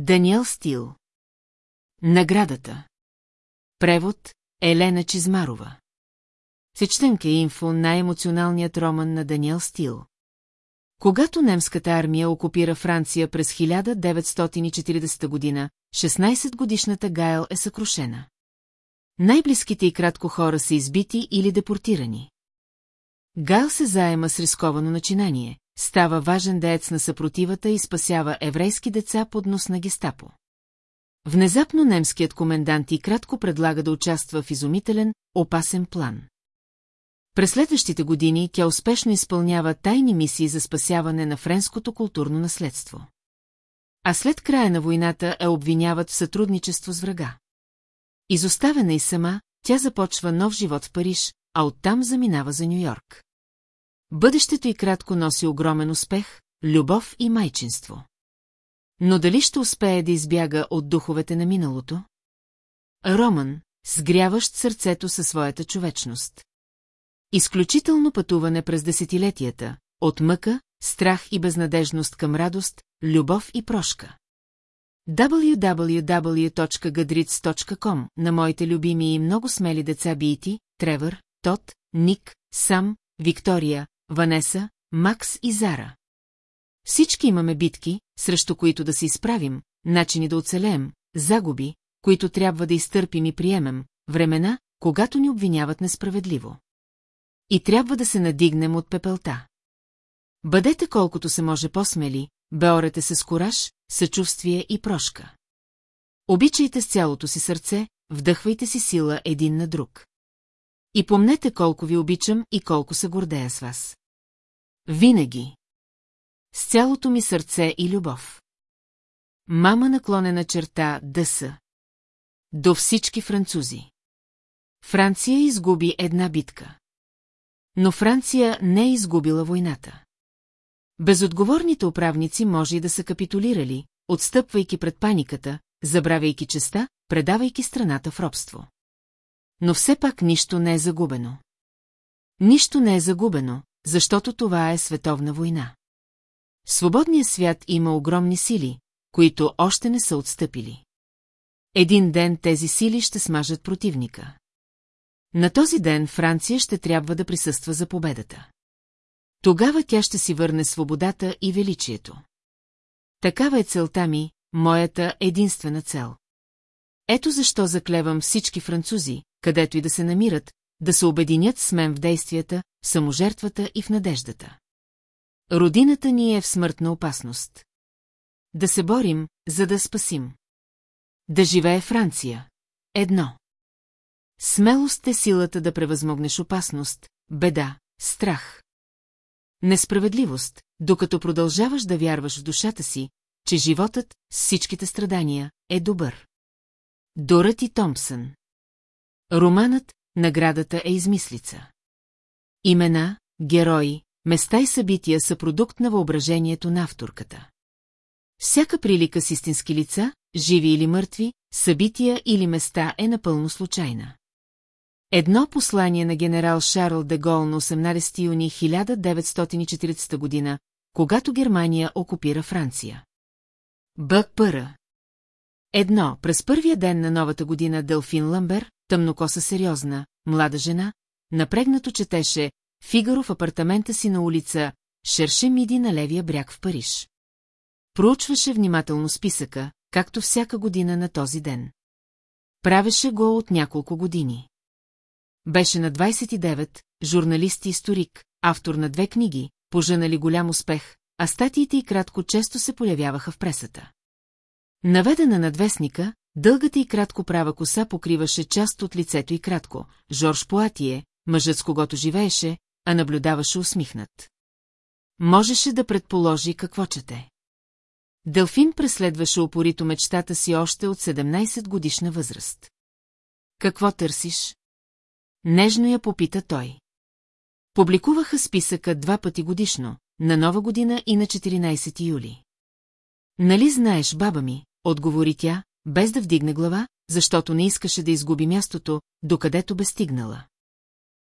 Даниел Стил. Наградата. Превод Елена Чизмарова. Сечтенка инфо най-емоционалният роман на Даниел Стил. Когато немската армия окупира Франция през 1940 година, 16-годишната Гайл е съкрушена. Най-близките и кратко хора са избити или депортирани. Гайл се заема с рисковано начинание, става важен деец на съпротивата и спасява еврейски деца под нос на гестапо. Внезапно немският комендант и кратко предлага да участва в изумителен, опасен план. През следващите години тя успешно изпълнява тайни мисии за спасяване на френското културно наследство. А след края на войната е обвиняват в сътрудничество с врага. Изоставена и сама, тя започва нов живот в Париж, а оттам заминава за Нью-Йорк. Бъдещето и кратко носи огромен успех, любов и майчинство. Но дали ще успее да избяга от духовете на миналото? Роман, сгряващ сърцето със своята човечност. Изключително пътуване през десетилетията, от мъка, страх и безнадежност към радост, любов и прошка. www.gadritz.com на моите любими и много смели деца Бити, Тревър, Тот, Ник, Сам, Виктория, Ванеса, Макс и Зара. Всички имаме битки, срещу които да се изправим, начини да оцелеем, загуби, които трябва да изтърпим и приемем, времена, когато ни обвиняват несправедливо. И трябва да се надигнем от пепелта. Бъдете колкото се може по-смели, беорете се с кораж, съчувствие и прошка. Обичайте с цялото си сърце, вдъхвайте си сила един на друг. И помнете колко ви обичам и колко се гордея с вас. Винаги. С цялото ми сърце и любов. Мама наклонена черта ДС. До всички французи. Франция изгуби една битка. Но Франция не е изгубила войната. Безотговорните управници може и да са капитулирали, отстъпвайки пред паниката, забравяйки честа, предавайки страната в робство. Но все пак нищо не е загубено. Нищо не е загубено, защото това е световна война. Свободният свят има огромни сили, които още не са отстъпили. Един ден тези сили ще смажат противника. На този ден Франция ще трябва да присъства за победата. Тогава тя ще си върне свободата и величието. Такава е целта ми, моята единствена цел. Ето защо заклевам всички французи, където и да се намират, да се обединят с мен в действията, саможертвата и в надеждата. Родината ни е в смъртна опасност. Да се борим, за да спасим. Да живее Франция. Едно. Смелост е силата да превъзмогнеш опасност, беда, страх. Несправедливост, докато продължаваш да вярваш в душата си, че животът, с всичките страдания, е добър. Дорът Томпсън Романът, наградата е измислица. Имена, герои, места и събития са продукт на въображението на авторката. Всяка прилика с истински лица, живи или мъртви, събития или места е напълно случайна. Едно послание на генерал Шарл де Гол на 18 юни 1940 година, когато Германия окупира Франция. Б.П.Р. Едно, през първия ден на новата година Делфин Ламбер, тъмнокоса сериозна, млада жена, напрегнато четеше Фигаро в апартамента си на улица Шерше Миди на левия бряг в Париж. Проучваше внимателно списъка, както всяка година на този ден. Правеше го от няколко години. Беше на 29, журналист и историк, автор на две книги, поженали голям успех, а статиите и кратко често се появяваха в пресата. Наведена над вестника, дългата и кратко права коса покриваше част от лицето и кратко. Жорж Поатие, мъжът с когото живееше, а наблюдаваше усмихнат. Можеше да предположи какво чете. Делфин преследваше опорито мечтата си още от 17 годишна възраст. Какво търсиш? Нежно я попита той. Публикуваха списъка два пъти годишно, на Нова година и на 14 юли. Нали знаеш, баба ми, отговори тя, без да вдигне глава, защото не искаше да изгуби мястото, докъдето бе стигнала.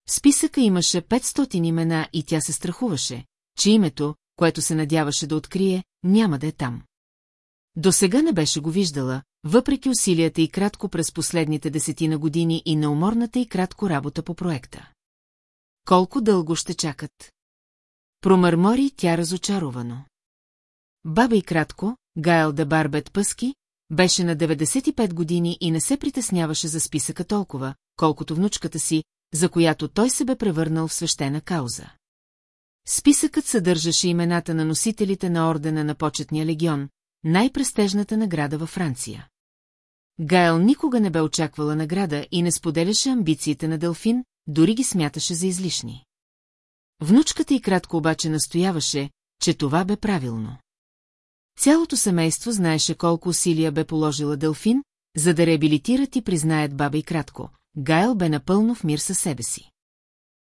В списъка имаше 500 имена и тя се страхуваше, че името, което се надяваше да открие, няма да е там. До сега не беше го виждала, въпреки усилията и кратко през последните десетина години и неуморната и кратко работа по проекта. Колко дълго ще чакат? Промърмори тя разочаровано. Баба и кратко, Гайл де Барбет Пъски, беше на 95 години и не се притесняваше за списъка толкова, колкото внучката си, за която той се бе превърнал в свещена кауза. Списъкът съдържаше имената на носителите на ордена на почетния легион, най-престежната награда във Франция. Гайл никога не бе очаквала награда и не споделяше амбициите на Делфин, дори ги смяташе за излишни. Внучката и кратко обаче настояваше, че това бе правилно. Цялото семейство знаеше колко усилия бе положила Делфин, за да реабилитират и признаят баба и кратко. Гайл бе напълно в мир със себе си.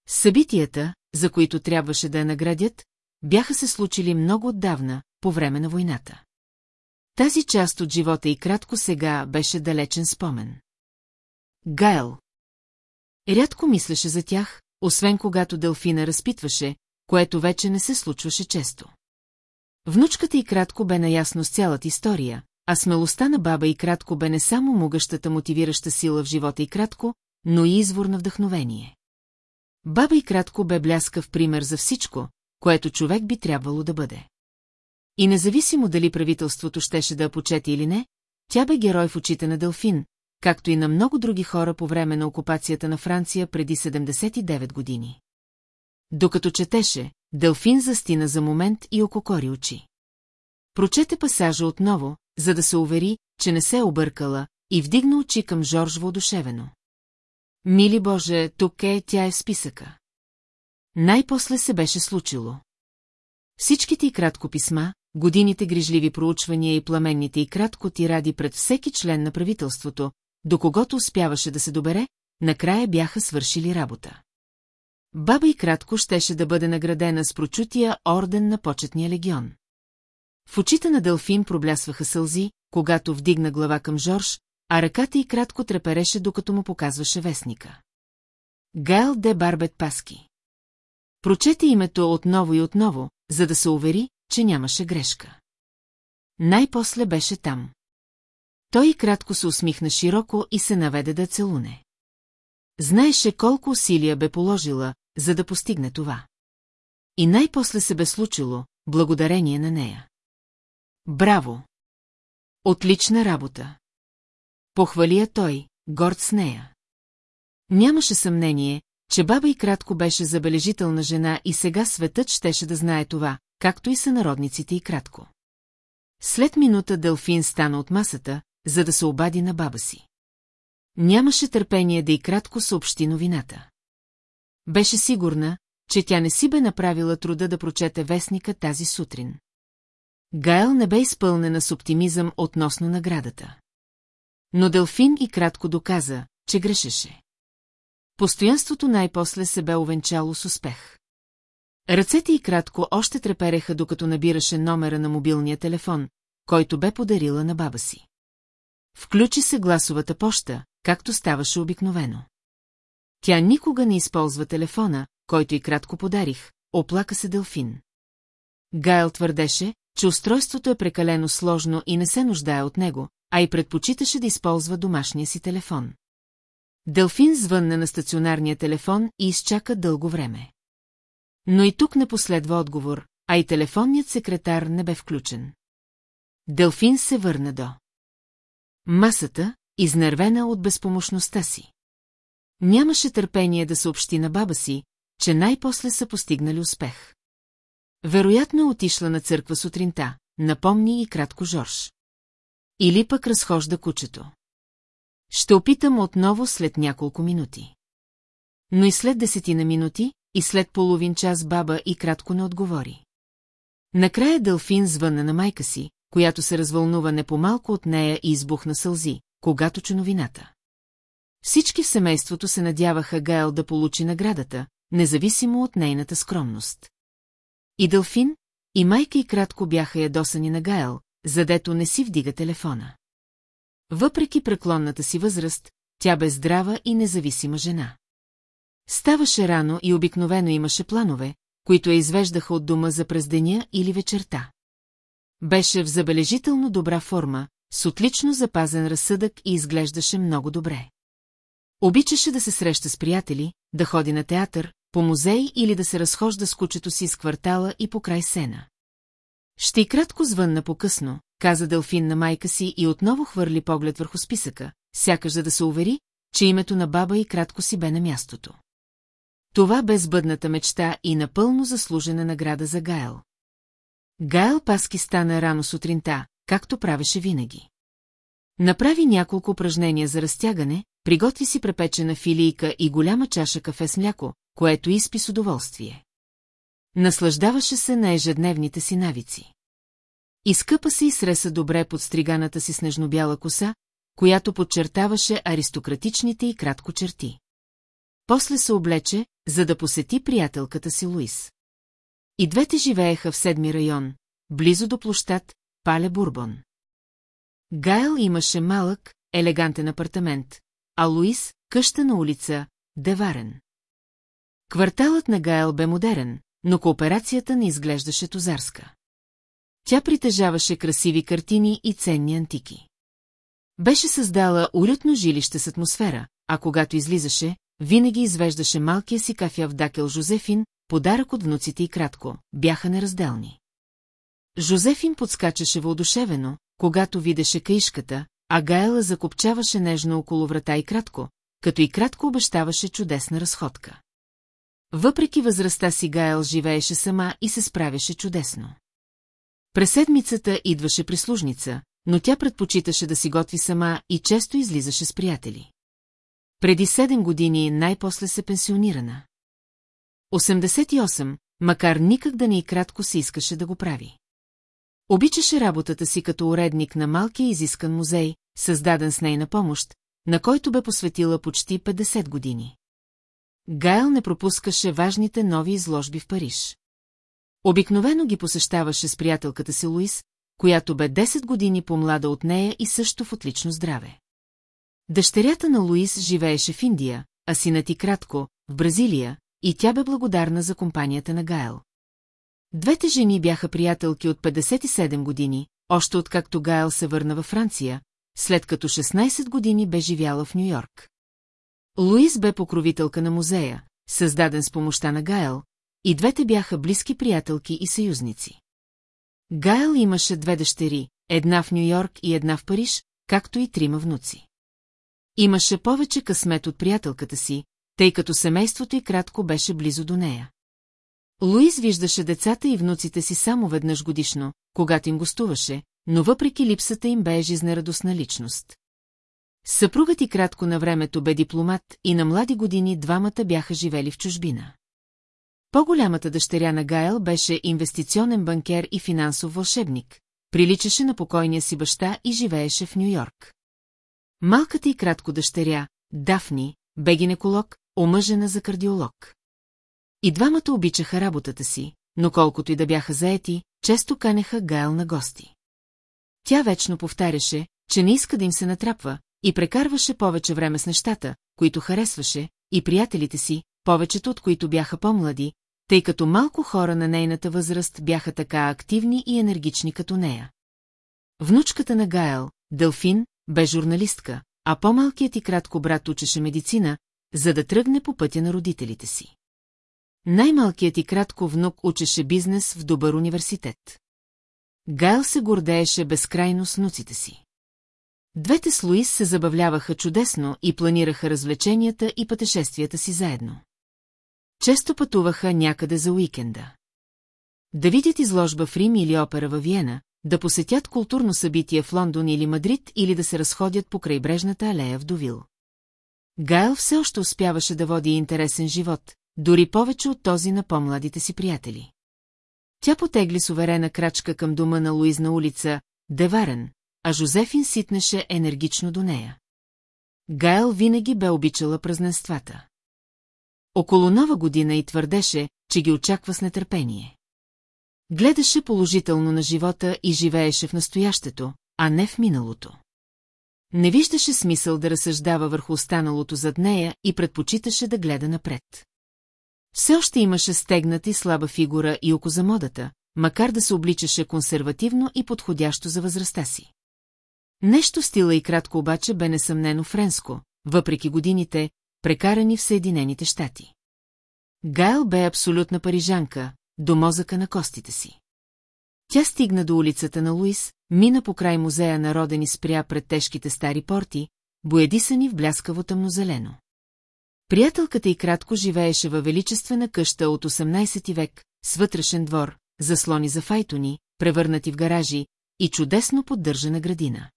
Събитията, за които трябваше да я наградят, бяха се случили много отдавна, по време на войната. Тази част от живота и кратко сега беше далечен спомен. Гайл. Рядко мислеше за тях, освен когато Делфина разпитваше, което вече не се случваше често. Внучката и кратко бе наясно с цялата история, а смелостта на баба и кратко бе не само могъщата мотивираща сила в живота и кратко, но и извор на вдъхновение. Баба и кратко бе бляскав пример за всичко, което човек би трябвало да бъде. И независимо дали правителството щеше да я почете или не, тя бе герой в очите на Делфин, както и на много други хора по време на окупацията на Франция преди 79 години. Докато четеше, Делфин застина за момент и ококори очи. Прочете пасажа отново, за да се увери, че не се е объркала, и вдигна очи към Жорж воодушевено. Мили Боже, тук е, тя е в списъка. Най-после се беше случило. Всичките и кратко писма, годините грижливи проучвания и пламенните и кратко ти ради пред всеки член на правителството, до когото успяваше да се добере, накрая бяха свършили работа. Баба и кратко щеше да бъде наградена с прочутия орден на почетния легион. В очите на Делфин проблясваха сълзи, когато вдигна глава към Жорж, а ръката й кратко трепереше, докато му показваше вестника. Гайл де Барбет Паски. Прочете името отново и отново, за да се увери, че нямаше грешка. Най-после беше там. Той кратко се усмихна широко и се наведе да целуне. Знаеше колко усилия бе положила, за да постигне това. И най-после се бе случило, благодарение на нея. Браво! Отлична работа! Похвали я той, горд с нея. Нямаше съмнение, че баба и кратко беше забележителна жена и сега светът щеше да знае това, както и сънародниците и кратко. След минута Делфин стана от масата, за да се обади на баба си. Нямаше търпение да и кратко съобщи новината. Беше сигурна, че тя не си бе направила труда да прочете вестника тази сутрин. Гайл не бе изпълнена с оптимизъм относно наградата. Но Делфин и кратко доказа, че грешеше. Постоянството най-после се бе овенчало с успех. Ръцете и кратко още трепереха, докато набираше номера на мобилния телефон, който бе подарила на баба си. Включи се гласовата поща, както ставаше обикновено. Тя никога не използва телефона, който и кратко подарих, оплака се Делфин. Гайл твърдеше, че устройството е прекалено сложно и не се нуждае от него, а и предпочиташе да използва домашния си телефон. Делфин звънна на стационарния телефон и изчака дълго време. Но и тук не последва отговор, а и телефонният секретар не бе включен. Делфин се върна до. Масата, изнервена от безпомощността си. Нямаше търпение да съобщи на баба си, че най-после са постигнали успех. Вероятно е отишла на църква сутринта, напомни и кратко Жорж. Или пък разхожда кучето. Ще опитам отново след няколко минути. Но и след десетина минути, и след половин час баба и кратко не отговори. Накрая Делфин звънна на майка си, която се развълнува не по-малко от нея и избухна сълзи, когато чу новината. Всички в семейството се надяваха Гайл да получи наградата, независимо от нейната скромност. И Делфин, и майка и кратко бяха ядосани на Гайл, задето не си вдига телефона. Въпреки преклонната си възраст, тя бе здрава и независима жена. Ставаше рано и обикновено имаше планове, които я извеждаха от дома за през деня или вечерта. Беше в забележително добра форма, с отлично запазен разсъдък и изглеждаше много добре. Обичаше да се среща с приятели, да ходи на театър, по музей или да се разхожда с кучето си из квартала и по край сена. Ще и кратко звънна по-късно, каза Делфин на майка си и отново хвърли поглед върху списъка, сякаш за да се увери, че името на баба и кратко си бе на мястото. Това бе сбъдната мечта и напълно заслужена награда за Гайл. Гайл Паски стана рано сутринта, както правеше винаги. Направи няколко упражнения за разтягане, приготви си препечена филийка и голяма чаша кафе с мляко, което изпи с удоволствие. Наслаждаваше се на ежедневните си навици. Изкъпа се и среса добре под стриганата си снежнобяла коса, която подчертаваше аристократичните и кратко черти. После се облече, за да посети приятелката си Луис. И двете живееха в седми район, близо до площад Пале Бурбон. Гайл имаше малък, елегантен апартамент, а Луис – къща на улица Деварен. Кварталът на Гайл бе модерен, но кооперацията не изглеждаше тозарска. Тя притежаваше красиви картини и ценни антики. Беше създала уютно жилище с атмосфера, а когато излизаше, винаги извеждаше малкия си кафя в дакел Жозефин, подарък от внуците и кратко, бяха неразделни. Жозефин подскачаше въодушевено, когато видеше каишката, а Гаела закопчаваше нежно около врата и кратко, като и кратко обещаваше чудесна разходка. Въпреки възрастта си Гаел живееше сама и се справяше чудесно. През седмицата идваше прислужница, но тя предпочиташе да си готви сама и често излизаше с приятели. Преди седем години най-после се пенсионирана. 88, макар никак да не и кратко се искаше да го прави. Обичаше работата си като уредник на малкия изискан музей, създаден с нейна помощ, на който бе посветила почти 50 години. Гайл не пропускаше важните нови изложби в Париж. Обикновено ги посещаваше с приятелката си Луис, която бе 10 години по-млада от нея и също в отлично здраве. Дъщерята на Луис живееше в Индия, а синът и кратко, в Бразилия, и тя бе благодарна за компанията на Гайл. Двете жени бяха приятелки от 57 години, още откакто Гайл се върна във Франция, след като 16 години бе живяла в Нью-Йорк. Луис бе покровителка на музея, създаден с помощта на Гайл, и двете бяха близки приятелки и съюзници. Гайл имаше две дъщери, една в Нью-Йорк и една в Париж, както и трима внуци. Имаше повече късмет от приятелката си, тъй като семейството й кратко беше близо до нея. Луис виждаше децата и внуците си само веднъж годишно, когато им гостуваше, но въпреки липсата им бе жизнерадостна личност. Съпругът и кратко на времето бе дипломат и на млади години двамата бяха живели в чужбина. По-голямата дъщеря на Гайл беше инвестиционен банкер и финансов вълшебник, приличаше на покойния си баща и живееше в Нью-Йорк. Малката и кратко дъщеря, Дафни, бе гинеколог, омъжена за кардиолог. И двамата обичаха работата си, но колкото и да бяха заети, често канеха Гайл на гости. Тя вечно повтаряше, че не иска да им се натрапва, и прекарваше повече време с нещата, които харесваше, и приятелите си, повечето от които бяха по-млади, тъй като малко хора на нейната възраст бяха така активни и енергични като нея. Внучката на Гайл, Делфин, бе журналистка, а по-малкият и кратко брат учеше медицина, за да тръгне по пътя на родителите си. Най-малкият и кратко внук учеше бизнес в добър университет. Гайл се гордееше безкрайно с внуците си. Двете с Луис се забавляваха чудесно и планираха развлеченията и пътешествията си заедно. Често пътуваха някъде за уикенда. Да видят изложба в Рим или опера във Виена, да посетят културно събитие в Лондон или Мадрид или да се разходят по крайбрежната алея в Довил. Гайл все още успяваше да води интересен живот, дори повече от този на по-младите си приятели. Тя потегли с уверена крачка към дома на Луизна улица, Деварен, а Жозефин ситнеше енергично до нея. Гайл винаги бе обичала празненствата. Около нова година и твърдеше, че ги очаква с нетърпение. Гледаше положително на живота и живееше в настоящето, а не в миналото. Не виждаше смисъл да разсъждава върху останалото зад нея и предпочиташе да гледа напред. Все още имаше стегната и слаба фигура и око за модата, макар да се обличаше консервативно и подходящо за възрастта си. Нещо стила и кратко обаче бе несъмнено френско, въпреки годините, прекарани в Съединените щати. Гайл бе абсолютна парижанка, до мозъка на костите си. Тя стигна до улицата на Луис, мина по край музея на роден и спря пред тежките стари порти, боядисани в бляскаво тъмнозелено. Приятелката и кратко живееше във величествена къща от 18 век, с вътрешен двор, заслони за файтони, превърнати в гаражи и чудесно поддържана градина.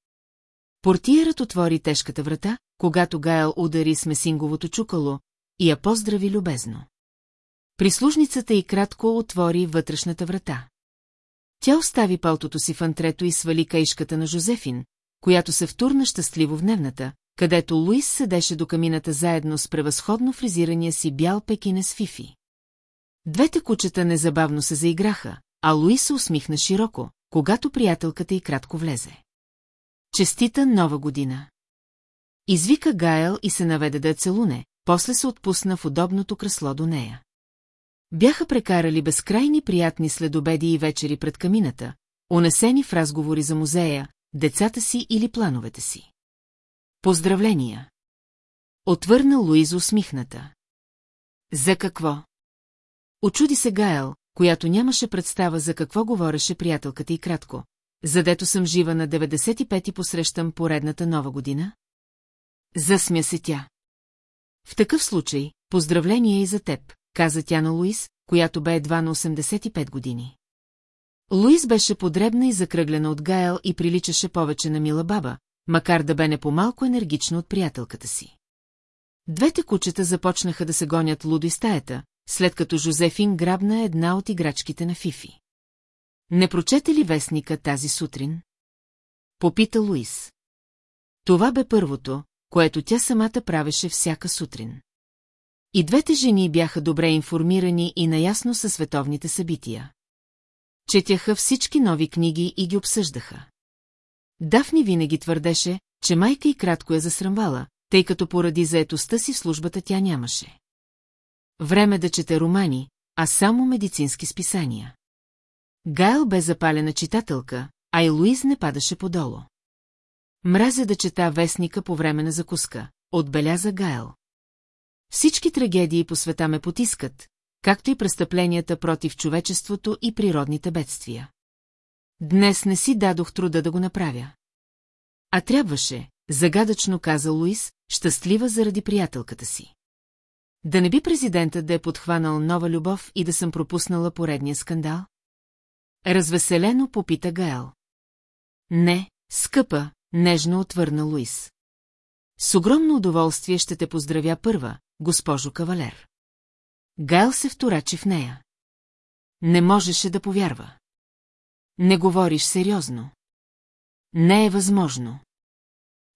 Портиерът отвори тежката врата, когато Гайл удари с месинговото чукало и я поздрави любезно. Прислужницата и кратко отвори вътрешната врата. Тя остави палтото си в антрето и свали каишката на Жозефин, която се втурна щастливо в дневната, където Луис седеше до камината заедно с превъзходно фризирания си бял пекинес Фифи. Двете кучета незабавно се заиграха, а Луис се усмихна широко, когато приятелката й кратко влезе. Честита нова година! Извика Гайл и се наведе да я целуне, после се отпусна в удобното кресло до нея. Бяха прекарали безкрайни приятни следобеди и вечери пред камината, унесени в разговори за музея, децата си или плановете си. Поздравления! Отвърна Луиза усмихната. За какво? Очуди се Гаел, която нямаше представа за какво говореше приятелката и кратко. Задето съм жива на 95 и посрещам поредната нова година? Засмя се тя. В такъв случай, поздравление и за теб, каза тя на Луис, която бе едва на 85 години. Луис беше подребна и закръглена от Гаел и приличаше повече на мила баба, макар да бе не по-малко енергична от приятелката си. Двете кучета започнаха да се гонят лудо и стаята, след като Жозефин грабна една от играчките на Фифи. Не прочете ли вестника тази сутрин? Попита Луис. Това бе първото, което тя самата правеше всяка сутрин. И двете жени бяха добре информирани и наясно със световните събития. Четяха всички нови книги и ги обсъждаха. Дафни винаги твърдеше, че майка и кратко я засрамвала, тъй като поради заетостта си в службата тя нямаше. Време да чете романи, а само медицински списания. Гайл бе запалена читателка, а и Луиз не падаше подолу. Мразя да чета вестника по време на закуска, отбеляза Гайл. Всички трагедии по света ме потискат, както и престъпленията против човечеството и природните бедствия. Днес не си дадох труда да го направя. А трябваше, загадъчно каза Луис, щастлива заради приятелката си. Да не би президентът да е подхванал нова любов и да съм пропуснала поредния скандал? Развеселено попита Гаел. Не, скъпа, нежно отвърна Луис. С огромно удоволствие ще те поздравя първа, госпожо кавалер. Гайл се вторачи в нея. Не можеше да повярва. Не говориш сериозно. Не е възможно.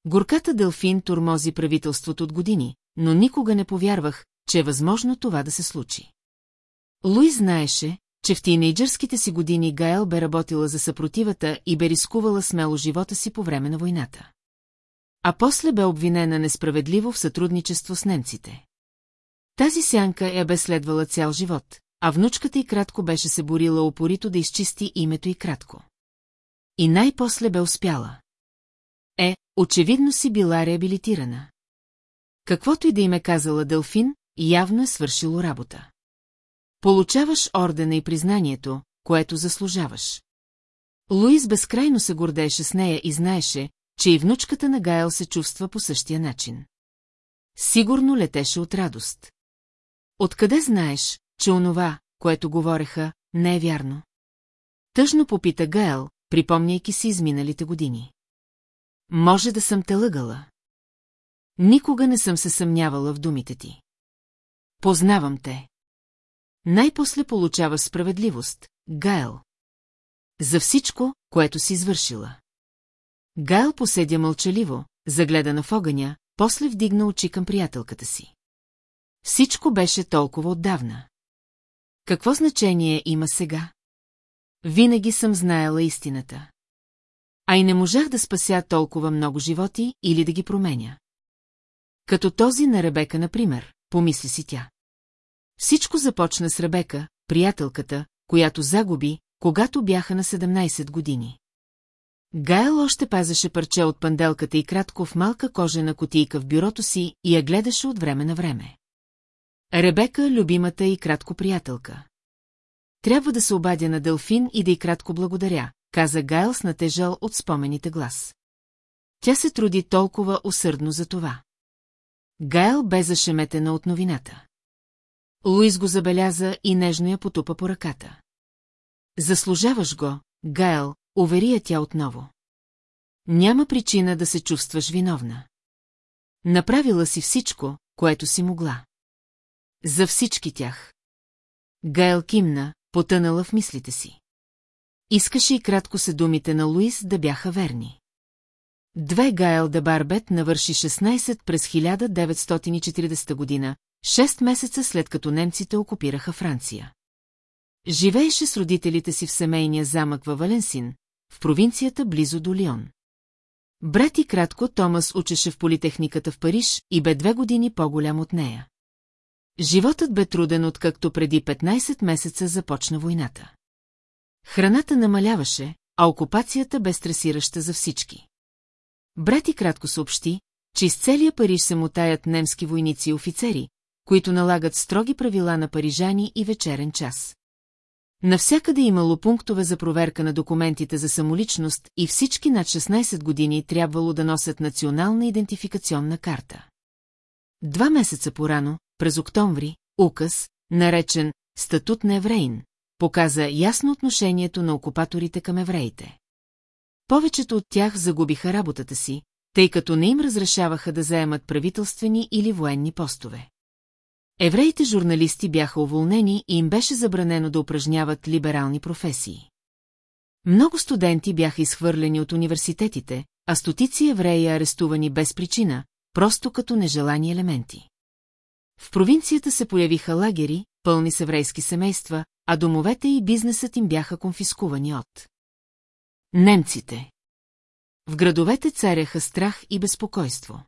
Горката Делфин турмози правителството от години, но никога не повярвах, че е възможно това да се случи. Луи знаеше, че в тинейджърските си години Гаел бе работила за съпротивата и бе рискувала смело живота си по време на войната. А после бе обвинена несправедливо в сътрудничество с немците. Тази сянка я бе следвала цял живот, а внучката й кратко беше се борила опорито да изчисти името й кратко. И най-после бе успяла. Е, очевидно си била реабилитирана. Каквото и да им е казала Делфин, явно е свършило работа. Получаваш ордена и признанието, което заслужаваш. Луис безкрайно се гордееше с нея и знаеше, че и внучката на Гайл се чувства по същия начин. Сигурно летеше от радост. Откъде знаеш, че онова, което говореха, не е вярно? Тъжно попита Гаел, припомняйки си изминалите години. Може да съм те лъгала. Никога не съм се съмнявала в думите ти. Познавам те. Най-после получаваш справедливост, Гаел. За всичко, което си извършила. Гайл поседя мълчаливо, загледана в огъня, после вдигна очи към приятелката си. Всичко беше толкова отдавна. Какво значение има сега? Винаги съм знаела истината. А и не можах да спася толкова много животи или да ги променя. Като този на Ребека, например, помисли си тя. Всичко започна с Ребека, приятелката, която загуби, когато бяха на 17 години. Гайл още пазеше парче от панделката и кратко в малка кожена котийка в бюрото си и я гледаше от време на време. Ребека, любимата и кратко приятелка. Трябва да се обадя на Делфин и да й кратко благодаря, каза Гайл с натежал от спомените глас. Тя се труди толкова усърдно за това. Гайл бе зашеметена от новината. Луис го забеляза и нежно я потупа по ръката. Заслужаваш го, Гайл, увери я тя отново. Няма причина да се чувстваш виновна. Направила си всичко, което си могла. За всички тях. Гайл кимна, потънала в мислите си. Искаше и кратко се думите на Луис да бяха верни. Две Гайл де Барбет навърши 16 през 1940 година, 6 месеца след като немците окупираха Франция. Живееше с родителите си в семейния замък във Валенсин, в провинцията близо до Лион. Брат и кратко Томас учеше в политехниката в Париж и бе две години по-голям от нея. Животът бе труден, откакто преди 15 месеца започна войната. Храната намаляваше, а окупацията бе стресираща за всички. Брат и кратко съобщи, че из целия Париж се мутаят немски войници и офицери, които налагат строги правила на парижани и вечерен час. Навсякъде имало пунктове за проверка на документите за самоличност и всички над 16 години трябвало да носят национална идентификационна карта. Два месеца порано, през октомври, указ, наречен «Статут на евреин», показа ясно отношението на окупаторите към евреите. Повечето от тях загубиха работата си, тъй като не им разрешаваха да заемат правителствени или военни постове. Евреите журналисти бяха уволнени и им беше забранено да упражняват либерални професии. Много студенти бяха изхвърлени от университетите, а стотици евреи арестувани без причина, просто като нежелани елементи. В провинцията се появиха лагери, пълни с еврейски семейства, а домовете и бизнесът им бяха конфискувани от немците. В градовете царяха страх и безпокойство.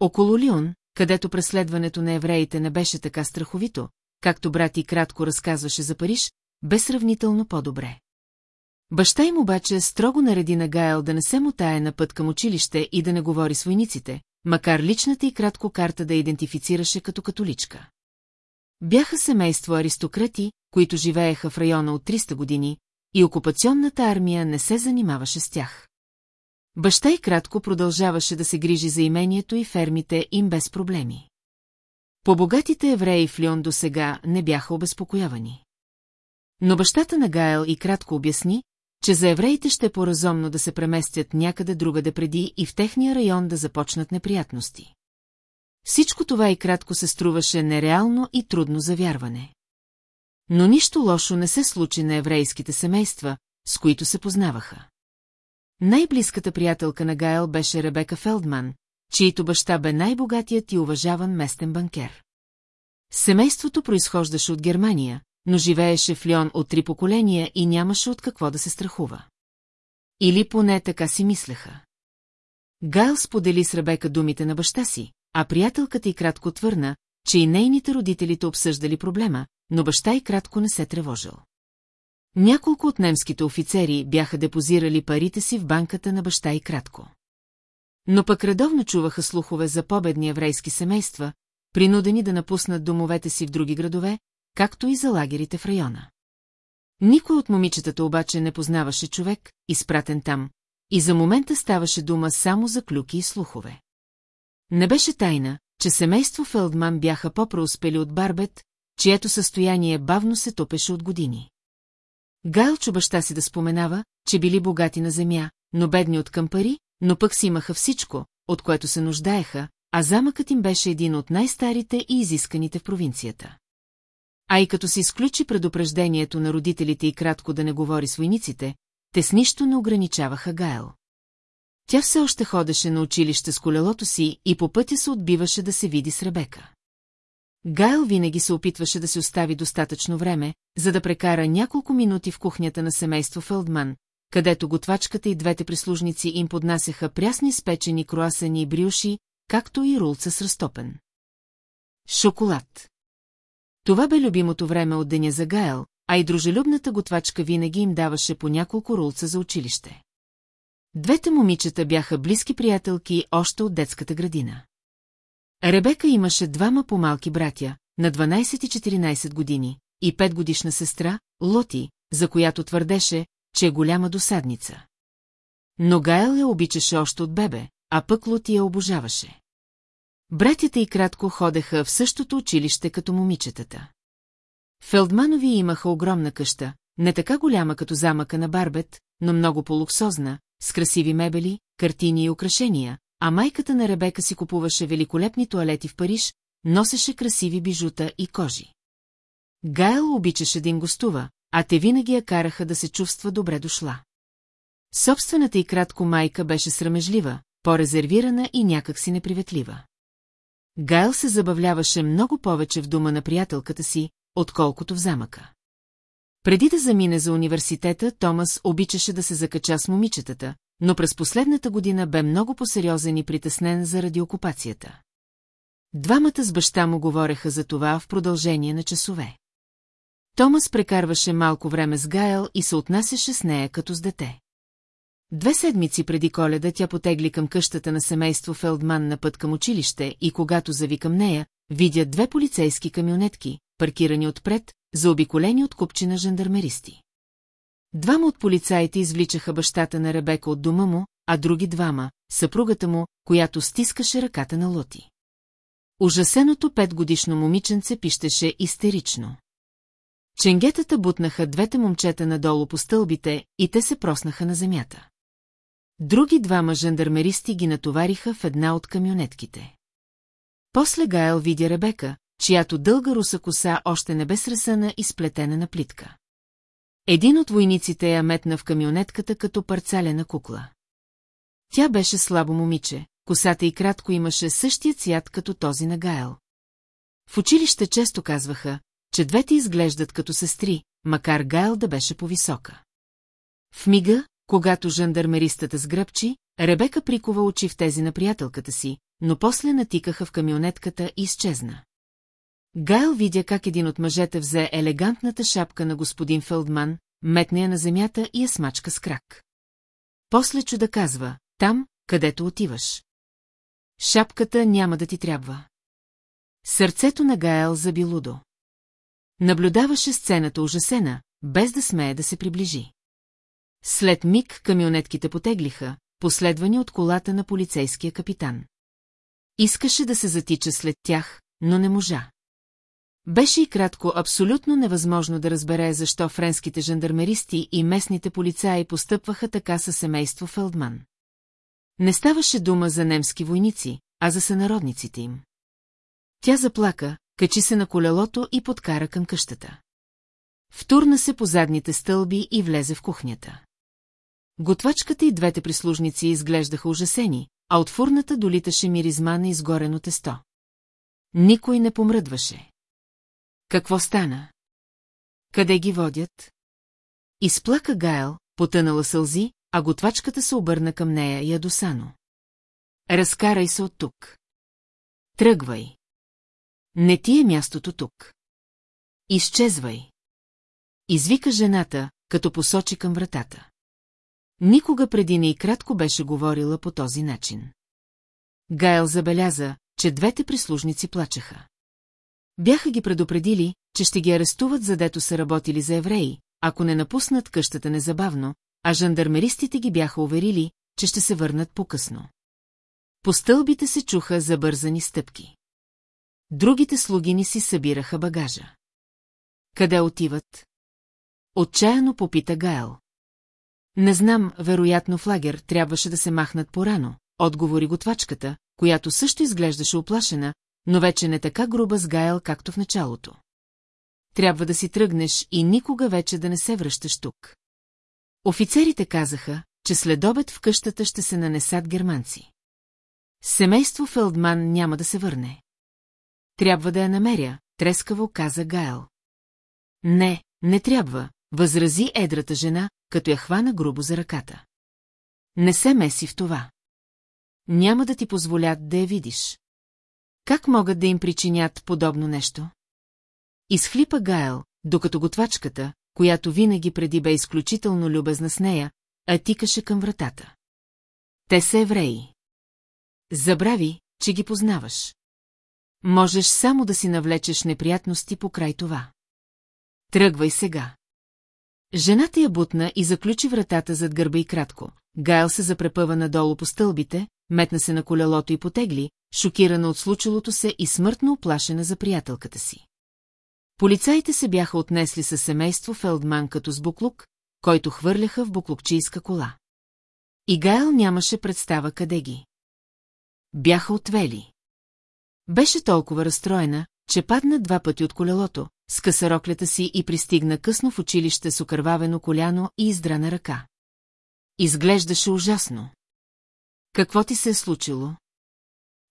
Около Лион, където преследването на евреите не беше така страховито, както брат и кратко разказваше за Париж, бе сравнително по-добре. Баща им обаче строго нареди на Гайл да не се мутае на път към училище и да не говори с войниците, макар личната и кратко карта да идентифицираше като католичка. Бяха семейство аристократи, които живееха в района от 300 години, и окупационната армия не се занимаваше с тях. Баща и кратко продължаваше да се грижи за имението и фермите им без проблеми. По-богатите евреи в Лион до сега не бяха обезпокоявани. Но бащата на Гайл и кратко обясни, че за евреите ще е по-разумно да се преместят някъде другаде преди и в техния район да започнат неприятности. Всичко това и кратко се струваше нереално и трудно за вярване. Но нищо лошо не се случи на еврейските семейства, с които се познаваха. Най-близката приятелка на Гайл беше Ребека Фелдман, чието баща бе най-богатият и уважаван местен банкер. Семейството произхождаше от Германия, но живееше в Лион от три поколения и нямаше от какво да се страхува. Или поне така си мислеха. Гайл сподели с Ребека думите на баща си, а приятелката й кратко твърна, че и нейните родителите обсъждали проблема, но баща й кратко не се тревожил. Няколко от немските офицери бяха депозирали парите си в банката на баща и кратко. Но пък редовно чуваха слухове за победни еврейски семейства, принудени да напуснат домовете си в други градове, както и за лагерите в района. Никой от момичетата обаче не познаваше човек, изпратен там, и за момента ставаше дума само за клюки и слухове. Не беше тайна, че семейство Фелдман бяха по-преуспели от Барбет, чието състояние бавно се топеше от години. Гайл чу баща си да споменава, че били богати на земя, но бедни от към пари, но пък си имаха всичко, от което се нуждаеха, а замъкът им беше един от най-старите и изисканите в провинцията. А и като се изключи предупреждението на родителите и кратко да не говори с войниците, те с нищо не ограничаваха Гайл. Тя все още ходеше на училище с колелото си и по пътя се отбиваше да се види с Ребека. Гайл винаги се опитваше да се остави достатъчно време, за да прекара няколко минути в кухнята на семейство Фелдман, където готвачката и двете прислужници им поднасяха прясни спечени круасани и брюши, както и рулца с разтопен. Шоколад. Това бе любимото време от деня за Гайл, а и дружелюбната готвачка винаги им даваше по няколко рулца за училище. Двете момичета бяха близки приятелки още от детската градина. Ребека имаше двама по-малки братя, на 12 и 14 години, и 5 годишна сестра, Лоти, за която твърдеше, че е голяма досадница. Но Гайл я обичаше още от бебе, а пък Лоти я обожаваше. Братята и кратко ходеха в същото училище като момичетата. Фелдманови имаха огромна къща, не така голяма като замъка на Барбет, но много по-луксозна, с красиви мебели, картини и украшения, а майката на Ребека си купуваше великолепни туалети в Париж, носеше красиви бижута и кожи. Гайл обичаше да им гостува, а те винаги я караха да се чувства добре дошла. Собствената и кратко майка беше срамежлива, по-резервирана и някак си неприветлива. Гайл се забавляваше много повече в дома на приятелката си, отколкото в замъка. Преди да замине за университета, Томас обичаше да се закача с момичетата, но през последната година бе много посериозен и притеснен заради окупацията. Двамата с баща му говореха за това в продължение на часове. Томас прекарваше малко време с Гайл и се отнасяше с нея като с дете. Две седмици преди коледа тя потегли към къщата на семейство Фелдман на път към училище и когато зави към нея, видя две полицейски камионетки, паркирани отпред, заобиколени от купчина жандармеристи. Двама от полицаите извличаха бащата на Ребека от дома му, а други двама – съпругата му, която стискаше ръката на Лоти. Ужасеното петгодишно момиченце пищеше истерично. Ченгетата бутнаха двете момчета надолу по стълбите и те се проснаха на земята. Други двама жандармеристи ги натовариха в една от камионетките. После Гайл видя Ребека, чиято дълга руса коса още не бе сресана и сплетена на плитка. Един от войниците я метна в камионетката като парцалена кукла. Тя беше слабо момиче, косата и кратко имаше същия цвят като този на Гайл. В училище често казваха, че двете изглеждат като сестри, макар Гайл да беше повисока. В мига, когато жандармеристата сгръбчи, Ребека прикова очи в тези на приятелката си, но после натикаха в камионетката и изчезна. Гайл видя как един от мъжете взе елегантната шапка на господин Фелдман, метне я на земята и я смачка с крак. После чуда казва, там, където отиваш. Шапката няма да ти трябва. Сърцето на Гаел заби лудо. Наблюдаваше сцената ужасена, без да смее да се приближи. След миг камионетките потеглиха, последвани от колата на полицейския капитан. Искаше да се затича след тях, но не можа. Беше и кратко абсолютно невъзможно да разбере защо френските жандармеристи и местните полицаи постъпваха така със семейство Фелдман. Не ставаше дума за немски войници, а за сънародниците им. Тя заплака, качи се на колелото и подкара към къщата. Втурна се по задните стълби и влезе в кухнята. Готвачката и двете прислужници изглеждаха ужасени, а от фурната долиташе миризма на изгорено тесто. Никой не помръдваше. Какво стана? Къде ги водят? Изплака Гайл, потънала сълзи, а готвачката се обърна към нея ядосано. Разкарай се от тук. Тръгвай. Не ти е мястото тук. Изчезвай. Извика жената, като посочи към вратата. Никога преди не и кратко беше говорила по този начин. Гайл забеляза, че двете прислужници плачеха. Бяха ги предупредили, че ще ги арестуват, задето са работили за евреи, ако не напуснат къщата незабавно, а жандармеристите ги бяха уверили, че ще се върнат по-късно. По стълбите се чуха забързани стъпки. Другите слугини си събираха багажа. Къде отиват? Отчаяно попита Гайл. Не знам, вероятно в лагер трябваше да се махнат порано, отговори готвачката, която също изглеждаше оплашена, но вече не така груба с Гайл, както в началото. Трябва да си тръгнеш и никога вече да не се връщаш тук. Офицерите казаха, че след обед в къщата ще се нанесат германци. Семейство Фелдман няма да се върне. Трябва да я намеря, трескаво каза Гайл. Не, не трябва, възрази едрата жена, като я хвана грубо за ръката. Не се меси в това. Няма да ти позволят да я видиш. Как могат да им причинят подобно нещо? Изхлипа Гайл, докато готвачката, която винаги преди бе изключително любезна с нея, а тикаше към вратата. Те са евреи. Забрави, че ги познаваш. Можеш само да си навлечеш неприятности по край това. Тръгвай сега. Жената я бутна и заключи вратата зад гърба и кратко. Гайл се запрепъва надолу по стълбите, метна се на колелото и потегли, шокирана от случилото се и смъртно оплашена за приятелката си. Полицаите се бяха отнесли със семейство Фелдман като с буклук, който хвърляха в буклукчийска кола. И Гайл нямаше представа къде ги. Бяха отвели. Беше толкова разстроена, че падна два пъти от колелото, скъса роклята си и пристигна късно в училище с окървавено коляно и издрана ръка. Изглеждаше ужасно. Какво ти се е случило?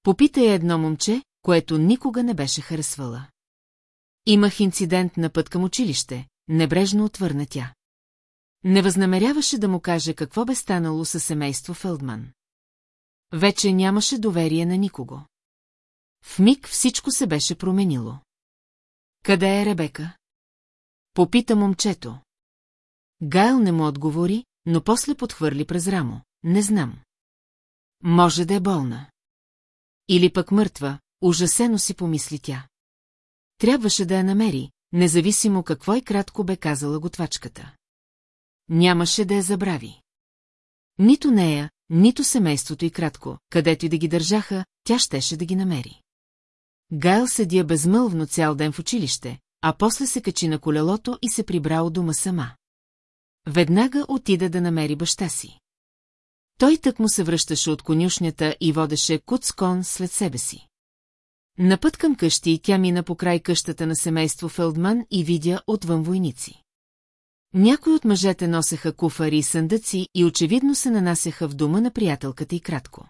Попита я едно момче, което никога не беше харесвала. Имах инцидент на път към училище, небрежно отвърна тя. Не възнамеряваше да му каже какво бе станало със семейство Фелдман. Вече нямаше доверие на никого. В миг всичко се беше променило. Къде е Ребека? Попита момчето. Гайл не му отговори, но после подхвърли през рамо. Не знам. Може да е болна. Или пък мъртва, ужасено си помисли тя. Трябваше да я намери, независимо какво и кратко бе казала готвачката. Нямаше да я забрави. Нито нея, нито семейството и кратко, където и да ги държаха, тя щеше да ги намери. Гайл седя безмълвно цял ден в училище, а после се качи на колелото и се прибра от дома сама. Веднага отида да намери баща си. Той тък му се връщаше от конюшнята и водеше куцкон след себе си. На път към къщи тя мина по край къщата на семейство Фелдман и видя отвън войници. Някои от мъжете носеха куфари и съндъци и очевидно се нанасяха в дома на приятелката и кратко.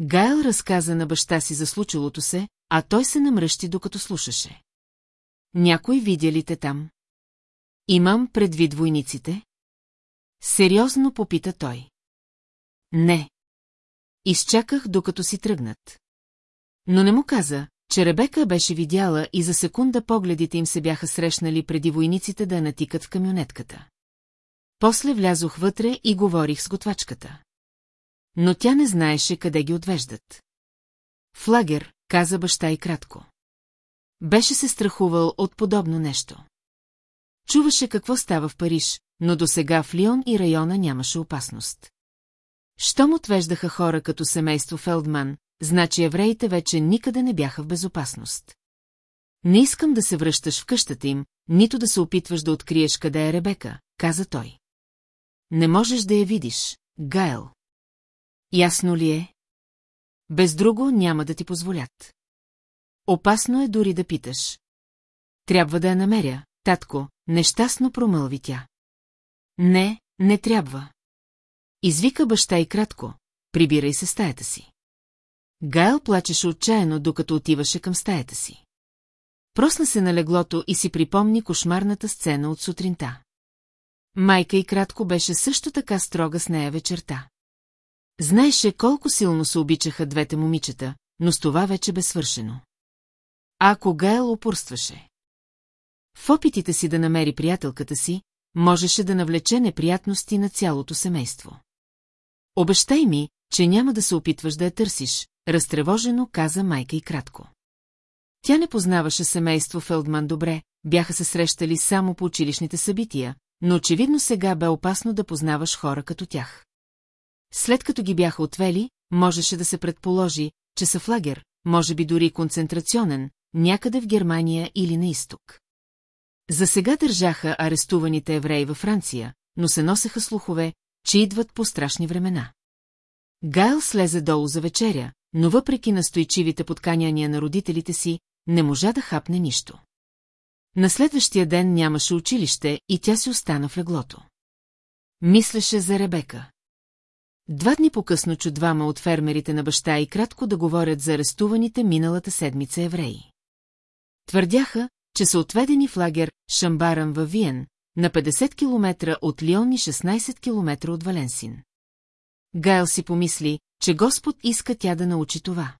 Гайл разказа на баща си за случилото се, а той се намръщи докато слушаше. Някой видя ли те там? Имам предвид войниците? Сериозно попита той. Не. Изчаках, докато си тръгнат. Но не му каза, че Ребека беше видяла и за секунда погледите им се бяха срещнали преди войниците да натикат в камионетката. После влязох вътре и говорих с готвачката. Но тя не знаеше къде ги отвеждат. Флагер, каза баща и кратко. Беше се страхувал от подобно нещо. Чуваше какво става в Париж, но до сега в Лион и района нямаше опасност. Щом отвеждаха хора като семейство Фелдман, значи евреите вече никъде не бяха в безопасност. Не искам да се връщаш в къщата им, нито да се опитваш да откриеш къде е Ребека, каза той. Не можеш да я видиш, Гайл. Ясно ли е? Без друго няма да ти позволят. Опасно е дори да питаш. Трябва да я намеря, татко, нещастно промълви тя. Не, не трябва. Извика баща и кратко, прибирай се стаята си. Гайл плачеше отчаяно, докато отиваше към стаята си. Просна се на леглото и си припомни кошмарната сцена от сутринта. Майка и кратко беше също така строга с нея вечерта. Знаеше колко силно се обичаха двете момичета, но с това вече бе свършено. Ако Гайл упорстваше? В опитите си да намери приятелката си, можеше да навлече неприятности на цялото семейство. Обещай ми, че няма да се опитваш да я търсиш, разтревожено каза майка и кратко. Тя не познаваше семейство Фелдман добре, бяха се срещали само по училищните събития, но очевидно сега бе опасно да познаваш хора като тях. След като ги бяха отвели, можеше да се предположи, че са в лагер, може би дори концентрационен, някъде в Германия или на изток. За сега държаха арестуваните евреи във Франция, но се носеха слухове, че идват по страшни времена. Гайл слезе долу за вечеря, но въпреки настойчивите подканяния на родителите си, не можа да хапне нищо. На следващия ден нямаше училище и тя си остана в леглото. Мислеше за Ребека. Два дни по-късно чу двама от фермерите на баща и кратко да говорят за арестуваните миналата седмица евреи. Твърдяха, че са отведени в лагер Шамбаран във Виен, на 50 км от Лион и 16 км от Валенсин. Гайл си помисли, че Господ иска тя да научи това.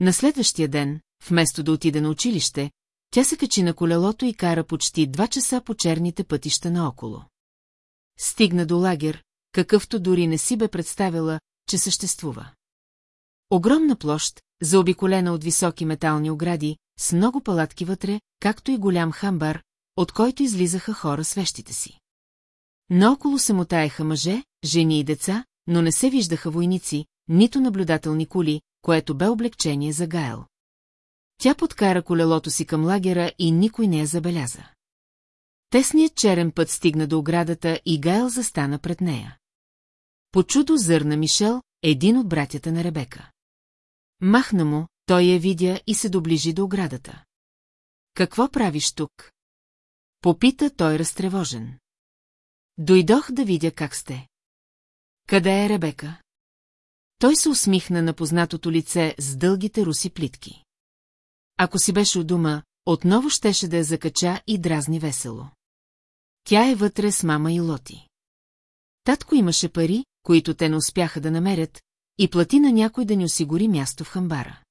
На следващия ден, вместо да отиде на училище, тя се качи на колелото и кара почти два часа по черните пътища наоколо. Стигна до лагер, какъвто дори не си бе представила, че съществува. Огромна площ, заобиколена от високи метални огради, с много палатки вътре, както и голям хамбар, от който излизаха хора с вещите си. Наоколо се мотаеха мъже, жени и деца, но не се виждаха войници, нито наблюдателни кули, което бе облегчение за Гайл. Тя подкара колелото си към лагера и никой не я забеляза. Тесният черен път стигна до оградата и Гайл застана пред нея. По чудо зърна Мишел, един от братята на Ребека. Махна му, той я видя и се доближи до оградата. Какво правиш тук? Попита той разтревожен. Дойдох да видя как сте. Къде е Ребека? Той се усмихна на познатото лице с дългите руси плитки. Ако си беше у дома, отново щеше да я закача и дразни весело. Тя е вътре с мама и Лоти. Татко имаше пари, които те не успяха да намерят, и плати на някой да ни осигури място в хамбара.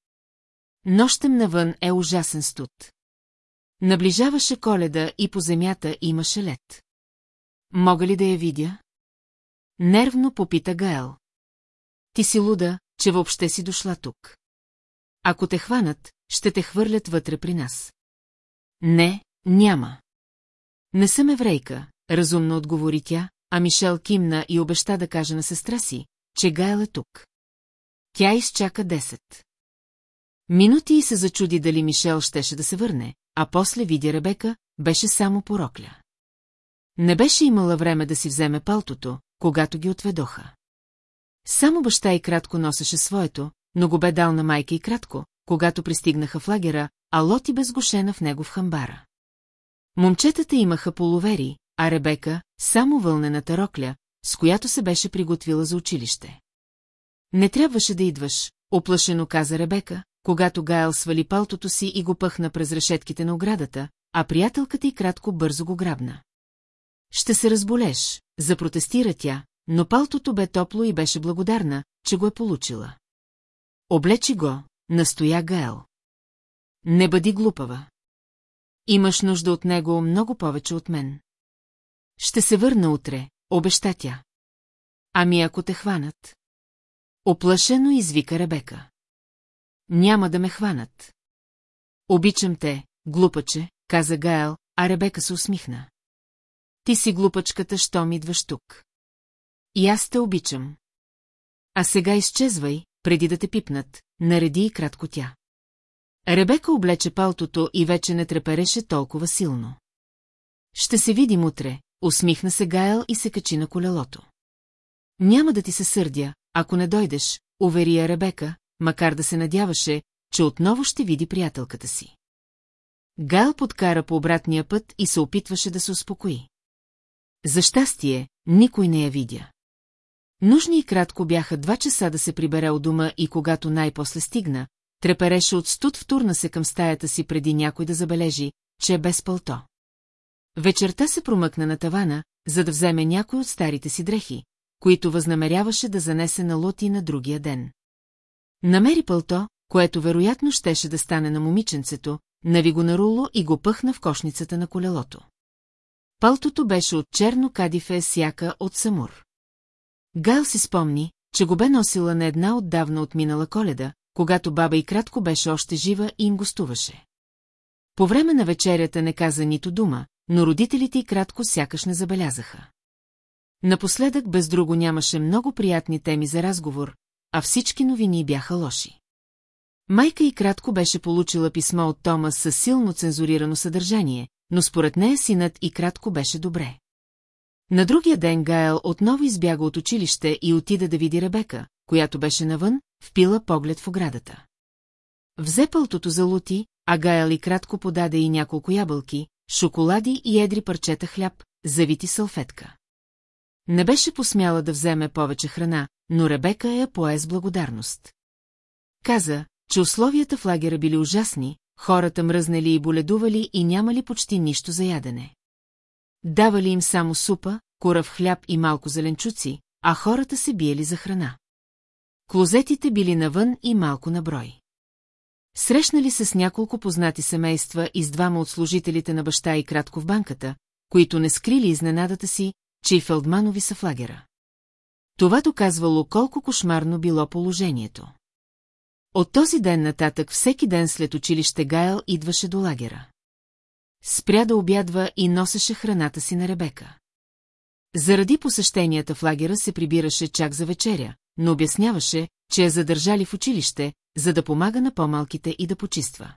Нощем навън е ужасен студ. Наближаваше коледа и по земята имаше лед. Мога ли да я видя? Нервно попита Гаел. Ти си луда, че въобще си дошла тук. Ако те хванат, ще те хвърлят вътре при нас. Не, няма. Не съм еврейка, разумно отговори тя, а Мишел кимна и обеща да каже на сестра си, че Гайл е тук. Тя изчака 10. Минути и се зачуди дали Мишел щеше да се върне, а после видя Ребека, беше само порокля. Не беше имала време да си вземе палтото, когато ги отведоха. Само баща и кратко носеше своето, но го бе дал на майка и кратко, когато пристигнаха в лагера, а Лоти безгошена в него в хамбара. Момчетата имаха половери, а Ребека – само вълнената рокля, с която се беше приготвила за училище. Не трябваше да идваш, оплашено каза Ребека, когато Гайл свали палтото си и го пъхна през решетките на оградата, а приятелката й кратко бързо го грабна. Ще се разболеш, запротестира тя, но палтото бе топло и беше благодарна, че го е получила. Облечи го, настоя Гаел. Не бъди глупава. Имаш нужда от него много повече от мен. Ще се върна утре, обеща тя. Ами ако те хванат? Оплашено извика Ребека. Няма да ме хванат. Обичам те, глупаче, каза Гаел, а Ребека се усмихна. Ти си глупачката, щом идваш тук. И аз те обичам. А сега изчезвай, преди да те пипнат, нареди и кратко тя. Ребека облече палтото и вече не трепереше толкова силно. Ще се видим утре, усмихна се Гайл и се качи на колелото. Няма да ти се сърдя, ако не дойдеш, увери я Ребека, макар да се надяваше, че отново ще види приятелката си. Гайл подкара по обратния път и се опитваше да се успокои. За щастие, никой не я видя. Нужни и кратко бяха два часа да се прибере от дома и когато най-после стигна, трепереше от студ втурна се към стаята си преди някой да забележи, че е без пълто. Вечерта се промъкна на тавана, за да вземе някой от старите си дрехи, които възнамеряваше да занесе на лоти на другия ден. Намери пълто, което вероятно щеше да стане на момиченцето, нави го на руло и го пъхна в кошницата на колелото. Палтото беше от черно кадифе сяка от самур. Гал си спомни, че го бе носила на една отдавна отминала коледа, когато баба и кратко беше още жива и им гостуваше. По време на вечерята не каза нито дума, но родителите и кратко сякаш не забелязаха. Напоследък без друго нямаше много приятни теми за разговор, а всички новини бяха лоши. Майка и кратко беше получила писмо от Тома със силно цензурирано съдържание, но според нея синът и кратко беше добре. На другия ден Гаел отново избяга от училище и отида да види Ребека, която беше навън, впила поглед в оградата. Взе пълтото за лути, а Гаел и кратко подаде и няколко ябълки, шоколади и едри парчета хляб, завити салфетка. Не беше посмяла да вземе повече храна, но Ребека я пое с благодарност. Каза, че условията в лагера били ужасни, хората мръзнали и боледували и нямали почти нищо за ядене. Давали им само супа, корав хляб и малко зеленчуци, а хората се биели за храна. Клозетите били навън и малко на брой. Срещнали се с няколко познати семейства и с двама от служителите на баща и кратко в банката, които не скрили изненадата си, че и Фелдманови са в лагера. Това доказвало колко кошмарно било положението. От този ден нататък всеки ден след училище Гайл идваше до лагера. Спря да обядва и носеше храната си на Ребека. Заради посещенията в лагера се прибираше чак за вечеря, но обясняваше, че я задържали в училище, за да помага на по-малките и да почиства.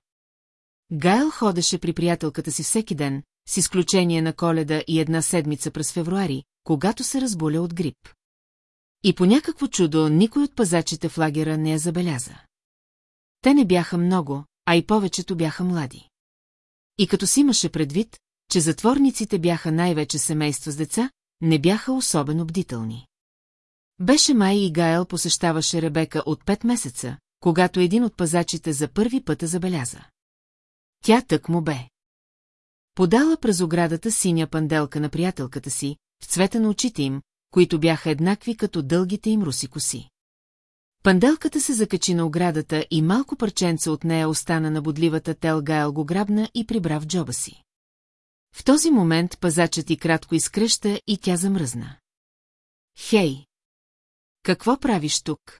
Гайл ходеше при приятелката си всеки ден, с изключение на коледа и една седмица през февруари, когато се разболя от грип. И по някакво чудо никой от пазачите в лагера не я забеляза. Те не бяха много, а и повечето бяха млади. И като си имаше предвид, че затворниците бяха най-вече семейства с деца, не бяха особено бдителни. Беше май и Гайл посещаваше Ребека от пет месеца, когато един от пазачите за първи път забеляза. Тя тък му бе. Подала през оградата синя панделка на приятелката си, в цвета на очите им, които бяха еднакви като дългите им руси коси. Панделката се закачи на оградата и малко парченце от нея остана на бодливата тел Гайл го грабна и прибра в джоба си. В този момент пазачът и кратко изкръща и тя замръзна. Хей! Какво правиш тук?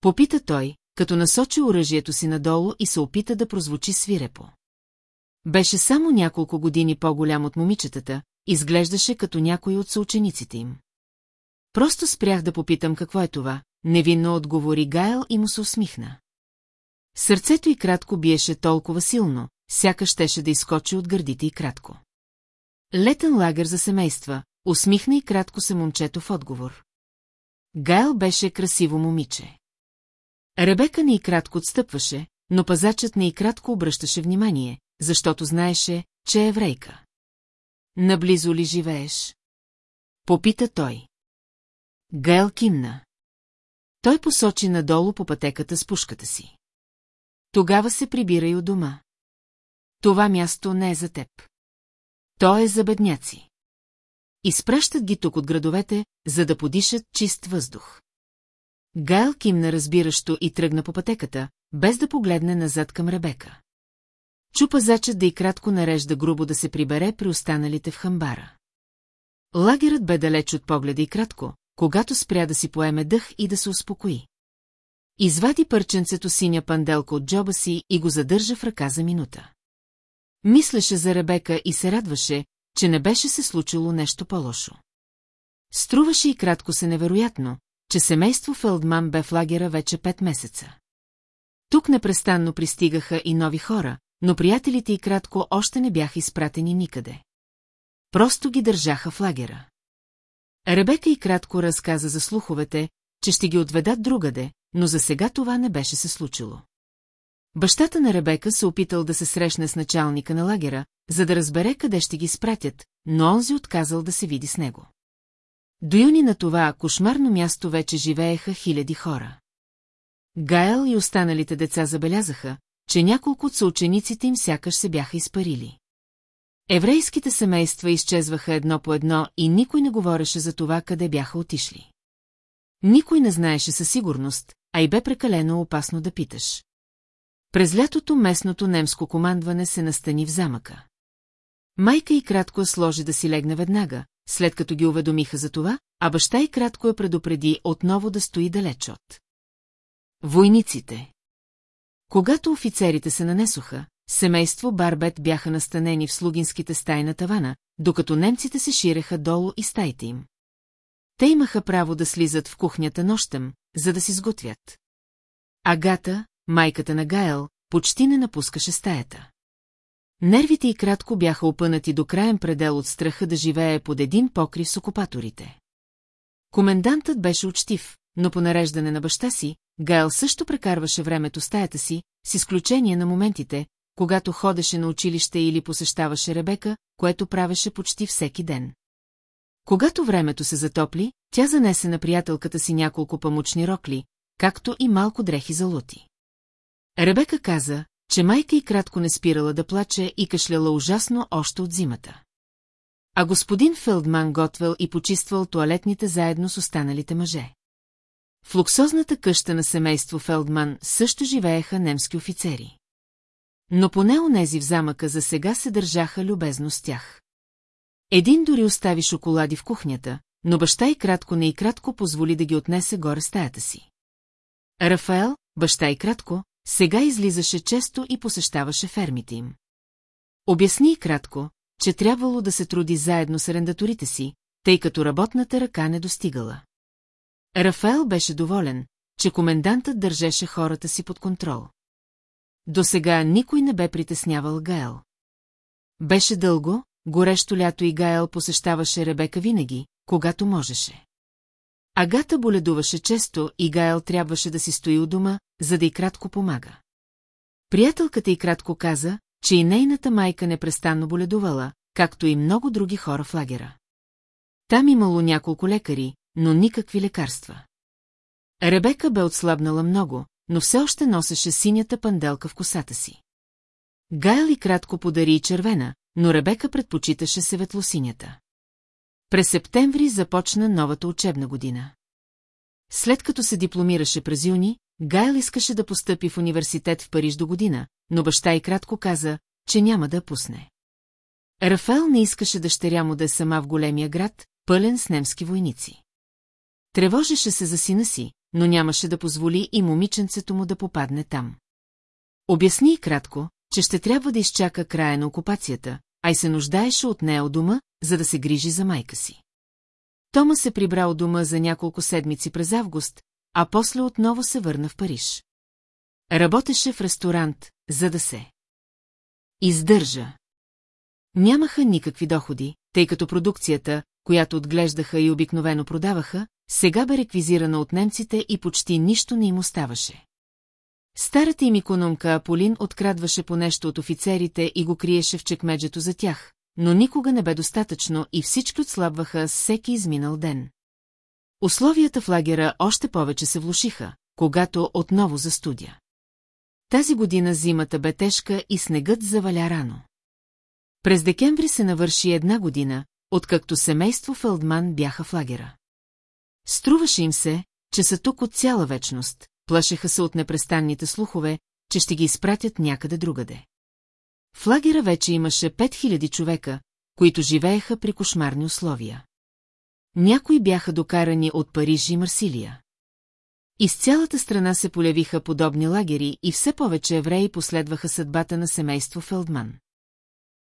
Попита той, като насочи оръжието си надолу и се опита да прозвучи свирепо. Беше само няколко години по-голям от момичетата, изглеждаше като някой от съучениците им. Просто спрях да попитам какво е това, невинно отговори Гайл и му се усмихна. Сърцето й кратко биеше толкова силно, сякаш щеше да изкочи от гърдите и кратко. Летен лагер за семейства, усмихна и кратко се момчето в отговор. Гайл беше красиво момиче. Ребека не и кратко отстъпваше, но пазачът не и кратко обръщаше внимание, защото знаеше, че е еврейка. Наблизо ли живееш? Попита той. Гайл кимна. Той посочи надолу по пътеката с пушката си. Тогава се прибирай от дома. Това място не е за теб. То е за бедняци. Изпращат ги тук от градовете, за да подишат чист въздух. Гайл кимна разбиращо и тръгна по пътеката, без да погледне назад към Ребека. Чупа зачет да и кратко нарежда грубо да се прибере при останалите в хамбара. Лагерът бе далеч от погледа и кратко, когато спря да си поеме дъх и да се успокои. Извади пърченцето синя панделка от джоба си и го задържа в ръка за минута. Мислеше за Ребека и се радваше, че не беше се случило нещо по-лошо. Струваше и кратко се невероятно, че семейство Фелдман бе в лагера вече пет месеца. Тук непрестанно пристигаха и нови хора, но приятелите и кратко още не бяха изпратени никъде. Просто ги държаха в лагера. Ребека и кратко разказа за слуховете, че ще ги отведат другаде, но за сега това не беше се случило. Бащата на Ребека се опитал да се срещне с началника на лагера, за да разбере къде ще ги спратят, но онзи отказал да се види с него. До юни на това кошмарно място вече живееха хиляди хора. Гайл и останалите деца забелязаха, че няколко от съучениците им сякаш се бяха изпарили. Еврейските семейства изчезваха едно по едно и никой не говореше за това къде бяха отишли. Никой не знаеше със сигурност, а и бе прекалено опасно да питаш. През лятото местното немско командване се настани в замъка. Майка и кратко сложи да си легне веднага, след като ги уведомиха за това, а баща и кратко я предупреди отново да стои далеч от. Войниците Когато офицерите се нанесоха, семейство Барбет бяха настанени в слугинските стаи на тавана, докато немците се ширеха долу и стаите им. Те имаха право да слизат в кухнята нощем, за да си сготвят. Агата, майката на Гайл, почти не напускаше стаята. Нервите й кратко бяха опънати до краен предел от страха да живее под един покрив с окупаторите. Комендантът беше учтив, но по нареждане на баща си, Гайл също прекарваше времето стаята си, с изключение на моментите, когато ходеше на училище или посещаваше Ребека, което правеше почти всеки ден. Когато времето се затопли, тя занесе на приятелката си няколко памучни рокли, както и малко дрехи за лути. Ребека каза, че майка и кратко не спирала да плаче и кашляла ужасно още от зимата. А господин Фелдман готвел и почиствал туалетните заедно с останалите мъже. в луксозната къща на семейство Фелдман също живееха немски офицери. Но поне онези в замъка за сега се държаха любезно с тях. Един дори остави шоколади в кухнята, но баща и кратко не и кратко позволи да ги отнесе горе стаята си. Рафаел, баща и кратко, сега излизаше често и посещаваше фермите им. Обясни и кратко, че трябвало да се труди заедно с арендаторите си, тъй като работната ръка не достигала. Рафаел беше доволен, че комендантът държеше хората си под контрол. До сега никой не бе притеснявал Гаел. Беше дълго, горещо лято и Гаел посещаваше Ребека винаги, когато можеше. Агата боледуваше често и Гаел трябваше да си стои у дома, за да и кратко помага. Приятелката и кратко каза, че и нейната майка непрестанно боледувала, както и много други хора в лагера. Там имало няколко лекари, но никакви лекарства. Ребека бе отслабнала много, но все още носеше синята панделка в косата си. Гайл и кратко подари и червена, но Ребека предпочиташе светлосинята. През септември започна новата учебна година. След като се дипломираше през юни, Гайл искаше да постъпи в университет в Париж до година, но баща и кратко каза, че няма да пусне. Рафаел не искаше дъщеря му да е сама в големия град, пълен с немски войници. Тревожеше се за сина си, но нямаше да позволи и момиченцето му да попадне там. Обясни и кратко, че ще трябва да изчака края на окупацията, а и се нуждаеше от нея от дома, за да се грижи за майка си. Тома се прибра от дома за няколко седмици през август, а после отново се върна в Париж. Работеше в ресторант, за да се издържа. Нямаха никакви доходи, тъй като продукцията, която отглеждаха и обикновено продаваха, сега бе реквизирана от немците и почти нищо не им оставаше. Старата им економка Аполин открадваше по нещо от офицерите и го криеше в чекмеджето за тях, но никога не бе достатъчно и всички отслабваха всеки изминал ден. Условията в лагера още повече се влушиха, когато отново застудя. Тази година зимата бе тежка и снегът заваля рано. През декември се навърши една година, откакто семейство Фелдман бяха в лагера. Струваше им се, че са тук от цяла вечност, плашеха се от непрестанните слухове, че ще ги изпратят някъде другаде. В лагера вече имаше 5000 човека, които живееха при кошмарни условия. Някои бяха докарани от Париж и Марсилия. Из цялата страна се полявиха подобни лагери и все повече евреи последваха съдбата на семейство Фелдман.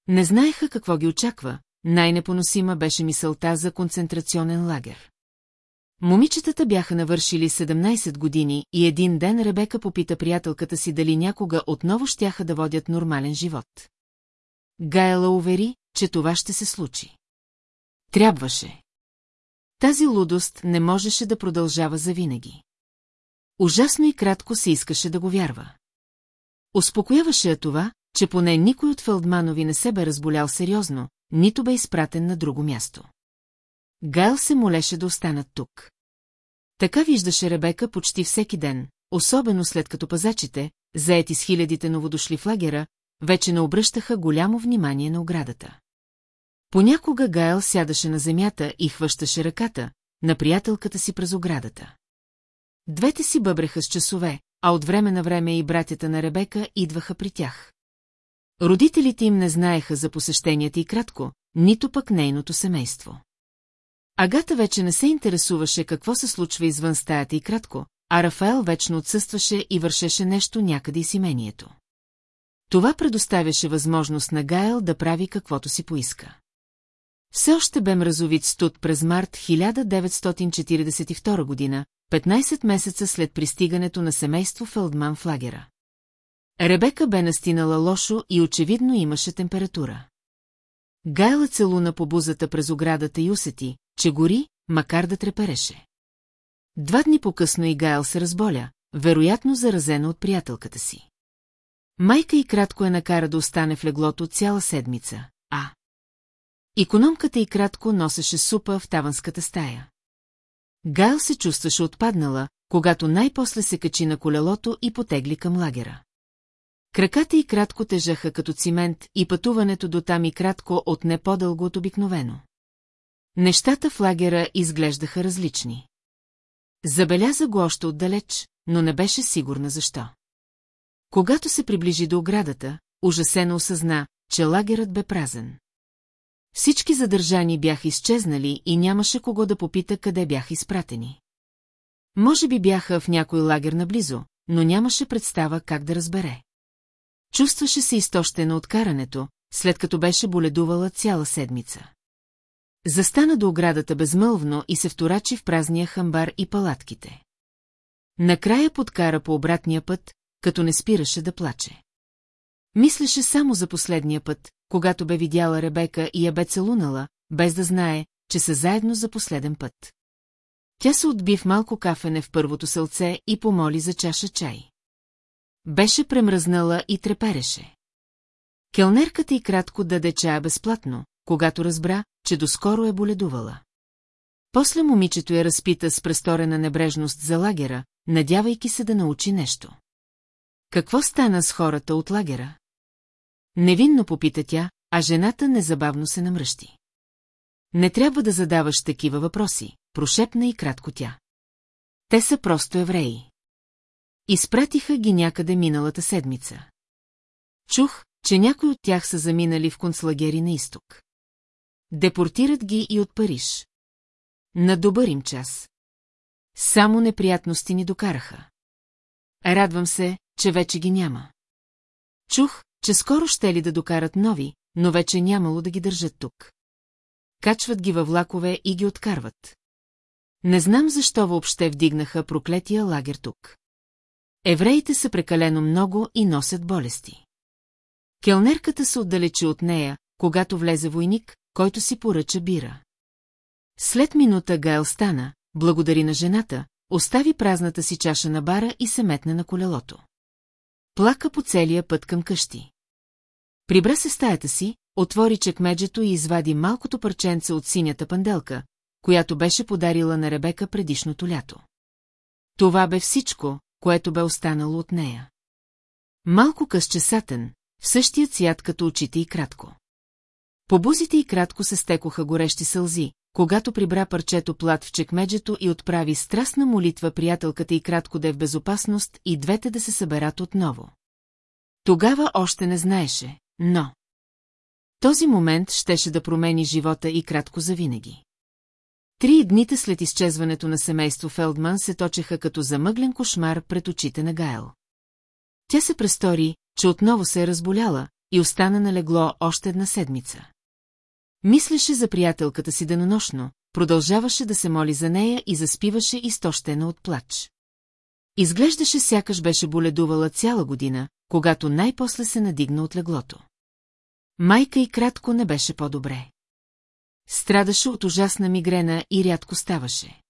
Не знаеха какво ги очаква, най-непоносима беше мисълта за концентрационен лагер. Момичетата бяха навършили 17 години и един ден Ребека попита приятелката си дали някога отново щяха да водят нормален живот. Гайла увери, че това ще се случи. Трябваше. Тази лудост не можеше да продължава завинаги. Ужасно и кратко се искаше да го вярва. Успокояваше я това, че поне никой от Фелдманови не се бе разболял сериозно, нито бе изпратен на друго място. Гайл се молеше да останат тук. Така виждаше Ребека почти всеки ден, особено след като пазачите, заети с хилядите новодошли в лагера, вече не обръщаха голямо внимание на оградата. Понякога Гайл сядаше на земята и хващаше ръката на приятелката си през оградата. Двете си бъбреха с часове, а от време на време и братята на Ребека идваха при тях. Родителите им не знаеха за посещенията и кратко, нито пък нейното семейство. Агата вече не се интересуваше какво се случва извън стаята и кратко, а Рафаел вечно отсъстваше и вършеше нещо някъде из имението. Това предоставяше възможност на Гайл да прави каквото си поиска. Все още бе мразовит студ през март 1942 година, 15 месеца след пристигането на семейство Фелдман в лагера. Ребека бе настинала лошо и очевидно имаше температура. Гайла целуна по бузата през оградата и усети, че гори, макар да трепереше. Два дни по-късно и Гайл се разболя, вероятно заразена от приятелката си. Майка и кратко е накара да остане в леглото цяла седмица, а... Икономката и кратко носеше супа в таванската стая. Гайл се чувстваше отпаднала, когато най-после се качи на колелото и потегли към лагера. Краката й кратко тежаха като цимент и пътуването до там и кратко от не по-дълго от обикновено. Нещата в лагера изглеждаха различни. Забеляза го още отдалеч, но не беше сигурна защо. Когато се приближи до оградата, ужасено осъзна, че лагерът бе празен. Всички задържани бяха изчезнали и нямаше кого да попита къде бяха изпратени. Може би бяха в някой лагер наблизо, но нямаше представа как да разбере. Чувстваше се изтощена от карането, след като беше боледувала цяла седмица. Застана до оградата безмълвно и се вторачи в празния хамбар и палатките. Накрая подкара по обратния път, като не спираше да плаче. Мислеше само за последния път, когато бе видяла Ребека и я бе целунала, без да знае, че са заедно за последен път. Тя се отби в малко кафене в първото сълце и помоли за чаша чай. Беше премръзнала и трепереше. Келнерката и кратко даде чая безплатно, когато разбра, че доскоро е боледувала. После момичето я разпита с престорена небрежност за лагера, надявайки се да научи нещо. Какво стана с хората от лагера? Невинно попита тя, а жената незабавно се намръщи. Не трябва да задаваш такива въпроси, прошепна и кратко тя. Те са просто евреи. Изпратиха ги някъде миналата седмица. Чух, че някои от тях са заминали в концлагери на изток. Депортират ги и от Париж. На добър им час. Само неприятности ни докараха. Радвам се, че вече ги няма. Чух, че скоро ще ли да докарат нови, но вече нямало да ги държат тук. Качват ги във влакове и ги откарват. Не знам защо въобще вдигнаха проклетия лагер тук. Евреите са прекалено много и носят болести. Келнерката се отдалечи от нея, когато влезе войник, който си поръча бира. След минута Гайл стана, благодари на жената, остави празната си чаша на бара и се метна на колелото. Плака по целия път към къщи. Прибра се стаята си, отвори чекмеджето и извади малкото парченце от синята панделка, която беше подарила на Ребека предишното лято. Това бе всичко, което бе останало от нея. Малко късче сатен, в същия цвят като очите и кратко. По бузите и кратко се стекоха горещи сълзи, когато прибра парчето плат в чекмеджето и отправи страстна молитва приятелката и кратко да е в безопасност и двете да се съберат отново. Тогава още не знаеше, но... Този момент щеше да промени живота и кратко завинаги. Три дните след изчезването на семейство Фелдман се точеха като замъглен кошмар пред очите на Гайл. Тя се престори, че отново се е разболяла и остана на легло още една седмица. Мислеше за приятелката си денонощно, продължаваше да се моли за нея и заспиваше изтощена от плач. Изглеждаше сякаш беше боледувала цяла година, когато най-после се надигна от леглото. Майка и кратко не беше по-добре. Страдаше от ужасна мигрена и рядко ставаше.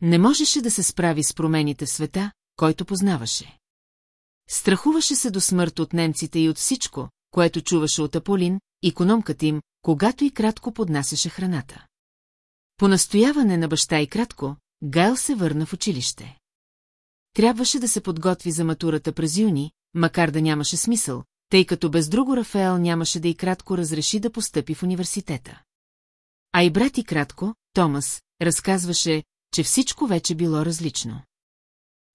Не можеше да се справи с промените в света, който познаваше. Страхуваше се до смърт от немците и от всичко, което чуваше от Аполин, икономката им, когато и кратко поднасяше храната. По настояване на баща и кратко, Гайл се върна в училище. Трябваше да се подготви за матурата през юни, макар да нямаше смисъл, тъй като без друго Рафаел нямаше да и кратко разреши да постъпи в университета. А и брат и кратко, Томас, разказваше, че всичко вече било различно.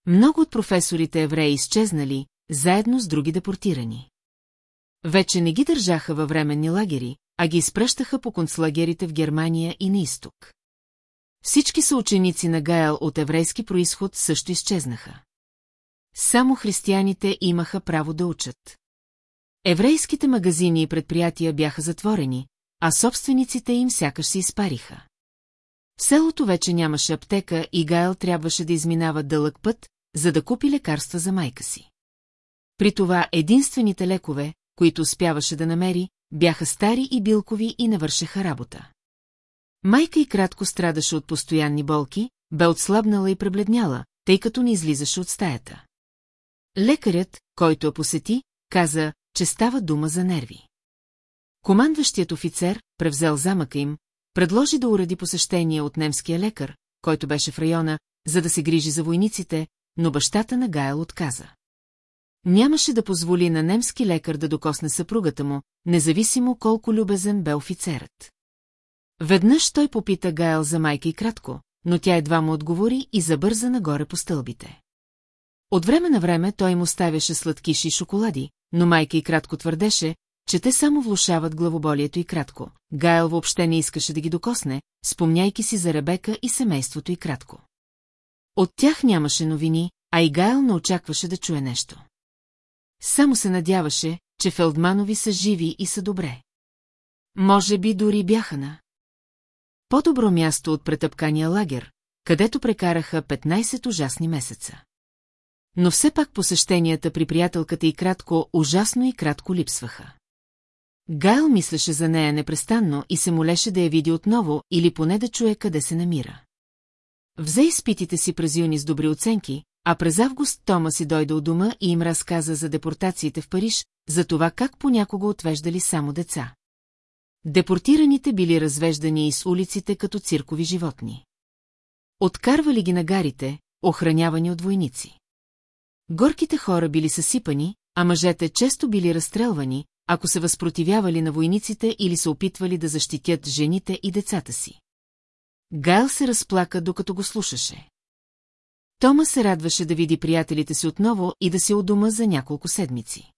Много от професорите евреи изчезнали, заедно с други депортирани. Вече не ги държаха във временни лагери, а ги изпращаха по концлагерите в Германия и на изток. Всички съученици на Гайл от еврейски происход също изчезнаха. Само християните имаха право да учат. Еврейските магазини и предприятия бяха затворени, а собствениците им сякаш се изпариха. В селото вече нямаше аптека и Гайл трябваше да изминава дълъг път, за да купи лекарства за майка си. При това единствените лекове, които успяваше да намери, бяха стари и билкови и не вършеха работа. Майка и кратко страдаше от постоянни болки, бе отслабнала и пребледняла, тъй като не излизаше от стаята. Лекарят, който я посети, каза, че става дума за нерви. Командващият офицер, превзел замъка им, предложи да уреди посещение от немския лекар, който беше в района, за да се грижи за войниците, но бащата на Гайл отказа. Нямаше да позволи на немски лекар да докосне съпругата му, независимо колко любезен бе офицерът. Веднъж той попита Гайл за майка и кратко, но тя едва му отговори и забърза нагоре по стълбите. От време на време той им оставяше сладкиши и шоколади, но майка и кратко твърдеше, че те само влушават главоболието и кратко. Гайл въобще не искаше да ги докосне, спомняйки си за Ребека и семейството и кратко. От тях нямаше новини, а и Гайл не очакваше да чуе нещо. Само се надяваше, че Фелдманови са живи и са добре. Може би дори бяха на. По-добро място от претъпкания лагер, където прекараха 15 ужасни месеца. Но все пак посещенията при приятелката и кратко ужасно и кратко липсваха. Гайл мислеше за нея непрестанно и се молеше да я види отново или поне да чуе къде се намира. Взе изпитите си през юни с добри оценки, а през август Тома си дойде от дома и им разказа за депортациите в Париж, за това как понякога отвеждали само деца. Депортираните били развеждани из улиците като циркови животни. Откарвали ги на гарите, охранявани от войници. Горките хора били съсипани, а мъжете често били разстрелвани, ако се възпротивявали на войниците или се опитвали да защитят жените и децата си. Гайл се разплака, докато го слушаше. Тома се радваше да види приятелите си отново и да се у за няколко седмици.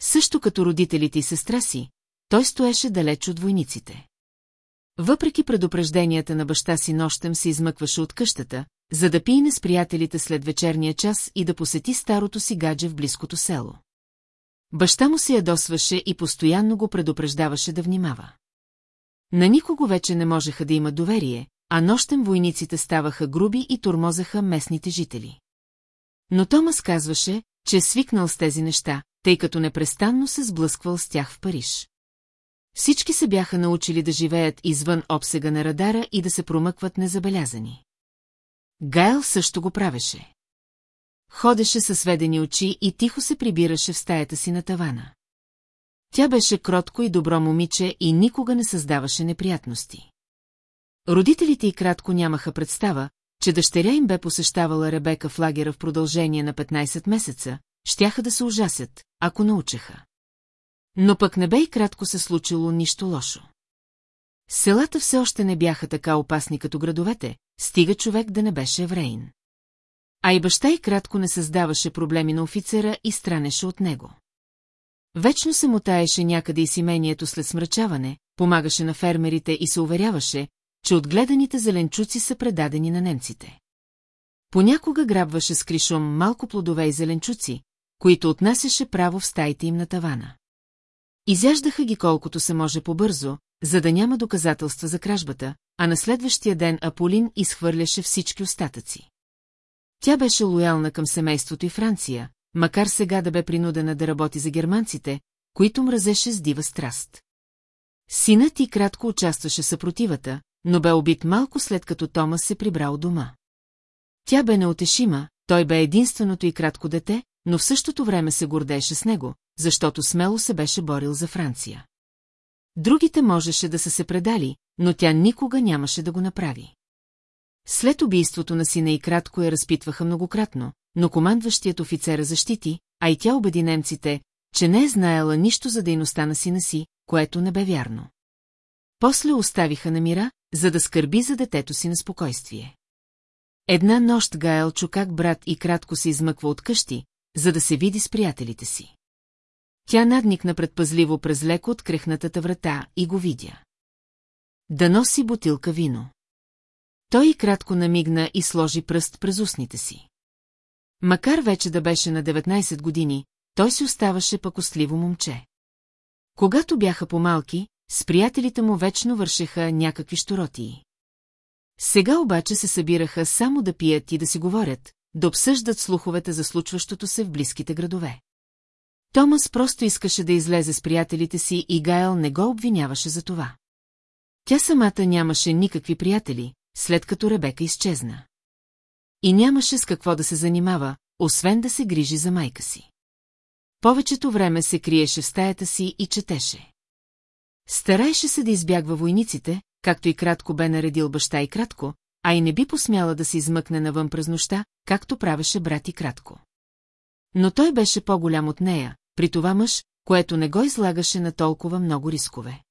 Също като родителите и сестра си, той стоеше далеч от войниците. Въпреки предупрежденията на баща си нощем се измъкваше от къщата, за да пине с приятелите след вечерния час и да посети старото си гадже в близкото село. Баща му се ядосваше и постоянно го предупреждаваше да внимава. На никого вече не можеха да има доверие, а нощем войниците ставаха груби и тормозаха местните жители. Но Томас казваше, че е свикнал с тези неща, тъй като непрестанно се сблъсквал с тях в Париж. Всички се бяха научили да живеят извън обсега на радара и да се промъкват незабелязани. Гайл също го правеше. Ходеше със сведени очи и тихо се прибираше в стаята си на тавана. Тя беше кротко и добро момиче и никога не създаваше неприятности. Родителите й кратко нямаха представа, че дъщеря им бе посещавала Ребека в лагера в продължение на 15 месеца, щяха да се ужасят, ако научеха. Но пък не бе и кратко се случило нищо лошо. Селата все още не бяха така опасни като градовете, стига човек да не беше евреин. А и баща и кратко не създаваше проблеми на офицера и странеше от него. Вечно се мутаеше някъде и семението след смрачаване, помагаше на фермерите и се уверяваше, че отгледаните зеленчуци са предадени на немците. Понякога грабваше с кришом малко плодове и зеленчуци, които отнасяше право в стаите им на тавана. Изяждаха ги колкото се може по-бързо, за да няма доказателства за кражбата, а на следващия ден Аполин изхвърляше всички остатъци. Тя беше лоялна към семейството и Франция, макар сега да бе принудена да работи за германците, които мразеше с дива страст. Синът и кратко участваше съпротивата, но бе убит малко след като Томас се прибра от дома. Тя бе неотешима, той бе единственото и кратко дете, но в същото време се гордееше с него, защото смело се беше борил за Франция. Другите можеше да са се предали, но тя никога нямаше да го направи. След убийството на сина и кратко я разпитваха многократно, но командващият офицера защити, а и тя убеди немците, че не е знаела нищо за дейността на сина си, което не бе вярно. После оставиха на мира, за да скърби за детето си на спокойствие. Една нощ Гаел чу как брат и кратко се измъква от къщи, за да се види с приятелите си. Тя надникна предпазливо през леко от крехнатата врата и го видя. Да носи бутилка вино. Той и кратко намигна и сложи пръст през устните си. Макар вече да беше на 19 години, той си оставаше пакостливо момче. Когато бяха по-малки, с приятелите му вечно вършеха някакви щуротии. Сега обаче се събираха само да пият и да си говорят, да обсъждат слуховете за случващото се в близките градове. Томас просто искаше да излезе с приятелите си и Гайл не го обвиняваше за това. Тя самата нямаше никакви приятели, след като Ребека изчезна. И нямаше с какво да се занимава, освен да се грижи за майка си. Повечето време се криеше в стаята си и четеше. Стараеше се да избягва войниците, както и кратко бе наредил баща и кратко, а и не би посмяла да се измъкне навън през нощта, както правеше брат и кратко. Но той беше по-голям от нея, при това мъж, което не го излагаше на толкова много рискове.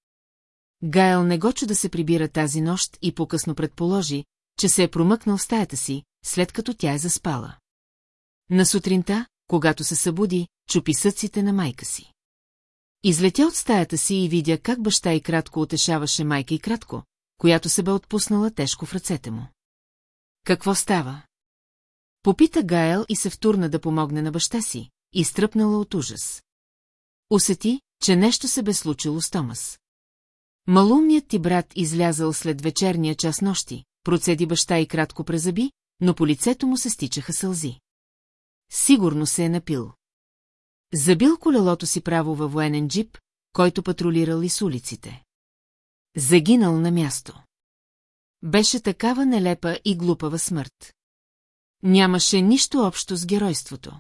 Гайл не го чу да се прибира тази нощ и по-късно предположи, че се е промъкнал в стаята си, след като тя е заспала. На сутринта, когато се събуди, чупи съците на майка си. Излетя от стаята си и видя как баща и кратко утешаваше майка и кратко, която се бе отпуснала тежко в ръцете му. Какво става? Попита Гаел и се втурна да помогне на баща си, изтръпнала от ужас. Усети, че нещо се бе случило с Томас. Малумният ти брат излязъл след вечерния час нощи, процеди баща и кратко презаби, но по лицето му се стичаха сълзи. Сигурно се е напил. Забил колелото си право във военен джип, който патрулирал и с улиците. Загинал на място. Беше такава нелепа и глупава смърт. Нямаше нищо общо с геройството.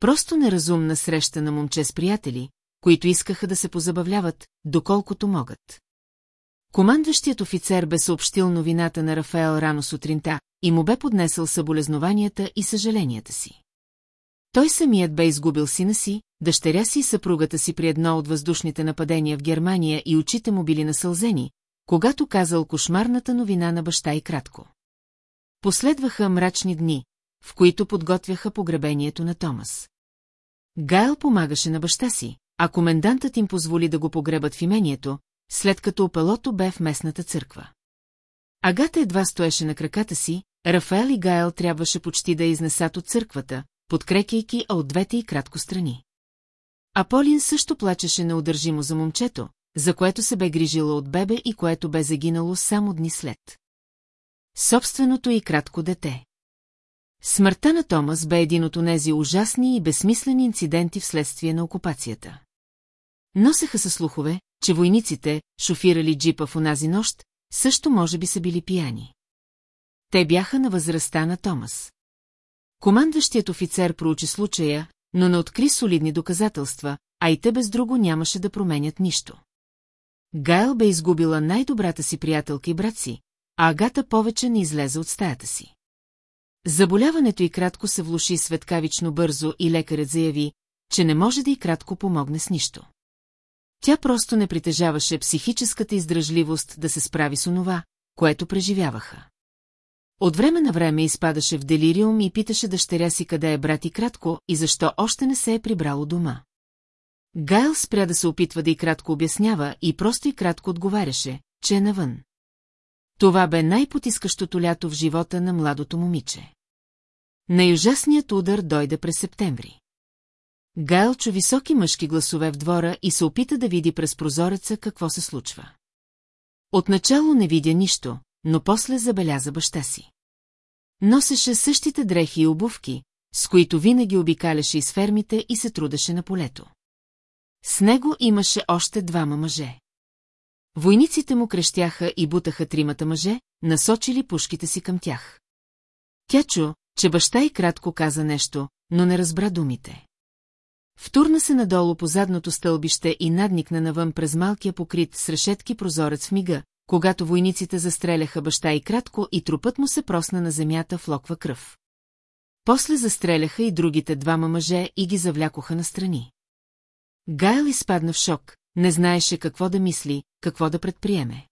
Просто неразумна среща на момче с приятели, които искаха да се позабавляват, доколкото могат. Командващият офицер бе съобщил новината на Рафаел рано сутринта и му бе поднесъл съболезнованията и съжаленията си. Той самият бе изгубил сина си, дъщеря си и съпругата си при едно от въздушните нападения в Германия и очите му били насълзени, когато казал кошмарната новина на баща и кратко. Последваха мрачни дни, в които подготвяха погребението на Томас. Гайл помагаше на баща си, а комендантът им позволи да го погребат в имението, след като опелото бе в местната църква. Агата едва стоеше на краката си, Рафаел и Гайл трябваше почти да изнесат от църквата, подкрекяйки от двете и кратко страни. Аполин също плачеше неудържимо за момчето, за което се бе грижила от бебе и което бе загинало само дни след. Собственото и кратко дете. Смъртта на Томас бе един от онези ужасни и безсмислени инциденти вследствие на окупацията. Носеха се слухове, че войниците, шофирали джипа в онази нощ, също може би са били пияни. Те бяха на възрастта на Томас. Командващият офицер проучи случая, но не откри солидни доказателства, а и те без друго нямаше да променят нищо. Гайл бе изгубила най-добрата си приятелка и брат си, а Агата повече не излезе от стаята си. Заболяването и кратко се влуши светкавично бързо и лекарят заяви, че не може да и кратко помогне с нищо. Тя просто не притежаваше психическата издръжливост да се справи с онова, което преживяваха. От време на време изпадаше в делириум и питаше дъщеря си къде е брат и кратко и защо още не се е прибрало дома. Гайл спря да се опитва да и кратко обяснява и просто и кратко отговаряше, че е навън. Това бе най-потискащото лято в живота на младото момиче. Най-ужасният удар дойде през септември. Гайл чу високи мъжки гласове в двора и се опита да види през прозореца какво се случва. Отначало не видя нищо, но после забеляза баща си. Носеше същите дрехи и обувки, с които винаги обикаляше из фермите и се трудеше на полето. С него имаше още двама мъже. Войниците му крещяха и бутаха тримата мъже, насочили пушките си към тях. Тя чу, че баща и кратко каза нещо, но не разбра думите. Втурна се надолу по задното стълбище и надникна навън през малкия покрит с решетки прозорец в мига, когато войниците застреляха баща и кратко и трупът му се просна на земята в локва кръв. После застреляха и другите двама мъже и ги завлякоха настрани. Гайл изпадна в шок, не знаеше какво да мисли, какво да предприеме.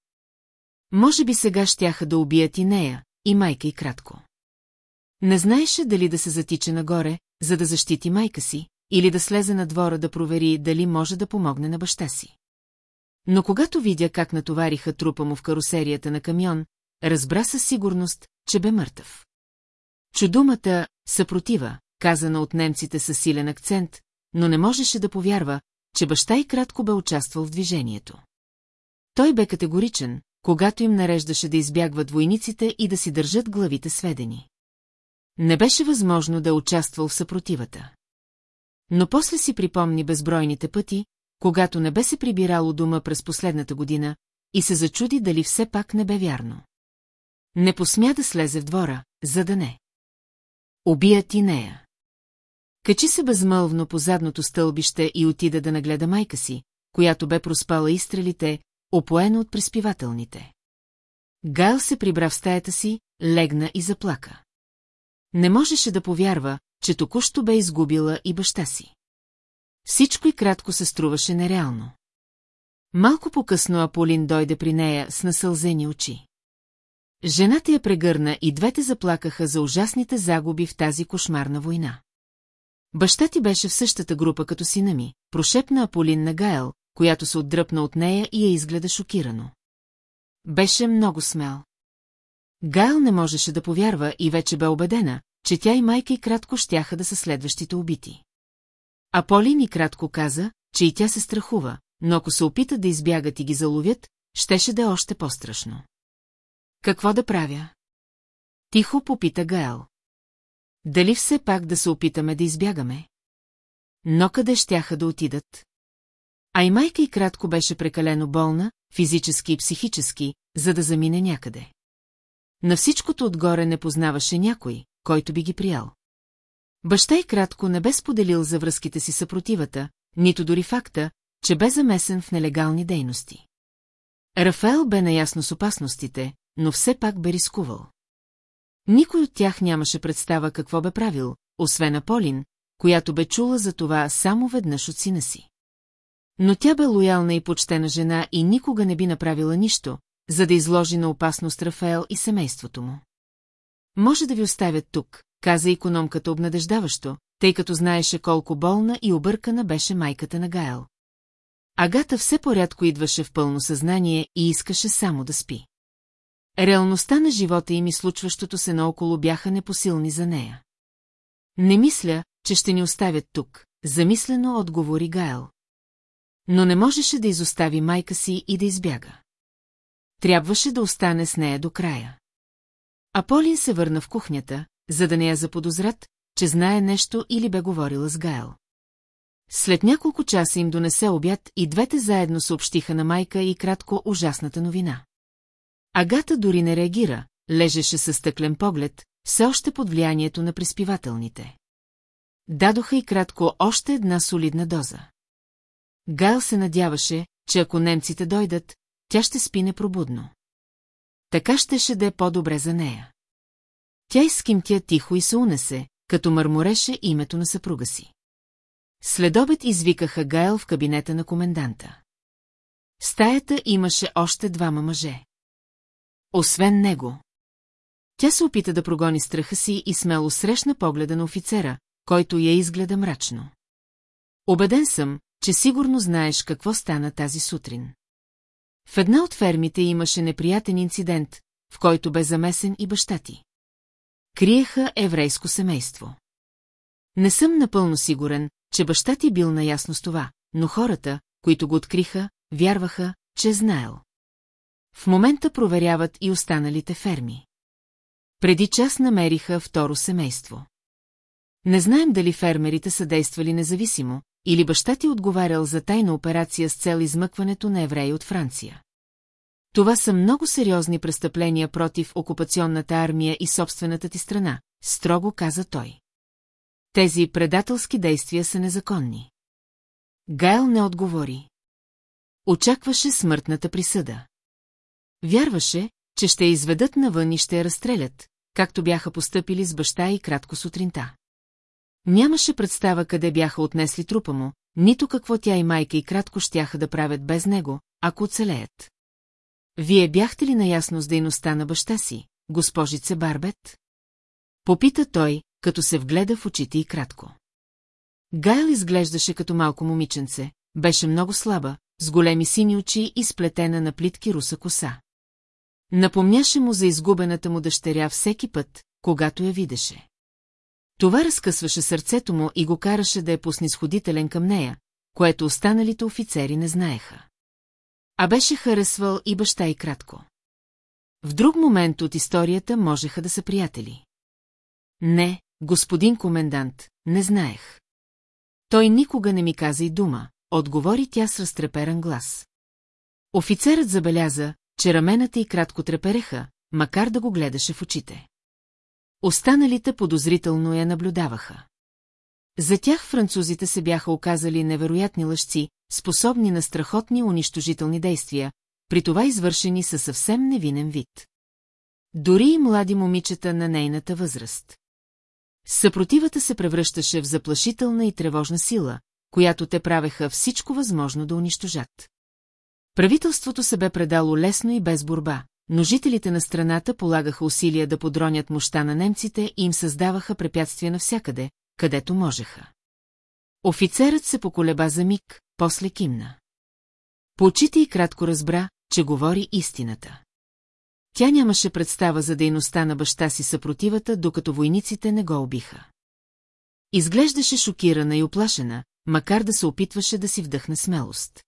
Може би сега щяха да убият и нея, и майка и кратко. Не знаеше дали да се затича нагоре, за да защити майка си, или да слезе на двора да провери дали може да помогне на баща си. Но когато видя как натовариха трупа му в карусерията на камион, разбра със сигурност, че бе мъртъв. Чудумата съпротива, казана от немците със силен акцент, но не можеше да повярва, че баща и кратко бе участвал в движението. Той бе категоричен, когато им нареждаше да избягват войниците и да си държат главите сведени. Не беше възможно да участвал в съпротивата. Но после си припомни безбройните пъти, когато не бе се прибирало дома през последната година, и се зачуди дали все пак не бе вярно. Не посмя да слезе в двора, за да не. Убият и нея. Качи се безмълвно по задното стълбище и отида да нагледа майка си, която бе проспала изстрелите, опоена от приспивателните. Гайл се прибра в стаята си, легна и заплака. Не можеше да повярва, че току-що бе изгубила и баща си. Всичко и кратко се струваше нереално. Малко по-късно Аполин дойде при нея с насълзени очи. Жената я прегърна и двете заплакаха за ужасните загуби в тази кошмарна война. Баща ти беше в същата група като сина ми, прошепна Аполин на Гайл, която се отдръпна от нея и я изгледа шокирано. Беше много смел. Гайл не можеше да повярва и вече бе убедена, че тя и майка и кратко щяха да са следващите убити. Аполин и кратко каза, че и тя се страхува, но ако се опитат да избягат и ги заловят, щеше да е още по-страшно. Какво да правя? Тихо попита Гаел. Дали все пак да се опитаме да избягаме? Но къде щяха да отидат? А и майка и кратко беше прекалено болна, физически и психически, за да замине някъде. На всичкото отгоре не познаваше някой, който би ги приял. Баща и кратко не бе споделил за връзките си съпротивата, нито дори факта, че бе замесен в нелегални дейности. Рафаел бе наясно с опасностите, но все пак бе рискувал. Никой от тях нямаше представа какво бе правил, освен Аполин, която бе чула за това само веднъж от сина си. Но тя бе лоялна и почтена жена и никога не би направила нищо, за да изложи на опасност Рафаел и семейството му. Може да ви оставят тук, каза економката обнадеждаващо, тъй като знаеше колко болна и объркана беше майката на Гайл. Агата все порядко идваше в пълно съзнание и искаше само да спи. Реалността на живота им и случващото се наоколо бяха непосилни за нея. Не мисля, че ще ни оставят тук, замислено отговори Гайл. Но не можеше да изостави майка си и да избяга. Трябваше да остане с нея до края. Аполин се върна в кухнята, за да не я заподозрат, че знае нещо или бе говорила с Гайл. След няколко часа им донесе обяд и двете заедно съобщиха на майка и кратко ужасната новина. Агата дори не реагира, лежеше със стъклен поглед, все още под влиянието на приспивателните. Дадоха и кратко още една солидна доза. Гайл се надяваше, че ако немците дойдат, тя ще спи непробудно. Така щеше да е по-добре за нея. Тя изкимтя тихо и се унесе, като мърмореше името на съпруга си. Следобед извикаха Гайл в кабинета на коменданта. В стаята имаше още двама мъже. Освен него. Тя се опита да прогони страха си и смело срещна погледа на офицера, който я изгледа мрачно. Обеден съм, че сигурно знаеш какво стана тази сутрин. В една от фермите имаше неприятен инцидент, в който бе замесен и баща ти. Криеха еврейско семейство. Не съм напълно сигурен, че баща ти бил наясно с това, но хората, които го откриха, вярваха, че е знаел. В момента проверяват и останалите ферми. Преди час намериха второ семейство. Не знаем дали фермерите са действали независимо, или баща ти отговарял за тайна операция с цел измъкването на евреи от Франция. Това са много сериозни престъпления против окупационната армия и собствената ти страна, строго каза той. Тези предателски действия са незаконни. Гайл не отговори. Очакваше смъртната присъда. Вярваше, че ще я изведат навън и ще я разстрелят, както бяха постъпили с баща и кратко сутринта. Нямаше представа къде бяха отнесли трупа му, нито какво тя и майка и кратко щяха да правят без него, ако оцелеят. Вие бяхте ли наясно с дейността на баща си, госпожице Барбет? Попита той, като се вгледа в очите и кратко. Гайл изглеждаше като малко момиченце, беше много слаба, с големи сини очи и сплетена на плитки руса коса. Напомняше му за изгубената му дъщеря всеки път, когато я видеше. Това разкъсваше сърцето му и го караше да е поснисходителен към нея, което останалите офицери не знаеха. А беше харесвал и баща и кратко. В друг момент от историята можеха да са приятели. Не, господин комендант, не знаех. Той никога не ми каза и дума, отговори тя с разтреперан глас. Офицерът забеляза, че рамената й кратко трепереха, макар да го гледаше в очите. Останалите подозрително я наблюдаваха. За тях французите се бяха оказали невероятни лъжци, способни на страхотни унищожителни действия, при това извършени със съвсем невинен вид. Дори и млади момичета на нейната възраст. Съпротивата се превръщаше в заплашителна и тревожна сила, която те правеха всичко възможно да унищожат. Правителството се бе предало лесно и без борба, но жителите на страната полагаха усилия да подронят мощта на немците и им създаваха препятствия навсякъде, където можеха. Офицерът се поколеба за миг, после кимна. По очите и кратко разбра, че говори истината. Тя нямаше представа за дейността на баща си съпротивата, докато войниците не го убиха. Изглеждаше шокирана и оплашена, макар да се опитваше да си вдъхне смелост.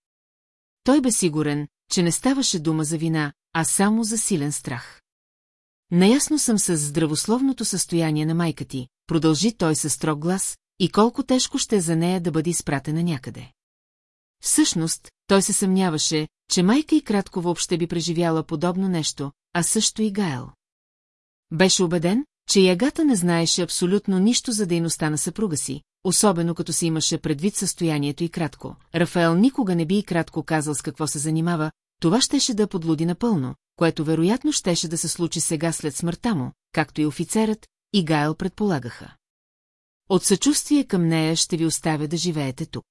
Той бе сигурен, че не ставаше дума за вина, а само за силен страх. Наясно съм с здравословното състояние на майка ти, продължи той със строг глас, и колко тежко ще е за нея да бъде изпратена някъде. Всъщност, той се съмняваше, че майка и кратко въобще би преживяла подобно нещо, а също и Гаел. Беше убеден, че Ягата не знаеше абсолютно нищо за дейността на съпруга си, особено като си имаше предвид състоянието и кратко. Рафаел никога не би и кратко казал с какво се занимава, това щеше да подлуди напълно, което вероятно щеше да се случи сега след смъртта му, както и офицерът, и Гайл предполагаха. От съчувствие към нея ще ви оставя да живеете тук.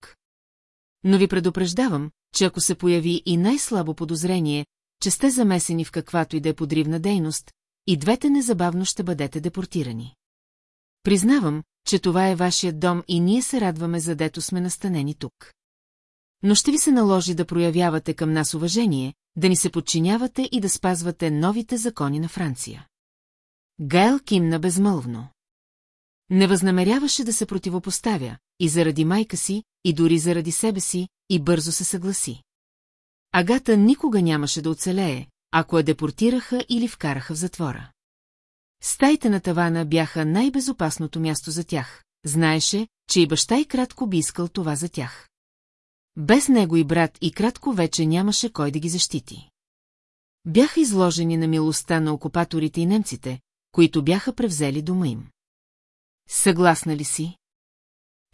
Но ви предупреждавам, че ако се появи и най-слабо подозрение, че сте замесени в каквато и да е подривна дейност, и двете незабавно ще бъдете депортирани. Признавам, че това е вашият дом и ние се радваме, задето сме настанени тук. Но ще ви се наложи да проявявате към нас уважение, да ни се подчинявате и да спазвате новите закони на Франция. Гайл кимна безмълвно. Не възнамеряваше да се противопоставя, и заради майка си, и дори заради себе си, и бързо се съгласи. Агата никога нямаше да оцелее, ако я депортираха или вкараха в затвора. Стаите на тавана бяха най-безопасното място за тях. Знаеше, че и баща и кратко би искал това за тях. Без него и брат и кратко вече нямаше кой да ги защити. Бяха изложени на милостта на окупаторите и немците, които бяха превзели дома им. Съгласна ли си?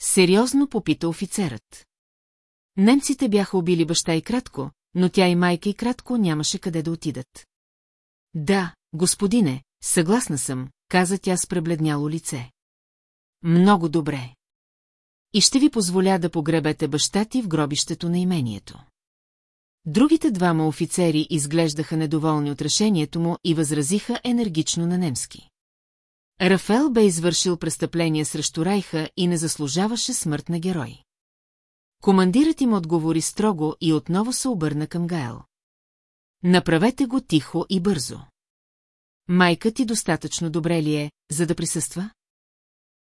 Сериозно попита офицерът. Немците бяха убили баща и кратко, но тя и майка и кратко нямаше къде да отидат. Да, господине, съгласна съм, каза тя с пребледняло лице. Много добре. И ще ви позволя да погребете баща ти в гробището на имението. Другите двама офицери изглеждаха недоволни от решението му и възразиха енергично на немски. Рафел бе извършил престъпление срещу Райха и не заслужаваше смърт на герой. Командирът им отговори строго и отново се обърна към Гаел. Направете го тихо и бързо. Майка ти достатъчно добре ли е, за да присъства?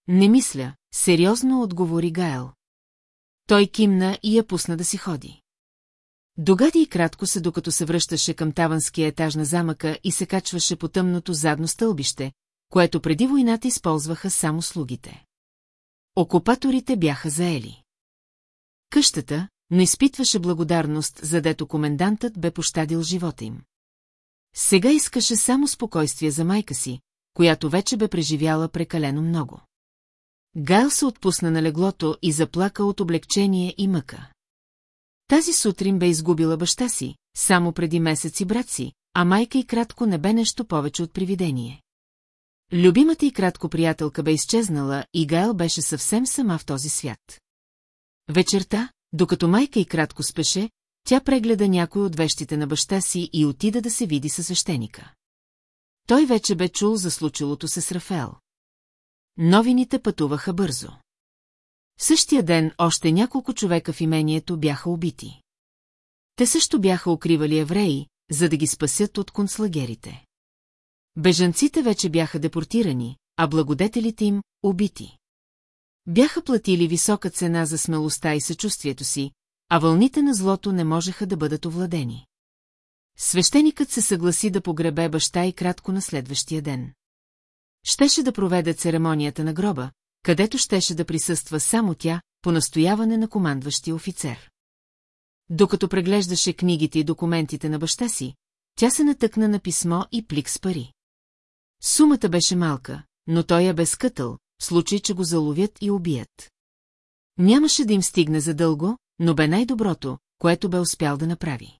Не мисля, сериозно отговори Гаел. Той кимна и я пусна да си ходи. Догади и кратко се, докато се връщаше към таванския етаж на замъка и се качваше по тъмното задно стълбище, което преди войната използваха само слугите. Окупаторите бяха заели. Къщата, но изпитваше благодарност, задето комендантът бе пощадил живота им. Сега искаше само спокойствие за майка си, която вече бе преживяла прекалено много. Гайл се отпусна на леглото и заплака от облегчение и мъка. Тази сутрин бе изгубила баща си, само преди месец и брат си, а майка и кратко не бе нещо повече от привидение. Любимата и кратко приятелка бе изчезнала и Гайл беше съвсем сама в този свят. Вечерта, докато майка и кратко спеше, тя прегледа някой от вещите на баща си и отида да се види със свещеника. Той вече бе чул за случилото се с Рафел. Новините пътуваха бързо. Същия ден още няколко човека в имението бяха убити. Те също бяха укривали евреи, за да ги спасят от концлагерите. Бежанците вече бяха депортирани, а благодетелите им – убити. Бяха платили висока цена за смелостта и съчувствието си, а вълните на злото не можеха да бъдат овладени. Свещеникът се съгласи да погребе баща и кратко на следващия ден. Щеше да проведе церемонията на гроба, където щеше да присъства само тя, по настояване на командващия офицер. Докато преглеждаше книгите и документите на баща си, тя се натъкна на писмо и плик с пари. Сумата беше малка, но той я бе скътал, в случай, че го заловят и убият. Нямаше да им стигне задълго, но бе най-доброто, което бе успял да направи.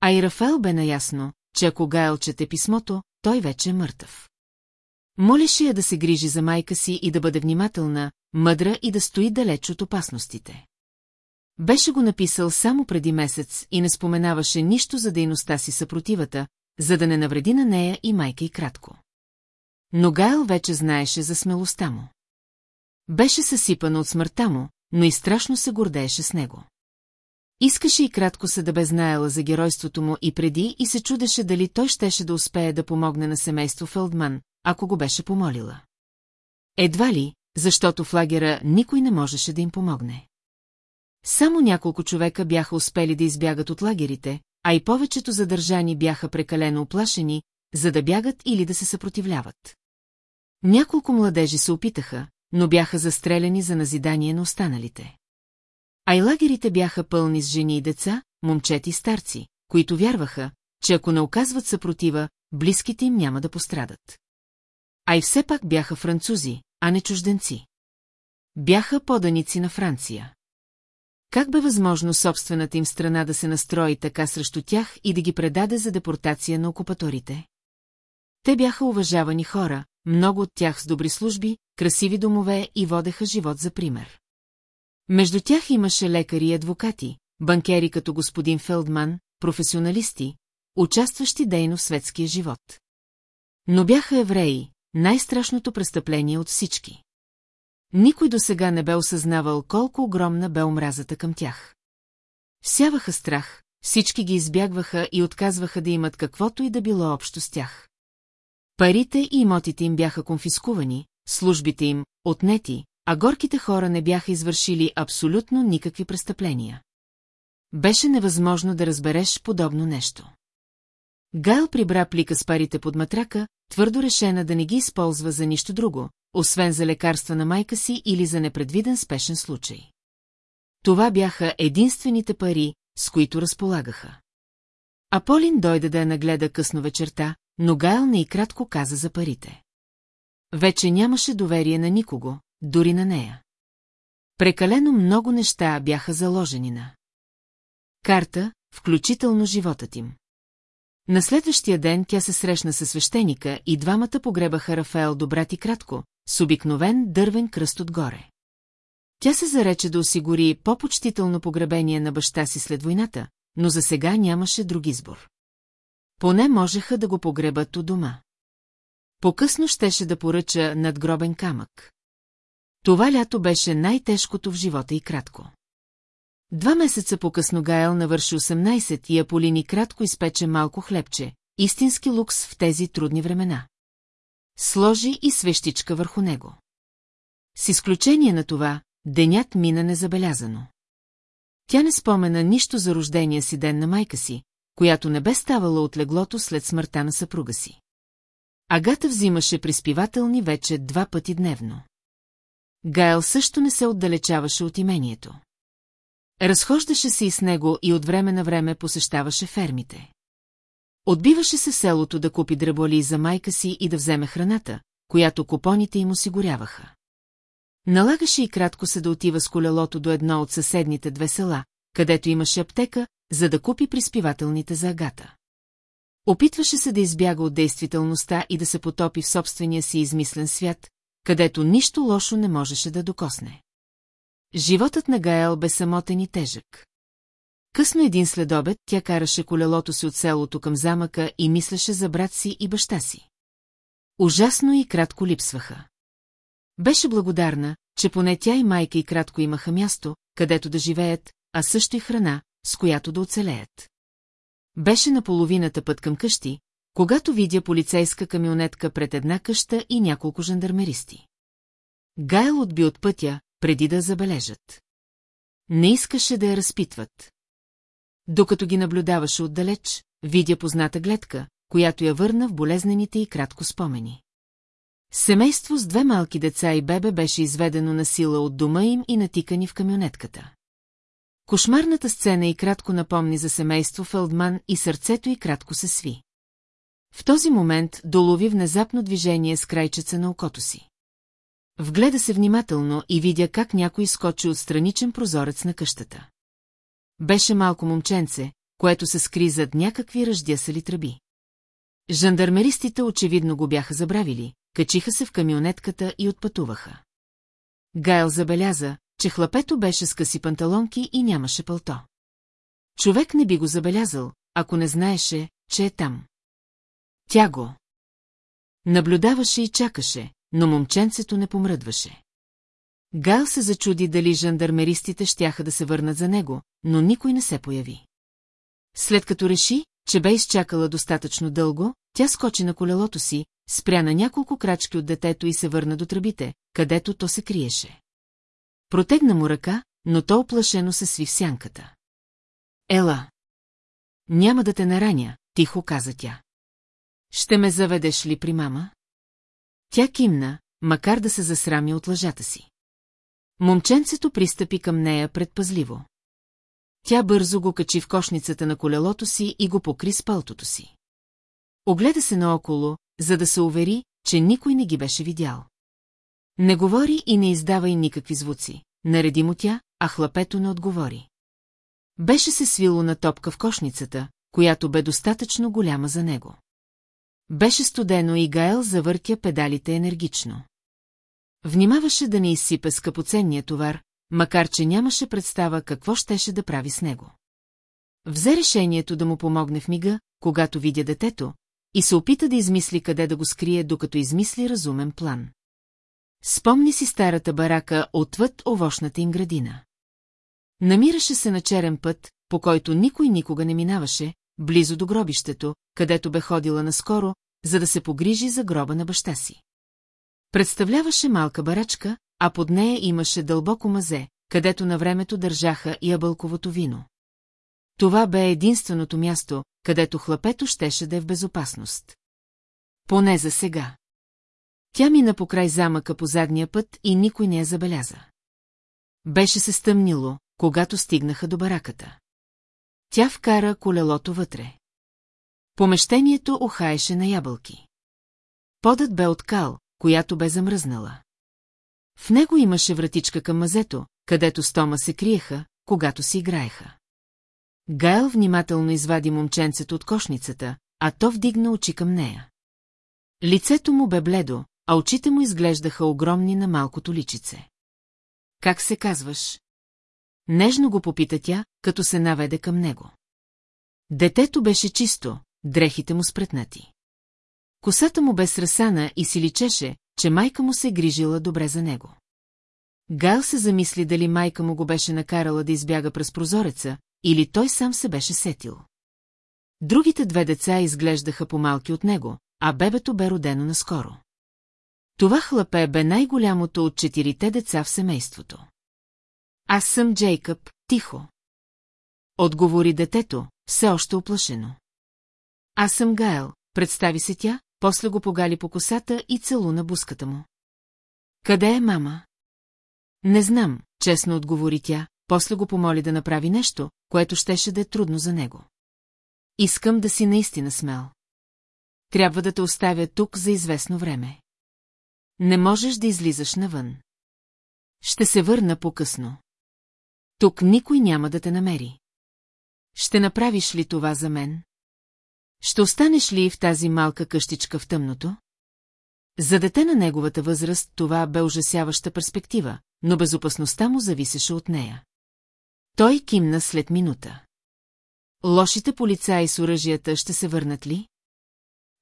А и Рафаел бе наясно, че ако Гайл чете писмото, той вече е мъртъв. Молеше я да се грижи за майка си и да бъде внимателна, мъдра и да стои далеч от опасностите. Беше го написал само преди месец и не споменаваше нищо за дейността си съпротивата, за да не навреди на нея и майка и кратко. Но Гайл вече знаеше за смелостта му. Беше съсипана от смъртта му, но и страшно се гордееше с него. Искаше и кратко се да бе знаела за геройството му и преди и се чудеше дали той щеше да успее да помогне на семейство Фелдман, ако го беше помолила. Едва ли, защото в лагера никой не можеше да им помогне. Само няколко човека бяха успели да избягат от лагерите, а и повечето задържани бяха прекалено оплашени, за да бягат или да се съпротивляват. Няколко младежи се опитаха, но бяха застреляни за назидание на останалите. А и лагерите бяха пълни с жени и деца, момчети и старци, които вярваха, че ако не оказват съпротива, близките им няма да пострадат. А и все пак бяха французи, а не чужденци. Бяха поданици на Франция. Как бе възможно собствената им страна да се настрои така срещу тях и да ги предаде за депортация на окупаторите? Те бяха уважавани хора, много от тях с добри служби, красиви домове и водеха живот за пример. Между тях имаше лекари и адвокати, банкери като господин Фелдман, професионалисти, участващи дейно в светския живот. Но бяха евреи, най-страшното престъпление от всички. Никой до сега не бе осъзнавал колко огромна бе омразата към тях. Всяваха страх, всички ги избягваха и отказваха да имат каквото и да било общо с тях. Парите и имотите им бяха конфискувани, службите им – отнети, а горките хора не бяха извършили абсолютно никакви престъпления. Беше невъзможно да разбереш подобно нещо. Гайл прибра плика с парите под матрака, твърдо решена да не ги използва за нищо друго, освен за лекарства на майка си или за непредвиден спешен случай. Това бяха единствените пари, с които разполагаха. Аполин дойде да я нагледа късно вечерта, но Гайл не и кратко каза за парите. Вече нямаше доверие на никого, дори на нея. Прекалено много неща бяха заложени на карта, включително животът им. На следващия ден тя се срещна със свещеника и двамата погребаха Рафаел до брат и кратко, с обикновен дървен кръст отгоре. Тя се зарече да осигури по-почтително погребение на баща си след войната, но за сега нямаше друг избор. Поне можеха да го погребат у дома. По-късно щеше да поръча надгробен камък. Това лято беше най-тежкото в живота и кратко. Два месеца по-късно Гаел навърши 18 и Аполини кратко изпече малко хлебче, истински лукс в тези трудни времена. Сложи и свещичка върху него. С изключение на това, денят мина незабелязано. Тя не спомена нищо за рождения си ден на майка си, която не бе ставала от леглото след смъртта на съпруга си. Агата взимаше приспивателни вече два пъти дневно. Гайл също не се отдалечаваше от имението. Разхождаше се и с него и от време на време посещаваше фермите. Отбиваше се в селото да купи дреболи за майка си и да вземе храната, която купоните им осигуряваха. Налагаше и кратко се да отива с колелото до едно от съседните две села, където имаше аптека, за да купи приспивателните за агата. Опитваше се да избяга от действителността и да се потопи в собствения си измислен свят, където нищо лошо не можеше да докосне. Животът на Гаел бе самотен и тежък. Късно един следобед тя караше колелото си от селото към замъка и мислеше за брат си и баща си. Ужасно и кратко липсваха. Беше благодарна, че поне тя и майка и кратко имаха място, където да живеят, а също и храна, с която да оцелеят. Беше на половината път към къщи, когато видя полицейска камионетка пред една къща и няколко жандармеристи. Гайл отби от пътя, преди да забележат. Не искаше да я разпитват. Докато ги наблюдаваше отдалеч, видя позната гледка, която я върна в болезнените и кратко спомени. Семейство с две малки деца и бебе беше изведено на сила от дома им и натикани в камионетката. Кошмарната сцена и кратко напомни за семейство Фелдман и сърцето и кратко се сви. В този момент долови внезапно движение с крайчеца на окото си. Вгледа се внимателно и видя как някой скочи от страничен прозорец на къщата. Беше малко момченце, което се скри зад някакви ръждясали тръби. Жандармеристите очевидно го бяха забравили, качиха се в камионетката и отпътуваха. Гайл забеляза, че хлапето беше с къси панталонки и нямаше пълто. Човек не би го забелязал, ако не знаеше, че е там. Тя го. Наблюдаваше и чакаше, но момченцето не помръдваше. Гал се зачуди дали жандармеристите щяха да се върнат за него, но никой не се появи. След като реши, че бе изчакала достатъчно дълго, тя скочи на колелото си, спря на няколко крачки от детето и се върна до тръбите, където то се криеше. Протегна му ръка, но то оплашено се сви в сянката. Ела! Няма да те нараня, тихо каза тя. Ще ме заведеш ли при мама? Тя кимна, макар да се засрами от лъжата си. Момченцето пристъпи към нея предпазливо. Тя бързо го качи в кошницата на колелото си и го покри с пълтото си. Огледа се наоколо, за да се увери, че никой не ги беше видял. Не говори и не издавай никакви звуци. Нареди му тя, а хлапето не отговори. Беше се свило на топка в кошницата, която бе достатъчно голяма за него. Беше студено и Гаел завъртя педалите енергично. Внимаваше да не изсипе скъпоценния товар, макар че нямаше представа какво щеше да прави с него. Взе решението да му помогне в мига, когато видя детето, и се опита да измисли къде да го скрие, докато измисли разумен план. Спомни си старата барака отвъд овощната им градина. Намираше се на черен път, по който никой никога не минаваше, близо до гробището, където бе ходила наскоро, за да се погрижи за гроба на баща си. Представляваше малка барачка, а под нея имаше дълбоко мазе, където на времето държаха ябълковото вино. Това бе единственото място, където хлапето щеше да е в безопасност. Поне за сега. Тя мина по край замъка по задния път и никой не я забеляза. Беше се стъмнило, когато стигнаха до бараката. Тя вкара колелото вътре. Помещението охаеше на ябълки. Подът бе от кал, която бе замръзнала. В него имаше вратичка към мазето, където стома се криеха, когато си играеха. Гайл внимателно извади момченцето от кошницата, а то вдигна очи към нея. Лицето му бе бледо, а очите му изглеждаха огромни на малкото личице. Как се казваш? Нежно го попита тя, като се наведе към него. Детето беше чисто, дрехите му спретнати. Косата му бе срасана и си личеше, че майка му се грижила добре за него. Гайл се замисли дали майка му го беше накарала да избяга през прозореца, или той сам се беше сетил. Другите две деца изглеждаха по-малки от него, а бебето бе родено наскоро. Това хлапе бе най-голямото от четирите деца в семейството. Аз съм Джейкъб, тихо. Отговори детето, все още оплашено. Аз съм Гайл, представи се тя, после го погали по косата и целуна буската му. Къде е мама? Не знам, честно отговори тя, после го помоли да направи нещо, което щеше да е трудно за него. Искам да си наистина смел. Трябва да те оставя тук за известно време. Не можеш да излизаш навън. Ще се върна по-късно. Тук никой няма да те намери. Ще направиш ли това за мен? Ще останеш ли в тази малка къщичка в тъмното? За дете на неговата възраст това бе ужасяваща перспектива, но безопасността му зависеше от нея. Той кимна след минута. Лошите полицаи с оръжията ще се върнат ли?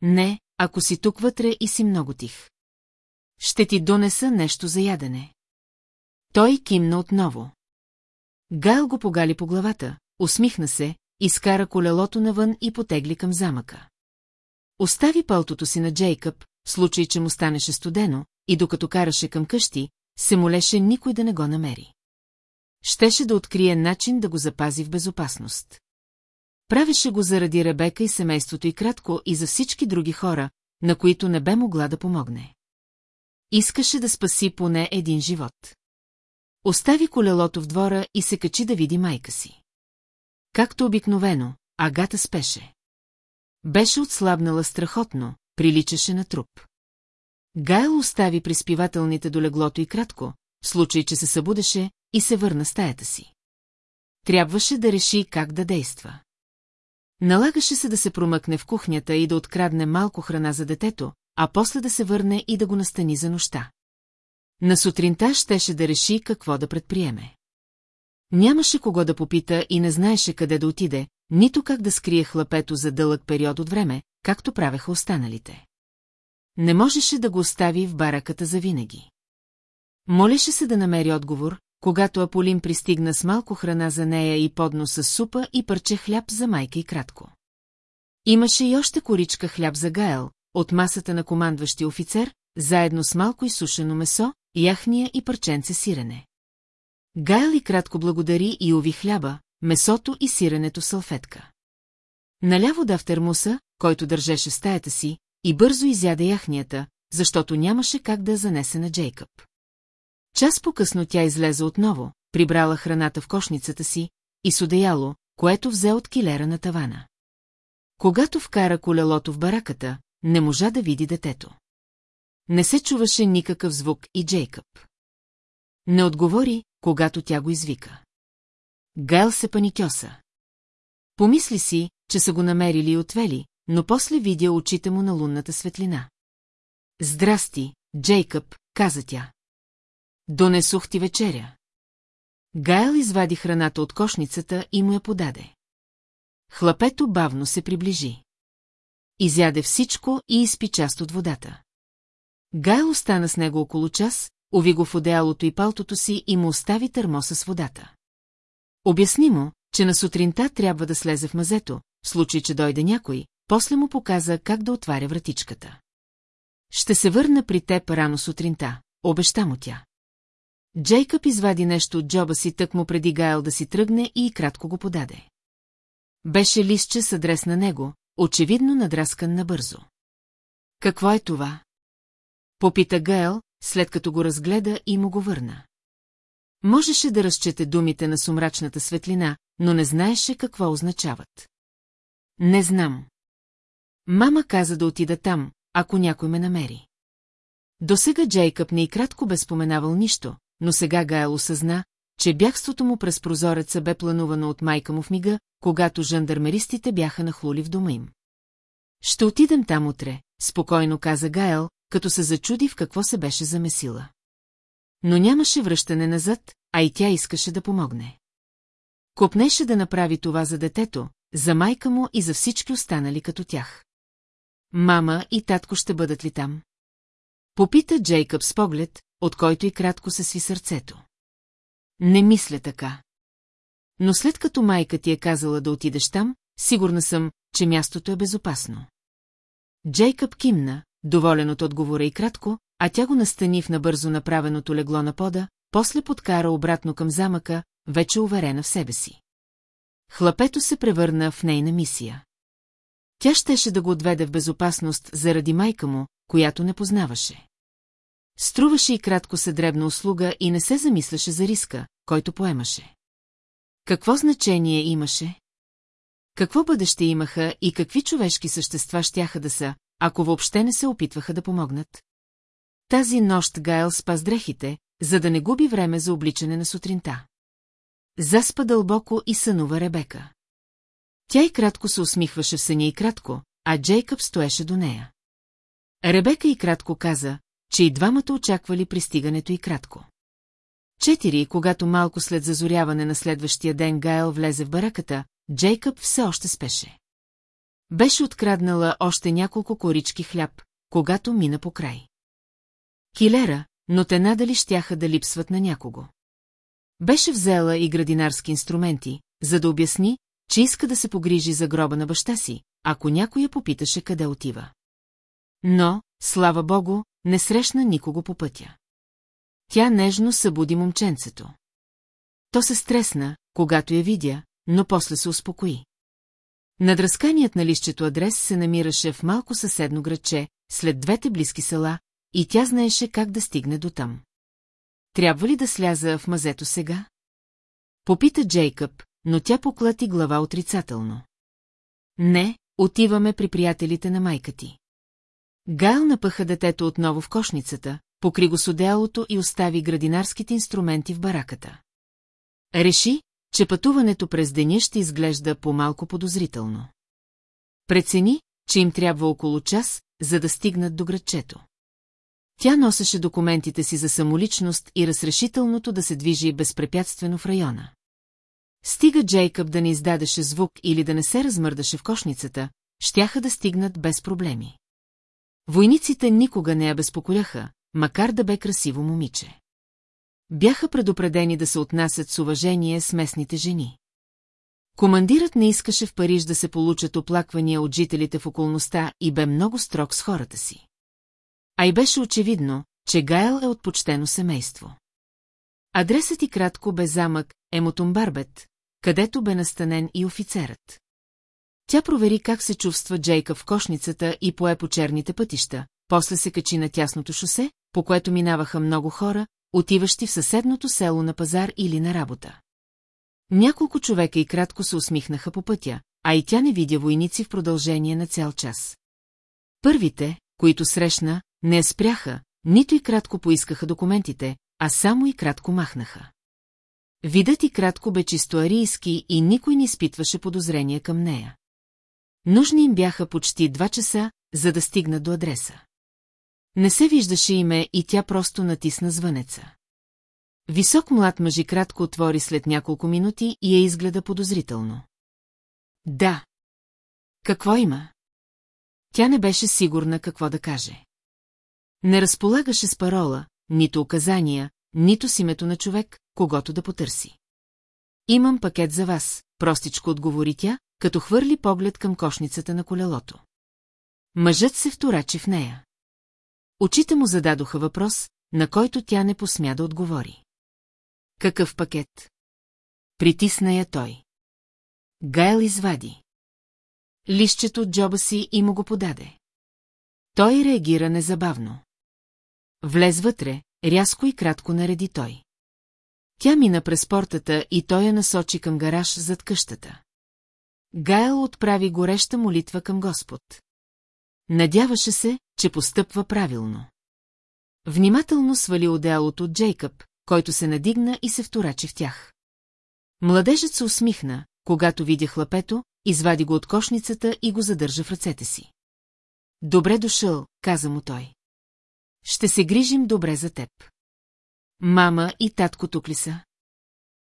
Не, ако си тук вътре и си много тих. Ще ти донеса нещо за ядене. Той кимна отново. Гайл го погали по главата, усмихна се, изкара колелото навън и потегли към замъка. Остави пълтото си на Джейкъб, случай, че му станеше студено, и докато караше към къщи, се молеше никой да не го намери. Щеше да открие начин да го запази в безопасност. Правеше го заради Ребека и семейството и кратко и за всички други хора, на които не бе могла да помогне. Искаше да спаси поне един живот. Остави колелото в двора и се качи да види майка си. Както обикновено, Агата спеше. Беше отслабнала страхотно, приличаше на труп. Гайл остави приспивателните до леглото и кратко, в случай, че се събудеше, и се върна стаята си. Трябваше да реши как да действа. Налагаше се да се промъкне в кухнята и да открадне малко храна за детето, а после да се върне и да го настани за нощта. На сутринта щеше да реши какво да предприеме. Нямаше кого да попита и не знаеше къде да отиде, нито как да скрие хлапето за дълъг период от време, както правеха останалите. Не можеше да го остави в бараката завинаги. Молеше се да намери отговор, когато Аполин пристигна с малко храна за нея и поднос с супа и парче хляб за майка и кратко. Имаше и още коричка хляб за Гаел, от масата на командващия офицер, заедно с малко изсушено месо, яхния и парченце сирене. Гайл и кратко благодари и ови хляба, месото и сиренето салфетка. Наляво да в термуса, който държеше стаята си, и бързо изяде яхнията, защото нямаше как да занесе на Джейкъб. Час по-късно тя излезе отново, прибрала храната в кошницата си и с одеяло, което взе от килера на тавана. Когато вкара колелото в бараката, не можа да види детето. Не се чуваше никакъв звук и Джейкъб. Не отговори, когато тя го извика. Гайл се паникьоса. Помисли си, че са го намерили и отвели, но после видя очите му на лунната светлина. Здрасти, Джейкъб, каза тя. Донесох ти вечеря. Гайл извади храната от кошницата и му я подаде. Хлапето бавно се приближи. Изяде всичко и изпи част от водата. Гайл остана с него около час, уви го в одеялото и палтото си и му остави търмоса с водата. Обясни му, че на сутринта трябва да слезе в мазето, в случай, че дойде някой, после му показа как да отваря вратичката. Ще се върна при теб рано сутринта, обеща му тя. Джейкъб извади нещо от джоба си тък му преди Гайл да си тръгне и кратко го подаде. Беше листче с адрес на него, очевидно надраскан набързо. Какво е това? Попита Гайл, след като го разгледа и му го върна. Можеше да разчете думите на сумрачната светлина, но не знаеше какво означават. Не знам. Мама каза да отида там, ако някой ме намери. До сега Джейкъб не и кратко бе споменавал нищо, но сега Гайл осъзна, че бягството му през прозореца бе планувано от майка му в мига, когато жандармеристите бяха нахлули в дома им. Ще отидем там утре, спокойно каза Гайл, като се зачуди в какво се беше замесила. Но нямаше връщане назад, а и тя искаше да помогне. Копнеше да направи това за детето, за майка му и за всички останали като тях. Мама и татко ще бъдат ли там? Попита Джейкъб с поглед, от който и кратко се сви сърцето. Не мисля така. Но след като майка ти е казала да отидеш там, сигурна съм, че мястото е безопасно. Джейкъб кимна, доволен от отговора и кратко, а тя го настани в набързо направеното легло на пода, после подкара обратно към замъка, вече уверена в себе си. Хлапето се превърна в нейна мисия. Тя щеше да го отведе в безопасност заради майка му, която не познаваше. Струваше и кратко се дребна услуга и не се замисляше за риска, който поемаше. Какво значение имаше? Какво бъдеще имаха и какви човешки същества щяха да са, ако въобще не се опитваха да помогнат? Тази нощ Гайл спа с дрехите, за да не губи време за обличане на сутринта. Заспа дълбоко и сънува Ребека. Тя и кратко се усмихваше в съня и кратко, а Джейкъб стоеше до нея. Ребека и кратко каза, че и двамата очаквали пристигането и кратко. Четири, когато малко след зазоряване на следващия ден Гайл влезе в бараката, Джейкъб все още спеше. Беше откраднала още няколко корички хляб, когато мина по край. Килера, но те надали щяха да липсват на някого. Беше взела и градинарски инструменти, за да обясни, че иска да се погрижи за гроба на баща си, ако някой я попиташе къде отива. Но, слава богу, не срещна никого по пътя. Тя нежно събуди момченцето. То се стресна, когато я видя, но после се успокои. Надразканият на лището адрес се намираше в малко съседно градче, след двете близки села, и тя знаеше как да стигне до там. Трябва ли да сляза в мазето сега? Попита Джейкъб, но тя поклати глава отрицателно. Не, отиваме при приятелите на майка ти. Гайл напъха детето отново в кошницата, покри го с одеялото и остави градинарските инструменти в бараката. Реши, че пътуването през деня ще изглежда по-малко подозрително. Прецени, че им трябва около час, за да стигнат до градчето. Тя носеше документите си за самоличност и разрешителното да се движи безпрепятствено в района. Стига Джейкъб да не издадеше звук или да не се размърдаше в кошницата, щяха да стигнат без проблеми. Войниците никога не я безпокояха, макар да бе красиво момиче. Бяха предупредени да се отнасят с уважение с местните жени. Командирът не искаше в Париж да се получат оплаквания от жителите в околността и бе много строг с хората си. А и беше очевидно, че Гайл е от почтено семейство. Адресът и кратко бе замък Емотумбарбет, където бе настанен и офицерът. Тя провери как се чувства Джейка в кошницата и пое по черните пътища, после се качи на тясното шосе, по което минаваха много хора, отиващи в съседното село на пазар или на работа. Няколко човека и кратко се усмихнаха по пътя, а и тя не видя войници в продължение на цял час. Първите, които срещна, не спряха, нито и кратко поискаха документите, а само и кратко махнаха. Видът и кратко бе чисто арийски и никой не изпитваше подозрение към нея. Нужни им бяха почти два часа, за да стигнат до адреса. Не се виждаше име и тя просто натисна звънеца. Висок млад мъж и кратко отвори след няколко минути и я изгледа подозрително. Да. Какво има? Тя не беше сигурна какво да каже. Не разполагаше с парола, нито указания, нито с името на човек, когато да потърси. Имам пакет за вас, простичко отговори тя, като хвърли поглед към кошницата на колелото. Мъжът се вторачи в нея. Очите му зададоха въпрос, на който тя не посмя да отговори. Какъв пакет? Притисна я той. Гайл извади. Лището от джоба си и му го подаде. Той реагира незабавно. Влез вътре, рязко и кратко нареди той. Тя мина през портата и той я насочи към гараж зад къщата. Гайл отправи гореща молитва към Господ. Надяваше се, че постъпва правилно. Внимателно свали одеялото от Джейкъб, който се надигна и се вторачи в тях. Младежът се усмихна, когато видя хлапето, извади го от кошницата и го задържа в ръцете си. Добре дошъл, каза му той. Ще се грижим добре за теб. Мама и татко тук ли са?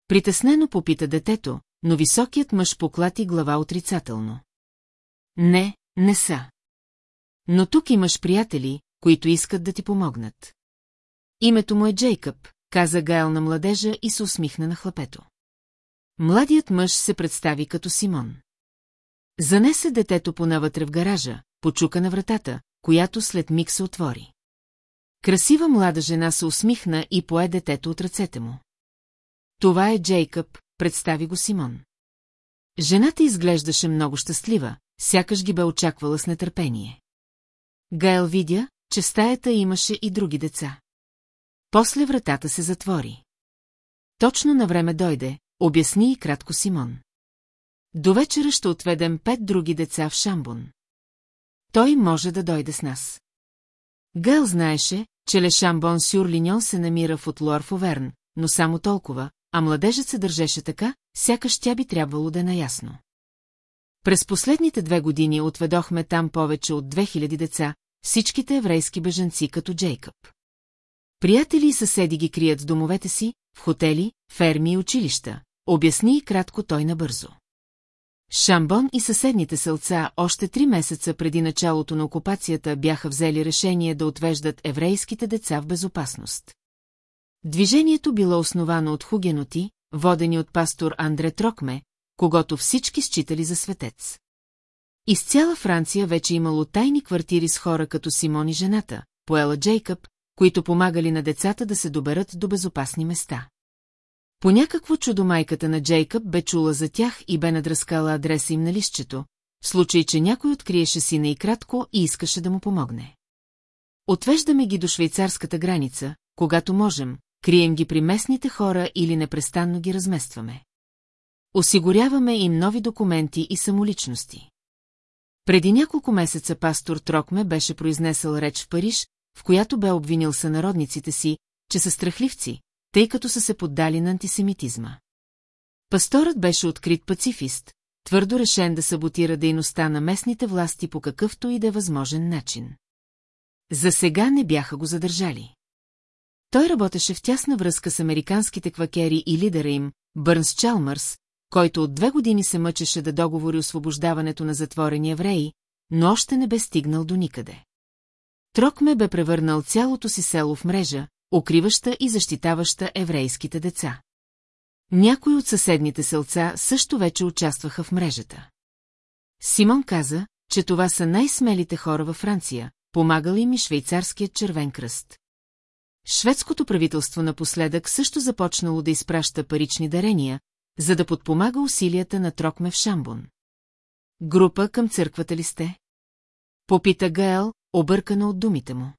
Притеснено попита детето, но високият мъж поклати глава отрицателно. Не, не са. Но тук имаш приятели, които искат да ти помогнат. Името му е Джейкъб, каза Гайл на младежа и се усмихна на хлапето. Младият мъж се представи като Симон. Занесе детето понавътре в гаража, почука на вратата, която след миг се отвори. Красива млада жена се усмихна и пое детето от ръцете му. Това е Джейкъб, представи го Симон. Жената изглеждаше много щастлива, сякаш ги бе очаквала с нетърпение. Гайл видя, че в стаята имаше и други деца. После вратата се затвори. Точно на време дойде, обясни и кратко Симон. До вечера ще отведем пет други деца в Шамбун. Той може да дойде с нас. Гел знаеше, че Ле Шамбон Сюрлиньон се намира в Отлуар в Оверн, но само толкова, а младежът се държеше така, сякаш тя би трябвало да е наясно. През последните две години отведохме там повече от 2000 деца, всичките еврейски бежанци като Джейкъб. Приятели и съседи ги крият в домовете си, в хотели, ферми и училища, обясни и кратко той набързо. Шамбон и съседните селца още три месеца преди началото на окупацията бяха взели решение да отвеждат еврейските деца в безопасност. Движението било основано от хугеноти, водени от пастор Андре Трокме, когато всички считали за светец. Из цяла Франция вече имало тайни квартири с хора като Симон и жената, поела Джейкъб, които помагали на децата да се доберат до безопасни места. По някакво чудо майката на Джейкъб бе чула за тях и бе надръскала адреса им на лището, в случай, че някой откриеше сина и кратко и искаше да му помогне. Отвеждаме ги до швейцарската граница, когато можем, крием ги при местните хора или непрестанно ги разместваме. Осигуряваме им нови документи и самоличности. Преди няколко месеца пастор Трокме беше произнесъл реч в Париж, в която бе обвинил сънародниците си, че са страхливци, тъй като са се поддали на антисемитизма. Пасторът беше открит пацифист, твърдо решен да саботира дейността на местните власти по какъвто и да е възможен начин. За сега не бяха го задържали. Той работеше в тясна връзка с американските квакери и лидера им, Бърнс Чалмърс, който от две години се мъчеше да договори освобождаването на затворени евреи, но още не бе стигнал до никъде. Трокме бе превърнал цялото си село в мрежа, укриваща и защитаваща еврейските деца. Някои от съседните селца също вече участваха в мрежата. Симон каза, че това са най-смелите хора във Франция, помагал им и швейцарският червен кръст. Шведското правителство напоследък също започнало да изпраща парични дарения, за да подпомага усилията на Трокме в Шамбун. Група към църквата ли сте? Попита Гаел, объркана от думите му.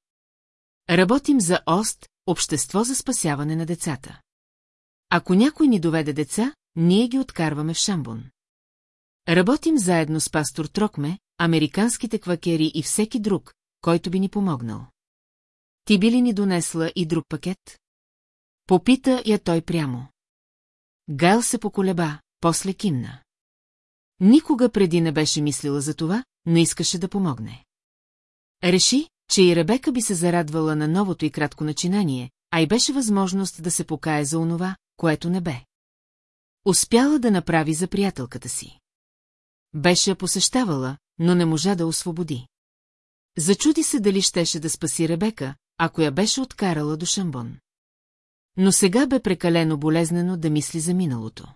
Работим за ОСТ, Общество за спасяване на децата. Ако някой ни доведе деца, ние ги откарваме в Шамбун. Работим заедно с пастор Трокме, американските квакери и всеки друг, който би ни помогнал. Ти би ли ни донесла и друг пакет? Попита я той прямо. Гайл се поколеба, после кимна. Никога преди не беше мислила за това, но искаше да помогне. Реши, че и Ребека би се зарадвала на новото и кратко начинание, а и беше възможност да се покае за онова, което не бе. Успяла да направи за приятелката си. Беше я посещавала, но не можа да освободи. Зачуди се дали щеше да спаси Ребека, ако я беше откарала до Шамбон. Но сега бе прекалено болезнено да мисли за миналото.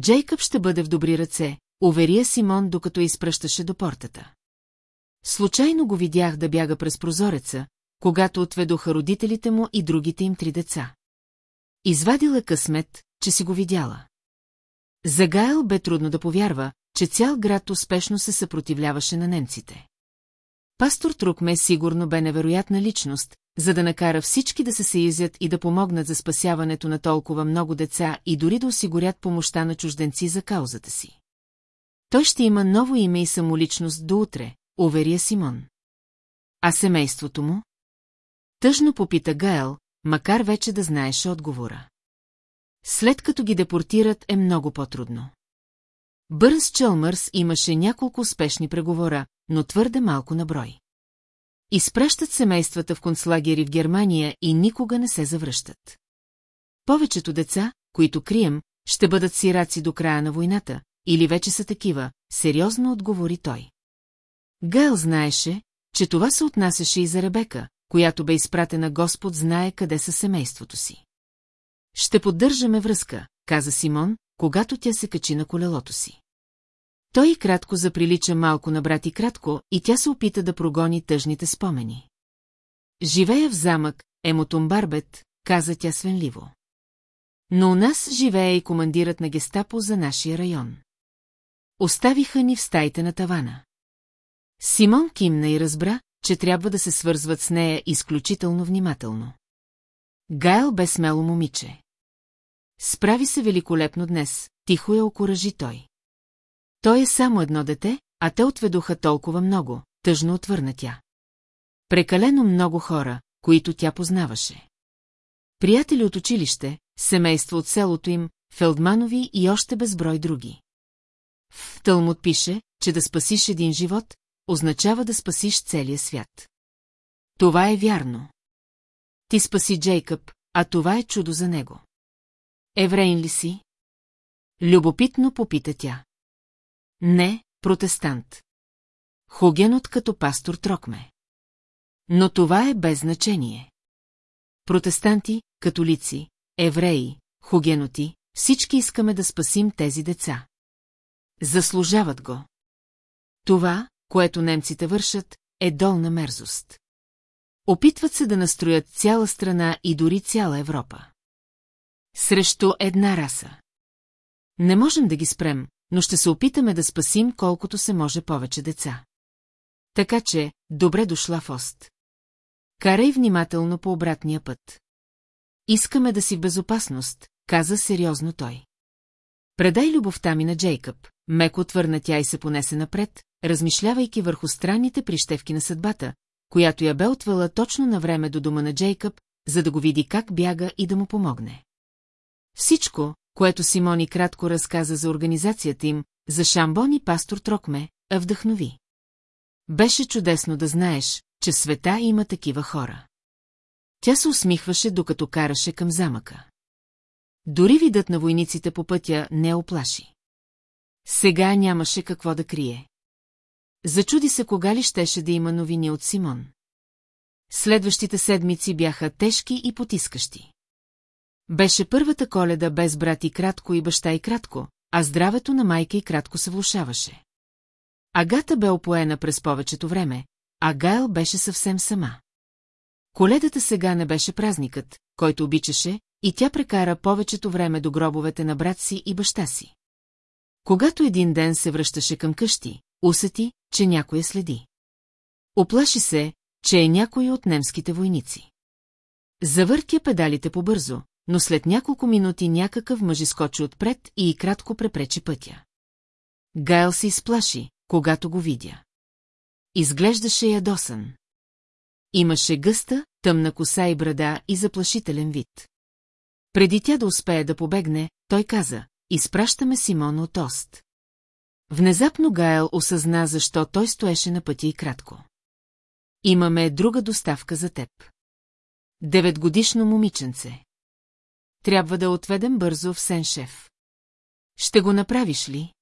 Джейкъб ще бъде в добри ръце, уверия Симон, докато изпръщаше до портата. Случайно го видях да бяга през прозореца, когато отведоха родителите му и другите им три деца. Извадила късмет, че си го видяла. За Гайл бе трудно да повярва, че цял град успешно се съпротивляваше на немците. Пастор Трукме сигурно бе невероятна личност, за да накара всички да се съюзят и да помогнат за спасяването на толкова много деца и дори да осигурят помощта на чужденци за каузата си. Той ще има ново име и самоличност до утре, уверя Симон. А семейството му? Тъжно попита Гаел, макар вече да знаеше отговора. След като ги депортират е много по-трудно. Бърнс Чълмърс имаше няколко успешни преговора, но твърде малко на брой. Изпращат семействата в концлагери в Германия и никога не се завръщат. Повечето деца, които крием, ще бъдат сираци до края на войната, или вече са такива, сериозно отговори той. Гел знаеше, че това се отнасяше и за Ребека, която бе изпратена Господ знае къде са семейството си. Ще поддържаме връзка, каза Симон, когато тя се качи на колелото си. Той и кратко заприлича малко на брат и кратко, и тя се опита да прогони тъжните спомени. Живея в замък, Емотумбарбет, каза тя свенливо. Но у нас живее и командират на гестапо за нашия район. Оставиха ни в стаите на тавана. Симон кимна и разбра, че трябва да се свързват с нея изключително внимателно. Гайл бе смело момиче. Справи се великолепно днес, тихо я окоръжи той. Той е само едно дете, а те отведоха толкова много, тъжно отвърна тя. Прекалено много хора, които тя познаваше. Приятели от училище, семейство от селото им, Фелдманови и още безброй други. В Тълмут пише, че да спасиш един живот, означава да спасиш целия свят. Това е вярно. Ти спаси Джейкъб, а това е чудо за него. Еврейн ли си? Любопитно попита тя. Не, протестант. Хугенот като пастор Трокме. Но това е без значение. Протестанти, католици, евреи, хугеноти, всички искаме да спасим тези деца. Заслужават го. Това, което немците вършат, е долна мерзост. Опитват се да настроят цяла страна и дори цяла Европа. Срещу една раса. Не можем да ги спрем, но ще се опитаме да спасим колкото се може повече деца. Така че, добре дошла в Ост. Карай внимателно по обратния път. Искаме да си в безопасност, каза сериозно той. Предай любовта ми на Джейкъб, меко отвърна тя и се понесе напред, размишлявайки върху странните прищевки на съдбата, която я бе отвела точно на време до дома на Джейкъб, за да го види как бяга и да му помогне. Всичко, което Симони кратко разказа за организацията им, за Шамбон и пастор Трокме, а вдъхнови. Беше чудесно да знаеш, че в света има такива хора. Тя се усмихваше, докато караше към замъка. Дори видът на войниците по пътя не оплаши. Сега нямаше какво да крие. Зачуди се кога ли щеше да има новини от Симон. Следващите седмици бяха тежки и потискащи. Беше първата коледа без брат и кратко и баща и кратко, а здравето на майка и кратко се влушаваше. Агата бе опоена през повечето време, а Гайл беше съвсем сама. Коледата сега не беше празникът, който обичаше, и тя прекара повечето време до гробовете на брат си и баща си. Когато един ден се връщаше към къщи, усети, че някой я следи. Оплаши се, че е някой от немските войници. Завъртя педалите побързо, но след няколко минути някакъв мъж изкочи отпред и, кратко препречи пътя. Гайл се изплаши, когато го видя. Изглеждаше ядосан. Имаше гъста, тъмна коса и брада и заплашителен вид. Преди тя да успее да побегне, той каза, изпращаме Симон от Ост. Внезапно Гайл осъзна, защо той стоеше на пътя и кратко. Имаме друга доставка за теб. Деветгодишно момиченце. Трябва да отведем бързо в Сен-Шеф. Ще го направиш ли?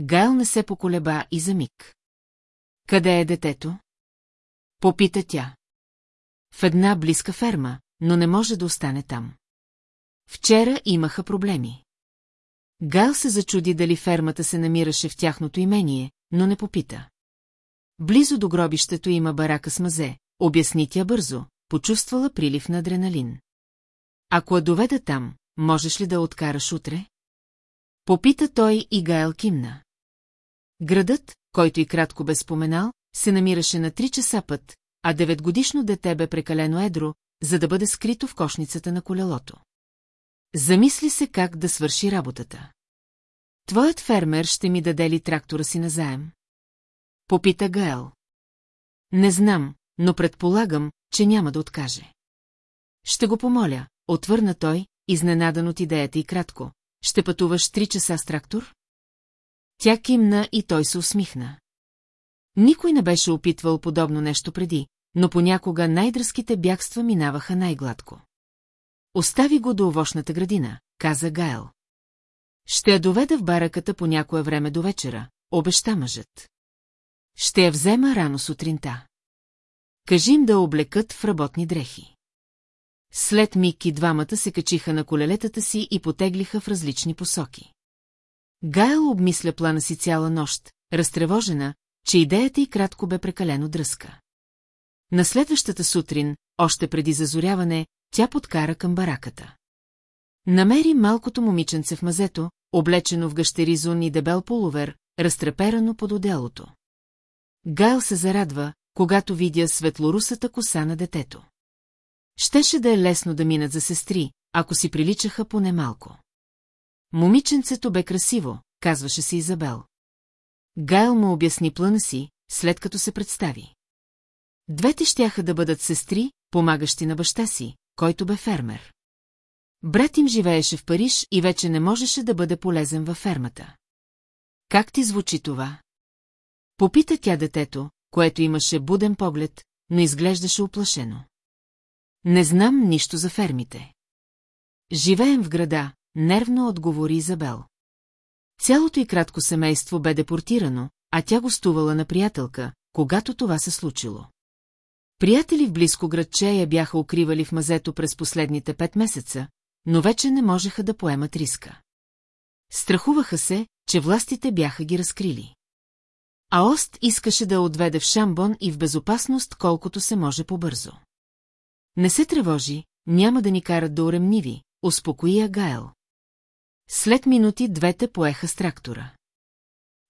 Гайл не се поколеба и за миг. Къде е детето? Попита тя. В една близка ферма, но не може да остане там. Вчера имаха проблеми. Гайл се зачуди дали фермата се намираше в тяхното имение, но не попита. Близо до гробището има барака с мазе, обясни тя бързо, почувствала прилив на адреналин. Ако я доведа там, можеш ли да откараш утре? Попита той и Гайл кимна. Градът, който и кратко бе споменал, се намираше на три часа път, а деветгодишно дете бе прекалено едро, за да бъде скрито в кошницата на колелото. Замисли се как да свърши работата. Твоят фермер ще ми даде ли трактора си назаем? Попита Гаел. Не знам, но предполагам, че няма да откаже. Ще го помоля, отвърна той, изненадан от идеята и кратко. Ще пътуваш три часа с трактор? Тя кимна и той се усмихна. Никой не беше опитвал подобно нещо преди, но понякога най-дръзките бягства минаваха най-гладко. Остави го до овощната градина, каза Гайл. Ще я доведа в бараката по някое време до вечера, обеща мъжът. Ще я взема рано сутринта. Кажи им да облекат в работни дрехи. След миг и двамата се качиха на колелетата си и потеглиха в различни посоки. Гайл обмисля плана си цяла нощ, разтревожена, че идеята й кратко бе прекалено дръска. На следващата сутрин, още преди зазоряване, тя подкара към бараката. Намери малкото момиченце в мазето, облечено в гъщеризон и дебел полувер, разтреперано под отделото. Гайл се зарадва, когато видя светлорусата коса на детето. Щеше да е лесно да минат за сестри, ако си приличаха поне малко. Момиченцето бе красиво, казваше се Изабел. Гайл му обясни плана си, след като се представи. Двете щяха да бъдат сестри, помагащи на баща си, който бе фермер. Брат им живееше в Париж и вече не можеше да бъде полезен във фермата. Как ти звучи това? Попита тя детето, което имаше буден поглед, но изглеждаше оплашено. Не знам нищо за фермите. Живеем в града, нервно отговори Изабел. Цялото и кратко семейство бе депортирано, а тя гостувала на приятелка, когато това се случило. Приятели в близко градче я бяха укривали в мазето през последните пет месеца, но вече не можеха да поемат риска. Страхуваха се, че властите бяха ги разкрили. А Ост искаше да отведе в Шамбон и в безопасност колкото се може по-бързо. Не се тревожи, няма да ни карат да уремниви, успокои я Гайл. След минути двете поеха с трактора.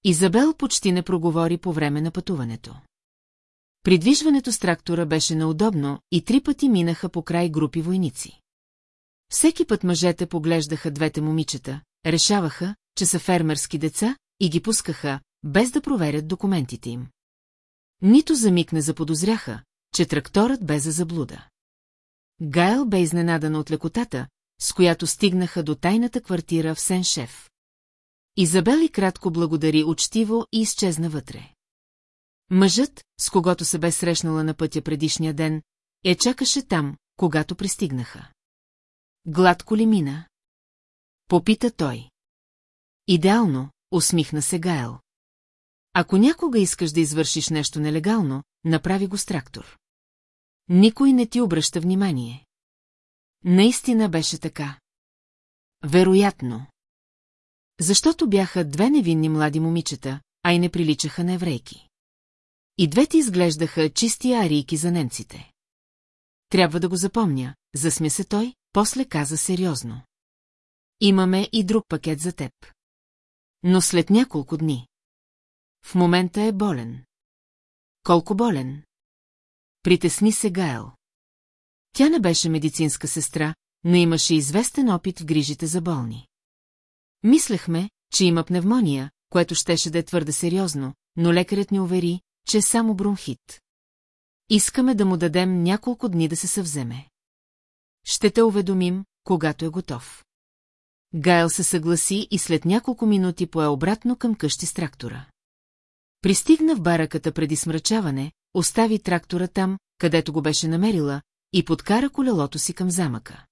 Изабел почти не проговори по време на пътуването. Придвижването с трактора беше неудобно и три пъти минаха по край групи войници. Всеки път мъжете поглеждаха двете момичета, решаваха, че са фермерски деца и ги пускаха, без да проверят документите им. Нито за миг не заподозряха, че тракторът бе за заблуда. Гайл бе изненадана от лекотата, с която стигнаха до тайната квартира в Сен-Шеф. Изабел и кратко благодари учтиво и изчезна вътре. Мъжът, с когото се бе срещнала на пътя предишния ден, я чакаше там, когато пристигнаха. Гладко ли мина? Попита той. Идеално, усмихна се Гаел. Ако някога искаш да извършиш нещо нелегално, направи го с трактор. Никой не ти обръща внимание. Наистина беше така. Вероятно. Защото бяха две невинни млади момичета, а и не приличаха на еврейки. И двете изглеждаха чисти арийки за немците. Трябва да го запомня, засмя се той, после каза сериозно. Имаме и друг пакет за теб. Но след няколко дни. В момента е болен. Колко болен? Притесни се Гаел. Тя не беше медицинска сестра, но имаше известен опит в грижите за болни. Мислехме, че има пневмония, което щеше да е твърде сериозно, но лекарят ни увери, че е само бронхит. Искаме да му дадем няколко дни да се съвземе. Ще те уведомим, когато е готов. Гайл се съгласи и след няколко минути пое обратно към къщи с трактора. Пристигна в бараката преди смрачаване, остави трактора там, където го беше намерила, и подкара колелото си към замъка.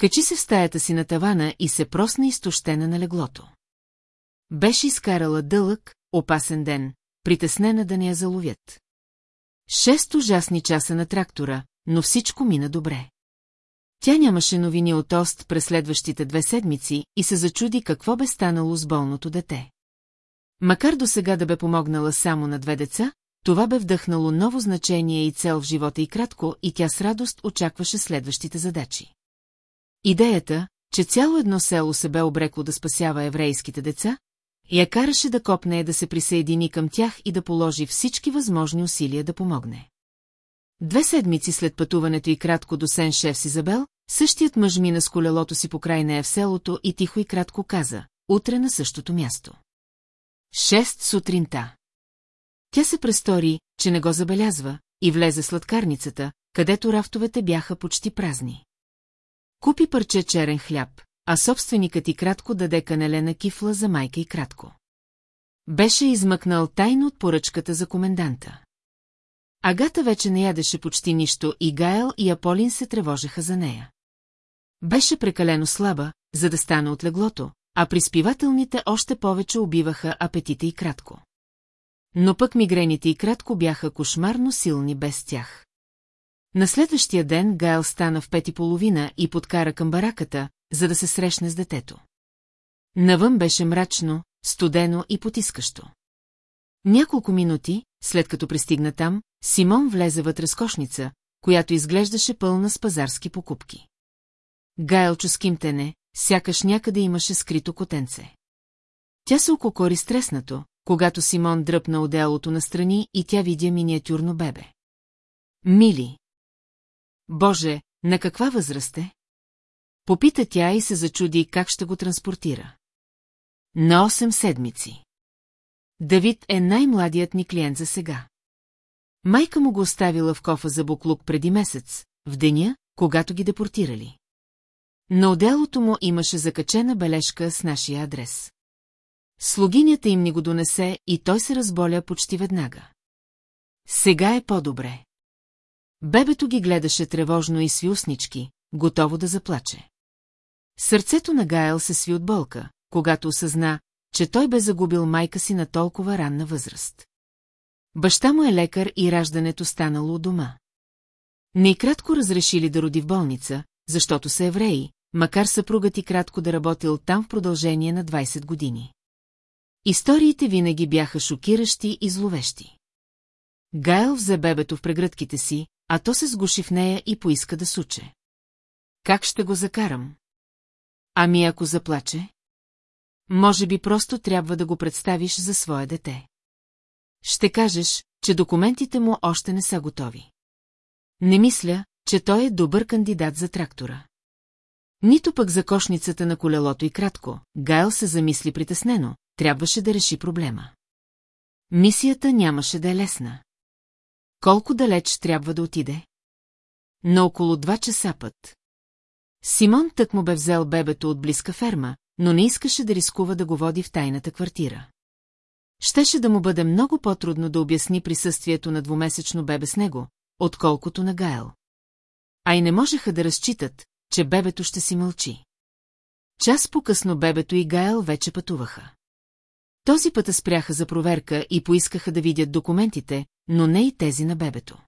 Качи се в стаята си на тавана и се просна изтощена на леглото. Беше изкарала дълъг, опасен ден, притеснена да не я заловят. Шест ужасни часа на трактора, но всичко мина добре. Тя нямаше новини от Ост през следващите две седмици и се зачуди какво бе станало с болното дете. Макар до сега да бе помогнала само на две деца, това бе вдъхнало ново значение и цел в живота и кратко, и тя с радост очакваше следващите задачи. Идеята, че цяло едно село се бе обрекло да спасява еврейските деца, я караше да копне да се присъедини към тях и да положи всички възможни усилия да помогне. Две седмици след пътуването и кратко до Сен-Шеф с Изабел, същият мъж мина с колелото си покрай нея в селото и тихо и кратко каза, утре на същото място. Шест сутринта. Тя се престори, че не го забелязва, и влезе сладкарницата, където рафтовете бяха почти празни. Купи парче черен хляб, а собственикът и кратко даде канелена кифла за майка и кратко. Беше измъкнал тайно от поръчката за коменданта. Агата вече не ядеше почти нищо и Гаел и Аполин се тревожеха за нея. Беше прекалено слаба, за да стане от леглото, а приспивателните още повече убиваха апетита и кратко. Но пък мигрените и кратко бяха кошмарно силни без тях. На следващия ден Гайл стана в пет и половина и подкара към бараката, за да се срещне с детето. Навън беше мрачно, студено и потискащо. Няколко минути, след като пристигна там, Симон влезе вътре с кошница, която изглеждаше пълна с пазарски покупки. Гайлчо скимтене, сякаш някъде имаше скрито котенце. Тя се ококори стреснато, когато Симон дръпна одеялото настрани и тя видя миниатюрно бебе. Мили! Боже, на каква възраст е? Попита тя и се зачуди как ще го транспортира. На 8 седмици. Давид е най-младият ни клиент за сега. Майка му го оставила в кофа за буклук преди месец, в деня, когато ги депортирали. На отделото му имаше закачена бележка с нашия адрес. Слугинята им ни го донесе и той се разболя почти веднага. Сега е по-добре. Бебето ги гледаше тревожно и сви уснички, готово да заплаче. Сърцето на Гайл се сви от болка, когато осъзна, че той бе загубил майка си на толкова ранна възраст. Баща му е лекар и раждането станало у дома. Не и кратко разрешили да роди в болница, защото са евреи, макар съпругът и кратко да работил там в продължение на 20 години. Историите винаги бяха шокиращи и зловещи. Гайл взе бебето в прегръдките си, а то се сгуши в нея и поиска да суче. Как ще го закарам? Ами ако заплаче? Може би просто трябва да го представиш за свое дете. Ще кажеш, че документите му още не са готови. Не мисля, че той е добър кандидат за трактора. Нито пък за кошницата на колелото и кратко, Гайл се замисли притеснено, трябваше да реши проблема. Мисията нямаше да е лесна. Колко далеч трябва да отиде? На около два часа път. Симон тък му бе взел бебето от близка ферма, но не искаше да рискува да го води в тайната квартира. Щеше да му бъде много по-трудно да обясни присъствието на двумесечно бебе с него, отколкото на Гайл. А и не можеха да разчитат, че бебето ще си мълчи. Час по-късно бебето и Гайл вече пътуваха. Този път спряха за проверка и поискаха да видят документите, но не и тези на бебето.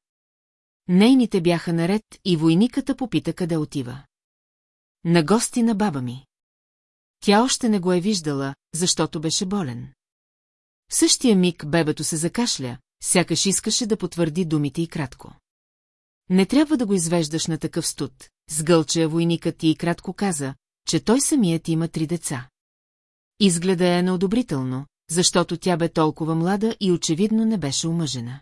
Нейните бяха наред и войниката попита къде отива. На гости на баба ми. Тя още не го е виждала, защото беше болен. В същия миг бебето се закашля, сякаш искаше да потвърди думите и кратко. Не трябва да го извеждаш на такъв студ, сгълча войникът и кратко каза, че той самият има три деца. Изгледа е неодобрително, защото тя бе толкова млада и очевидно не беше омъжена.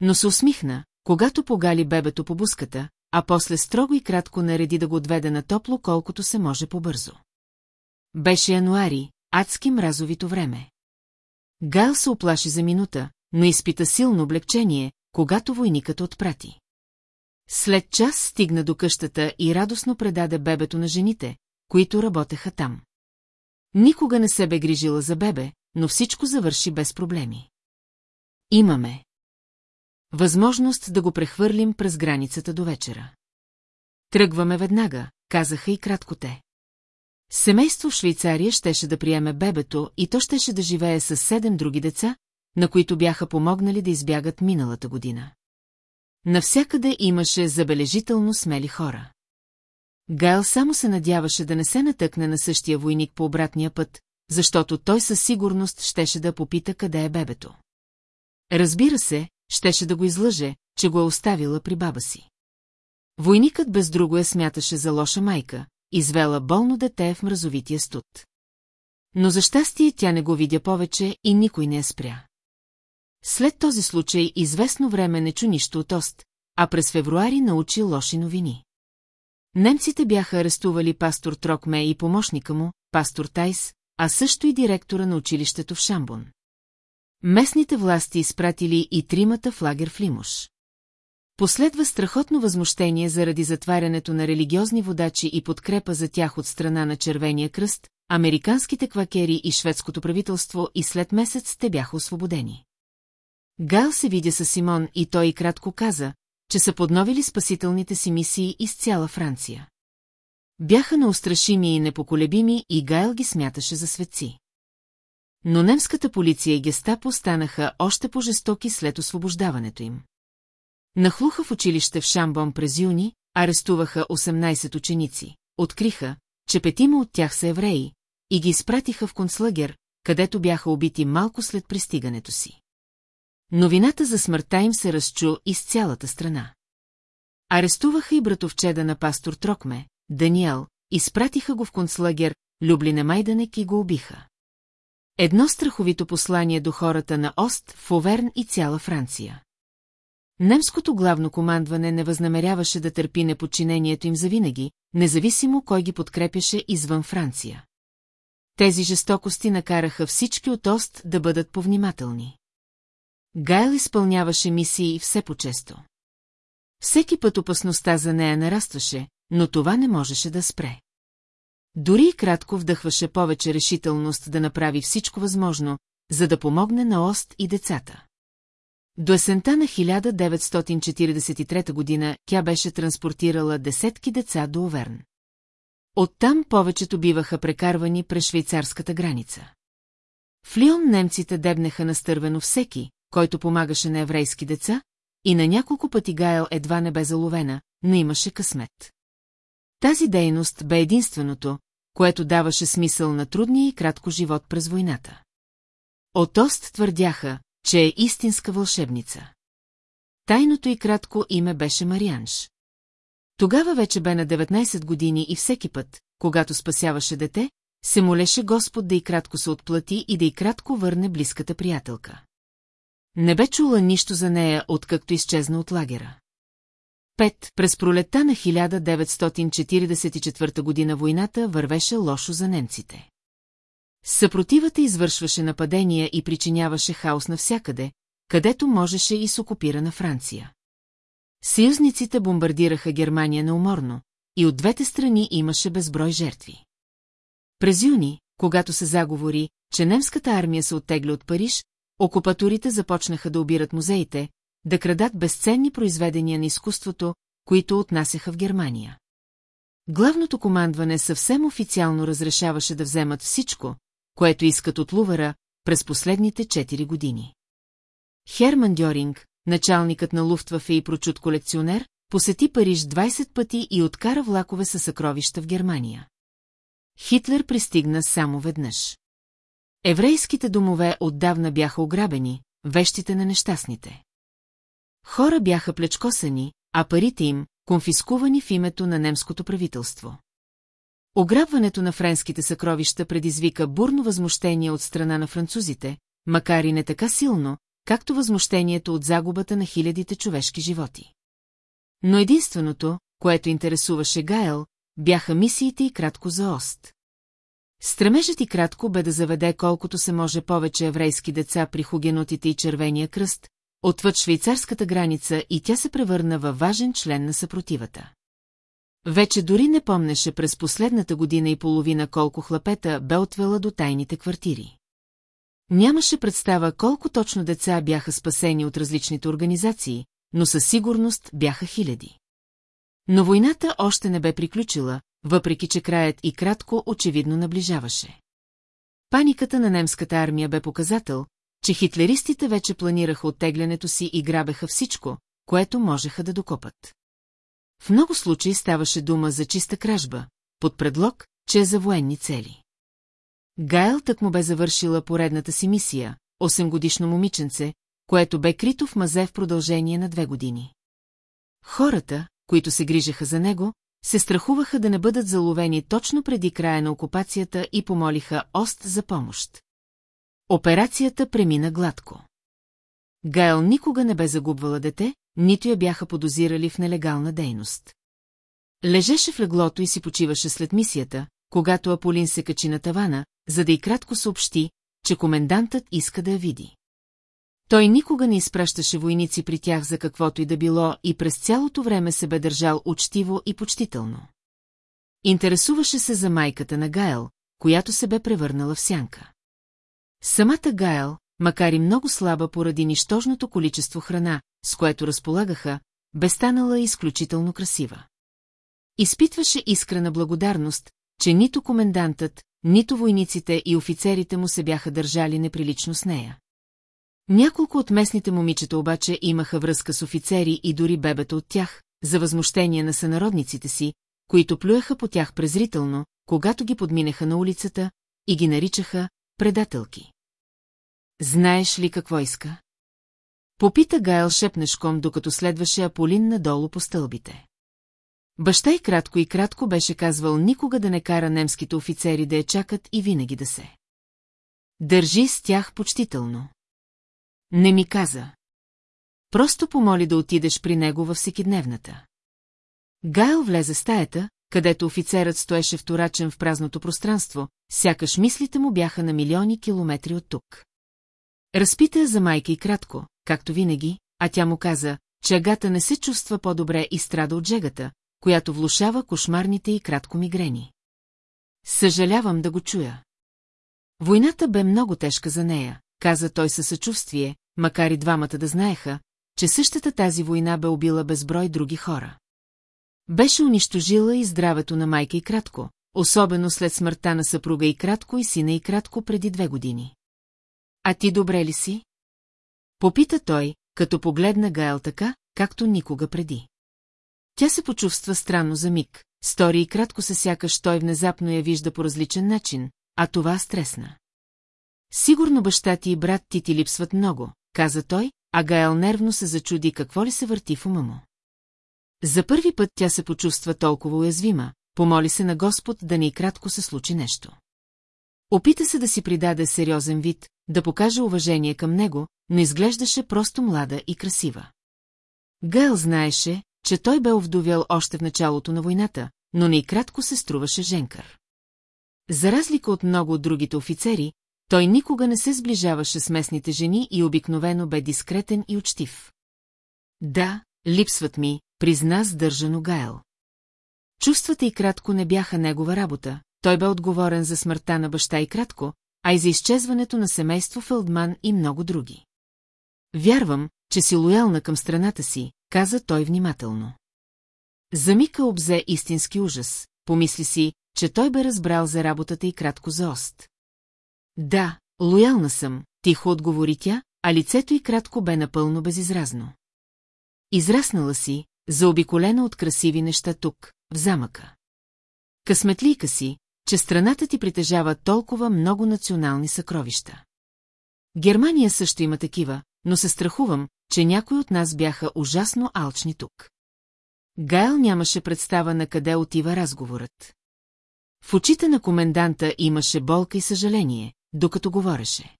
Но се усмихна, когато погали бебето по буската, а после строго и кратко нареди да го отведе на топло колкото се може по-бързо. Беше януари, адски мразовито време. Гайл се оплаши за минута, но изпита силно облегчение, когато войникът отпрати. След час стигна до къщата и радостно предаде бебето на жените, които работеха там. Никога не се бе грижила за бебе, но всичко завърши без проблеми. Имаме. Възможност да го прехвърлим през границата до вечера. Тръгваме веднага, казаха и кратко те. Семейство в Швейцария щеше да приеме бебето и то щеше да живее с седем други деца, на които бяха помогнали да избягат миналата година. Навсякъде имаше забележително смели хора. Гайл само се надяваше да не се натъкне на същия войник по обратния път, защото той със сигурност щеше да попита къде е бебето. Разбира се, щеше да го излъже, че го е оставила при баба си. Войникът без друго я смяташе за лоша майка, извела болно дете в мразовития студ. Но за щастие тя не го видя повече и никой не я спря. След този случай известно време не чу нищо от Ост, а през февруари научи лоши новини. Немците бяха арестували пастор Трокме и помощника му, пастор Тайс, а също и директора на училището в Шамбун. Местните власти изпратили и тримата в лагер в Лимуш. Последва страхотно възмущение заради затварянето на религиозни водачи и подкрепа за тях от страна на Червения кръст, американските квакери и шведското правителство и след месец те бяха освободени. Гал се видя с Симон и той кратко каза, че са подновили спасителните си мисии из цяла Франция. Бяха неустрашими и непоколебими и Гайл ги смяташе за светци. Но немската полиция и гестапо станаха още по-жестоки след освобождаването им. Нахлуха в училище в Шамбон през юни, арестуваха 18 ученици, откриха, че петима от тях са евреи, и ги изпратиха в концлагер, където бяха убити малко след пристигането си. Новината за смъртта им се разчу из цялата страна. Арестуваха и братовчеда на пастор Трокме, Даниел, изпратиха го в концлагер, Люблина Майданек и го убиха. Едно страховито послание до хората на Ост, Фоверн и цяла Франция. Немското главно командване не възнамеряваше да търпи неподчинението им завинаги, независимо кой ги подкрепяше извън Франция. Тези жестокости накараха всички от Ост да бъдат повнимателни. Гайл изпълняваше мисии все по-често. Всеки път опасността за нея нарастваше, но това не можеше да спре. Дори и кратко вдъхваше повече решителност да направи всичко възможно, за да помогне на Ост и децата. До есента на 1943 година тя беше транспортирала десетки деца до Оверн. Оттам повечето биваха прекарвани през швейцарската граница. В Лион немците дебнеха настървено всеки, който помагаше на еврейски деца, и на няколко пъти Гайл едва не бе заловена, но имаше късмет. Тази дейност бе единственото, което даваше смисъл на трудния и кратко живот през войната. От Ост твърдяха, че е истинска вълшебница. Тайното и кратко име беше Марианш. Тогава вече бе на 19 години и всеки път, когато спасяваше дете, се молеше Господ да и кратко се отплати и да и кратко върне близката приятелка. Не бе чула нищо за нея, откакто изчезна от лагера. Пет, през пролетта на 1944 година войната вървеше лошо за немците. Съпротивата извършваше нападения и причиняваше хаос навсякъде, където можеше и с окупирана Франция. Съюзниците бомбардираха Германия неуморно, и от двете страни имаше безброй жертви. През юни, когато се заговори, че немската армия се оттегля от Париж, окупаторите започнаха да обират музеите, да крадат безценни произведения на изкуството, които отнасяха в Германия. Главното командване съвсем официално разрешаваше да вземат всичко, което искат от Лувара, през последните 4 години. Херман Дьоринг, началникът на Луфтвафе и прочут колекционер, посети Париж 20 пъти и откара влакове със съкровища в Германия. Хитлер пристигна само веднъж. Еврейските домове отдавна бяха ограбени, вещите на нещастните. Хора бяха плечкосани, а парите им – конфискувани в името на немското правителство. Ограбването на френските съкровища предизвика бурно възмущение от страна на французите, макар и не така силно, както възмущението от загубата на хилядите човешки животи. Но единственото, което интересуваше Гаел, бяха мисиите и кратко за Ост. Стремежът и кратко бе да заведе колкото се може повече еврейски деца при хугенотите и червения кръст, отвъд швейцарската граница и тя се превърна във важен член на съпротивата. Вече дори не помнеше през последната година и половина колко хлапета бе отвела до тайните квартири. Нямаше представа колко точно деца бяха спасени от различните организации, но със сигурност бяха хиляди. Но войната още не бе приключила, въпреки че краят и кратко очевидно наближаваше. Паниката на немската армия бе показател, че хитлеристите вече планираха оттеглянето си и грабеха всичко, което можеха да докопат. В много случаи ставаше дума за чиста кражба, под предлог, че е за военни цели. Гайл так му бе завършила поредната си мисия, 8-годишно момиченце, което бе крито в мазе в продължение на две години. Хората, които се грижаха за него, се страхуваха да не бъдат заловени точно преди края на окупацията и помолиха Ост за помощ. Операцията премина гладко. Гайл никога не бе загубвала дете, нито я бяха подозирали в нелегална дейност. Лежеше в леглото и си почиваше след мисията, когато Аполин се качи на тавана, за да и кратко съобщи, че комендантът иска да я види. Той никога не изпращаше войници при тях за каквото и да било и през цялото време се бе държал учтиво и почтително. Интересуваше се за майката на Гайл, която се бе превърнала в сянка. Самата Гайл, макар и много слаба поради нищожното количество храна, с което разполагаха, бе станала изключително красива. Изпитваше искрена благодарност, че нито комендантът, нито войниците и офицерите му се бяха държали неприлично с нея. Няколко от местните момичета обаче имаха връзка с офицери и дори бебета от тях, за възмущение на сънародниците си, които плюеха по тях презрително, когато ги подминеха на улицата и ги наричаха предателки. Знаеш ли какво иска? Попита Гайл шепнешком, докато следваше Аполин надолу по стълбите. Баща и кратко и кратко беше казвал никога да не кара немските офицери да я чакат и винаги да се. Държи с тях почтително. Не ми каза. Просто помоли да отидеш при него във всекидневната. Гайл влезе в стаята, където офицерът стоеше вторачен в празното пространство, сякаш мислите му бяха на милиони километри от тук. Разпита за майка и кратко, както винаги, а тя му каза, че Агата не се чувства по-добре и страда от жегата, която влушава кошмарните и кратко мигрени. Съжалявам да го чуя. Войната бе много тежка за нея, каза той със съчувствие, макар и двамата да знаеха, че същата тази война бе убила безброй други хора. Беше унищожила и здравето на майка и кратко, особено след смъртта на съпруга и кратко и сина и кратко преди две години. А ти добре ли си? Попита той, като погледна Гайл така, както никога преди. Тя се почувства странно за миг, стори и кратко се сякаш той внезапно я вижда по различен начин, а това стресна. Сигурно баща ти и брат ти ти липсват много, каза той, а Гаел нервно се зачуди какво ли се върти в ума му. За първи път тя се почувства толкова уязвима, помоли се на Господ да не и кратко се случи нещо. Опита се да си придаде сериозен вид, да покаже уважение към него, но изглеждаше просто млада и красива. Гел знаеше, че той бе овдовял още в началото на войната, но не и кратко се струваше женкър. За разлика от много от другите офицери, той никога не се сближаваше с местните жени и обикновено бе дискретен и учтив. Да, липсват ми, призна сдържано Гайл. Чувствата и кратко не бяха негова работа, той бе отговорен за смъртта на баща и кратко, а и за изчезването на семейство Фелдман и много други. Вярвам, че си лоялна към страната си, каза той внимателно. Замика обзе истински ужас, помисли си, че той бе разбрал за работата и кратко за ост. Да, лоялна съм, тихо отговори тя, а лицето й кратко бе напълно безизразно. Израснала си, заобиколена от красиви неща тук, в замъка. Късметлийка си, че страната ти притежава толкова много национални съкровища. Германия също има такива, но се страхувам, че някои от нас бяха ужасно алчни тук. Гайл нямаше представа на къде отива разговорът. В очите на коменданта имаше болка и съжаление, докато говореше.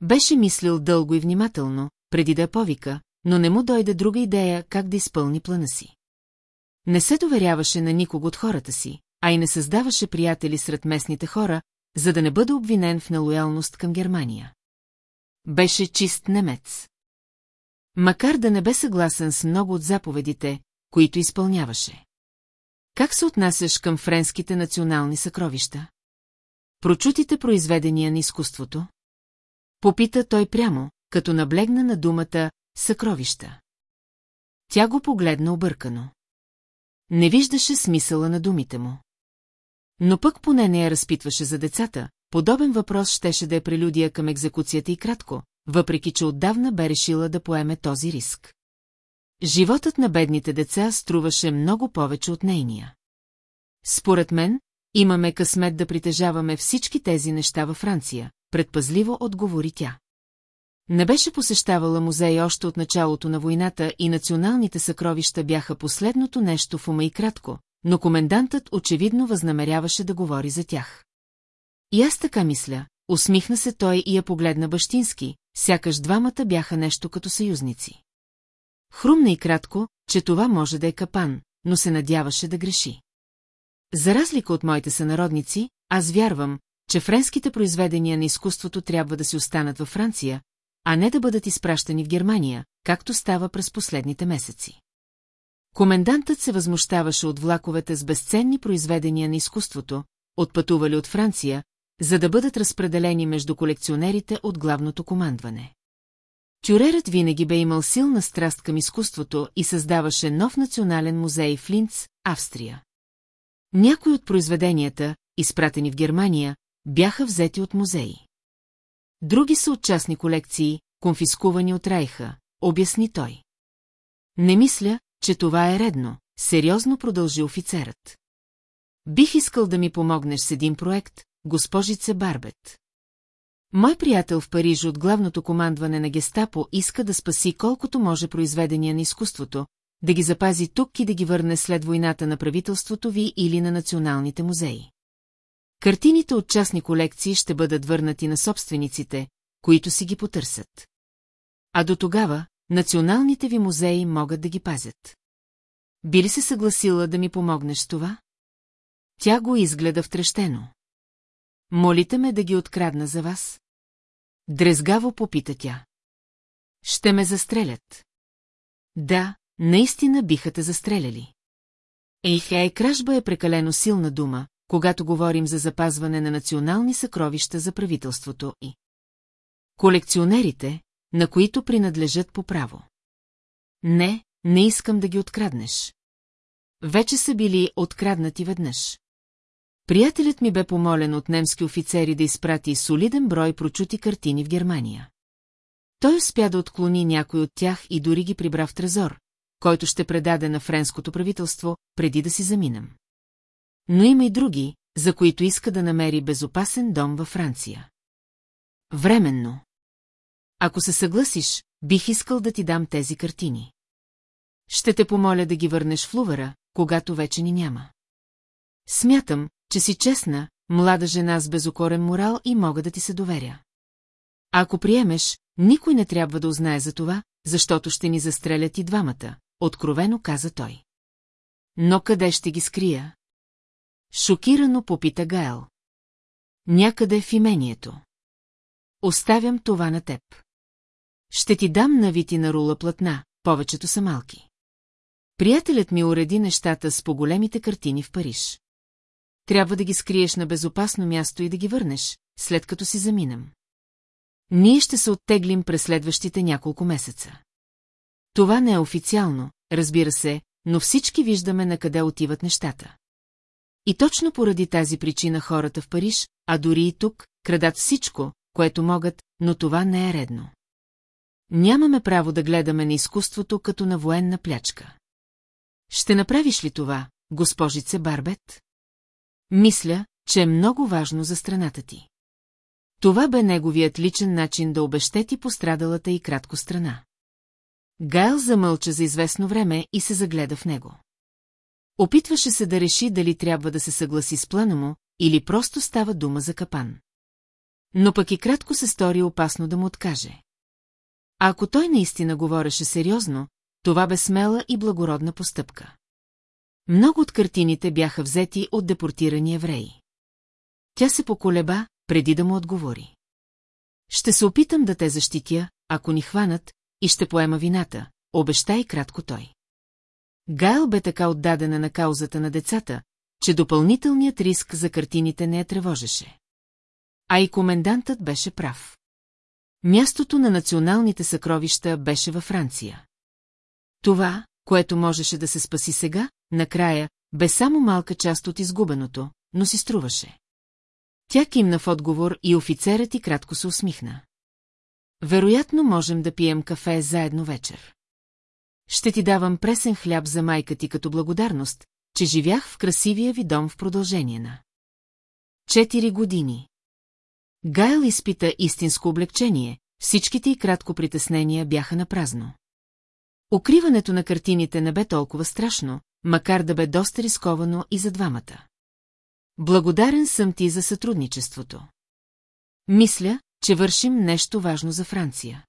Беше мислил дълго и внимателно, преди да повика, но не му дойде друга идея как да изпълни плана си. Не се доверяваше на никого от хората си, а и не създаваше приятели сред местните хора, за да не бъде обвинен в нелоялност към Германия. Беше чист немец. Макар да не бе съгласен с много от заповедите, които изпълняваше. Как се отнасяш към френските национални съкровища? Прочутите произведения на изкуството? Попита той прямо, като наблегна на думата «съкровища». Тя го погледна объркано. Не виждаше смисъла на думите му. Но пък поне не я разпитваше за децата, подобен въпрос щеше да е прелюдия към екзекуцията и кратко, въпреки че отдавна бе решила да поеме този риск. Животът на бедните деца струваше много повече от нейния. Според мен, имаме късмет да притежаваме всички тези неща във Франция, предпазливо отговори тя. Не беше посещавала музей още от началото на войната и националните съкровища бяха последното нещо в ума и кратко, но комендантът очевидно възнамеряваше да говори за тях. И аз така мисля, усмихна се той и я погледна бащински, сякаш двамата бяха нещо като съюзници. Хрумна и кратко, че това може да е капан, но се надяваше да греши. За разлика от моите сънародници, аз вярвам, че френските произведения на изкуството трябва да си останат във Франция, а не да бъдат изпращани в Германия, както става през последните месеци. Комендантът се възмущаваше от влаковете с безценни произведения на изкуството, отпътували от Франция, за да бъдат разпределени между колекционерите от главното командване. Тюрерът винаги бе имал силна страст към изкуството и създаваше нов национален музей в Линц, Австрия. Някои от произведенията, изпратени в Германия, бяха взети от музеи. Други са от частни колекции, конфискувани от Райха, обясни той. Не мисля, че това е редно, сериозно продължи офицерът. Бих искал да ми помогнеш с един проект, госпожице Барбет. Мой приятел в Париж от главното командване на гестапо иска да спаси колкото може произведения на изкуството, да ги запази тук и да ги върне след войната на правителството ви или на националните музеи. Картините от частни колекции ще бъдат върнати на собствениците, които си ги потърсят. А до тогава, националните ви музеи могат да ги пазят. Би ли се съгласила да ми помогнеш това? Тя го изгледа втрещено. Молите ме да ги открадна за вас? Дрезгаво попита тя. Ще ме застрелят. Да, наистина биха те застреляли. Ейхей, кражба е прекалено силна дума, когато говорим за запазване на национални съкровища за правителството и колекционерите, на които принадлежат по право. Не, не искам да ги откраднеш. Вече са били откраднати веднъж. Приятелят ми бе помолен от немски офицери да изпрати солиден брой прочути картини в Германия. Той успя да отклони някой от тях и дори ги прибра в трезор, който ще предаде на френското правителство, преди да си заминем. Но има и други, за които иска да намери безопасен дом във Франция. Временно. Ако се съгласиш, бих искал да ти дам тези картини. Ще те помоля да ги върнеш в Лувара, когато вече ни няма. Смятам, че си честна, млада жена с безокорен морал и мога да ти се доверя. Ако приемеш, никой не трябва да узнае за това, защото ще ни застрелят и двамата, откровено каза той. Но къде ще ги скрия? Шокирано попита Гаел. Някъде в имението. Оставям това на теб. Ще ти дам навити на рула платна, повечето са малки. Приятелят ми уреди нещата с по-големите картини в Париж. Трябва да ги скриеш на безопасно място и да ги върнеш, след като си заминем. Ние ще се оттеглим през следващите няколко месеца. Това не е официално, разбира се, но всички виждаме на къде отиват нещата. И точно поради тази причина хората в Париж, а дори и тук, крадат всичко, което могат, но това не е редно. Нямаме право да гледаме на изкуството като на военна плячка. Ще направиш ли това, госпожице Барбет? Мисля, че е много важно за страната ти. Това бе неговият личен начин да обещети пострадалата и кратко страна. Гайл замълча за известно време и се загледа в него. Опитваше се да реши дали трябва да се съгласи с плана му, или просто става дума за капан. Но пък и кратко се стори опасно да му откаже. А ако той наистина говореше сериозно, това бе смела и благородна постъпка. Много от картините бяха взети от депортирани евреи. Тя се поколеба, преди да му отговори. Ще се опитам да те защитя, ако ни хванат, и ще поема вината, обеща и кратко той. Гайл бе така отдадена на каузата на децата, че допълнителният риск за картините не я тревожеше. А и комендантът беше прав. Мястото на националните съкровища беше във Франция. Това, което можеше да се спаси сега, накрая, бе само малка част от изгубеното, но си струваше. Тя кимна в отговор и офицерът и кратко се усмихна. Вероятно можем да пием кафе заедно вечер. Ще ти давам пресен хляб за майка ти като благодарност, че живях в красивия ви дом в продължение на. Четири години. Гайл изпита истинско облегчение, всичките и кратко притеснения бяха на празно. Укриването на картините не бе толкова страшно, макар да бе доста рисковано и за двамата. Благодарен съм ти за сътрудничеството. Мисля, че вършим нещо важно за Франция.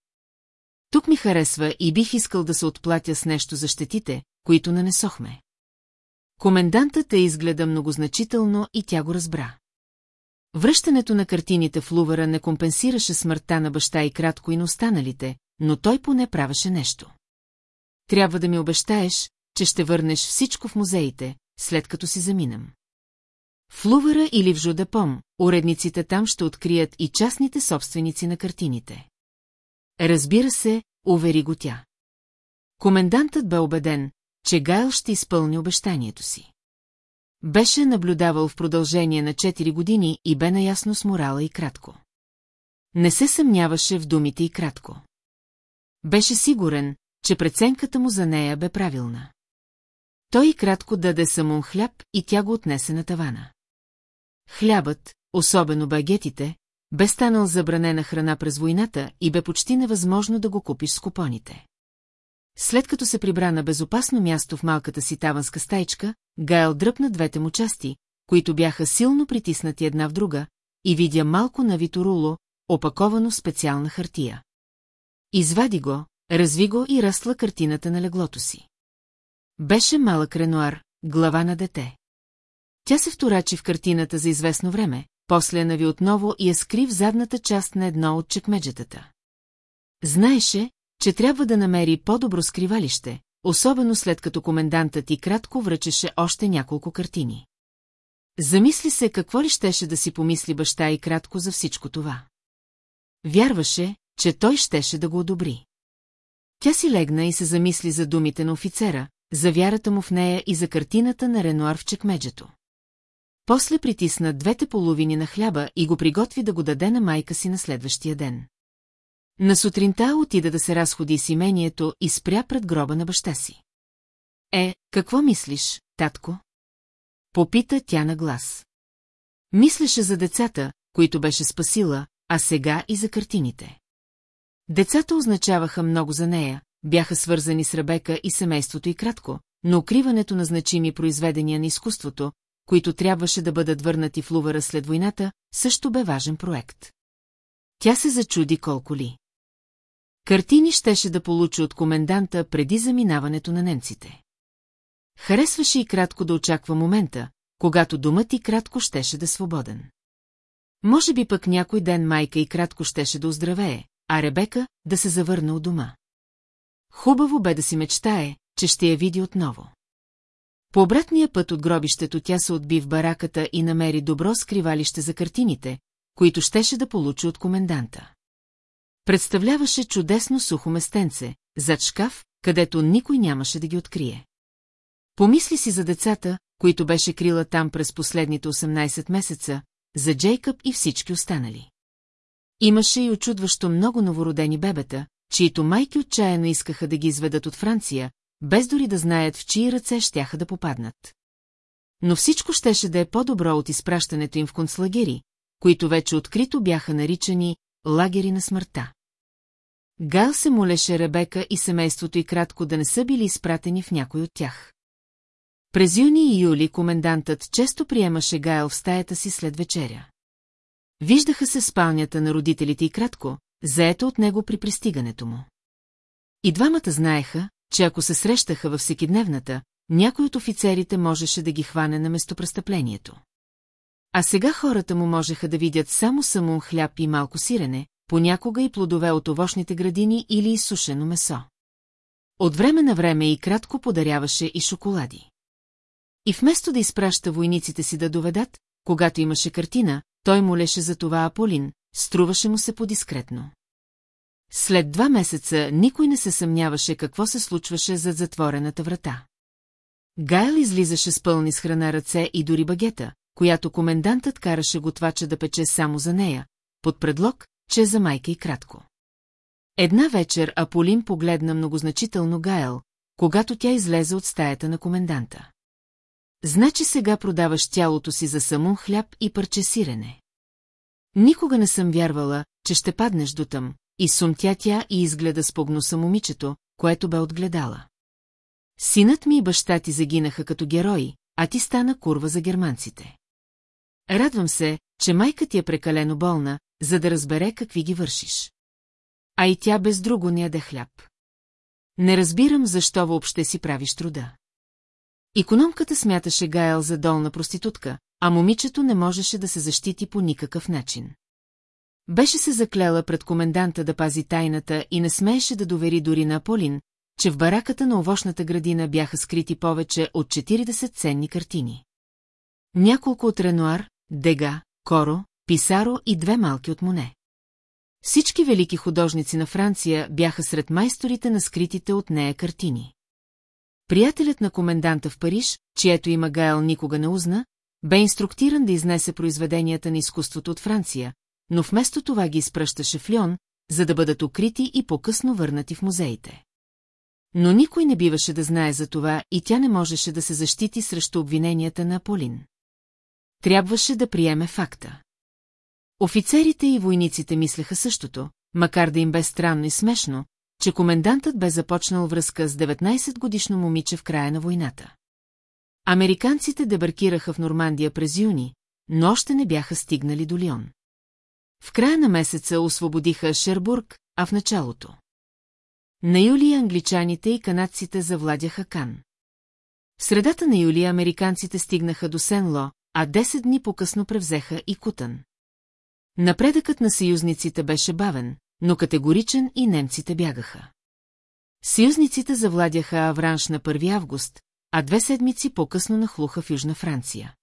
Тук ми харесва и бих искал да се отплатя с нещо за щетите, които нанесохме. Комендантът е изгледа многозначително и тя го разбра. Връщането на картините в Лувара не компенсираше смъртта на баща и кратко и на останалите, но той поне правеше нещо. Трябва да ми обещаеш, че ще върнеш всичко в музеите, след като си заминам. В Лувъра или в Жудепом, уредниците там ще открият и частните собственици на картините. Разбира се, увери го тя. Комендантът бе убеден, че Гайл ще изпълни обещанието си. Беше наблюдавал в продължение на 4 години и бе наясно с морала и кратко. Не се съмняваше в думите и кратко. Беше сигурен, че преценката му за нея бе правилна. Той и кратко даде самон хляб и тя го отнесе на тавана. Хлябът, особено багетите, бе станал забранена храна през войната и бе почти невъзможно да го купиш с купоните. След като се прибра на безопасно място в малката си таванска стайчка, Гайл дръпна двете му части, които бяха силно притиснати една в друга, и видя малко навито руло, опаковано в специална хартия. Извади го, разви го и растла картината на леглото си. Беше малък ренуар, глава на дете. Тя се вторачи в картината за известно време, после нави отново и я скри в задната част на едно от чекмеджетата. Знаеше, че трябва да намери по-добро скривалище, особено след като комендантът и кратко връчеше още няколко картини. Замисли се какво ли щеше да си помисли баща и кратко за всичко това. Вярваше, че той щеше да го одобри. Тя си легна и се замисли за думите на офицера, за вярата му в нея и за картината на Ренуар в чекмеджето. После притисна двете половини на хляба и го приготви да го даде на майка си на следващия ден. На сутринта отида да се разходи с имението и спря пред гроба на баща си. Е, какво мислиш, татко? Попита тя на глас. Мислеше за децата, които беше спасила, а сега и за картините. Децата означаваха много за нея, бяха свързани с Ребека и семейството и кратко, но укриването на значими произведения на изкуството, които трябваше да бъдат върнати в Лувара след войната, също бе важен проект. Тя се зачуди колко ли. Картини щеше да получи от коменданта преди заминаването на немците. Харесваше и кратко да очаква момента, когато думът и кратко щеше да е свободен. Може би пък някой ден майка и кратко щеше да оздравее, а Ребека да се завърне от дома. Хубаво бе да си мечтае, че ще я види отново. По обратния път от гробището тя се отби в бараката и намери добро скривалище за картините, които щеше да получи от коменданта. Представляваше чудесно сухо местенце, зад шкаф, където никой нямаше да ги открие. Помисли си за децата, които беше крила там през последните 18 месеца, за Джейкъб и всички останали. Имаше и очудващо много новородени бебета, чието майки отчаяно искаха да ги изведат от Франция, без дори да знаят в чии ръце щяха да попаднат. Но всичко щеше да е по-добро от изпращането им в концлагери, които вече открито бяха наричани лагери на смъртта. Гал се молеше Ребека и семейството и кратко да не са били изпратени в някой от тях. През юни и юли комендантът често приемаше Гайл в стаята си след вечеря. Виждаха се спалнята на родителите и кратко, заето от него при пристигането му. И двамата знаеха, че ако се срещаха във всекидневната, някой от офицерите можеше да ги хване на местопрестъплението. А сега хората му можеха да видят само самун хляб и малко сирене, понякога и плодове от овощните градини или изсушено месо. От време на време и кратко подаряваше и шоколади. И вместо да изпраща войниците си да доведат, когато имаше картина, той молеше за това Аполин, струваше му се по-дискретно. След два месеца никой не се съмняваше какво се случваше зад затворената врата. Гайл излизаше с пълни с храна ръце и дори багета, която комендантът караше готвача да пече само за нея, под предлог, че за майка и кратко. Една вечер Аполин погледна многозначително Гайл, когато тя излезе от стаята на коменданта. Значи сега продаваш тялото си за самун хляб и парче сирене. Никога не съм вярвала, че ще паднеш до там, и сумтя тя и изгледа с погноса момичето, което бе отгледала. Синът ми и баща ти загинаха като герои, а ти стана курва за германците. Радвам се, че майка ти е прекалено болна, за да разбере какви ги вършиш. А и тя без друго не яде хляб. Не разбирам защо въобще си правиш труда. Икономката смяташе Гайл за долна проститутка, а момичето не можеше да се защити по никакъв начин. Беше се заклела пред коменданта да пази тайната и не смееше да довери дори на Аполин, че в бараката на овощната градина бяха скрити повече от 40 ценни картини. Няколко от Ренуар, Дега, Коро, Писаро и две малки от Моне. Всички велики художници на Франция бяха сред майсторите на скритите от нея картини. Приятелят на коменданта в Париж, чието има Гайл никога не узна, бе инструктиран да изнесе произведенията на изкуството от Франция, но вместо това ги изпръщаше в Льон, за да бъдат укрити и по-късно върнати в музеите. Но никой не биваше да знае за това и тя не можеше да се защити срещу обвиненията на Аполин. Трябваше да приеме факта. Офицерите и войниците мислеха същото, макар да им бе странно и смешно, че комендантът бе започнал връзка с 19-годишно момиче в края на войната. Американците дебаркираха в Нормандия през юни, но още не бяха стигнали до Лион. В края на месеца освободиха Шербург, а в началото. На юли англичаните и канадците завладяха Кан. В средата на юли американците стигнаха до Сен-Ло, а 10 дни по-късно превзеха и Кутън. Напредъкът на съюзниците беше бавен, но категоричен и немците бягаха. Съюзниците завладяха Авранш на 1 август, а две седмици по-късно нахлуха в Южна Франция.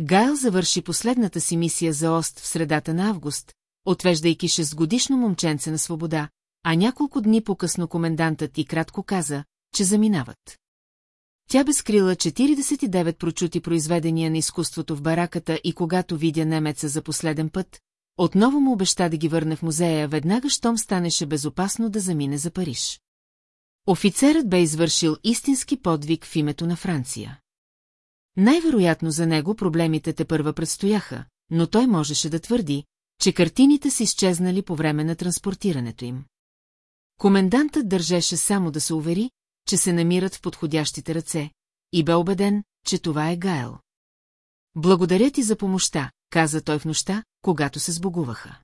Гайл завърши последната си мисия за Ост в средата на август, отвеждайки 6-годишно момченце на свобода, а няколко дни по-късно комендантът и кратко каза, че заминават. Тя бе скрила 49 прочути произведения на изкуството в бараката и когато видя немеца за последен път, отново му обеща да ги върне в музея веднага, щом станеше безопасно да замине за Париж. Офицерът бе извършил истински подвиг в името на Франция. Най-вероятно за него проблемите те първа предстояха, но той можеше да твърди, че картините са изчезнали по време на транспортирането им. Комендантът държеше само да се увери, че се намират в подходящите ръце, и бе убеден, че това е Гайл. Благодаря ти за помощта, каза той в нощта, когато се сбогуваха.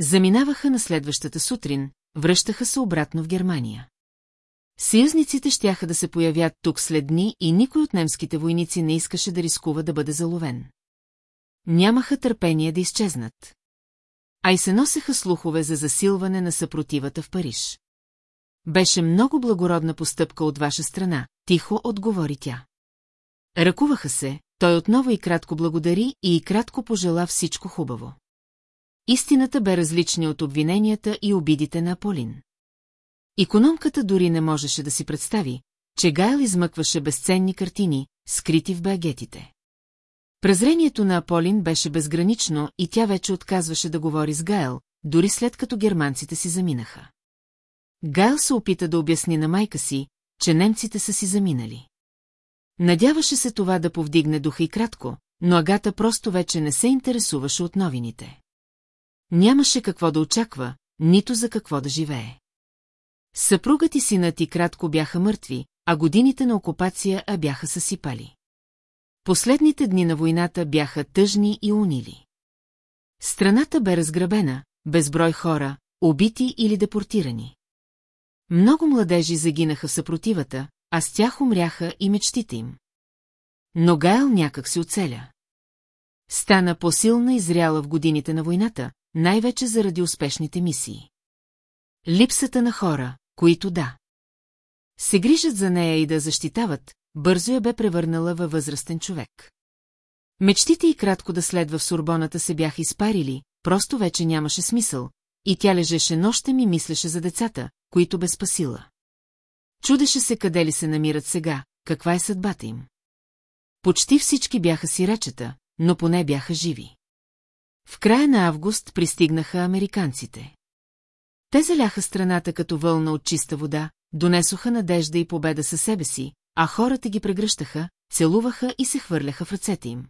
Заминаваха на следващата сутрин, връщаха се обратно в Германия. Съюзниците щяха да се появят тук след дни и никой от немските войници не искаше да рискува да бъде заловен. Нямаха търпение да изчезнат. А и се носеха слухове за засилване на съпротивата в Париж. Беше много благородна постъпка от ваша страна, тихо отговори тя. Ръкуваха се, той отново и кратко благодари и и кратко пожела всичко хубаво. Истината бе различна от обвиненията и обидите на Аполин. Икономката дори не можеше да си представи, че Гайл измъкваше безценни картини, скрити в багетите. Презрението на Аполин беше безгранично и тя вече отказваше да говори с Гайл, дори след като германците си заминаха. Гайл се опита да обясни на майка си, че немците са си заминали. Надяваше се това да повдигне духа и кратко, но Агата просто вече не се интересуваше от новините. Нямаше какво да очаква, нито за какво да живее. Съпругът и синът и кратко бяха мъртви, а годините на окупация а бяха съсипали. Последните дни на войната бяха тъжни и унили. Страната бе разграбена, безброй хора, убити или депортирани. Много младежи загинаха в съпротивата, а с тях умряха и мечтите им. Но Гайл някак си оцеля. Стана по-силна и зряла в годините на войната, най-вече заради успешните мисии. Липсата на хора, които да. Се грижат за нея и да защитават, бързо я бе превърнала във възрастен човек. Мечтите и кратко да следва в Сурбоната се бяха изпарили, просто вече нямаше смисъл, и тя лежеше нощем и мислеше за децата, които бе спасила. Чудеше се къде ли се намират сега, каква е съдбата им. Почти всички бяха сирачета, но поне бяха живи. В края на август пристигнаха американците. Те заляха страната като вълна от чиста вода, донесоха надежда и победа със себе си, а хората ги прегръщаха, целуваха и се хвърляха в ръцете им.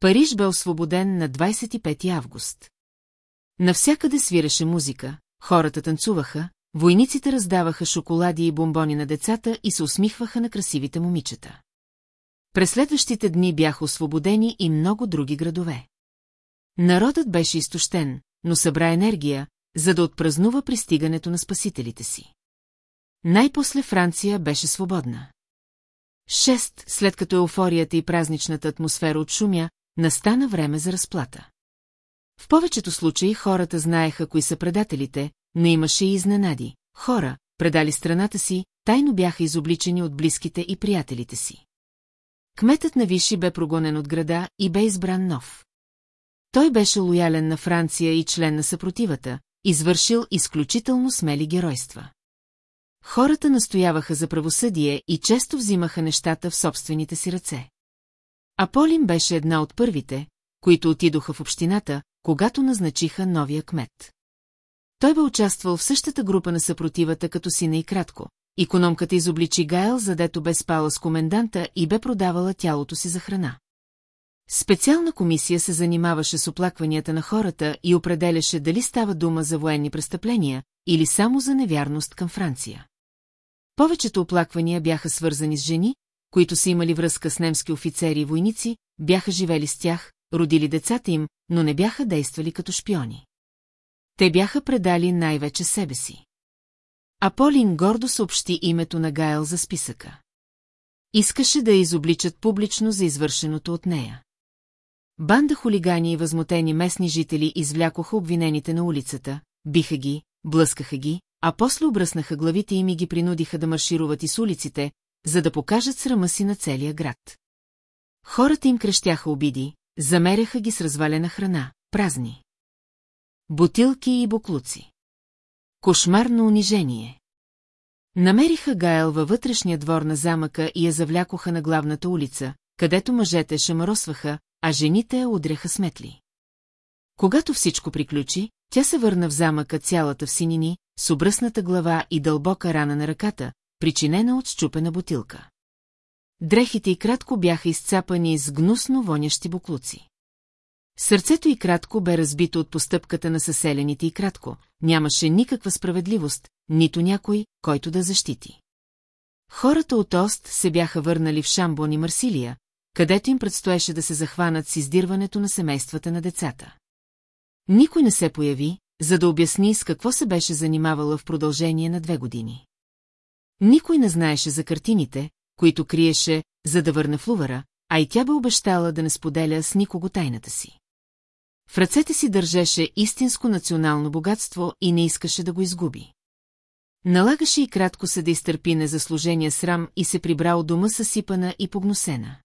Париж бе освободен на 25 август. Навсякъде свиреше музика, хората танцуваха, войниците раздаваха шоколади и бомбони на децата и се усмихваха на красивите момичета. През следващите дни бяха освободени и много други градове. Народът беше изтощен, но събра енергия, за да отпразнува пристигането на спасителите си. Най-после Франция беше свободна. Шест, след като еуфорията и празничната атмосфера отшумя, настана време за разплата. В повечето случаи хората знаеха кои са предателите, но имаше и изненади. Хора, предали страната си, тайно бяха изобличени от близките и приятелите си. Кметът на Виши бе прогонен от града и бе избран нов. Той беше лоялен на Франция и член на съпротивата, извършил изключително смели геройства. Хората настояваха за правосъдие и често взимаха нещата в собствените си ръце. Аполин беше една от първите, които отидоха в общината, когато назначиха новия кмет. Той бе участвал в същата група на съпротивата като сина и кратко. Икономката изобличи Гайл, задето бе спала с коменданта и бе продавала тялото си за храна. Специална комисия се занимаваше с оплакванията на хората и определяше дали става дума за военни престъпления или само за невярност към Франция. Повечето оплаквания бяха свързани с жени, които са имали връзка с немски офицери и войници, бяха живели с тях, родили децата им, но не бяха действали като шпиони. Те бяха предали най-вече себе си. Аполин гордо съобщи името на Гайл за списъка. Искаше да я изобличат публично за извършеното от нея. Банда хулигани и възмутени местни жители извлякоха обвинените на улицата, биха ги, блъскаха ги, а после обръснаха главите им и ги принудиха да маршируват из улиците, за да покажат срама си на целия град. Хората им крещяха обиди, замеряха ги с развалена храна, празни. Бутилки и буклуци. Кошмарно унижение. Намериха Гаел във вътрешния двор на замъка и я завлякоха на главната улица, където мъжете шамаросваха, а жените я удряха сметли. Когато всичко приключи, тя се върна в замъка цялата в синини, с обръсната глава и дълбока рана на ръката, причинена от щупена бутилка. Дрехите й кратко бяха изцапани с гнусно вонящи буклуци. Сърцето й кратко бе разбито от постъпката на съселените и кратко, нямаше никаква справедливост, нито някой, който да защити. Хората от Ост се бяха върнали в Шамбон и Марсилия, където им предстоеше да се захванат с издирването на семействата на децата. Никой не се появи, за да обясни с какво се беше занимавала в продължение на две години. Никой не знаеше за картините, които криеше, за да върне в Лувара, а и тя бе обещала да не споделя с никого тайната си. В ръцете си държеше истинско национално богатство и не искаше да го изгуби. Налагаше и кратко се да изтърпи незаслужения срам и се прибра от дома съсипана и погносена.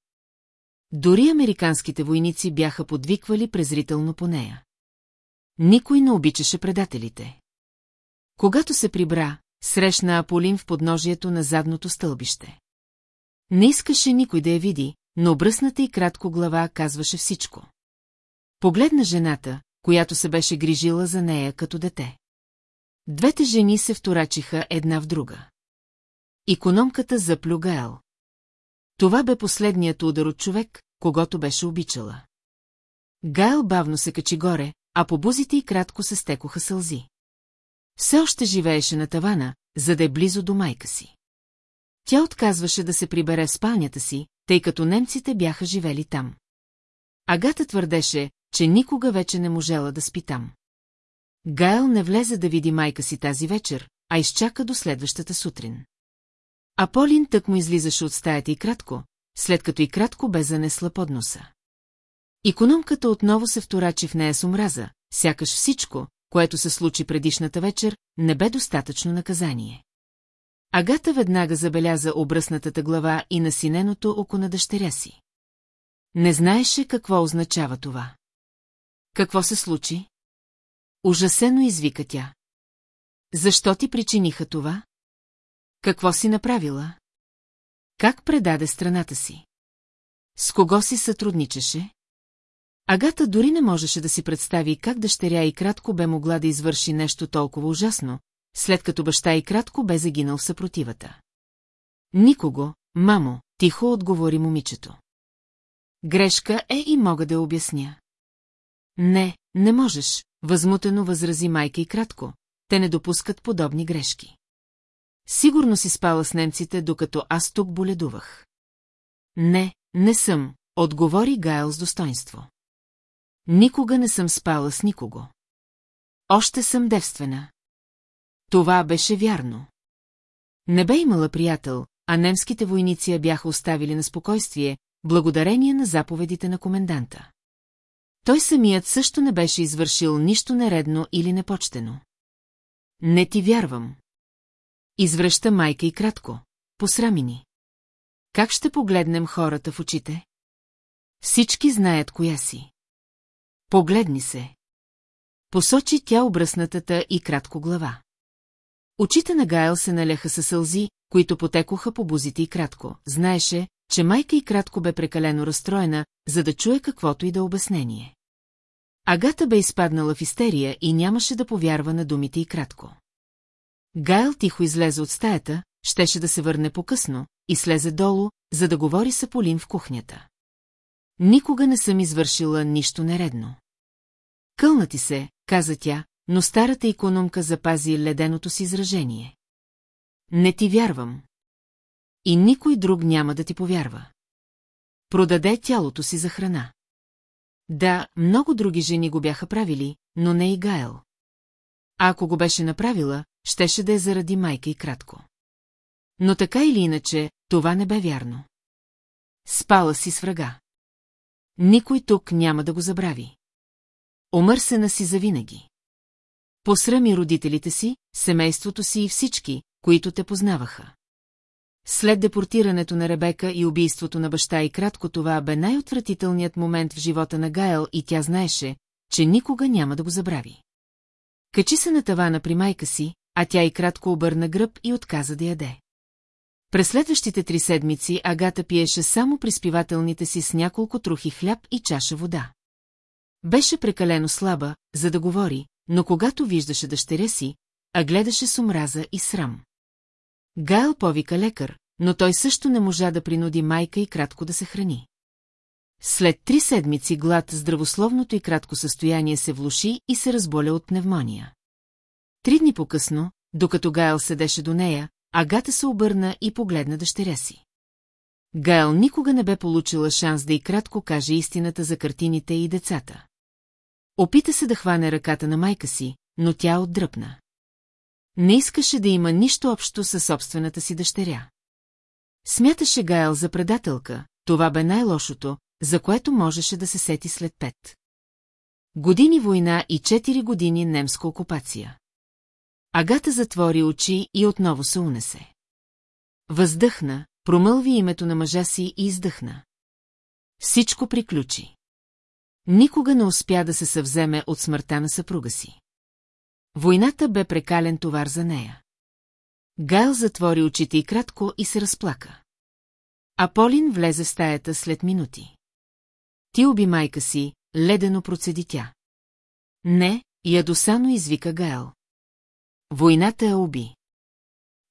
Дори американските войници бяха подвиквали презрително по нея. Никой не обичаше предателите. Когато се прибра, срещна Аполин в подножието на задното стълбище. Не искаше никой да я види, но обръсната и кратко глава казваше всичко. Погледна жената, която се беше грижила за нея като дете. Двете жени се вторачиха една в друга. Икономката заплю Гаел. Това бе последният удар от човек, когато беше обичала. Гайл бавно се качи горе, а по бузите й кратко се стекоха сълзи. Все още живееше на тавана, за да е близо до майка си. Тя отказваше да се прибере в спалнята си, тъй като немците бяха живели там. Агата твърдеше, че никога вече не можела да спи там. Гайл не влезе да види майка си тази вечер, а изчака до следващата сутрин. Аполин тък му излизаше от стаята и кратко, след като и кратко бе занесла под носа. Икономката отново се вторачи в нея с омраза, сякаш всичко, което се случи предишната вечер, не бе достатъчно наказание. Агата веднага забеляза обръснатата глава и насиненото око на дъщеря си. Не знаеше какво означава това. Какво се случи? Ужасено извика тя. Защо ти причиниха това? Какво си направила? Как предаде страната си? С кого си сътрудничеше? Агата дори не можеше да си представи как дъщеря и кратко бе могла да извърши нещо толкова ужасно, след като баща и кратко бе загинал в съпротивата. Никого, мамо, тихо отговори момичето. Грешка е и мога да обясня. Не, не можеш, възмутено възрази майка и кратко. Те не допускат подобни грешки. Сигурно си спала с немците, докато аз тук боледувах. Не, не съм, отговори Гайл с достоинство. Никога не съм спала с никого. Още съм девствена. Това беше вярно. Не бе имала приятел, а немските войници я бяха оставили на спокойствие, благодарение на заповедите на коменданта. Той самият също не беше извършил нищо нередно или непочтено. Не ти вярвам. Извръща майка и кратко. Посрами ни. Как ще погледнем хората в очите? Всички знаят коя си. Погледни се. Посочи тя обръснатата и кратко глава. Очите на Гайл се наляха със сълзи, които потекоха по бузите и кратко. Знаеше, че майка и кратко бе прекалено разстроена, за да чуе каквото и да обяснение. Агата бе изпаднала в истерия и нямаше да повярва на думите и кратко. Гайл тихо излезе от стаята, щеше да се върне по-късно, и слезе долу, за да говори с Аполин в кухнята. Никога не съм извършила нищо нередно. Кълна ти се, каза тя, но старата економка запази леденото си изражение. Не ти вярвам. И никой друг няма да ти повярва. Продаде тялото си за храна. Да, много други жени го бяха правили, но не и Гайл. А ако го беше направила, щеше да е заради майка и кратко. Но така или иначе, това не бе вярно. Спала си с врага. Никой тук няма да го забрави. Омърсена си завинаги. Посрами родителите си, семейството си и всички, които те познаваха. След депортирането на Ребека и убийството на баща и кратко това бе най-отвратителният момент в живота на Гайл и тя знаеше, че никога няма да го забрави. Качи се на тавана при майка си, а тя и кратко обърна гръб и отказа да яде. През следващите три седмици Агата пиеше само приспивателните си с няколко трухи хляб и чаша вода. Беше прекалено слаба, за да говори, но когато виждаше дъщеря си, а гледаше с омраза и срам. Гайл повика лекар, но той също не можа да принуди майка и кратко да се храни. След три седмици глад здравословното и кратко състояние се влуши и се разболя от пневмония. Три дни по-късно, докато Гайл седеше до нея, Агата се обърна и погледна дъщеря си. Гайл никога не бе получила шанс да и кратко каже истината за картините и децата. Опита се да хване ръката на майка си, но тя отдръпна. Не искаше да има нищо общо със собствената си дъщеря. Смяташе Гайл за предателка, това бе най-лошото, за което можеше да се сети след пет. Години война и четири години немска окупация. Агата затвори очи и отново се унесе. Въздъхна, промълви името на мъжа си и издъхна. Всичко приключи. Никога не успя да се съвземе от смъртта на съпруга си. Войната бе прекален товар за нея. Гайл затвори очите и кратко и се разплака. Аполин влезе в стаята след минути. Ти уби майка си, ледено процеди тя. Не, ядосано извика Гаел. Войната я уби.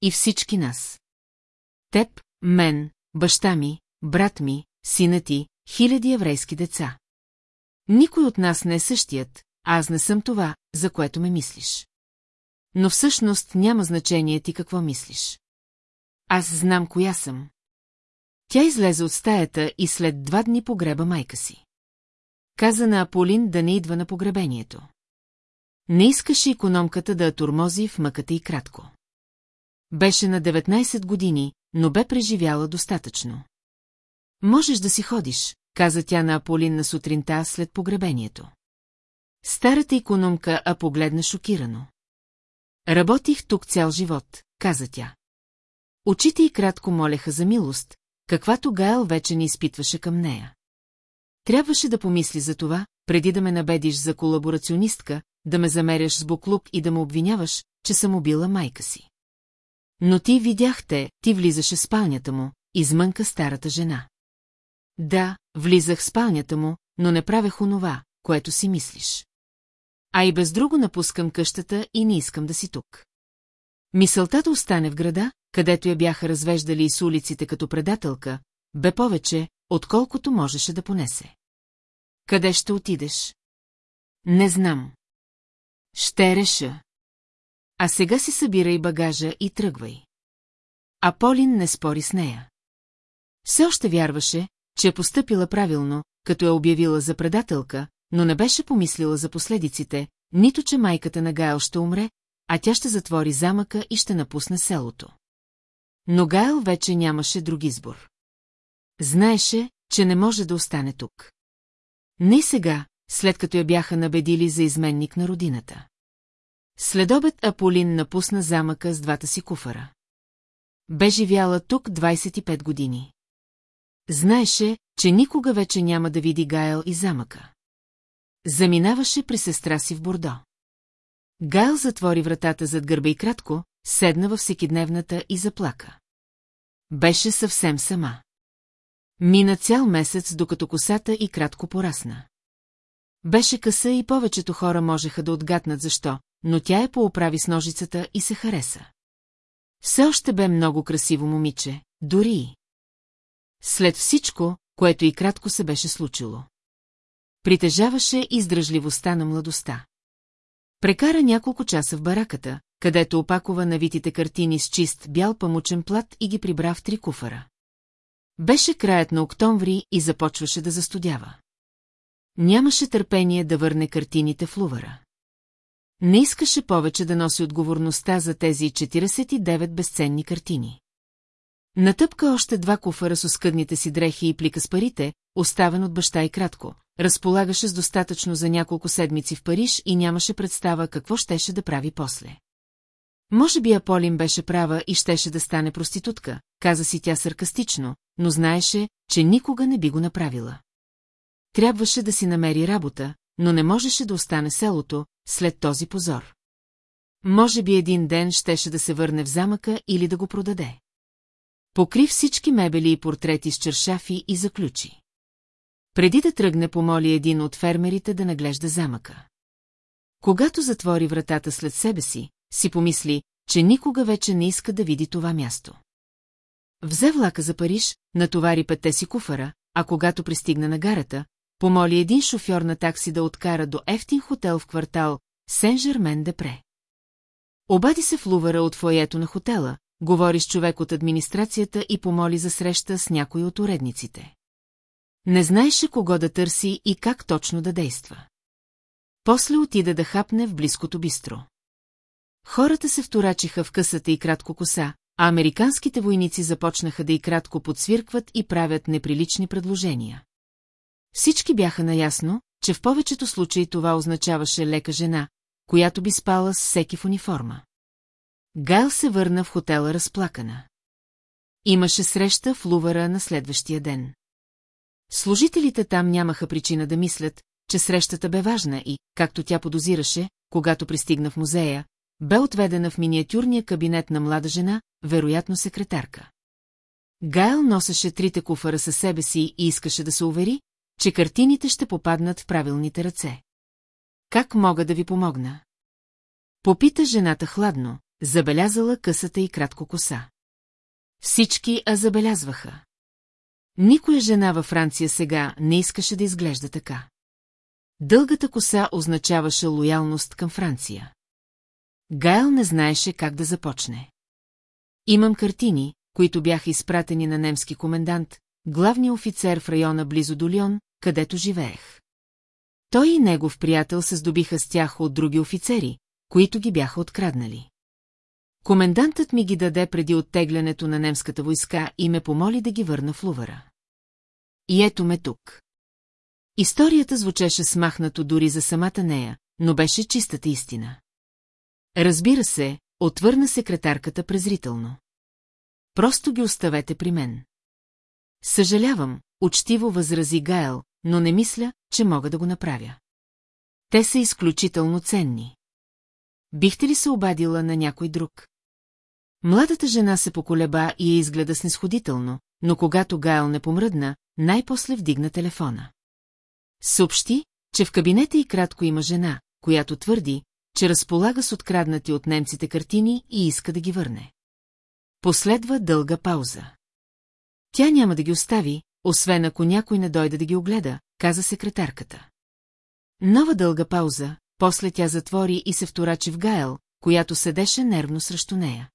И всички нас. Теб, мен, баща ми, брат ми, сина ти, хиляди еврейски деца. Никой от нас не е същият, аз не съм това, за което ме мислиш. Но всъщност няма значение ти какво мислиш. Аз знам коя съм. Тя излезе от стаята и след два дни погреба майка си. Каза на Аполин да не идва на погребението. Не искаше економката да я турмози в мъката и кратко. Беше на 19 години, но бе преживяла достатъчно. Можеш да си ходиш, каза тя на Аполин на сутринта след погребението. Старата економка а погледна шокирано. Работих тук цял живот, каза тя. Очите й кратко молеха за милост, каквато Гайл вече не изпитваше към нея. Трябваше да помисли за това, преди да ме набедиш за колаборационистка, да ме замеряш с буклук и да ме обвиняваш, че съм убила майка си. Но ти видяхте, ти влизаше в спалнята му, измънка старата жена. Да, влизах в спалнята му, но не правех онова, което си мислиш. А и без друго напускам къщата и не искам да си тук. Мисълта да остане в града, където я бяха развеждали и с улиците като предателка, бе повече, отколкото можеше да понесе. Къде ще отидеш? Не знам. Ще реша. А сега си събирай багажа и тръгвай. А Полин не спори с нея. Все още вярваше, че е поступила правилно, като е обявила за предателка, но не беше помислила за последиците, нито че майката на Гайл ще умре, а тя ще затвори замъка и ще напусне селото. Но Гайл вече нямаше друг избор. Знаеше, че не може да остане тук. Не сега, след като я бяха набедили за изменник на родината. Следобед Аполин напусна замъка с двата си куфара. Бе живяла тук 25 години. Знаеше, че никога вече няма да види Гайл и замъка. Заминаваше при сестра си в Бордо. Гайл затвори вратата зад гърба и кратко, седна във всекидневната и заплака. Беше съвсем сама. Мина цял месец, докато косата и кратко порасна. Беше къса и повечето хора можеха да отгатнат защо, но тя е пооправи с ножицата и се хареса. Все още бе много красиво момиче, дори. След всичко, което и кратко се беше случило. Притежаваше издръжливостта на младостта. Прекара няколко часа в бараката, където опакова навитите картини с чист бял памучен плат и ги прибра в три куфара. Беше краят на октомври и започваше да застудява. Нямаше търпение да върне картините в Лувара. Не искаше повече да носи отговорността за тези 49 безценни картини. Натъпка още два куфара с оскъдните си дрехи и плика с парите, оставен от баща и кратко. Разполагаше с достатъчно за няколко седмици в Париж и нямаше представа какво щеше да прави после. Може би Аполин беше права и щеше да стане проститутка, каза си тя саркастично, но знаеше, че никога не би го направила. Трябваше да си намери работа, но не можеше да остане селото след този позор. Може би един ден щеше да се върне в замъка или да го продаде. Покри всички мебели и портрети с чершафи и заключи. Преди да тръгне, помоли един от фермерите да наглежда замъка. Когато затвори вратата след себе си, си помисли, че никога вече не иска да види това място. Взе влака за Париж, натовари петте си куфара, а когато пристигна на гарата, помоли един шофьор на такси да откара до ефтин хотел в квартал Сен-Жермен-Депре. Обади се в Лувара от фоето на хотела, говори с човек от администрацията и помоли за среща с някой от уредниците. Не знаеше кого да търси и как точно да действа. После отида да хапне в близкото бистро. Хората се вторачиха в късата и кратко коса, а американските войници започнаха да и кратко подсвиркват и правят неприлични предложения. Всички бяха наясно, че в повечето случаи това означаваше лека жена, която би спала с всеки в униформа. Гайл се върна в хотела разплакана. Имаше среща в Лувара на следващия ден. Служителите там нямаха причина да мислят, че срещата бе важна и, както тя подозираше, когато пристигна в музея, бе отведена в миниатюрния кабинет на млада жена, вероятно секретарка. Гайл носеше трите куфара със себе си и искаше да се увери, че картините ще попаднат в правилните ръце. Как мога да ви помогна? Попита жената хладно, забелязала късата и кратко коса. Всички а забелязваха. Никоя жена във Франция сега не искаше да изглежда така. Дългата коса означаваше лоялност към Франция. Гайл не знаеше как да започне. Имам картини, които бяха изпратени на немски комендант, главния офицер в района близо до Лион, където живеех. Той и негов приятел се здобиха с тях от други офицери, които ги бяха откраднали. Комендантът ми ги даде преди оттеглянето на немската войска и ме помоли да ги върна в Лувара. И ето ме тук. Историята звучеше смахнато дори за самата нея, но беше чистата истина. Разбира се, отвърна секретарката презрително. Просто ги оставете при мен. Съжалявам, учтиво възрази Гайл, но не мисля, че мога да го направя. Те са изключително ценни. Бихте ли се обадила на някой друг? Младата жена се поколеба и я изгледа снисходително, но когато Гайл не помръдна, най-после вдигна телефона. Съобщи, че в кабинета и кратко има жена, която твърди, че разполага с откраднати от немците картини и иска да ги върне. Последва дълга пауза. Тя няма да ги остави, освен ако някой не дойде да ги огледа, каза секретарката. Нова дълга пауза, после тя затвори и се вторачи в Гайл, която седеше нервно срещу нея.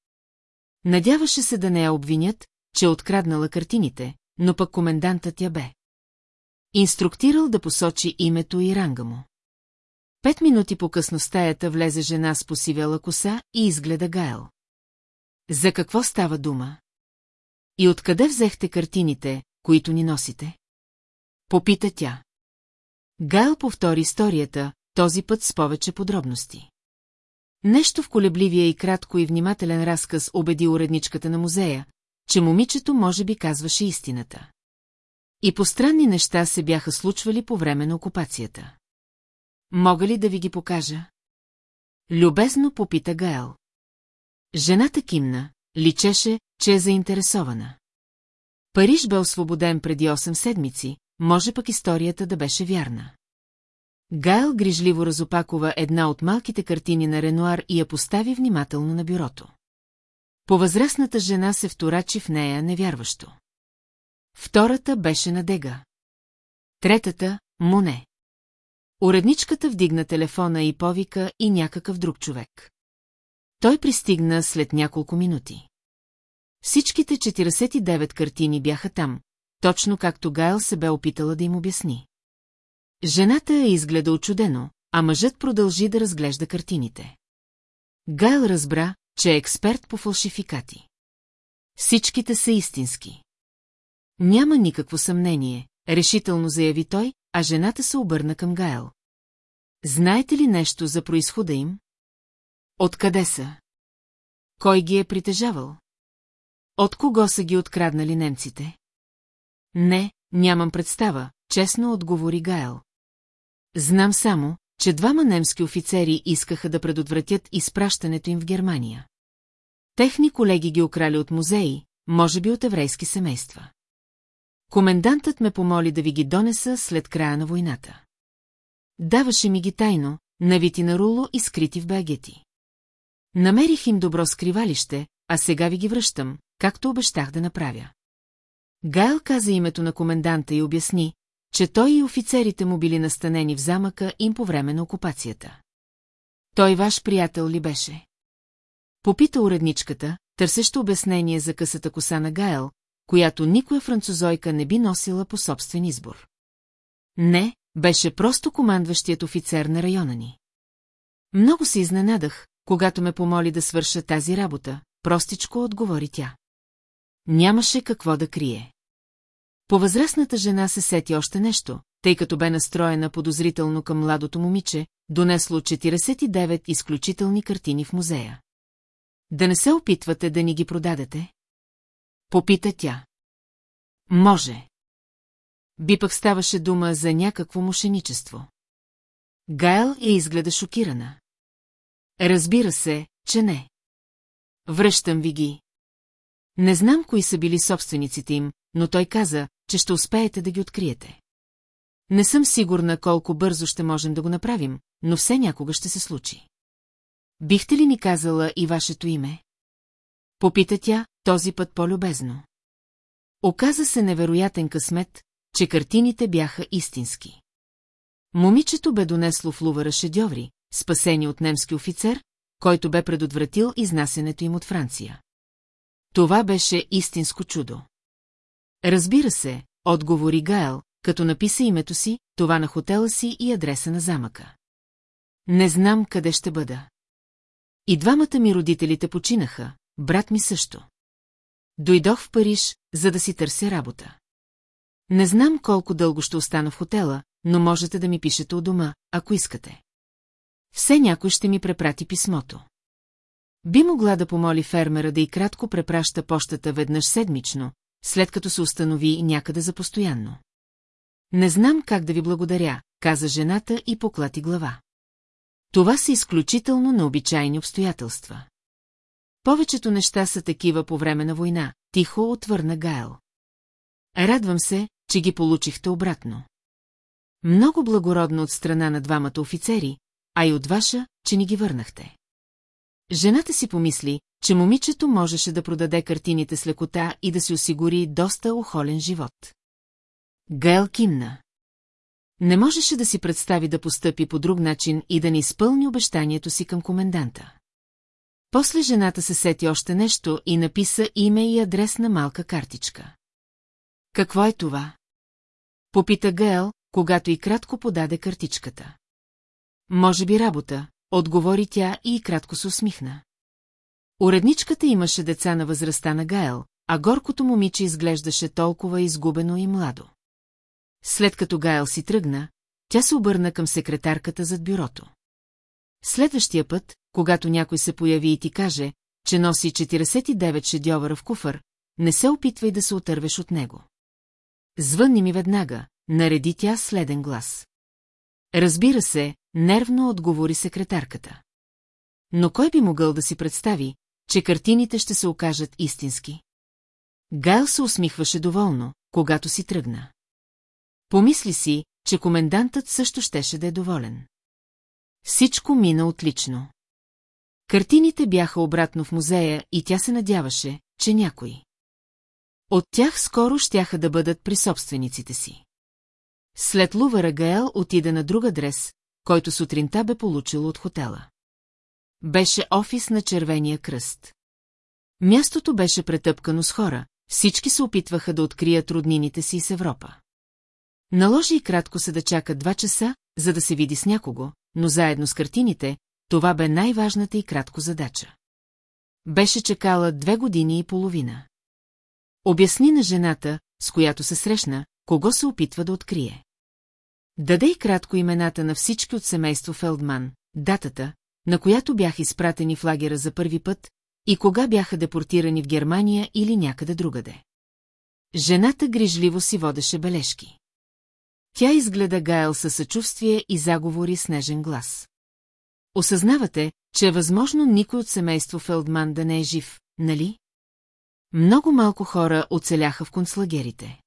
Надяваше се да не я обвинят, че е откраднала картините, но пък комендантът я бе. Инструктирал да посочи името и ранга му. Пет минути по-късно стаята влезе жена с посивела коса и изгледа Гайл. За какво става дума? И откъде взехте картините, които ни носите? Попита тя. Гайл повтори историята, този път с повече подробности. Нещо в колебливия и кратко и внимателен разказ убеди уредничката на музея, че момичето може би казваше истината. И постранни неща се бяха случвали по време на окупацията. Мога ли да ви ги покажа? Любезно попита Гаел. Жената кимна, личеше, че е заинтересована. Париж бе освободен преди 8 седмици, може пък историята да беше вярна. Гайл грижливо разопакова една от малките картини на Ренуар и я постави внимателно на бюрото. Повъзрастната жена се вторачи в нея невярващо. Втората беше на Дега. Третата – Моне. Уредничката вдигна телефона и повика и някакъв друг човек. Той пристигна след няколко минути. Всичките 49 картини бяха там, точно както Гайл се бе опитала да им обясни. Жената я изгледа очудено, а мъжът продължи да разглежда картините. Гайл разбра, че е експерт по фалшификати. Всичките са истински. Няма никакво съмнение, решително заяви той, а жената се обърна към Гайл. Знаете ли нещо за происхода им? Откъде са? Кой ги е притежавал? От кого са ги откраднали немците? Не, нямам представа, честно отговори Гайл. Знам само, че двама немски офицери искаха да предотвратят изпращането им в Германия. Техни колеги ги украли от музеи, може би от еврейски семейства. Комендантът ме помоли да ви ги донеса след края на войната. Даваше ми ги тайно, навити на руло и скрити в багети. Намерих им добро скривалище, а сега ви ги връщам, както обещах да направя. Гайл каза името на коменданта и обясни, че той и офицерите му били настанени в замъка им по време на окупацията. Той ваш приятел ли беше? Попита уредничката, търсещо обяснение за късата коса на Гайл, която никоя французойка не би носила по собствен избор. Не, беше просто командващият офицер на района ни. Много се изненадах, когато ме помоли да свърша тази работа, простичко отговори тя. Нямаше какво да крие. По-възрастната жена се сети още нещо, тъй като бе настроена подозрително към младото момиче, донесло 49 изключителни картини в музея. Да не се опитвате да ни ги продадете? Попита тя. Може. Би пък ставаше дума за някакво мошеничество. Гайл я изгледа шокирана. Разбира се, че не. Връщам ви ги. Не знам кои са били собствениците им, но той каза, че ще успеете да ги откриете. Не съм сигурна колко бързо ще можем да го направим, но все някога ще се случи. Бихте ли ни казала и вашето име? Попита тя, този път по-любезно. Оказа се невероятен късмет, че картините бяха истински. Момичето бе донесло в Лувара шедьоври, спасени от немски офицер, който бе предотвратил изнасянето им от Франция. Това беше истинско чудо. Разбира се, отговори Гаел, като написа името си, това на хотела си и адреса на замъка. Не знам къде ще бъда. И двамата ми родителите починаха, брат ми също. Дойдох в Париж, за да си търся работа. Не знам колко дълго ще остана в хотела, но можете да ми пишете от дома, ако искате. Все някой ще ми препрати писмото. Би могла да помоли фермера да и кратко препраща пощата веднъж седмично, след като се установи някъде за постоянно. Не знам как да ви благодаря, каза жената и поклати глава. Това са изключително необичайни обстоятелства. Повечето неща са такива по време на война, тихо отвърна Гайл. Радвам се, че ги получихте обратно. Много благородно от страна на двамата офицери, а и от ваша, че ни ги върнахте. Жената си помисли, че момичето можеше да продаде картините с лекота и да си осигури доста охолен живот. Гел кимна. Не можеше да си представи да постъпи по друг начин и да не изпълни обещанието си към коменданта. После жената се сети още нещо и написа име и адрес на малка картичка. Какво е това? Попита Гел, когато и кратко подаде картичката. Може би работа, отговори тя и кратко се усмихна. Уредничката имаше деца на възрастта на Гаел, а горкото момиче изглеждаше толкова изгубено и младо. След като Гаел си тръгна, тя се обърна към секретарката зад бюрото. Следващия път, когато някой се появи и ти каже, че носи 49 шедьовъра в куфър, не се опитвай да се отървеш от него. Звънни ми веднага, нареди тя следен глас. Разбира се, нервно отговори секретарката. Но кой би могъл да си представи, че картините ще се окажат истински? Гайл се усмихваше доволно, когато си тръгна. Помисли си, че комендантът също щеше да е доволен. Всичко мина отлично. Картините бяха обратно в музея и тя се надяваше, че някой. От тях скоро щяха да бъдат при собствениците си. След Лувара Гаел отида на друг адрес, който сутринта бе получил от хотела. Беше офис на Червения кръст. Мястото беше претъпкано с хора, всички се опитваха да открият роднините си с Европа. Наложи и кратко се да чака два часа, за да се види с някого, но заедно с картините, това бе най-важната и кратко задача. Беше чекала две години и половина. Обясни на жената, с която се срещна, кого се опитва да открие. Даде и кратко имената на всички от семейство Фелдман, датата, на която бяха изпратени в лагера за първи път и кога бяха депортирани в Германия или някъде другаде. Жената грижливо си водеше бележки. Тя изгледа Гайл със съчувствие и заговори с нежен глас. Осъзнавате, че е възможно никой от семейство Фелдман да не е жив, нали? Много малко хора оцеляха в концлагерите.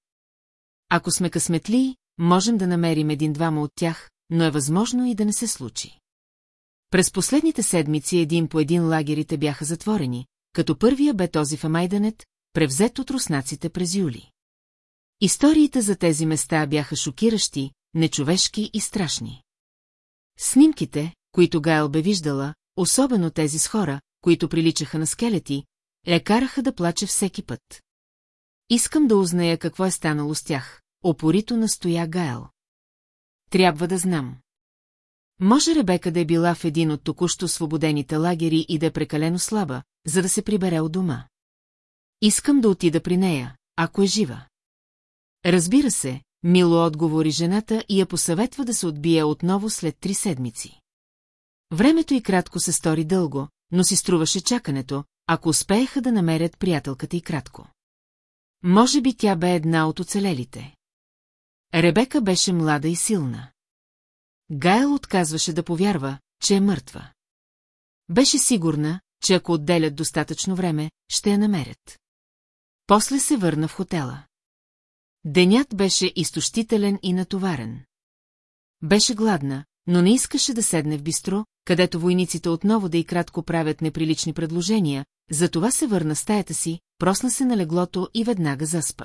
Ако сме късметли, можем да намерим един-двама от тях, но е възможно и да не се случи. През последните седмици един по един лагерите бяха затворени, като първия бе този в Амайданет, превзет от руснаците през юли. Историите за тези места бяха шокиращи, нечовешки и страшни. Снимките, които Гайл бе виждала, особено тези с хора, които приличаха на скелети, я караха да плаче всеки път. Искам да узная какво е станало с тях, опорито настоя Гайл. Трябва да знам. Може Ребека да е била в един от току-що свободените лагери и да е прекалено слаба, за да се прибере от дома. Искам да отида при нея, ако е жива. Разбира се, мило отговори жената и я посъветва да се отбие отново след три седмици. Времето и кратко се стори дълго, но си струваше чакането, ако успееха да намерят приятелката и кратко. Може би тя бе една от оцелелите. Ребека беше млада и силна. Гайл отказваше да повярва, че е мъртва. Беше сигурна, че ако отделят достатъчно време, ще я намерят. После се върна в хотела. Денят беше изтощителен и натоварен. Беше гладна, но не искаше да седне в бистро, където войниците отново да и кратко правят неприлични предложения, затова се върна стаята си, просна се на леглото и веднага заспа.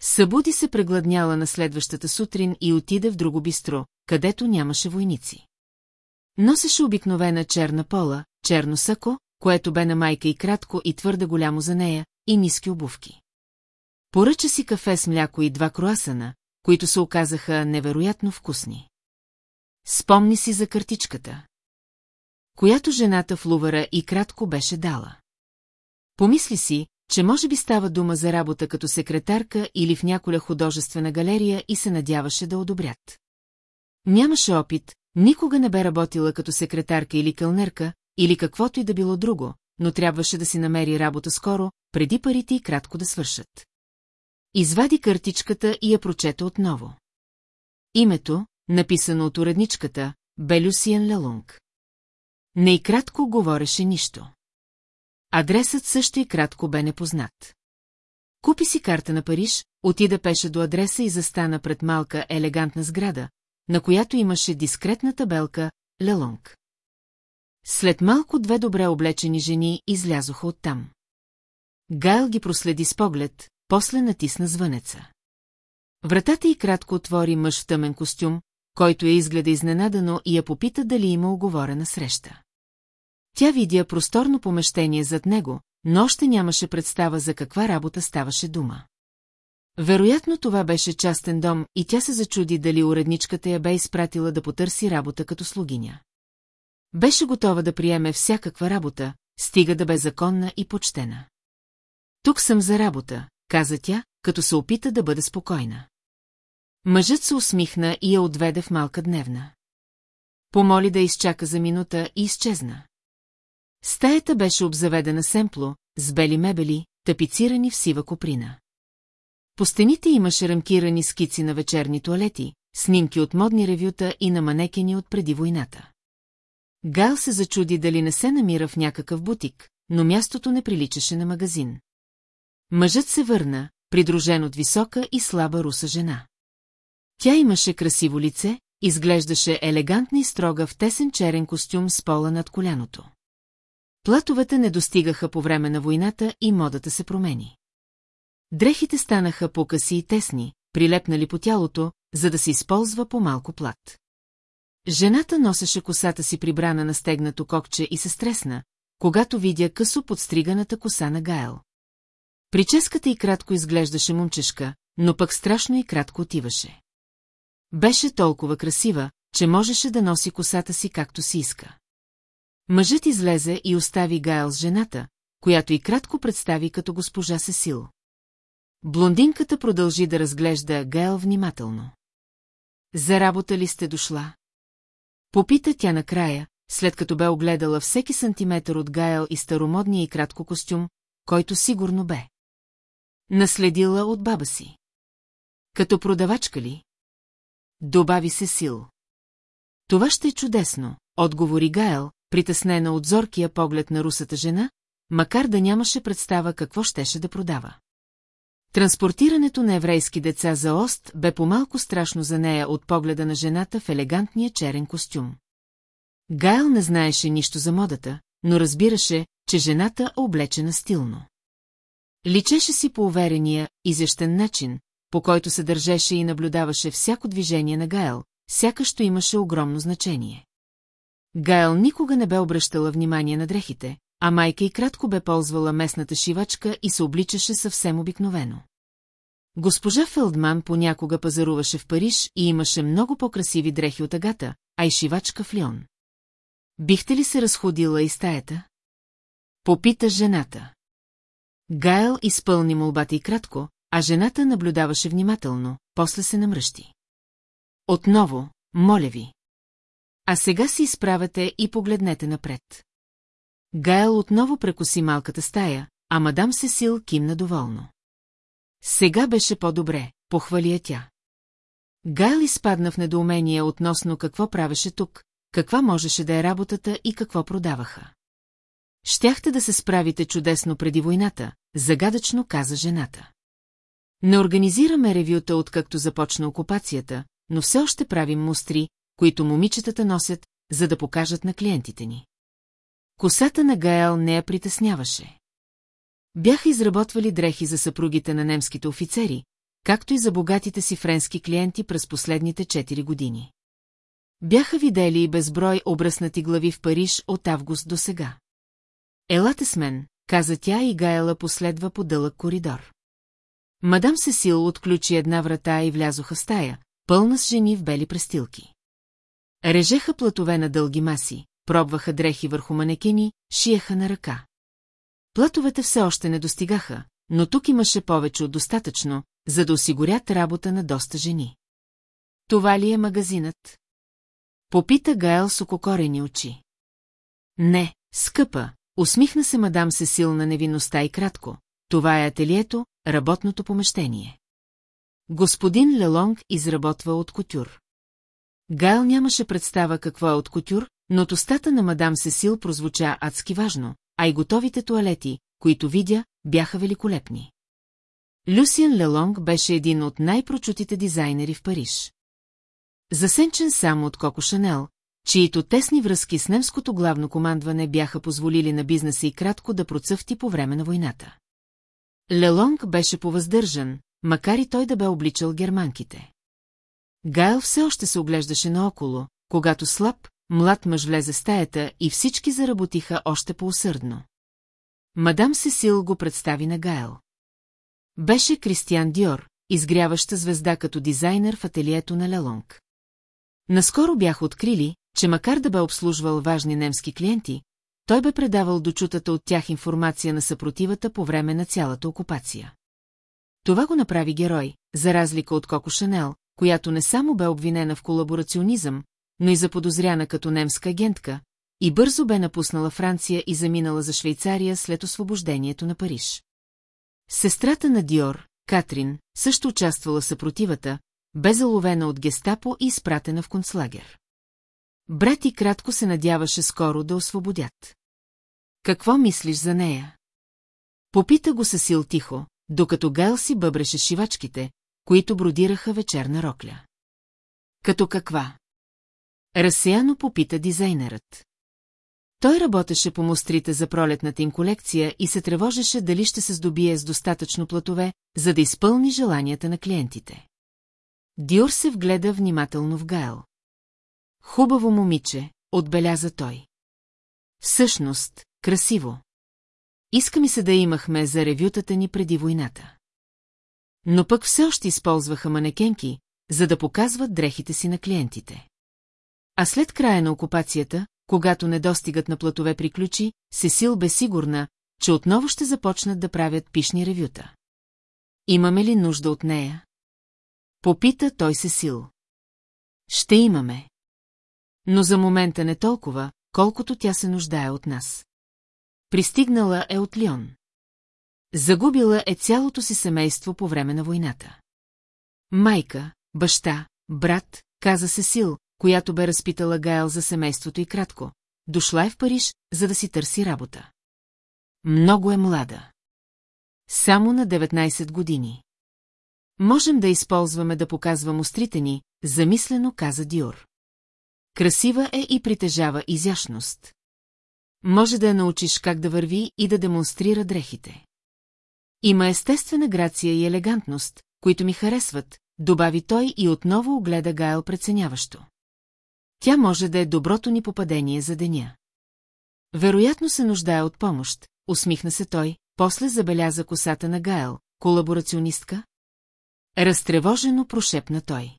Събуди се прегладняла на следващата сутрин и отиде в друго бистро, където нямаше войници. Носеше обикновена черна пола, черно сако, което бе на майка и кратко и твърде голямо за нея, и ниски обувки. Поръча си кафе с мляко и два круасана, които се оказаха невероятно вкусни. Спомни си за картичката, която жената в Лувара и кратко беше дала. Помисли си, че може би става дума за работа като секретарка или в няколя художествена галерия и се надяваше да одобрят. Нямаше опит, никога не бе работила като секретарка или кълнерка, или каквото и да било друго, но трябваше да си намери работа скоро, преди парите и кратко да свършат. Извади картичката и я прочета отново. Името, написано от уредничката, бе Люсиен Лелунг. Не и кратко говореше нищо. Адресът също и кратко бе непознат. Купи си карта на Париж, отида пеше до адреса и застана пред малка елегантна сграда, на която имаше дискретна табелка Лелонг. След малко две добре облечени жени излязоха оттам. Гайл ги проследи с поглед, после натисна звънеца. Вратата й кратко отвори мъж в тъмен костюм, който я изгледа изненадано и я попита дали има оговорена среща. Тя видя просторно помещение зад него, но още нямаше представа за каква работа ставаше дума. Вероятно това беше частен дом и тя се зачуди дали уредничката я бе изпратила да потърси работа като слугиня. Беше готова да приеме всякаква работа, стига да бе законна и почтена. Тук съм за работа, каза тя, като се опита да бъде спокойна. Мъжът се усмихна и я отведе в малка дневна. Помоли да изчака за минута и изчезна. Стаята беше обзаведена семпло, с бели мебели, тапицирани в сива коприна. По стените имаше рамкирани скици на вечерни туалети, снимки от модни ревюта и на манекени от преди войната. Гал се зачуди дали не се намира в някакъв бутик, но мястото не приличаше на магазин. Мъжът се върна, придружен от висока и слаба руса жена. Тя имаше красиво лице, изглеждаше елегантна и строга в тесен черен костюм с пола над коляното. Платовете не достигаха по време на войната и модата се промени. Дрехите станаха по-къси и тесни, прилепнали по тялото, за да се използва по малко плат. Жената носеше косата си прибрана на стегнато кокче и се стресна, когато видя късо подстриганата коса на Гайл. Прическата и кратко изглеждаше момчешка, но пък страшно и кратко отиваше. Беше толкова красива, че можеше да носи косата си както си иска. Мъжът излезе и остави Гайл с жената, която и кратко представи като госпожа Сесил. Блондинката продължи да разглежда Гайл внимателно. За работа ли сте дошла? Попита тя накрая, след като бе огледала всеки сантиметър от Гайл и старомодния и кратко костюм, който сигурно бе. Наследила от баба си. Като продавачка ли? Добави се сил. Това ще е чудесно, отговори Гайл, притеснена от зоркия поглед на русата жена, макар да нямаше представа какво щеше да продава. Транспортирането на еврейски деца за Ост бе по-малко страшно за нея от погледа на жената в елегантния черен костюм. Гайл не знаеше нищо за модата, но разбираше, че жената е облечена стилно. Личеше си по уверения, изящен начин, по който се държеше и наблюдаваше всяко движение на Гайл, сякащо имаше огромно значение. Гайл никога не бе обръщала внимание на дрехите, а майка и кратко бе ползвала местната шивачка и се обличаше съвсем обикновено. Госпожа Фелдман понякога пазаруваше в Париж и имаше много по-красиви дрехи от агата, а и шивачка в Лион. Бихте ли се разходила и стаята? Попита жената. Гайл изпълни молбата и кратко, а жената наблюдаваше внимателно, после се намръщи. Отново, моля ви. А сега си изправете и погледнете напред. Гайл отново прекоси малката стая, а мадам Сесил кимна доволно. Сега беше по-добре, похвали тя. Гайл изпадна в недоумение относно какво правеше тук, каква можеше да е работата и какво продаваха. Щяхте да се справите чудесно преди войната, загадъчно каза жената. Не организираме ревюта откакто започна окупацията, но все още правим мустри, които момичетата носят, за да покажат на клиентите ни. Косата на Гаел не я притесняваше. Бяха изработвали дрехи за съпругите на немските офицери, както и за богатите си френски клиенти през последните 4 години. Бяха видели и безброй обръснати глави в Париж от август до сега. Елате с мен, каза тя и Гаела последва по дълъг коридор. Мадам Сесил отключи една врата и влязоха в стая, пълна с жени в бели престилки. Режеха платове на дълги маси, пробваха дрехи върху манекени, шиеха на ръка. Платовете все още не достигаха, но тук имаше повече от достатъчно, за да осигурят работа на доста жени. Това ли е магазинът? Попита Гаел с ококорени очи. Не, скъпа, усмихна се мадам Сесил на невинността и кратко. Това е ателието, работното помещение. Господин Лелонг изработва от кутюр. Гайл нямаше представа какво е от кутюр, но от устата на мадам Сесил прозвуча адски важно, а и готовите туалети, които видя, бяха великолепни. Люсиан Лелонг беше един от най-прочутите дизайнери в Париж. Засенчен само от Коко Шанел, чието тесни връзки с немското главно командване бяха позволили на бизнеса и кратко да процъфти по време на войната. Лелонг беше повъздържан, макар и той да бе обличал германките. Гайл все още се оглеждаше наоколо, когато слаб, млад мъж влезе стаята и всички заработиха още по-усърдно. Мадам Сесил го представи на Гайл. Беше Кристиан Диор, изгряваща звезда като дизайнер в ателието на Лелонг. Наскоро бяха открили, че макар да бе обслужвал важни немски клиенти, той бе предавал дочутата от тях информация на съпротивата по време на цялата окупация. Това го направи герой, за разлика от Коко Шанел, която не само бе обвинена в колаборационизъм, но и заподозряна като немска агентка, и бързо бе напуснала Франция и заминала за Швейцария след освобождението на Париж. Сестрата на Диор, Катрин, също участвала съпротивата, бе заловена от гестапо и изпратена в концлагер. Брат и кратко се надяваше скоро да освободят. Какво мислиш за нея? Попита го със сил тихо, докато Гайл си бъбреше шивачките, които бродираха вечерна рокля. Като каква? Разсеяно попита дизайнерът. Той работеше по мострите за пролетната им колекция и се тревожеше дали ще се здобие с достатъчно платове, за да изпълни желанията на клиентите. Диор се вгледа внимателно в Гайл. Хубаво момиче, отбеляза той. Всъщност, красиво. Иска ми се да имахме за ревютата ни преди войната. Но пък все още използваха манекенки, за да показват дрехите си на клиентите. А след края на окупацията, когато недостигът на платове приключи, Сесил бе сигурна, че отново ще започнат да правят пишни ревюта. Имаме ли нужда от нея? Попита той Сесил. Ще имаме. Но за момента не толкова, колкото тя се нуждае от нас. Пристигнала е от Лион. Загубила е цялото си семейство по време на войната. Майка, баща, брат, каза Сесил, която бе разпитала Гайл за семейството и кратко. Дошла е в Париж, за да си търси работа. Много е млада. Само на 19 години. Можем да използваме да показвам острите ни, замислено каза Диор. Красива е и притежава изящност. Може да я научиш как да върви и да демонстрира дрехите. Има естествена грация и елегантност, които ми харесват, добави той и отново огледа Гайл преценяващо. Тя може да е доброто ни попадение за деня. Вероятно се нуждае от помощ, усмихна се той, после забеляза косата на Гайл, колаборационистка. Разтревожено прошепна той.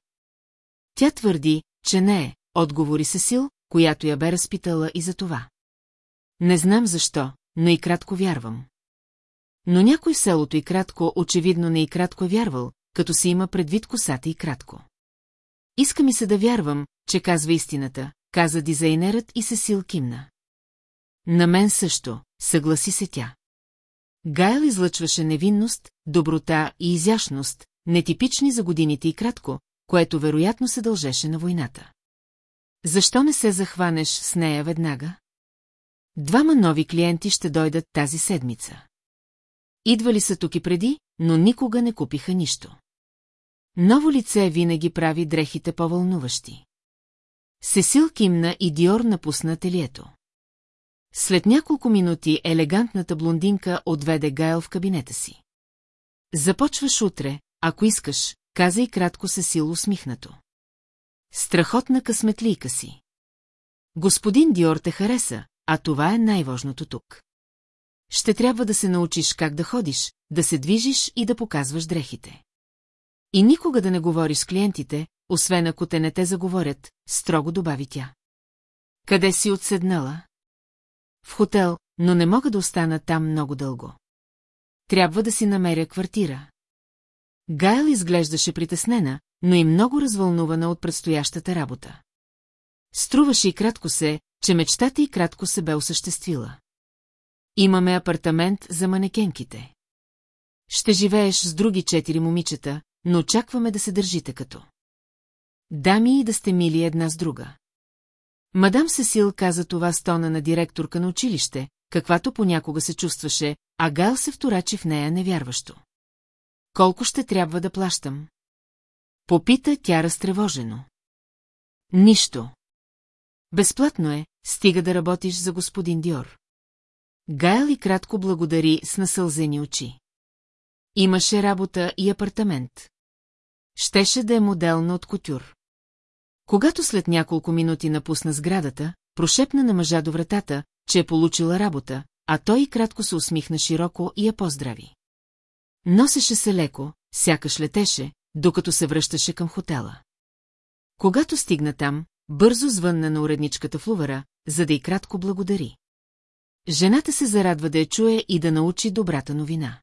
Тя твърди, че не е, отговори се сил, която я бе разпитала и за това. Не знам защо, но и кратко вярвам. Но някой в селото и кратко очевидно не и кратко е вярвал, като се има предвид косата и кратко. Иска ми се да вярвам, че казва истината, каза дизайнерът и се сил кимна. На мен също, съгласи се тя. Гайл излъчваше невинност, доброта и изящност, нетипични за годините и кратко, което вероятно се дължеше на войната. Защо не се захванеш с нея веднага? Двама нови клиенти ще дойдат тази седмица. Идвали са тук и преди, но никога не купиха нищо. Ново лице винаги прави дрехите по-вълнуващи. Сесил кимна и Диор напусна ателието. След няколко минути елегантната блондинка отведе Гайл в кабинета си. Започваш утре, ако искаш, каза и кратко Сесил усмихнато. Страхотна късметлийка си. Господин Диор те хареса, а това е най-важното тук. Ще трябва да се научиш как да ходиш, да се движиш и да показваш дрехите. И никога да не говориш с клиентите, освен ако те не те заговорят, строго добави тя. Къде си отседнала? В хотел, но не мога да остана там много дълго. Трябва да си намеря квартира. Гайл изглеждаше притеснена, но и много развълнувана от предстоящата работа. Струваше и кратко се, че мечтата и кратко се бе осъществила. Имаме апартамент за манекенките. Ще живееш с други четири момичета, но очакваме да се държите като. Дами и да сте мили една с друга. Мадам Сесил каза това с тона на директорка на училище, каквато понякога се чувстваше, а Гал се вторачи в нея невярващо. Колко ще трябва да плащам? Попита тя разтревожено. Нищо. Безплатно е, стига да работиш за господин Диор. Гайл и кратко благодари с насълзени очи. Имаше работа и апартамент. Щеше да е моделна от кутюр. Когато след няколко минути напусна сградата, прошепна на мъжа до вратата, че е получила работа, а той и кратко се усмихна широко и я поздрави. Носеше се леко, сякаш летеше, докато се връщаше към хотела. Когато стигна там, бързо звънна на уредничката в Лувара, за да и кратко благодари. Жената се зарадва да я чуе и да научи добрата новина.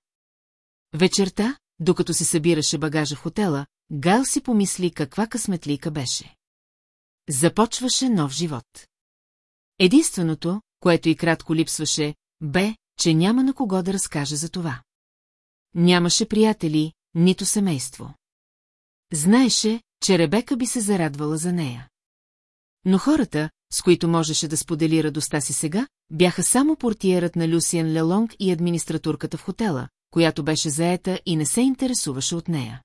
Вечерта, докато се събираше багажа в хотела, Гал си помисли каква късметлика беше. Започваше нов живот. Единственото, което и кратко липсваше, бе, че няма на кого да разкаже за това. Нямаше приятели, нито семейство. Знаеше, че Ребека би се зарадвала за нея. Но хората, с които можеше да сподели радостта си сега, бяха само портиерът на Люсиен Лелонг и администратурката в хотела, която беше заета и не се интересуваше от нея.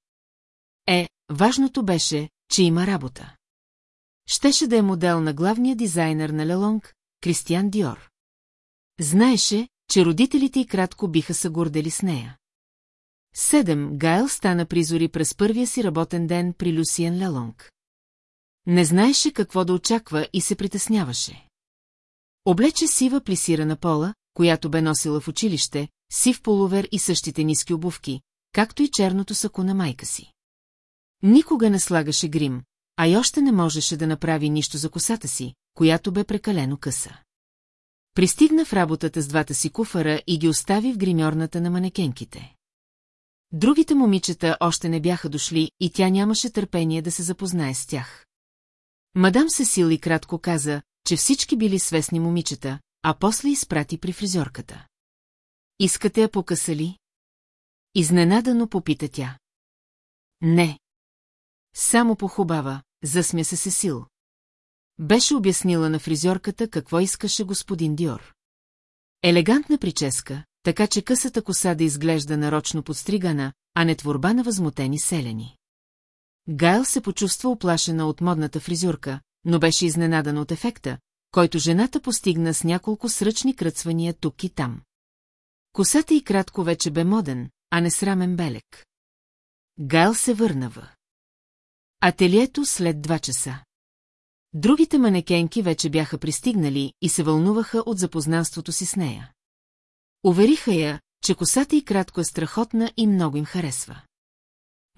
Е, важното беше, че има работа. Щеше да е модел на главния дизайнер на Лелонг, Кристиан Диор. Знаеше, че родителите й кратко биха се гордели с нея. Седем Гайл стана призори през първия си работен ден при Люсиен Лелонг. Не знаеше какво да очаква и се притесняваше. Облече сива плисирана пола, която бе носила в училище, сив полувер и същите ниски обувки, както и черното сако на майка си. Никога не слагаше грим, а и още не можеше да направи нищо за косата си, която бе прекалено къса. Пристигна в работата с двата си куфара и ги остави в гримьорната на манекенките. Другите момичета още не бяха дошли и тя нямаше търпение да се запознае с тях. Мадам Сесил и кратко каза, че всички били свестни момичета, а после изпрати при фризьорката. Искате я покъса ли? Изненадано попита тя. Не. Само похубава, засмя се Сесил. Беше обяснила на фризьорката какво искаше господин Диор. Елегантна прическа, така че късата коса да изглежда нарочно подстригана, а не творба на възмутени селени. Гайл се почувства оплашена от модната фризюрка, но беше изненадана от ефекта, който жената постигна с няколко сръчни кръцвания тук и там. Косата и кратко вече бе моден, а не срамен белек. Гайл се върна в. Ателието след два часа. Другите манекенки вече бяха пристигнали и се вълнуваха от запознанството си с нея. Увериха я, че косата и кратко е страхотна и много им харесва.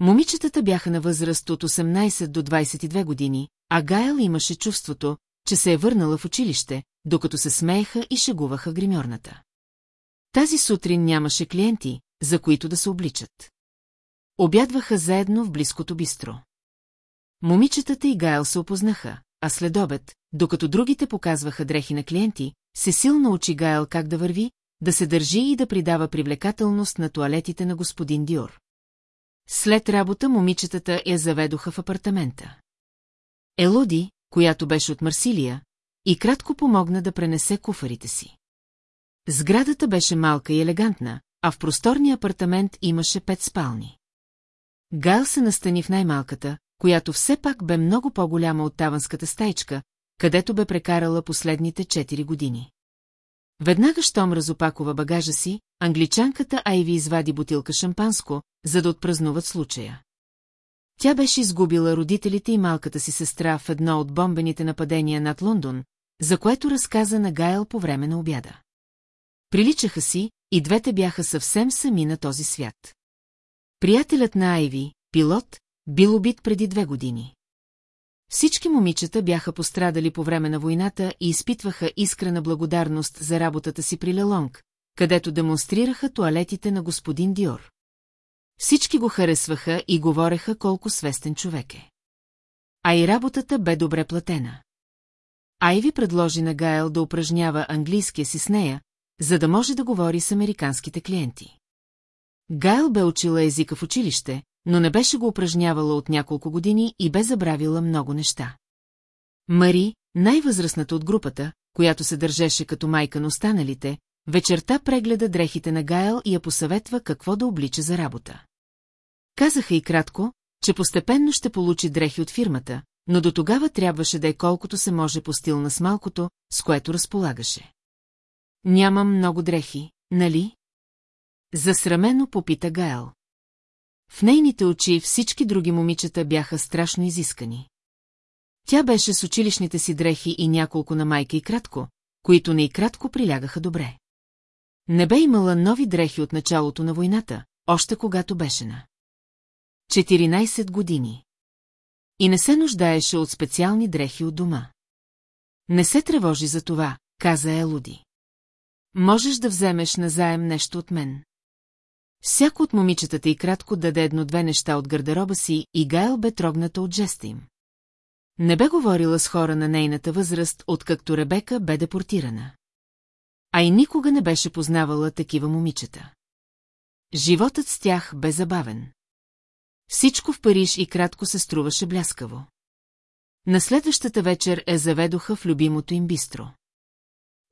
Момичетата бяха на възраст от 18 до 22 години, а Гайл имаше чувството, че се е върнала в училище, докато се смееха и шегуваха гримьорната. Тази сутрин нямаше клиенти, за които да се обличат. Обядваха заедно в близкото бистро. Момичетата и Гайл се опознаха, а след обед, докато другите показваха дрехи на клиенти, Сесил научи Гайл как да върви, да се държи и да придава привлекателност на туалетите на господин Диор. След работа момичетата я заведоха в апартамента. Елоди, която беше от Марсилия, и кратко помогна да пренесе куфарите си. Сградата беше малка и елегантна, а в просторния апартамент имаше пет спални. Гайл се настани в най-малката, която все пак бе много по-голяма от таванската стайчка, където бе прекарала последните 4 години. Веднага щом разопакова багажа си, англичанката Айви извади бутилка шампанско, за да отпразнуват случая. Тя беше изгубила родителите и малката си сестра в едно от бомбените нападения над Лондон, за което разказа на Гайл по време на обяда. Приличаха си, и двете бяха съвсем сами на този свят. Приятелят на Айви, пилот, бил убит преди две години. Всички момичета бяха пострадали по време на войната и изпитваха искрена благодарност за работата си при Лелонг, където демонстрираха туалетите на господин Диор. Всички го харесваха и говореха колко свестен човек е. А и работата бе добре платена. Айви предложи на Гайл да упражнява английския си с нея, за да може да говори с американските клиенти. Гайл бе учила езика в училище, но не беше го упражнявала от няколко години и бе забравила много неща. Мари, най-възрастната от групата, която се държеше като майка на останалите, вечерта прегледа дрехите на Гайл и я посъветва какво да облича за работа. Казаха и кратко, че постепенно ще получи дрехи от фирмата, но до тогава трябваше да е колкото се може постилна с малкото, с което разполагаше. Нямам много дрехи, нали? Засрамено попита Гаел. В нейните очи всички други момичета бяха страшно изискани. Тя беше с училищните си дрехи и няколко на майка и кратко, които не и кратко прилягаха добре. Не бе имала нови дрехи от началото на войната, още когато беше на 14 години. И не се нуждаеше от специални дрехи от дома. Не се тревожи за това, каза Елуди. Можеш да вземеш назаем нещо от мен. Всяко от момичетата и кратко даде едно-две неща от гардероба си и Гайл бе трогната от жеста им. Не бе говорила с хора на нейната възраст, откакто Ребека бе депортирана. А и никога не беше познавала такива момичета. Животът с тях бе забавен. Всичко в Париж и кратко се струваше бляскаво. На следващата вечер е заведоха в любимото им бистро.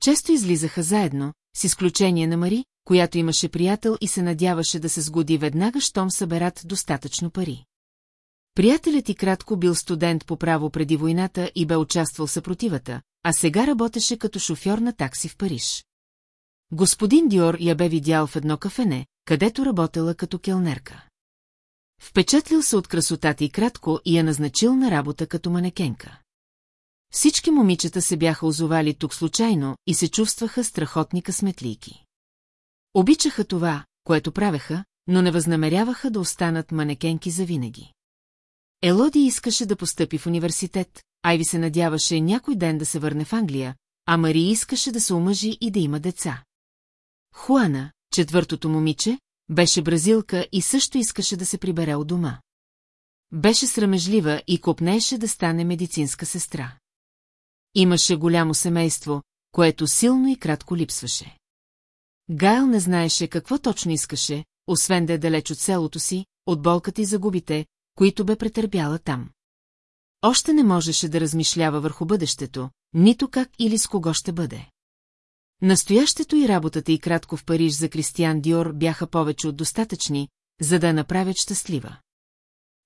Често излизаха заедно, с изключение на Мари, която имаше приятел и се надяваше да се сгоди веднага, щом съберат достатъчно пари. Приятелят и кратко бил студент по право преди войната и бе участвал съпротивата, а сега работеше като шофьор на такси в Париж. Господин Диор я бе видял в едно кафене, където работела като келнерка. Впечатлил се от красотата и кратко и я назначил на работа като манекенка. Всички момичета се бяха озовали тук случайно и се чувстваха страхотни късметлийки. Обичаха това, което правеха, но не възнамеряваха да останат манекенки завинаги. Елоди искаше да постъпи в университет, Айви се надяваше някой ден да се върне в Англия, а Мари искаше да се омъжи и да има деца. Хуана, четвъртото момиче, беше бразилка и също искаше да се прибере от дома. Беше срамежлива и копнееше да стане медицинска сестра. Имаше голямо семейство, което силно и кратко липсваше. Гайл не знаеше какво точно искаше, освен да е далеч от селото си, от болката и загубите, които бе претърпяла там. Още не можеше да размишлява върху бъдещето, нито как или с кого ще бъде. Настоящето и работата и кратко в Париж за Кристиан Диор бяха повече от достатъчни, за да я направят щастлива.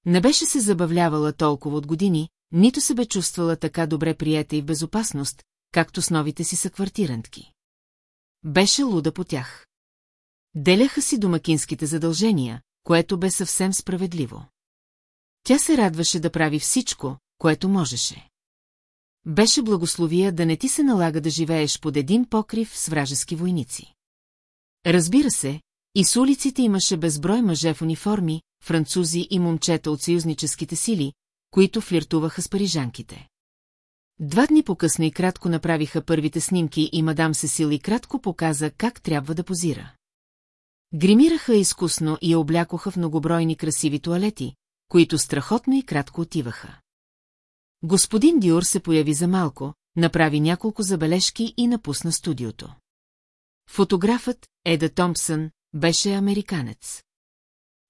Не беше се забавлявала толкова от години, нито се бе чувствала така добре приета и в безопасност, както с новите си съквартирантки. Беше луда по тях. Деляха си домакинските задължения, което бе съвсем справедливо. Тя се радваше да прави всичко, което можеше. Беше благословия да не ти се налага да живееш под един покрив с вражески войници. Разбира се, и с улиците имаше безброй мъже в униформи, французи и момчета от съюзническите сили, които флиртуваха с парижанките. Два дни по-късно и кратко направиха първите снимки и мадам Сесил и кратко показа как трябва да позира. Гримираха изкусно и я облякоха в многобройни красиви туалети, които страхотно и кратко отиваха. Господин Диор се появи за малко, направи няколко забележки и напусна студиото. Фотографът, Еда Томпсън, беше американец.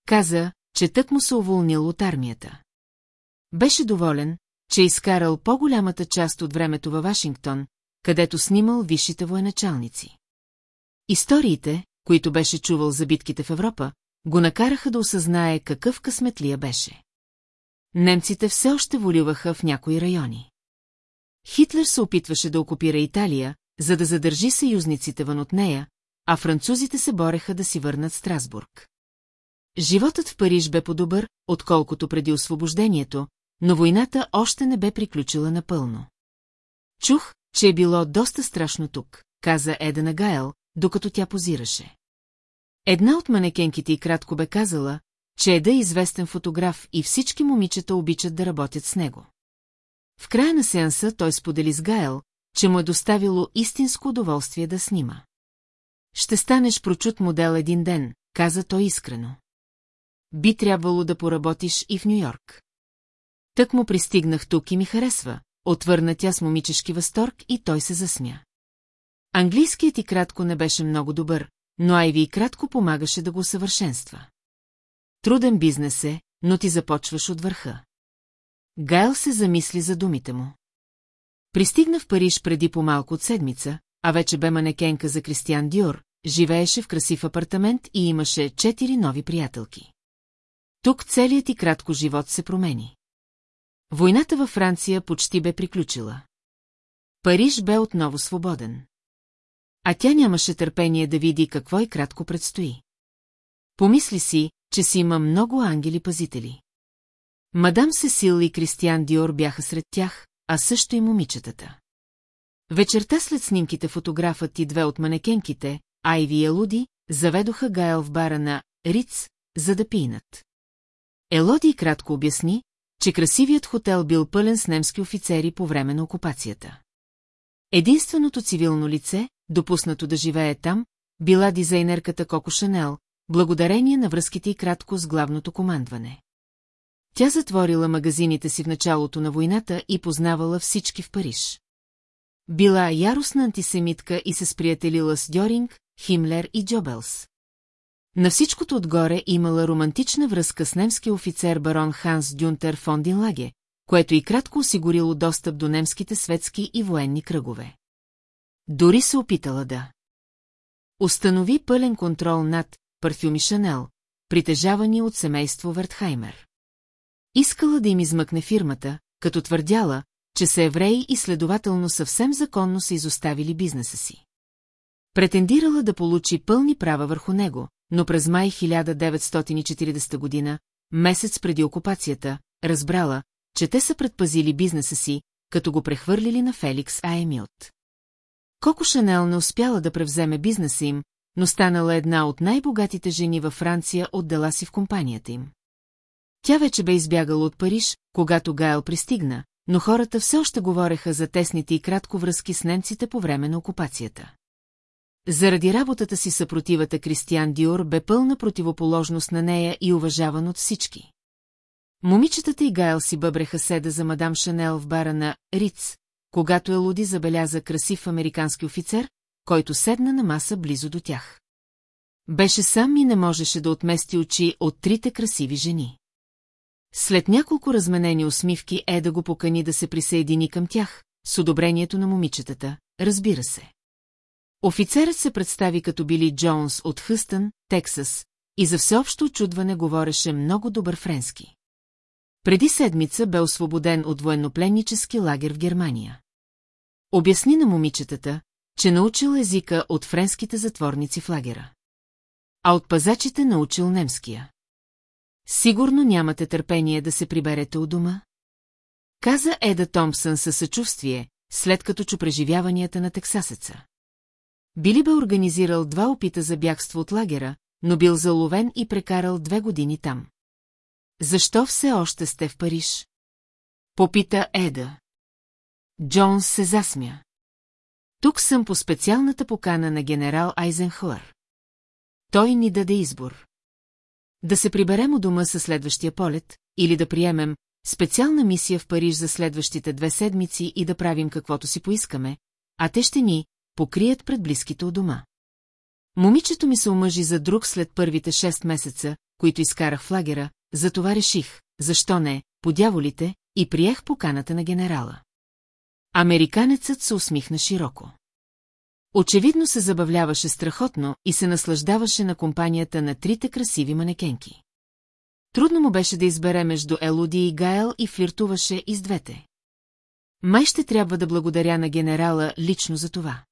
Каза, че тък му се уволнил от армията. Беше доволен, че е изкарал по-голямата част от времето във Вашингтон, където снимал висшите военачалници. Историите, които беше чувал за битките в Европа, го накараха да осъзнае какъв късметлия беше. Немците все още волюваха в някои райони. Хитлер се опитваше да окупира Италия, за да задържи съюзниците вън от нея, а французите се бореха да си върнат Страсбург. Животът в Париж бе по-добър, отколкото преди освобождението, но войната още не бе приключила напълно. Чух, че е било доста страшно тук, каза Едена Гайл, докато тя позираше. Една от манекенките и кратко бе казала, че Еда е известен фотограф и всички момичета обичат да работят с него. В края на сеанса той сподели с Гайл, че му е доставило истинско удоволствие да снима. Ще станеш прочут модел един ден, каза той искрено. Би трябвало да поработиш и в Нью-Йорк. Тък му пристигнах тук и ми харесва, отвърна тя с момичешки възторг и той се засмя. Английският и кратко не беше много добър, но Айви и кратко помагаше да го съвършенства. Труден бизнес е, но ти започваш от върха. Гайл се замисли за думите му. Пристигна в Париж преди по-малко от седмица, а вече бе манекенка за Кристиан Диор, живееше в красив апартамент и имаше четири нови приятелки. Тук целият и кратко живот се промени. Войната във Франция почти бе приключила. Париж бе отново свободен. А тя нямаше търпение да види какво и кратко предстои. Помисли си, че си има много ангели-пазители. Мадам Сесил и Кристиан Диор бяха сред тях, а също и момичетата. Вечерта след снимките фотографът и две от манекенките, Айви и Елуди, заведоха Гайл в бара на Риц, за да пинат. Елоди кратко обясни, че красивият хотел бил пълен с немски офицери по време на окупацията. Единственото цивилно лице, допуснато да живее там, била дизайнерката Коко Шанел, благодарение на връзките и кратко с главното командване. Тя затворила магазините си в началото на войната и познавала всички в Париж. Била яростна антисемитка и се сприятелила с Дьоринг, Химлер и Джобелс. На всичкото отгоре имала романтична връзка с немския офицер барон Ханс Дюнтер фон Динлаге, което и кратко осигурило достъп до немските светски и военни кръгове. Дори се опитала да установи пълен контрол над парфюми Шанел, притежавани от семейство Вертхаймер. Искала да им измъкне фирмата, като твърдяла, че са евреи и следователно съвсем законно са изоставили бизнеса си. Претендирала да получи пълни права върху него, но през май 1940 година, месец преди окупацията, разбрала, че те са предпазили бизнеса си, като го прехвърлили на Феликс Аемиот. Коко Шанел не успяла да превземе бизнеса им, но станала една от най-богатите жени във Франция от дела си в компанията им. Тя вече бе избягала от Париж, когато Гайл пристигна, но хората все още говореха за тесните и кратко връзки с немците по време на окупацията. Заради работата си съпротивата Кристиан Диор бе пълна противоположност на нея и уважаван от всички. Момичетата и Гайл си бъбреха седа за мадам Шанел в бара на Риц, когато Елоди забеляза красив американски офицер, който седна на маса близо до тях. Беше сам и не можеше да отмести очи от трите красиви жени. След няколко разменени усмивки е да го покани да се присъедини към тях, с одобрението на момичетата, разбира се. Офицерът се представи като Били Джонс от Хъстън, Тексас, и за всеобщо очудване говореше много добър френски. Преди седмица бе освободен от военнопленнически лагер в Германия. Обясни на момичетата, че научил езика от френските затворници в лагера. А от пазачите научил немския. Сигурно нямате търпение да се приберете у дома? Каза Еда Томпсън със съчувствие, след като чу преживяванията на тексасеца. Били бе организирал два опита за бягство от лагера, но бил заловен и прекарал две години там. Защо все още сте в Париж? Попита Еда. Джонс се засмя. Тук съм по специалната покана на генерал Айзенхуър. Той ни даде избор. Да се приберем у дома със следващия полет, или да приемем специална мисия в Париж за следващите две седмици и да правим каквото си поискаме, а те ще ни покрият пред близките у дома. Момичето ми се омъжи за друг след първите шест месеца, които изкарах в лагера, затова реших, защо не, по дяволите, и приех поканата на генерала. Американецът се усмихна широко. Очевидно се забавляваше страхотно и се наслаждаваше на компанията на трите красиви манекенки. Трудно му беше да избере между Елоди и Гайл и флиртуваше и с двете. Май ще трябва да благодаря на генерала лично за това.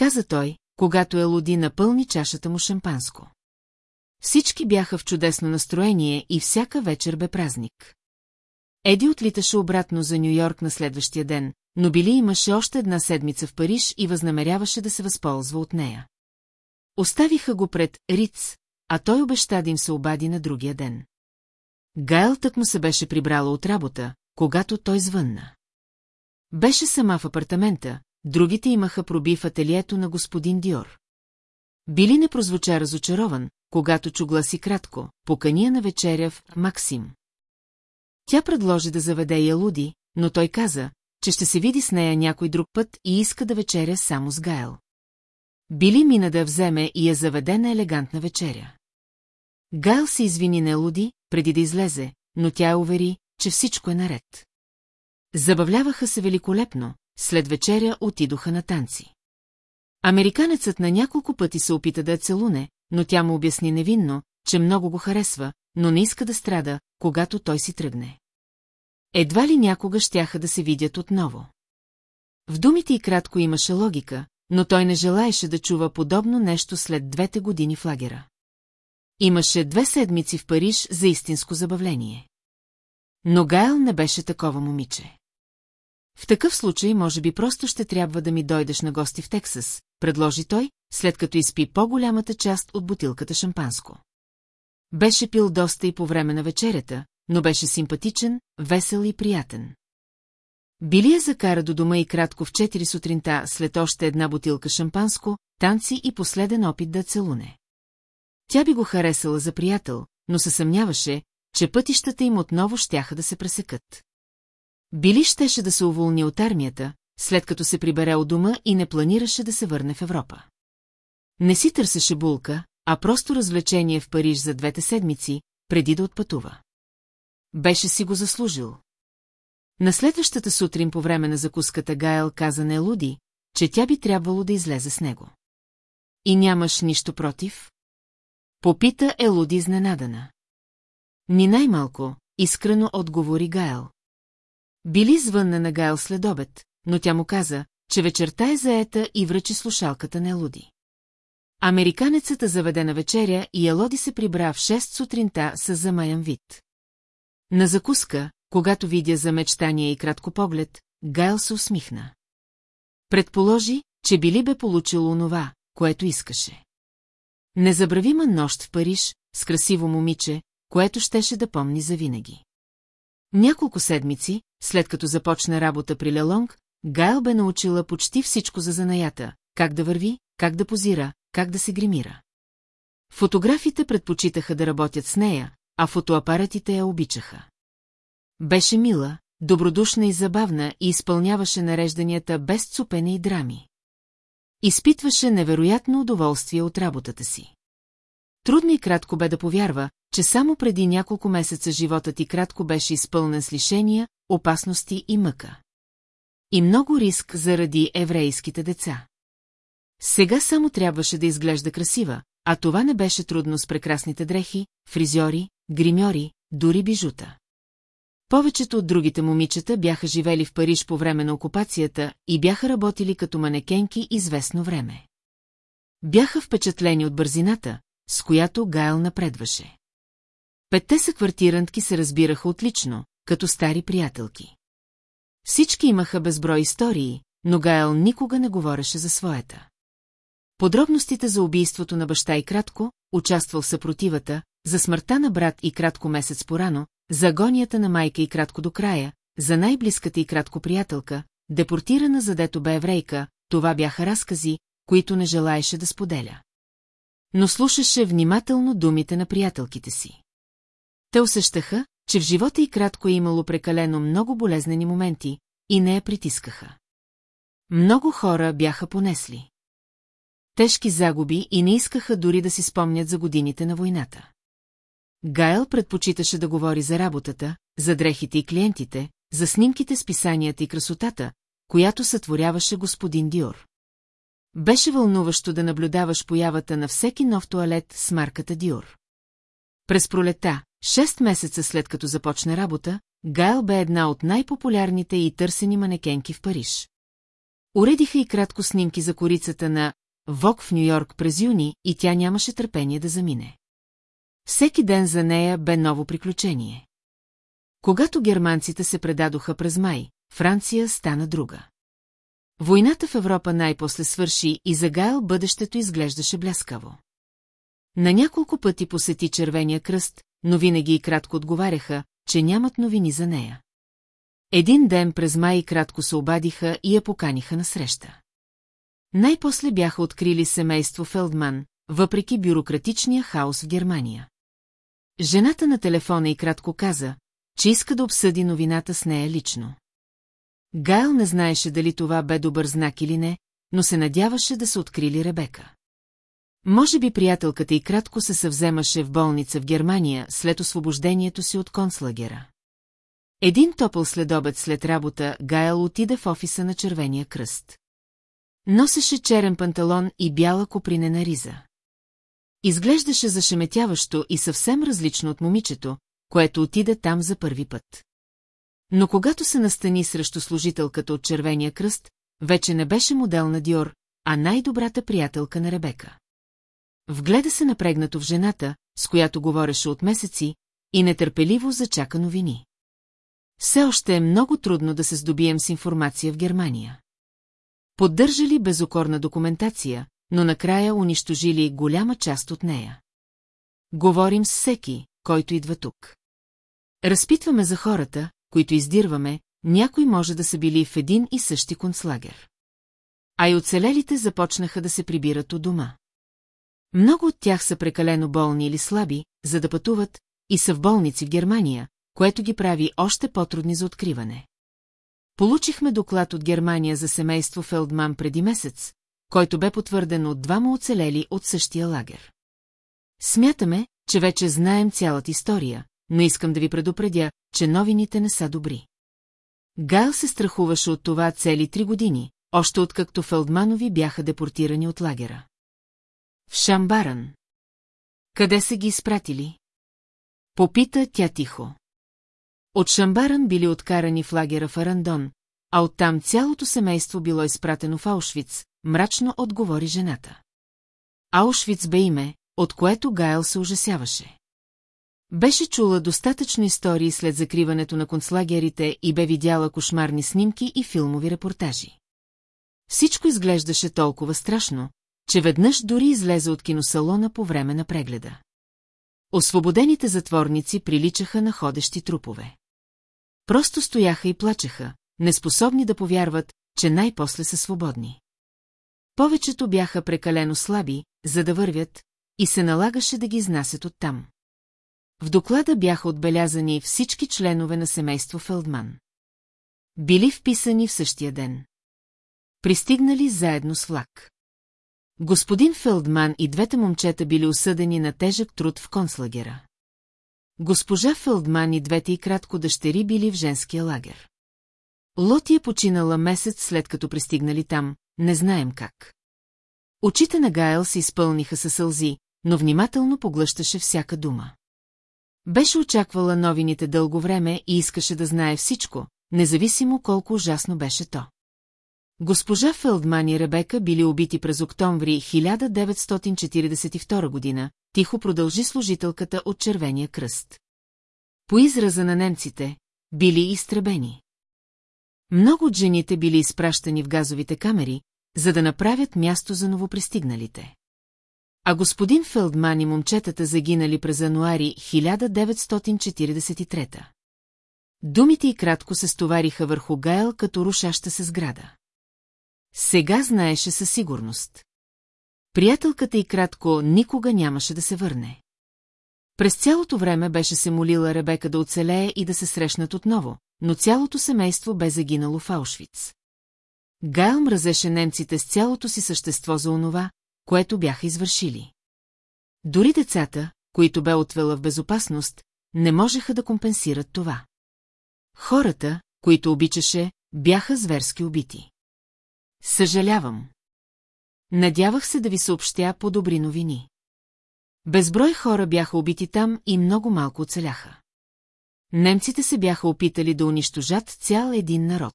Каза той, когато Елоди напълни чашата му шампанско. Всички бяха в чудесно настроение и всяка вечер бе празник. Еди отлиташе обратно за Нью-Йорк на следващия ден, но Били имаше още една седмица в Париж и възнамеряваше да се възползва от нея. Оставиха го пред Риц, а той обеща да им се обади на другия ден. Гайл тък му се беше прибрала от работа, когато той звънна. Беше сама в апартамента, другите имаха проби в ателието на господин Диор. Били не прозвуча разочарован, когато чу гласи кратко, покания на вечеря в Максим. Тя предложи да заведе я Луди, но той каза, че ще се види с нея някой друг път и иска да вечеря само с Гайл. Били мина да вземе и я заведе на елегантна вечеря. Гайл се извини на Елуди, преди да излезе, но тя увери, че всичко е наред. Забавляваха се великолепно, след вечеря отидоха на танци. Американецът на няколко пъти се опита да я целуне, но тя му обясни невинно, че много го харесва, но не иска да страда, когато той си тръгне. Едва ли някога щяха да се видят отново. В думите и кратко имаше логика, но той не желаеше да чува подобно нещо след двете години в лагера. Имаше две седмици в Париж за истинско забавление. Но Гайл не беше такова момиче. В такъв случай, може би, просто ще трябва да ми дойдеш на гости в Тексас, предложи той, след като изпи по-голямата част от бутилката шампанско. Беше пил доста и по време на вечерята, но беше симпатичен, весел и приятен. Били я закара до дома и кратко в 4 сутринта след още една бутилка шампанско, танци и последен опит да целуне. Тя би го харесала за приятел, но се съмняваше, че пътищата им отново щяха да се пресекат. Били щеше да се уволни от армията, след като се прибере от дома и не планираше да се върне в Европа. Не си търсеше булка, а просто развлечение в Париж за двете седмици, преди да отпътува. Беше си го заслужил. На следващата сутрин по време на закуската Гайл каза на Елуди, че тя би трябвало да излезе с него. И нямаш нищо против? Попита Елуди изненадана. Ни най-малко, искрено отговори Гайл. Били звънна на Гайл след обед, но тя му каза, че вечерта е заета и връчи слушалката на Елуди. Американецата заведе на вечеря и Елоди се прибра в 6 сутринта с замаян вид. На закуска, когато видя за мечтания и кратко поглед, Гайл се усмихна. Предположи, че Били бе получил онова, което искаше. Незабравима нощ в Париж, с красиво момиче, което щеше да помни завинаги. Няколко седмици, след като започна работа при Лелонг, Гайл бе научила почти всичко за занаята, как да върви, как да позира, как да се гримира. Фотографите предпочитаха да работят с нея, а фотоапаратите я обичаха. Беше мила, добродушна и забавна и изпълняваше нарежданията без цупене и драми. Изпитваше невероятно удоволствие от работата си. Трудно и кратко бе да повярва, че само преди няколко месеца животът и кратко беше изпълнен с лишения, опасности и мъка. И много риск заради еврейските деца. Сега само трябваше да изглежда красива, а това не беше трудно с прекрасните дрехи, фризьори, гримьори, дори бижута. Повечето от другите момичета бяха живели в Париж по време на окупацията и бяха работили като манекенки известно време. Бяха впечатлени от бързината, с която Гайл напредваше. Петте са квартирантки се разбираха отлично, като стари приятелки. Всички имаха безброй истории, но Гайл никога не говореше за своята. Подробностите за убийството на баща и кратко, участвал в съпротивата, за смъртта на брат и кратко месец порано, за агонията на майка и кратко до края, за най-близката и кратко приятелка, депортирана задето бе еврейка, това бяха разкази, които не желаеше да споделя. Но слушаше внимателно думите на приятелките си. Те усещаха, че в живота и кратко е имало прекалено много болезнени моменти и не я притискаха. Много хора бяха понесли. Тежки загуби и не искаха дори да си спомнят за годините на войната. Гайл предпочиташе да говори за работата, за дрехите и клиентите, за снимките с писанията и красотата, която сътворяваше господин Диор. Беше вълнуващо да наблюдаваш появата на всеки нов туалет с марката Диор. През пролета, 6 месеца след като започне работа, Гайл бе една от най-популярните и търсени манекенки в Париж. Уредиха и кратко снимки за корицата на Вок в Нью-Йорк през юни и тя нямаше търпение да замине. Всеки ден за нея бе ново приключение. Когато германците се предадоха през май, Франция стана друга. Войната в Европа най-после свърши и за Гайл бъдещето изглеждаше бляскаво. На няколко пъти посети Червения кръст, но винаги и кратко отговаряха, че нямат новини за нея. Един ден през май кратко се обадиха и я поканиха на среща. Най-после бяха открили семейство Фелдман, въпреки бюрократичния хаос в Германия. Жената на телефона и кратко каза, че иска да обсъди новината с нея лично. Гайл не знаеше дали това бе добър знак или не, но се надяваше да се открили Ребека. Може би приятелката и кратко се съвземаше в болница в Германия след освобождението си от концлагера. Един топъл следобед след работа Гайл отиде в офиса на Червения кръст. Носеше черен панталон и бяла копринена риза. Изглеждаше зашеметяващо и съвсем различно от момичето, което отиде там за първи път. Но когато се настани срещу служителката от Червения кръст, вече не беше модел на Диор, а най-добрата приятелка на Ребека. Вгледа се напрегнато в жената, с която говореше от месеци, и нетърпеливо зачака новини. Все още е много трудно да се здобием с информация в Германия. Поддържали безокорна документация, но накрая унищожили голяма част от нея. Говорим с всеки, който идва тук. Разпитваме за хората, които издирваме, някой може да са били в един и същи концлагер. А и оцелелите започнаха да се прибират от дома. Много от тях са прекалено болни или слаби, за да пътуват, и са в болници в Германия, което ги прави още по-трудни за откриване. Получихме доклад от Германия за семейство Фелдман преди месец, който бе потвърден от двама оцелели от същия лагер. Смятаме, че вече знаем цялата история, но искам да ви предупредя, че новините не са добри. Гайл се страхуваше от това цели три години, още откакто Фелдманови бяха депортирани от лагера. В Шамбаран. Къде са ги изпратили? Попита тя тихо. От Шамбаран били откарани в лагера в Арандон, а оттам цялото семейство било изпратено в Аушвиц, мрачно отговори жената. Аушвиц бе име, от което Гайл се ужасяваше. Беше чула достатъчно истории след закриването на концлагерите и бе видяла кошмарни снимки и филмови репортажи. Всичко изглеждаше толкова страшно, че веднъж дори излезе от киносалона по време на прегледа. Освободените затворници приличаха на ходещи трупове. Просто стояха и плачеха, неспособни да повярват, че най-после са свободни. Повечето бяха прекалено слаби, за да вървят, и се налагаше да ги изнасят оттам. В доклада бяха отбелязани всички членове на семейство Фелдман. Били вписани в същия ден. Пристигнали заедно с влак. Господин Фелдман и двете момчета били осъдени на тежък труд в концлагера. Госпожа Фелдман и двете и кратко дъщери били в женския лагер. Лоти е починала месец след като пристигнали там, не знаем как. Очите на Гайл се изпълниха със сълзи, но внимателно поглъщаше всяка дума. Беше очаквала новините дълго време и искаше да знае всичко, независимо колко ужасно беше то. Госпожа Фелдман и Ребека били убити през октомври 1942 година, тихо продължи служителката от Червения кръст. По израза на немците, били изтребени. Много от жените били изпращани в газовите камери, за да направят място за новопристигналите. А господин Фелдман и момчетата загинали през януари 1943. Думите и кратко се стовариха върху Гайл като рушаща се сграда. Сега знаеше със сигурност. Приятелката и кратко никога нямаше да се върне. През цялото време беше се молила Ребека да оцелее и да се срещнат отново, но цялото семейство бе загинало в Аушвиц. Гайл мразеше немците с цялото си същество за онова, което бяха извършили. Дори децата, които бе отвела в безопасност, не можеха да компенсират това. Хората, които обичаше, бяха зверски убити. Съжалявам. Надявах се да ви съобщя по-добри новини. Безброй хора бяха убити там и много малко оцеляха. Немците се бяха опитали да унищожат цял един народ.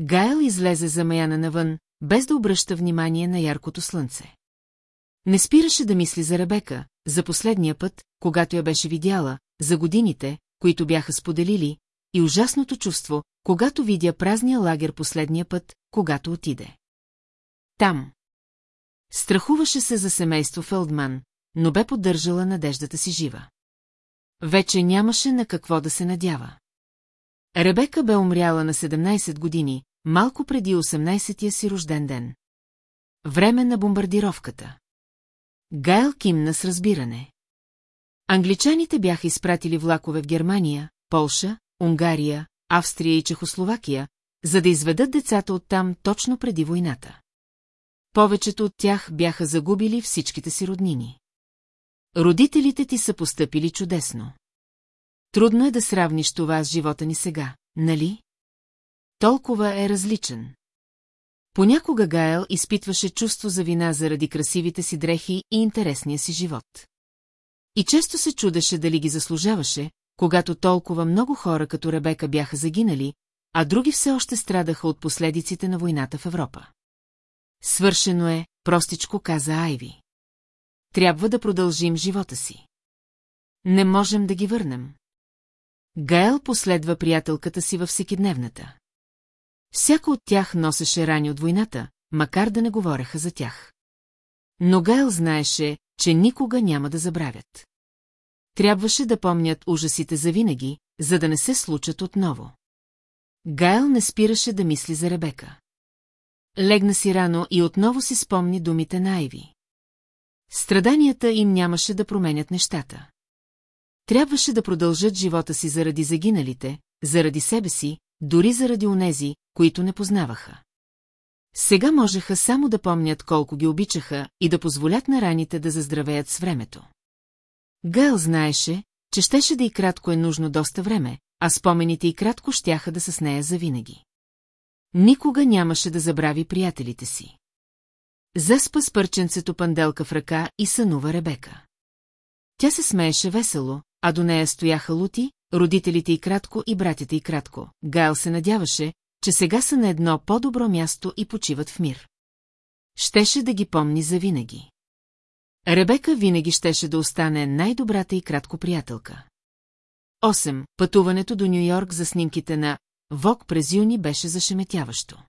Гайл излезе замаяна навън, без да обръща внимание на яркото слънце. Не спираше да мисли за Ребека, за последния път, когато я беше видяла, за годините, които бяха споделили, и ужасното чувство, когато видя празния лагер последния път, когато отиде. Там. Страхуваше се за семейство Фелдман, но бе поддържала надеждата си жива. Вече нямаше на какво да се надява. Ребека бе умряла на 17 години, малко преди 18-тия си рожден ден. Време на бомбардировката. Гайл кимна с разбиране. Англичаните бяха изпратили влакове в Германия, Полша, Унгария, Австрия и Чехословакия, за да изведат децата оттам точно преди войната. Повечето от тях бяха загубили всичките си роднини. Родителите ти са постъпили чудесно. Трудно е да сравниш това с живота ни сега, нали? Толкова е различен. Понякога Гаел изпитваше чувство за вина заради красивите си дрехи и интересния си живот. И често се чудеше дали ги заслужаваше, когато толкова много хора като Ребека бяха загинали, а други все още страдаха от последиците на войната в Европа. Свършено е, простичко каза Айви. Трябва да продължим живота си. Не можем да ги върнем. Гаел последва приятелката си във всекидневната. Всяко от тях носеше рани от войната, макар да не говореха за тях. Но Гайл знаеше, че никога няма да забравят. Трябваше да помнят ужасите за винаги, за да не се случат отново. Гайл не спираше да мисли за Ребека. Легна си рано и отново си спомни думите на Айви. Страданията им нямаше да променят нещата. Трябваше да продължат живота си заради загиналите, заради себе си, дори заради онези, които не познаваха. Сега можеха само да помнят колко ги обичаха и да позволят на раните да заздравеят с времето. Гъл знаеше, че щеше да и кратко е нужно доста време, а спомените и кратко щяха да са с нея завинаги. Никога нямаше да забрави приятелите си. Заспа с пърченцето панделка в ръка и сънува Ребека. Тя се смееше весело, а до нея стояха Лути, родителите и кратко и братята и кратко. Гайл се надяваше, че сега са на едно по-добро място и почиват в мир. Щеше да ги помни завинаги. Ребека винаги щеше да остане най-добрата и кратко приятелка. 8. Пътуването до Нью-Йорк за снимките на Вок през юни беше зашеметяващо.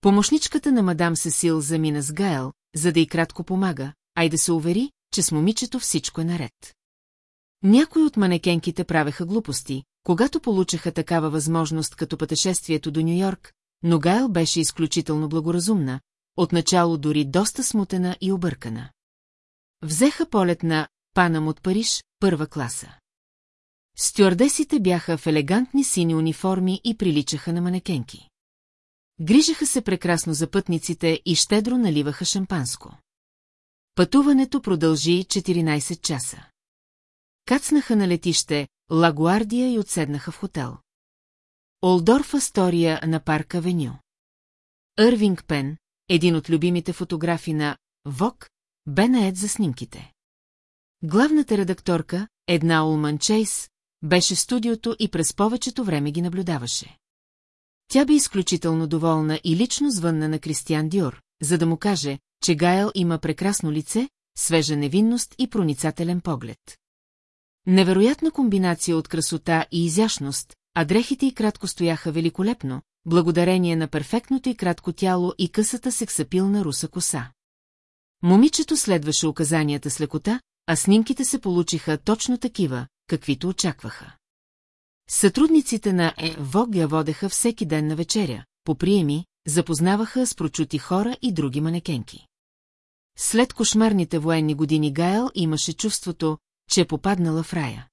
Помощничката на мадам Сесил замина с Гайл, за да й кратко помага, а и да се увери, че с момичето всичко е наред. Някои от манекенките правеха глупости, когато получиха такава възможност като пътешествието до Нью-Йорк, но Гайл беше изключително благоразумна, отначало дори доста смутена и объркана. Взеха полет на Панам от Париж, първа класа. Стюардесите бяха в елегантни сини униформи и приличаха на манекенки. Грижаха се прекрасно за пътниците и щедро наливаха шампанско. Пътуването продължи 14 часа. Кацнаха на летище Лагуардия и отседнаха в хотел. Олдорф Астория на парк Авеню.Ървинг Пен, един от любимите фотографи на Вок, бе наед за снимките. Главната редакторка, една Улман Чейс, беше в студиото и през повечето време ги наблюдаваше. Тя бе изключително доволна и лично звънна на Кристиан Диор, за да му каже, че Гайл има прекрасно лице, свежа невинност и проницателен поглед. Невероятна комбинация от красота и изящност, а дрехите й кратко стояха великолепно, благодарение на перфектното и кратко тяло и късата сексапилна руса коса. Момичето следваше указанията с лекота, а снимките се получиха точно такива, каквито очакваха. Сътрудниците на ЕВОГ я водеха всеки ден на вечеря, по приеми, запознаваха с прочути хора и други манекенки. След кошмарните военни години Гайл имаше чувството, че е попаднала в рая.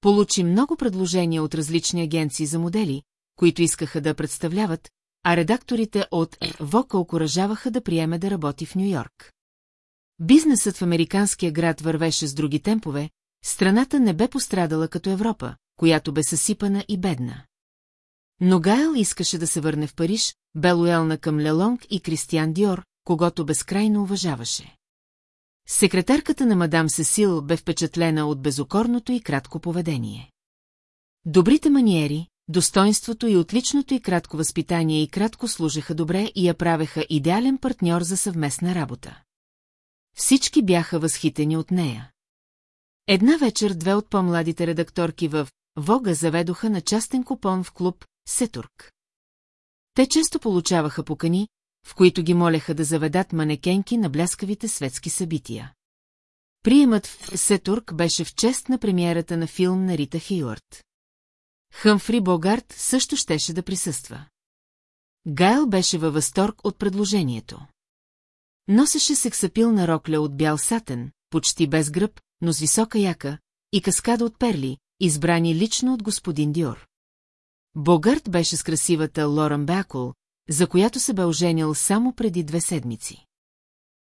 Получи много предложения от различни агенции за модели, които искаха да представляват, а редакторите от ВОКа окоръжаваха да приеме да работи в Нью-Йорк. Бизнесът в американския град вървеше с други темпове, страната не бе пострадала като Европа, която бе съсипана и бедна. Но Гайл искаше да се върне в Париж, бе лоялна към Лелонг и Кристиан Диор, когато безкрайно уважаваше. Секретарката на мадам Сесил бе впечатлена от безокорното и кратко поведение. Добрите маниери, достоинството и отличното и кратко възпитание и кратко служеха добре и я правеха идеален партньор за съвместна работа. Всички бяха възхитени от нея. Една вечер две от по-младите редакторки в Вога заведоха на частен купон в клуб Сетурк. Те често получаваха покани, в които ги молеха да заведат манекенки на бляскавите светски събития. Приемът в Сетурк беше в чест на премиерата на филм на Рита Хейвард. Хъмфри Богарт също щеше да присъства. Гайл беше във възторг от предложението. Носеше сексапилна рокля от бял сатен, почти без гръб, но с висока яка, и каскада от перли, избрани лично от господин Диор. Богарт беше с красивата Лоран Бакул, за която се бе оженил само преди две седмици.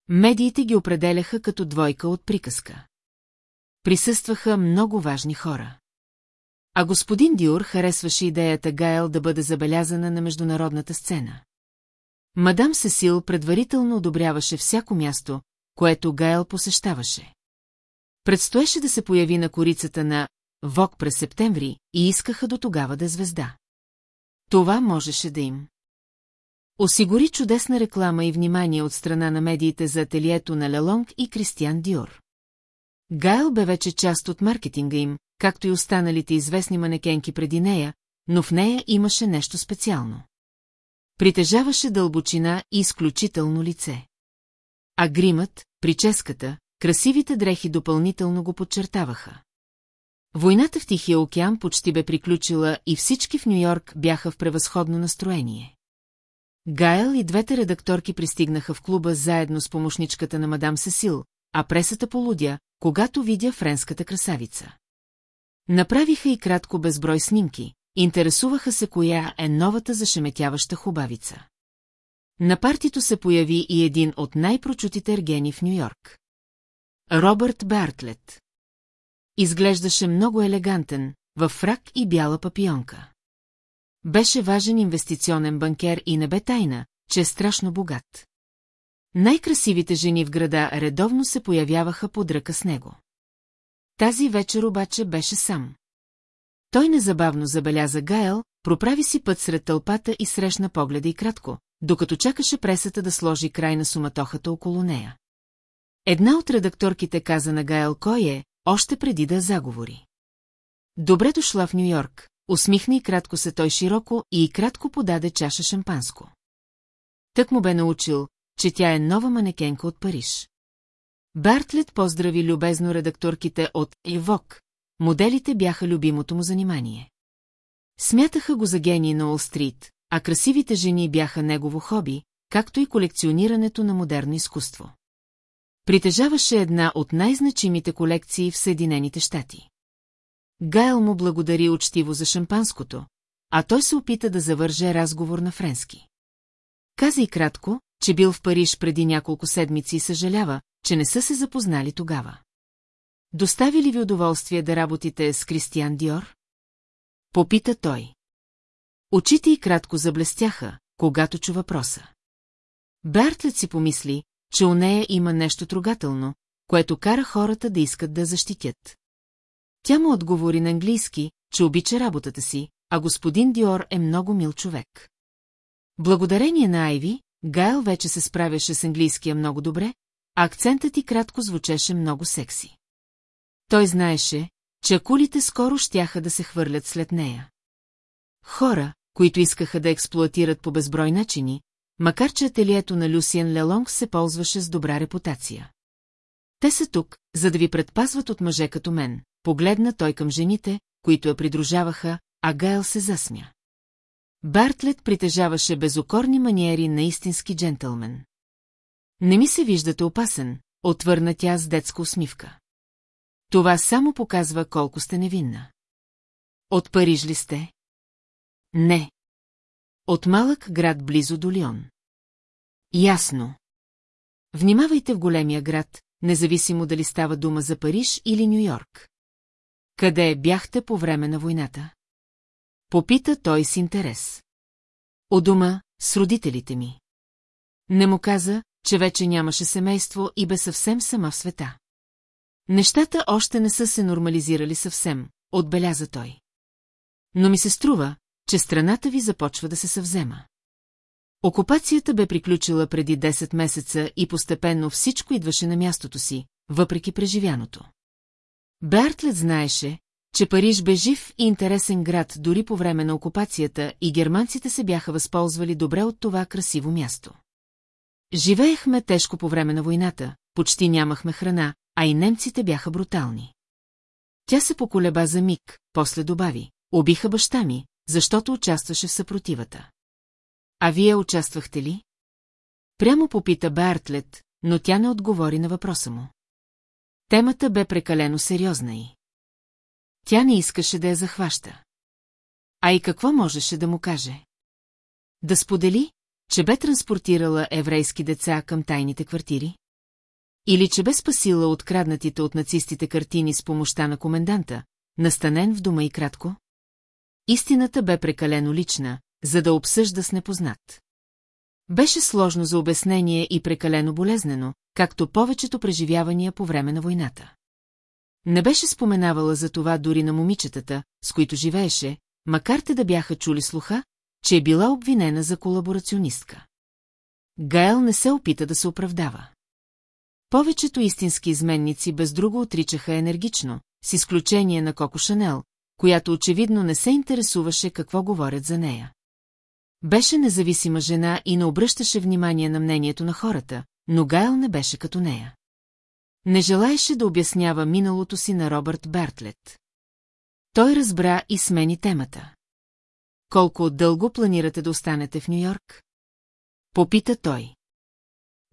Медиите ги определяха като двойка от приказка. Присъстваха много важни хора. А господин Диор харесваше идеята Гайл да бъде забелязана на международната сцена. Мадам Сесил предварително одобряваше всяко място, което Гайл посещаваше. Предстоеше да се появи на корицата на Вок през септември и искаха до тогава да е звезда. Това можеше да им. Осигури чудесна реклама и внимание от страна на медиите за ателието на Лелонг и Кристиан Диор. Гайл бе вече част от маркетинга им, както и останалите известни манекенки преди нея, но в нея имаше нещо специално. Притежаваше дълбочина и изключително лице. А гримът, прическата, красивите дрехи допълнително го подчертаваха. Войната в Тихия океан почти бе приключила и всички в Нью-Йорк бяха в превъзходно настроение. Гайл и двете редакторки пристигнаха в клуба заедно с помощничката на мадам Сесил, а пресата полудя, когато видя френската красавица. Направиха и кратко безброй снимки, интересуваха се коя е новата зашеметяваща хубавица. На партито се появи и един от най-прочутите ергени в Нью-Йорк. Робърт Бартлет. Изглеждаше много елегантен, във фрак и бяла папионка. Беше важен инвестиционен банкер и не бе тайна, че е страшно богат. Най-красивите жени в града редовно се появяваха под ръка с него. Тази вечер обаче беше сам. Той незабавно забеляза Гайл, проправи си път сред тълпата и срещна погледа и кратко, докато чакаше пресата да сложи край на суматохата около нея. Една от редакторките каза на Гайл кой е, още преди да заговори. Добре дошла в Нью-Йорк, усмихна и кратко се той широко и кратко подаде чаша шампанско. Тък му бе научил, че тя е нова манекенка от Париж. Бартлет поздрави любезно редакторките от Евок. Моделите бяха любимото му занимание. Смятаха го за гений на Уолл-стрит, а красивите жени бяха негово хоби, както и колекционирането на модерно изкуство. Притежаваше една от най-значимите колекции в Съединените щати. Гайл му благодари учтиво за шампанското, а той се опита да завърже разговор на френски. Каза и кратко, че бил в Париж преди няколко седмици и съжалява, че не са се запознали тогава. Достави ли ви удоволствие да работите с Кристиан Диор? Попита той. Очите и кратко заблестяха, когато чу въпроса. Бертлет си помисли, че у нея има нещо трогателно, което кара хората да искат да защитят. Тя му отговори на английски, че обича работата си, а господин Диор е много мил човек. Благодарение на Айви, Гайл вече се справяше с английския много добре, а акцентът ти кратко звучеше много секси. Той знаеше, че акулите скоро щяха да се хвърлят след нея. Хора, които искаха да експлуатират по безброй начини, макар че ателието на Люсиен Лелонг се ползваше с добра репутация. Те са тук, за да ви предпазват от мъже като мен, погледна той към жените, които я придружаваха, а Гайл се засмя. Бартлет притежаваше безокорни маниери на истински джентълмен. Не ми се виждате опасен, отвърна тя с детска усмивка. Това само показва колко сте невинна. От Париж ли сте? Не. От малък град близо до Лион. Ясно. Внимавайте в големия град, независимо дали става дума за Париж или Нью-Йорк. Къде бяхте по време на войната? Попита той с интерес. О дома, с родителите ми. Не му каза, че вече нямаше семейство и бе съвсем сама в света. Нещата още не са се нормализирали съвсем, отбеляза той. Но ми се струва, че страната ви започва да се съвзема. Окупацията бе приключила преди 10 месеца и постепенно всичко идваше на мястото си, въпреки преживяното. Бертлет знаеше, че Париж бе жив и интересен град дори по време на окупацията и германците се бяха възползвали добре от това красиво място. Живеехме тежко по време на войната, почти нямахме храна, а и немците бяха брутални. Тя се поколеба за миг, после добави. Убиха баща ми, защото участваше в съпротивата. А вие участвахте ли? Прямо попита Бартлет, но тя не отговори на въпроса му. Темата бе прекалено сериозна и. Тя не искаше да я захваща. А и какво можеше да му каже? Да сподели, че бе транспортирала еврейски деца към тайните квартири? Или че бе спасила откраднатите от нацистите картини с помощта на коменданта, настанен в дома и кратко? Истината бе прекалено лична, за да обсъжда с непознат. Беше сложно за обяснение и прекалено болезнено, както повечето преживявания по време на войната. Не беше споменавала за това дори на момичетата, с които живееше, макар те да бяха чули слуха, че е била обвинена за колаборационистка. Гаел не се опита да се оправдава. Повечето истински изменници без друго отричаха енергично, с изключение на Коко Шанел, която очевидно не се интересуваше какво говорят за нея. Беше независима жена и не обръщаше внимание на мнението на хората, но Гайл не беше като нея. Не желаеше да обяснява миналото си на Робърт Бертлет. Той разбра и смени темата. Колко дълго планирате да останете в Нью-Йорк? Попита той.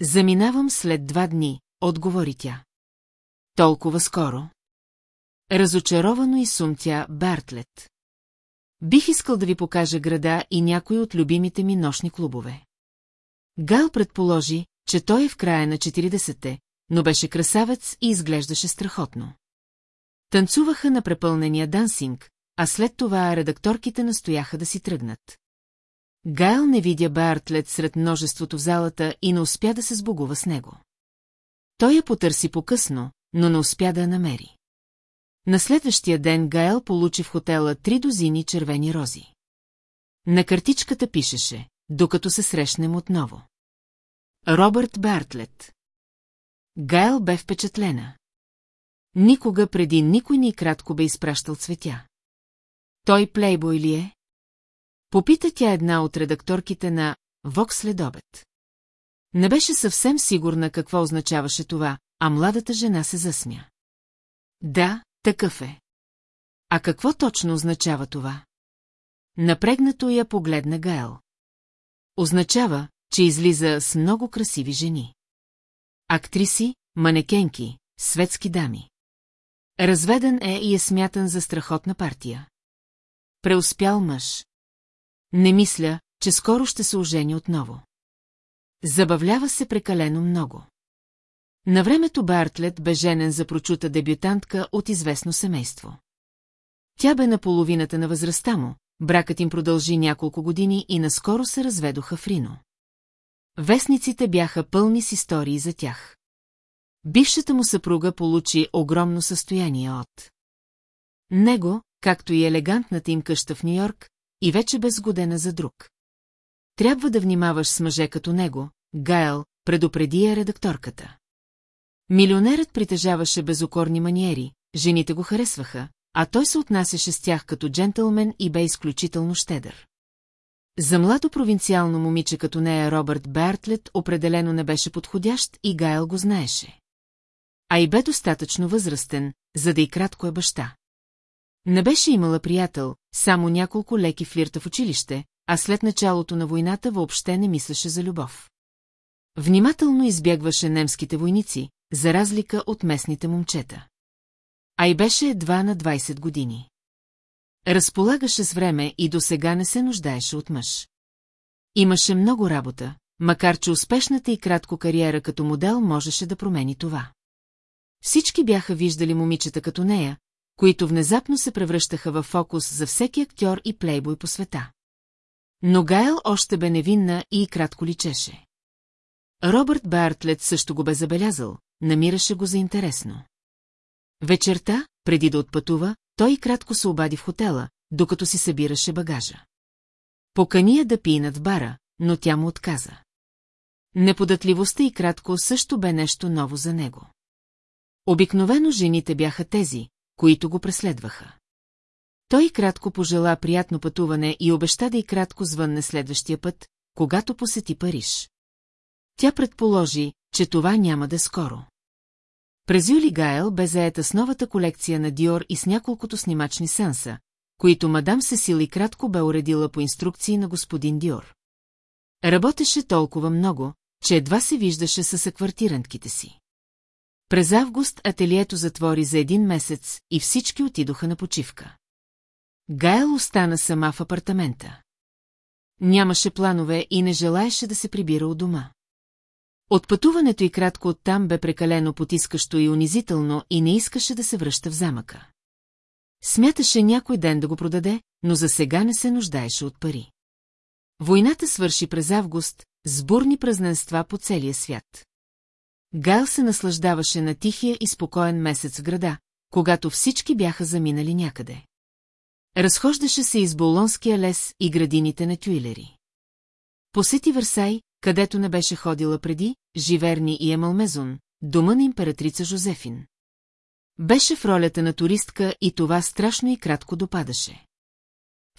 Заминавам след два дни, отговори тя. Толкова скоро. Разочаровано и сумтя Бертлет. Бих искал да ви покажа града и някои от любимите ми нощни клубове. Гал предположи, че той е в края на 40-те, но беше красавец и изглеждаше страхотно. Танцуваха на препълнения дансинг, а след това редакторките настояха да си тръгнат. Гайл не видя Бартлет сред множеството в залата и не успя да се сбогува с него. Той я потърси по-късно, но не успя да я намери. На следващия ден Гайл получи в хотела три дозини червени рози. На картичката пишеше, докато се срещнем отново. Робърт Бартлет. Гайл бе впечатлена. Никога преди никой ни кратко бе изпращал цветя. Той плейбой ли е? Попита тя една от редакторките на «Вок следобед». Не беше съвсем сигурна какво означаваше това, а младата жена се засмя. Да, такъв е. А какво точно означава това? Напрегнато я погледна Гаел. Означава, че излиза с много красиви жени. Актриси, манекенки, светски дами. Разведен е и е смятан за страхотна партия. Преуспял мъж. Не мисля, че скоро ще се ожени отново. Забавлява се прекалено много. На времето Бартлет бе женен за прочута дебютантка от известно семейство. Тя бе на половината на възрастта му, бракът им продължи няколко години и наскоро се разведоха в Рино. Вестниците бяха пълни с истории за тях. Бившата му съпруга получи огромно състояние от него, както и елегантната им къща в Нью-Йорк, и вече безгодена за друг. Трябва да внимаваш с мъже като него, Гайл, предупреди я редакторката. Милионерът притежаваше безокорни маниери, жените го харесваха, а той се отнасяше с тях като джентълмен и бе изключително щедър. За младо провинциално момиче като нея Робърт Бертлет определено не беше подходящ и Гайл го знаеше. А и бе достатъчно възрастен, за да и кратко е баща. Не беше имала приятел, само няколко леки флирта в училище, а след началото на войната въобще не мислеше за любов. Внимателно избягваше немските войници, за разлика от местните момчета. А и беше едва на 20 години. Разполагаше с време и до сега не се нуждаеше от мъж. Имаше много работа, макар че успешната и кратко кариера като модел можеше да промени това. Всички бяха виждали момичета като нея, които внезапно се превръщаха в фокус за всеки актьор и плейбой по света. Но Гайл още бе невинна и кратко личеше. Робърт Бартлет също го бе забелязал, намираше го за интересно. Вечерта, преди да отпътува, той кратко се обади в хотела, докато си събираше багажа. Покани я да пинат в бара, но тя му отказа. Неподатливостта и кратко също бе нещо ново за него. Обикновено жените бяха тези, които го преследваха. Той кратко пожела приятно пътуване и обеща да и кратко звънне следващия път, когато посети Париж. Тя предположи, че това няма да е скоро. През юли Гайл бе заета с новата колекция на Диор и с няколкото снимачни сенса, които мадам Сесил и кратко бе уредила по инструкции на господин Диор. Работеше толкова много, че едва се виждаше с аквартирантките си. През август ателието затвори за един месец и всички отидоха на почивка. Гайл остана сама в апартамента. Нямаше планове и не желаеше да се прибира от дома. От пътуването и кратко оттам бе прекалено потискащо и унизително и не искаше да се връща в замъка. Смяташе някой ден да го продаде, но за сега не се нуждаеше от пари. Войната свърши през август, с бурни празненства по целия свят. Гайл се наслаждаваше на тихия и спокоен месец в града, когато всички бяха заминали някъде. Разхождаше се из Болонския лес и градините на Тюилери. Посети Версай, където не беше ходила преди, Живерни и Емалмезон, дома на императрица Жозефин. Беше в ролята на туристка и това страшно и кратко допадаше.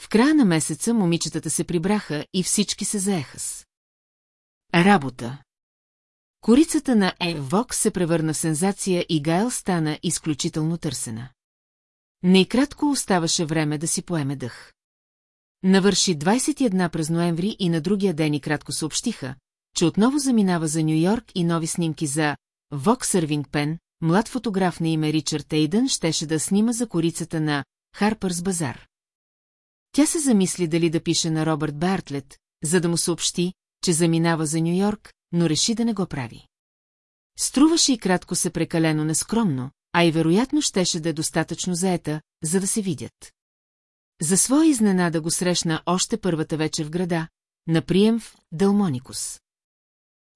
В края на месеца момичетата се прибраха и всички се заеха с. Работа. Корицата на Евок се превърна в сензация и Гайл стана изключително търсена. Не и кратко оставаше време да си поеме дъх. Навърши 21 през ноември и на другия ден и кратко съобщиха, че отново заминава за Нью-Йорк и нови снимки за Вок Сървинг Пен, млад фотограф на име Ричард Ейдън щеше да снима за корицата на Харпърс Базар. Тя се замисли дали да пише на Робърт Бартлет, за да му съобщи, че заминава за Нью-Йорк, но реши да не го прави. Струваше и кратко се прекалено нескромно, а и вероятно щеше да е достатъчно заета, за да се видят. За своя изненада го срещна още първата вечер в града, на прием в Далмоникус.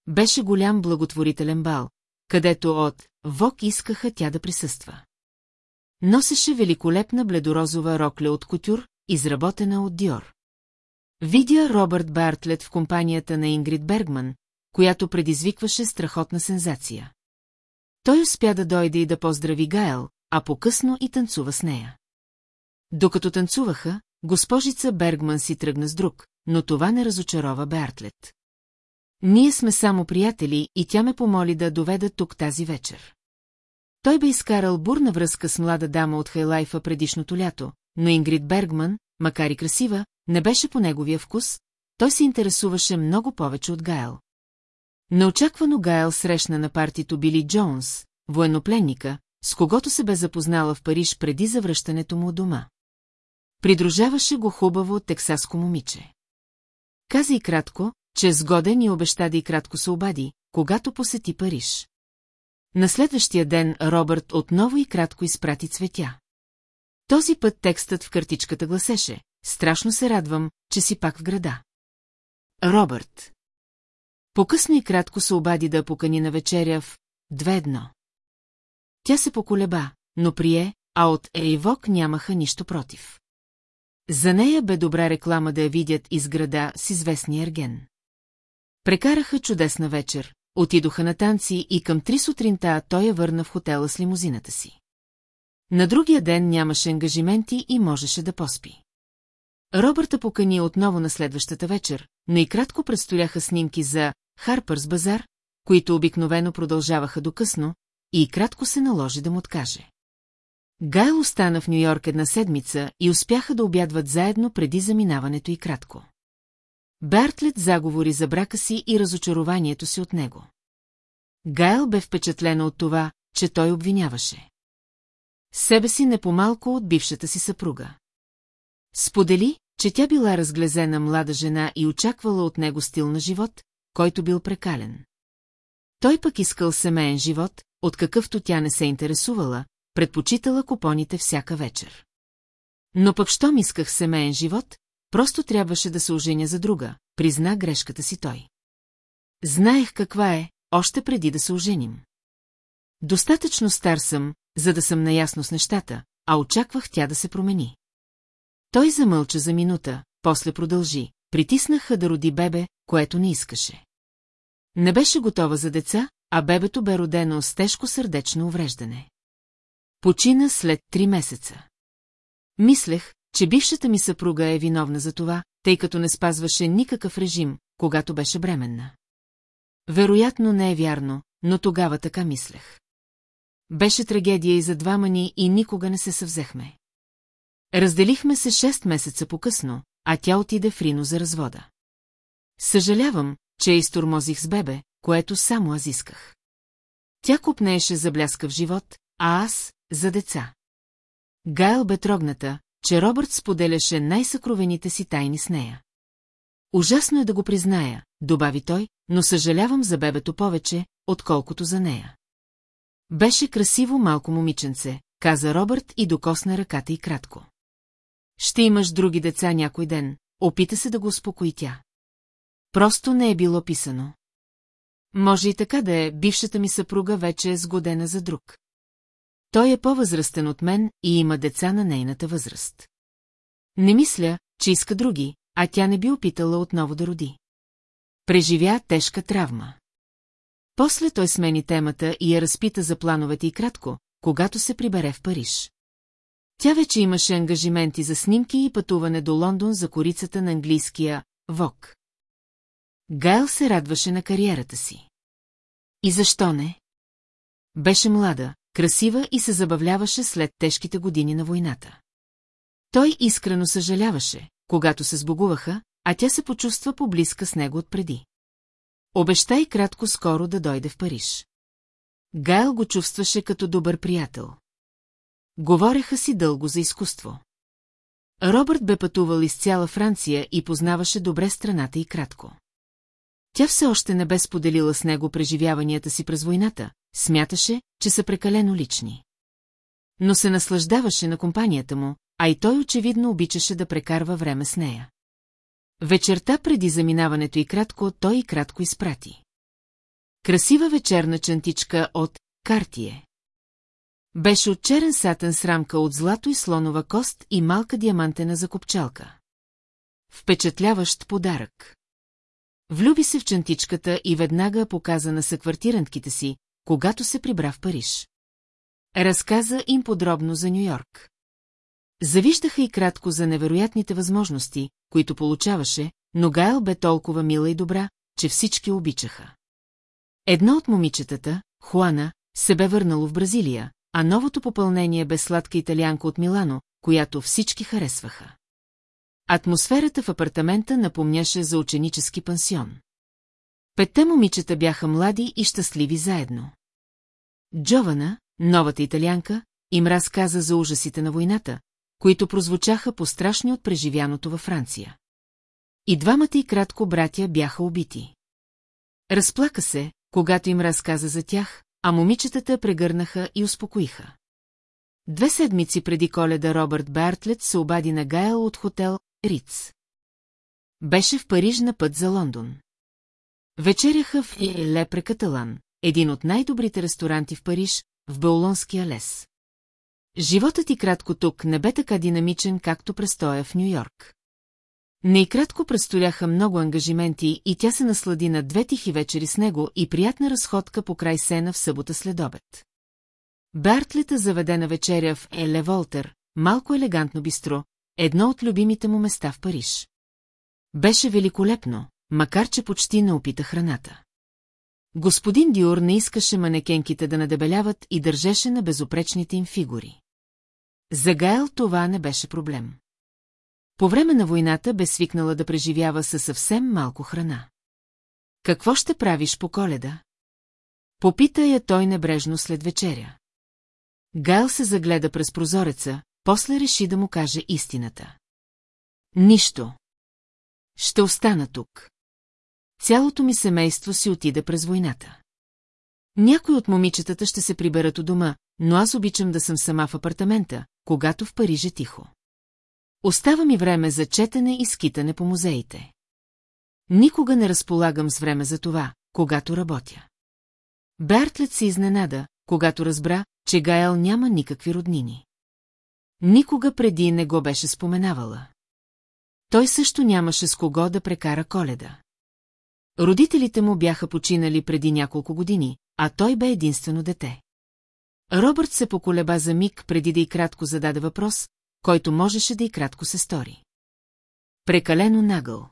Беше голям благотворителен бал, където от Вок искаха тя да присъства. Носеше великолепна бледорозова рокля от кутюр, изработена от Диор. Видя Робърт Бартлет в компанията на Ингрид Бергман, която предизвикваше страхотна сензация. Той успя да дойде и да поздрави Гайл, а по-късно и танцува с нея. Докато танцуваха, госпожица Бергман си тръгна с друг, но това не разочарова Бартлет. Ние сме само приятели и тя ме помоли да доведа тук тази вечер. Той бе изкарал бурна връзка с млада дама от Хайлайфа предишното лято, но Ингрид Бергман, макар и красива, не беше по неговия вкус, той се интересуваше много повече от Гайл. Неочаквано Гайл срещна на партито Били Джонс, военнопленника, с когото се бе запознала в Париж преди завръщането му от дома. Придружаваше го хубаво тексаско момиче. Каза и кратко, че е сгоден и обеща да и кратко се обади, когато посети Париж. На следващия ден Робърт отново и кратко изпрати цветя. Този път текстът в картичката гласеше «Страшно се радвам, че си пак в града». Робърт. Покъсно и кратко се обади да покани на вечеря в две едно. Тя се поколеба, но прие, а от Ейвок нямаха нищо против. За нея бе добра реклама да я видят из града с известния ерген. Прекараха чудесна вечер, отидоха на танци и към три сутринта той я върна в хотела с лимузината си. На другия ден нямаше ангажименти и можеше да поспи. Робърта покани отново на следващата вечер, но и кратко предстояха снимки за Харпърс базар, които обикновено продължаваха до късно, и кратко се наложи да му откаже. Гайл остана в Нью-Йорк една седмица и успяха да обядват заедно преди заминаването и кратко. Бартлет заговори за брака си и разочарованието си от него. Гайл бе впечатлена от това, че той обвиняваше. Себе си не по-малко от бившата си съпруга. Сподели, че тя била разглезена млада жена и очаквала от него стил на живот, който бил прекален. Той пък искал семейен живот, от какъвто тя не се интересувала, предпочитала купоните всяка вечер. Но пък щом исках семейен живот, просто трябваше да се оженя за друга, призна грешката си той. Знаех каква е, още преди да се оженим. Достатъчно стар съм, за да съм наясно с нещата, а очаквах тя да се промени. Той замълча за минута, после продължи. Притиснаха да роди бебе, което не искаше. Не беше готова за деца, а бебето бе родено с тежко сърдечно увреждане. Почина след три месеца. Мислех, че бившата ми съпруга е виновна за това, тъй като не спазваше никакъв режим, когато беше бременна. Вероятно не е вярно, но тогава така мислех. Беше трагедия и за двама ни и никога не се съвзехме. Разделихме се 6 месеца по-късно, а тя отиде в Рино за развода. Съжалявам, че изтормозих с бебе, което само аз исках. Тя купнееше за бляскав живот, а аз – за деца. Гайл бе трогната, че Робърт споделяше най-съкровените си тайни с нея. Ужасно е да го призная, добави той, но съжалявам за бебето повече, отколкото за нея. Беше красиво малко момиченце, каза Робърт и докосна ръката и кратко. Ще имаш други деца някой ден, опита се да го успокои тя. Просто не е било писано. Може и така да е, бившата ми съпруга вече е сгодена за друг. Той е по-възрастен от мен и има деца на нейната възраст. Не мисля, че иска други, а тя не би опитала отново да роди. Преживя тежка травма. После той смени темата и я разпита за плановете и кратко, когато се прибере в Париж. Тя вече имаше ангажименти за снимки и пътуване до Лондон за корицата на английския ВОК. Гайл се радваше на кариерата си. И защо не? Беше млада, красива и се забавляваше след тежките години на войната. Той искрено съжаляваше, когато се сбогуваха, а тя се почувства поблизка с него отпреди. Обеща и кратко скоро да дойде в Париж. Гайл го чувстваше като добър приятел. Говореха си дълго за изкуство. Робърт бе пътувал из цяла Франция и познаваше добре страната и кратко. Тя все още не бе споделила с него преживяванията си през войната, смяташе, че са прекалено лични. Но се наслаждаваше на компанията му, а и той очевидно обичаше да прекарва време с нея. Вечерта преди заминаването и кратко, той и кратко изпрати. Красива вечерна чантичка от Картие. Беше от черен сатен с рамка от злато и слонова кост и малка диамантена закопчалка. Впечатляващ подарък. Влюби се в чантичката и веднага показа на съквартирантките си, когато се прибра в Париж. Разказа им подробно за Нью-Йорк. Завиждаха и кратко за невероятните възможности, които получаваше, но Гайл бе толкова мила и добра, че всички обичаха. Едно от момичетата, Хуана, се бе върнало в Бразилия, а новото попълнение бе сладка италианка от Милано, която всички харесваха. Атмосферата в апартамента напомняше за ученически пансион. Петте момичета бяха млади и щастливи заедно. Джована, новата италианка, им разказа за ужасите на войната, които прозвучаха пострашни от преживяното във Франция. И двамата и кратко братя бяха убити. Разплака се, когато им разказа за тях, а момичетата прегърнаха и успокоиха. Две седмици преди коледа Робърт Бартлет се обади на Гайл от хотел Риц. Беше в Париж на път за Лондон. Вечеряха в Ле Прекаталан, един от най-добрите ресторанти в Париж, в Баулонския лес. Животът и кратко тук не бе така динамичен, както престоя в Нью-Йорк. Не престояха много ангажименти и тя се наслади на две тихи вечери с него и приятна разходка по край сена в събота след обед. Бартлета заведе вечеря в Еле Волтер, малко елегантно бистро, едно от любимите му места в Париж. Беше великолепно, макар че почти не опита храната. Господин Диор не искаше манекенките да надебеляват и държеше на безопречните им фигури. За Гайл това не беше проблем. По време на войната бе свикнала да преживява със съвсем малко храна. Какво ще правиш по коледа? Попита я той небрежно след вечеря. Гайл се загледа през прозореца, после реши да му каже истината. Нищо. Ще остана тук. Цялото ми семейство си отида през войната. Някои от момичетата ще се приберат у дома, но аз обичам да съм сама в апартамента, когато в Париж е тихо. Остава ми време за четене и скитане по музеите. Никога не разполагам с време за това, когато работя. Бертлет се изненада, когато разбра, че Гаел няма никакви роднини. Никога преди не го беше споменавала. Той също нямаше с кого да прекара коледа. Родителите му бяха починали преди няколко години, а той бе единствено дете. Робърт се поколеба за миг преди да и кратко зададе въпрос, който можеше да и кратко се стори. Прекалено нагъл.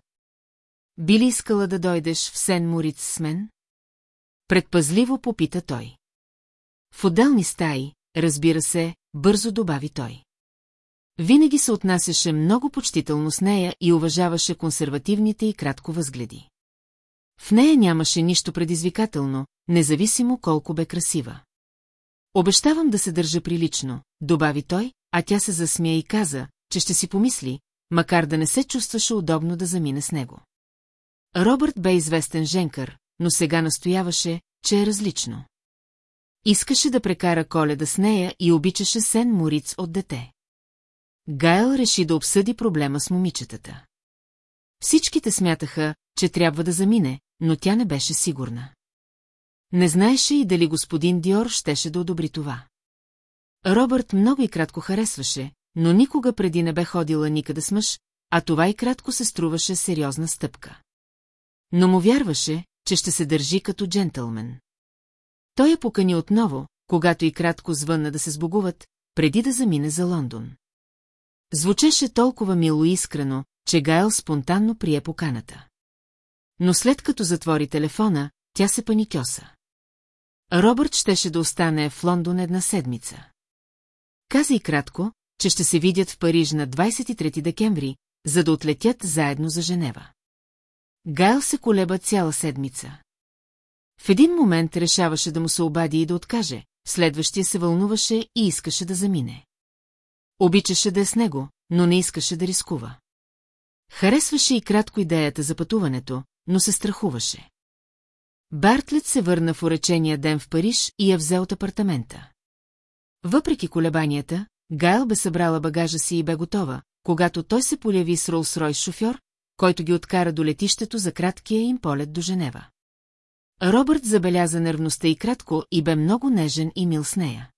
Би ли искала да дойдеш в Сен Мориц с мен? Предпазливо попита той. В отделни стаи, разбира се, бързо добави той. Винаги се отнасяше много почтително с нея и уважаваше консервативните и кратко възгледи. В нея нямаше нищо предизвикателно, независимо колко бе красива. Обещавам да се държа прилично, добави той, а тя се засмя и каза, че ще си помисли, макар да не се чувстваше удобно да замине с него. Робърт бе известен женкър, но сега настояваше, че е различно. Искаше да прекара коледа с нея и обичаше Сен Мориц от дете. Гайл реши да обсъди проблема с момичетата. Всичките смятаха, че трябва да замине, но тя не беше сигурна. Не знаеше и дали господин Диор щеше да одобри това. Робърт много и кратко харесваше, но никога преди не бе ходила никъде с мъж, а това и кратко се струваше сериозна стъпка. Но му вярваше, че ще се държи като джентълмен. Той я покани отново, когато и кратко звънна да се сбогуват, преди да замине за Лондон. Звучеше толкова мило и искрено, че Гайл спонтанно прие поканата. Но след като затвори телефона, тя се паникьоса. Робърт щеше да остане в Лондон една седмица. Каза и кратко, че ще се видят в Париж на 23 декември, за да отлетят заедно за Женева. Гайл се колеба цяла седмица. В един момент решаваше да му се обади и да откаже, следващия се вълнуваше и искаше да замине. Обичаше да е с него, но не искаше да рискува. Харесваше и кратко идеята за пътуването, но се страхуваше. Бартлет се върна в уречения ден в Париж и я взе от апартамента. Въпреки колебанията, Гайл бе събрала багажа си и бе готова, когато той се поляви с Ролс-Ройс шофьор, който ги откара до летището за краткия им полет до Женева. Робърт забеляза нервността и кратко и бе много нежен и мил с нея.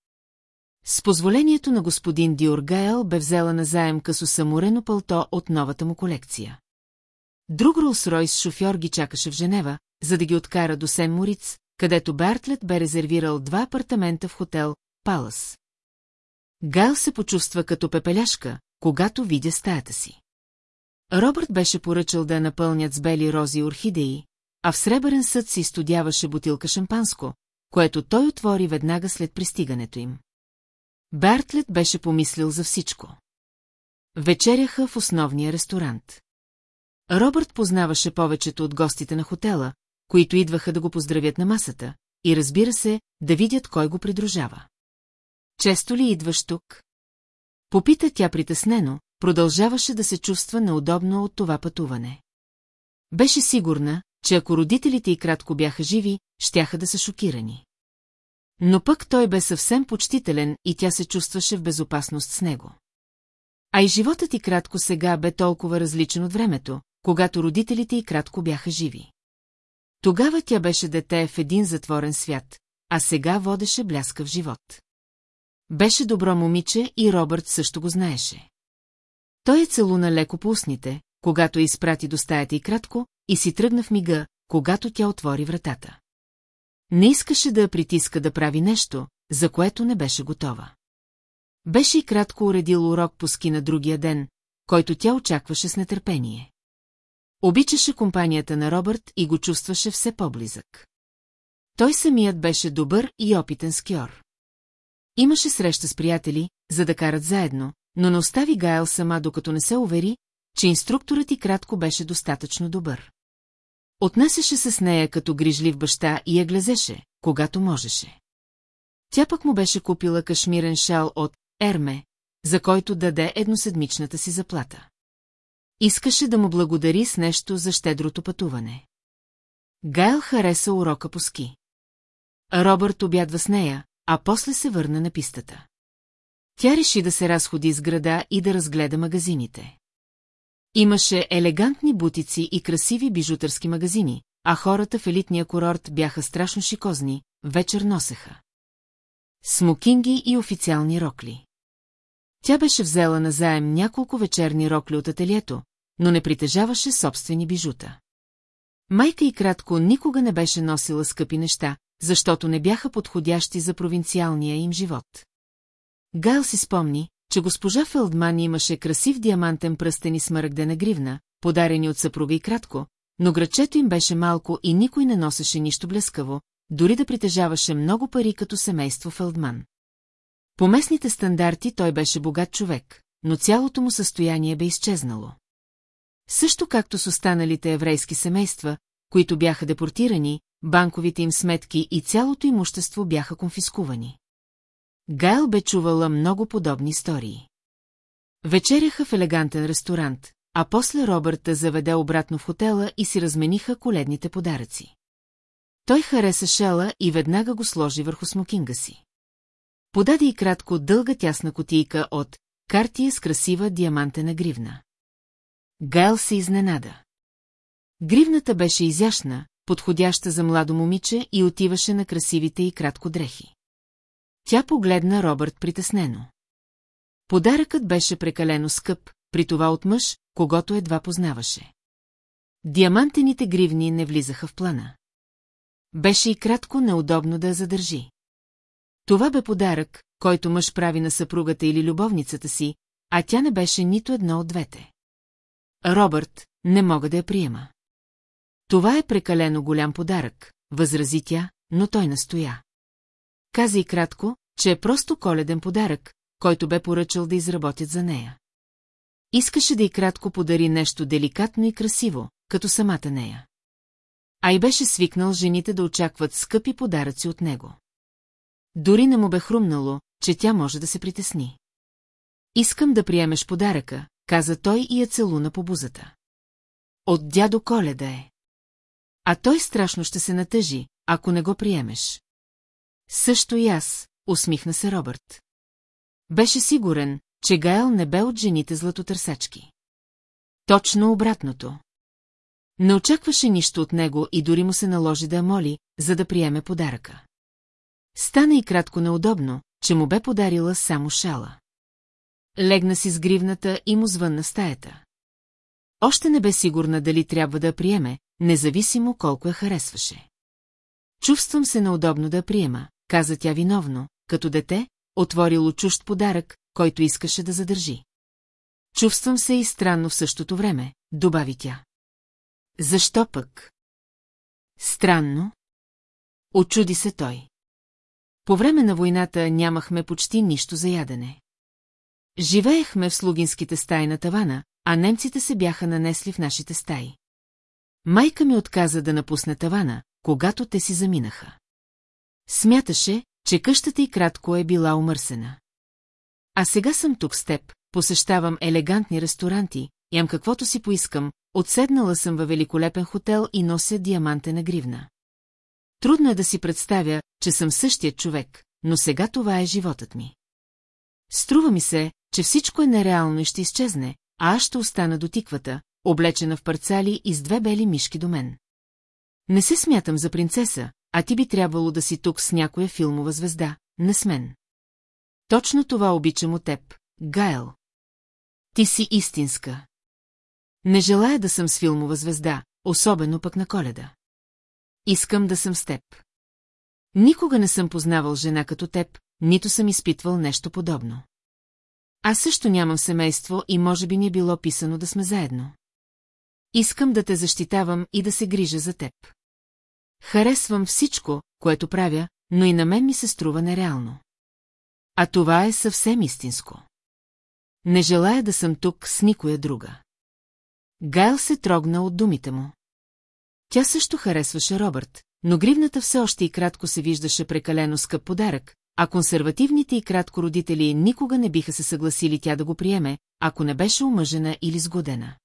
С позволението на господин Диор Гайл бе взела на заем късо саморено пълто от новата му колекция. Друг Ролс-Ройс шофьор ги чакаше в Женева, за да ги откара до Сен Мориц, където Бартлет бе резервирал два апартамента в хотел Палас. Гайл се почувства като пепеляшка, когато видя стаята си. Робърт беше поръчал да я напълнят с бели рози и орхидеи, а в сребърен съд си студяваше бутилка шампанско, което той отвори веднага след пристигането им. Бартлет беше помислил за всичко. Вечеряха в основния ресторант. Робърт познаваше повечето от гостите на хотела, които идваха да го поздравят на масата, и разбира се, да видят кой го придружава. Често ли идваш тук? Попита тя притеснено, продължаваше да се чувства неудобно от това пътуване. Беше сигурна, че ако родителите й кратко бяха живи, щяха да са шокирани. Но пък той бе съвсем почтителен и тя се чувстваше в безопасност с него. А и животът и кратко сега бе толкова различен от времето, когато родителите й кратко бяха живи. Тогава тя беше дете в един затворен свят, а сега водеше бляскав живот. Беше добро момиче и Робърт също го знаеше. Той е целуна леко по устните, когато изпрати до стаята и кратко, и си тръгна в мига, когато тя отвори вратата. Не искаше да я притиска да прави нещо, за което не беше готова. Беше и кратко уредил урок по ски на другия ден, който тя очакваше с нетърпение. Обичаше компанията на Робърт и го чувстваше все по-близък. Той самият беше добър и опитен скиор. Имаше среща с приятели, за да карат заедно, но не остави Гайл сама, докато не се увери, че инструкторът и кратко беше достатъчно добър. Отнасяше се с нея като грижлив баща и я глезеше, когато можеше. Тя пък му беше купила кашмирен шал от Ерме, за който даде едноседмичната си заплата. Искаше да му благодари с нещо за щедрото пътуване. Гайл хареса урока по ски. Робърт обядва с нея, а после се върна на пистата. Тя реши да се разходи с града и да разгледа магазините. Имаше елегантни бутици и красиви бижутърски магазини, а хората в елитния курорт бяха страшно шикозни, вечер носеха. Смокинги и официални рокли. Тя беше взела назаем няколко вечерни рокли от ателието, но не притежаваше собствени бижута. Майка и кратко никога не беше носила скъпи неща, защото не бяха подходящи за провинциалния им живот. Гайл си спомни, че госпожа Фелдман имаше красив диамантен пръстен и смъргдена гривна, подарени от съпруга и кратко, но грачето им беше малко и никой не носеше нищо блескаво, дори да притежаваше много пари като семейство Фелдман. По местните стандарти той беше богат човек, но цялото му състояние бе изчезнало. Също както с останалите еврейски семейства, които бяха депортирани, банковите им сметки и цялото имущество бяха конфискувани. Гайл бе чувала много подобни истории. Вечеряха в елегантен ресторант, а после Робърта заведе обратно в хотела и си размениха коледните подаръци. Той хареса шела и веднага го сложи върху смокинга си. Подаде и кратко дълга тясна котийка от картия с красива диамантена гривна. Гайл се изненада. Гривната беше изящна, подходяща за младо момиче и отиваше на красивите и кратко дрехи. Тя погледна Робърт притеснено. Подаръкът беше прекалено скъп, при това от мъж, когато едва познаваше. Диамантените гривни не влизаха в плана. Беше и кратко неудобно да я задържи. Това бе подарък, който мъж прави на съпругата или любовницата си, а тя не беше нито едно от двете. Робърт, не мога да я приема. Това е прекалено голям подарък, възрази тя, но той настоя. Каза и кратко, че е просто коледен подарък, който бе поръчал да изработят за нея. Искаше да и кратко подари нещо деликатно и красиво, като самата нея. А и беше свикнал жените да очакват скъпи подаръци от него. Дори не му бе хрумнало, че тя може да се притесни. Искам да приемеш подаръка, каза той и я целуна по бузата. От дядо Коледа е. А той страшно ще се натъжи, ако не го приемеш. Също и аз, усмихна се Робърт. Беше сигурен, че Гайл не бе от жените златотърсачки. Точно обратното. Не очакваше нищо от него и дори му се наложи да моли, за да приеме подаръка. Стана и кратко неудобно, че му бе подарила само шала. Легна си с гривната и му звънна стаята. Още не бе сигурна дали трябва да я приеме, независимо колко я харесваше. Чувствам се неудобно да я приема, каза тя виновно, като дете, отворило чужд подарък, който искаше да задържи. Чувствам се и странно в същото време, добави тя. Защо пък? Странно. Очуди се той. По време на войната нямахме почти нищо за ядене. Живеехме в слугинските стаи на тавана, а немците се бяха нанесли в нашите стаи. Майка ми отказа да напусне тавана, когато те си заминаха. Смяташе, че къщата и кратко е била умърсена. А сега съм тук с теб, посещавам елегантни ресторанти, ям каквото си поискам, отседнала съм във великолепен хотел и нося диамантена гривна. Трудно е да си представя, че съм същият човек, но сега това е животът ми. Струва ми се, че всичко е нереално и ще изчезне, а аз ще остана до тиквата, облечена в парцали и с две бели мишки до мен. Не се смятам за принцеса, а ти би трябвало да си тук с някоя филмова звезда, не с мен. Точно това обичам от теб, Гайл. Ти си истинска. Не желая да съм с филмова звезда, особено пък на коледа. Искам да съм с теб. Никога не съм познавал жена като теб, нито съм изпитвал нещо подобно. Аз също нямам семейство и може би ни е било писано да сме заедно. Искам да те защитавам и да се грижа за теб. Харесвам всичко, което правя, но и на мен ми се струва нереално. А това е съвсем истинско. Не желая да съм тук с никоя друга. Гайл се трогна от думите му. Тя също харесваше Робърт, но гривната все още и кратко се виждаше прекалено скъп подарък, а консервативните и кратко родители никога не биха се съгласили тя да го приеме, ако не беше омъжена или сгодена.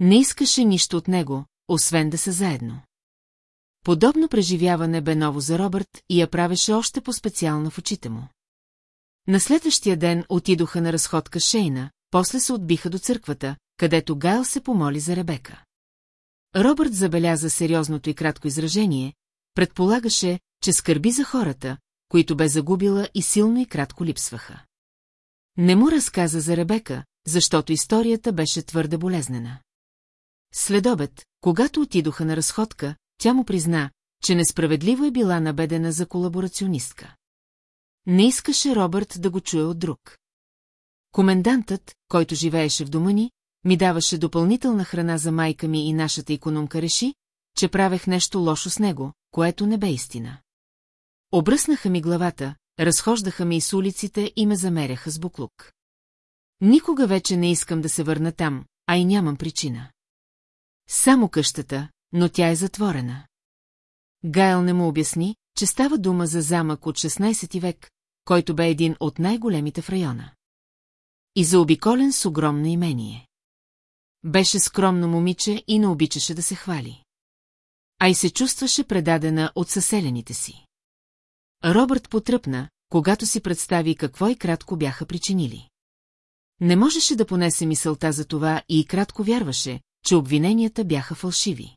Не искаше нищо от него, освен да са заедно. Подобно преживяване бе ново за Робърт и я правеше още по-специална в очите му. На следващия ден отидоха на разходка Шейна, после се отбиха до църквата, където Гайл се помоли за Ребека. Робърт забеляза сериозното и кратко изражение, предполагаше, че скърби за хората, които бе загубила и силно и кратко липсваха. Не му разказа за Ребека, защото историята беше твърде болезнена. След обед, когато отидоха на разходка, тя му призна, че несправедливо е била набедена за колаборационистка. Не искаше Робърт да го чуе от друг. Комендантът, който живееше в дома ни, ми даваше допълнителна храна за майка ми и нашата економка реши, че правех нещо лошо с него, което не бе истина. Обръснаха ми главата, разхождаха ми из улиците и ме замеряха с буклук. Никога вече не искам да се върна там, а и нямам причина. Само къщата, но тя е затворена. Гайл не му обясни, че става дума за замък от 16 век, който бе един от най-големите в района. И заобиколен с огромно имение. Беше скромно момиче и не обичаше да се хвали. А и се чувстваше предадена от съселените си. Робърт потръпна, когато си представи какво и кратко бяха причинили. Не можеше да понесе мисълта за това и кратко вярваше, че обвиненията бяха фалшиви.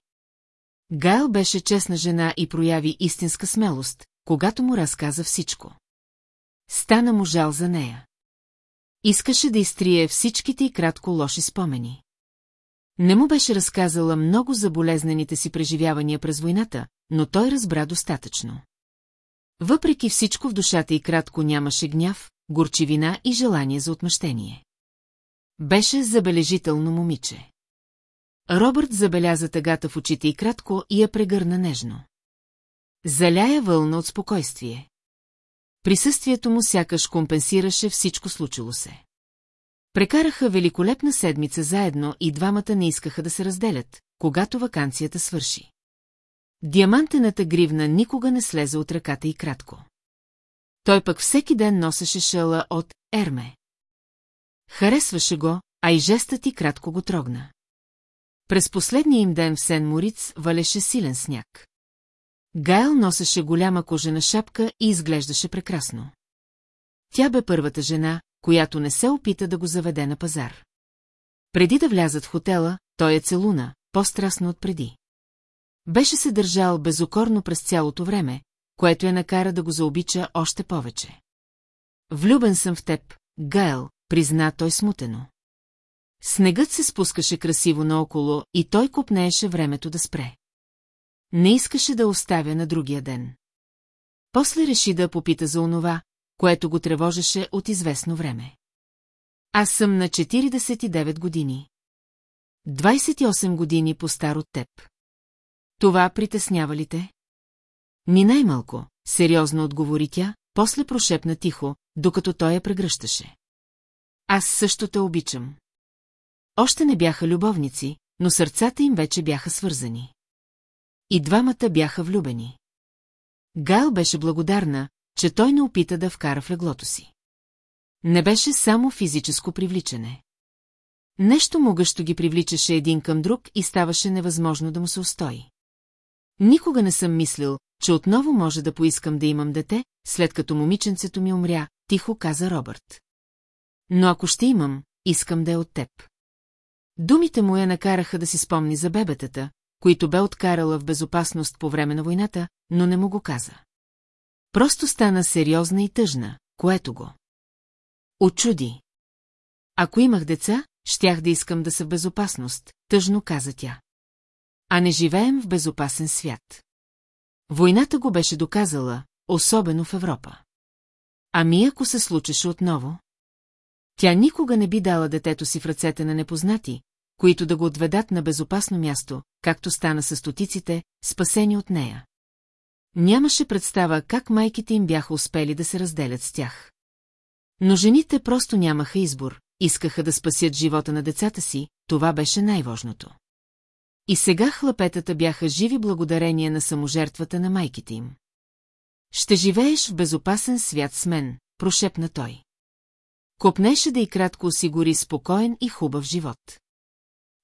Гайл беше честна жена и прояви истинска смелост, когато му разказа всичко. Стана му жал за нея. Искаше да изтрие всичките и кратко лоши спомени. Не му беше разказала много за болезнените си преживявания през войната, но той разбра достатъчно. Въпреки всичко в душата и кратко нямаше гняв, горчивина и желание за отмъщение. Беше забележително момиче. Робърт забеляза тъгата в очите и кратко и я прегърна нежно. Заляя вълна от спокойствие. Присъствието му сякаш компенсираше всичко случило се. Прекараха великолепна седмица заедно и двамата не искаха да се разделят, когато вакансията свърши. Диамантената гривна никога не слезе от ръката и кратко. Той пък всеки ден носеше шала от Ерме. Харесваше го, а и жестът и кратко го трогна. През последния им ден в Сен Мориц валеше силен сняг. Гайл носеше голяма кожена шапка и изглеждаше прекрасно. Тя бе първата жена, която не се опита да го заведе на пазар. Преди да влязат в хотела, той е целуна, по-страстно от преди. Беше се държал безокорно през цялото време, което я накара да го заобича още повече. Влюбен съм в теб, Гайл, призна той смутено. Снегът се спускаше красиво наоколо и той купнееше времето да спре. Не искаше да оставя на другия ден. После реши да попита за онова, което го тревожеше от известно време. Аз съм на 49 години. 28 години по-стар от теб. Това притеснява ли те? Ни най-малко, сериозно отговори тя, после прошепна тихо, докато той я прегръщаше. Аз също те обичам. Още не бяха любовници, но сърцата им вече бяха свързани. И двамата бяха влюбени. Гайл беше благодарна, че той не опита да вкара в леглото си. Не беше само физическо привличане. Нещо могъщо ги привличаше един към друг и ставаше невъзможно да му се устои. Никога не съм мислил, че отново може да поискам да имам дете, след като момиченцето ми умря, тихо каза Робърт. Но ако ще имам, искам да е от теб. Думите му я накараха да си спомни за бебетата, които бе откарала в безопасност по време на войната, но не му го каза. Просто стана сериозна и тъжна, което го. Очуди. Ако имах деца, щях да искам да са в безопасност, тъжно каза тя. А не живеем в безопасен свят. Войната го беше доказала, особено в Европа. Ами ако се случеше отново? Тя никога не би дала детето си в ръцете на непознати, които да го отведат на безопасно място, както стана с стотиците, спасени от нея. Нямаше представа как майките им бяха успели да се разделят с тях. Но жените просто нямаха избор, искаха да спасят живота на децата си, това беше най-важното. И сега хлапетата бяха живи благодарение на саможертвата на майките им. Ще живееш в безопасен свят с мен, прошепна той. Копнеше да и кратко осигури спокоен и хубав живот.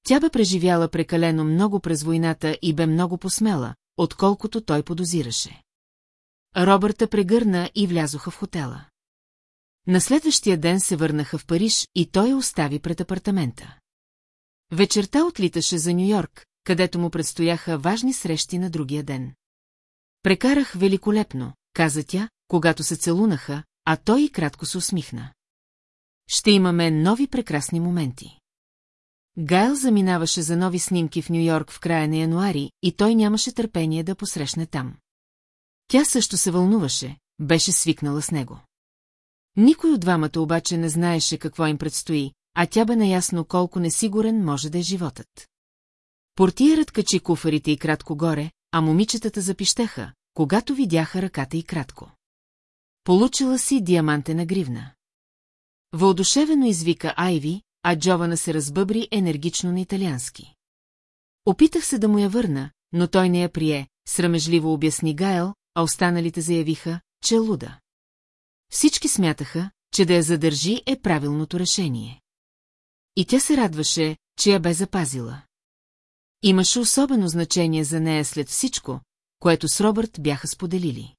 Тя бе преживяла прекалено много през войната и бе много посмела, отколкото той подозираше. Робърта прегърна и влязоха в хотела. На следващия ден се върнаха в Париж и той я остави пред апартамента. Вечерта отлиташе за Нью-Йорк, където му предстояха важни срещи на другия ден. Прекарах великолепно, каза тя, когато се целунаха, а той и кратко се усмихна. Ще имаме нови прекрасни моменти. Гайл заминаваше за нови снимки в Нью-Йорк в края на януари и той нямаше търпение да посрещне там. Тя също се вълнуваше, беше свикнала с него. Никой от двамата обаче не знаеше какво им предстои, а тя бе наясно колко несигурен може да е животът. Портиерът качи куфарите и кратко горе, а момичетата запищеха, когато видяха ръката и кратко. Получила си диамантена гривна. Въодушевено извика Айви, а Джована се разбъбри енергично на италиански. Опитах се да му я върна, но той не я прие, срамежливо обясни Гайл, а останалите заявиха, че е луда. Всички смятаха, че да я задържи е правилното решение. И тя се радваше, че я бе запазила. Имаше особено значение за нея след всичко, което с Робърт бяха споделили.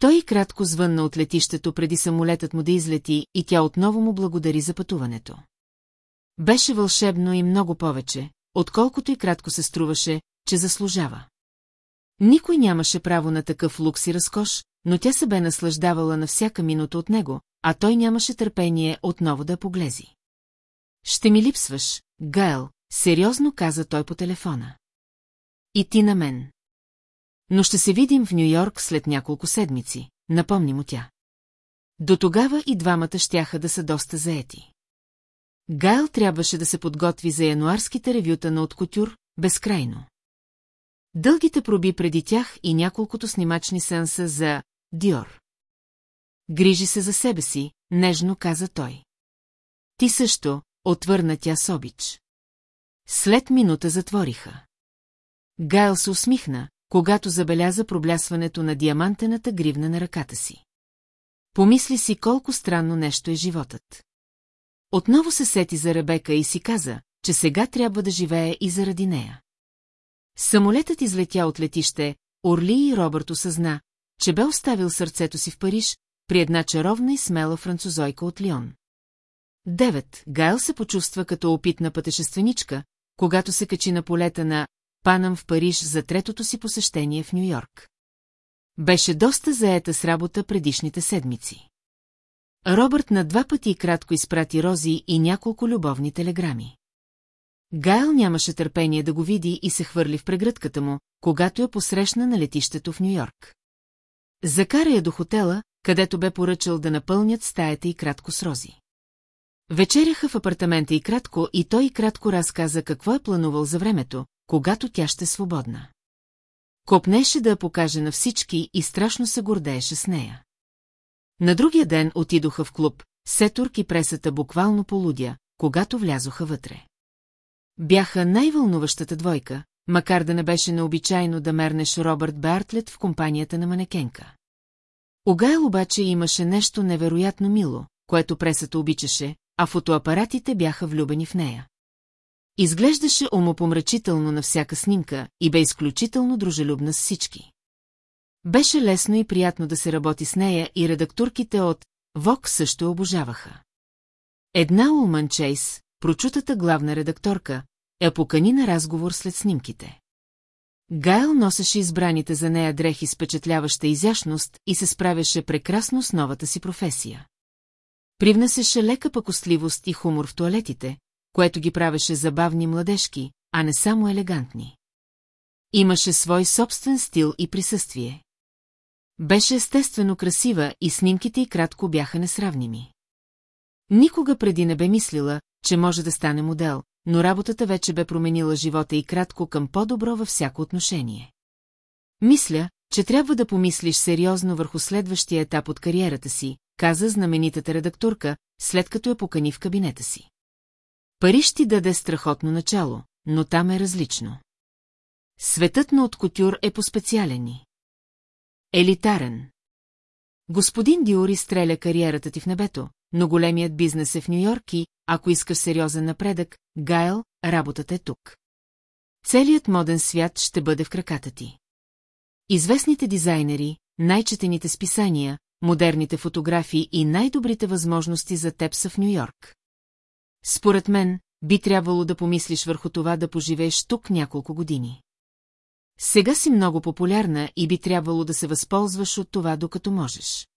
Той кратко звънна от летището преди самолетът му да излети и тя отново му благодари за пътуването. Беше вълшебно и много повече, отколкото и кратко се струваше, че заслужава. Никой нямаше право на такъв лукс и разкош, но тя се бе наслаждавала на всяка минута от него, а той нямаше търпение отново да поглези. Ще ми липсваш, Гайл, сериозно каза той по телефона. И ти на мен. Но ще се видим в Нью-Йорк след няколко седмици, напомни му тя. До тогава и двамата щяха да са доста заети. Гайл трябваше да се подготви за януарските ревюта на Откотюр, безкрайно. Дългите проби преди тях и няколкото снимачни сенса за Диор. Грижи се за себе си, нежно каза той. Ти също, отвърна тя с обич. След минута затвориха. Гайл се усмихна, когато забеляза проблясването на диамантената гривна на ръката си. Помисли си колко странно нещо е животът. Отново се сети за Ребека и си каза, че сега трябва да живее и заради нея. Самолетът излетя от летище, Орли и Робърт осъзна, че бе оставил сърцето си в Париж, при една чаровна и смела французойка от Лион. Девет. Гайл се почувства като опитна пътешественичка, когато се качи на полета на Панам в Париж за третото си посещение в Нью-Йорк. Беше доста заета с работа предишните седмици. Робърт на два пъти кратко изпрати Рози и няколко любовни телеграми. Гайл нямаше търпение да го види и се хвърли в прегръдката му, когато я посрещна на летището в Нью-Йорк. Закара я до хотела, където бе поръчал да напълнят стаята и кратко с Рози. Вечеряха в апартамента и кратко и той и кратко разказа какво е планувал за времето, когато тя ще е свободна. Копнеше да я покаже на всички и страшно се гордееше с нея. На другия ден отидоха в клуб, Сетурк и пресата буквално полудя, когато влязоха вътре. Бяха най-вълнуващата двойка, макар да не беше необичайно да мернеш Робърт Бартлет в компанията на манекенка. Огайл обаче имаше нещо невероятно мило, което пресата обичаше, а фотоапаратите бяха влюбени в нея. Изглеждаше умопомрачително на всяка снимка и бе изключително дружелюбна с всички. Беше лесно и приятно да се работи с нея и редактурките от ВОК също обожаваха. Една Улман Чейс, прочутата главна редакторка, я покани на разговор след снимките. Гайл носеше избраните за нея дрехи с впечатляваща изящност и се справяше прекрасно с новата си професия. Привнесеше лека пакостливост и хумор в туалетите, което ги правеше забавни младежки, а не само елегантни. Имаше свой собствен стил и присъствие. Беше естествено красива и снимките й кратко бяха несравними. Никога преди не бе мислила, че може да стане модел, но работата вече бе променила живота и кратко към по-добро във всяко отношение. Мисля, че трябва да помислиш сериозно върху следващия етап от кариерата си, каза знаменитата редакторка, след като я покани в кабинета си. Париж ти даде страхотно начало, но там е различно. Светът на откотюр е по-специален Елитарен. Господин Диори стреля кариерата ти в небето, но големият бизнес е в Нью-Йорк и, ако искаш сериозен напредък, Гайл, работата е тук. Целият моден свят ще бъде в краката ти. Известните дизайнери, най-четените списания, модерните фотографии и най-добрите възможности за теб са в Нью-Йорк. Според мен, би трябвало да помислиш върху това да поживееш тук няколко години. Сега си много популярна и би трябвало да се възползваш от това, докато можеш.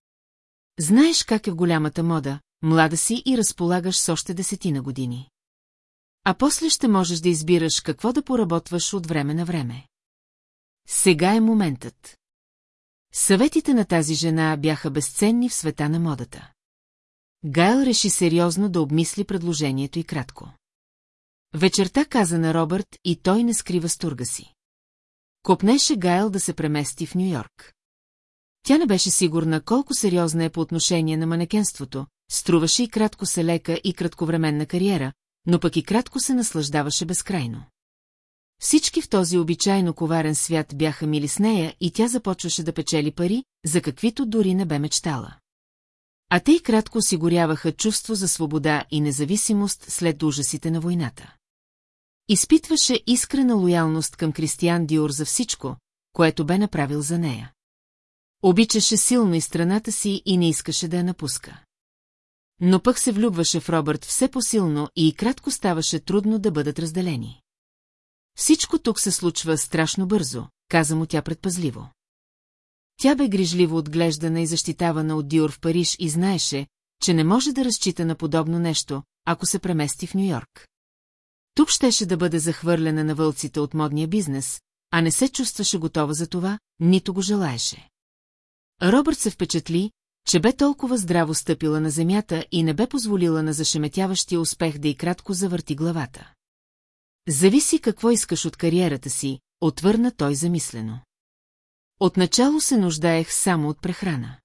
Знаеш как е голямата мода, млада си и разполагаш с още десетина години. А после ще можеш да избираш какво да поработваш от време на време. Сега е моментът. Съветите на тази жена бяха безценни в света на модата. Гайл реши сериозно да обмисли предложението и кратко. Вечерта каза на Робърт и той не скрива стурга си. Копнеше Гайл да се премести в Нью-Йорк. Тя не беше сигурна колко сериозна е по отношение на манекенството, струваше и кратко се лека и кратковременна кариера, но пък и кратко се наслаждаваше безкрайно. Всички в този обичайно коварен свят бяха мили с нея и тя започваше да печели пари, за каквито дори не бе мечтала. А те и кратко осигуряваха чувство за свобода и независимост след ужасите на войната. Изпитваше искрена лоялност към Кристиан Диор за всичко, което бе направил за нея. Обичаше силно и страната си и не искаше да я напуска. Но пък се влюбваше в Робърт все по-силно и кратко ставаше трудно да бъдат разделени. Всичко тук се случва страшно бързо, каза му тя предпазливо. Тя бе грижливо отглеждана и защитавана от Диор в Париж и знаеше, че не може да разчита на подобно нещо, ако се премести в Нью-Йорк. Тук щеше да бъде захвърлена на вълците от модния бизнес, а не се чувстваше готова за това, нито го желаеше. Робърт се впечатли, че бе толкова здраво стъпила на земята и не бе позволила на зашеметяващия успех да и кратко завърти главата. Зависи какво искаш от кариерата си, отвърна той замислено. Отначало се нуждаех само от прехрана.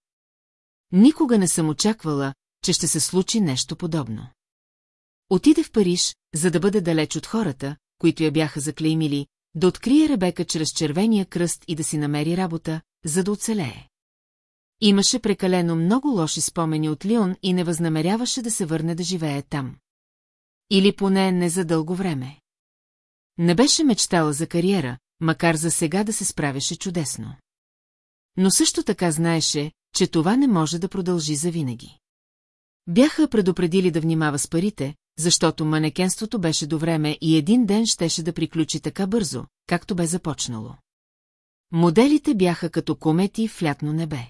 Никога не съм очаквала, че ще се случи нещо подобно. Отиде в Париж, за да бъде далеч от хората, които я бяха заклеймили, да открие Ребека чрез червения кръст и да си намери работа, за да оцелее. Имаше прекалено много лоши спомени от Лион и не възнамеряваше да се върне да живее там. Или поне не за дълго време. Не беше мечтала за кариера, макар за сега да се справяше чудесно. Но също така знаеше, че това не може да продължи завинаги. Бяха предупредили да внимава с парите, защото манекенството беше до време и един ден щеше да приключи така бързо, както бе започнало. Моделите бяха като комети в лятно небе.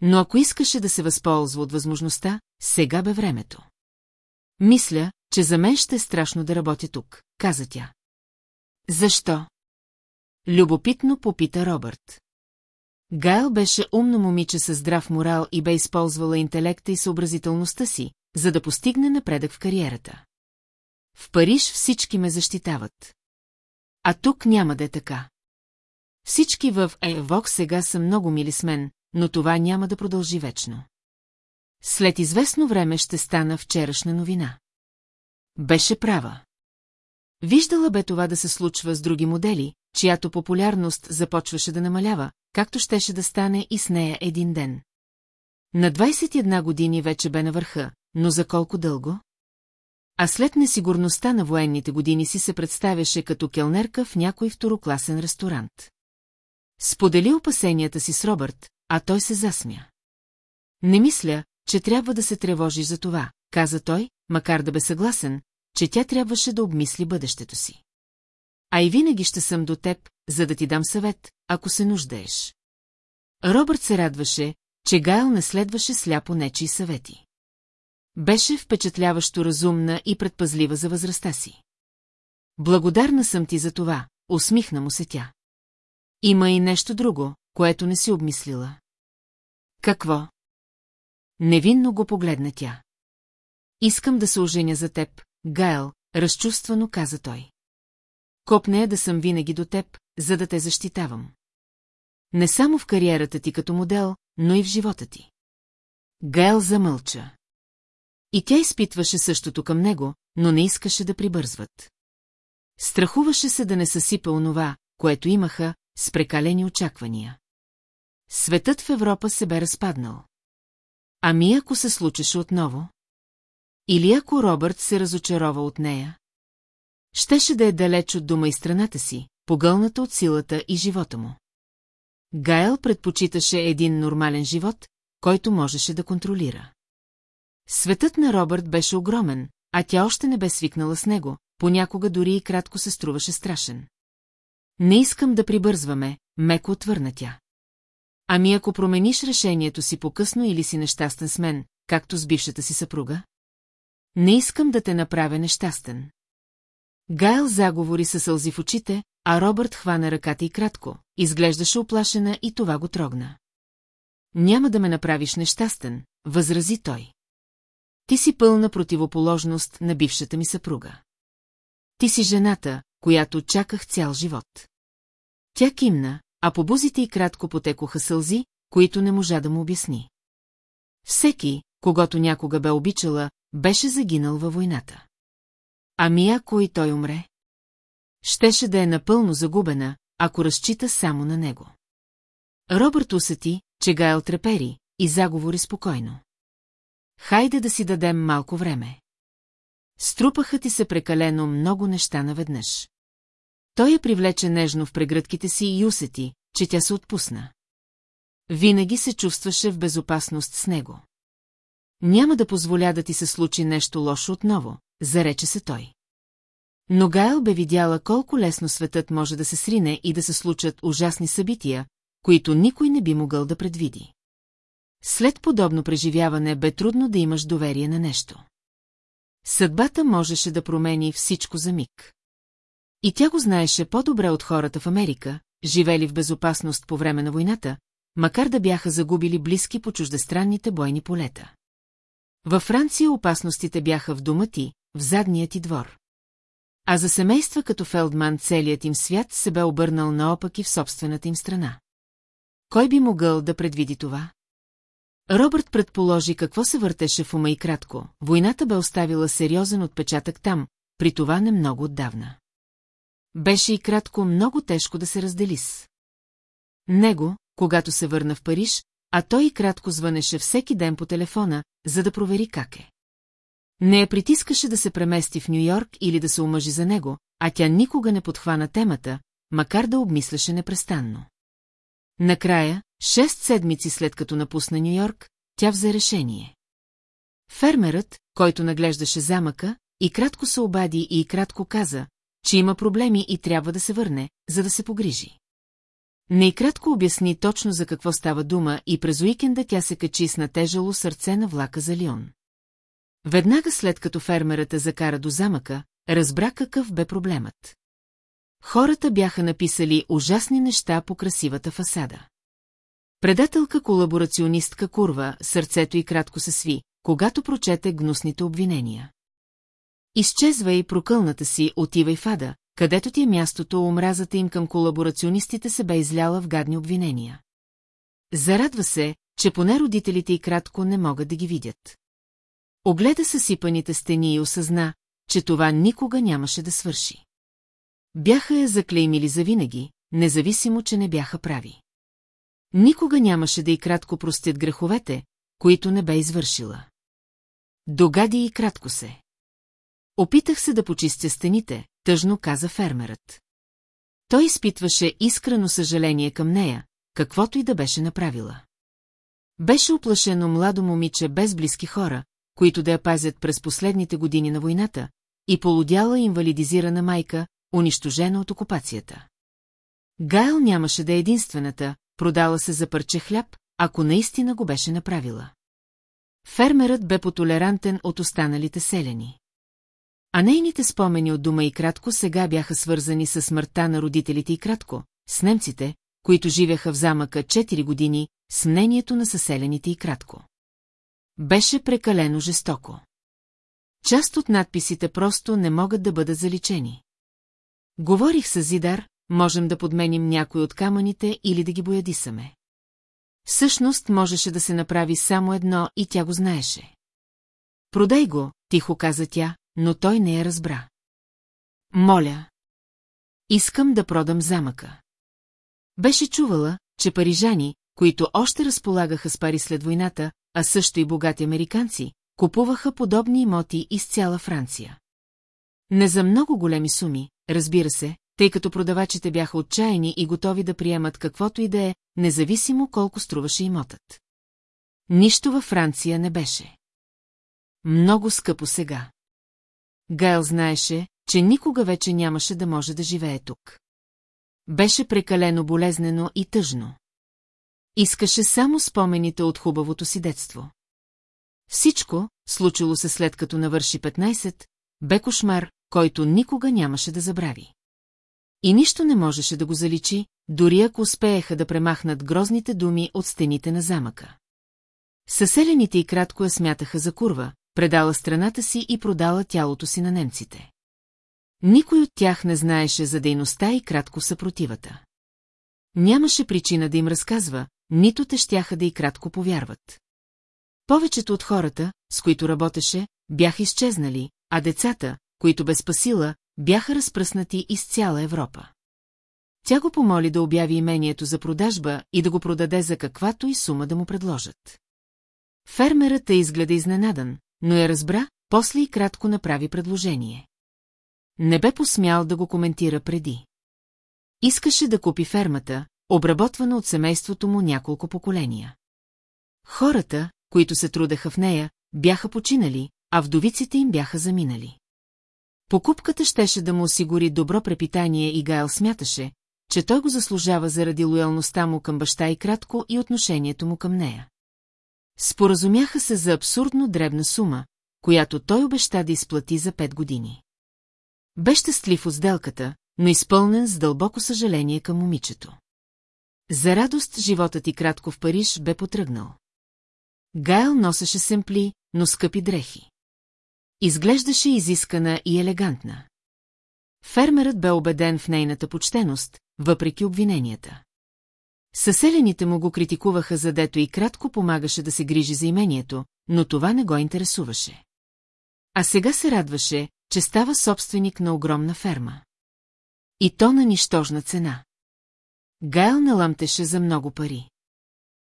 Но ако искаше да се възползва от възможността, сега бе времето. Мисля, че за мен ще е страшно да работя тук, каза тя. Защо? Любопитно попита Робърт. Гайл беше умно момиче с здрав морал и бе използвала интелекта и съобразителността си, за да постигне напредък в кариерата. В Париж всички ме защитават. А тук няма да е така. Всички в Евок сега са много мили с мен, но това няма да продължи вечно. След известно време ще стана вчерашна новина. Беше права. Виждала бе това да се случва с други модели, чиято популярност започваше да намалява, както щеше да стане и с нея един ден. На 21 години вече бе на върха, но за колко дълго? А след несигурността на военните години си се представяше като келнерка в някой второкласен ресторант. Сподели опасенията си с Робърт, а той се засмя. Не мисля, че трябва да се тревожиш за това, каза той, макар да бе съгласен, че тя трябваше да обмисли бъдещето си. А и винаги ще съм до теб, за да ти дам съвет, ако се нуждаеш. Робърт се радваше, че Гайл не следваше сляпо нечи съвети. Беше впечатляващо разумна и предпазлива за възрастта си. Благодарна съм ти за това, усмихна му се тя. Има и нещо друго, което не си обмислила. Какво? Невинно го погледна тя. Искам да се оженя за теб, Гайл, разчувствано каза той. Копне е да съм винаги до теб, за да те защитавам. Не само в кариерата ти като модел, но и в живота ти. Гайл замълча. И тя изпитваше същото към него, но не искаше да прибързват. Страхуваше се да не съсипа онова, което имаха, с прекалени очаквания. Светът в Европа се бе разпаднал. Ами ако се случеше отново? Или ако Робърт се разочарова от нея? Щеше да е далеч от дома и страната си, погълната от силата и живота му. Гайл предпочиташе един нормален живот, който можеше да контролира. Светът на Робърт беше огромен, а тя още не бе свикнала с него, понякога дори и кратко се струваше страшен. Не искам да прибързваме, меко отвърна тя. Ами ако промениш решението си по-късно или си нещастен с мен, както с бившата си съпруга? Не искам да те направя нещастен. Гайл заговори със сълзи в очите, а Робърт хвана ръката и кратко, изглеждаше оплашена и това го трогна. Няма да ме направиш нещастен, възрази той. Ти си пълна противоположност на бившата ми съпруга. Ти си жената, която чаках цял живот. Тя кимна, а по бузите й кратко потекоха сълзи, които не можа да му обясни. Всеки, когато някога бе обичала, беше загинал във войната. Ами ако и той умре? Щеше да е напълно загубена, ако разчита само на него. Робърт усети, че Гайл трепери, и заговори спокойно. Хайде да си дадем малко време. Струпаха ти се прекалено много неща наведнъж. Той я привлече нежно в прегръдките си и усети, че тя се отпусна. Винаги се чувстваше в безопасност с него. Няма да позволя да ти се случи нещо лошо отново, зарече се той. Но Гайл бе видяла колко лесно светът може да се срине и да се случат ужасни събития, които никой не би могъл да предвиди. След подобно преживяване бе трудно да имаш доверие на нещо. Съдбата можеше да промени всичко за миг. И тя го знаеше по-добре от хората в Америка, живели в безопасност по време на войната, макар да бяха загубили близки по чуждестранните бойни полета. Във Франция опасностите бяха в дома ти, в задният ти двор. А за семейства като Фелдман целият им свят се бе обърнал наопаки в собствената им страна. Кой би могъл да предвиди това? Робърт предположи какво се въртеше в ума и кратко. Войната бе оставила сериозен отпечатък там, при това не много отдавна. Беше и кратко много тежко да се раздели с. Него, когато се върна в Париж, а той и кратко звънеше всеки ден по телефона, за да провери как е. Не я притискаше да се премести в Нью-Йорк или да се омъжи за него, а тя никога не подхвана темата, макар да обмисляше непрестанно. Накрая, шест седмици след като напусна Нью-Йорк, тя взе решение. Фермерът, който наглеждаше замъка, и кратко се обади и кратко каза, че има проблеми и трябва да се върне, за да се погрижи. Не и кратко обясни точно за какво става дума и през уикенда тя се качи с натежало сърце на влака за Лион. Веднага след като фермерата закара до замъка, разбра какъв бе проблемът. Хората бяха написали ужасни неща по красивата фасада. Предателка колаборационистка курва, сърцето й кратко се сви, когато прочете гнусните обвинения. Изчезва и прокълната си, отива и фада, където ти е мястото, омразата им към колаборационистите се бе изляла в гадни обвинения. Зарадва се, че поне родителите и кратко не могат да ги видят. Огледа съсипаните стени и осъзна, че това никога нямаше да свърши. Бяха я заклеймили завинаги, независимо, че не бяха прави. Никога нямаше да и кратко простят греховете, които не бе извършила. Догади и кратко се. Опитах се да почистя стените, тъжно каза фермерът. Той изпитваше искрено съжаление към нея, каквото и да беше направила. Беше оплашено младо момиче без близки хора, които да я пазят през последните години на войната, и полудяла инвалидизирана майка, унищожена от окупацията. Гайл нямаше да е единствената, продала се за парче хляб, ако наистина го беше направила. Фермерът бе потолерантен от останалите селени. А нейните спомени от дома и кратко сега бяха свързани с смъртта на родителите и кратко, с немците, които живяха в замъка 4 години, с мнението на съселените и кратко. Беше прекалено жестоко. Част от надписите просто не могат да бъдат заличени. Говорих с Зидар, можем да подменим някой от камъните или да ги боядисаме. Всъщност можеше да се направи само едно и тя го знаеше. Продай го, тихо каза тя, но той не я разбра. Моля. Искам да продам замъка. Беше чувала, че парижани, които още разполагаха с пари след войната, а също и богати американци, купуваха подобни имоти из цяла Франция. Не за много големи суми, разбира се, тъй като продавачите бяха отчаяни и готови да приемат каквото и да е, независимо колко струваше имотът. Нищо във Франция не беше. Много скъпо сега. Гайл знаеше, че никога вече нямаше да може да живее тук. Беше прекалено болезнено и тъжно. Искаше само спомените от хубавото си детство. Всичко, случило се след като навърши 15, бе кошмар, който никога нямаше да забрави. И нищо не можеше да го заличи, дори ако успееха да премахнат грозните думи от стените на замъка. Съселените и кратко я смятаха за курва, предала страната си и продала тялото си на немците. Никой от тях не знаеше за дейността и кратко съпротивата. Нямаше причина да им разказва, нито те щяха да и кратко повярват. Повечето от хората, с които работеше, бяха изчезнали, а децата, които бе спасила, бяха разпръснати из цяла Европа. Тя го помоли да обяви имението за продажба и да го продаде за каквато и сума да му предложат. Фермерът е изгледа изненадан, но я разбра, после и кратко направи предложение. Не бе посмял да го коментира преди. Искаше да купи фермата, обработвана от семейството му няколко поколения. Хората, които се трудеха в нея, бяха починали, а вдовиците им бяха заминали. Покупката щеше да му осигури добро препитание и Гайл смяташе, че той го заслужава заради лоялността му към баща и кратко и отношението му към нея. Споразумяха се за абсурдно дребна сума, която той обеща да изплати за пет години. Бе щастлив от сделката, но изпълнен с дълбоко съжаление към момичето. За радост животът и кратко в Париж бе потръгнал. Гайл носеше семпли, но скъпи дрехи. Изглеждаше изискана и елегантна. Фермерът бе убеден в нейната почтеност, въпреки обвиненията. Съселените му го критикуваха задето и кратко помагаше да се грижи за имението, но това не го интересуваше. А сега се радваше, че става собственик на огромна ферма. И то на нищожна цена. Гайл не ламтеше за много пари.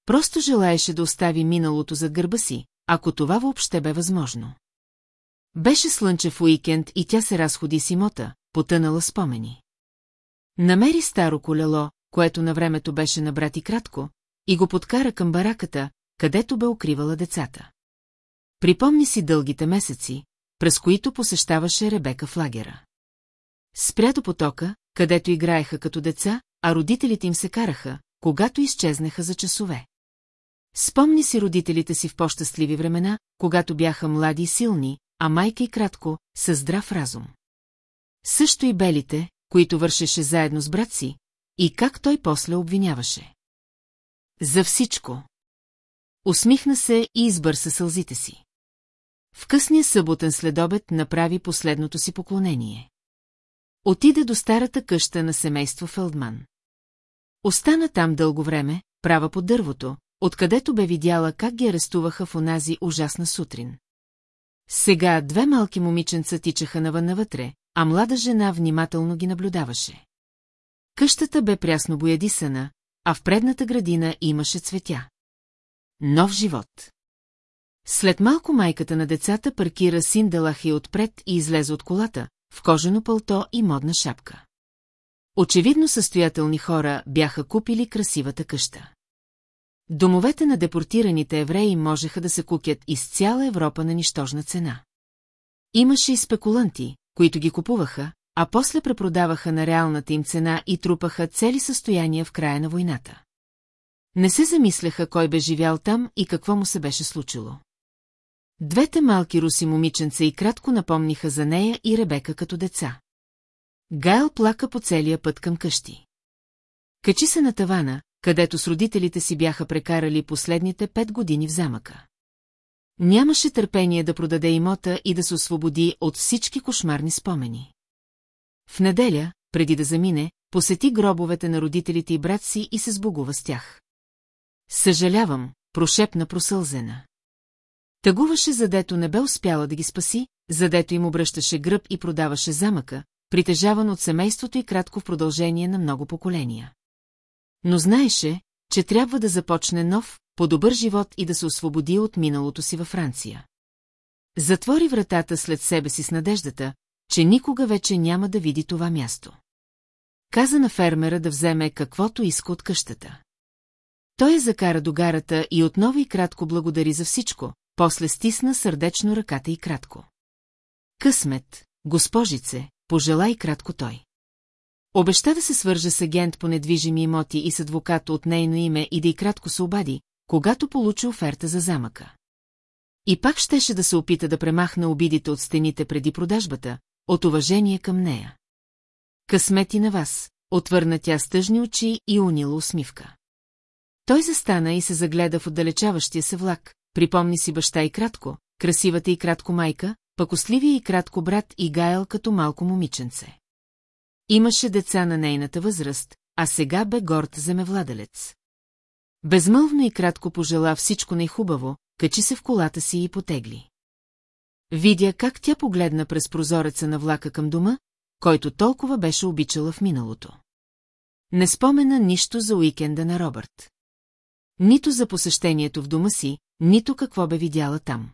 Просто желаеше да остави миналото зад гърба си, ако това въобще бе възможно. Беше слънчев уикенд и тя се разходи с имота, потънала спомени. Намери старо колело, което на времето беше на брат кратко, и го подкара към бараката, където бе укривала децата. Припомни си дългите месеци, през които посещаваше Ребека в лагера. Спря до потока, където играеха като деца, а родителите им се караха, когато изчезнеха за часове. Спомни си родителите си в по-щастливи времена, когато бяха млади и силни, а майка и кратко, със здрав разум. Също и белите, които вършеше заедно с брат си, и как той после обвиняваше. За всичко. Усмихна се и избърса сълзите си. В късния съботен следобед направи последното си поклонение. Отиде до старата къща на семейство Фелдман. Остана там дълго време, права под дървото, откъдето бе видяла как ги арестуваха в онази ужасна сутрин. Сега две малки момиченца тичаха навън навътре, а млада жена внимателно ги наблюдаваше. Къщата бе прясно боядисана, а в предната градина имаше цветя. Нов живот. След малко майката на децата паркира Синделахи отпред и излезе от колата, в кожено пълто и модна шапка. Очевидно състоятелни хора бяха купили красивата къща. Домовете на депортираните евреи можеха да се кукят из цяла Европа на нищожна цена. Имаше и спекуланти, които ги купуваха, а после препродаваха на реалната им цена и трупаха цели състояния в края на войната. Не се замисляха кой бе живял там и какво му се беше случило. Двете малки руси момиченца и кратко напомниха за нея и Ребека като деца. Гайл плака по целия път към къщи. Качи се на тавана, където с родителите си бяха прекарали последните пет години в замъка. Нямаше търпение да продаде имота и да се освободи от всички кошмарни спомени. В неделя, преди да замине, посети гробовете на родителите и брат си и се сбогува с тях. Съжалявам, прошепна просълзена. Тъгуваше, задето не бе успяла да ги спаси, задето им обръщаше гръб и продаваше замъка, притежаван от семейството и кратко в продължение на много поколения. Но знаеше, че трябва да започне нов, по-добър живот и да се освободи от миналото си във Франция. Затвори вратата след себе си с надеждата, че никога вече няма да види това място. Каза на фермера да вземе каквото иска от къщата. Той я закара до гарата и отново и кратко благодари за всичко, после стисна сърдечно ръката и кратко. Късмет, госпожице, пожелай кратко той. Обеща да се свърже с агент по недвижими имоти и с адвокат от нейно име и да и кратко се обади, когато получи оферта за замъка. И пак щеше да се опита да премахне обидите от стените преди продажбата, от уважение към нея. Късмети на вас, отвърна тя с тъжни очи и унила усмивка. Той застана и се загледа в отдалечаващия се влак, припомни си баща и кратко, красивата и кратко майка, пакостливия и кратко брат и Гайл като малко момиченце. Имаше деца на нейната възраст, а сега бе горд земевладелец. Безмълвно и кратко пожела всичко най-хубаво, качи се в колата си и потегли. Видя как тя погледна през прозореца на влака към дома, който толкова беше обичала в миналото. Не спомена нищо за уикенда на Робърт. Нито за посещението в дома си, нито какво бе видяла там.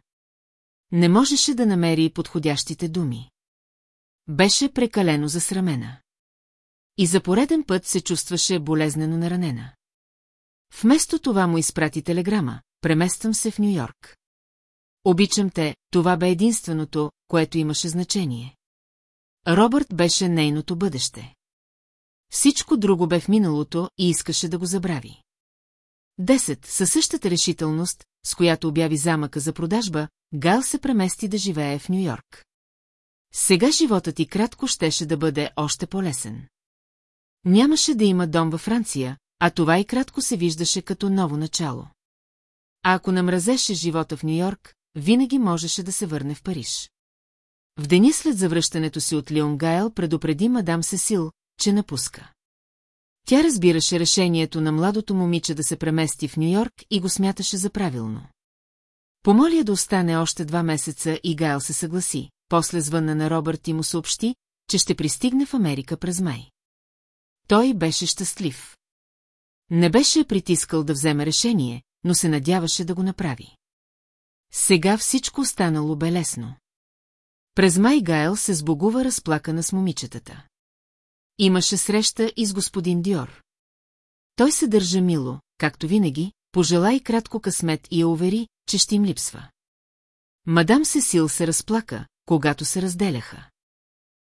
Не можеше да намери подходящите думи. Беше прекалено засрамена. И за пореден път се чувстваше болезнено наранена. Вместо това му изпрати телеграма, премествам се в Нью-Йорк. Обичам те, това бе единственото, което имаше значение. Робърт беше нейното бъдеще. Всичко друго бе в миналото и искаше да го забрави. Десет, със същата решителност, с която обяви замъка за продажба, Гал се премести да живее в Нью-Йорк. Сега животът ти кратко щеше да бъде още по-лесен. Нямаше да има дом във Франция, а това и кратко се виждаше като ново начало. А ако намразеше живота в Нью-Йорк, винаги можеше да се върне в Париж. В деня след завръщането си от Лион Гайл предупреди мадам Сесил, че напуска. Тя разбираше решението на младото момиче да се премести в Нью-Йорк и го смяташе за правилно. Помоли да остане още два месеца и Гайл се съгласи, после звънна на Робърт и му съобщи, че ще пристигне в Америка през май. Той беше щастлив. Не беше притискал да вземе решение, но се надяваше да го направи. Сега всичко останало бе лесно. През май Гайл се сбогува разплакана с момичетата. Имаше среща и с господин Диор. Той се държа мило, както винаги, пожела и кратко късмет и я увери, че ще им липсва. Мадам Сесил се разплака, когато се разделяха.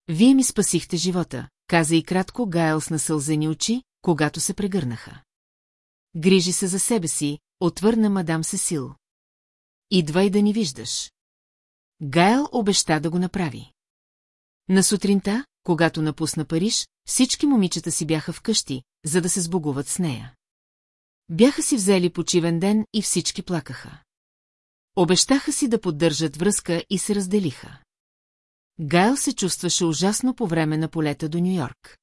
Вие ми спасихте живота, каза и кратко Гайл с насълзени очи, когато се прегърнаха. Грижи се за себе си, отвърна мадам Сесил. Идвай да ни виждаш. Гайл обеща да го направи. На сутринта, когато напусна Париж, всички момичета си бяха вкъщи, за да се сбогуват с нея. Бяха си взели почивен ден и всички плакаха. Обещаха си да поддържат връзка и се разделиха. Гайл се чувстваше ужасно по време на полета до Нью-Йорк.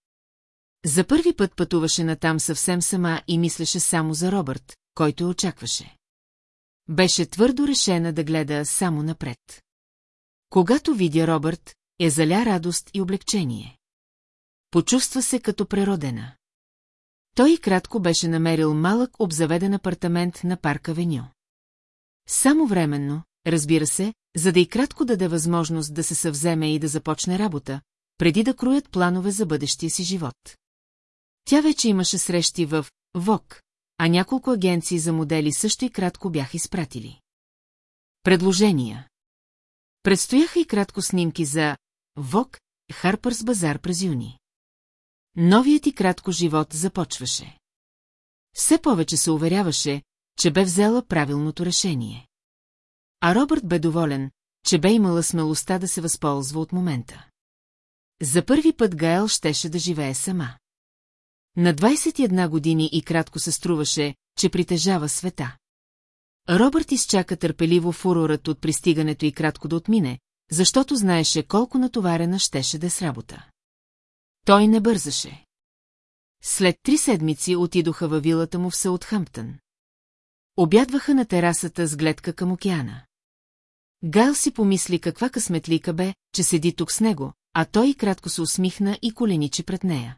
За първи път пътуваше натам съвсем сама и мислеше само за Робърт, който очакваше. Беше твърдо решена да гледа само напред. Когато видя Робърт, е заля радост и облегчение. Почувства се като преродена. Той и кратко беше намерил малък обзаведен апартамент на парка Веню. Само временно, разбира се, за да и кратко даде възможност да се съвземе и да започне работа, преди да кроят планове за бъдещия си живот. Тя вече имаше срещи в ВОК, а няколко агенции за модели също и кратко бяха изпратили. Предложения Предстояха и кратко снимки за ВОК, Харпърс базар през юни. Новият и кратко живот започваше. Все повече се уверяваше, че бе взела правилното решение. А Робърт бе доволен, че бе имала смелостта да се възползва от момента. За първи път Гаел щеше да живее сама. На 21 години и кратко се струваше, че притежава света. Робърт изчака търпеливо фурорът от пристигането и кратко да отмине, защото знаеше колко натоварена щеше да е с работа. Той не бързаше. След три седмици отидоха във вилата му в Саутхамптън. Обядваха на терасата с гледка към океана. Гайл си помисли каква късметлика бе, че седи тук с него, а той кратко се усмихна и коленичи пред нея.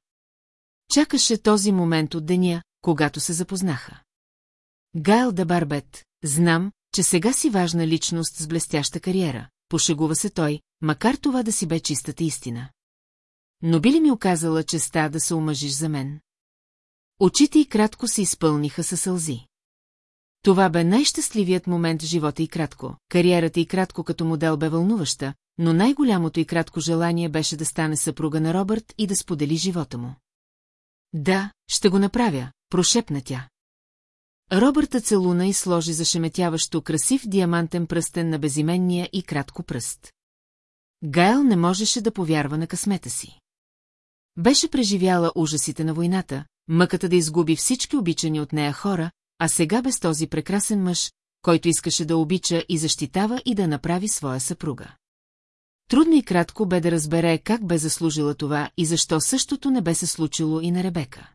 Чакаше този момент от деня, когато се запознаха. Гайл да Барбет, знам, че сега си важна личност с блестяща кариера, пошегува се той, макар това да си бе чистата истина. Но би ли ми оказала честа да се омъжиш за мен? Очите й кратко се изпълниха със сълзи. Това бе най-щастливият момент в живота и кратко. Кариерата и кратко като модел бе вълнуваща, но най-голямото и кратко желание беше да стане съпруга на Робърт и да сподели живота му. Да, ще го направя, прошепна тя. Робърта целуна и сложи зашеметяващо красив диамантен пръстен на безименния и кратко пръст. Гайл не можеше да повярва на късмета си. Беше преживяла ужасите на войната, мъката да изгуби всички обичани от нея хора, а сега без този прекрасен мъж, който искаше да обича и защитава и да направи своя съпруга. Трудно и кратко бе да разбере как бе заслужила това и защо същото не бе се случило и на Ребека.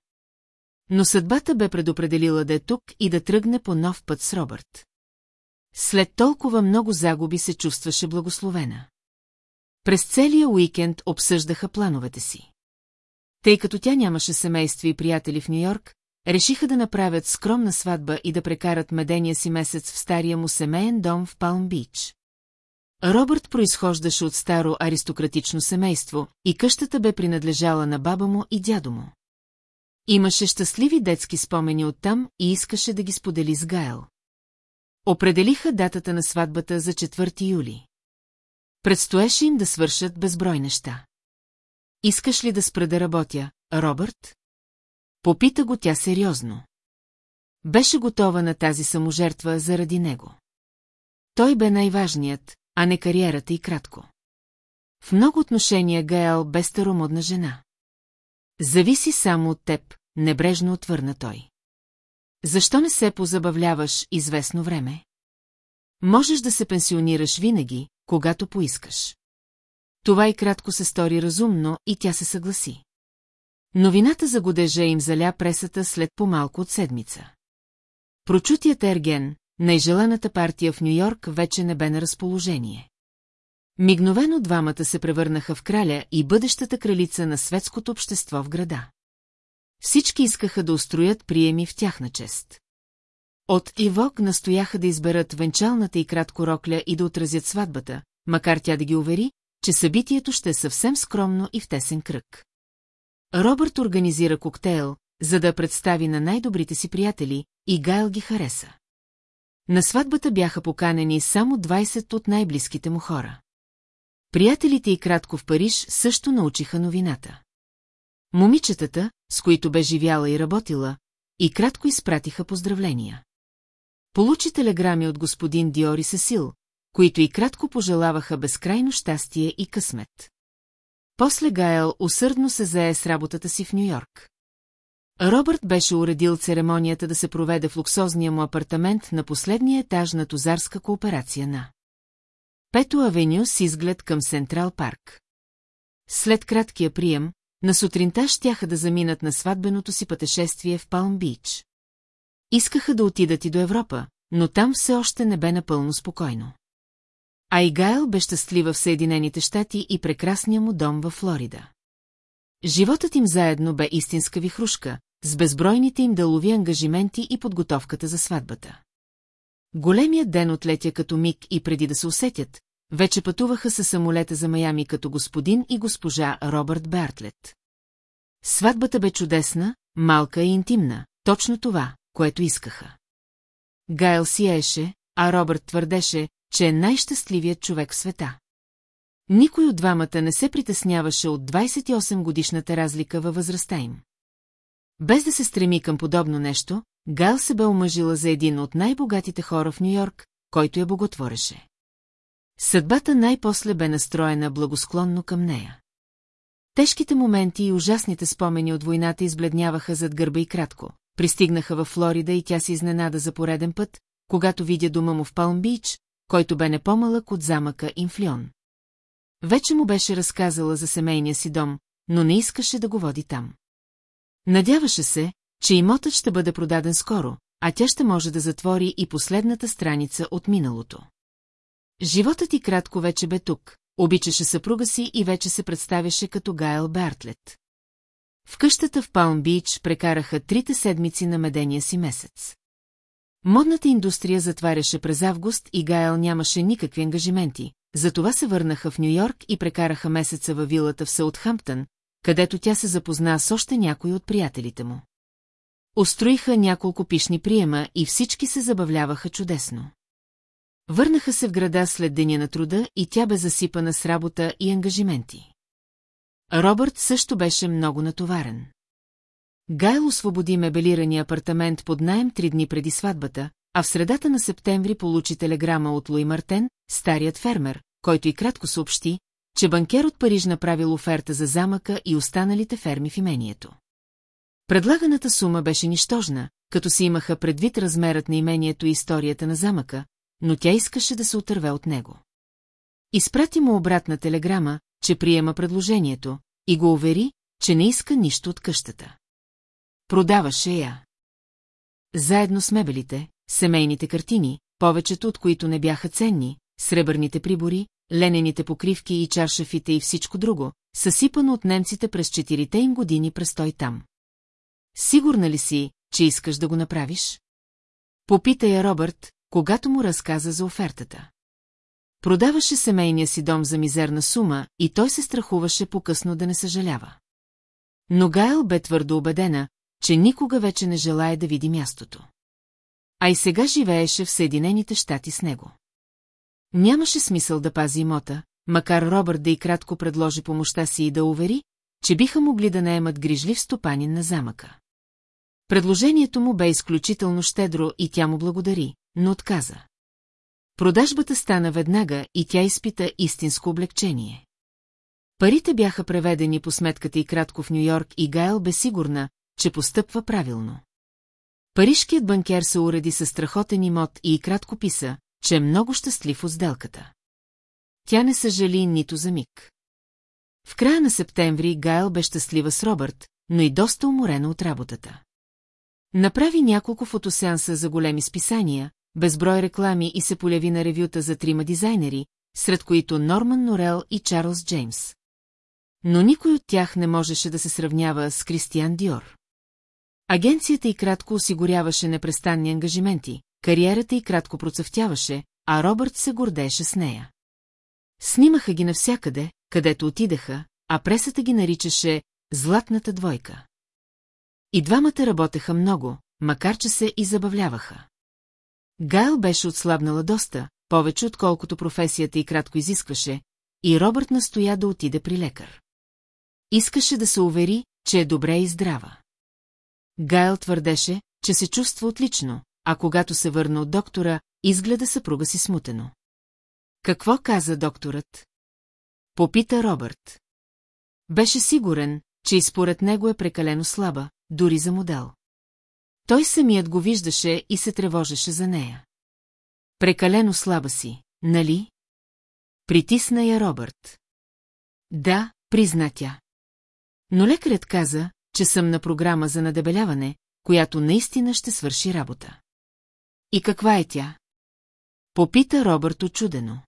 Но съдбата бе предопределила да е тук и да тръгне по нов път с Робърт. След толкова много загуби се чувстваше благословена. През целия уикенд обсъждаха плановете си. Тъй като тя нямаше семейство и приятели в Нью-Йорк, решиха да направят скромна сватба и да прекарат медения си месец в стария му семейен дом в Палм Бич. Робърт произхождаше от старо аристократично семейство и къщата бе принадлежала на баба му и дядо му. Имаше щастливи детски спомени оттам и искаше да ги сподели с Гайл. Определиха датата на сватбата за 4 юли. Предстоеше им да свършат безброй неща. Искаш ли да спра да работя, Робърт? Попита го тя сериозно. Беше готова на тази саможертва заради него. Той бе най-важният, а не кариерата и кратко. В много отношения Гаел бе старомодна жена. Зависи само от теб, небрежно отвърна той. Защо не се позабавляваш известно време? Можеш да се пенсионираш винаги, когато поискаш. Това и кратко се стори разумно и тя се съгласи. Новината за годежа им заля пресата след по-малко от седмица. Прочутият ерген, най-желаната партия в Нью-Йорк вече не бе на разположение. Мигновено двамата се превърнаха в краля и бъдещата кралица на светското общество в града. Всички искаха да устроят приеми в тяхна чест. От Ивок настояха да изберат венчалната и кратко рокля и да отразят сватбата, макар тя да ги увери, че събитието ще е съвсем скромно и в тесен кръг. Робърт организира коктейл, за да представи на най-добрите си приятели, и Гайл ги хареса. На сватбата бяха поканени само 20 от най-близките му хора. Приятелите и кратко в Париж също научиха новината. Момичетата, с които бе живяла и работила, и кратко изпратиха поздравления. Получи телеграми от господин Диори Сесил, които и кратко пожелаваха безкрайно щастие и късмет. После Гайл усърдно се зае с работата си в Нью-Йорк. Робърт беше уредил церемонията да се проведе в луксозния му апартамент на последния етаж на Тузарска кооперация на Пето авеню с изглед към Централ парк. След краткия прием, на сутринта щяха да заминат на сватбеното си пътешествие в Палм Бич. Искаха да отидат и до Европа, но там все още не бе напълно спокойно. А и Гайл бе щастлива в Съединените щати и прекрасния му дом във Флорида. Животът им заедно бе истинска вихрушка, с безбройните им делови ангажименти и подготовката за сватбата. Големият ден отлетя като миг и преди да се усетят, вече пътуваха със самолета за Майами като господин и госпожа Робърт Бертлет. Сватбата бе чудесна, малка и интимна, точно това, което искаха. Гайл сияеше, а Робърт твърдеше, че е най-щастливият човек в света. Никой от двамата не се притесняваше от 28-годишната разлика във възрастта им. Без да се стреми към подобно нещо, Гал се бе омъжила за един от най-богатите хора в Нью-Йорк, който я боготвореше. Съдбата най-после бе настроена благосклонно към нея. Тежките моменти и ужасните спомени от войната избледняваха зад гърба и кратко. Пристигнаха във Флорида и тя се изненада за пореден път, когато видя дома му в Палм Бич, който бе не по-малък от замъка Инфлион. Вече му беше разказала за семейния си дом, но не искаше да го води там. Надяваше се, че имотът ще бъде продаден скоро, а тя ще може да затвори и последната страница от миналото. Животът ти кратко вече бе тук, обичаше съпруга си и вече се представяше като Гайл Бертлет. В къщата в Палм Бич прекараха трите седмици на медения си месец. Модната индустрия затваряше през август и Гайл нямаше никакви ангажименти, затова се върнаха в Нью-Йорк и прекараха месеца във вилата в Саутхамптън, където тя се запозна с още някой от приятелите му. Остроиха няколко пишни приема и всички се забавляваха чудесно. Върнаха се в града след деня на труда и тя бе засипана с работа и ангажименти. Робърт също беше много натоварен. Гайл освободи мебелирания апартамент под найем три дни преди сватбата, а в средата на септември получи телеграма от Луи Мартен, старият фермер, който и кратко съобщи, че банкер от Париж направил оферта за замъка и останалите ферми в имението. Предлаганата сума беше нищожна, като си имаха предвид размерът на имението и историята на замъка, но тя искаше да се отърве от него. Изпрати му обратна телеграма, че приема предложението, и го увери, че не иска нищо от къщата. Продаваше я. Заедно с мебелите, семейните картини, повечето от които не бяха ценни, сребърните прибори, ленените покривки и чаршафите и всичко друго, съсипано от немците през четирите им години престой там. Сигурна ли си, че искаш да го направиш? Попита я Робърт, когато му разказа за офертата. Продаваше семейния си дом за мизерна сума и той се страхуваше по-късно да не съжалява. Но Гайл бе твърдо убедена, че никога вече не желая да види мястото. А и сега живееше в Съединените щати с него. Нямаше смисъл да пази имота, макар Робърт да и кратко предложи помощта си и да увери, че биха могли да наемат грижлив стопанин на замъка. Предложението му бе изключително щедро и тя му благодари, но отказа. Продажбата стана веднага и тя изпита истинско облегчение. Парите бяха преведени по сметката и кратко в Нью-Йорк и Гайл бе сигурна, че постъпва правилно. Парижкият банкер се уреди със страхотен имот и кратко писа, че е много щастлив от сделката. Тя не съжали нито за миг. В края на септември Гайл бе щастлива с Робърт, но и доста уморена от работата. Направи няколко фотосеанса за големи списания, безброй реклами и се поляви на ревюта за трима дизайнери, сред които Норман Норел и Чарлз Джеймс. Но никой от тях не можеше да се сравнява с Кристиан Диор. Агенцията и кратко осигуряваше непрестанни ангажименти, кариерата и кратко процъфтяваше, а Робърт се гордееше с нея. Снимаха ги навсякъде, където отидаха, а пресата ги наричаше «Златната двойка». И двамата работеха много, макар че се и забавляваха. Гайл беше отслабнала доста, повече отколкото професията и кратко изискваше, и Робърт настоя да отиде при лекар. Искаше да се увери, че е добре и здрава. Гайл твърдеше, че се чувства отлично, а когато се върна от доктора, изгледа съпруга си смутено. Какво каза докторът? Попита Робърт. Беше сигурен, че и според него е прекалено слаба, дори за модел. Той самият го виждаше и се тревожеше за нея. Прекалено слаба си, нали? Притисна я Робърт. Да, призна тя. Но лекарят каза, че съм на програма за надебеляване, която наистина ще свърши работа. И каква е тя? Попита Робърт очудено.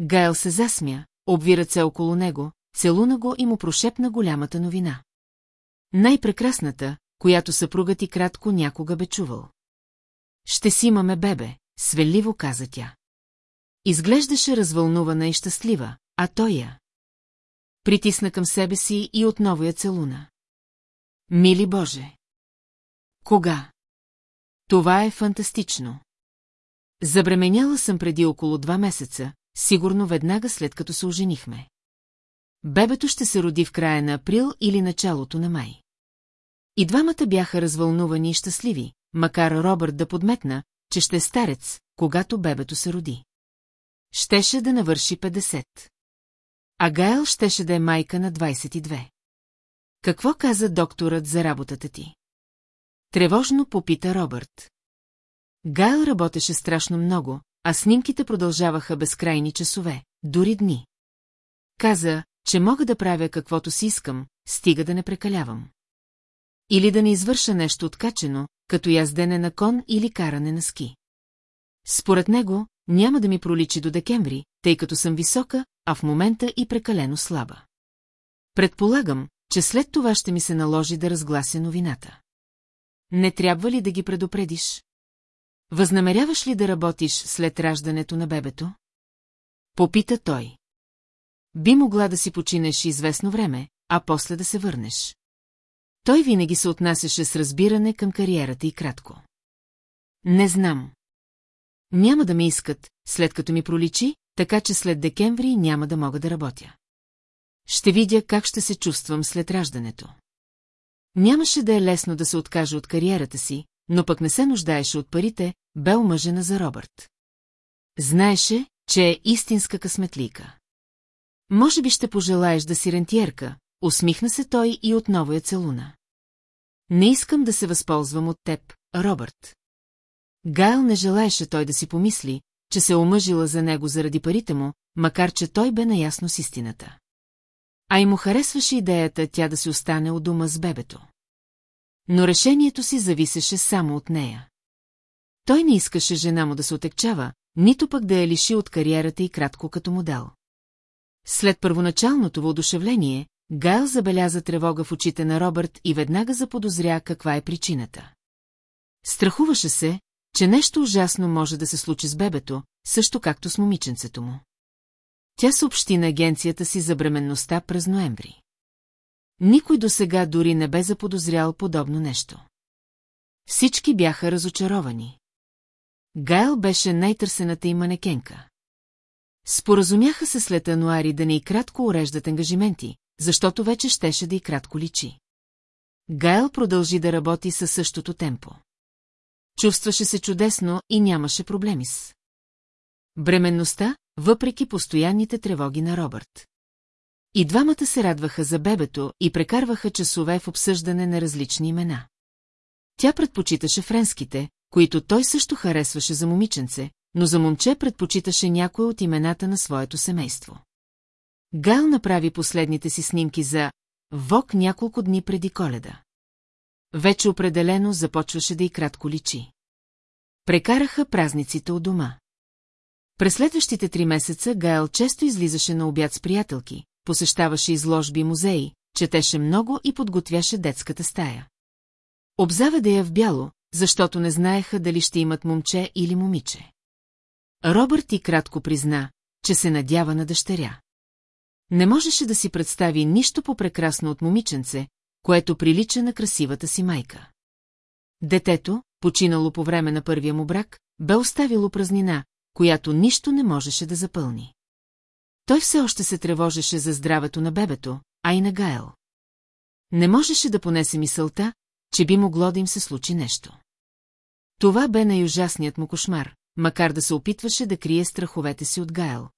Гайл се засмя, обви ръце около него, целуна го и му прошепна голямата новина. Най-прекрасната, която съпругът и кратко някога бе чувал. Ще си имаме бебе, свеливо каза тя. Изглеждаше развълнувана и щастлива, а той я. Притисна към себе си и отново я целуна. Мили Боже! Кога? Това е фантастично. Забременяла съм преди около два месеца, сигурно веднага след като се оженихме. Бебето ще се роди в края на април или началото на май. И двамата бяха развълнувани и щастливи, макар Робърт да подметна, че ще е старец, когато бебето се роди. Щеше да навърши 50. А Гайл щеше да е майка на 22. Какво каза докторът за работата ти? Тревожно попита Робърт. Гайл работеше страшно много, а снимките продължаваха безкрайни часове, дори дни. Каза, че мога да правя каквото си искам, стига да не прекалявам. Или да не извърша нещо откачено, като яздене на кон или каране на ски. Според него, няма да ми проличи до декември, тъй като съм висока, а в момента и прекалено слаба. Предполагам, че след това ще ми се наложи да разглася новината. Не трябва ли да ги предупредиш? Възнамеряваш ли да работиш след раждането на бебето? Попита той. Би могла да си починеш известно време, а после да се върнеш. Той винаги се отнасяше с разбиране към кариерата и кратко. Не знам. Няма да ме искат, след като ми проличи, така че след декември няма да мога да работя. Ще видя как ще се чувствам след раждането. Нямаше да е лесно да се откаже от кариерата си, но пък не се нуждаеше от парите, бе омъжена за Робърт. Знаеше, че е истинска късметлика. Може би ще пожелаеш да си рентиерка, усмихна се той и отново я целуна. Не искам да се възползвам от теб, Робърт. Гайл не желаеше той да си помисли, че се омъжила за него заради парите му, макар че той бе наясно с истината. А и му харесваше идеята тя да си остане у дома с бебето. Но решението си зависеше само от нея. Той не искаше жена му да се отекчава, нито пък да я лиши от кариерата и кратко като модел. След първоначалното въодушевление, Гайл забеляза тревога в очите на Робърт и веднага заподозря каква е причината. Страхуваше се, че нещо ужасно може да се случи с бебето, също както с момиченцето му. Тя съобщи на агенцията си за бременността през ноември. Никой до сега дори не бе заподозрял подобно нещо. Всички бяха разочаровани. Гайл беше най-търсената и манекенка. Споразумяха се след януари да не и кратко уреждат ангажименти, защото вече щеше да и кратко личи. Гайл продължи да работи със същото темпо. Чувстваше се чудесно и нямаше проблеми с. Бременността, въпреки постоянните тревоги на Робърт. И двамата се радваха за бебето и прекарваха часове в обсъждане на различни имена. Тя предпочиташе френските, които той също харесваше за момиченце, но за момче предпочиташе някой от имената на своето семейство. Гал направи последните си снимки за Вок няколко дни преди коледа. Вече определено започваше да и кратко личи. Прекараха празниците у дома. През следващите три месеца Гайл често излизаше на обяд с приятелки, посещаваше изложби и музеи, четеше много и подготвяше детската стая. Обзаведе я в бяло, защото не знаеха дали ще имат момче или момиче. Робърт и кратко призна, че се надява на дъщеря. Не можеше да си представи нищо по-прекрасно от момиченце, което прилича на красивата си майка. Детето, починало по време на първия му брак, бе оставило празнина, която нищо не можеше да запълни. Той все още се тревожеше за здравето на бебето, а и на Гаел. Не можеше да понесе мисълта, че би могло да им се случи нещо. Това бе най-ужасният му кошмар, макар да се опитваше да крие страховете си от Гаел.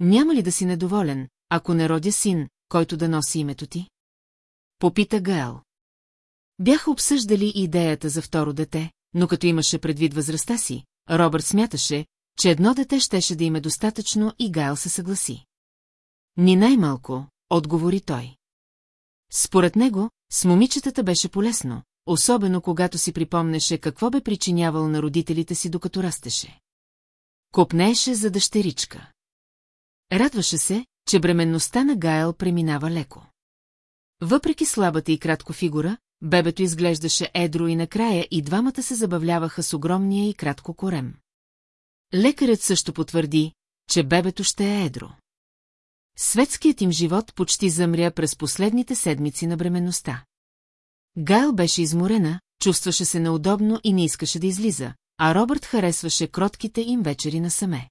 Няма ли да си недоволен, ако не родя син, който да носи името ти? Попита Гаел. Бяха обсъждали идеята за второ дете, но като имаше предвид възрастта си, Робърт смяташе, че едно дете щеше да име достатъчно и Гайл се съгласи. Ни най-малко, отговори той. Според него, с момичетата беше полезно, особено когато си припомнеше какво бе причинявал на родителите си, докато растеше. Копнееше за дъщеричка. Радваше се, че бременността на Гайл преминава леко. Въпреки слабата и кратко фигура, бебето изглеждаше едро и накрая и двамата се забавляваха с огромния и кратко корем. Лекарят също потвърди, че бебето ще е едро. Светският им живот почти замря през последните седмици на бременността. Гайл беше изморена, чувстваше се неудобно и не искаше да излиза, а Робърт харесваше кротките им вечери насаме.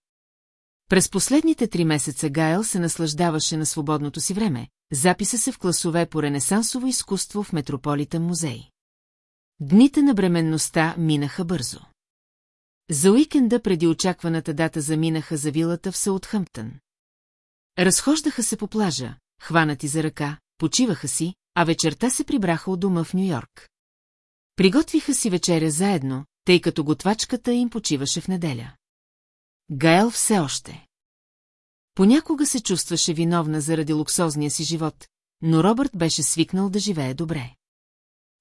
През последните три месеца Гайл се наслаждаваше на свободното си време, записа се в класове по ренесансово изкуство в Метрополитен музей. Дните на бременността минаха бързо. За уикенда преди очакваната дата заминаха за вилата в Саутхъмптън. Разхождаха се по плажа, хванати за ръка, почиваха си, а вечерта се прибраха от дома в Нью-Йорк. Приготвиха си вечеря заедно, тъй като готвачката им почиваше в неделя. Гаел все още. Понякога се чувстваше виновна заради луксозния си живот, но Робърт беше свикнал да живее добре.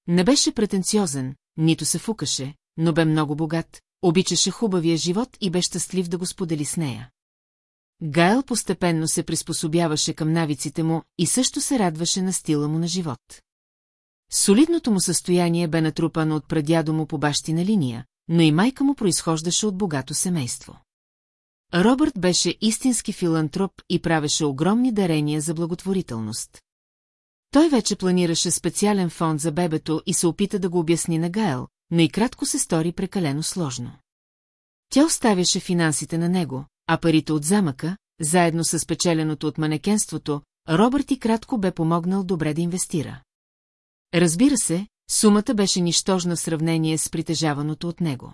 Не беше претенциозен, нито се фукаше, но бе много богат, обичаше хубавия живот и бе щастлив да го сподели с нея. Гайл постепенно се приспособяваше към навиците му и също се радваше на стила му на живот. Солидното му състояние бе натрупано от прадядо му по бащина линия, но и майка му произхождаше от богато семейство. Робърт беше истински филантроп и правеше огромни дарения за благотворителност. Той вече планираше специален фонд за бебето и се опита да го обясни на Гайл, но и кратко се стори прекалено сложно. Тя оставяше финансите на него, а парите от замъка, заедно с печеленото от манекенството, Робърт и кратко бе помогнал добре да инвестира. Разбира се, сумата беше нищожна в сравнение с притежаваното от него.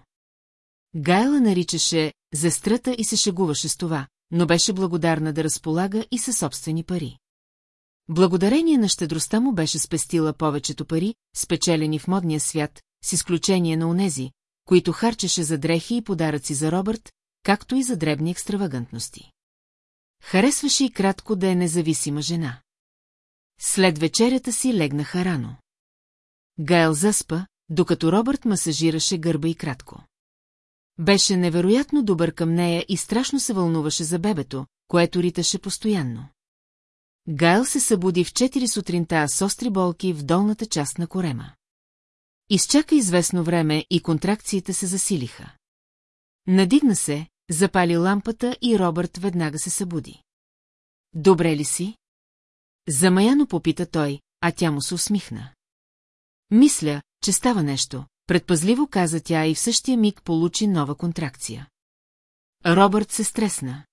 Гайла наричаше зестрата и се шегуваше с това, но беше благодарна да разполага и със собствени пари. Благодарение на щедростта му беше спестила повечето пари, спечелени в модния свят, с изключение на онези, които харчеше за дрехи и подаръци за Робърт, както и за дребни екстравагантности. Харесваше и кратко да е независима жена. След вечерята си легнаха рано. Гайл заспа, докато Робърт масажираше гърба и кратко. Беше невероятно добър към нея и страшно се вълнуваше за бебето, което риташе постоянно. Гайл се събуди в 4 сутринта с остри болки в долната част на корема. Изчака известно време и контракциите се засилиха. Надигна се, запали лампата и Робърт веднага се събуди. Добре ли си? Замаяно попита той, а тя му се усмихна. Мисля, че става нещо, предпазливо каза тя и в същия миг получи нова контракция. Робърт се стресна.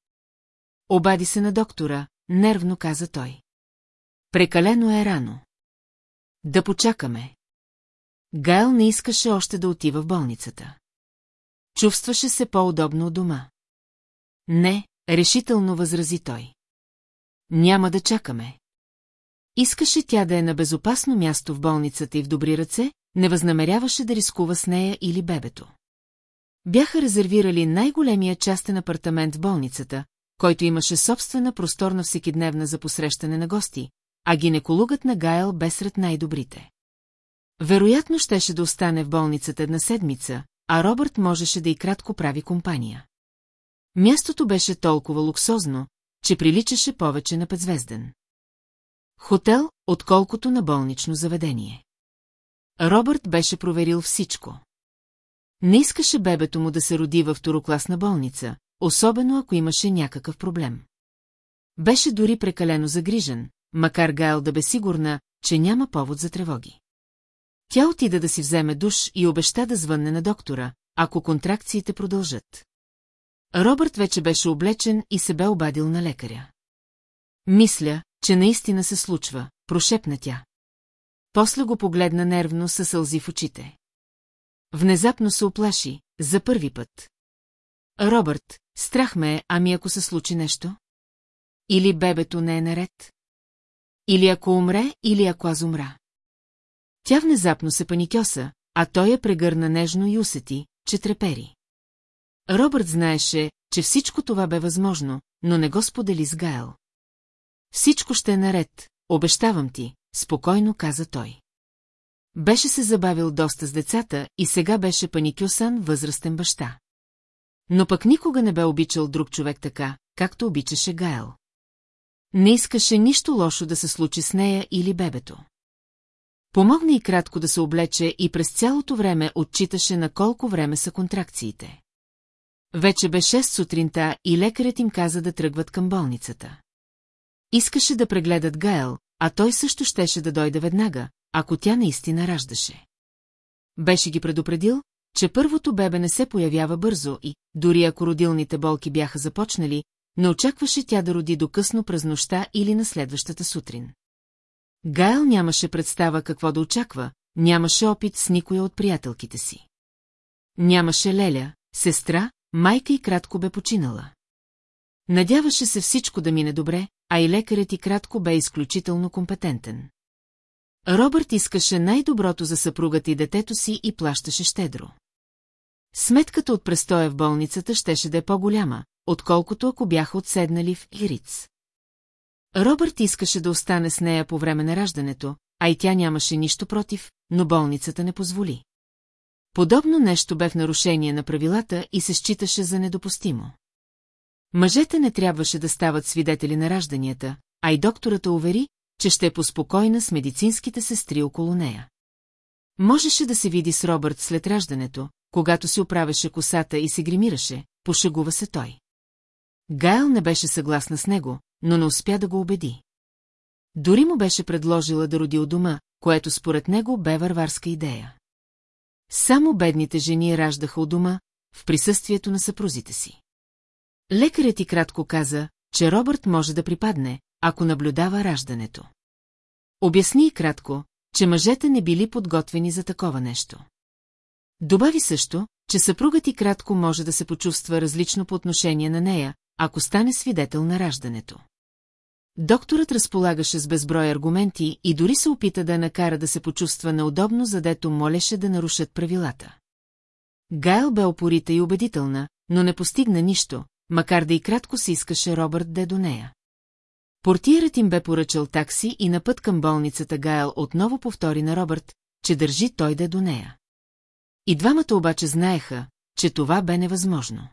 Обади се на доктора, нервно каза той. Прекалено е рано. Да почакаме. Гайл не искаше още да отива в болницата. Чувстваше се по-удобно от дома. Не, решително възрази той. Няма да чакаме. Искаше тя да е на безопасно място в болницата и в добри ръце, не възнамеряваше да рискува с нея или бебето. Бяха резервирали най-големия частен апартамент в болницата, който имаше собствена просторна всекидневна за посрещане на гости, а гинекологът на Гайл бе сред най-добрите. Вероятно щеше да остане в болницата една седмица, а Робърт можеше да и кратко прави компания. Мястото беше толкова луксозно, че приличаше повече на петзвезден. Хотел, отколкото на болнично заведение. Робърт беше проверил всичко. Не искаше бебето му да се роди във второкласна болница, особено ако имаше някакъв проблем. Беше дори прекалено загрижен, макар Гайл да бе сигурна, че няма повод за тревоги. Тя отида да си вземе душ и обеща да звънне на доктора, ако контракциите продължат. Робърт вече беше облечен и се бе обадил на лекаря. Мисля, че наистина се случва, прошепна тя. После го погледна нервно със сълзи в очите. Внезапно се оплаши, за първи път. Робърт, страх ме е, ами ако се случи нещо? Или бебето не е наред? Или ако умре, или ако аз умра? Тя внезапно се паникьоса, а той я прегърна нежно и усети, че трепери. Робърт знаеше, че всичко това бе възможно, но не го сподели с Гайл. Всичко ще е наред, обещавам ти, спокойно каза той. Беше се забавил доста с децата и сега беше паникюсан възрастен баща. Но пък никога не бе обичал друг човек така, както обичаше Гайл. Не искаше нищо лошо да се случи с нея или бебето. Помогна и кратко да се облече и през цялото време отчиташе на колко време са контракциите. Вече бе 6 сутринта и лекарят им каза да тръгват към болницата. Искаше да прегледат Гаел, а той също щеше да дойде веднага, ако тя наистина раждаше. Беше ги предупредил, че първото бебе не се появява бързо и, дори ако родилните болки бяха започнали, не очакваше тя да роди до късно през нощта или на следващата сутрин. Гайл нямаше представа какво да очаква, нямаше опит с никоя от приятелките си. Нямаше Леля, сестра, майка и кратко бе починала. Надяваше се всичко да мине добре, а и лекарят и кратко бе изключително компетентен. Робърт искаше най-доброто за съпругата и детето си и плащаше щедро. Сметката от престоя в болницата щеше да е по-голяма, отколкото ако бяха отседнали в Ириц. Робърт искаше да остане с нея по време на раждането, а и тя нямаше нищо против, но болницата не позволи. Подобно нещо бе в нарушение на правилата и се считаше за недопустимо. Мъжете не трябваше да стават свидетели на ражданията, а и доктората увери, че ще е поспокойна с медицинските сестри около нея. Можеше да се види с Робърт след раждането, когато си оправяше косата и се гримираше, пошегува се той. Гайл не беше съгласна с него, но не успя да го убеди. Дори му беше предложила да роди у дома, което според него бе варварска идея. Само бедните жени раждаха у дома, в присъствието на съпрузите си. Лекарят и кратко каза, че Робърт може да припадне, ако наблюдава раждането. Обясни и кратко, че мъжете не били подготвени за такова нещо. Добави също, че съпругът и кратко може да се почувства различно по отношение на нея, ако стане свидетел на раждането. Докторът разполагаше с безброй аргументи и дори се опита да я накара да се почувства неудобно, задето молеше да нарушат правилата. Гайл бе опорита и убедителна, но не постигна нищо, макар да и кратко се искаше Робърт да е до нея. Портиерът им бе поръчал такси и на път към болницата Гайл отново повтори на Робърт, че държи той да е до нея. И двамата обаче знаеха, че това бе невъзможно.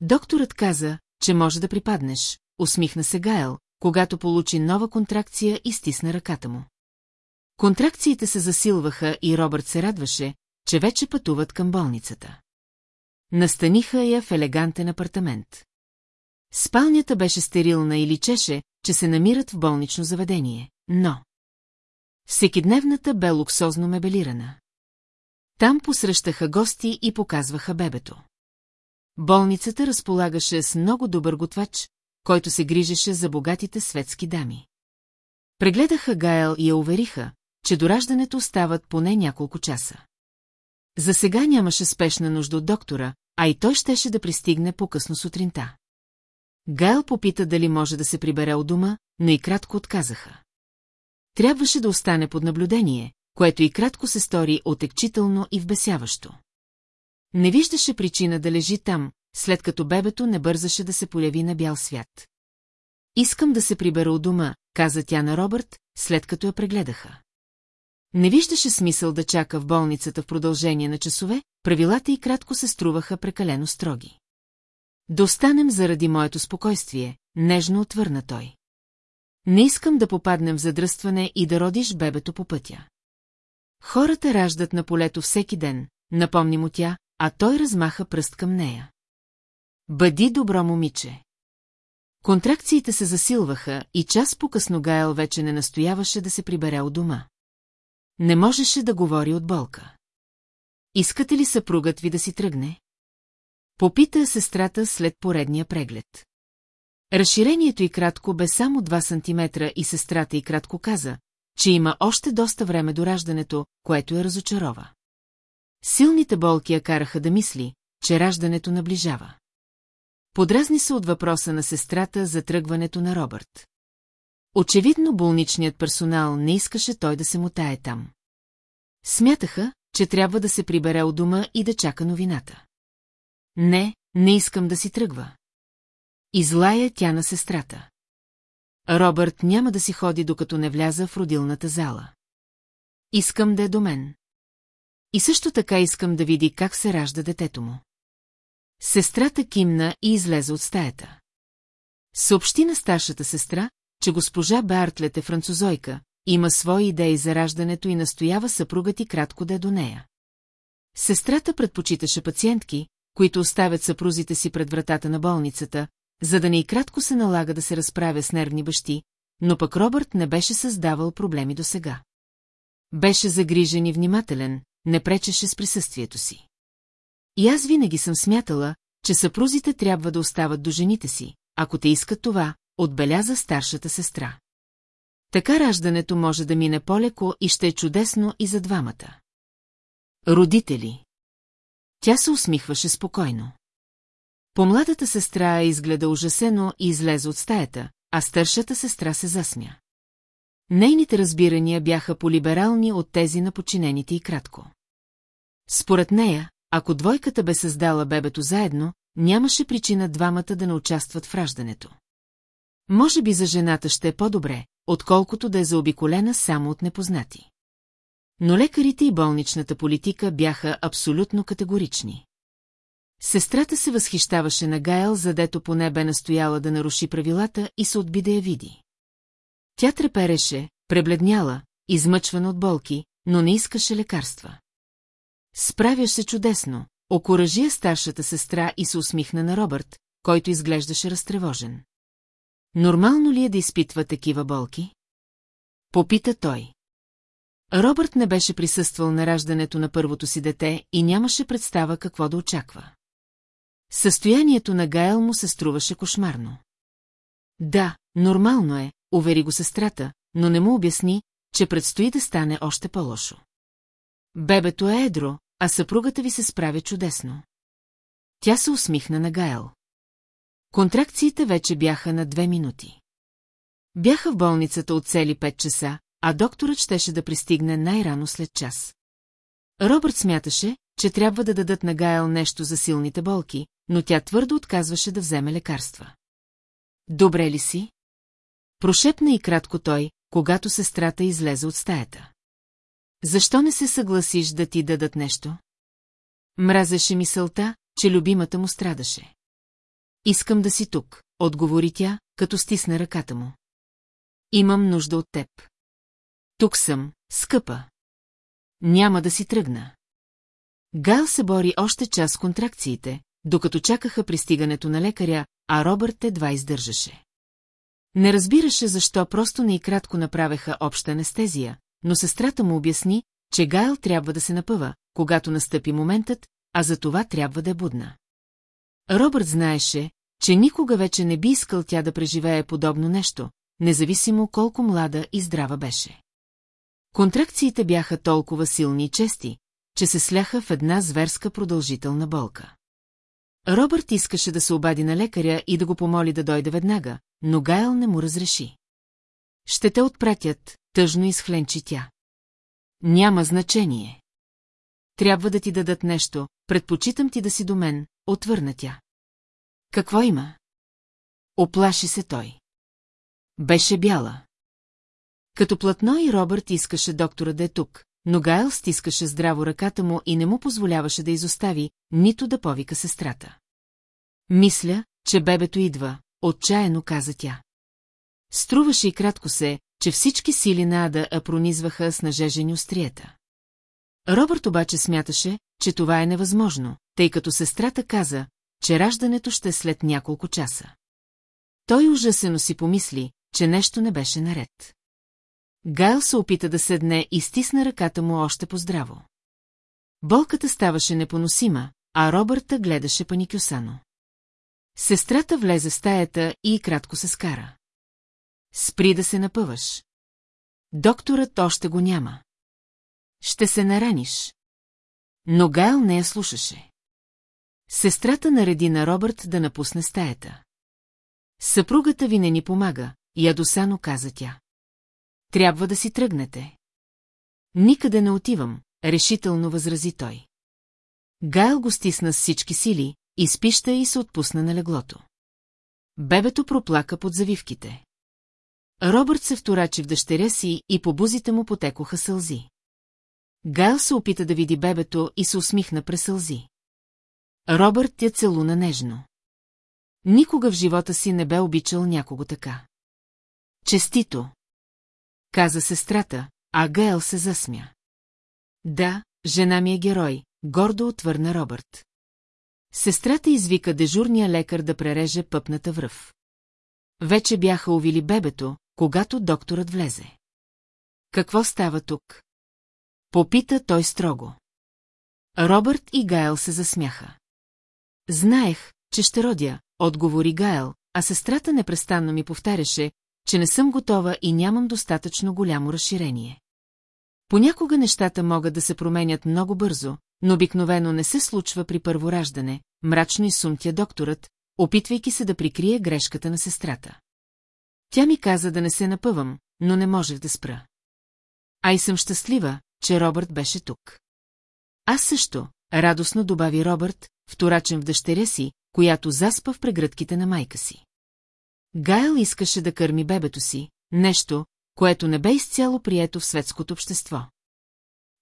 Докторът каза, че може да припаднеш, усмихна се Гайл, когато получи нова контракция и стисна ръката му. Контракциите се засилваха и Робърт се радваше, че вече пътуват към болницата. Настаниха я в елегантен апартамент. Спалнята беше стерилна и личеше, че се намират в болнично заведение, но... Всекидневната бе луксозно мебелирана. Там посрещаха гости и показваха бебето. Болницата разполагаше с много добър готвач, който се грижеше за богатите светски дами. Прегледаха Гаел и я увериха, че до раждането остават поне няколко часа. За сега нямаше спешна нужда от доктора, а и той щеше да пристигне по-късно сутринта. Гайл попита дали може да се прибере от дома, но и кратко отказаха. Трябваше да остане под наблюдение, което и кратко се стори отекчително и вбесяващо. Не виждаше причина да лежи там, след като бебето не бързаше да се появи на бял свят. Искам да се прибера от дома, каза тя на Робърт, след като я прегледаха. Не виждаше смисъл да чака в болницата в продължение на часове, правилата и кратко се струваха прекалено строги. Да останем заради моето спокойствие, нежно отвърна той. Не искам да попаднем в задръстване и да родиш бебето по пътя. Хората раждат на полето всеки ден, напомни му тя, а той размаха пръст към нея. Бъди добро момиче. Контракциите се засилваха и час по-късно Гайл вече не настояваше да се прибере от дома. Не можеше да говори от болка. Искате ли съпругът ви да си тръгне? Попита сестрата след поредния преглед. Разширението и кратко бе само 2 сантиметра и сестрата и кратко каза, че има още доста време до раждането, което я разочарова. Силните болки я караха да мисли, че раждането наближава. Подразни се от въпроса на сестрата за тръгването на Робърт. Очевидно болничният персонал не искаше той да се мутае там. Смятаха, че трябва да се прибере от дома и да чака новината. Не, не искам да си тръгва. Излая тя на сестрата. Робърт няма да си ходи, докато не вляза в родилната зала. Искам да е до мен. И също така искам да види как се ражда детето му. Сестрата кимна и излезе от стаята. Съобщи на старшата сестра, че госпожа Бартлет е французойка, има свои идеи за раждането и настоява съпругът и кратко да е до нея. Сестрата предпочиташе пациентки, които оставят съпрузите си пред вратата на болницата, за да не и кратко се налага да се разправя с нервни бащи, но пък Робърт не беше създавал проблеми до сега. Беше загрижен и внимателен, не пречеше с присъствието си. И аз винаги съм смятала, че съпрузите трябва да остават до жените си, ако те искат това, отбеляза старшата сестра. Така раждането може да мине по-леко и ще е чудесно и за двамата. Родители Тя се усмихваше спокойно. Помладата сестра изгледа ужасено и излезе от стаята, а старшата сестра се засмя. Нейните разбирания бяха полиберални от тези на подчинените и кратко. Според нея, ако двойката бе създала бебето заедно, нямаше причина двамата да не участват в раждането. Може би за жената ще е по-добре, отколкото да е заобиколена само от непознати. Но лекарите и болничната политика бяха абсолютно категорични. Сестрата се възхищаваше на Гайл, задето поне бе настояла да наруши правилата и се отби да я види. Тя трепереше, пребледняла, измъчвана от болки, но не искаше лекарства. Справяш се чудесно, окоръжи старшата сестра и се усмихна на Робърт, който изглеждаше разтревожен. Нормално ли е да изпитва такива болки? Попита той. Робърт не беше присъствал на раждането на първото си дете и нямаше представа какво да очаква. Състоянието на Гаел му се струваше кошмарно. Да, нормално е, увери го сестрата, но не му обясни, че предстои да стане още по-лошо. Бебето е едро, а съпругата ви се справя чудесно. Тя се усмихна на Гаел. Контракциите вече бяха на две минути. Бяха в болницата от цели пет часа, а докторът щеше да пристигне най-рано след час. Робърт смяташе, че трябва да дадат на Гаел нещо за силните болки, но тя твърдо отказваше да вземе лекарства. Добре ли си? Прошепна и кратко той, когато сестрата излезе от стаята. Защо не се съгласиш да ти дадат нещо? Мразеше мисълта, че любимата му страдаше. Искам да си тук, отговори тя, като стисна ръката му. Имам нужда от теб. Тук съм, скъпа. Няма да си тръгна. Гал се бори още час с контракциите, докато чакаха пристигането на лекаря, а Робърт едва издържаше. Не разбираше защо просто не и кратко направеха обща анестезия, но сестрата му обясни, че Гайл трябва да се напъва, когато настъпи моментът, а за това трябва да е будна. Робърт знаеше, че никога вече не би искал тя да преживее подобно нещо, независимо колко млада и здрава беше. Контракциите бяха толкова силни и чести, че се сляха в една зверска продължителна болка. Робърт искаше да се обади на лекаря и да го помоли да дойде веднага, но Гайл не му разреши. Ще те отпратят, тъжно изхленчи тя. Няма значение. Трябва да ти дадат нещо, предпочитам ти да си до мен, отвърна тя. Какво има? Оплаши се той. Беше бяла. Като платно и Робърт искаше доктора да е тук, но Гайл стискаше здраво ръката му и не му позволяваше да изостави, нито да повика сестрата. Мисля, че бебето идва, отчаяно каза тя. Струваше и кратко се, че всички сили на Ада а пронизваха с нажежени остриета. Робърт обаче смяташе, че това е невъзможно, тъй като сестрата каза, че раждането ще е след няколко часа. Той ужасено си помисли, че нещо не беше наред. Гайл се опита да седне и стисна ръката му още по-здраво. Болката ставаше непоносима, а Робърта гледаше паникюсано. Сестрата влезе в стаята и кратко се скара. Спри да се напъваш. Докторът още го няма. Ще се нараниш. Но Гайл не я слушаше. Сестрата нареди на Робърт да напусне стаята. Съпругата ви не ни помага, ядосано каза тя. Трябва да си тръгнете. Никъде не отивам, решително възрази той. Гайл го стисна с всички сили, изпища и се отпусна на леглото. Бебето проплака под завивките. Робърт се вторачи в дъщеря си и по бузите му потекоха сълзи. Гайл се опита да види бебето и се усмихна през сълзи. Робърт тя целуна нежно. Никога в живота си не бе обичал някого така. Честито! Каза сестрата, а Гайл се засмя. Да, жена ми е герой, гордо отвърна Робърт. Сестрата извика дежурния лекар да пререже пъпната връв. Вече бяха увили бебето, когато докторът влезе. Какво става тук? Попита той строго. Робърт и Гайл се засмяха. Знаех, че ще родя, отговори Гайл, а сестрата непрестанно ми повтаряше, че не съм готова и нямам достатъчно голямо разширение. Понякога нещата могат да се променят много бързо, но обикновено не се случва при първораждане, мрачно изсумтя докторът, опитвайки се да прикрие грешката на сестрата. Тя ми каза да не се напъвам, но не можех да спра. А и съм щастлива, че Робърт беше тук. Аз също, радостно добави Робърт, вторачен в дъщеря си, която заспа в прегръдките на майка си. Гайл искаше да кърми бебето си, нещо, което не бе изцяло прието в светското общество.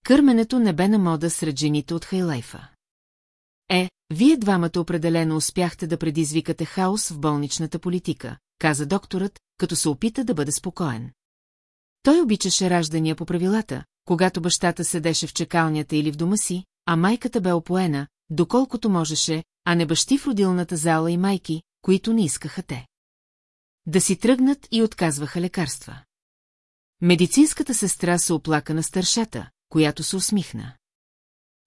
Кърменето не бе на мода сред жените от Хайлайфа. Е, вие двамата определено успяхте да предизвикате хаос в болничната политика, каза докторът, като се опита да бъде спокоен. Той обичаше раждания по правилата, когато бащата седеше в чекалнята или в дома си, а майката бе опоена, доколкото можеше, а не бащи в родилната зала и майки, които не искаха те. Да си тръгнат и отказваха лекарства. Медицинската сестра се оплака на старшата, която се усмихна.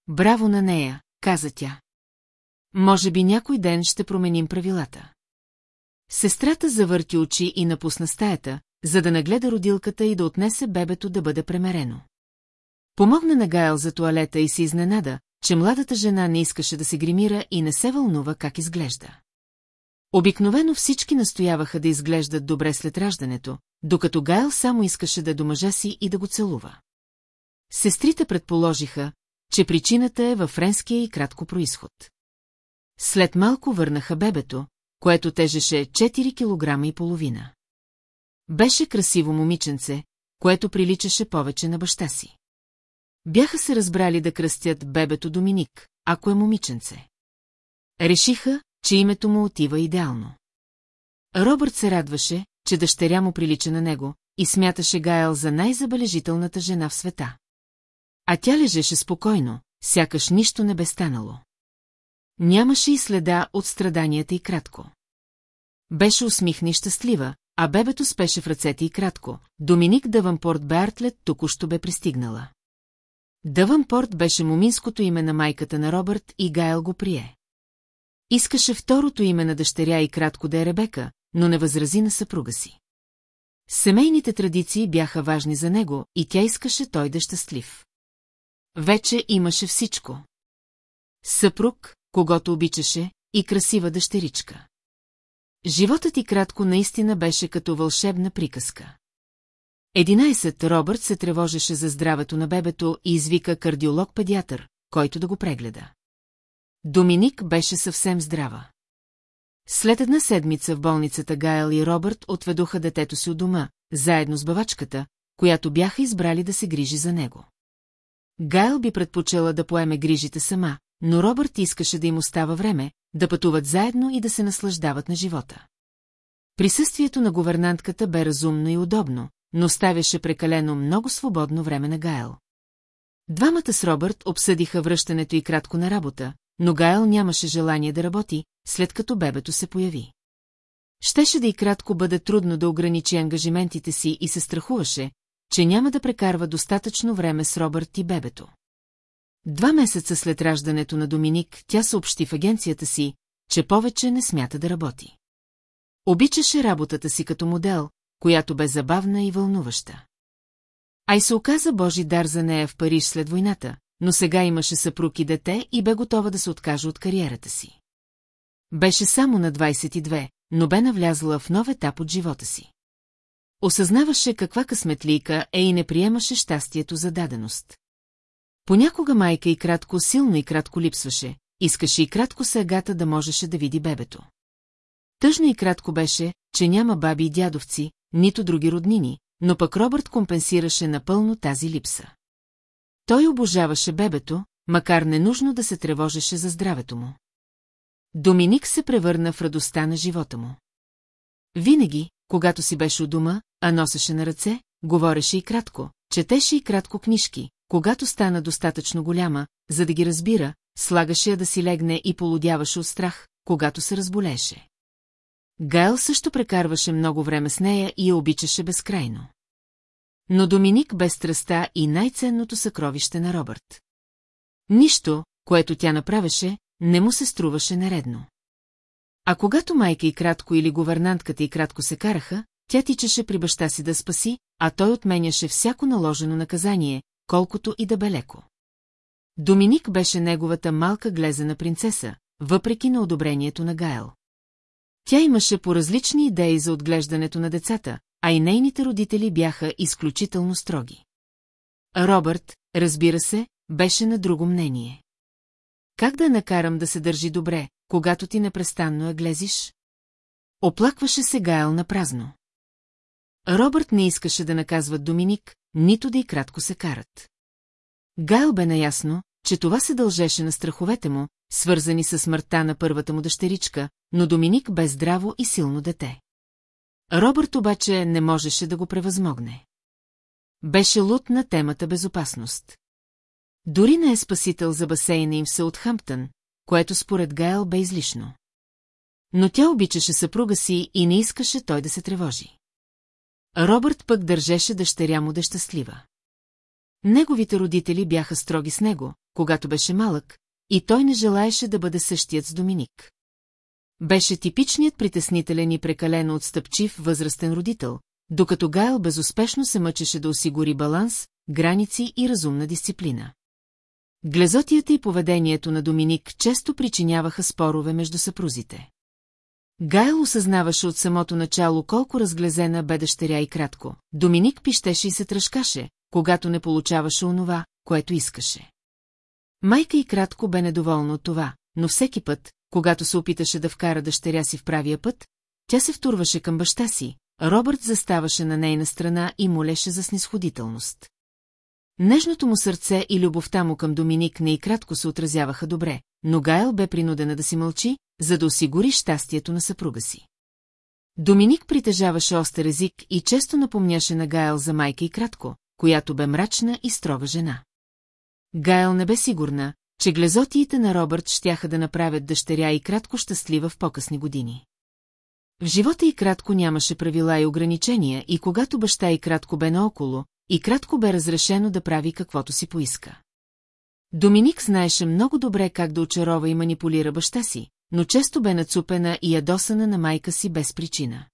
Браво на нея, каза тя. Може би някой ден ще променим правилата. Сестрата завърти очи и напусна стаята, за да нагледа родилката и да отнесе бебето да бъде премерено. Помогна на Гайл за туалета и се изненада, че младата жена не искаше да се гримира и не се вълнува как изглежда. Обикновено всички настояваха да изглеждат добре след раждането, докато Гайл само искаше да е до мъжа си и да го целува. Сестрите предположиха, че причината е във френския и кратко происход. След малко върнаха бебето, което тежеше 4 кг и половина. Беше красиво момиченце, което приличаше повече на баща си. Бяха се разбрали да кръстят бебето Доминик, ако е момиченце. Решиха, че името му отива идеално. Робърт се радваше, че дъщеря му прилича на него и смяташе Гайл за най-забележителната жена в света. А тя лежеше спокойно, сякаш нищо не бе станало. Нямаше и следа от страданията и кратко. Беше усмихна и щастлива, а бебето спеше в ръцете и кратко. Доминик Дъванпорт Беартлет току-що бе пристигнала. Дъванпорт беше моминското име на майката на Робърт и Гайл го прие. Искаше второто име на дъщеря и кратко да е Ребека, но не възрази на съпруга си. Семейните традиции бяха важни за него и тя искаше той да е щастлив. Вече имаше всичко. Съпруг, когато обичаше, и красива дъщеричка. Животът и кратко наистина беше като вълшебна приказка. Единайсет Робърт се тревожеше за здравето на бебето и извика кардиолог-педиатър, който да го прегледа. Доминик беше съвсем здрава. След една седмица в болницата Гайл и Робърт отведоха детето си от дома, заедно с бавачката, която бяха избрали да се грижи за него. Гайл би предпочела да поеме грижите сама, но Робърт искаше да им остава време, да пътуват заедно и да се наслаждават на живота. Присъствието на говернантката бе разумно и удобно, но ставяше прекалено много свободно време на Гайл. Двамата с Робърт обсъдиха връщането и кратко на работа, но Гайл нямаше желание да работи, след като бебето се появи. Щеше да и кратко бъде трудно да ограничи ангажиментите си и се страхуваше, че няма да прекарва достатъчно време с Робърт и бебето. Два месеца след раждането на Доминик, тя съобщи в агенцията си, че повече не смята да работи. Обичаше работата си като модел, която бе забавна и вълнуваща. Ай се оказа Божи дар за нея в Париж след войната, но сега имаше съпруг и дете и бе готова да се откаже от кариерата си. Беше само на 22, но бе навлязла в нов етап от живота си. Осъзнаваше каква късметлийка е и не приемаше щастието за даденост. Понякога майка и кратко силно и кратко липсваше, искаше и кратко се агата да можеше да види бебето. Тъжно и кратко беше, че няма баби и дядовци, нито други роднини, но пък Робърт компенсираше напълно тази липса. Той обожаваше бебето, макар ненужно да се тревожеше за здравето му. Доминик се превърна в радостта на живота му. Винаги, когато си беше у дома, а носеше на ръце, говореше и кратко, четеше и кратко книжки, когато стана достатъчно голяма, за да ги разбира, слагаше я да си легне и полудяваше от страх, когато се разболеше. Гайл също прекарваше много време с нея и я обичаше безкрайно. Но Доминик бе страста и най-ценното съкровище на Робърт. Нищо, което тя направеше, не му се струваше нередно. А когато майка и кратко или говернантката и кратко се караха, тя тичаше при баща си да спаси, а той отменяше всяко наложено наказание, колкото и да бе леко. Доминик беше неговата малка глезена принцеса, въпреки на одобрението на Гайл. Тя имаше по различни идеи за отглеждането на децата, а и нейните родители бяха изключително строги. Робърт, разбира се, беше на друго мнение. Как да накарам да се държи добре, когато ти непрестанно я глезиш? Оплакваше се Гайл на празно. Робърт не искаше да наказва Доминик, нито да и кратко се карат. Гайл бе наясно, че това се дължеше на страховете му, свързани с смъртта на първата му дъщеричка, но Доминик бе здраво и силно дете. Робърт обаче не можеше да го превъзмогне. Беше лут на темата безопасност. Дори не е спасител за басейна им в Саутхамптън, което според Гайл бе излишно. Но тя обичаше съпруга си и не искаше той да се тревожи. Робърт пък държеше дъщеря му да щастлива. Неговите родители бяха строги с него, когато беше малък, и той не желаеше да бъде същият с Доминик. Беше типичният притеснителен и прекалено отстъпчив възрастен родител, докато Гайл безуспешно се мъчеше да осигури баланс, граници и разумна дисциплина. Глезотията и поведението на Доминик често причиняваха спорове между съпрузите. Гайл осъзнаваше от самото начало колко разглезена бе дъщеря и кратко. Доминик пищеше и се тръжкаше, когато не получаваше онова, което искаше. Майка и кратко бе недоволна от това, но всеки път, когато се опиташе да вкара дъщеря си в правия път, тя се втурваше към баща си, Робърт заставаше на нейна страна и молеше за снисходителност. Нежното му сърце и любовта му към Доминик не и кратко се отразяваха добре, но Гайл бе принудена да си мълчи, за да осигури щастието на съпруга си. Доминик притежаваше остър език и често напомняше на Гайл за майка и кратко, която бе мрачна и строга жена. Гайл не бе сигурна, че глезотиите на Робърт щяха да направят дъщеря и кратко щастлива в по-късни години. В живота и кратко нямаше правила и ограничения и когато баща и кратко бе наоколо, и кратко бе разрешено да прави каквото си поиска. Доминик знаеше много добре как да очарова и манипулира баща си, но често бе нацупена и ядосана на майка си без причина.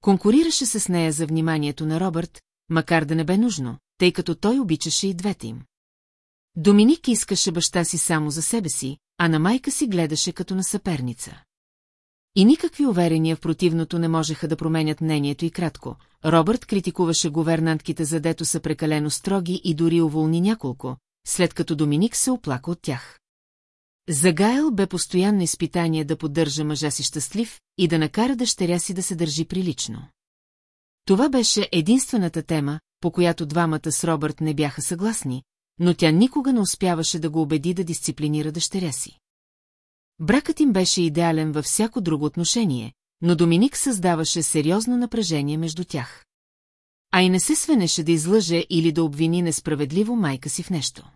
Конкурираше се с нея за вниманието на Робърт, макар да не бе нужно, тъй като той обичаше и двете им. Доминик искаше баща си само за себе си, а на майка си гледаше като на съперница. И никакви уверения в противното не можеха да променят мнението и кратко. Робърт критикуваше говернантките за дето са прекалено строги и дори уволни няколко, след като Доминик се оплака от тях. За Гайл бе постоянно изпитание да поддържа мъжа си щастлив и да накара дъщеря си да се държи прилично. Това беше единствената тема, по която двамата с Робърт не бяха съгласни, но тя никога не успяваше да го убеди да дисциплинира дъщеря си. Бракът им беше идеален във всяко друго отношение, но Доминик създаваше сериозно напрежение между тях. А и не се свенеше да излъже или да обвини несправедливо майка си в нещо.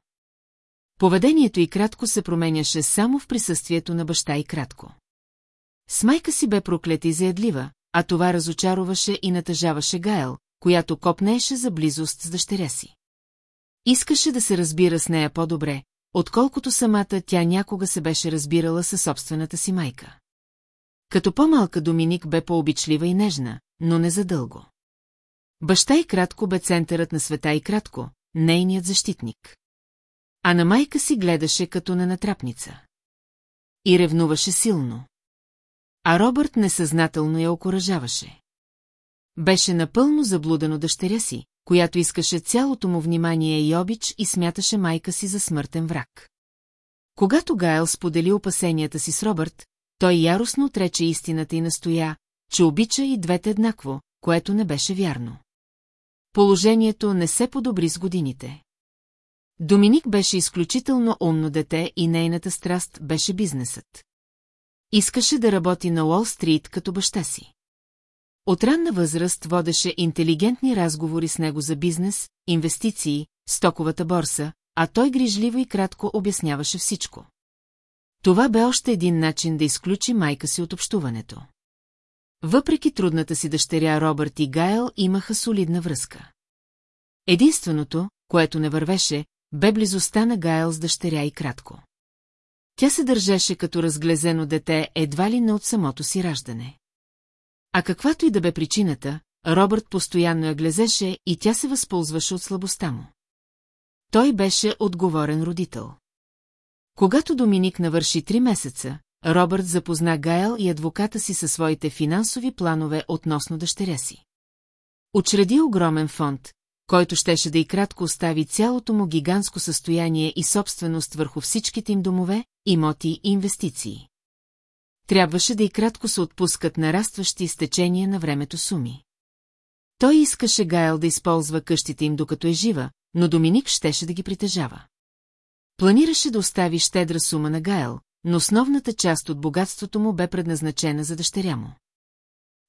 Поведението и кратко се променяше само в присъствието на баща и кратко. С майка си бе проклета и заедлива, а това разочароваше и натъжаваше Гаел, която копнееше за близост с дъщеря си. Искаше да се разбира с нея по-добре, отколкото самата тя някога се беше разбирала със собствената си майка. Като по-малка Доминик бе по-обичлива и нежна, но не задълго. Баща и кратко бе центърът на света и кратко, нейният защитник. А на майка си гледаше като на натрапница. И ревнуваше силно. А Робърт несъзнателно я окоръжаваше. Беше напълно заблудено дъщеря си, която искаше цялото му внимание и обич и смяташе майка си за смъртен враг. Когато Гайл сподели опасенията си с Робърт, той яростно отрече истината и настоя, че обича и двете еднакво, което не беше вярно. Положението не се подобри с годините. Доминик беше изключително умно дете и нейната страст беше бизнесът. Искаше да работи на Уолл-стрит като баща си. От ранна възраст водеше интелигентни разговори с него за бизнес, инвестиции, стоковата борса, а той грижливо и кратко обясняваше всичко. Това бе още един начин да изключи майка си от общуването. Въпреки трудната си дъщеря Робърт и Гайл имаха солидна връзка. Единственото, което не вървеше, бе близостта на Гайл с дъщеря и кратко. Тя се държеше като разглезено дете едва ли не от самото си раждане. А каквато и да бе причината, Робърт постоянно я глезеше и тя се възползваше от слабостта му. Той беше отговорен родител. Когато Доминик навърши три месеца, Робърт запозна Гайл и адвоката си със своите финансови планове относно дъщеря си. Учреди огромен фонд, който щеше да и кратко остави цялото му гигантско състояние и собственост върху всичките им домове, имоти и инвестиции. Трябваше да и кратко се отпускат нарастващи стечения на времето суми. Той искаше Гайл да използва къщите им докато е жива, но Доминик щеше да ги притежава. Планираше да остави щедра сума на Гайл, но основната част от богатството му бе предназначена за дъщеря му.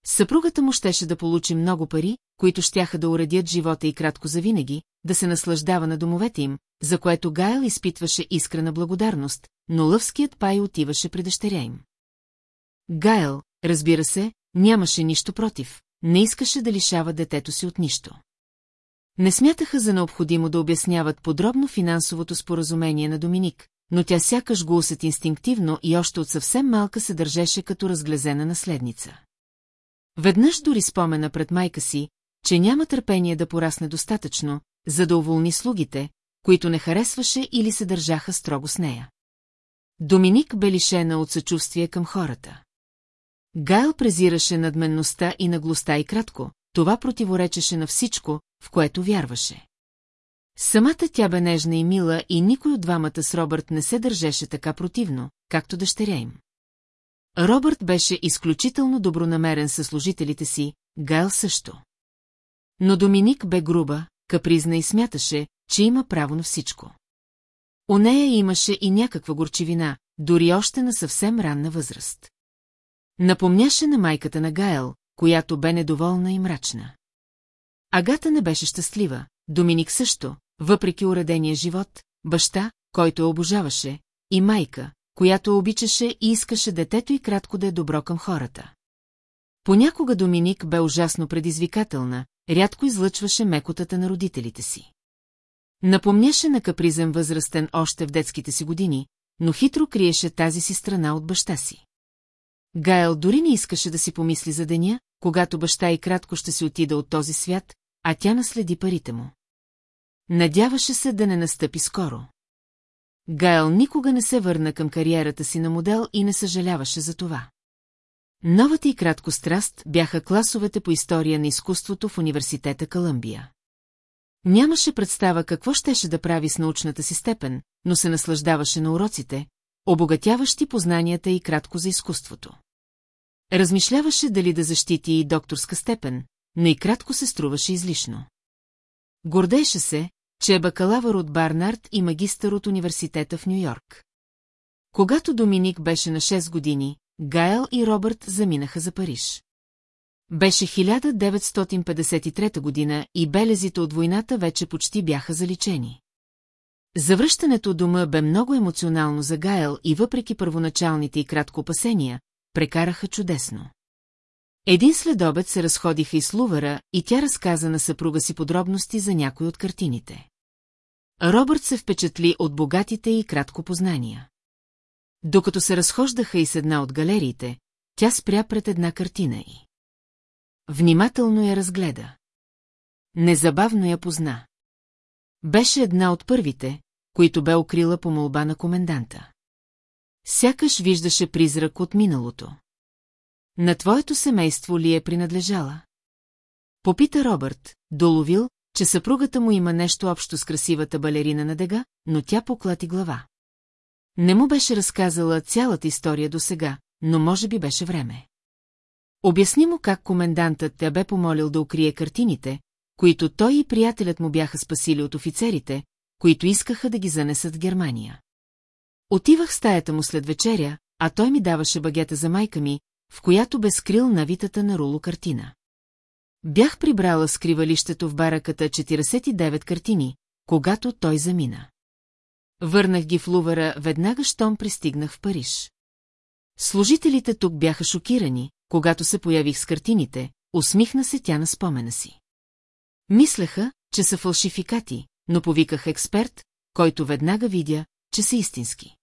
Съпругата му щеше да получи много пари, които щяха да уредят живота и кратко завинаги, да се наслаждава на домовете им, за което Гайл изпитваше искрена благодарност, но лъвският пай отиваше при дъщеря им. Гайл, разбира се, нямаше нищо против, не искаше да лишава детето си от нищо. Не смятаха за необходимо да обясняват подробно финансовото споразумение на Доминик, но тя сякаш го усет инстинктивно и още от съвсем малка се държеше като разглезена наследница. Веднъж дори спомена пред майка си, че няма търпение да порасне достатъчно, за да уволни слугите, които не харесваше или се държаха строго с нея. Доминик бе лишена от съчувствие към хората. Гайл презираше надменността и наглостта и кратко, това противоречеше на всичко, в което вярваше. Самата тя бе нежна и мила и никой от двамата с Робърт не се държеше така противно, както дъщеря им. Робърт беше изключително добронамерен със служителите си, Гайл също. Но Доминик бе груба, капризна и смяташе, че има право на всичко. У нея имаше и някаква горчивина, дори още на съвсем ранна възраст. Напомняше на майката на Гайл, която бе недоволна и мрачна. Агата не беше щастлива, Доминик също, въпреки уредения живот, баща, който обожаваше, и майка, която обичаше и искаше детето и кратко да е добро към хората. Понякога Доминик бе ужасно предизвикателна, рядко излъчваше мекотата на родителите си. Напомняше на капризен възрастен още в детските си години, но хитро криеше тази си страна от баща си. Гайл дори не искаше да си помисли за деня, когато баща и кратко ще се отида от този свят, а тя наследи парите му. Надяваше се да не настъпи скоро. Гайл никога не се върна към кариерата си на модел и не съжаляваше за това. Новата и кратко страст бяха класовете по история на изкуството в университета Колумбия. Нямаше представа какво щеше да прави с научната си степен, но се наслаждаваше на уроците, обогатяващи познанията и кратко за изкуството. Размишляваше дали да защити и докторска степен, но и кратко се струваше излишно. Гордееше се, че е бакалавър от Барнард и магистър от университета в Нью-Йорк. Когато Доминик беше на 6 години, Гайл и Робърт заминаха за Париж. Беше 1953 година и белезите от войната вече почти бяха заличени. Завръщането дома бе много емоционално за Гайл и въпреки първоначалните и кратко опасения, прекараха чудесно. Един следобед се разходиха и с Лувара и тя разказа на съпруга си подробности за някой от картините. Робърт се впечатли от богатите и кратко познания. Докато се разхождаха и с една от галериите, тя спря пред една картина й. Внимателно я разгледа. Незабавно я позна. Беше една от първите, които бе укрила по молба на коменданта. Сякаш виждаше призрак от миналото. На твоето семейство ли е принадлежала? Попита Робърт, доловил, че съпругата му има нещо общо с красивата балерина на дега, но тя поклати глава. Не му беше разказала цялата история до сега, но може би беше време. Обясни му как комендантът те бе помолил да укрие картините, които той и приятелят му бяха спасили от офицерите, които искаха да ги занесат в Германия. Отивах в стаята му след вечеря, а той ми даваше багета за майка ми, в която бе скрил навитата на руло картина. Бях прибрала скривалището в бараката 49 картини, когато той замина. Върнах ги в Лувара веднага, щом пристигнах в Париж. Служителите тук бяха шокирани, когато се появих с картините, усмихна се тя на спомена си. Мислеха, че са фалшификати, но повиках експерт, който веднага видя, че са истински.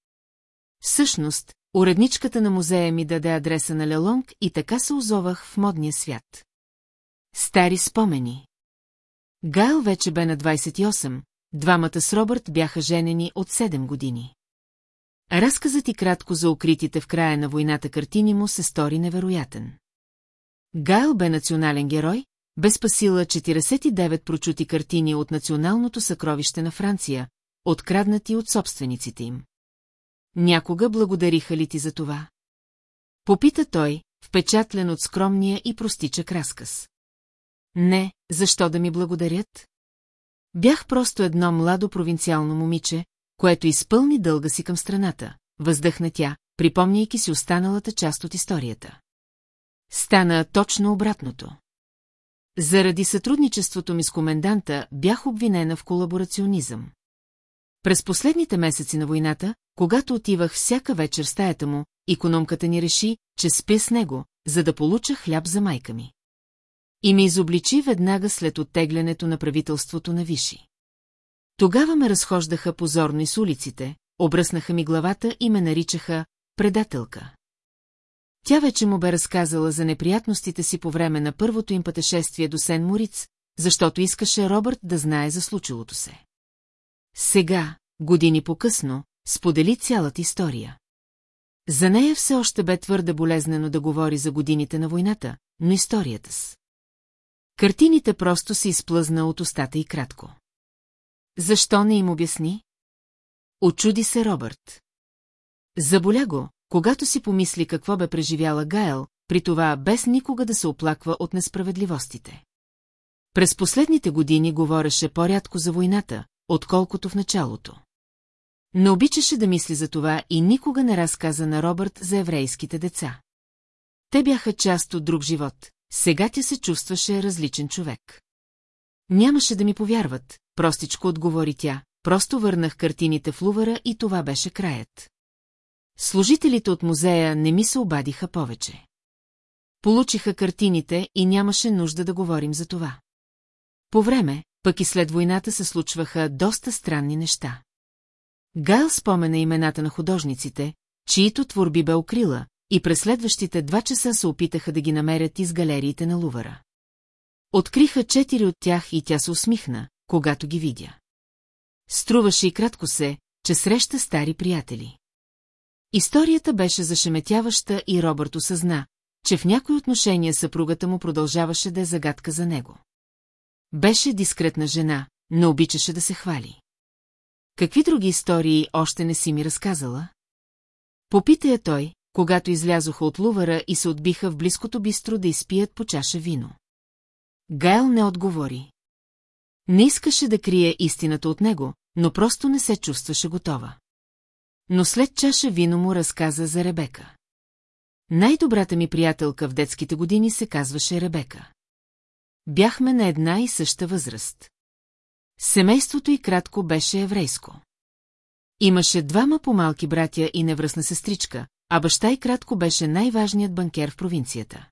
Всъщност, уредничката на музея ми даде адреса на Лелонг и така се озовах в модния свят. Стари спомени. Гайл вече бе на 28, двамата с Робърт бяха женени от 7 години. Разказът и кратко за укритите в края на войната картини му се стори невероятен. Гайл бе национален герой, бе спасила 49 прочути картини от националното съкровище на Франция, откраднати от собствениците им. Някога благодариха ли ти за това? Попита той, впечатлен от скромния и простичък разказ. Не, защо да ми благодарят? Бях просто едно младо провинциално момиче, което изпълни дълга си към страната, въздъхна тя, припомняйки си останалата част от историята. Стана точно обратното. Заради сътрудничеството ми с коменданта бях обвинена в колаборационизъм. През последните месеци на войната, когато отивах всяка вечер в стаята му, економката ни реши, че спя с него, за да получа хляб за майка ми. И ме изобличи веднага след оттеглянето на правителството на Виши. Тогава ме разхождаха позорно с улиците, обръснаха ми главата и ме наричаха предателка. Тя вече му бе разказала за неприятностите си по време на първото им пътешествие до Сен Мориц, защото искаше Робърт да знае за случилото се. Сега, години по-късно, сподели цялата история. За нея все още бе твърде болезнено да говори за годините на войната, но историята с. Картините просто се изплъзна от устата и кратко. Защо не им обясни? Очуди се Робърт. Заболя го, когато си помисли какво бе преживяла Гайл, при това без никога да се оплаква от несправедливостите. През последните години говореше по-рядко за войната, отколкото в началото. Не обичаше да мисли за това и никога не разказа на Робърт за еврейските деца. Те бяха част от друг живот, сега тя се чувстваше различен човек. Нямаше да ми повярват, простичко отговори тя, просто върнах картините в Лувара и това беше краят. Служителите от музея не ми се обадиха повече. Получиха картините и нямаше нужда да говорим за това. По време, пък и след войната се случваха доста странни неща. Гайл спомена имената на художниците, чието творби бе укрила, и през следващите два часа се опитаха да ги намерят из галериите на Лувара. Откриха четири от тях и тя се усмихна, когато ги видя. Струваше и кратко се, че среща стари приятели. Историята беше зашеметяваща и Робърт осъзна, че в някои отношения съпругата му продължаваше да е загадка за него. Беше дискретна жена, не обичаше да се хвали. Какви други истории още не си ми разказала? Попита я той, когато излязоха от лувара и се отбиха в близкото бистро да изпият по чаша вино. Гайл не отговори. Не искаше да крие истината от него, но просто не се чувстваше готова. Но след чаша вино му разказа за Ребека. Най-добрата ми приятелка в детските години се казваше Ребека. Бяхме на една и съща възраст. Семейството й кратко беше еврейско. Имаше двама по-малки братя и невръсна сестричка, а баща й кратко беше най-важният банкер в провинцията.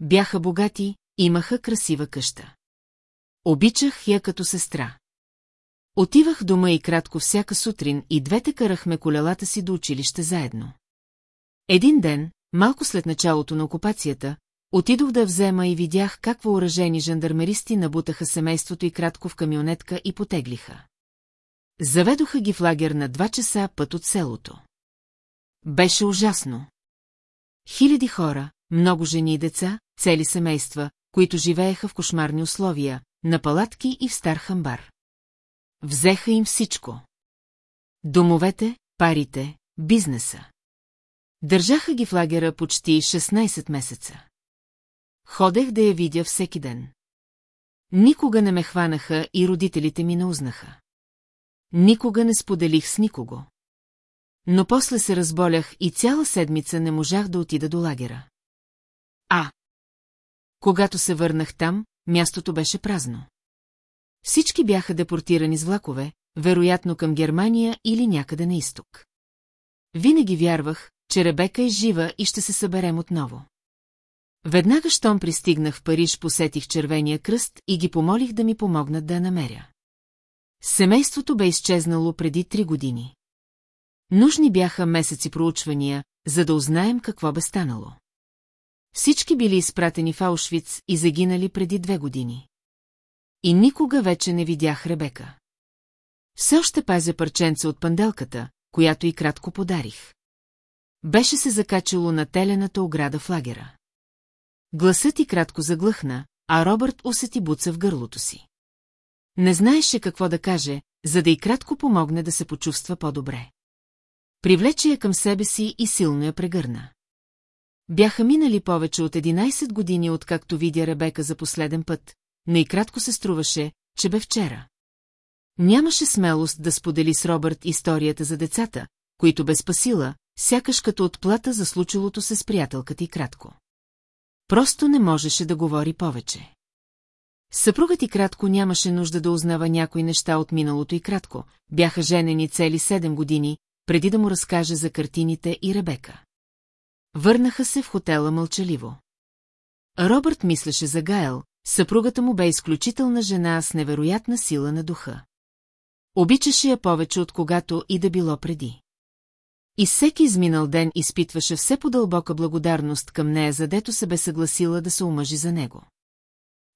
Бяха богати, имаха красива къща. Обичах я като сестра. Отивах дома и кратко всяка сутрин и двете карахме колелата си до училище заедно. Един ден, малко след началото на окупацията, отидох да взема и видях как въоръжени жандармеристи набутаха семейството и кратко в камионетка и потеглиха. Заведоха ги в лагер на два часа път от селото. Беше ужасно. Хиляди хора, много жени и деца, цели семейства, които живееха в кошмарни условия, на палатки и в стар хамбар. Взеха им всичко. Домовете, парите, бизнеса. Държаха ги в лагера почти 16 месеца. Ходех да я видя всеки ден. Никога не ме хванаха и родителите ми не узнаха. Никога не споделих с никого. Но после се разболях и цяла седмица не можах да отида до лагера. А. Когато се върнах там, мястото беше празно. Всички бяха депортирани с влакове, вероятно към Германия или някъде на изток. Винаги вярвах, че Ребека е жива и ще се съберем отново. Веднага, щом пристигнах в Париж, посетих Червения кръст и ги помолих да ми помогнат да я намеря. Семейството бе изчезнало преди три години. Нужни бяха месеци проучвания, за да узнаем какво бе станало. Всички били изпратени в Аушвиц и загинали преди две години. И никога вече не видях Ребека. Все още пазя парченца от панделката, която и кратко подарих. Беше се закачало на телената ограда в лагера. Гласът и кратко заглъхна, а Робърт усети буца в гърлото си. Не знаеше какво да каже, за да и кратко помогне да се почувства по-добре. Привлече я към себе си и силно я прегърна. Бяха минали повече от 11 години, откакто видя Ребека за последен път, но и кратко се струваше, че бе вчера. Нямаше смелост да сподели с Робърт историята за децата, които бе спасила, сякаш като отплата за случилото се с приятелката и кратко. Просто не можеше да говори повече. Съпругът и кратко нямаше нужда да узнава някои неща от миналото и кратко, бяха женени цели седем години, преди да му разкаже за картините и Ребека. Върнаха се в хотела мълчаливо. Робърт мислеше за Гайл, съпругата му бе изключителна жена с невероятна сила на духа. Обичаше я повече от когато и да било преди. И всеки изминал ден изпитваше все по-дълбока благодарност към нея, задето се бе съгласила да се омъжи за него.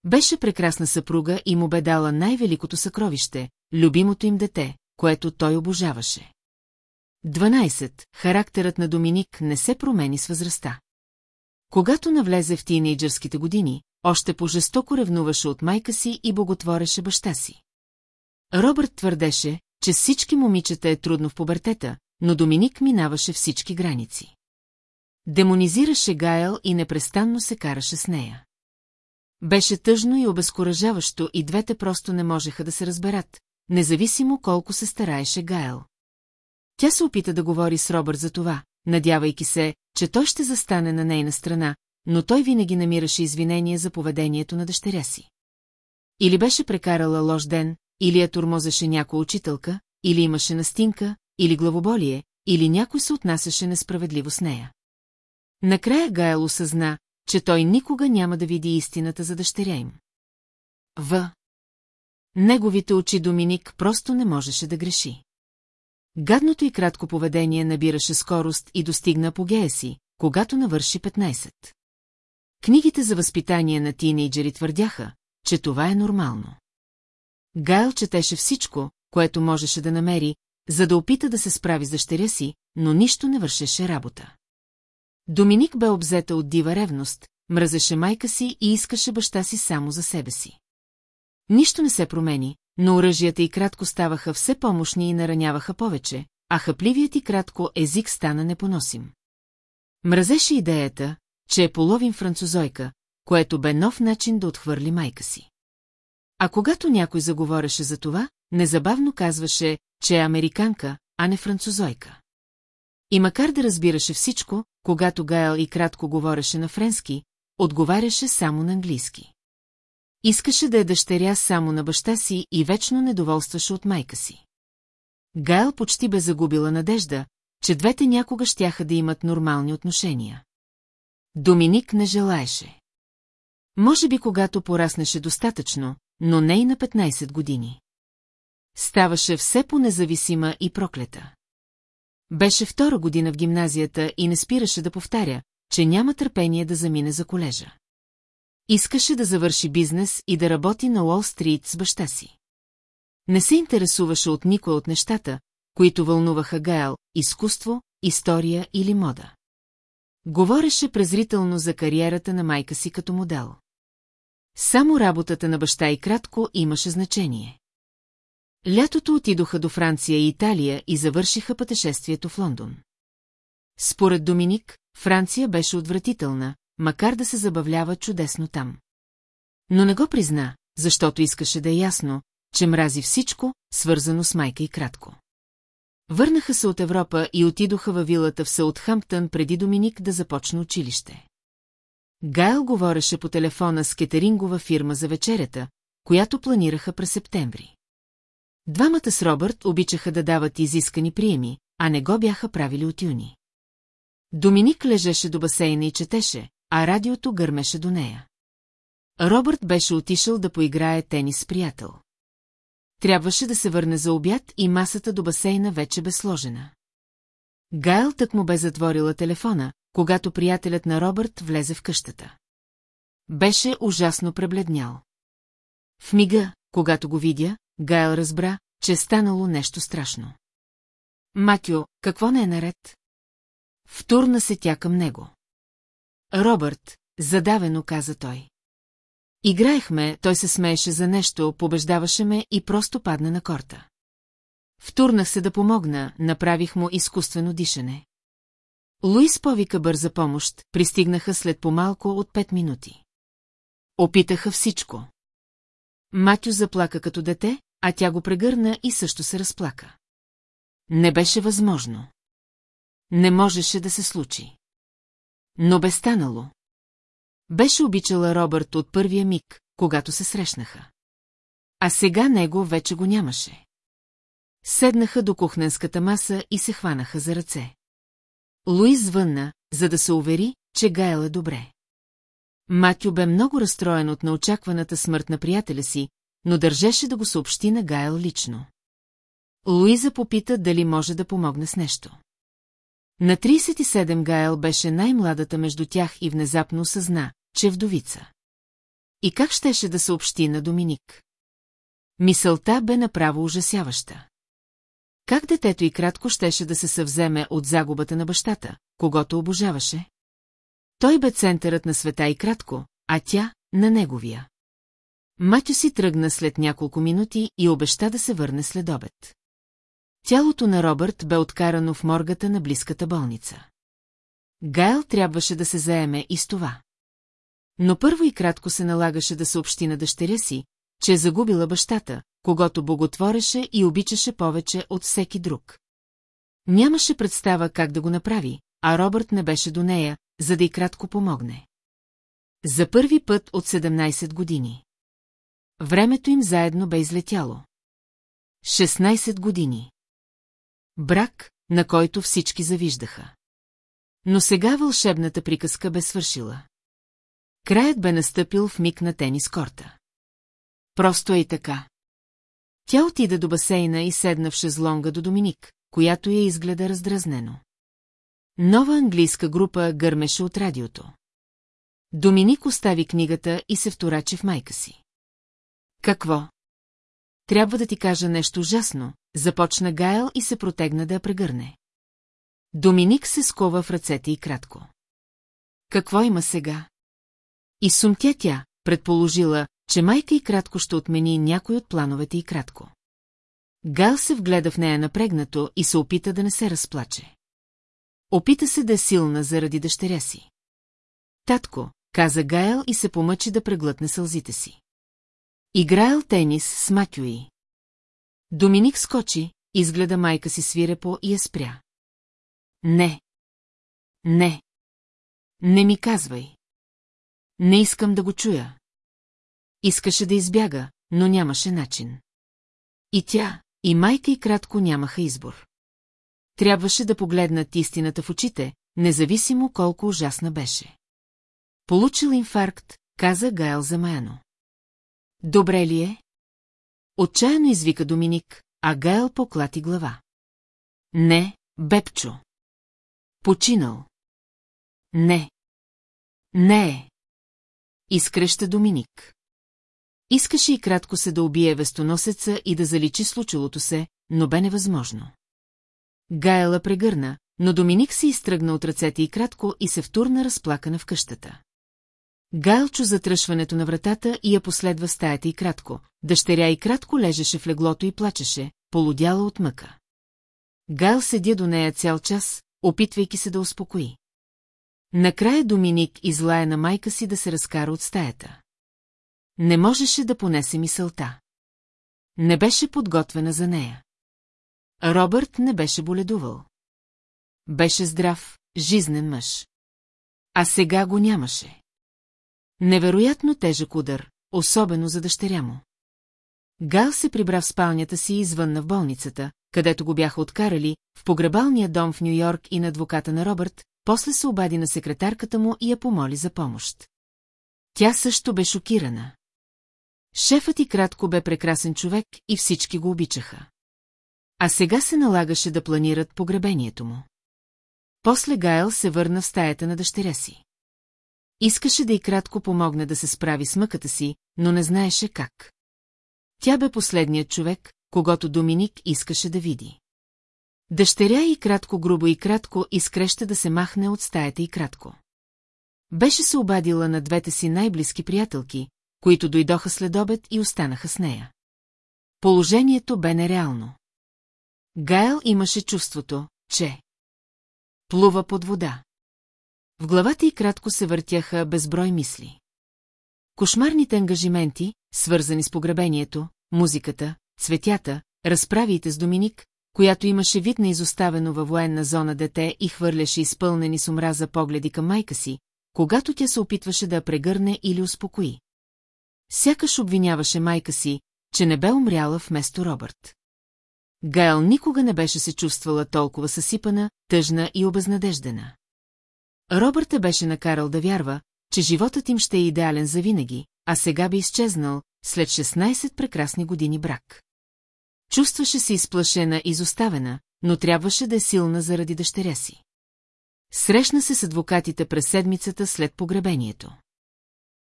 Беше прекрасна съпруга и му бе дала най-великото съкровище, любимото им дете, което той обожаваше. 12. Характерът на Доминик не се промени с възрастта. Когато навлезе в тинейджърските години, още по-жестоко ревнуваше от майка си и боготвореше баща си. Робърт твърдеше, че всички момичета е трудно в пубертета, но Доминик минаваше всички граници. Демонизираше Гайл и непрестанно се караше с нея. Беше тъжно и обезкуражаващо и двете просто не можеха да се разберат, независимо колко се стараеше Гайл. Тя се опита да говори с Робърт за това, надявайки се, че той ще застане на нейна страна, но той винаги намираше извинение за поведението на дъщеря си. Или беше прекарала лош ден, или я турмозеше някоя учителка, или имаше настинка, или главоболие, или някой се отнасяше несправедливо с нея. Накрая Гайл осъзна, че той никога няма да види истината за дъщеря им. В. Неговите очи Доминик просто не можеше да греши. Гадното и кратко поведение набираше скорост и достигна апогея си, когато навърши 15. Книгите за възпитание на тинейджери твърдяха, че това е нормално. Гайл четеше всичко, което можеше да намери, за да опита да се справи с дъщеря си, но нищо не вършеше работа. Доминик бе обзета от дива ревност, мразеше майка си и искаше баща си само за себе си. Нищо не се промени, но оръжията и кратко ставаха все помощни и нараняваха повече, а хъпливият и кратко език стана непоносим. Мразеше идеята, че е половин французойка, което бе нов начин да отхвърли майка си. А когато някой заговореше за това, незабавно казваше, че е американка, а не французойка. И макар да разбираше всичко, когато Гайл и кратко говореше на френски, отговаряше само на английски. Искаше да е дъщеря само на баща си и вечно недоволстваше от майка си. Гайл почти бе загубила надежда, че двете някога щяха да имат нормални отношения. Доминик не желаеше. Може би когато пораснеше достатъчно, но не и на 15 години. Ставаше все по-независима и проклета. Беше втора година в гимназията и не спираше да повтаря, че няма търпение да замине за колежа. Искаше да завърши бизнес и да работи на Уолл-стрит с баща си. Не се интересуваше от никой от нещата, които вълнуваха Гайл – изкуство, история или мода. Говореше презрително за кариерата на майка си като модел. Само работата на баща и кратко имаше значение. Лятото отидоха до Франция и Италия и завършиха пътешествието в Лондон. Според Доминик, Франция беше отвратителна, макар да се забавлява чудесно там. Но не го призна, защото искаше да е ясно, че мрази всичко, свързано с майка и кратко. Върнаха се от Европа и отидоха във вилата в Саутхамптън преди Доминик да започне училище. Гайл говореше по телефона с кетерингова фирма за вечерята, която планираха през септември. Двамата с Робърт обичаха да дават изискани приеми, а не го бяха правили от юни. Доминик лежеше до басейна и четеше, а радиото гърмеше до нея. Робърт беше отишъл да поиграе тенис с приятел. Трябваше да се върне за обяд и масата до басейна вече бе сложена. Гайл так му бе затворила телефона, когато приятелят на Робърт влезе в къщата. Беше ужасно пребледнял. В мига, когато го видя, Гайл разбра, че е станало нещо страшно. Матю, какво не е наред? Втурна се тя към него. Робърт, задавено каза той. Играехме, той се смееше за нещо, побеждаваше ме и просто падна на корта. Втурнах се да помогна, направих му изкуствено дишане. Луис повика бърза помощ, пристигнаха след по-малко от пет минути. Опитаха всичко. Матю заплака като дете, а тя го прегърна и също се разплака. Не беше възможно. Не можеше да се случи. Но бе станало. Беше обичала Робърт от първия миг, когато се срещнаха. А сега него вече го нямаше. Седнаха до кухненската маса и се хванаха за ръце. Луис звънна, за да се увери, че Гаел е добре. Матю бе много разстроен от неочакваната смърт на приятеля си, но държеше да го съобщи на Гайл лично. Луиза попита дали може да помогне с нещо. На 37 Гайл беше най-младата между тях и внезапно осъзна, че е вдовица. И как щеше да съобщи на Доминик? Мисълта бе направо ужасяваща. Как детето и кратко щеше да се съвземе от загубата на бащата, когато обожаваше? Той бе центърът на света и кратко, а тя – на неговия. Матю си тръгна след няколко минути и обеща да се върне след обед. Тялото на Робърт бе откарано в моргата на близката болница. Гайл трябваше да се заеме и с това. Но първо и кратко се налагаше да съобщи на дъщеря си, че е загубила бащата, когато боготвореше и обичаше повече от всеки друг. Нямаше представа как да го направи, а Робърт не беше до нея, за да и кратко помогне. За първи път от 17 години. Времето им заедно бе излетяло. 16 години. Брак, на който всички завиждаха. Но сега вълшебната приказка бе свършила. Краят бе настъпил в миг на тенис корта. Просто е и така. Тя отида до басейна и седна в шезлонга до Доминик, която я изгледа раздразнено. Нова английска група гърмеше от радиото. Доминик остави книгата и се вторачи в майка си. Какво? Трябва да ти кажа нещо ужасно, започна Гайл и се протегна да я прегърне. Доминик се скова в ръцете и кратко. Какво има сега? И сумтя тя, предположила, че майка и кратко ще отмени някой от плановете и кратко. Гал се вгледа в нея напрегнато и се опита да не се разплаче. Опита се да е силна заради дъщеря си. Татко, каза Гайл и се помъчи да преглътне сълзите си. Играел тенис с Макюи. Доминик скочи, изгледа майка си свирепо и я спря. Не. Не. Не ми казвай. Не искам да го чуя. Искаше да избяга, но нямаше начин. И тя, и майка и кратко нямаха избор. Трябваше да погледнат истината в очите, независимо колко ужасна беше. Получил инфаркт, каза Гайл замаяно. Добре ли е? Отчаяно извика Доминик, а Гайл поклати глава. Не, Бепчо. Починал. Не. Не е. Изкръща Доминик. Искаше и кратко се да убие вестоносеца и да заличи случилото се, но бе невъзможно. Гайла прегърна, но Доминик се изтръгна от ръцете и кратко и се втурна разплакана в къщата. Гайл чу затръшването на вратата и я последва стаята и кратко. Дъщеря и кратко лежеше в леглото и плачеше, полудяла от мъка. Гайл седя до нея цял час, опитвайки се да успокои. Накрая Доминик излая на майка си да се разкара от стаята. Не можеше да понесе мисълта. Не беше подготвена за нея. Робърт не беше боледувал. Беше здрав, жизнен мъж. А сега го нямаше. Невероятно тежък удар, особено за дъщеря му. Гал се прибра в спалнята си извън в болницата, където го бяха откарали, в погребалния дом в Нью-Йорк и на адвоката на Робърт, после се обади на секретарката му и я помоли за помощ. Тя също бе шокирана. Шефът и кратко бе прекрасен човек и всички го обичаха. А сега се налагаше да планират погребението му. После Гайл се върна в стаята на дъщеря си. Искаше да и кратко помогне да се справи с мъката си, но не знаеше как. Тя бе последният човек, когато Доминик искаше да види. Дъщеря и кратко грубо и кратко изкреща да се махне от стаята и кратко. Беше се обадила на двете си най-близки приятелки, които дойдоха след обед и останаха с нея. Положението бе нереално. Гайл имаше чувството, че плува под вода. В главата й кратко се въртяха безброй мисли. Кошмарните ангажименти, свързани с погребението, музиката, цветята, разправите с Доминик, която имаше вид на изоставено във военна зона дете и хвърляше изпълнени с омраза погледи към майка си, когато тя се опитваше да я прегърне или успокои. Сякаш обвиняваше майка си, че не бе умряла вместо Робърт. Гайл никога не беше се чувствала толкова съсипана, тъжна и обезнадеждена. Робърт беше накарал да вярва, че животът им ще е идеален за винаги, а сега би изчезнал, след 16 прекрасни години брак. Чувстваше се изплашена, изоставена, но трябваше да е силна заради дъщеря си. Срещна се с адвокатите през седмицата след погребението.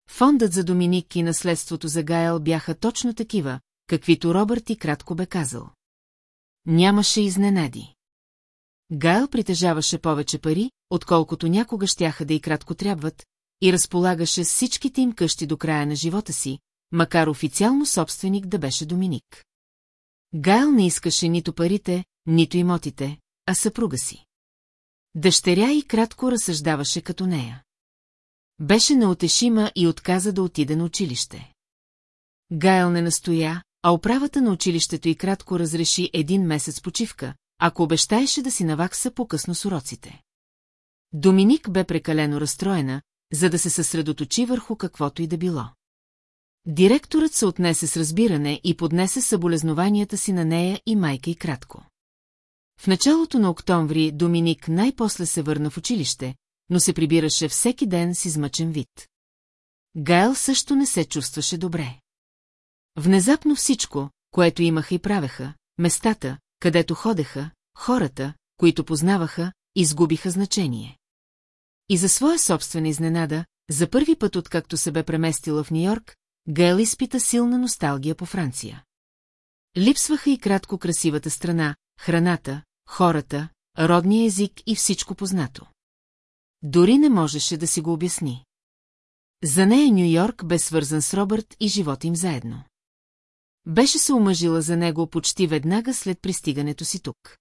Фондът за Доминик и наследството за Гайл бяха точно такива, каквито Робърт и кратко бе казал. Нямаше изненади. Гайл притежаваше повече пари, отколкото някога щяха да и кратко трябват, и разполагаше с всичките им къщи до края на живота си, макар официално собственик да беше Доминик. Гайл не искаше нито парите, нито имотите, а съпруга си. Дъщеря и кратко разсъждаваше като нея. Беше неотешима и отказа да отиде на училище. Гайл не настоя, а управата на училището и кратко разреши един месец почивка, ако обещаеше да си навакса по-късно с уроците. Доминик бе прекалено разстроена, за да се съсредоточи върху каквото и да било. Директорът се отнесе с разбиране и поднесе съболезнованията си на нея и майка и кратко. В началото на октомври Доминик най-после се върна в училище, но се прибираше всеки ден с измъчен вид. Гайл също не се чувстваше добре. Внезапно всичко, което имаха и правеха, местата, където ходеха, хората, които познаваха, изгубиха значение. И за своя собствена изненада, за първи път откакто се бе преместила в Нью-Йорк, Гел изпита силна носталгия по Франция. Липсваха и кратко красивата страна, храната, хората, родния език и всичко познато. Дори не можеше да си го обясни. За нея Нью-Йорк бе свързан с Робърт и живота им заедно. Беше се омъжила за него почти веднага след пристигането си тук.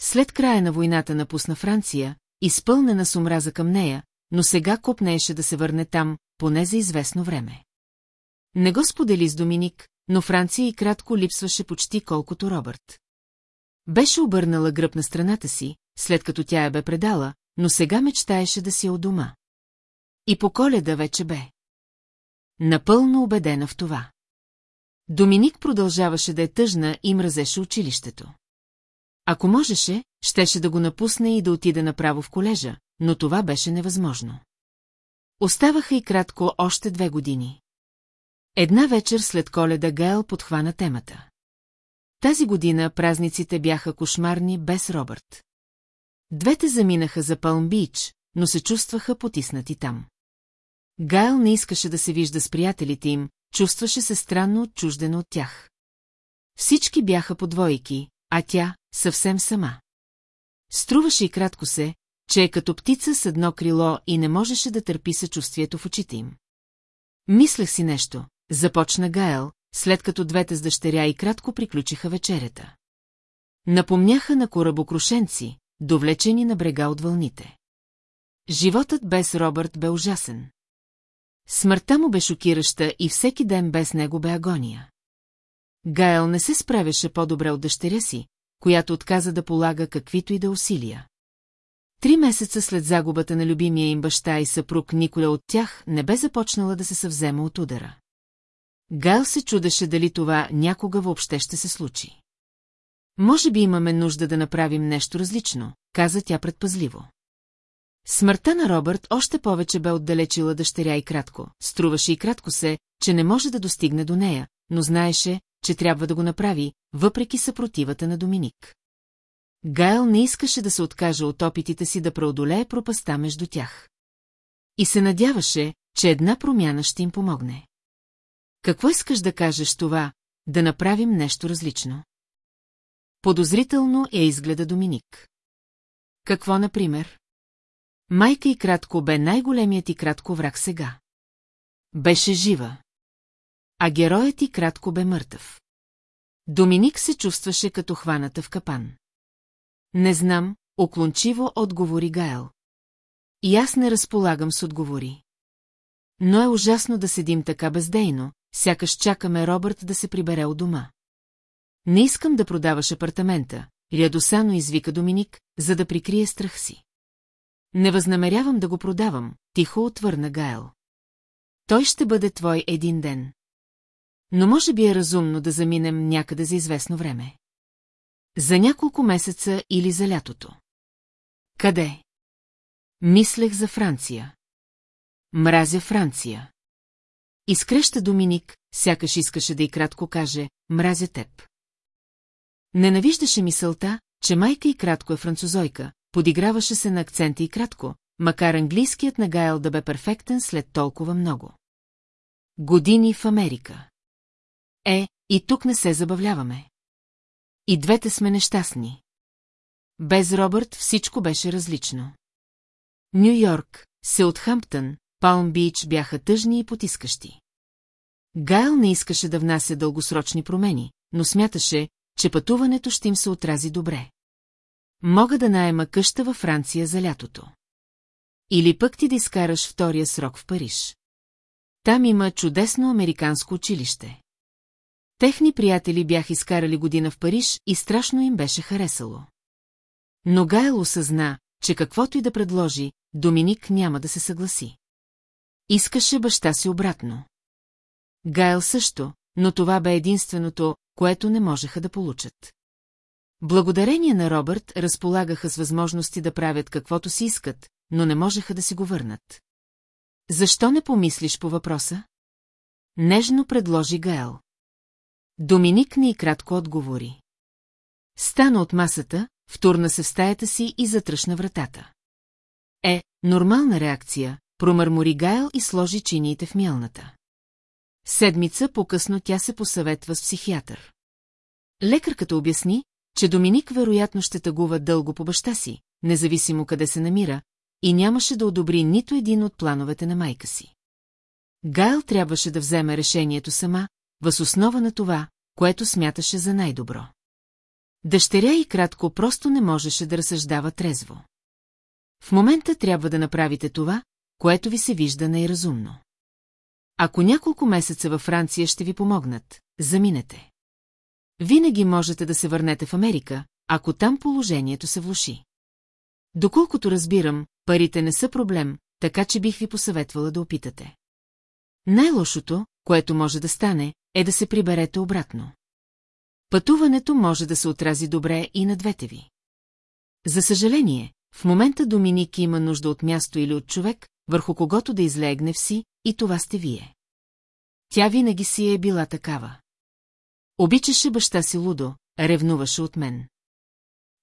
След края на войната напусна Франция, изпълнена с омраза към нея, но сега копнееше да се върне там, поне за известно време. Не го сподели с Доминик, но Франция и кратко липсваше почти колкото Робърт. Беше обърнала гръб на страната си, след като тя я бе предала, но сега мечтаеше да си е у дома. И по коледа вече бе. Напълно убедена в това. Доминик продължаваше да е тъжна и мразеше училището. Ако можеше, щеше да го напусне и да отиде направо в колежа, но това беше невъзможно. Оставаха и кратко още две години. Една вечер след коледа Гайл подхвана темата. Тази година празниците бяха кошмарни без Робърт. Двете заминаха за Пълм Бич, но се чувстваха потиснати там. Гайл не искаше да се вижда с приятелите им, чувстваше се странно отчуждена от тях. Всички бяха по двойки, а тя съвсем сама. Струваше и кратко се, че е като птица с едно крило и не можеше да търпи съчувствието в очите им. Мислех си нещо, започна Гаел, след като двете с дъщеря и кратко приключиха вечерята. Напомняха на корабокрушенци, довлечени на брега от вълните. Животът без Робърт бе ужасен. Смъртта му бе шокираща и всеки ден без него бе агония. Гаел не се справяше по-добре от дъщеря си, която отказа да полага каквито и да усилия. Три месеца след загубата на любимия им баща и съпруг николя от тях не бе започнала да се съвзема от удара. Гайл се чудеше дали това някога въобще ще се случи. Може би имаме нужда да направим нещо различно, каза тя предпазливо. Смъртта на Робърт още повече бе отдалечила дъщеря и кратко. Струваше и кратко се, че не може да достигне до нея, но знаеше, че трябва да го направи, въпреки съпротивата на Доминик. Гайл не искаше да се откаже от опитите си да преодолее пропаста между тях. И се надяваше, че една промяна ще им помогне. Какво искаш да кажеш това, да направим нещо различно? Подозрително я изгледа Доминик. Какво, например? Майка и кратко бе най-големият и кратко враг сега. Беше жива. А героят и кратко бе мъртъв. Доминик се чувстваше като хваната в капан. Не знам, оклончиво отговори Гаел. И аз не разполагам с отговори. Но е ужасно да седим така бездейно, сякаш чакаме Робърт да се прибере от дома. Не искам да продаваш апартамента, рядосано извика Доминик, за да прикрие страх си. Не възнамерявам да го продавам, тихо отвърна Гаел. Той ще бъде твой един ден. Но може би е разумно да заминем някъде за известно време. За няколко месеца или за лятото. Къде? Мислех за Франция. мразя Франция. Изкреща Доминик, сякаш искаше да и кратко каже, мразя теб. Ненавиждаше мисълта, че майка и кратко е французойка, подиграваше се на акцента и кратко, макар английският на Гайл да бе перфектен след толкова много. Години в Америка. Е, и тук не се забавляваме. И двете сме нещастни. Без Робърт всичко беше различно. Ню Йорк, Сеутхамптън, Палм Бич бяха тъжни и потискащи. Гайл не искаше да внася дългосрочни промени, но смяташе, че пътуването ще им се отрази добре. Мога да наема къща във Франция за лятото. Или пък ти да изкараш втория срок в Париж. Там има чудесно американско училище. Техни приятели бяха изкарали година в Париж и страшно им беше харесало. Но Гайл осъзна, че каквото и да предложи, Доминик няма да се съгласи. Искаше баща си обратно. Гайл също, но това бе единственото, което не можеха да получат. Благодарение на Робърт разполагаха с възможности да правят каквото си искат, но не можеха да си го върнат. Защо не помислиш по въпроса? Нежно предложи Гаел. Доминик не и кратко отговори. Стана от масата, втурна се в стаята си и затръшна вратата. Е, нормална реакция, промърмори Гайл и сложи чиниите в мялната. Седмица по-късно тя се посъветва с психиатър. Лекарката обясни, че Доминик вероятно ще тъгува дълго по баща си, независимо къде се намира, и нямаше да одобри нито един от плановете на майка си. Гайл трябваше да вземе решението сама, въз основа на това, което смяташе за най-добро. Дъщеря и кратко просто не можеше да разсъждава трезво. В момента трябва да направите това, което ви се вижда най-разумно. Ако няколко месеца във Франция ще ви помогнат, заминете. Винаги можете да се върнете в Америка, ако там положението се влуши. Доколкото разбирам, парите не са проблем, така че бих ви посъветвала да опитате. Най-лошото, което може да стане, е да се приберете обратно. Пътуването може да се отрази добре и на двете ви. За съжаление, в момента Доминик има нужда от място или от човек, върху когото да излегне си, и това сте вие. Тя винаги си е била такава. Обичаше баща си лудо, ревнуваше от мен.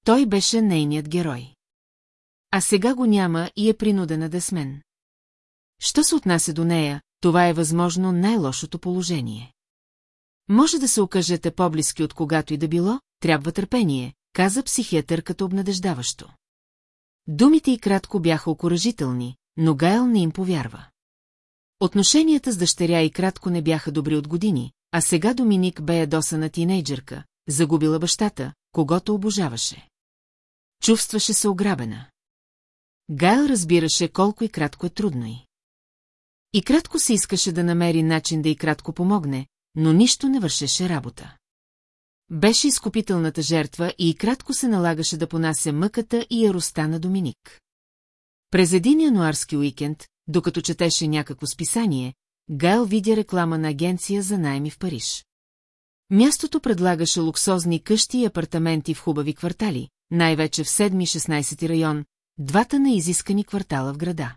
Той беше нейният герой. А сега го няма и е принудена да с мен. Що се отнася до нея, това е възможно най-лошото положение. Може да се окажете по-близки от когато и да било, трябва търпение, каза психиатър като обнадеждаващо. Думите и кратко бяха окоръжителни, но Гайл не им повярва. Отношенията с дъщеря и кратко не бяха добри от години, а сега Доминик бе ядосана тинейджърка, загубила бащата, когато обожаваше. Чувстваше се ограбена. Гайл разбираше колко и кратко е трудно и. И кратко се искаше да намери начин да и кратко помогне, но нищо не вършеше работа. Беше изкупителната жертва и кратко се налагаше да понася мъката и яроста на Доминик. През един януарски уикенд, докато четеше някакво списание, Гайл видя реклама на агенция за найми в Париж. Мястото предлагаше луксозни къщи и апартаменти в хубави квартали, най-вече в 7-16 район, двата на изискани квартала в града.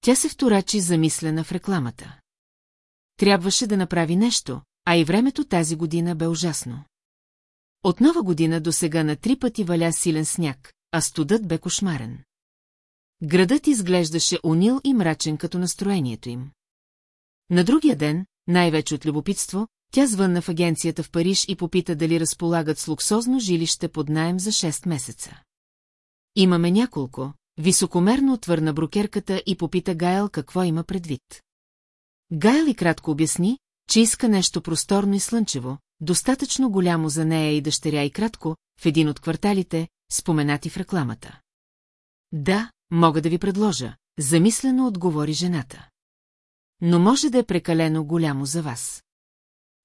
Тя се вторачи замислена в рекламата. Трябваше да направи нещо, а и времето тази година бе ужасно. От нова година до сега на три пъти валя силен сняг, а студът бе кошмарен. Градът изглеждаше унил и мрачен като настроението им. На другия ден, най-вече от любопитство, тя звънна в агенцията в Париж и попита дали разполагат с луксозно жилище под найем за 6 месеца. Имаме няколко, високомерно отвърна брокерката и попита Гайл какво има предвид. Гайл и кратко обясни, че иска нещо просторно и слънчево, достатъчно голямо за нея и дъщеря и кратко, в един от кварталите, споменати в рекламата. Да, мога да ви предложа, замислено отговори жената. Но може да е прекалено голямо за вас.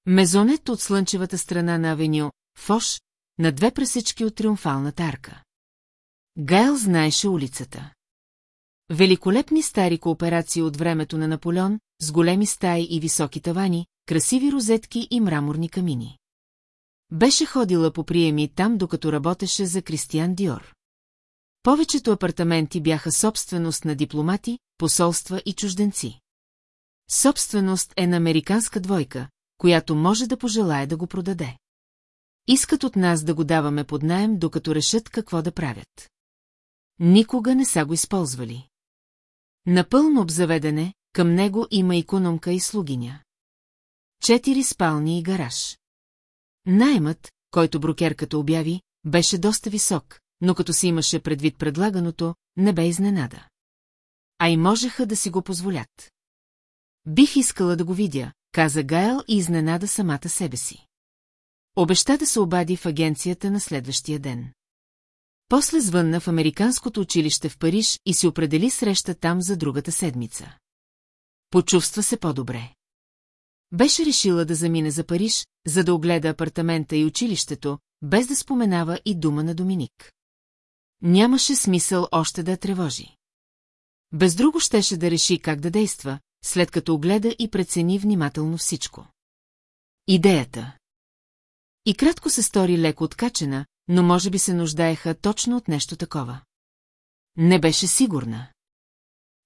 Мезонет от слънчевата страна на авеню, Фош, на две пресечки от триумфалната арка. Гайл знаеше улицата. Великолепни стари кооперации от времето на Наполеон, с големи стаи и високи тавани, красиви розетки и мраморни камини. Беше ходила по приеми там, докато работеше за Кристиан Диор. Повечето апартаменти бяха собственост на дипломати, посолства и чужденци. Собственост е на американска двойка, която може да пожелае да го продаде. Искат от нас да го даваме под найем, докато решат какво да правят. Никога не са го използвали. Напълно обзаведене, към него има икономка и слугиня. Четири спални и гараж. Наймът, който брокерката обяви, беше доста висок, но като си имаше предвид предлаганото, не бе изненада. А и можеха да си го позволят. Бих искала да го видя, каза Гайл и изненада самата себе си. Обеща да се обади в агенцията на следващия ден. После звънна в Американското училище в Париж и си определи среща там за другата седмица. Почувства се по-добре. Беше решила да замине за Париж, за да огледа апартамента и училището, без да споменава и дума на Доминик. Нямаше смисъл още да я тревожи. Без друго щеше да реши как да действа, след като огледа и прецени внимателно всичко. Идеята. И кратко се стори леко откачена, но може би се нуждаеха точно от нещо такова. Не беше сигурна.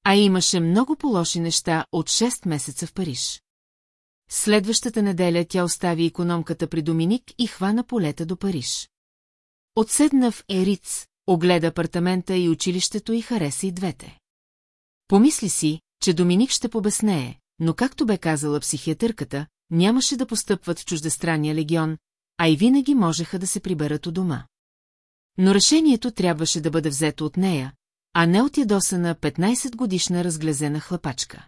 А имаше много по-лоши неща от 6 месеца в Париж. Следващата неделя тя остави економката при Доминик и хвана полета до Париж. Отседна в Ериц, огледа апартамента и училището и хареса и двете. Помисли си, че Доминик ще побеснее, но както бе казала психиатърката, нямаше да постъпват в чуждестранния легион, а и винаги можеха да се приберат у дома. Но решението трябваше да бъде взето от нея, а не от ядосана 15-годишна разглезена хлапачка.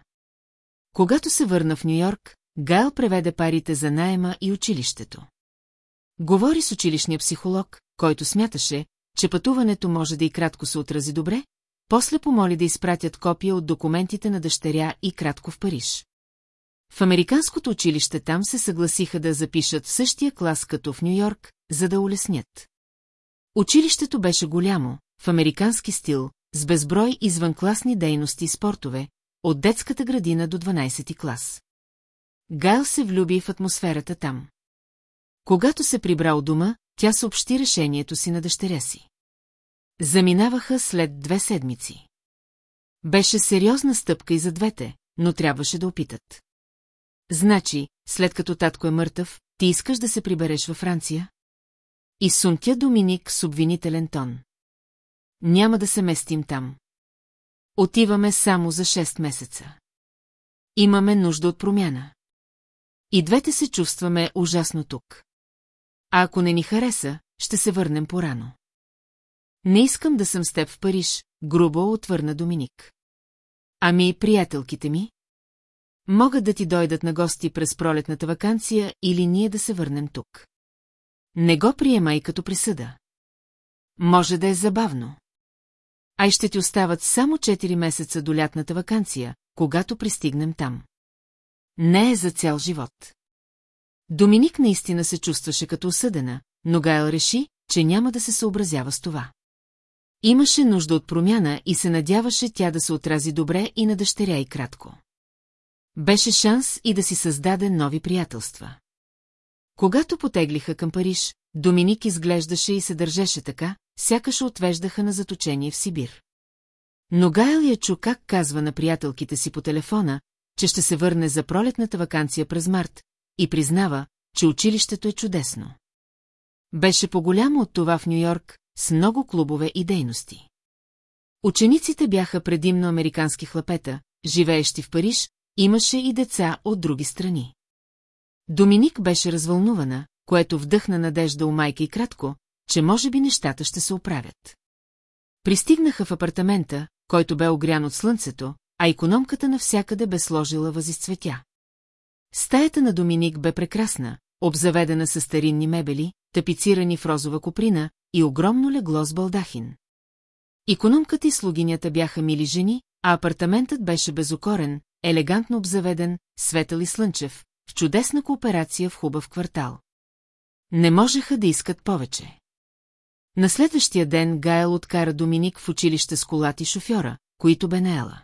Когато се върна в Нью-Йорк, Гайл преведе парите за найема и училището. Говори с училищния психолог, който смяташе, че пътуването може да и кратко се отрази добре, после помоли да изпратят копия от документите на дъщеря и кратко в Париж. В американското училище там се съгласиха да запишат в същия клас като в Нью-Йорк, за да улеснят. Училището беше голямо, в американски стил, с безброй извънкласни дейности и спортове, от детската градина до 12 клас. Гайл се влюби в атмосферата там. Когато се прибра у дома, тя съобщи решението си на дъщеря си. Заминаваха след две седмици. Беше сериозна стъпка и за двете, но трябваше да опитат. Значи, след като татко е мъртъв, ти искаш да се прибереш във Франция? И сумтя Доминик с обвинителен тон. Няма да се местим там. Отиваме само за 6 месеца. Имаме нужда от промяна. И двете се чувстваме ужасно тук. А ако не ни хареса, ще се върнем порано. Не искам да съм с теб в Париж, грубо отвърна Доминик. Ами приятелките ми? Могат да ти дойдат на гости през пролетната вакансия или ние да се върнем тук. Не го приемай като присъда. Може да е забавно. Ай ще ти остават само 4 месеца до лятната вакансия, когато пристигнем там. Не е за цял живот. Доминик наистина се чувстваше като осъдена, но Гайл реши, че няма да се съобразява с това. Имаше нужда от промяна и се надяваше тя да се отрази добре и на дъщеря и кратко. Беше шанс и да си създаде нови приятелства. Когато потеглиха към Париж, Доминик изглеждаше и се държеше така, сякаш отвеждаха на заточение в Сибир. Но Гайл я чу как казва на приятелките си по телефона, че ще се върне за пролетната вакансия през март, и признава, че училището е чудесно. Беше по-голямо от това в Нью-Йорк, с много клубове и дейности. Учениците бяха предимно американски хлапета, живеещи в Париж, имаше и деца от други страни. Доминик беше развълнувана, което вдъхна надежда у майка и кратко, че може би нещата ще се оправят. Пристигнаха в апартамента, който бе огрян от слънцето, а економката навсякъде бе сложила възизцветя. Стаята на Доминик бе прекрасна, обзаведена с старинни мебели, тапицирани в розова коприна и огромно легло с балдахин. Икономката и слугинята бяха мили жени, а апартаментът беше безокорен, елегантно обзаведен, светъл и слънчев, в чудесна кооперация в хубав квартал. Не можеха да искат повече. На следващия ден Гайл откара Доминик в училище с колата и шофьора, които бе наела.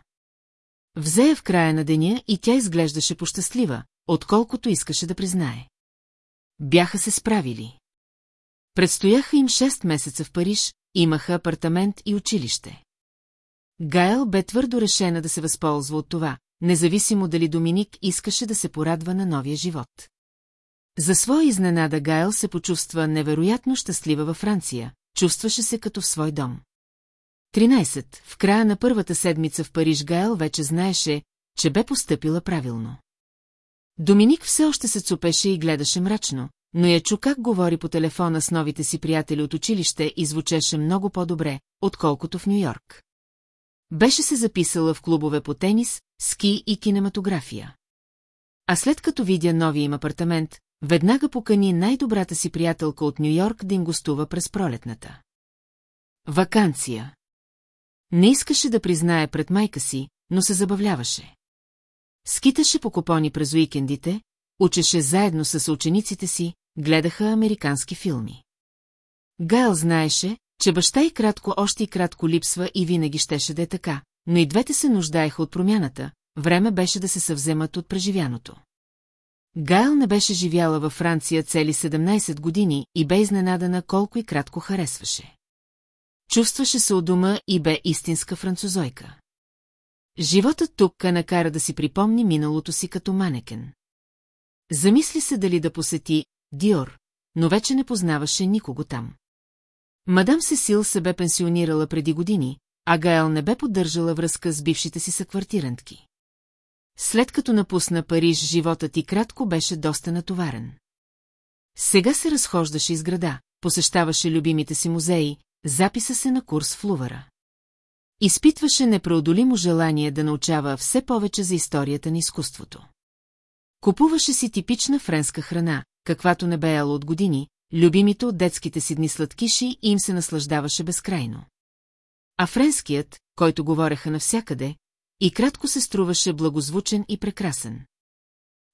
Взе я в края на деня и тя изглеждаше пощастлива, отколкото искаше да признае. Бяха се справили. Предстояха им 6 месеца в Париж имаха апартамент и училище. Гайл бе твърдо решена да се възползва от това, независимо дали Доминик искаше да се порадва на новия живот. За своя изненада Гайл се почувства невероятно щастлива във Франция, чувстваше се като в свой дом. 13. В края на първата седмица в Париж Гайл вече знаеше, че бе постъпила правилно. Доминик все още се цупеше и гледаше мрачно, но я чу как говори по телефона с новите си приятели от училище и звучеше много по-добре, отколкото в Нью-Йорк. Беше се записала в клубове по тенис, ски и кинематография. А след като видя новия им апартамент, веднага покани най-добрата си приятелка от Нью-Йорк да им гостува през пролетната. Ваканция. Не искаше да признае пред майка си, но се забавляваше. Скиташе по купони през уикендите, учеше заедно с учениците си, гледаха американски филми. Гайл знаеше, че баща и кратко още и кратко липсва и винаги щеше да е така, но и двете се нуждаеха от промяната, време беше да се съвземат от преживяното. Гайл не беше живяла във Франция цели 17 години и бе изненадана колко и кратко харесваше. Чувстваше се у дома и бе истинска французойка. Животът тук накара да си припомни миналото си като манекен. Замисли се дали да посети Диор, но вече не познаваше никого там. Мадам Сесил се бе пенсионирала преди години, а Гаел не бе поддържала връзка с бившите си съквартирантки. След като напусна Париж, животът и кратко беше доста натоварен. Сега се разхождаше из града, посещаваше любимите си музеи, записа се на курс в Лувара. Изпитваше непреодолимо желание да научава все повече за историята на изкуството. Купуваше си типична френска храна, каквато не бе яла от години, любимите от детските си дни сладкиши и им се наслаждаваше безкрайно. А френският, който говореха навсякъде, и кратко се струваше благозвучен и прекрасен.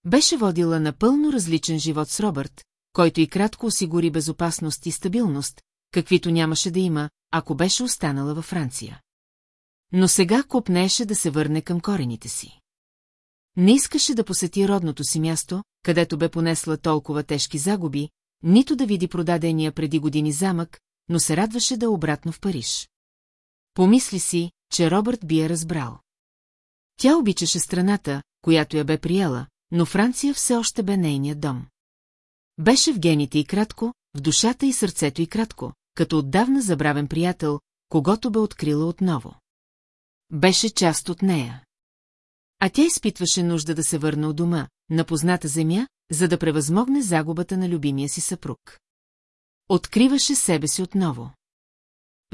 Беше водила напълно различен живот с Робърт, който и кратко осигури безопасност и стабилност, каквито нямаше да има, ако беше останала във Франция. Но сега копнееше да се върне към корените си. Не искаше да посети родното си място, където бе понесла толкова тежки загуби, нито да види продадения преди години замък, но се радваше да е обратно в Париж. Помисли си, че Робърт би я разбрал. Тя обичаше страната, която я бе приела, но Франция все още бе нейният дом. Беше в гените и кратко, в душата и сърцето и кратко, като отдавна забравен приятел, когато бе открила отново. Беше част от нея. А тя изпитваше нужда да се върне от дома, на позната земя, за да превъзмогне загубата на любимия си съпруг. Откриваше себе си отново.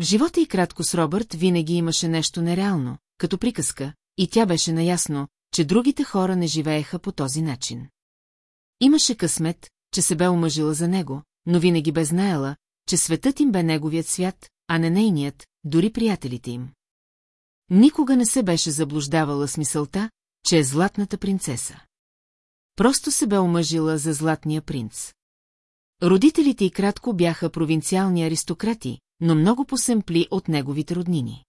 В живота и кратко с Робърт винаги имаше нещо нереално, като приказка, и тя беше наясно, че другите хора не живееха по този начин. Имаше късмет, че се бе омъжила за него, но винаги бе знаела, че светът им бе неговият свят, а не нейният, дори приятелите им. Никога не се беше заблуждавала с мисълта, че е златната принцеса. Просто се бе омъжила за златния принц. Родителите й кратко бяха провинциални аристократи, но много посемпли от неговите роднини.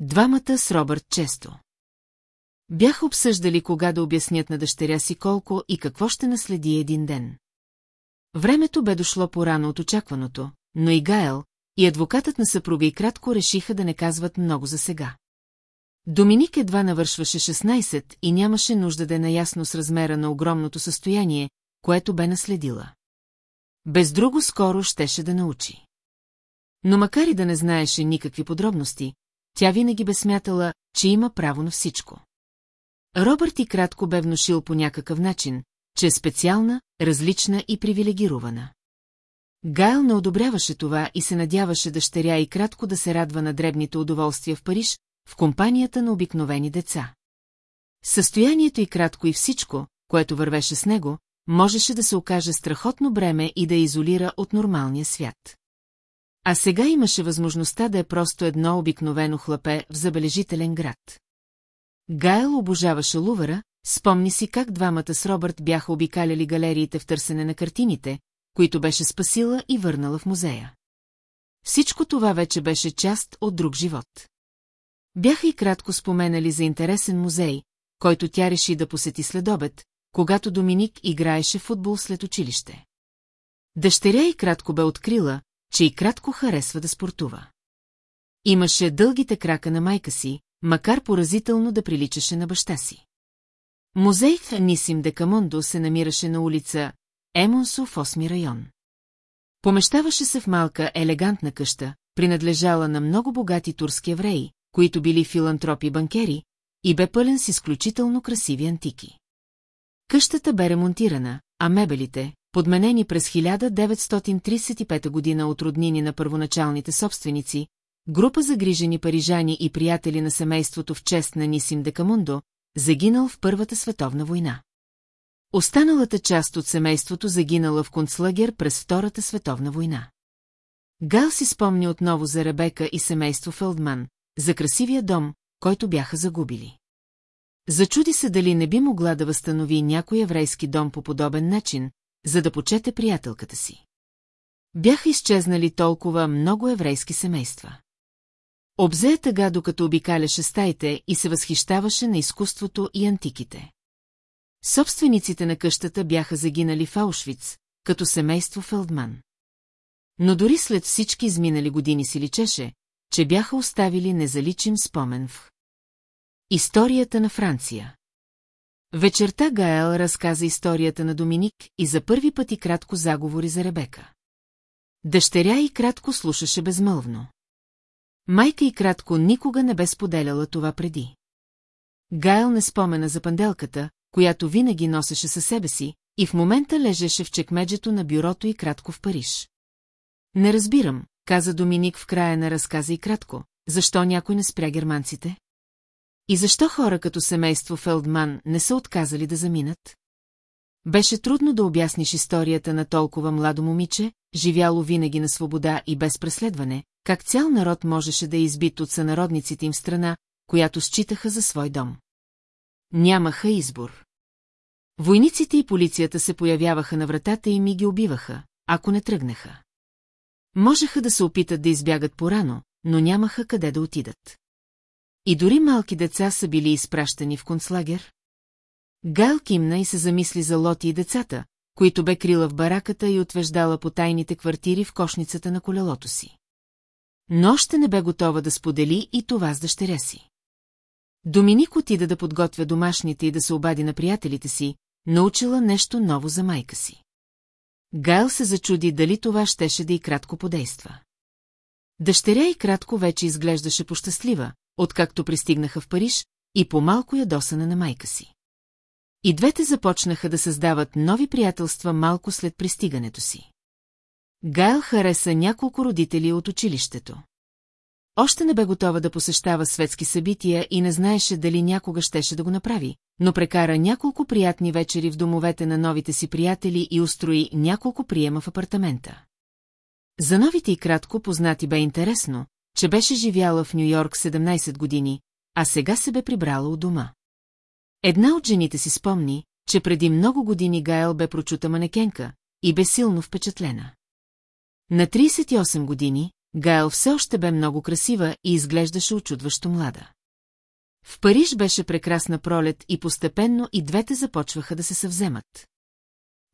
Двамата с Робърт често. Бяха обсъждали кога да обяснят на дъщеря си колко и какво ще наследи един ден. Времето бе дошло порано от очакваното, но и Гаел, и адвокатът на съпруга и кратко решиха да не казват много за сега. Доминик едва навършваше 16 и нямаше нужда да е наясно с размера на огромното състояние, което бе наследила. Без друго скоро щеше да научи. Но макар и да не знаеше никакви подробности, тя винаги бе смятала, че има право на всичко. Робърт и кратко бе внушил по някакъв начин, че е специална, различна и привилегирована. Гайл не одобряваше това и се надяваше дъщеря и кратко да се радва на дребните удоволствия в Париж, в компанията на обикновени деца. Състоянието и кратко и всичко, което вървеше с него, можеше да се окаже страхотно бреме и да изолира от нормалния свят. А сега имаше възможността да е просто едно обикновено хлапе в забележителен град. Гайл обожаваше Лувара, спомни си как двамата с Робърт бяха обикаляли галериите в търсене на картините, които беше спасила и върнала в музея. Всичко това вече беше част от друг живот. Бяха и кратко споменали за интересен музей, който тя реши да посети след обед, когато Доминик играеше футбол след училище. Дъщеря и кратко бе открила, че и кратко харесва да спортува. Имаше дългите крака на майка си, макар поразително да приличаше на баща си. Музей в Нисим де Камондо се намираше на улица Емонсо в 8 район. Помещаваше се в малка, елегантна къща, принадлежала на много богати турски евреи, които били филантропи банкери, и бе пълен с изключително красиви антики. Къщата бе ремонтирана, а мебелите, подменени през 1935 година от роднини на първоначалните собственици, група загрижени парижани и приятели на семейството в чест на Нисим Декамундо, загинал в Първата световна война. Останалата част от семейството загинала в концлагер през Втората световна война. Гал си спомни отново за Ребека и семейство Фелдман, за красивия дом, който бяха загубили. Зачуди се дали не би могла да възстанови някой еврейски дом по подобен начин, за да почете приятелката си. Бяха изчезнали толкова много еврейски семейства. Обзе тъга, докато обикаляше стаите и се възхищаваше на изкуството и антиките. Собствениците на къщата бяха загинали в Аушвиц, като семейство Фелдман. Но дори след всички изминали години си личеше, че бяха оставили незаличим спомен в Историята на Франция Вечерта Гаел разказа историята на Доминик и за първи път и кратко заговори за Ребека. Дъщеря и кратко слушаше безмълвно. Майка и кратко никога не бе споделяла това преди. Гайл не спомена за панделката, която винаги носеше със себе си, и в момента лежеше в чекмеджето на бюрото и кратко в Париж. Не разбирам, каза Доминик в края на разказа и кратко, защо някой не спря германците? И защо хора като семейство Фелдман не са отказали да заминат? Беше трудно да обясниш историята на толкова младо момиче, живяло винаги на свобода и без преследване, как цял народ можеше да е избит от сънародниците им страна, която считаха за свой дом. Нямаха избор. Войниците и полицията се появяваха на вратата им и ги убиваха, ако не тръгнеха. Можеха да се опитат да избягат порано, но нямаха къде да отидат. И дори малки деца са били изпращани в концлагер? Гайл кимна и се замисли за Лоти и децата, които бе крила в бараката и отвеждала по тайните квартири в кошницата на колелото си. Но още не бе готова да сподели и това с дъщеря си. Доминик отида да подготвя домашните и да се обади на приятелите си, научила нещо ново за майка си. Гайл се зачуди дали това щеше да и кратко подейства. Дъщеря и кратко вече изглеждаше пощастлива, откакто пристигнаха в Париж, и по-малко ядосана на майка си. И двете започнаха да създават нови приятелства малко след пристигането си. Гайл хареса няколко родители от училището. Още не бе готова да посещава светски събития и не знаеше дали някога щеше да го направи, но прекара няколко приятни вечери в домовете на новите си приятели и устрои няколко приема в апартамента. За новите и кратко познати бе интересно, че беше живяла в Нью-Йорк 17 години, а сега се бе прибрала у дома. Една от жените си спомни, че преди много години Гайл бе прочута манекенка и бе силно впечатлена. На 38 години, Гайл все още бе много красива и изглеждаше очудващо млада. В Париж беше прекрасна пролет и постепенно и двете започваха да се съвземат.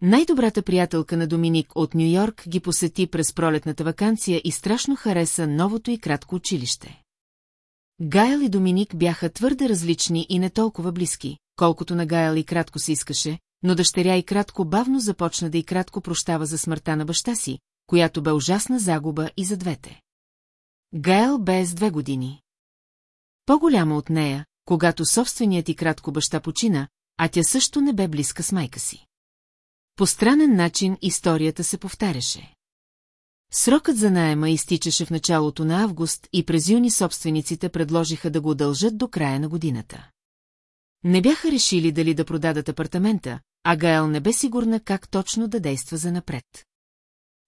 Най-добрата приятелка на Доминик от Нью-Йорк ги посети през пролетната вакансия и страшно хареса новото и кратко училище. Гайл и Доминик бяха твърде различни и не толкова близки, колкото на Гайл и кратко се искаше, но дъщеря и кратко бавно започна да и кратко прощава за смъртта на баща си, която бе ужасна загуба и за двете. Гайл бе с две години. По-голяма от нея, когато собственият и кратко баща почина, а тя също не бе близка с майка си. По странен начин историята се повтаряше. Срокът за найема изтичаше в началото на август и през юни собствениците предложиха да го удължат до края на годината. Не бяха решили дали да продадат апартамента, а Гаел не бе сигурна как точно да действа за напред.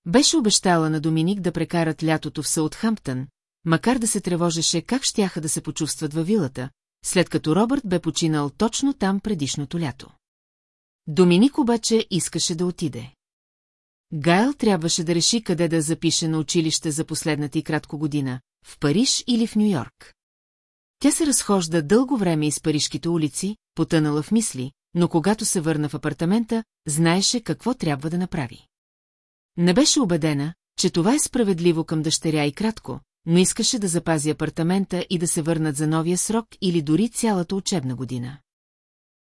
Беше обещала на Доминик да прекарат лятото в Саутхамптън, макар да се тревожеше как щяха да се почувстват във вилата, след като Робърт бе починал точно там предишното лято. Доминик обаче искаше да отиде. Гайл трябваше да реши къде да запише на училище за последната и кратко година, в Париж или в Нью-Йорк. Тя се разхожда дълго време из парижките улици, потънала в мисли, но когато се върна в апартамента, знаеше какво трябва да направи. Не беше убедена, че това е справедливо към дъщеря и кратко, но искаше да запази апартамента и да се върнат за новия срок или дори цялата учебна година.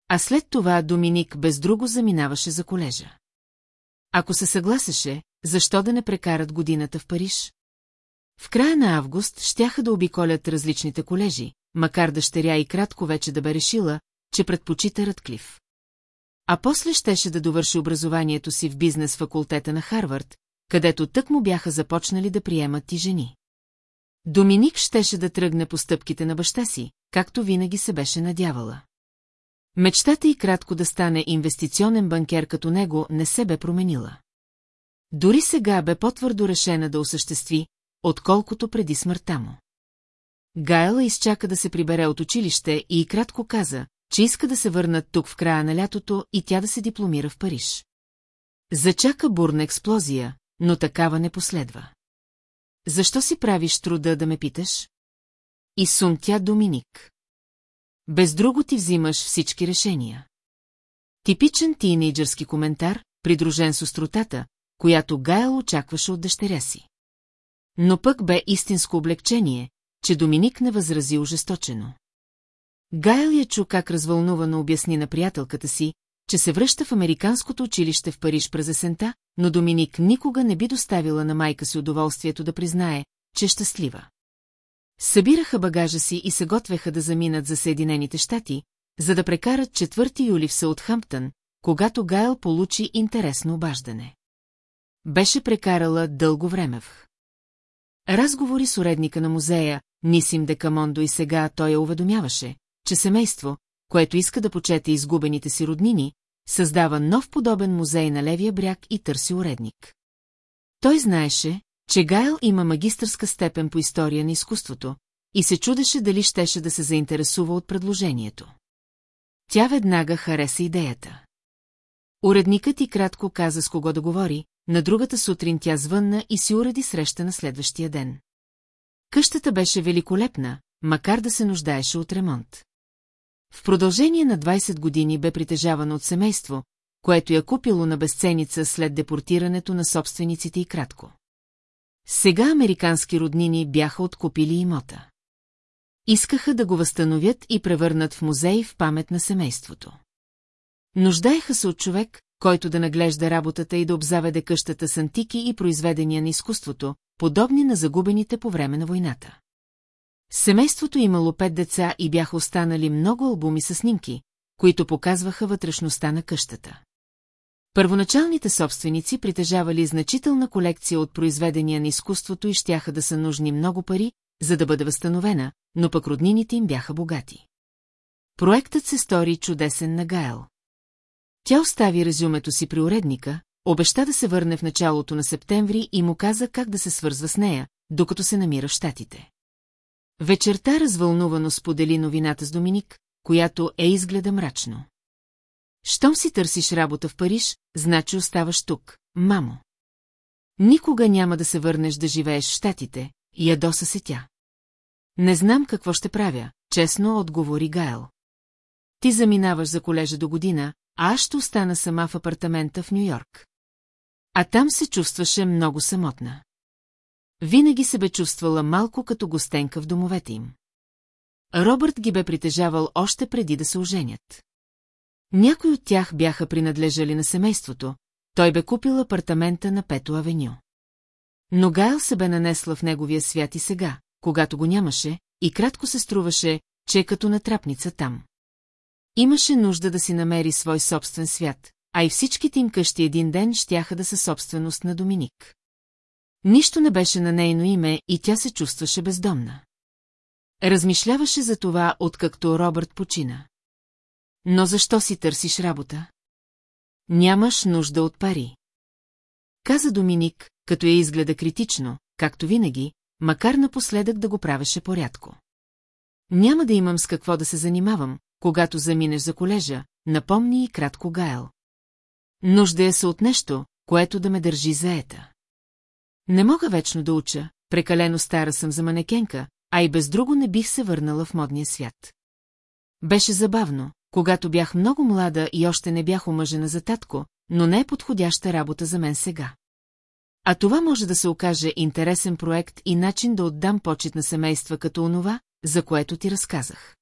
А след това Доминик без друго заминаваше за колежа. Ако се съгласеше, защо да не прекарат годината в Париж? В края на август щяха да обиколят различните колежи, макар дъщеря и кратко вече да бе решила, че предпочита Радклиф. А после щеше да довърши образованието си в бизнес факултета на Харвард, където тък му бяха започнали да приемат и жени. Доминик щеше да тръгне по стъпките на баща си, както винаги се беше надявала. Мечтата и кратко да стане инвестиционен банкер като него не се бе променила. Дори сега бе по-твърдо решена да осъществи, отколкото преди смъртта му. Гайла изчака да се прибере от училище и кратко каза, че иска да се върнат тук в края на лятото и тя да се дипломира в Париж. Зачака бурна експлозия, но такава не последва. Защо си правиш труда да ме питаш? И сумтя Доминик. Без друго ти взимаш всички решения. Типичен тинейджърски коментар, придружен с остротата, която Гайл очакваше от дъщеря си. Но пък бе истинско облегчение, че Доминик не възрази ожесточено. Гайл я чу как развълнувано обясни на приятелката си, че се връща в американското училище в Париж през есента, но Доминик никога не би доставила на майка си удоволствието да признае, че е щастлива. Събираха багажа си и се готвеха да заминат за Съединените щати, за да прекарат 4 юли в Саутхамптън, когато Гайл получи интересно обаждане. Беше прекарала дълго време в. Разговори с уредника на музея, Нисим Декамондо и сега той я уведомяваше, че семейство, което иска да почете изгубените си роднини, създава нов подобен музей на левия бряг и търси уредник. Той знаеше, че Гайл има магистърска степен по история на изкуството и се чудеше дали щеше да се заинтересува от предложението. Тя веднага хареса идеята. Уредникът и кратко каза с кого да говори, на другата сутрин тя звънна и си уреди среща на следващия ден. Къщата беше великолепна, макар да се нуждаеше от ремонт. В продължение на 20 години бе притежавана от семейство, което я купило на безценица след депортирането на собствениците и кратко. Сега американски роднини бяха откупили имота. Искаха да го възстановят и превърнат в музей в памет на семейството. Нуждаеха се от човек, който да наглежда работата и да обзаведе къщата с антики и произведения на изкуството, подобни на загубените по време на войната. Семейството имало пет деца и бяха останали много албуми с снимки, които показваха вътрешността на къщата. Първоначалните собственици притежавали значителна колекция от произведения на изкуството и щяха да са нужни много пари, за да бъде възстановена, но пък роднините им бяха богати. Проектът се стори чудесен на Гайл. Тя остави резюмето си при уредника, обеща да се върне в началото на септември и му каза как да се свързва с нея, докато се намира в щатите. Вечерта развълнувано сподели новината с Доминик, която е изгледа мрачно. Щом си търсиш работа в Париж, значи оставаш тук, мамо. Никога няма да се върнеш да живееш в Штатите, ядоса се тя. Не знам какво ще правя, честно отговори Гайл. Ти заминаваш за колежа до година, а аз ще остана сама в апартамента в Нью-Йорк. А там се чувстваше много самотна. Винаги се бе чувствала малко като гостенка в домовете им. Робърт ги бе притежавал още преди да се оженят. Някои от тях бяха принадлежали на семейството, той бе купил апартамента на Пето Авеню. Но Гайл се бе нанесла в неговия свят и сега, когато го нямаше, и кратко се струваше, че е като натрапница там. Имаше нужда да си намери свой собствен свят, а и всичките им къщи един ден щяха да са собственост на Доминик. Нищо не беше на нейно име и тя се чувстваше бездомна. Размишляваше за това, откакто Робърт почина. Но защо си търсиш работа? Нямаш нужда от пари. Каза Доминик, като я изгледа критично, както винаги, макар напоследък да го правеше порядко. Няма да имам с какво да се занимавам, когато заминеш за колежа, напомни и кратко Гайл. Нужда е се от нещо, което да ме държи заета. Не мога вечно да уча, прекалено стара съм за манекенка, а и без друго не бих се върнала в модния свят. Беше забавно, когато бях много млада и още не бях омъжена за татко, но не е подходяща работа за мен сега. А това може да се окаже интересен проект и начин да отдам почет на семейства като онова, за което ти разказах.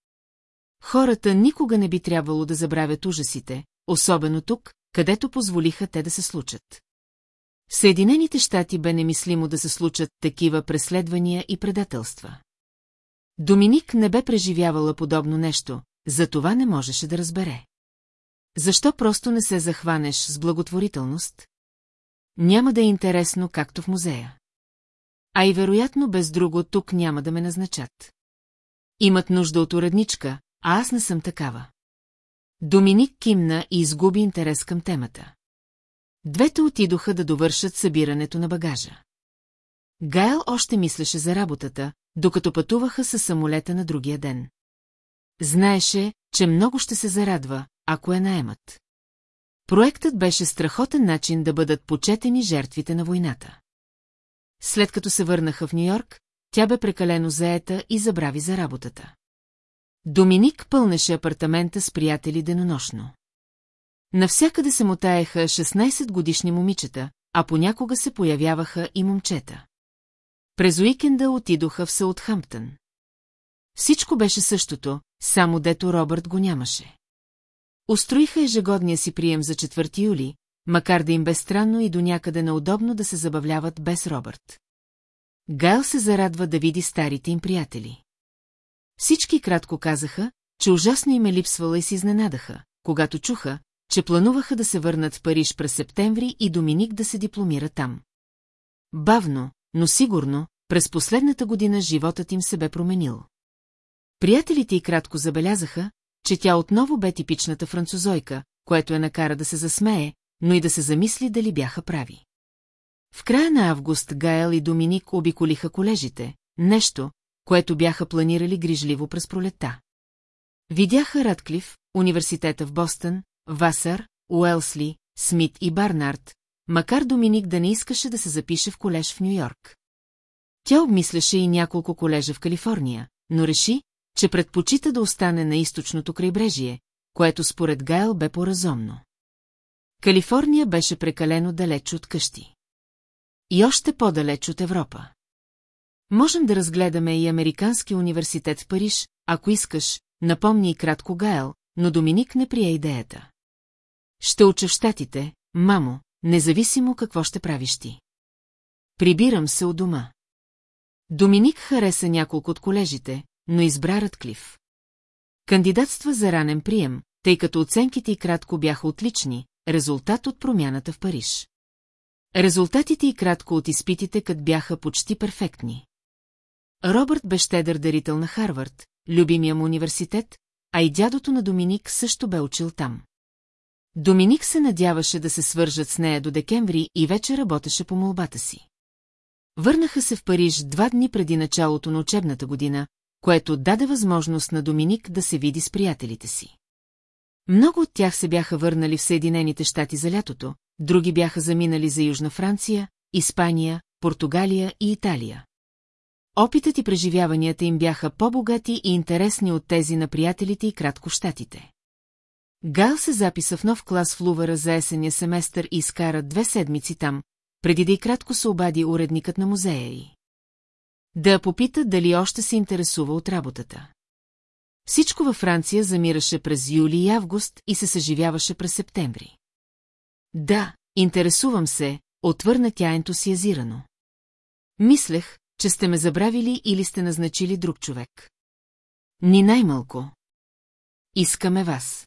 Хората никога не би трябвало да забравят ужасите, особено тук, където позволиха те да се случат. В Съединените щати бе немислимо да се случат такива преследвания и предателства. Доминик не бе преживявала подобно нещо, за това не можеше да разбере. Защо просто не се захванеш с благотворителност? Няма да е интересно, както в музея. А и вероятно без друго тук няма да ме назначат. Имат нужда от уредничка, а аз не съм такава. Доминик кимна и изгуби интерес към темата. Двете отидоха да довършат събирането на багажа. Гайл още мислеше за работата, докато пътуваха със самолета на другия ден. Знаеше, че много ще се зарадва, ако е наемат. Проектът беше страхотен начин да бъдат почетени жертвите на войната. След като се върнаха в Нью-Йорк, тя бе прекалено заета и забрави за работата. Доминик пълнеше апартамента с приятели денонощно. Навсякъде се мотаеха 16-годишни момичета, а понякога се появяваха и момчета. През уикенда отидоха в Саутхамптън. Всичко беше същото, само дето Робърт го нямаше. Устроиха ежегодния си прием за 4 юли, макар да им бе странно и до някъде неудобно да се забавляват без Робърт. Гайл се зарадва да види старите им приятели. Всички кратко казаха, че ужасно им е липсвала и се изненадаха, когато чуха, че плануваха да се върнат в Париж през септември и Доминик да се дипломира там. Бавно, но сигурно, през последната година животът им се бе променил. Приятелите й кратко забелязаха, че тя отново бе типичната французойка, което е накара да се засмее, но и да се замисли дали бяха прави. В края на август Гаел и Доминик обиколиха колежите, нещо, което бяха планирали грижливо през пролетта. Видяха Радклиф, университета в Бостън, Васър, Уелсли, Смит и Барнард, макар Доминик да не искаше да се запише в колеж в Нью-Йорк. Тя обмисляше и няколко колежа в Калифорния, но реши, че предпочита да остане на източното крайбрежие, което според Гайл бе по-разумно. Калифорния беше прекалено далеч от къщи. И още по-далеч от Европа. Можем да разгледаме и Американски университет в Париж, ако искаш, напомни и кратко Гайл, но Доминик не прие идеята. Ще уча в щатите, мамо, независимо какво ще правиш ти. Прибирам се от дома. Доминик хареса няколко от колежите, но избра Радклиф. Кандидатства за ранен прием, тъй като оценките и кратко бяха отлични, резултат от промяната в Париж. Резултатите и кратко от изпитите кът бяха почти перфектни. Робърт бе щедър дарител на Харвард, любимия му университет, а и дядото на Доминик също бе учил там. Доминик се надяваше да се свържат с нея до декември и вече работеше по молбата си. Върнаха се в Париж два дни преди началото на учебната година, което даде възможност на Доминик да се види с приятелите си. Много от тях се бяха върнали в Съединените щати за лятото, други бяха заминали за Южна Франция, Испания, Португалия и Италия. Опитът и преживяванията им бяха по-богати и интересни от тези на приятелите и кратко щатите. Гал се записа в нов клас в Лувъра за есения семестър и изкара две седмици там, преди да и кратко се обади уредникът на музея й. Да попита дали още се интересува от работата. Всичко във Франция замираше през юли и август и се съживяваше през септември. Да, интересувам се, отвърна тя ентусиазирано. Мислех, че сте ме забравили или сте назначили друг човек. Ни най-малко. Искаме вас.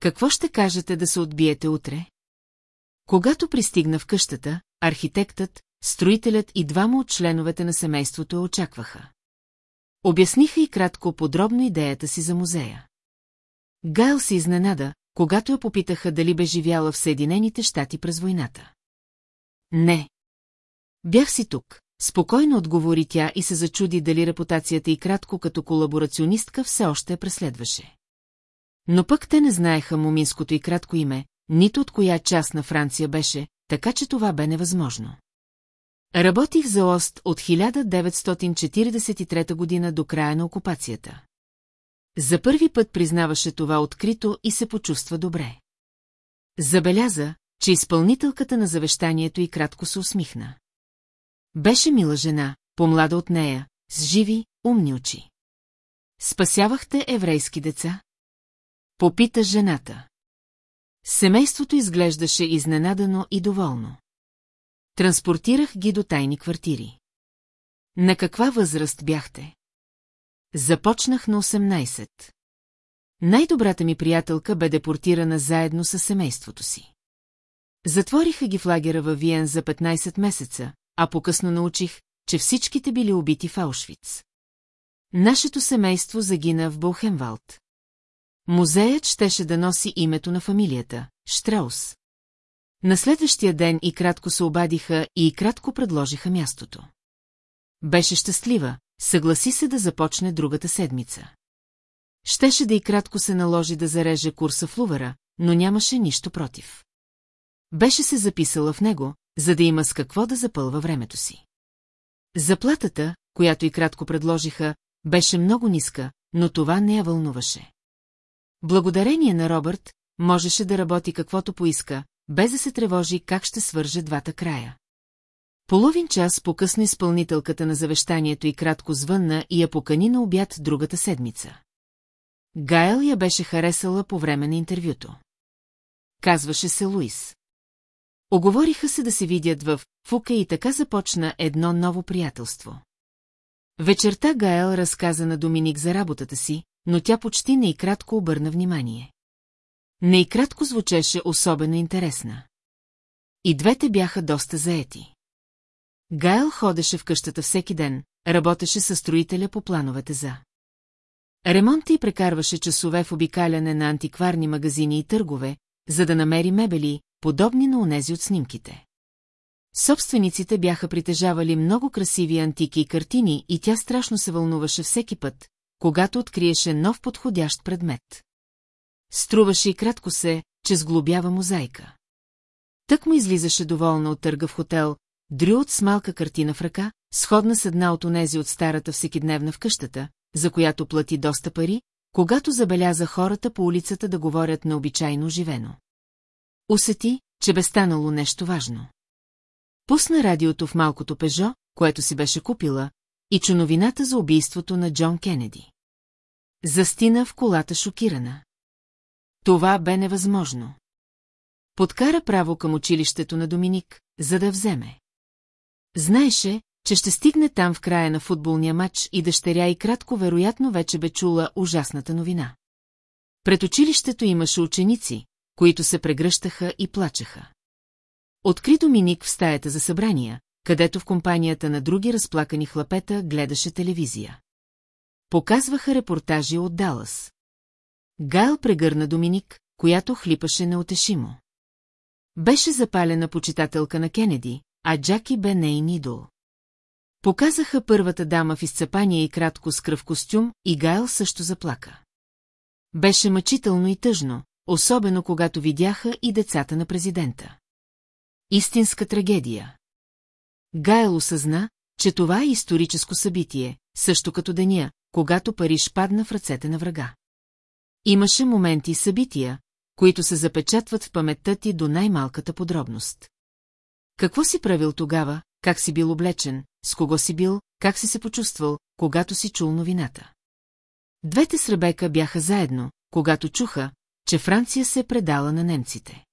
Какво ще кажете да се отбиете утре? Когато пристигна в къщата, архитектът, строителят и двама от членовете на семейството очакваха. Обясниха и кратко подробно идеята си за музея. Гайл се изненада, когато я попитаха дали бе живяла в Съединените щати през войната. Не. Бях си тук, спокойно отговори тя и се зачуди дали репутацията и кратко като колаборационистка все още я преследваше. Но пък те не знаеха моминското и кратко име, нито от коя част на Франция беше, така че това бе невъзможно. Работих за Ост от 1943 година до края на окупацията. За първи път признаваше това открито и се почувства добре. Забеляза, че изпълнителката на завещанието и кратко се усмихна. Беше мила жена, помлада от нея, с живи, умни очи. Спасявахте еврейски деца? Попита жената. Семейството изглеждаше изненадано и доволно. Транспортирах ги до тайни квартири. На каква възраст бяхте? Започнах на 18. Най-добрата ми приятелка бе депортирана заедно с семейството си. Затвориха ги в лагера във Виен за 15 месеца, а по-късно научих, че всичките били убити в Аушвиц. Нашето семейство загина в Бохенвалд. Музеят щеше да носи името на фамилията – Штраус. На следващия ден и кратко се обадиха и кратко предложиха мястото. Беше щастлива, съгласи се да започне другата седмица. Щеше да и кратко се наложи да зареже курса в Лувара, но нямаше нищо против. Беше се записала в него, за да има с какво да запълва времето си. Заплатата, която и кратко предложиха, беше много ниска, но това не я вълнуваше. Благодарение на Робърт, можеше да работи каквото поиска, без да се тревожи как ще свърже двата края. Половин час по-късно изпълнителката на завещанието и кратко звънна и я покани на обяд другата седмица. Гайл я беше харесала по време на интервюто. Казваше се Луис. Оговориха се да се видят в Фука и така започна едно ново приятелство. Вечерта Гаел разказа на Доминик за работата си, но тя почти не и кратко обърна внимание. Не звучеше особено интересна. И двете бяха доста заети. Гайл ходеше в къщата всеки ден, работеше със строителя по плановете за. Ремонта и прекарваше часове в обикаляне на антикварни магазини и търгове, за да намери мебели, подобни на онези от снимките. Собствениците бяха притежавали много красиви антики и картини и тя страшно се вълнуваше всеки път, когато откриеше нов подходящ предмет. Струваше и кратко се, че сглобява мозайка. Тък му излизаше доволна от търга в хотел, Дрюот с малка картина в ръка, сходна с една от онези от старата всекидневна в къщата, за която плати доста пари, когато забеляза хората по улицата да говорят необичайно оживено. Усети, че бе станало нещо важно. Пусна радиото в малкото пежо, което си беше купила, и чу новината за убийството на Джон Кенеди. Застина в колата шокирана. Това бе невъзможно. Подкара право към училището на Доминик, за да вземе. Знаеше, че ще стигне там в края на футболния матч и дъщеря и кратко вероятно вече бе чула ужасната новина. Пред училището имаше ученици, които се прегръщаха и плачеха. Откри Доминик в стаята за събрания, където в компанията на други разплакани хлапета гледаше телевизия. Показваха репортажи от Далас. Гайл прегърна Доминик, която хлипаше неотешимо. Беше запалена почитателка на Кенеди, а Джаки бе нейн идол. Показаха първата дама в изцепания и кратко с кръв костюм и Гайл също заплака. Беше мъчително и тъжно, особено когато видяха и децата на президента. Истинска трагедия. Гайл осъзна, че това е историческо събитие, също като деня, когато Париж падна в ръцете на врага. Имаше моменти и събития, които се запечатват в паметта ти до най-малката подробност. Какво си правил тогава, как си бил облечен, с кого си бил, как си се почувствал, когато си чул новината? Двете с Ребека бяха заедно, когато чуха, че Франция се е предала на немците.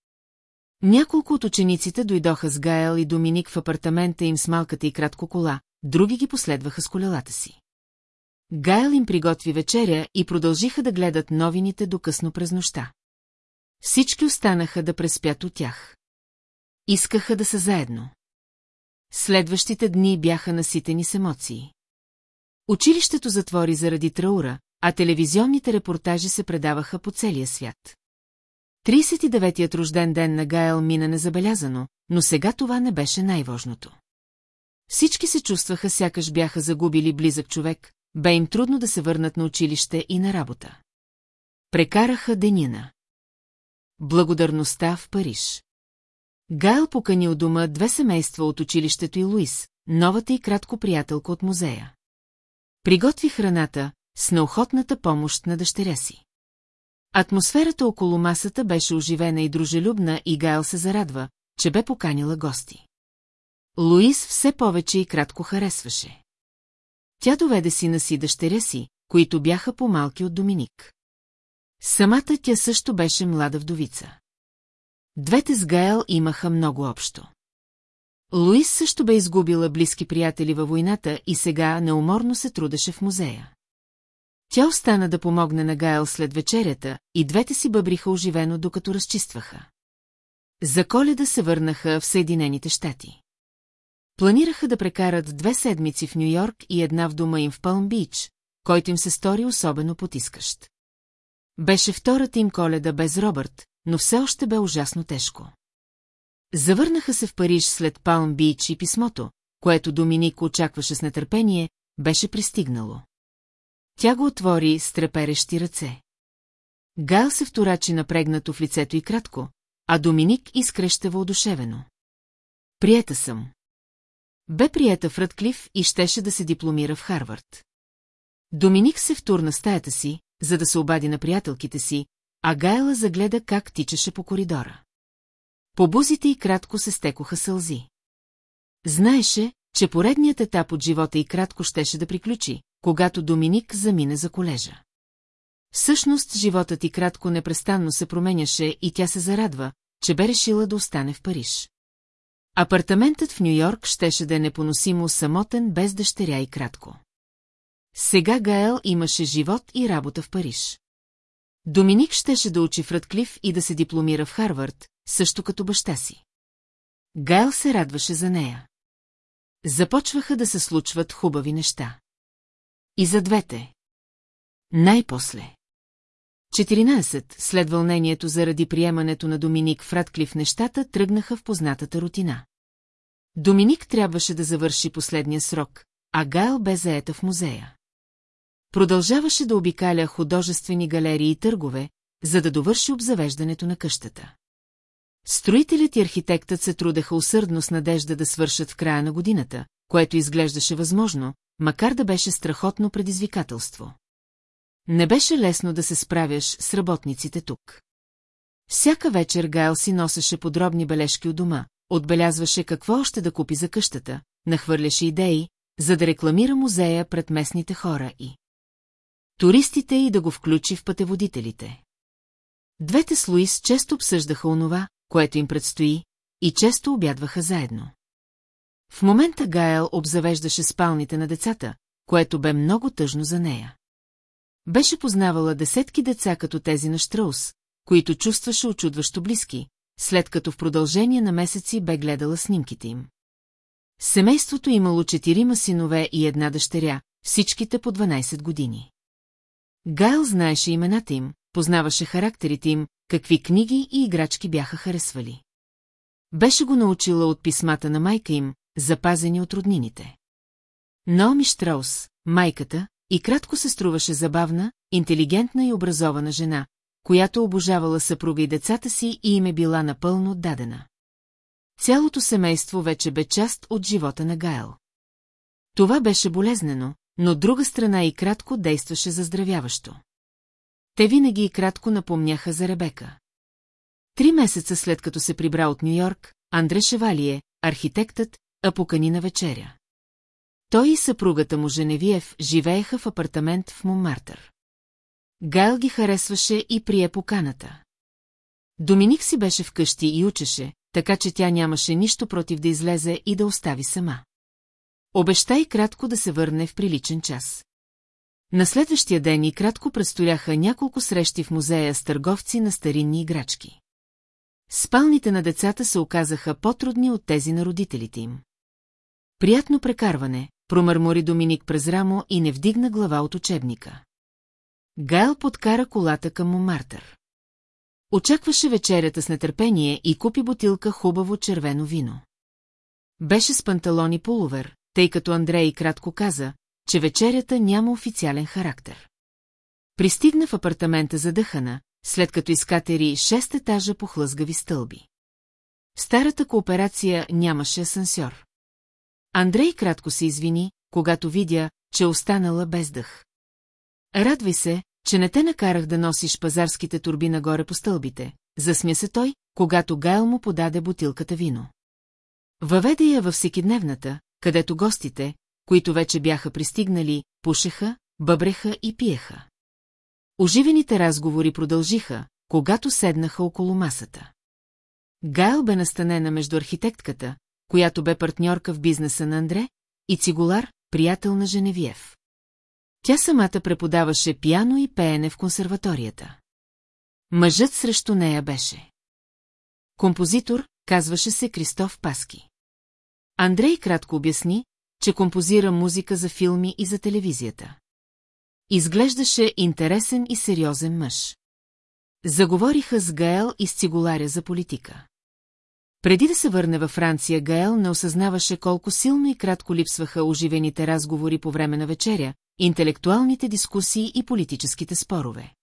Няколко от учениците дойдоха с Гаел и Доминик в апартамента им с малката и кратко кола, други ги последваха с колелата си. Гайл им приготви вечеря и продължиха да гледат новините до късно през нощта. Всички останаха да преспят от тях. Искаха да са заедно. Следващите дни бяха наситени с емоции. Училището затвори заради траура, а телевизионните репортажи се предаваха по целия свят. 39-ят рожден ден на Гайл мина незабелязано, но сега това не беше най-важното. Всички се чувстваха сякаш бяха загубили близък човек, бе им трудно да се върнат на училище и на работа. Прекараха денина. Благодарността в Париж. Гайл покани от дома две семейства от училището и Луис, новата и кратко приятелка от музея. Приготви храната с неохотната помощ на дъщеря си. Атмосферата около масата беше оживена и дружелюбна и Гайл се зарадва, че бе поканила гости. Луис все повече и кратко харесваше. Тя доведе сина си дъщеря си, които бяха по-малки от Доминик. Самата тя също беше млада вдовица. Двете с Гаел имаха много общо. Луис също бе изгубила близки приятели във войната и сега неуморно се трудеше в музея. Тя остана да помогне на Гайл след вечерята и двете си бъбриха оживено, докато разчистваха. За коледа се върнаха в Съединените щати. Планираха да прекарат две седмици в Нью-Йорк и една в дома им в Пълм Бич, който им се стори особено потискащ. Беше втората им коледа без Робърт, но все още бе ужасно тежко. Завърнаха се в Париж след Палм Бич и писмото, което Доминик очакваше с нетърпение, беше пристигнало. Тя го отвори с треперещи ръце. Гал се вторачи напрегнато в лицето и кратко, а Доминик изкреща въодушевено. Приета съм. Бе приета в Ръдклиф и щеше да се дипломира в Харвард. Доминик се втурна стаята си, за да се обади на приятелките си, а Гайла загледа как тичаше по коридора. По бузите и кратко се стекоха сълзи. Знаеше, че поредният етап от живота и кратко щеше да приключи, когато Доминик замине за колежа. Всъщност животът и кратко непрестанно се променяше и тя се зарадва, че бе решила да остане в Париж. Апартаментът в Нью-Йорк щеше да е непоносимо самотен без дъщеря и кратко. Сега Гаел имаше живот и работа в Париж. Доминик щеше да учи в Ръдклиф и да се дипломира в Харвард, също като баща си. Гайл се радваше за нея. Започваха да се случват хубави неща. И за двете. Най-после. 14. След вълнението заради приемането на Доминик в Радклиф нещата тръгнаха в познатата рутина. Доминик трябваше да завърши последния срок, а Гайл бе заета в музея. Продължаваше да обикаля художествени галерии и търгове, за да довърши обзавеждането на къщата. Строителят и архитектът се трудеха усърдно с надежда да свършат в края на годината, което изглеждаше възможно, макар да беше страхотно предизвикателство. Не беше лесно да се справяш с работниците тук. Всяка вечер Гайл си носеше подробни бележки от дома, отбелязваше какво още да купи за къщата, нахвърляше идеи, за да рекламира музея пред местните хора и туристите и да го включи в пътеводителите. Двете с Луис често обсъждаха онова, което им предстои, и често обядваха заедно. В момента Гайл обзавеждаше спалните на децата, което бе много тъжно за нея. Беше познавала десетки деца като тези на Штраус, които чувстваше очудващо близки, след като в продължение на месеци бе гледала снимките им. Семейството имало четирима синове и една дъщеря, всичките по 12 години. Гайл знаеше имената им, познаваше характерите им, какви книги и играчки бяха харесвали. Беше го научила от писмата на майка им, запазени от роднините. Наоми Штраус, майката, и кратко се струваше забавна, интелигентна и образована жена, която обожавала съпруга и децата си и им е била напълно отдадена. Цялото семейство вече бе част от живота на Гайл. Това беше болезнено, но друга страна и кратко действаше заздравяващо. Те винаги и кратко напомняха за Ребека. Три месеца след като се прибра от Нью-Йорк, Андре Шевалие, архитектът, а покани на вечеря. Той и съпругата му Женевиев живееха в апартамент в Момартър. Гайл ги харесваше и прие поканата. Доминик си беше вкъщи и учеше, така че тя нямаше нищо против да излезе и да остави сама. Обеща и кратко да се върне в приличен час. На следващия ден и кратко предстояха няколко срещи в музея с търговци на старинни играчки. Спалните на децата се оказаха по-трудни от тези на родителите им. Приятно прекарване, промърмори Доминик през рамо и не вдигна глава от учебника. Гайл подкара колата към Момартър. Очакваше вечерята с нетърпение и купи бутилка хубаво червено вино. Беше с панталони полувер, тъй като Андрей кратко каза, че вечерята няма официален характер. Пристигна в апартамента задъхана, след като изкатери шест етажа по хлъзгави стълби. Старата кооперация нямаше асансьор. Андрей кратко се извини, когато видя, че останала без дъх. Радвай се, че не те накарах да носиш пазарските турби нагоре по стълбите, засмя се той, когато Гайл му подаде бутилката вино. Въведе я във всекидневната, където гостите, които вече бяха пристигнали, пушеха, бъбреха и пиеха. Оживените разговори продължиха, когато седнаха около масата. Гайл бе настанена между архитектката, която бе партньорка в бизнеса на Андре, и цигулар, приятел на Женевиев. Тя самата преподаваше пиано и пеене в консерваторията. Мъжът срещу нея беше. Композитор, казваше се Кристоф Паски. Андрей кратко обясни, че композира музика за филми и за телевизията. Изглеждаше интересен и сериозен мъж. Заговориха с Гаел и с цигуларя за политика. Преди да се върне във Франция, Гаел не осъзнаваше колко силно и кратко липсваха оживените разговори по време на вечеря, интелектуалните дискусии и политическите спорове.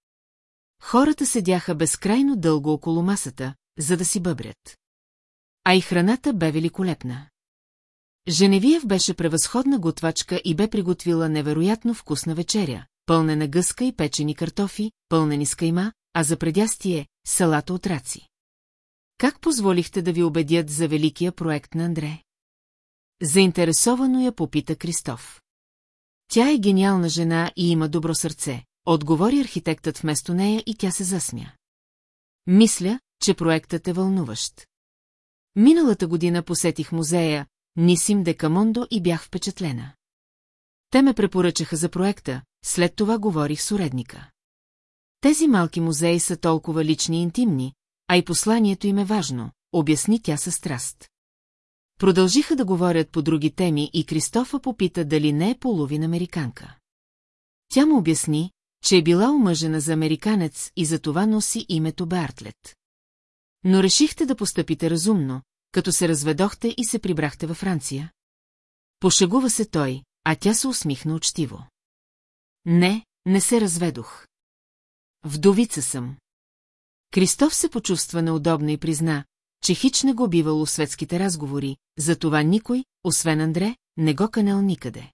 Хората седяха безкрайно дълго около масата, за да си бъбрят. А и храната бе великолепна. Женевиев беше превъзходна готвачка и бе приготвила невероятно вкусна вечеря, пълнена гъска и печени картофи, пълнени с кайма, а за предястие – салата от раци. Как позволихте да ви убедят за великия проект на Андре? Заинтересовано я попита Кристоф. Тя е гениална жена и има добро сърце, отговори архитектът вместо нея и тя се засмя. Мисля, че проектът е вълнуващ. Миналата година посетих музея Нисим де Камондо и бях впечатлена. Те ме препоръчаха за проекта, след това говорих с уредника. Тези малки музеи са толкова лични и интимни, а и посланието им е важно, обясни тя със страст. Продължиха да говорят по други теми и Кристофа попита дали не е половин американка. Тя му обясни, че е била омъжена за американец и за това носи името Бартлет. Но решихте да постъпите разумно, като се разведохте и се прибрахте във Франция. Пошегува се той, а тя се усмихна учтиво. Не, не се разведох. Вдовица съм. Кристоф се почувства неудобно и призна, че хич не го бивало светските разговори, затова никой, освен Андре, не го канел никъде.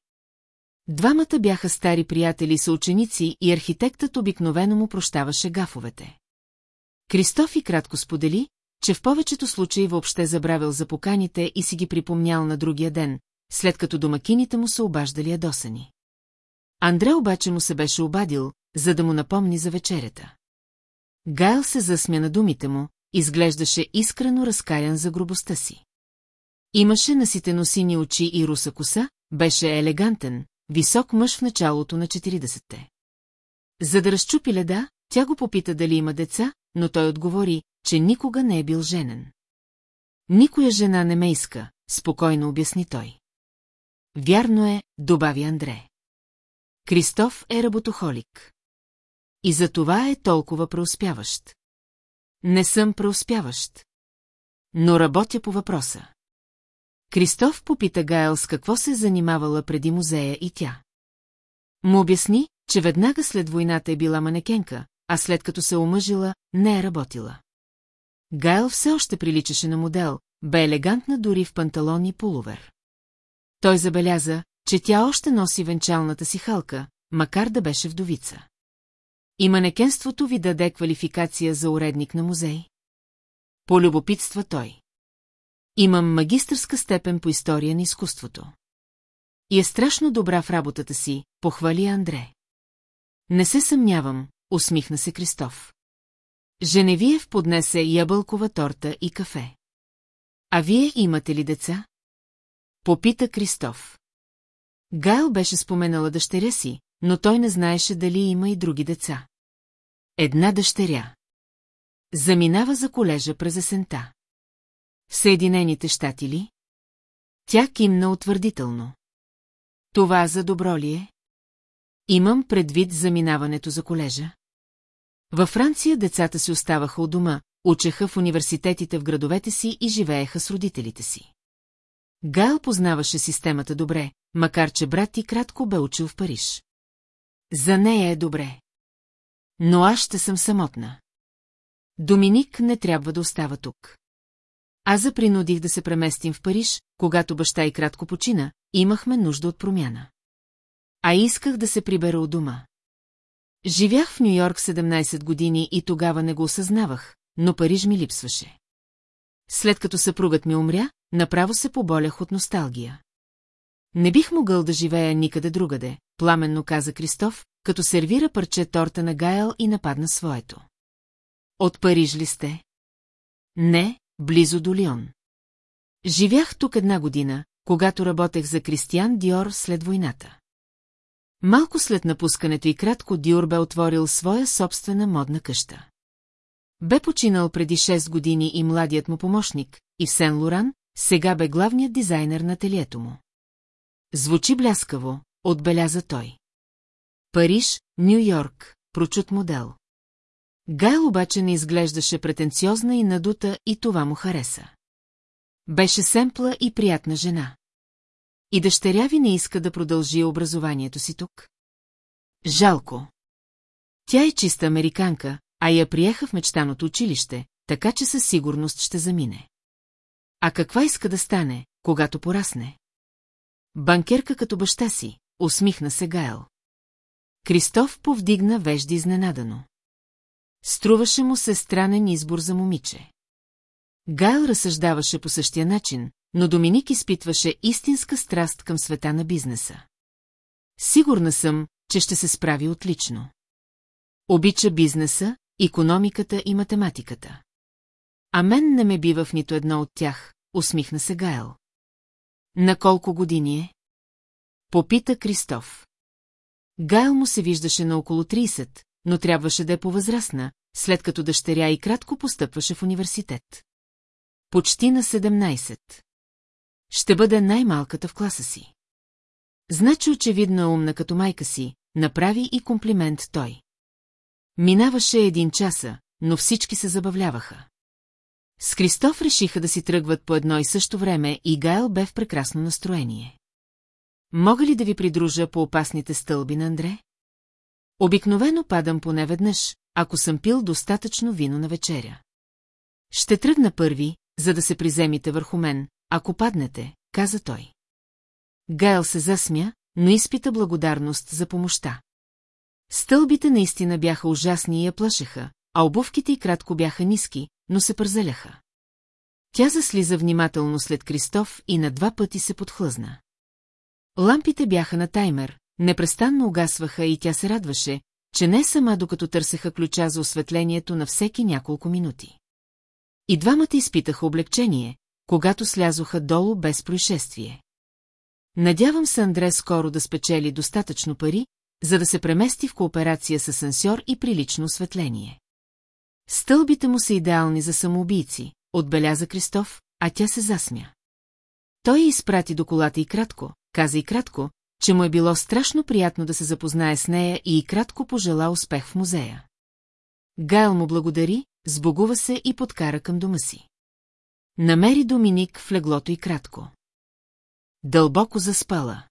Двамата бяха стари приятели са ученици и архитектът обикновено му прощаваше гафовете. Кристоф и кратко сподели, че в повечето случаи въобще забравил за поканите и си ги припомнял на другия ден, след като домакините му се обаждали ядосани. Андре обаче му се беше обадил, за да му напомни за вечерята. Гайл се засмя на думите му, изглеждаше искрено разкаян за грубостта си. Имаше наситено сини очи и руса коса, беше елегантен, висок мъж в началото на 40-те. За да разчупи леда, тя го попита дали има деца, но той отговори, че никога не е бил женен. Никоя жена не ме иска, спокойно обясни той. Вярно е, добави Андре. Кристоф е работохолик. И за това е толкова преуспяващ. Не съм преуспяващ. Но работя по въпроса. Кристоф попита Гайл с какво се занимавала преди музея и тя. Му обясни, че веднага след войната е била манекенка, а след като се омъжила, не е работила. Гайл все още приличаше на модел, бе елегантна дори в панталон и полувер. Той забеляза, че тя още носи венчалната си халка, макар да беше вдовица. И манекенството ви даде квалификация за уредник на музей? Полюбопитства той. Имам магистърска степен по история на изкуството. И е страшно добра в работата си, похвали Андре. Не се съмнявам, усмихна се Кристоф. Женевиев поднесе ябълкова торта и кафе. А вие имате ли деца? Попита Кристоф. Гайл беше споменала дъщеря си, но той не знаеше дали има и други деца. Една дъщеря. Заминава за колежа през есента. В Съединените щати ли? Тя кимна утвърдително. Това за добро ли е? Имам предвид заминаването за колежа. Във Франция децата си оставаха у дома, учеха в университетите в градовете си и живееха с родителите си. Гайл познаваше системата добре, макар че брат ти кратко бе учил в Париж. За нея е добре. Но аз ще съм самотна. Доминик не трябва да остава тук. Аз запринудих да се преместим в Париж, когато баща и кратко почина, имахме нужда от промяна. А исках да се прибера от дома. Живях в Нью-Йорк 17 години и тогава не го осъзнавах, но Париж ми липсваше. След като съпругът ми умря, направо се поболях от носталгия. Не бих могъл да живея никъде другаде, пламенно каза Кристоф, като сервира парче торта на Гайл и нападна своето. От Париж ли сте? Не, близо до Лион. Живях тук една година, когато работех за Кристиан Диор след войната. Малко след напускането и кратко Диор бе отворил своя собствена модна къща. Бе починал преди 6 години и младият му помощник, и Сен Лоран, сега бе главният дизайнер на телието му. Звучи бляскаво, отбеляза той. Париж, Нью-Йорк, прочут модел. Гайл обаче не изглеждаше претенциозна и надута и това му хареса. Беше семпла и приятна жена. И дъщеря ви не иска да продължи образованието си тук? Жалко. Тя е чиста американка, а я приеха в мечтаното училище, така че със сигурност ще замине. А каква иска да стане, когато порасне? Банкерка като баща си, усмихна се Гайл. Кристоф повдигна вежди изненадано. Струваше му се странен избор за момиче. Гайл разсъждаваше по същия начин, но Доминик изпитваше истинска страст към света на бизнеса. Сигурна съм, че ще се справи отлично. Обича бизнеса, економиката и математиката. А мен не ме бива в нито едно от тях, усмихна се Гайл. На колко години е? Попита Кристоф. Гайл му се виждаше на около 30, но трябваше да е повъзрастна, след като дъщеря и кратко постъпваше в университет. Почти на 17. Ще бъде най-малката в класа си. Значи очевидно е умна като майка си, направи и комплимент той. Минаваше един часа, но всички се забавляваха. С Кристоф решиха да си тръгват по едно и също време и Гайл бе в прекрасно настроение. Мога ли да ви придружа по опасните стълби на Андре? Обикновено падам поне веднъж, ако съм пил достатъчно вино на вечеря. Ще тръгна първи, за да се приземите върху мен, ако паднете, каза той. Гайл се засмя, но изпита благодарност за помощта. Стълбите наистина бяха ужасни и я плашеха, а обувките й кратко бяха ниски, но се пързаляха. Тя заслиза внимателно след Кристоф и на два пъти се подхлъзна. Лампите бяха на таймер, непрестанно угасваха и тя се радваше, че не сама докато търсеха ключа за осветлението на всеки няколко минути. И двамата изпитаха облегчение, когато слязоха долу без происшествие. Надявам се Андре скоро да спечели достатъчно пари, за да се премести в кооперация с асансьор и прилично осветление. Стълбите му са идеални за самоубийци, отбеляза Кристоф, а тя се засмя. Той изпрати до колата и кратко, каза и кратко, че му е било страшно приятно да се запознае с нея и кратко пожела успех в музея. Гайл му благодари, сбогува се и подкара към дома си. Намери Доминик в леглото и кратко. Дълбоко заспала.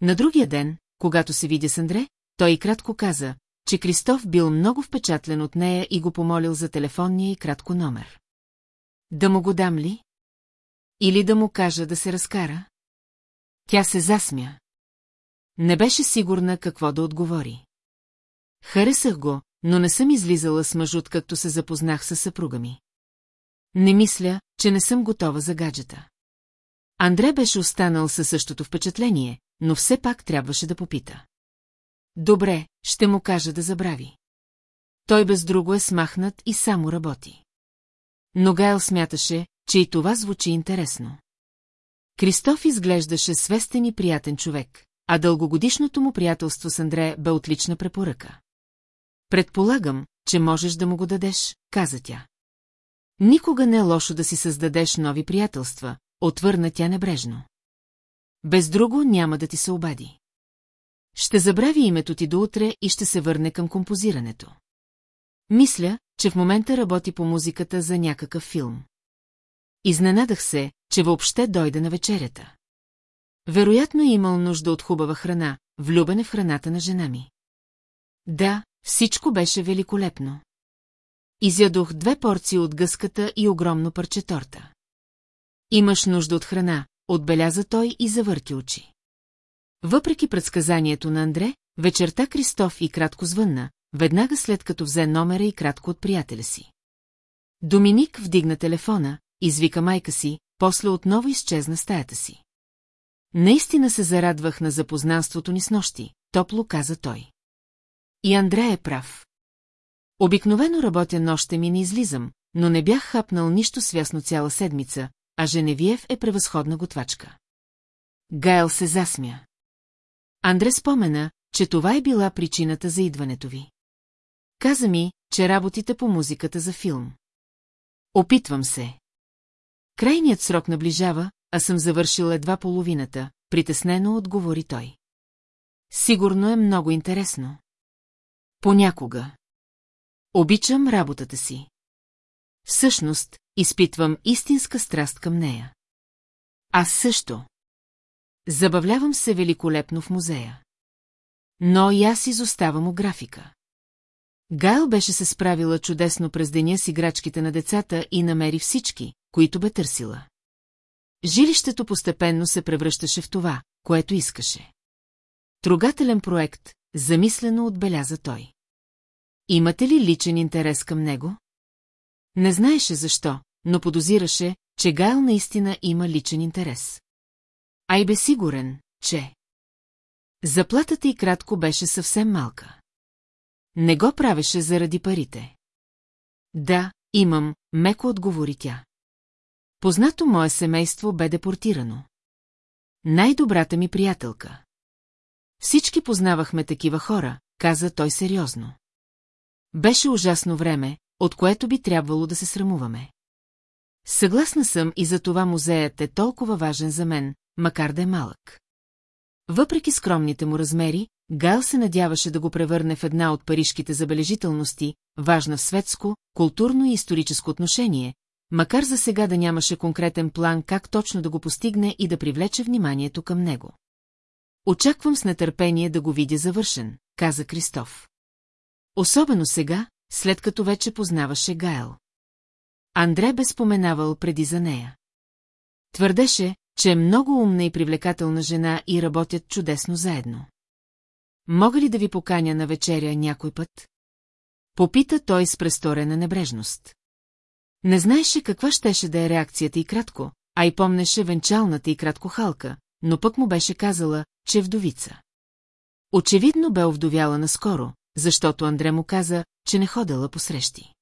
На другия ден, когато се видя с Андре, той и кратко каза, че Кристоф бил много впечатлен от нея и го помолил за телефонния и кратко номер. Да му го дам ли? Или да му кажа да се разкара? Тя се засмя. Не беше сигурна какво да отговори. Харесах го, но не съм излизала с мъж, както се запознах с съпруга ми. Не мисля, че не съм готова за гаджета. Андре беше останал със същото впечатление, но все пак трябваше да попита. Добре, ще му кажа да забрави. Той без друго е смахнат и само работи. Но Гайл смяташе, че и това звучи интересно. Кристоф изглеждаше свестен и приятен човек, а дългогодишното му приятелство с Андре бе отлична препоръка. Предполагам, че можеш да му го дадеш, каза тя. Никога не е лошо да си създадеш нови приятелства, отвърна тя небрежно. Без друго няма да ти се обади. Ще забрави името ти до утре и ще се върне към композирането. Мисля, че в момента работи по музиката за някакъв филм. Изненадах се, че въобще дойде на вечерята. Вероятно е имал нужда от хубава храна, влюбене в храната на жена ми. Да, всичко беше великолепно. Изядох две порции от гъската и огромно парче торта. Имаш нужда от храна, отбеляза той и завърти очи. Въпреки предсказанието на Андре, Вечерта Кристоф и кратко звънна, веднага след като взе номера и кратко от приятеля си. Доминик вдигна телефона, извика майка си, после отново изчезна стаята си. Наистина се зарадвах на запознанството ни с нощи, топло каза той. И Андрея е прав. Обикновено работя нощем и не излизам, но не бях хапнал нищо свясно цяла седмица, а Женевиев е превъзходна готвачка. Гайл се засмя. Андре спомена, че това е била причината за идването ви. Каза ми, че работите по музиката за филм. Опитвам се. Крайният срок наближава, а съм завършил едва половината, притеснено отговори той. Сигурно е много интересно. Понякога. Обичам работата си. Всъщност, изпитвам истинска страст към нея. Аз също. Забавлявам се великолепно в музея. Но и аз изоставам у графика. Гайл беше се справила чудесно през деня с играчките на децата и намери всички, които бе търсила. Жилището постепенно се превръщаше в това, което искаше. Трогателен проект, замислено отбеляза той. Имате ли личен интерес към него? Не знаеше защо, но подозираше, че Гайл наистина има личен интерес. Ай бе сигурен, че... Заплатата и кратко беше съвсем малка. Не го правеше заради парите. Да, имам, меко отговори тя. Познато мое семейство бе депортирано. Най-добрата ми приятелка. Всички познавахме такива хора, каза той сериозно. Беше ужасно време, от което би трябвало да се срамуваме. Съгласна съм и за това музеят е толкова важен за мен, макар да е малък. Въпреки скромните му размери, Гайл се надяваше да го превърне в една от парижките забележителности, важна в светско, културно и историческо отношение, макар за сега да нямаше конкретен план как точно да го постигне и да привлече вниманието към него. Очаквам с нетърпение да го видя завършен, каза Кристоф. Особено сега, след като вече познаваше Гайл. Андре бе споменавал преди за нея. Твърдеше, че е много умна и привлекателна жена и работят чудесно заедно. Мога ли да ви поканя на вечеря някой път? Попита той с престорена небрежност. Не знаеше каква щеше да е реакцията и кратко, а и помнеше венчалната и кратко халка, но пък му беше казала, че е вдовица. Очевидно бе овдовяла наскоро, защото Андре му каза, че не ходела по срещи.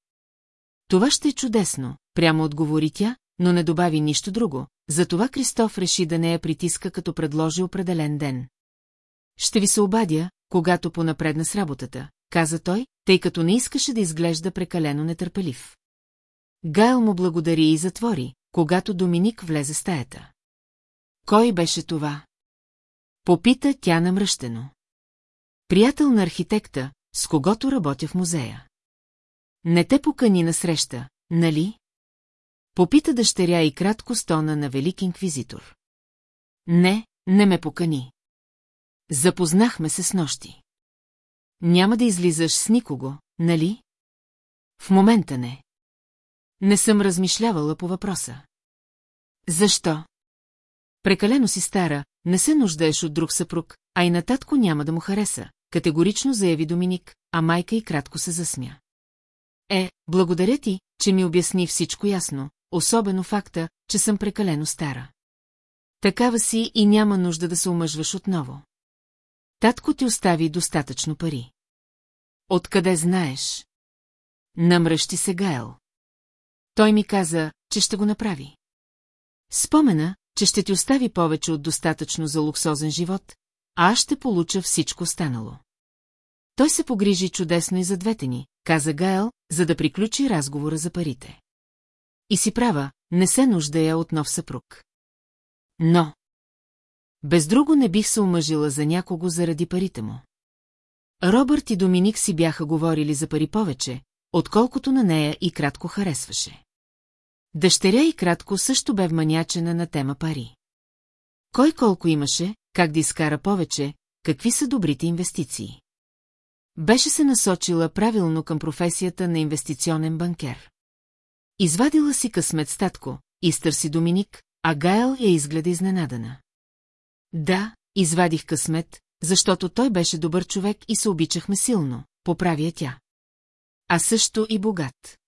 Това ще е чудесно, прямо отговори тя, но не добави нищо друго, затова Кристоф реши да не я притиска, като предложи определен ден. Ще ви се обадя, когато понапредна с работата, каза той, тъй като не искаше да изглежда прекалено нетърпелив. Гайл му благодари и затвори, когато Доминик влезе в стаята. Кой беше това? Попита тя намръщено. Приятел на архитекта, с когото работя в музея. Не те покани на среща, нали? Попита дъщеря и кратко стона на Велик Инквизитор. Не, не ме покани. Запознахме се с нощи. Няма да излизаш с никого, нали? В момента не. Не съм размишлявала по въпроса. Защо? Прекалено си стара, не се нуждаеш от друг съпруг, а и на татко няма да му хареса, категорично заяви Доминик, а майка и кратко се засмя. Е, благодаря ти, че ми обясни всичко ясно, особено факта, че съм прекалено стара. Такава си и няма нужда да се омъжваш отново. Татко ти остави достатъчно пари. Откъде знаеш? Намръщи се Гаел. Той ми каза, че ще го направи. Спомена, че ще ти остави повече от достатъчно за луксозен живот, а аз ще получа всичко останало. Той се погрижи чудесно и за двете ни, каза Гаел, за да приключи разговора за парите. И си права, не се нуждая от нов съпруг. Но... Без друго не бих се омъжила за някого заради парите му. Робърт и Доминик си бяха говорили за пари повече, отколкото на нея и кратко харесваше. Дъщеря и кратко също бе вманячена на тема пари. Кой колко имаше, как да изкара повече, какви са добрите инвестиции. Беше се насочила правилно към професията на инвестиционен банкер. Извадила си късмет статко, изтърси Доминик, а Гайл я изгледа изненадана. Да, извадих късмет, защото той беше добър човек и се обичахме силно, поправя тя. А също и богат.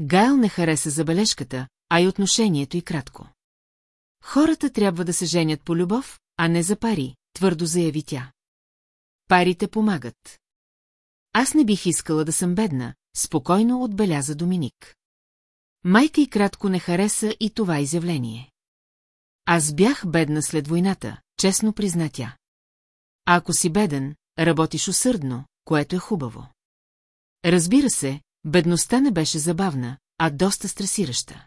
Гайл не хареса забележката, а и отношението и кратко. Хората трябва да се женят по любов, а не за пари, твърдо заяви тя. Парите помагат. Аз не бих искала да съм бедна, спокойно отбеляза Доминик. Майка и кратко не хареса и това изявление. Аз бях бедна след войната, честно призна тя. А ако си беден, работиш усърдно, което е хубаво. Разбира се, бедността не беше забавна, а доста стресираща.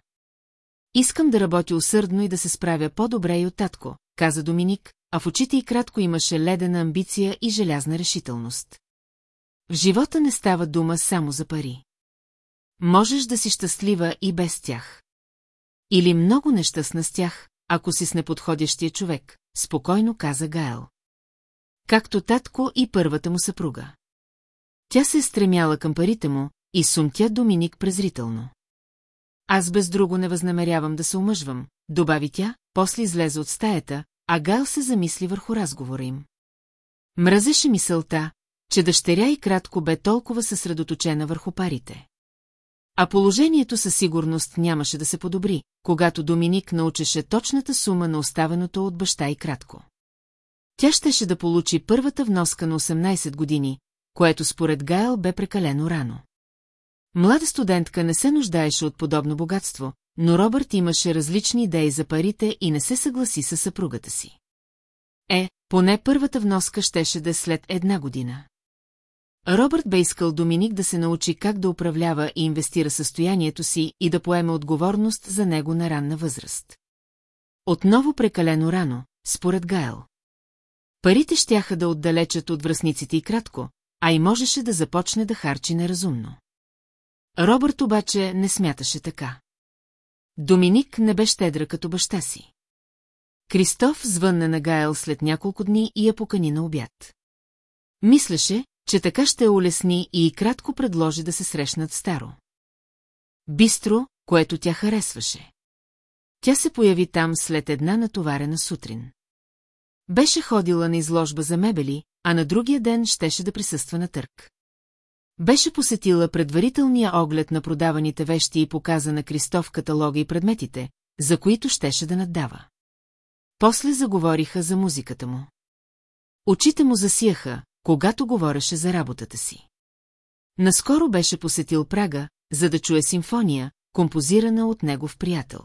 Искам да работя усърдно и да се справя по-добре и от татко, каза Доминик, а в очите и кратко имаше ледена амбиция и желязна решителност. В живота не става дума само за пари. Можеш да си щастлива и без тях. Или много нещастна с тях, ако си с неподходящия човек, спокойно каза Гаел. Както татко и първата му съпруга. Тя се е стремяла към парите му и сумтя Доминик презрително. Аз без друго не възнамерявам да се омъжвам, добави тя, после излезе от стаята, а Гайл се замисли върху разговора им. Мразеше мисълта, че дъщеря и кратко бе толкова съсредоточена върху парите. А положението със сигурност нямаше да се подобри, когато Доминик научеше точната сума на оставеното от баща и кратко. Тя щеше да получи първата вноска на 18 години, което според Гайл бе прекалено рано. Млада студентка не се нуждаеше от подобно богатство, но Робърт имаше различни идеи за парите и не се съгласи с съпругата си. Е, поне първата вноска щеше да е след една година. Робърт бе искал Доминик да се научи как да управлява и инвестира състоянието си и да поеме отговорност за него на ранна възраст. Отново прекалено рано, според Гайл. Парите щяха да отдалечат от връзниците и кратко, а и можеше да започне да харчи неразумно. Робърт обаче не смяташе така. Доминик не бе щедра като баща си. Кристоф звънна на Гайл след няколко дни и я покани на обяд. Мислеше, че така ще улесни и кратко предложи да се срещнат старо. Бистро, което тя харесваше. Тя се появи там след една натоварена сутрин. Беше ходила на изложба за мебели, а на другия ден щеше да присъства на търк. Беше посетила предварителния оглед на продаваните вещи и показа на Кристоф каталога и предметите, за които щеше да наддава. После заговориха за музиката му. Очите му засияха, когато говореше за работата си. Наскоро беше посетил Прага, за да чуе симфония, композирана от негов приятел.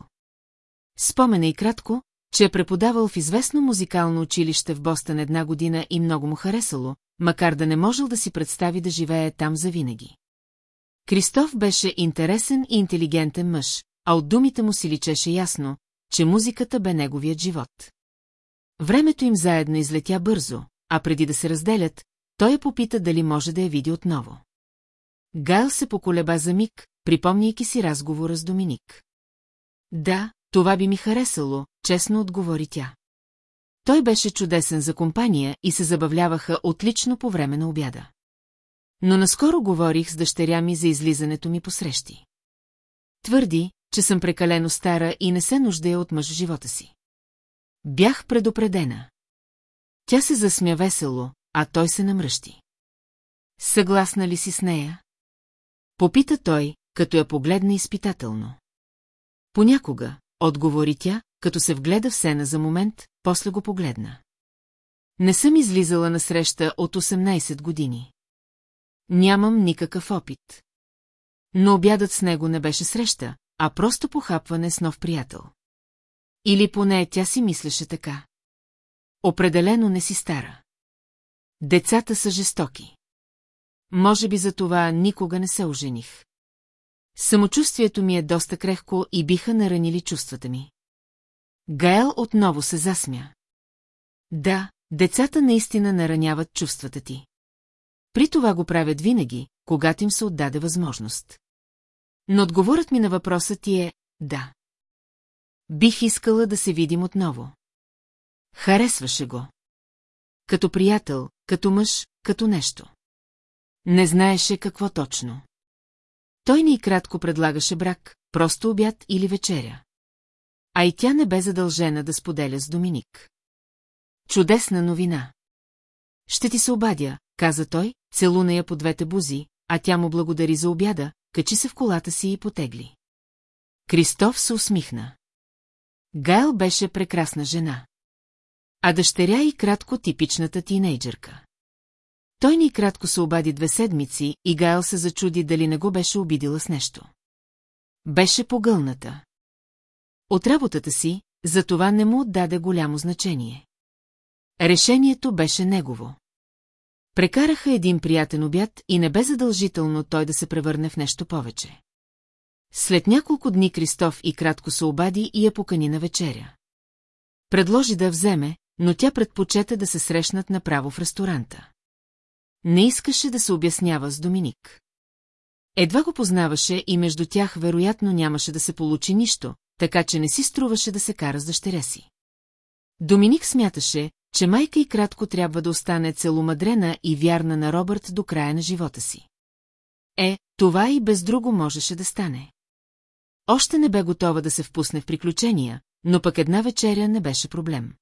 Спомена и кратко, че е преподавал в известно музикално училище в Бостън една година и много му харесало, макар да не можел да си представи да живее там завинаги. Кристоф беше интересен и интелигентен мъж, а от думите му си личеше ясно, че музиката бе неговият живот. Времето им заедно излетя бързо, а преди да се разделят, той я попита дали може да я види отново. Гайл се поколеба за миг, припомняйки си разговора с Доминик. Да, това би ми харесало, честно отговори тя. Той беше чудесен за компания и се забавляваха отлично по време на обяда. Но наскоро говорих с дъщеря ми за излизането ми по срещи. Твърди, че съм прекалено стара и не се нуждая от мъж живота си. Бях предупредена. Тя се засмя весело, а той се намръщи. Съгласна ли си с нея? Попита той, като я погледна изпитателно. Понякога, отговори тя, като се вгледа в сена за момент, после го погледна. Не съм излизала на среща от 18 години. Нямам никакъв опит. Но обядът с него не беше среща, а просто похапване с нов приятел. Или поне тя си мислеше така. Определено не си стара. Децата са жестоки. Може би за това никога не се ожених. Самочувствието ми е доста крехко и биха наранили чувствата ми. Гаел отново се засмя. Да, децата наистина нараняват чувствата ти. При това го правят винаги, когато им се отдаде възможност. Но отговорът ми на въпроса ти е да. Бих искала да се видим отново. Харесваше го. Като приятел, като мъж, като нещо. Не знаеше какво точно. Той ни кратко предлагаше брак, просто обяд или вечеря. А и тя не бе задължена да споделя с Доминик. Чудесна новина. Ще ти се обадя, каза той, целуна я по двете бузи, а тя му благодари за обяда, качи се в колата си и потегли. Кристоф се усмихна. Гайл беше прекрасна жена. А дъщеря и кратко типичната тинейджърка. Той ни кратко се обади две седмици и Гайл се зачуди дали не го беше обидила с нещо. Беше погълната. От работата си, за това не му отдаде голямо значение. Решението беше негово. Прекараха един приятен обяд и не бе задължително той да се превърне в нещо повече. След няколко дни Кристоф и кратко се обади и я покани на вечеря. Предложи да вземе, но тя предпочета да се срещнат направо в ресторанта. Не искаше да се обяснява с Доминик. Едва го познаваше и между тях вероятно нямаше да се получи нищо, така че не си струваше да се кара с дъщеря си. Доминик смяташе, че майка и кратко трябва да остане целомадрена и вярна на Робърт до края на живота си. Е, това и без друго можеше да стане. Още не бе готова да се впусне в приключения, но пък една вечеря не беше проблем.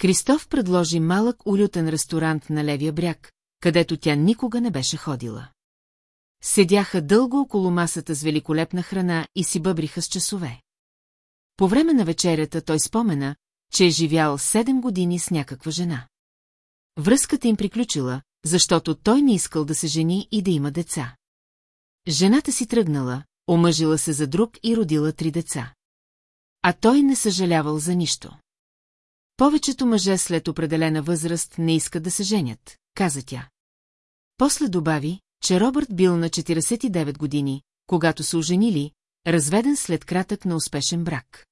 Кристоф предложи малък улютен ресторант на левия бряг, където тя никога не беше ходила. Седяха дълго около масата с великолепна храна и си бъбриха с часове. По време на вечерята той спомена, че е живял седем години с някаква жена. Връзката им приключила, защото той не искал да се жени и да има деца. Жената си тръгнала, омъжила се за друг и родила три деца. А той не съжалявал за нищо. Повечето мъже след определена възраст не искат да се женят, каза тя. После добави, че Робърт бил на 49 години, когато се оженили, разведен след кратък на успешен брак.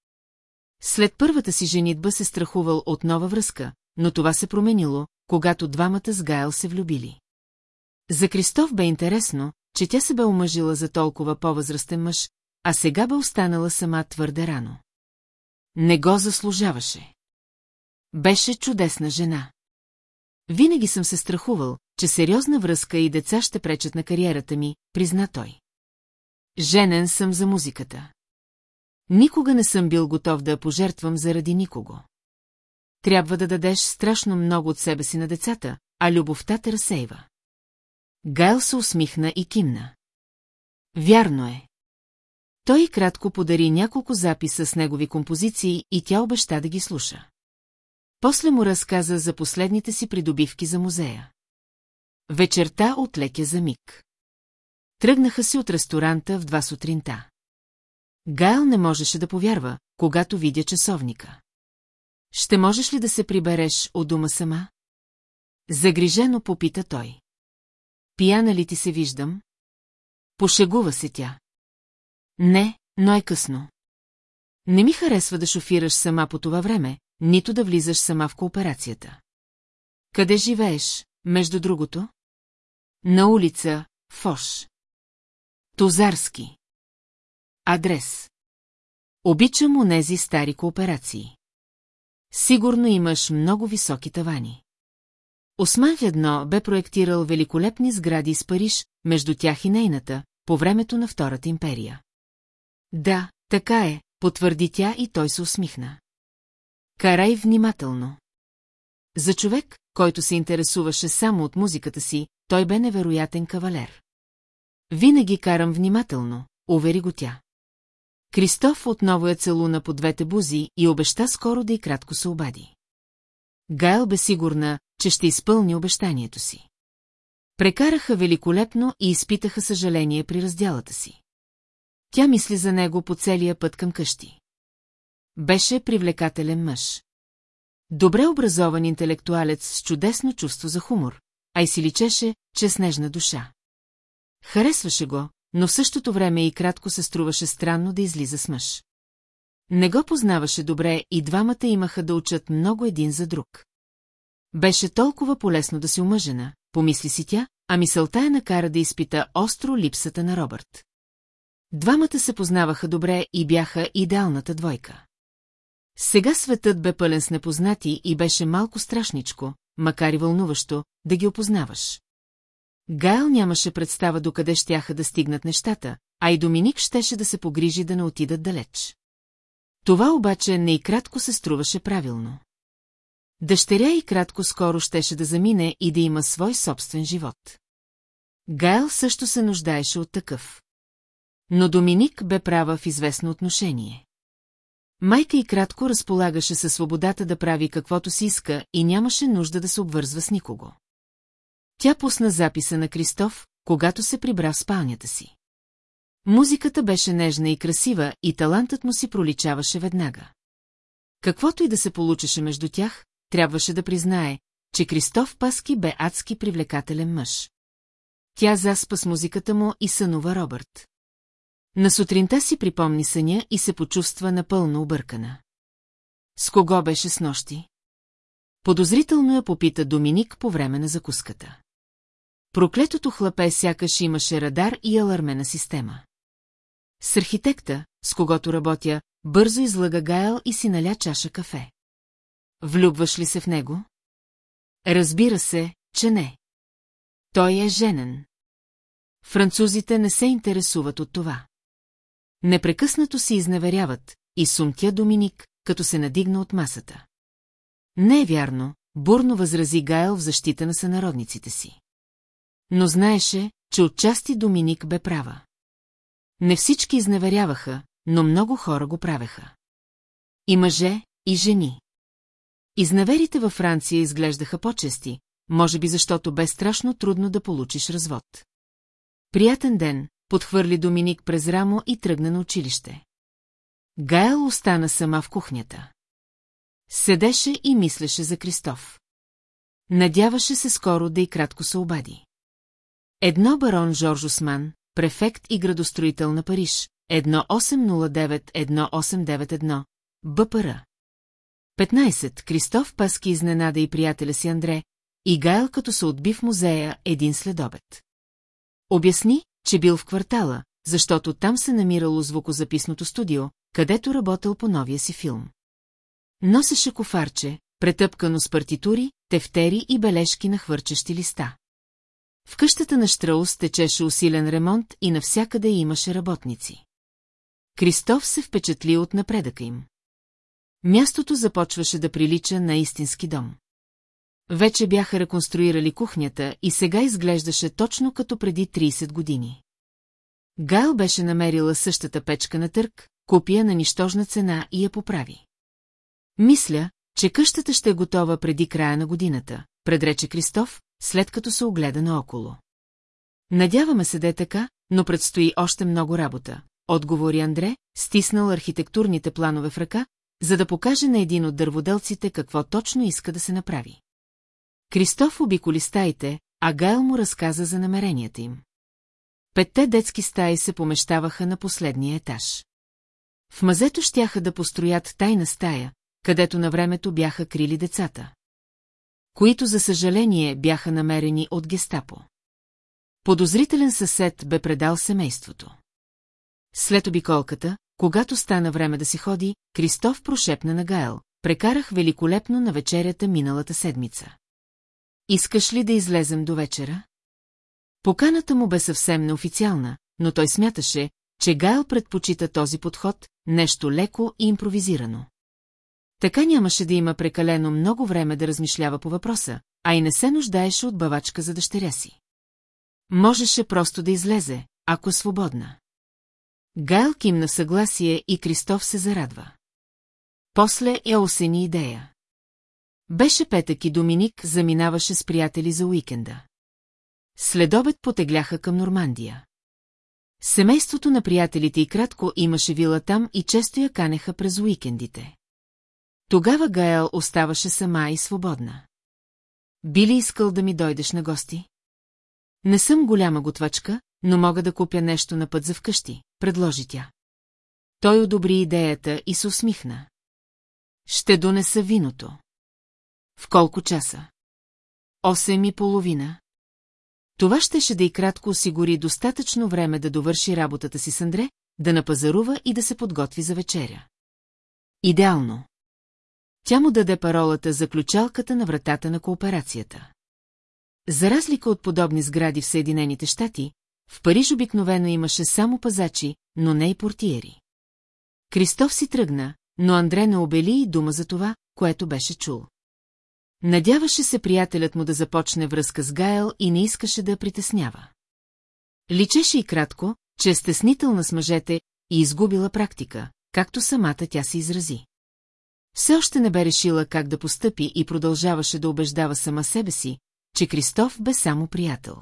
След първата си женитба се страхувал от нова връзка, но това се променило, когато двамата с Гайл се влюбили. За Кристоф бе интересно, че тя се бе омъжила за толкова по-възрастен мъж, а сега бе останала сама твърде рано. Не го заслужаваше. Беше чудесна жена. Винаги съм се страхувал, че сериозна връзка и деца ще пречат на кариерата ми, призна той. Женен съм за музиката. Никога не съм бил готов да я пожертвам заради никого. Трябва да дадеш страшно много от себе си на децата, а любовта те разсейва. Гайл се усмихна и кимна. Вярно е. Той кратко подари няколко записа с негови композиции и тя обеща да ги слуша. После му разказа за последните си придобивки за музея. Вечерта отлекя за миг. Тръгнаха си от ресторанта в два сутринта. Гайл не можеше да повярва, когато видя часовника. Ще можеш ли да се прибереш от дома сама? Загрижено попита той. Пияна ли ти се виждам? Пошегува се тя. Не, но е късно. Не ми харесва да шофираш сама по това време, нито да влизаш сама в кооперацията. Къде живееш, между другото? На улица Фош. Тозарски. Адрес. Обичам онези стари кооперации. Сигурно имаш много високи тавани. Осман едно бе проектирал великолепни сгради с Париж, между тях и нейната, по времето на Втората империя. Да, така е, потвърди тя и той се усмихна. Карай внимателно. За човек, който се интересуваше само от музиката си, той бе невероятен кавалер. Винаги карам внимателно, увери го тя. Кристоф отново я целуна по двете бузи и обеща скоро да и кратко се обади. Гайл бе сигурна, че ще изпълни обещанието си. Прекараха великолепно и изпитаха съжаление при разделата си. Тя мисли за него по целия път към къщи. Беше привлекателен мъж. Добре образован интелектуалец с чудесно чувство за хумор, а и си личеше, че с нежна душа. Харесваше го, но в същото време и кратко се струваше странно да излиза с мъж. Не го познаваше добре и двамата имаха да учат много един за друг. Беше толкова полезно да си омъжена, помисли си тя, а мисълта я накара да изпита остро липсата на Робърт. Двамата се познаваха добре и бяха идеалната двойка. Сега светът бе пълен с непознати и беше малко страшничко, макар и вълнуващо, да ги опознаваш. Гайл нямаше представа докъде щяха да стигнат нещата, а и Доминик щеше да се погрижи да не отидат далеч. Това обаче не и кратко се струваше правилно. Дъщеря и кратко скоро щеше да замине и да има свой собствен живот. Гайл също се нуждаеше от такъв. Но Доминик бе права в известно отношение. Майка и кратко разполагаше със свободата да прави каквото си иска и нямаше нужда да се обвързва с никого. Тя пусна записа на Кристоф, когато се прибра в спалнята си. Музиката беше нежна и красива и талантът му си проличаваше веднага. Каквото и да се получеше между тях, трябваше да признае, че Кристоф Паски бе адски привлекателен мъж. Тя заспа с музиката му и сънува Робърт. На сутринта си припомни съня и се почувства напълно объркана. С кого беше с нощи? Подозрително я попита Доминик по време на закуската. Проклетото хлапе сякаш имаше радар и алармена система. С архитекта, с когото работя, бързо излага Гайл и си наля чаша кафе. Влюбваш ли се в него? Разбира се, че не. Той е женен. Французите не се интересуват от това. Непрекъснато си изневеряват, и сумтя Доминик, като се надигна от масата. Не е вярно, бурно възрази Гайл в защита на сънародниците си. Но знаеше, че отчасти Доминик бе права. Не всички изневеряваха, но много хора го правеха. И мъже, и жени. Изневерите във Франция изглеждаха по-чести, може би защото бе страшно трудно да получиш развод. Приятен ден, подхвърли Доминик през рамо и тръгна на училище. Гайл остана сама в кухнята. Седеше и мислеше за Кристоф. Надяваше се скоро да и кратко се обади. Едно барон Жорж Осман, префект и градостроител на Париж, 1809-1891, БПР. 15. Кристоф Паски изненада и приятеля си Андре, и Гайл като се отби в музея един следобед. Обясни, че бил в квартала, защото там се намирало звукозаписното студио, където работил по новия си филм. Носеше кофарче, претъпкано с партитури, тефтери и бележки на хвърчещи листа. В къщата на Штраус течеше усилен ремонт и навсякъде имаше работници. Кристоф се впечатли от напредъка им. Мястото започваше да прилича на истински дом. Вече бяха реконструирали кухнята и сега изглеждаше точно като преди 30 години. Гайл беше намерила същата печка на търк, копия на нищожна цена и я поправи. Мисля, че къщата ще е готова преди края на годината, предрече Кристоф, след като се огледа наоколо. Надяваме се да е така, но предстои още много работа, отговори Андре, стиснал архитектурните планове в ръка, за да покаже на един от дърводелците какво точно иска да се направи. Кристоф обиколи стаите, а Гайл му разказа за намеренията им. Петте детски стаи се помещаваха на последния етаж. В мазето щяха да построят тайна стая, където на времето бяха крили децата. Които, за съжаление, бяха намерени от гестапо. Подозрителен съсед бе предал семейството. След обиколката, когато стана време да си ходи, Кристоф прошепна на Гайл. Прекарах великолепно на вечерята миналата седмица. Искаш ли да излезем до вечера? Поканата му бе съвсем неофициална, но той смяташе, че Гайл предпочита този подход, нещо леко и импровизирано. Така нямаше да има прекалено много време да размишлява по въпроса, а и не се нуждаеше от бавачка за дъщеря си. Можеше просто да излезе, ако е свободна. Гайл кимна съгласие и Кристоф се зарадва. После я осени идея. Беше петък и Доминик заминаваше с приятели за уикенда. Следобед потегляха към Нормандия. Семейството на приятелите и кратко имаше вила там и често я канеха през уикендите. Тогава Гаел оставаше сама и свободна. Би ли искал да ми дойдеш на гости? Не съм голяма готвачка, но мога да купя нещо на път за вкъщи, предложи тя. Той одобри идеята и се усмихна. Ще донеса виното. В колко часа? Осем и половина. Това щеше да и кратко осигури достатъчно време да довърши работата си с Андре, да напазарува и да се подготви за вечеря. Идеално. Тя му даде паролата за ключалката на вратата на кооперацията. За разлика от подобни сгради в Съединените щати, в Париж обикновено имаше само пазачи, но не и портиери. Кристоф си тръгна, но Андре не обели и дума за това, което беше чул. Надяваше се приятелят му да започне връзка с Гайл и не искаше да я притеснява. Личеше и кратко, че е стеснителна с мъжете и изгубила практика, както самата тя се изрази. Все още не бе решила как да постъпи и продължаваше да убеждава сама себе си, че Кристоф бе само приятел.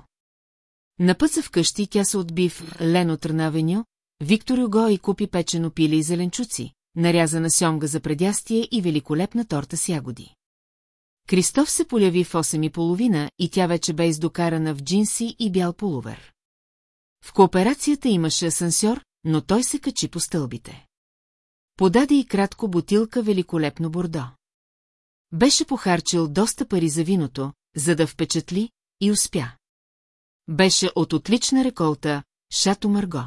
На път за вкъщи тя се отби в Лено Трнавеню, Виктор Юго и купи печено пиле и зеленчуци, нарязана сьомга за предястие и великолепна торта с ягоди. Кристоф се поляви в 8 и половина и тя вече бе издокарана в джинси и бял полувер. В кооперацията имаше асансьор, но той се качи по стълбите. Подаде и кратко бутилка великолепно бордо. Беше похарчил доста пари за виното, за да впечатли, и успя. Беше от отлична реколта Шато Марго.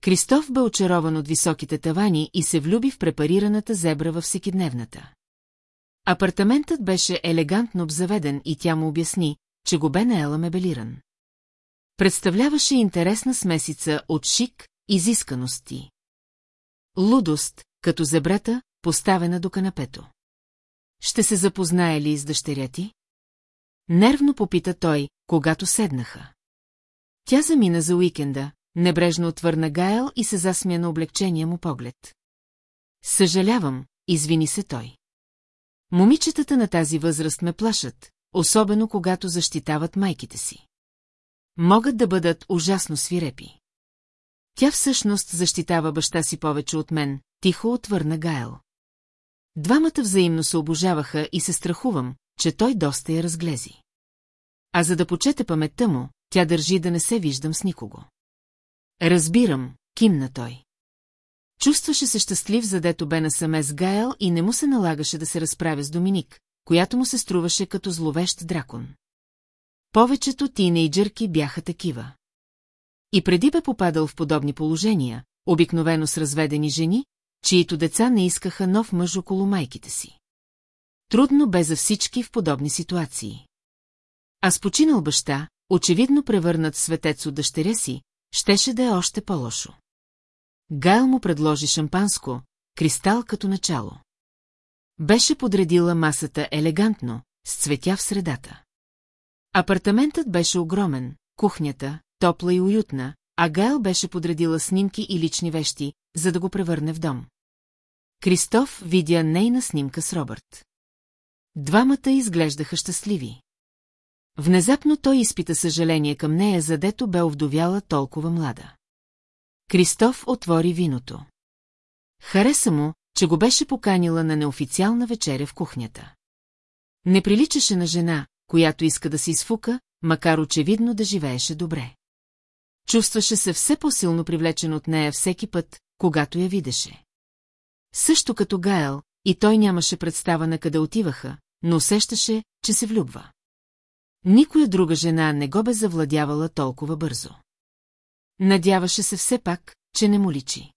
Кристоф бе очарован от високите тавани и се влюби в препарираната зебра във всекидневната. Апартаментът беше елегантно обзаведен и тя му обясни, че го бе наела мебелиран. Представляваше интересна смесица от шик, изисканости. Лудост, като зебрата, поставена до канапето. Ще се запознае ли с дъщеря ти? Нервно попита той, когато седнаха. Тя замина за уикенда, небрежно отвърна Гайл и се засмя на облегчения му поглед. Съжалявам, извини се той. Момичетата на тази възраст ме плашат, особено когато защитават майките си. Могат да бъдат ужасно свирепи. Тя всъщност защитава баща си повече от мен, тихо отвърна Гайл. Двамата взаимно се обожаваха и се страхувам, че той доста я разглези. А за да почете паметта му, тя държи да не се виждам с никого. Разбирам, кимна той. Чувстваше се щастлив, задето бе насаме с Гайл и не му се налагаше да се разправя с Доминик, която му се струваше като зловещ дракон. Повечето тинейджърки бяха такива. И преди бе попадал в подобни положения, обикновено с разведени жени, чието деца не искаха нов мъж около майките си. Трудно бе за всички в подобни ситуации. А с починал баща, очевидно превърнат светец от дъщеря си, щеше да е още по-лошо. Гайл му предложи шампанско, кристал като начало. Беше подредила масата елегантно, с цветя в средата. Апартаментът беше огромен, кухнята, топла и уютна, а Гайл беше подредила снимки и лични вещи, за да го превърне в дом. Кристоф видя нейна снимка с Робърт. Двамата изглеждаха щастливи. Внезапно той изпита съжаление към нея, задето бе овдовяла толкова млада. Кристоф отвори виното. Хареса му, че го беше поканила на неофициална вечеря в кухнята. Не приличаше на жена, която иска да се изфука, макар очевидно да живееше добре. Чувстваше се все по-силно привлечен от нея всеки път, когато я видеше. Също като Гаел, и той нямаше представа на къде отиваха, но усещаше, че се влюбва. Никоя друга жена не го бе завладявала толкова бързо. Надяваше се все пак, че не му личи.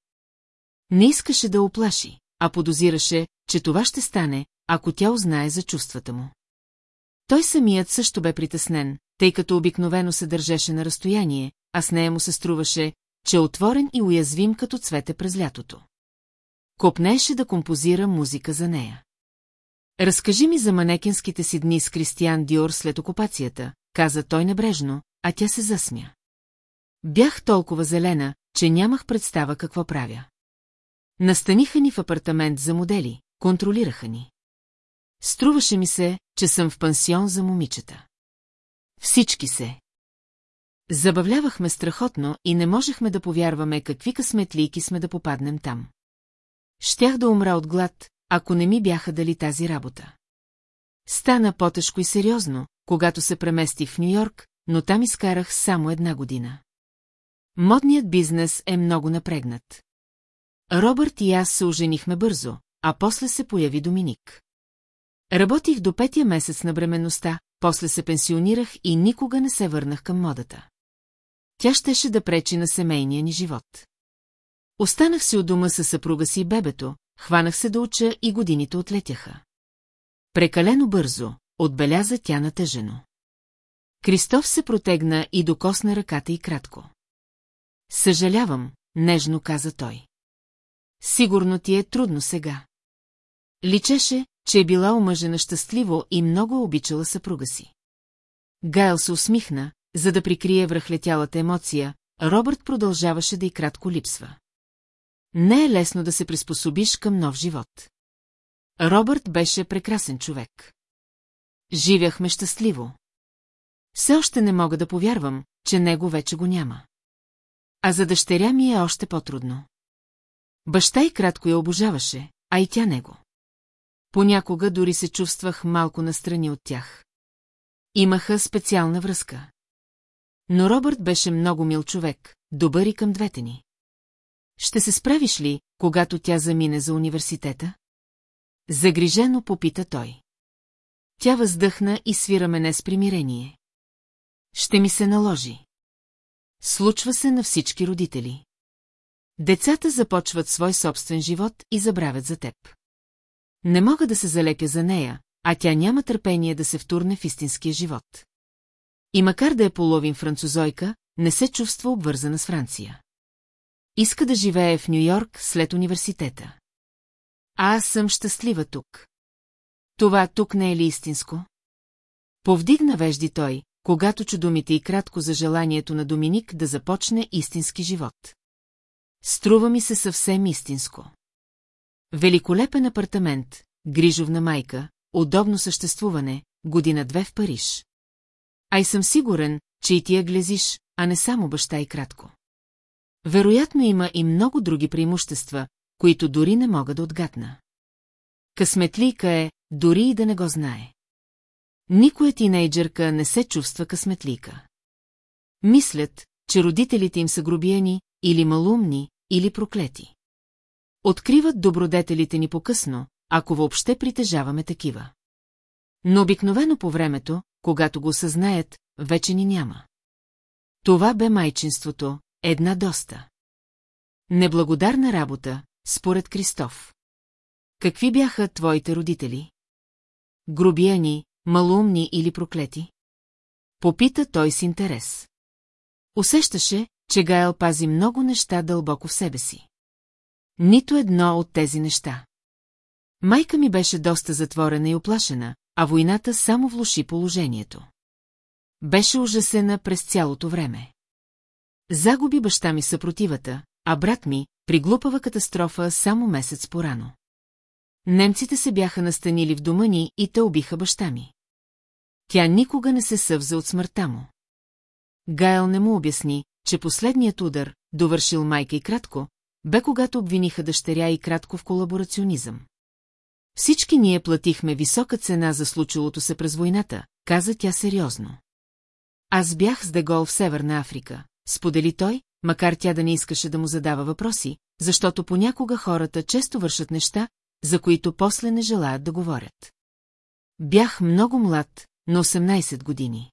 Не искаше да оплаши, а подозираше, че това ще стане, ако тя узнае за чувствата му. Той самият също бе притеснен, тъй като обикновено се държеше на разстояние, а с нея му се струваше, че е отворен и уязвим като цвете през лятото. Копнеше да композира музика за нея. Разкажи ми за манекенските си дни с Кристиан Диор след окупацията, каза той небрежно, а тя се засмя. Бях толкова зелена, че нямах представа какво правя. Настаниха ни в апартамент за модели, контролираха ни. Струваше ми се, че съм в пансион за момичета. Всички се. Забавлявахме страхотно и не можехме да повярваме какви късметлийки сме да попаднем там. Щях да умра от глад, ако не ми бяха дали тази работа. Стана по-тежко и сериозно, когато се преместих в Нью-Йорк, но там изкарах само една година. Модният бизнес е много напрегнат. Робърт и аз се оженихме бързо, а после се появи Доминик. Работих до петия месец на бременността, после се пенсионирах и никога не се върнах към модата. Тя щеше да пречи на семейния ни живот. Останах си у дома със съпруга си и бебето, хванах се да уча и годините отлетяха. Прекалено бързо, отбеляза тя натъжено. Кристоф се протегна и докосна ръката и кратко. Съжалявам, нежно каза той. Сигурно ти е трудно сега. Личеше, че е била омъжена щастливо и много обичала съпруга си. Гайл се усмихна, за да прикрие връхлетялата емоция, Робърт продължаваше да и кратко липсва. Не е лесно да се приспособиш към нов живот. Робърт беше прекрасен човек. Живяхме щастливо. Все още не мога да повярвам, че него вече го няма. А за дъщеря ми е още по-трудно. Баща и кратко я обожаваше, а и тя него. Понякога дори се чувствах малко настрани от тях. Имаха специална връзка. Но Робърт беше много мил човек, добър и към двете ни. Ще се справиш ли, когато тя замине за университета? Загрижено попита той. Тя въздъхна и свира мене с примирение. Ще ми се наложи. Случва се на всички родители. Децата започват свой собствен живот и забравят за теб. Не мога да се залепя за нея, а тя няма търпение да се втурне в истинския живот. И макар да е половин французойка, не се чувства обвързана с Франция. Иска да живее в Нью-Йорк след университета. А аз съм щастлива тук. Това тук не е ли истинско? Повдигна вежди той, когато чу думите и кратко за желанието на Доминик да започне истински живот. Струва ми се съвсем истинско. Великолепен апартамент, грижовна майка, удобно съществуване, година-две в Париж. Ай съм сигурен, че и ти я глезиш, а не само баща и кратко. Вероятно има и много други преимущества, които дори не мога да отгадна. Късметлийка е, дори и да не го знае. Никоя тинейджърка не се чувства късметлийка. Мислят, че родителите им са грубияни, или малумни, или проклети. Откриват добродетелите ни по-късно, ако въобще притежаваме такива. Но обикновено по времето, когато го съзнаят, вече ни няма. Това бе майчинството, една доста. Неблагодарна работа, според Кристоф. Какви бяха твоите родители? Грубияни, малумни или проклети? Попита той с интерес. Усещаше, че Гайл пази много неща дълбоко в себе си. Нито едно от тези неща. Майка ми беше доста затворена и оплашена, а войната само влуши положението. Беше ужасена през цялото време. Загуби баща ми съпротивата, а брат ми, при глупава катастрофа само месец порано. Немците се бяха настанили в дома ни и те убиха баща ми. Тя никога не се съвза от смъртта му. Гайл не му обясни, че последният удар, довършил майка и кратко, бе когато обвиниха дъщеря и кратко в колаборационизъм. Всички ние платихме висока цена за случилото се през войната, каза тя сериозно. Аз бях с Дегол в Северна Африка, сподели той, макар тя да не искаше да му задава въпроси, защото понякога хората често вършат неща, за които после не желаят да говорят. Бях много млад, на 18 години.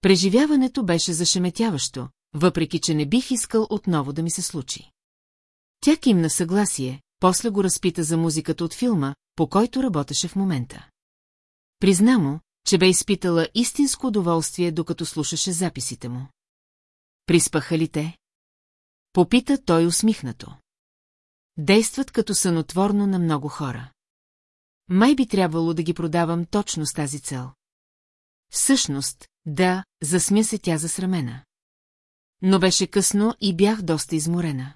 Преживяването беше зашеметяващо, въпреки че не бих искал отново да ми се случи. Тя кимна съгласие, после го разпита за музиката от филма, по който работеше в момента. Призна му, че бе изпитала истинско удоволствие, докато слушаше записите му. Приспаха ли те? Попита той усмихнато. Действат като сънотворно на много хора. Май би трябвало да ги продавам точно с тази цел. Всъщност, да, засмя се тя засрамена. Но беше късно и бях доста изморена.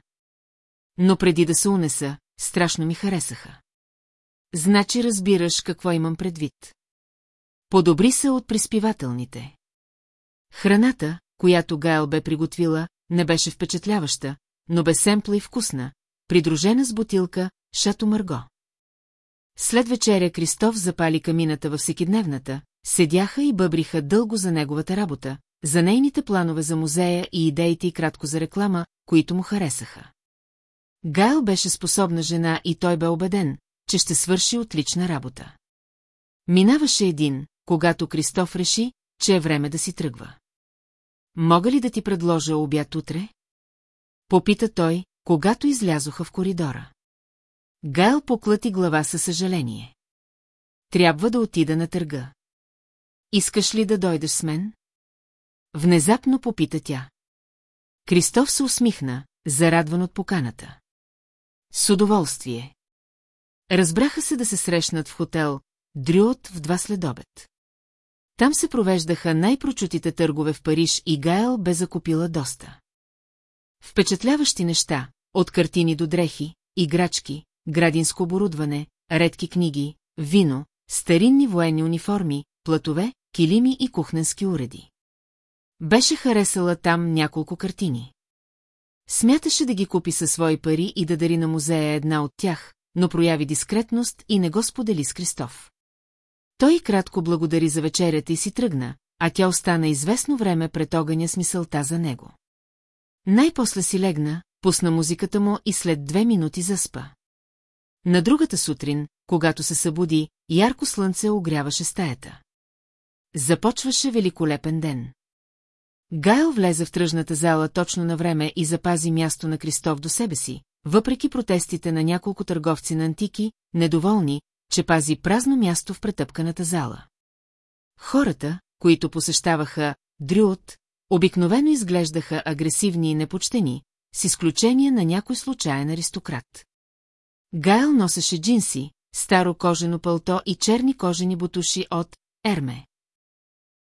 Но преди да се унеса, страшно ми харесаха. Значи разбираш какво имам предвид. Подобри се от приспивателните. Храната, която Гайл бе приготвила, не беше впечатляваща, но бе семпла и вкусна, придружена с бутилка Шато Марго. След вечеря Кристоф запали камината във всекидневната, седяха и бъбриха дълго за неговата работа, за нейните планове за музея и идеите и кратко за реклама, които му харесаха. Гайл беше способна жена и той бе убеден, че ще свърши отлична работа. Минаваше един, когато Кристоф реши, че е време да си тръгва. Мога ли да ти предложа обяд утре? Попита той, когато излязоха в коридора. Гайл поклати глава със съжаление. Трябва да отида на търга. Искаш ли да дойдеш с мен? Внезапно попита тя. Кристоф се усмихна, зарадван от поканата. С удоволствие. Разбраха се да се срещнат в хотел Дрюот в два следобед. Там се провеждаха най-прочутите търгове в Париж и Гайл бе закупила доста. Впечатляващи неща, от картини до дрехи, играчки, градинско оборудване, редки книги, вино, старинни военни униформи, платове, килими и кухненски уреди. Беше харесала там няколко картини. Смяташе да ги купи със свои пари и да дари на музея една от тях, но прояви дискретност и не го сподели с Кристоф. Той кратко благодари за вечерята и си тръгна, а тя остана известно време пред огъня с мисълта за него. Най-после си легна, пусна музиката му и след две минути заспа. На другата сутрин, когато се събуди, ярко слънце огряваше стаята. Започваше великолепен ден. Гайл влезе в тръжната зала точно на време и запази място на Кристоф до себе си, въпреки протестите на няколко търговци на антики, недоволни, че пази празно място в претъпканата зала. Хората, които посещаваха Дрюот, обикновено изглеждаха агресивни и непочтени, с изключение на някой случайен аристократ. Гайл носеше джинси, старо кожено пълто и черни кожени бутуши от Ерме.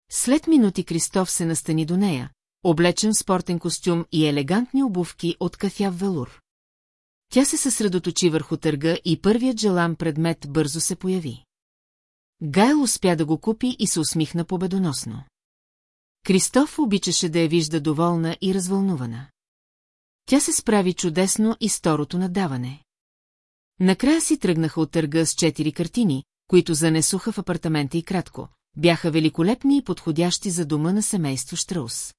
След минути Кристоф се настани до нея, облечен в спортен костюм и елегантни обувки от кафяв велур. Тя се съсредоточи върху търга и първият желан предмет бързо се появи. Гайл успя да го купи и се усмихна победоносно. Кристоф обичаше да я вижда доволна и развълнувана. Тя се справи чудесно и с второто надаване. Накрая си тръгнаха от търга с четири картини, които занесоха в апартамента и кратко. Бяха великолепни и подходящи за дома на семейство Штраус.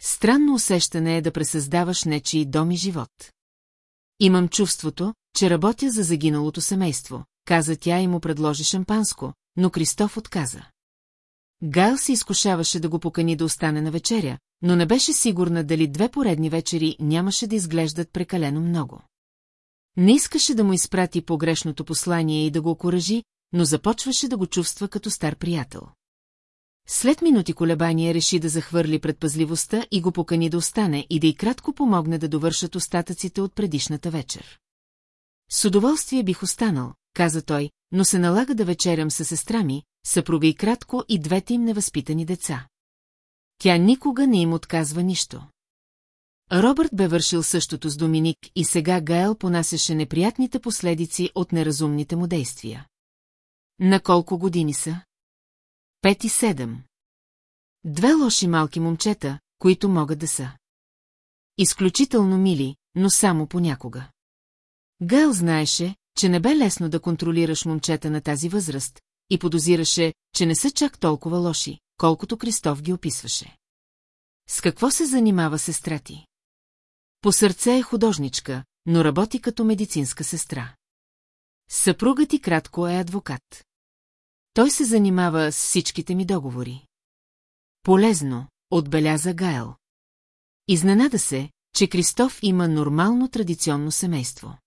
Странно усещане е да пресъздаваш нечи дом и живот. Имам чувството, че работя за загиналото семейство, каза тя и му предложи шампанско, но Кристоф отказа. Гайл се изкушаваше да го покани да остане на вечеря, но не беше сигурна дали две поредни вечери нямаше да изглеждат прекалено много. Не искаше да му изпрати погрешното послание и да го окоръжи, но започваше да го чувства като стар приятел. След минути колебания реши да захвърли предпазливостта и го покани да остане и да и кратко помогне да довършат остатъците от предишната вечер. С удоволствие бих останал, каза той, но се налага да вечерям със сестра ми, съпруга и кратко и двете им невъзпитани деца. Тя никога не им отказва нищо. Робърт бе вършил същото с Доминик и сега Гаел понасяше неприятните последици от неразумните му действия. На колко години са? Пет и седем. Две лоши малки момчета, които могат да са. Изключително мили, но само понякога. Гал знаеше, че не бе лесно да контролираш момчета на тази възраст и подозираше, че не са чак толкова лоши, колкото Кристоф ги описваше. С какво се занимава сестра ти? По сърце е художничка, но работи като медицинска сестра. Съпругът ти кратко е адвокат. Той се занимава с всичките ми договори. Полезно, отбеляза Гайл. Изненада се, че Кристоф има нормално традиционно семейство.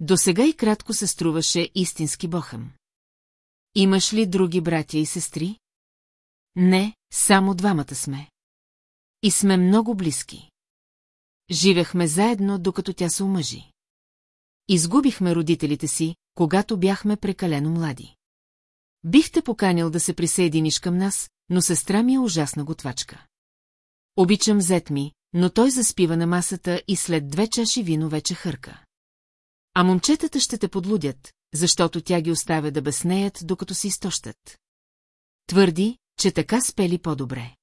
До сега и кратко се струваше истински бохъм. Имаш ли други братя и сестри? Не, само двамата сме. И сме много близки. Живехме заедно, докато тя се омъжи. Изгубихме родителите си, когато бяхме прекалено млади. Бих те поканил да се присъединиш към нас, но сестра ми е ужасна готвачка. Обичам зет ми, но той заспива на масата и след две чаши вино вече хърка. А момчетата ще те подлудят, защото тя ги оставя да безнеят, докато се изтощат. Твърди, че така спели по-добре.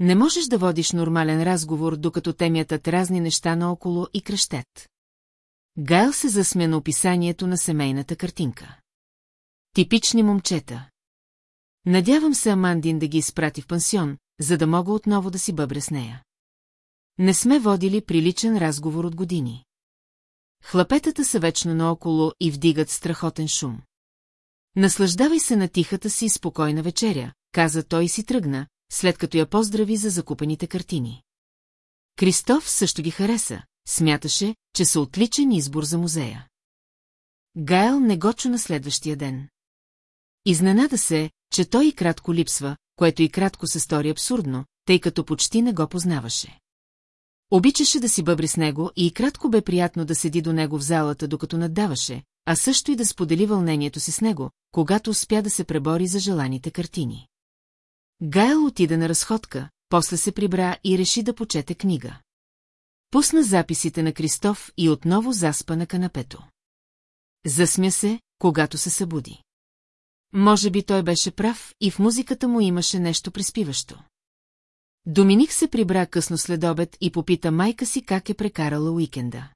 Не можеш да водиш нормален разговор, докато темятат разни неща наоколо и кръщет. Гайл се засмя на описанието на семейната картинка. Типични момчета. Надявам се Амандин да ги изпрати в пансион, за да мога отново да си бъбре с нея. Не сме водили приличен разговор от години. Хлапетата са вечно наоколо и вдигат страхотен шум. Наслаждавай се на тихата си спокойна вечеря, каза той и си тръгна, след като я поздрави за закупените картини. Кристоф също ги хареса, смяташе, че са отличен избор за музея. Гайл не го чу на следващия ден. Изненада се, че той и кратко липсва, което и кратко се стори абсурдно, тъй като почти не го познаваше. Обичаше да си бъбри с него и кратко бе приятно да седи до него в залата, докато наддаваше, а също и да сподели вълнението си с него, когато успя да се пребори за желаните картини. Гайл отида на разходка, после се прибра и реши да почете книга. Пусна записите на Кристоф и отново заспа на канапето. Засмя се, когато се събуди. Може би той беше прав и в музиката му имаше нещо приспиващо. Доминик се прибра късно след обед и попита майка си как е прекарала уикенда.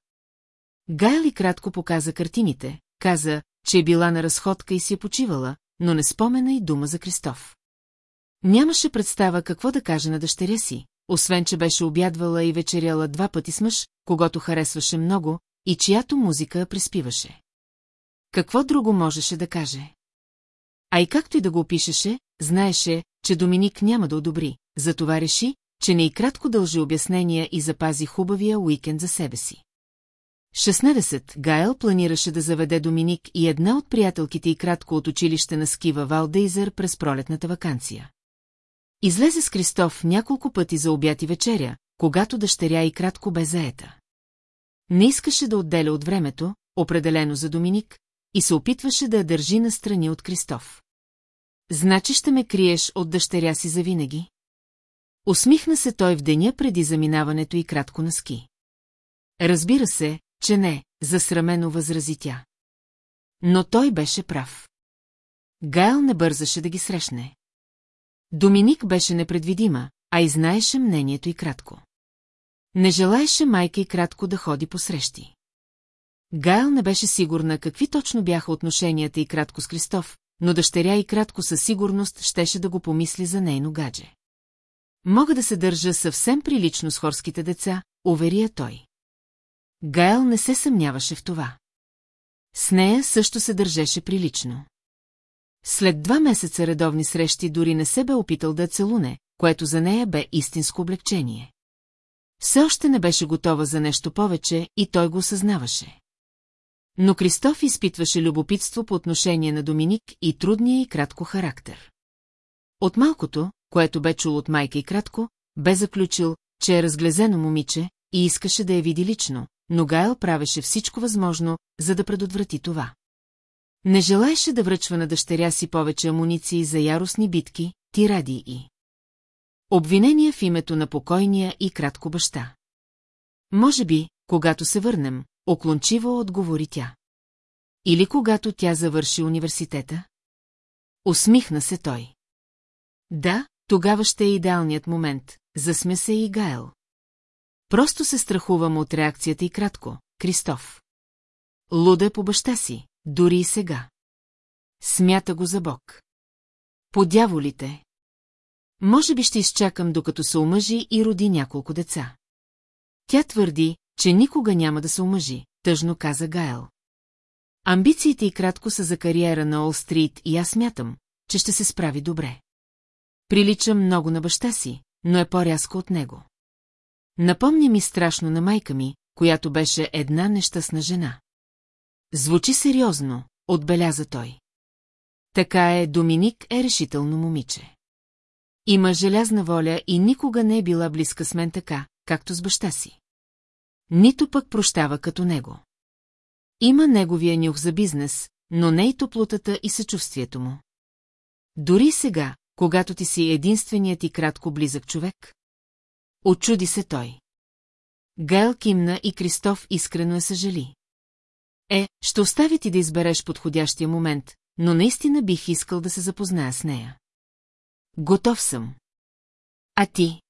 Гайли кратко показа картините, каза, че е била на разходка и си е почивала, но не спомена и дума за Кристоф. Нямаше представа какво да каже на дъщеря си, освен че беше обядвала и вечеряла два пъти с мъж, когато харесваше много и чиято музика приспиваше. Какво друго можеше да каже? А и както и да го опишеше, знаеше, че Доминик няма да одобри, затова реши, че не и кратко дължи обяснения и запази хубавия уикенд за себе си. 16. Гайл планираше да заведе Доминик и една от приятелките и кратко от училище на скива Валдейзър през пролетната вакансия. Излезе с Кристоф няколко пъти за обяд и вечеря, когато дъщеря и кратко бе заета. Не искаше да отделя от времето, определено за Доминик, и се опитваше да я държи настрани от Кристоф. Значи ще ме криеш от дъщеря си завинаги? Усмихна се той в деня преди заминаването и кратко на ски. Разбира се, че не, засрамено възрази тя. Но той беше прав. Гайл не бързаше да ги срещне. Доминик беше непредвидима, а и знаеше мнението и кратко. Не желаеше майка и кратко да ходи по срещи. Гайл не беше сигурна какви точно бяха отношенията и кратко с Кристоф, но дъщеря и кратко със сигурност щеше да го помисли за нейно гадже. Мога да се държа съвсем прилично с хорските деца, уверия той. Гайл не се съмняваше в това. С нея също се държеше прилично. След два месеца редовни срещи дори не се бе опитал да целуне, което за нея бе истинско облегчение. Все още не беше готова за нещо повече и той го осъзнаваше. Но Кристоф изпитваше любопитство по отношение на Доминик и трудния и кратко характер. От малкото, което бе чул от майка и кратко, бе заключил, че е разглезено момиче и искаше да я види лично, но Гайл правеше всичко възможно, за да предотврати това. Не желаеше да връчва на дъщеря си повече амуниции за яростни битки, тиради и... Обвинения в името на покойния и кратко баща. Може би, когато се върнем, оклончиво отговори тя. Или когато тя завърши университета? Усмихна се той. Да, тогава ще е идеалният момент, засме се и Гайл. Просто се страхувам от реакцията и кратко, Кристоф. Луда е по баща си, дори и сега. Смята го за Бог. По дяволите. Може би ще изчакам, докато се омъжи и роди няколко деца. Тя твърди, че никога няма да се омъжи, тъжно каза Гайл. Амбициите и кратко са за кариера на Ол Стрит и аз смятам, че ще се справи добре. Прилича много на баща си, но е по-рязко от него. Напомня ми страшно на майка ми, която беше една нещастна жена. Звучи сериозно, отбеляза той. Така е, Доминик е решително момиче. Има желязна воля и никога не е била близка с мен така, както с баща си. Нито пък прощава като него. Има неговия нюх за бизнес, но не и топлотата и съчувствието му. Дори сега, когато ти си единственият и кратко близък човек? Очуди се той. Гайл кимна и Кристоф искрено е съжали. Е, ще оставя ти да избереш подходящия момент, но наистина бих искал да се запозная с нея. Готов съм. А ти?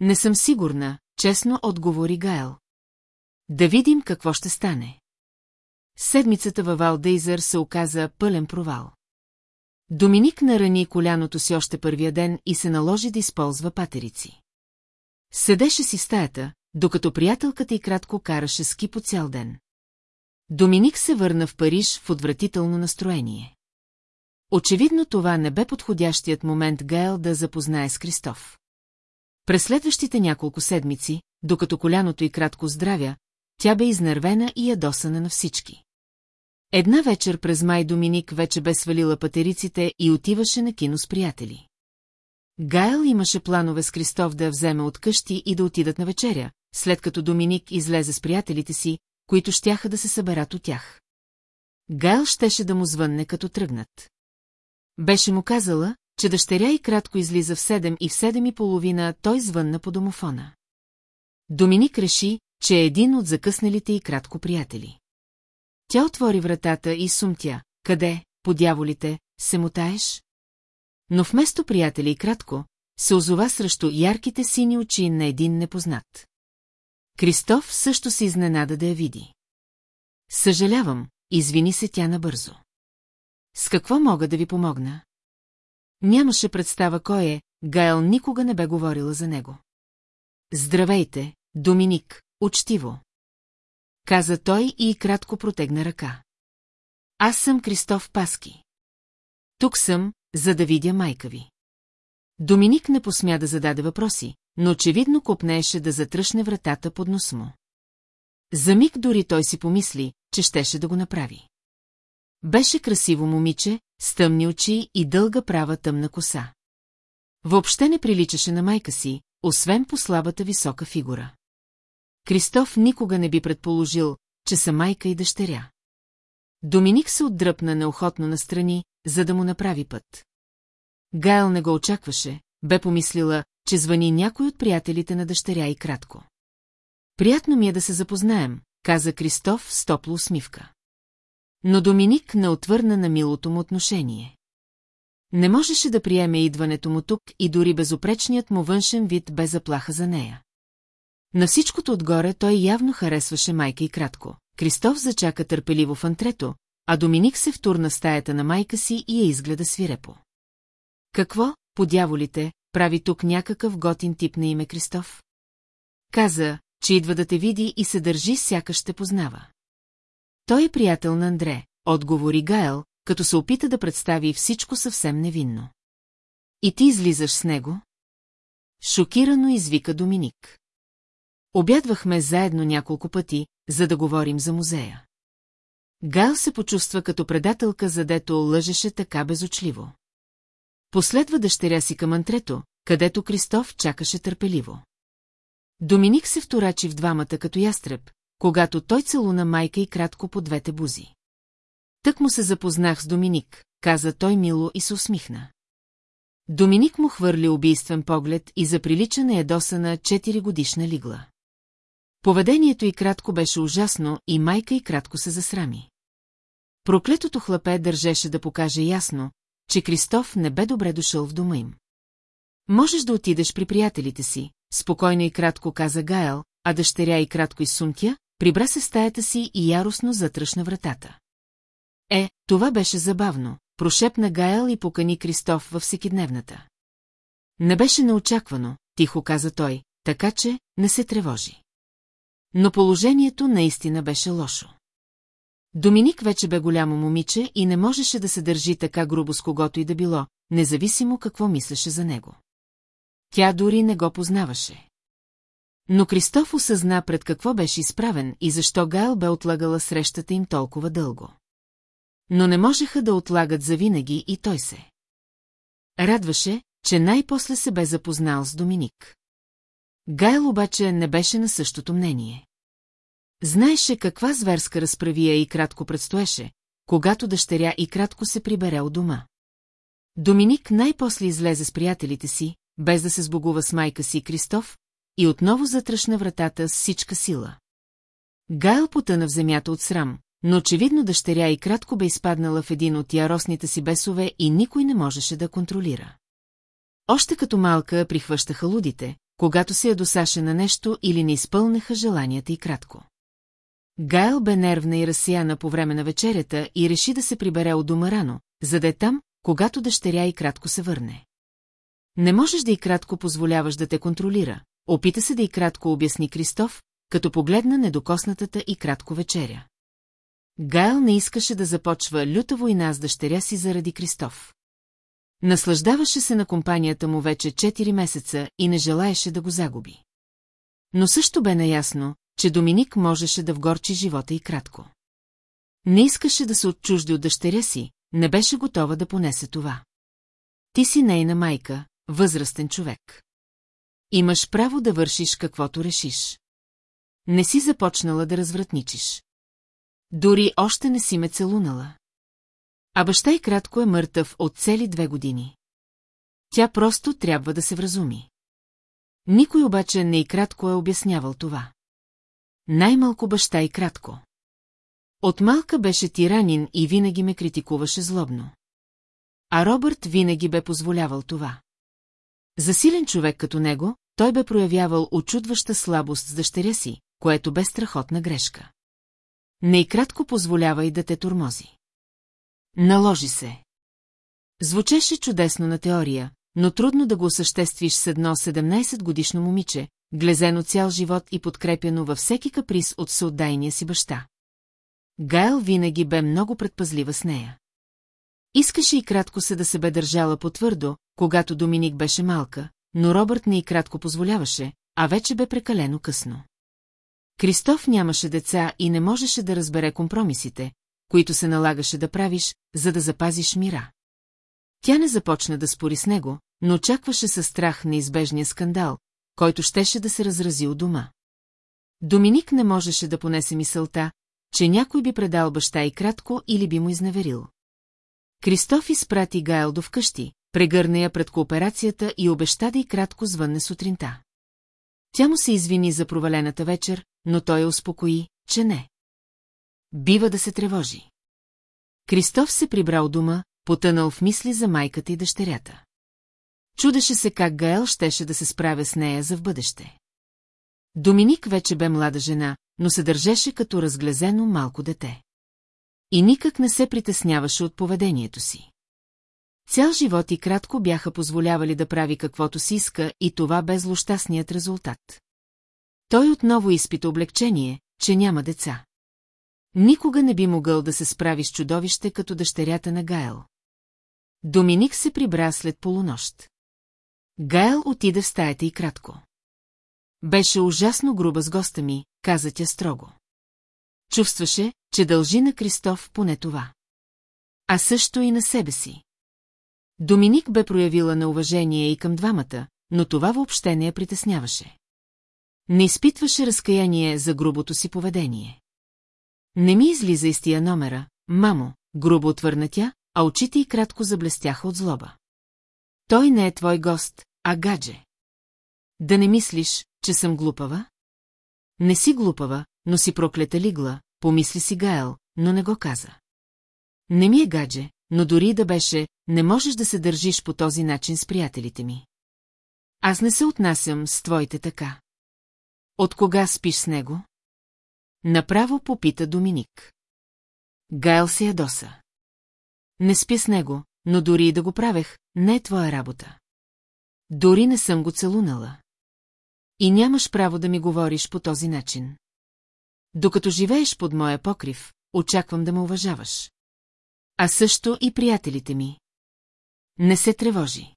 Не съм сигурна, честно отговори Гайл. Да видим какво ще стане. Седмицата във Валдейзър се оказа пълен провал. Доминик нарани коляното си още първия ден и се наложи да използва патерици. Седеше си стаята, докато приятелката й кратко караше ски по цял ден. Доминик се върна в Париж в отвратително настроение. Очевидно това не бе подходящият момент Гайл да запознае с Кристоф. През следващите няколко седмици, докато коляното й кратко здравя, тя бе изнервена и ядосана на всички. Една вечер през май Доминик вече бе свалила патериците и отиваше на кино с приятели. Гайл имаше планове с Кристоф да я вземе от къщи и да отидат на вечеря, след като Доминик излезе с приятелите си, които щяха да се съберат от тях. Гайл щеше да му звънне като тръгнат. Беше му казала, че дъщеря и кратко излиза в седем и в седем и половина той звънна по домофона. Доминик реши, че е един от закъснелите и кратко приятели. Тя отвори вратата и сумтя. Къде, по дяволите, се мутаеш? Но вместо приятели и кратко, се озова срещу ярките сини очи на един непознат. Кристоф също се изненада да я види. Съжалявам, извини се тя набързо. С какво мога да ви помогна? Нямаше представа кой е, Гайл никога не бе говорила за него. Здравейте, Доминик, учтиво. Каза той и кратко протегна ръка. Аз съм Кристоф Паски. Тук съм, за да видя майка ви. Доминик не посмя да зададе въпроси, но очевидно копнееше да затръшне вратата под нос му. За миг дори той си помисли, че щеше да го направи. Беше красиво момиче, с тъмни очи и дълга права тъмна коса. Въобще не приличаше на майка си, освен по слабата висока фигура. Кристоф никога не би предположил, че са майка и дъщеря. Доминик се отдръпна неохотно настрани, за да му направи път. Гайл не го очакваше, бе помислила, че звъни някой от приятелите на дъщеря и кратко. Приятно ми е да се запознаем, каза Кристоф с топло усмивка. Но Доминик не отвърна на милото му отношение. Не можеше да приеме идването му тук и дори безопречният му външен вид бе заплаха за нея. На всичкото отгоре той явно харесваше майка и кратко. Кристоф зачака търпеливо в антрето, а Доминик се втурна стаята на майка си и я изгледа свирепо. Какво, по дяволите, прави тук някакъв готин тип на име Кристоф? Каза, че идва да те види и се държи, сякаш ще познава. Той е приятел на Андре, отговори Гаел, като се опита да представи всичко съвсем невинно. И ти излизаш с него? Шокирано извика Доминик. Обядвахме заедно няколко пъти, за да говорим за музея. Гайл се почувства като предателка, задето лъжеше така безочливо. Последва дъщеря си към антрето, където Кристоф чакаше търпеливо. Доминик се вторачи в двамата като ястреб, когато той целуна майка и кратко по двете бузи. Тък му се запознах с Доминик, каза той мило и се усмихна. Доминик му хвърли убийствен поглед и заприлича на ядосана 4 годишна лигла. Поведението й кратко беше ужасно и майка й кратко се засрами. Проклетото хлапе държеше да покаже ясно, че Кристоф не бе добре дошъл в дома им. Можеш да отидеш при приятелите си, спокойно и кратко каза Гайл, а дъщеря и кратко изсумтя, прибра се стаята си и яростно затръшна вратата. Е, това беше забавно, прошепна Гайл и покани Кристоф във всекидневната. Не беше неочаквано, тихо каза той, така че не се тревожи. Но положението наистина беше лошо. Доминик вече бе голямо момиче и не можеше да се държи така грубо с когото и да било, независимо какво мислеше за него. Тя дори не го познаваше. Но Кристоф осъзна пред какво беше изправен и защо Гайл бе отлагала срещата им толкова дълго. Но не можеха да отлагат завинаги и той се. Радваше, че най-после се бе запознал с Доминик. Гайл обаче не беше на същото мнение. Знаеше каква зверска разправия и кратко предстоеше, когато дъщеря и кратко се прибере от дома. Доминик най-после излезе с приятелите си, без да се сбогува с майка си Кристоф, и отново затръшна вратата с всичка сила. Гайл потъна в земята от срам, но очевидно дъщеря и кратко бе изпаднала в един от яростните си бесове и никой не можеше да контролира. Още като малка прихващаха лудите, когато се ядосаше на нещо или не изпълнеха желанията и кратко. Гайл бе нервна и разсияна по време на вечерята и реши да се прибере от дома рано, за да е там, когато дъщеря и кратко се върне. Не можеш да и кратко позволяваш да те контролира, опита се да и кратко обясни Кристоф, като погледна недокоснатата и кратко вечеря. Гайл не искаше да започва люта война с дъщеря си заради Кристоф. Наслаждаваше се на компанията му вече 4 месеца и не желаеше да го загуби. Но също бе наясно, че Доминик можеше да вгорчи живота и кратко. Не искаше да се отчужди от дъщеря си, не беше готова да понесе това. Ти си нейна майка, възрастен човек. Имаш право да вършиш каквото решиш. Не си започнала да развратничиш. Дори още не си ме целунала. А баща и кратко е мъртъв от цели две години. Тя просто трябва да се вразуми. Никой обаче не и кратко е обяснявал това. Най-малко баща и кратко. От малка беше тиранин и винаги ме критикуваше злобно. А Робърт винаги бе позволявал това. За силен човек като него, той бе проявявал очудваща слабост с дъщеря си, което бе страхотна грешка. Не и кратко позволява и да те турмози. Наложи се. Звучеше чудесно на теория, но трудно да го осъществиш с едно 17-годишно момиче, глезено цял живот и подкрепяно във всеки каприз от съотдайния си баща. Гайл винаги бе много предпазлива с нея. Искаше и кратко се да се бе държала потвърдо, когато Доминик беше малка, но Робърт не и кратко позволяваше, а вече бе прекалено късно. Кристоф нямаше деца и не можеше да разбере компромисите, които се налагаше да правиш, за да запазиш мира. Тя не започна да спори с него, но очакваше със страх неизбежния скандал, който щеше да се разрази у дома. Доминик не можеше да понесе мисълта, че някой би предал баща и кратко или би му изневерил. Кристоф изпрати Гайл до вкъщи, прегърна я пред кооперацията и обеща да и кратко звънне сутринта. Тя му се извини за провалената вечер, но той я успокои, че не. Бива да се тревожи. Кристоф се прибрал дома, потънал в мисли за майката и дъщерята. Чудеше се как Гаел щеше да се справя с нея за в бъдеще. Доминик вече бе млада жена, но се държеше като разглезено малко дете. И никак не се притесняваше от поведението си. Цял живот и кратко бяха позволявали да прави каквото си иска и това бе злощастният резултат. Той отново изпита облегчение, че няма деца. Никога не би могъл да се справи с чудовище като дъщерята на Гайл. Доминик се прибра след полунощ. Гайл отида в стаята и кратко. Беше ужасно груба с госта ми, каза тя строго. Чувстваше, че дължи на Кристоф поне това. А също и на себе си. Доминик бе проявила на уважение и към двамата, но това въобще не я притесняваше. Не изпитваше разкаяние за грубото си поведение. Не ми излиза из тия номера, мамо, грубо отвърна тя, а очите й кратко заблестяха от злоба. Той не е твой гост, а гадже. Да не мислиш, че съм глупава? Не си глупава, но си проклета лигла, помисли си Гаел, но не го каза. Не ми е гадже, но дори да беше, не можеш да се държиш по този начин с приятелите ми. Аз не се отнасям с твоите така. От кога спиш с него? Направо попита Доминик. Гайл се ядоса. Не спи с него, но дори и да го правех, не е твоя работа. Дори не съм го целунала. И нямаш право да ми говориш по този начин. Докато живееш под моя покрив, очаквам да ме уважаваш. А също и приятелите ми. Не се тревожи.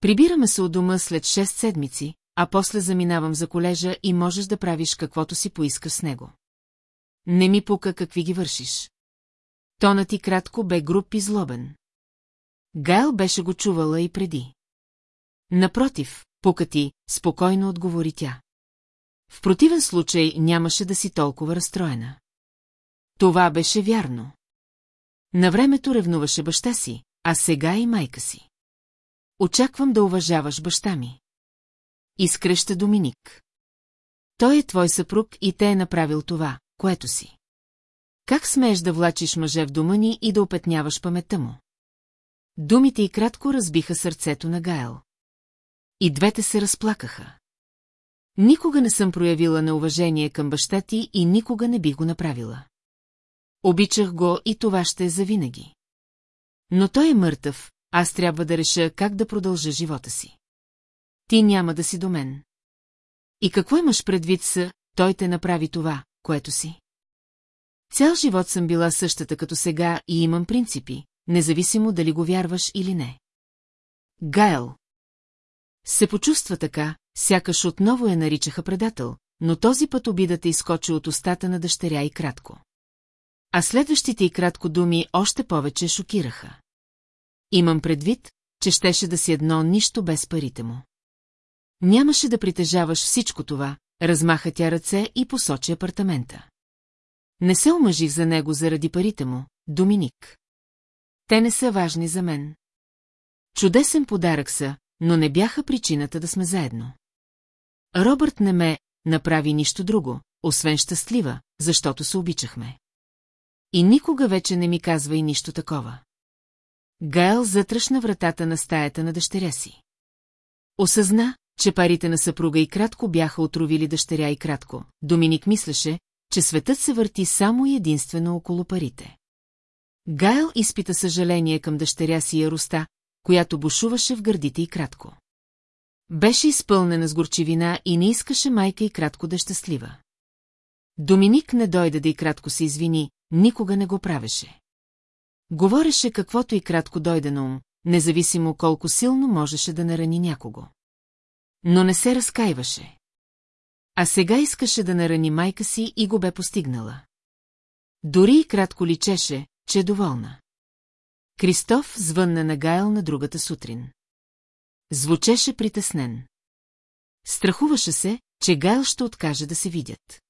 Прибираме се от дома след 6 седмици, а после заминавам за колежа и можеш да правиш каквото си поискаш с него. Не ми пука какви ги вършиш. Тонът ти кратко бе груб и злобен. Гайл беше го чувала и преди. Напротив, пука ти, спокойно отговори тя. В противен случай нямаше да си толкова разстроена. Това беше вярно. На времето ревнуваше баща си, а сега и майка си. Очаквам да уважаваш баща ми. Изкръща Доминик. Той е твой съпруг и те е направил това, което си. Как смееш да влачиш мъже в дома ни и да опетняваш паметта му? Думите и кратко разбиха сърцето на Гайл. И двете се разплакаха. Никога не съм проявила неуважение към баща ти и никога не бих го направила. Обичах го и това ще е завинаги. Но той е мъртъв, аз трябва да реша как да продължа живота си. Ти няма да си до мен. И какво имаш предвид са, той те направи това, което си? Цял живот съм била същата като сега и имам принципи, независимо дали го вярваш или не. Гайл. Се почувства така, сякаш отново я наричаха предател, но този път обидата изкочи от устата на дъщеря и кратко. А следващите и кратко думи още повече шокираха. Имам предвид, че щеше да си едно нищо без парите му. Нямаше да притежаваш всичко това, размаха тя ръце и посочи апартамента. Не се омъжих за него заради парите му, Доминик. Те не са важни за мен. Чудесен подарък са, но не бяха причината да сме заедно. Робърт не ме направи нищо друго, освен щастлива, защото се обичахме. И никога вече не ми казва и нищо такова. Гайл затръшна вратата на стаята на дъщеря си. Осъзна, че парите на съпруга и кратко бяха отровили дъщеря и кратко. Доминик мислеше, че светът се върти само и единствено около парите. Гайл изпита съжаление към дъщеря си Яроста, която бушуваше в гърдите и кратко. Беше изпълнена с горчивина и не искаше майка и кратко да е щастлива. Доминик не дойде да и кратко се извини, никога не го правеше. Говореше каквото и кратко дойде на ум, независимо колко силно можеше да нарани някого. Но не се разкаиваше. А сега искаше да нарани майка си и го бе постигнала. Дори и кратко личеше, че е доволна. Кристоф звънна на Гайл на другата сутрин. Звучеше притеснен. Страхуваше се, че Гайл ще откаже да се видят.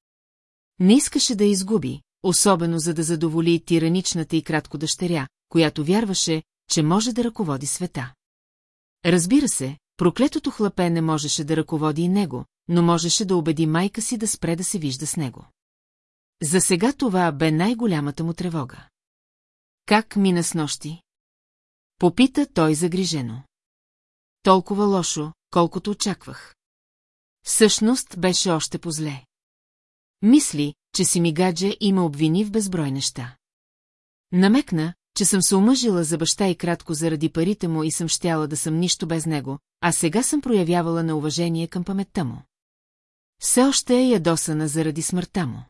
Не искаше да изгуби, особено за да задоволи тираничната и кратко дъщеря, която вярваше, че може да ръководи света. Разбира се, проклетото хлапе не можеше да ръководи и него, но можеше да убеди майка си да спре да се вижда с него. За сега това бе най-голямата му тревога. Как мина с нощи? Попита той загрижено. Толкова лошо, колкото очаквах. Всъщност беше още позле. Мисли, че си ми гадже и ме обвини в безброй неща. Намекна, че съм се омъжила за баща и кратко заради парите му и съм щяла да съм нищо без него, а сега съм проявявала на уважение към паметта му. Все още е ядосана заради смъртта му.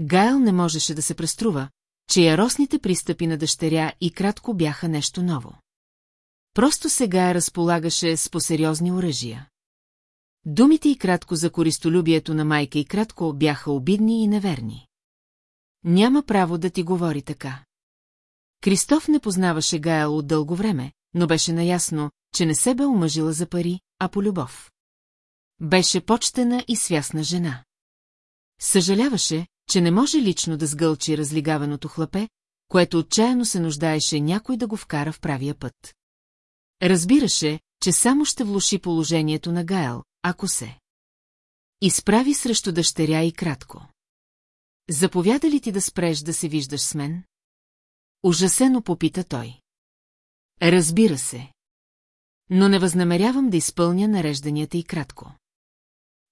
Гайл не можеше да се преструва, че яростните пристъпи на дъщеря и кратко бяха нещо ново. Просто сега разполагаше с посериозни оръжия. Думите и кратко за користолюбието на майка и кратко бяха обидни и неверни. Няма право да ти говори така. Кристоф не познаваше Гаел от дълго време, но беше наясно, че не се бе омъжила за пари, а по любов. Беше почтена и свясна жена. Съжаляваше, че не може лично да сгълчи разлигаваното хлапе, което отчаяно се нуждаеше някой да го вкара в правия път. Разбираше, че само ще влуши положението на Гаел, ако се. Изправи срещу дъщеря и кратко. Заповяда ли ти да спреш да се виждаш с мен? Ужасено попита той. Разбира се. Но не възнамерявам да изпълня нарежданията и кратко.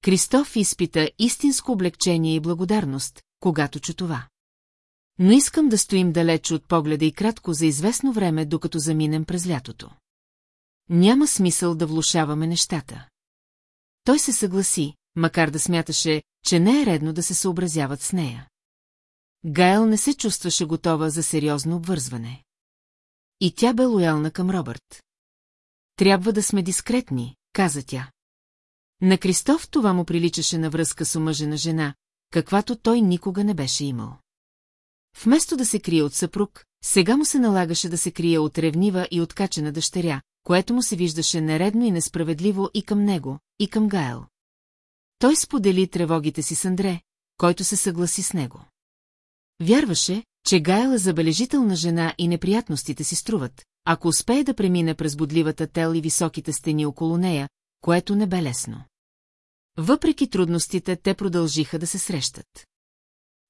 Кристоф изпита истинско облегчение и благодарност, когато чу това. Но искам да стоим далеч от погледа и кратко за известно време, докато заминем през лятото. Няма смисъл да влушаваме нещата. Той се съгласи, макар да смяташе, че не е редно да се съобразяват с нея. Гайл не се чувстваше готова за сериозно обвързване. И тя бе лоялна към Робърт. Трябва да сме дискретни, каза тя. На Кристоф това му приличаше на връзка с омъжена жена, каквато той никога не беше имал. Вместо да се крие от съпруг, сега му се налагаше да се крие от ревнива и откачена дъщеря, което му се виждаше нередно и несправедливо и към него, и към Гайл. Той сподели тревогите си с Андре, който се съгласи с него. Вярваше, че Гайл е забележителна жена и неприятностите си струват, ако успее да премине през бодливата тел и високите стени около нея, което не бе лесно. Въпреки трудностите, те продължиха да се срещат.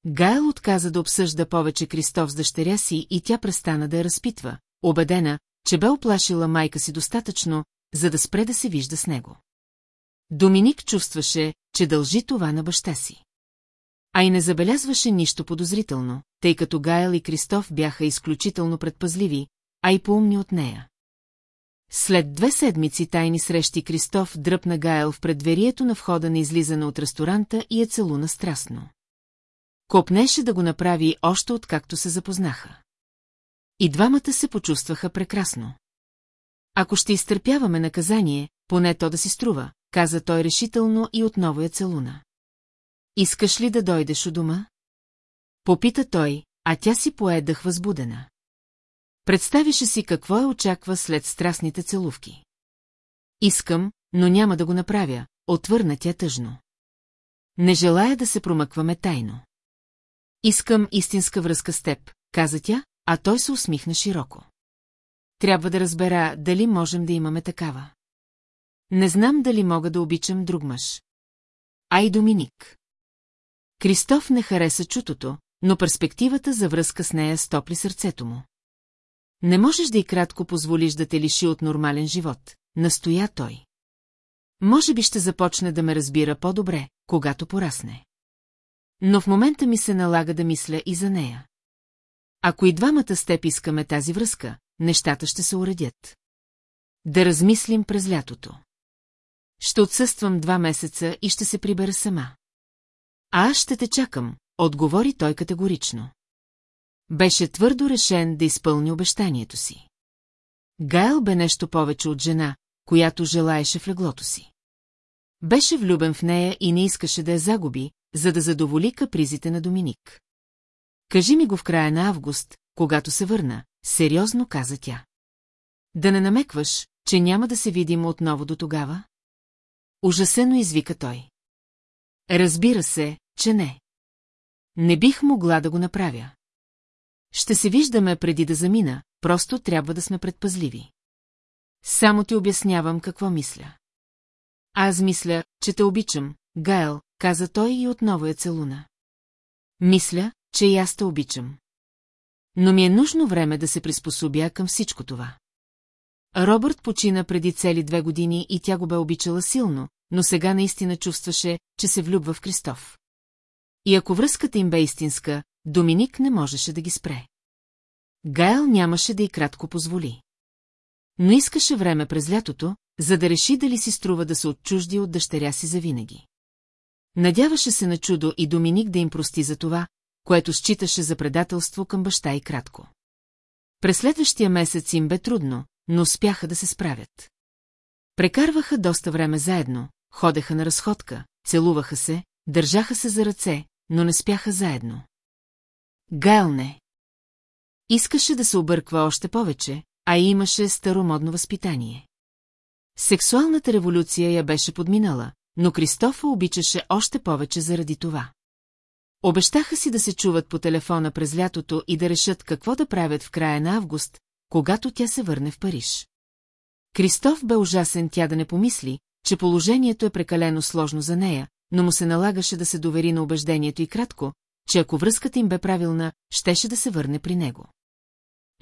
Гайл отказа да обсъжда повече Кристоф с дъщеря си и тя престана да я разпитва, убедена, че бе оплашила майка си достатъчно, за да спре да се вижда с него. Доминик чувстваше, че дължи това на баща си. А и не забелязваше нищо подозрително, тъй като Гайл и Кристоф бяха изключително предпазливи, а и поумни от нея. След две седмици тайни срещи Кристоф дръпна Гайл в предверието на входа на излизане от ресторанта и я целуна страстно. Копнеше да го направи още откакто се запознаха. И двамата се почувстваха прекрасно. Ако ще изтърпяваме наказание, поне то да си струва, каза той решително и отново я целуна. Искаш ли да дойдеш у дома? Попита той, а тя си поедах възбудена. Представише си какво я очаква след страстните целувки. Искам, но няма да го направя, отвърна тя тъжно. Не желая да се промъкваме тайно. Искам истинска връзка с теб, каза тя, а той се усмихна широко. Трябва да разбера дали можем да имаме такава. Не знам дали мога да обичам друг мъж. Ай, Доминик. Кристоф не хареса чутото, но перспективата за връзка с нея стопли сърцето му. Не можеш да и кратко позволиш да те лиши от нормален живот, настоя той. Може би ще започне да ме разбира по-добре, когато порасне. Но в момента ми се налага да мисля и за нея. Ако и двамата с теб искаме тази връзка, нещата ще се уредят. Да размислим през лятото. Ще отсъствам два месеца и ще се прибера сама. А аз ще те чакам, отговори той категорично. Беше твърдо решен да изпълни обещанието си. Гайл бе нещо повече от жена, която желаеше в леглото си. Беше влюбен в нея и не искаше да я загуби, за да задоволи капризите на Доминик. Кажи ми го в края на август, когато се върна, сериозно каза тя. Да не намекваш, че няма да се видим отново до тогава? Ужасено извика той. Разбира се, че не. Не бих могла да го направя. Ще се виждаме преди да замина, просто трябва да сме предпазливи. Само ти обяснявам какво мисля. Аз мисля, че те обичам, Гайл, каза той и отново я целуна. Мисля, че и аз те обичам. Но ми е нужно време да се приспособя към всичко това. Робърт почина преди цели две години и тя го бе обичала силно, но сега наистина чувстваше, че се влюбва в Кристоф. И ако връзката им бе истинска, Доминик не можеше да ги спре. Гайл нямаше да и кратко позволи. Но искаше време през лятото, за да реши дали си струва да се отчужди от дъщеря си завинаги. Надяваше се на чудо и Доминик да им прости за това, което считаше за предателство към баща и кратко. През следващия месец им бе трудно, но успяха да се справят. Прекарваха доста време заедно, ходеха на разходка, целуваха се, държаха се за ръце, но не спяха заедно. Гайл не. Искаше да се обърква още повече, а имаше старомодно възпитание. Сексуалната революция я беше подминала, но Кристофа обичаше още повече заради това. Обещаха си да се чуват по телефона през лятото и да решат какво да правят в края на август, когато тя се върне в Париж. Кристоф бе ужасен тя да не помисли, че положението е прекалено сложно за нея, но му се налагаше да се довери на убеждението и кратко, че ако връзката им бе правилна, щеше да се върне при него.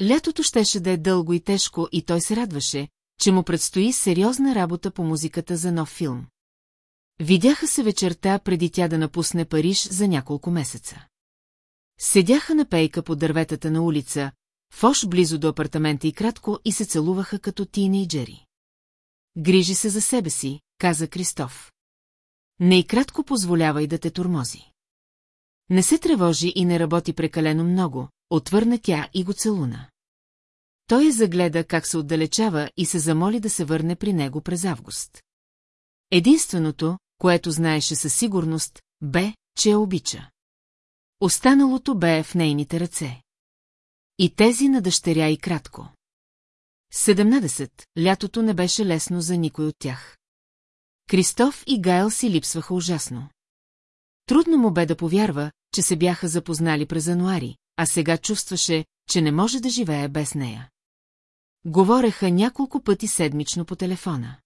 Лятото щеше да е дълго и тежко и той се радваше, че му предстои сериозна работа по музиката за нов филм. Видяха се вечерта преди тя да напусне Париж за няколко месеца. Седяха на пейка под дърветата на улица, Фош близо до апартамента и кратко и се целуваха като тинейджери. Грижи се за себе си, каза Кристоф. Не и кратко позволявай да те турмози. Не се тревожи и не работи прекалено много, отвърна тя и го целуна. Той я загледа как се отдалечава и се замоли да се върне при него през август. Единственото, което знаеше със сигурност, бе, че я обича. Останалото бе в нейните ръце. И тези на дъщеря и кратко. 17. Лятото не беше лесно за никой от тях. Кристоф и Гайл си липсваха ужасно. Трудно му бе да повярва, че се бяха запознали през януари, а сега чувстваше, че не може да живее без нея. Говореха няколко пъти седмично по телефона.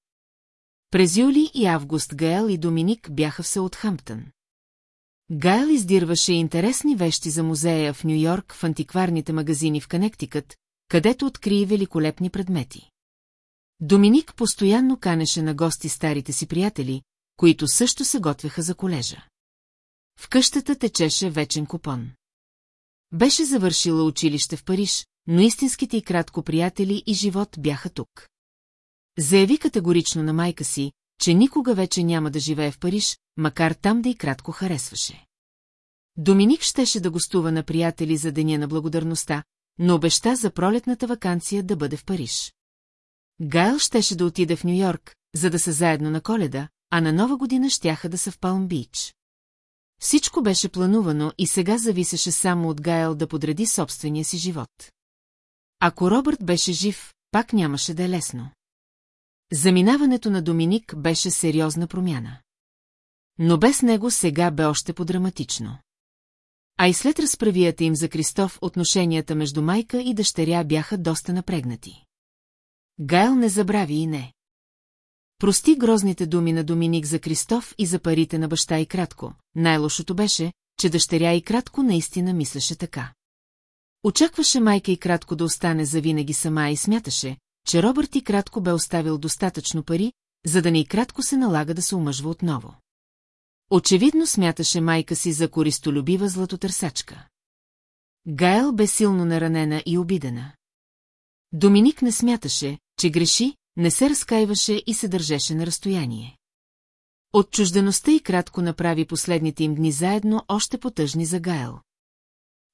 През юли и август Гайл и Доминик бяха в Саутхамптън. Гайл издирваше интересни вещи за музея в Нью-Йорк в антикварните магазини в Канектикът, където откри великолепни предмети. Доминик постоянно канеше на гости старите си приятели, които също се готвеха за колежа. В къщата течеше вечен купон. Беше завършила училище в Париж, но истинските и кратко приятели и живот бяха тук. Заяви категорично на майка си, че никога вече няма да живее в Париж, макар там да и кратко харесваше. Доминик щеше да гостува на приятели за Деня на благодарността, но обеща за пролетната вакансия да бъде в Париж. Гайл щеше да отиде в Нью-Йорк, за да са заедно на коледа, а на нова година щяха да са в Палм Бич. Всичко беше планувано и сега зависеше само от Гайл да подреди собствения си живот. Ако Робърт беше жив, пак нямаше да е лесно. Заминаването на Доминик беше сериозна промяна. Но без него сега бе още по-драматично. А и след разправията им за Кристоф, отношенията между майка и дъщеря бяха доста напрегнати. Гайл не забрави и не. Прости грозните думи на Доминик за Кристоф и за парите на баща и кратко. Най-лошото беше, че дъщеря и кратко наистина мислеше така. Очакваше майка и кратко да остане завинаги сама и смяташе, че Робърт и кратко бе оставил достатъчно пари, за да не и кратко се налага да се омъжва отново. Очевидно смяташе майка си за користолюбива златотърсачка. Гайл бе силно наранена и обидена. Доминик не смяташе, че греши, не се разкаиваше и се държеше на разстояние. Отчуждеността и кратко направи последните им дни заедно още потъжни за Гайл.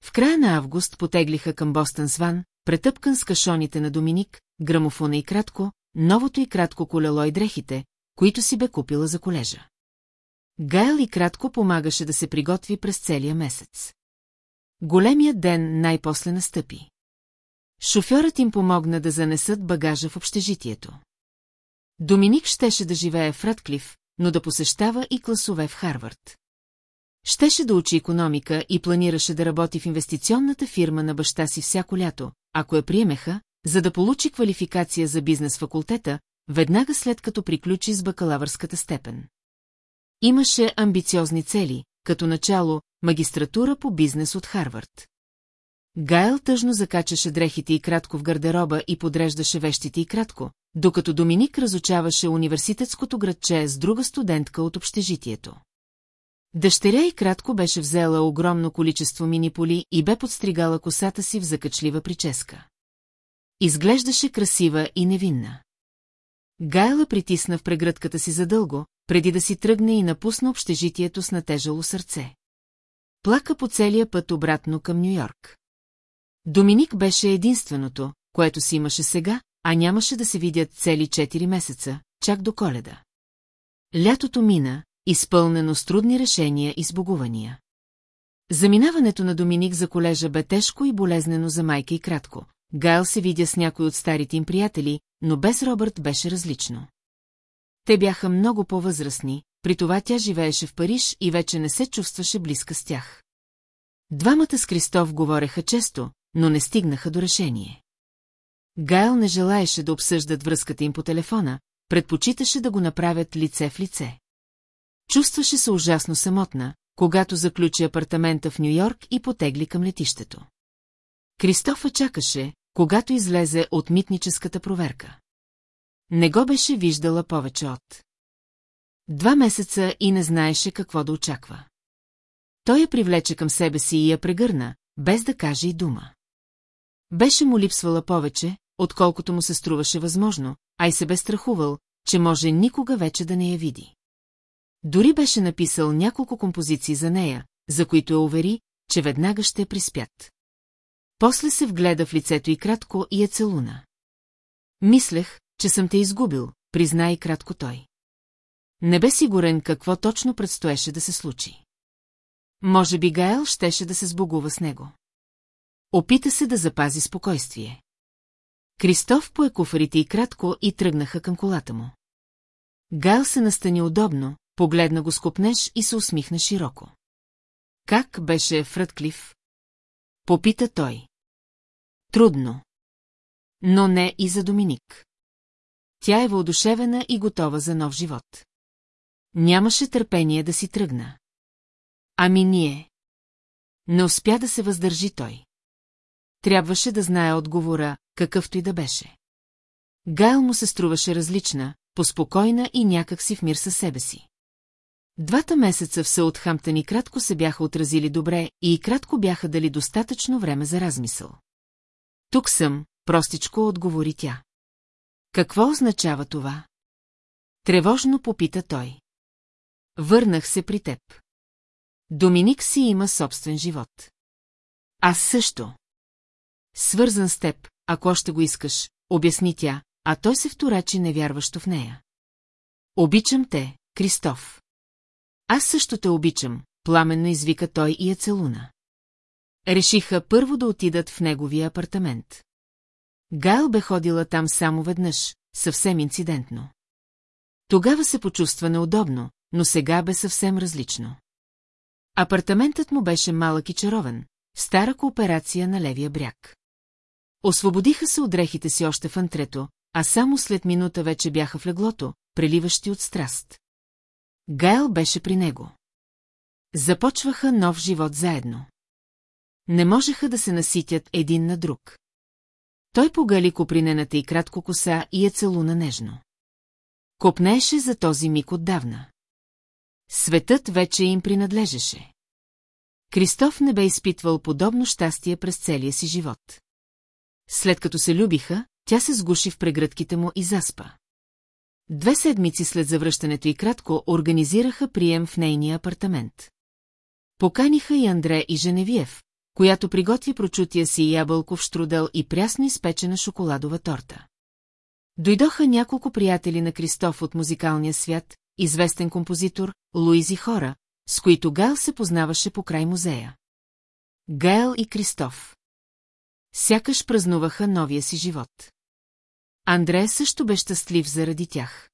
В края на август потеглиха към Бостън Сван, претъпкан с кашоните на Доминик, грамофона и кратко, новото и кратко колело и дрехите, които си бе купила за колежа. Гайл и кратко помагаше да се приготви през целия месец. Големият ден най-после настъпи. Шофьорът им помогна да занесат багажа в общежитието. Доминик щеше да живее в Радклиф, но да посещава и класове в Харвард. Щеше да учи економика и планираше да работи в инвестиционната фирма на баща си всяко лято, ако я приемеха, за да получи квалификация за бизнес факултета, веднага след като приключи с бакалавърската степен. Имаше амбициозни цели, като начало магистратура по бизнес от Харвард. Гайл тъжно закачаше дрехите и кратко в гардероба и подреждаше вещите и кратко, докато Доминик разучаваше университетското градче с друга студентка от общежитието. Дъщеря и кратко беше взела огромно количество миниполи и бе подстригала косата си в закачлива прическа. Изглеждаше красива и невинна. Гайла притисна в прегръдката си задълго, преди да си тръгне и напусна общежитието с натежало сърце. Плака по целия път обратно към Нью-Йорк. Доминик беше единственото, което си имаше сега, а нямаше да се видят цели 4 месеца, чак до коледа. Лятото мина, изпълнено с трудни решения и сбогувания. Заминаването на Доминик за колежа бе тежко и болезнено за майка и кратко. Гайл се видя с някой от старите им приятели, но без Робърт беше различно. Те бяха много по-възрастни, при това тя живееше в Париж и вече не се чувстваше близка с тях. Двамата с Кристоф говореха често, но не стигнаха до решение. Гайл не желаеше да обсъждат връзката им по телефона, предпочиташе да го направят лице в лице. Чувстваше се ужасно самотна, когато заключи апартамента в Нью-Йорк и потегли към летището. Кристофа чакаше, когато излезе от митническата проверка. Не го беше виждала повече от. Два месеца и не знаеше какво да очаква. Той я привлече към себе си и я прегърна, без да каже и дума. Беше му липсвала повече, отколкото му се струваше възможно, а и се бе страхувал, че може никога вече да не я види. Дори беше написал няколко композиции за нея, за които я увери, че веднага ще приспят. После се вгледа в лицето и кратко и я целуна. Мислех, че съм те изгубил, призна и кратко той. Не бе сигурен какво точно предстоеше да се случи. Може би Гаел щеше да се сбогува с него. Опита се да запази спокойствие. Кристоф пое куфарите и кратко и тръгнаха към колата му. Гайл се настани удобно, погледна го скопнеш и се усмихна широко. Как беше Фрътклиф? Попита той. Трудно. Но не и за Доминик. Тя е въодушевена и готова за нов живот. Нямаше търпение да си тръгна. Ами ние. Не успя да се въздържи той. Трябваше да знае отговора, какъвто и да беше. Гайл му се струваше различна, поспокойна и някак си в мир със себе си. Двата месеца в Саутхамптън кратко се бяха отразили добре и кратко бяха дали достатъчно време за размисъл. Тук съм, простичко отговори тя. Какво означава това? Тревожно попита той. Върнах се при теб. Доминик си има собствен живот. Аз също. Свързан с теб, ако още го искаш, обясни тя, а той се вторачи невярващо в нея. Обичам те, Кристоф. Аз също те обичам, пламенно извика той и я целуна. Решиха първо да отидат в неговия апартамент. Гайл бе ходила там само веднъж, съвсем инцидентно. Тогава се почувства неудобно, но сега бе съвсем различно. Апартаментът му беше малък и чаровен, стара кооперация на левия бряг. Освободиха се от дрехите си още в антрето, а само след минута вече бяха в леглото, преливащи от страст. Гайл беше при него. Започваха нов живот заедно. Не можеха да се наситят един на друг. Той погали копринената и кратко коса и я целуна нежно. Копнееше за този миг отдавна. Светът вече им принадлежеше. Кристоф не бе изпитвал подобно щастие през целия си живот. След като се любиха, тя се сгуши в прегръдките му и заспа. Две седмици след завръщането и кратко организираха прием в нейния апартамент. Поканиха и Андре и Женевиев, която приготви прочутия си ябълков штрудел и прясно изпечена шоколадова торта. Дойдоха няколко приятели на Кристоф от музикалния свят, известен композитор, Луизи Хора, с които Гайл се познаваше по край музея. Гайл и Кристоф. Сякаш празнуваха новия си живот. Андре също бе щастлив заради тях.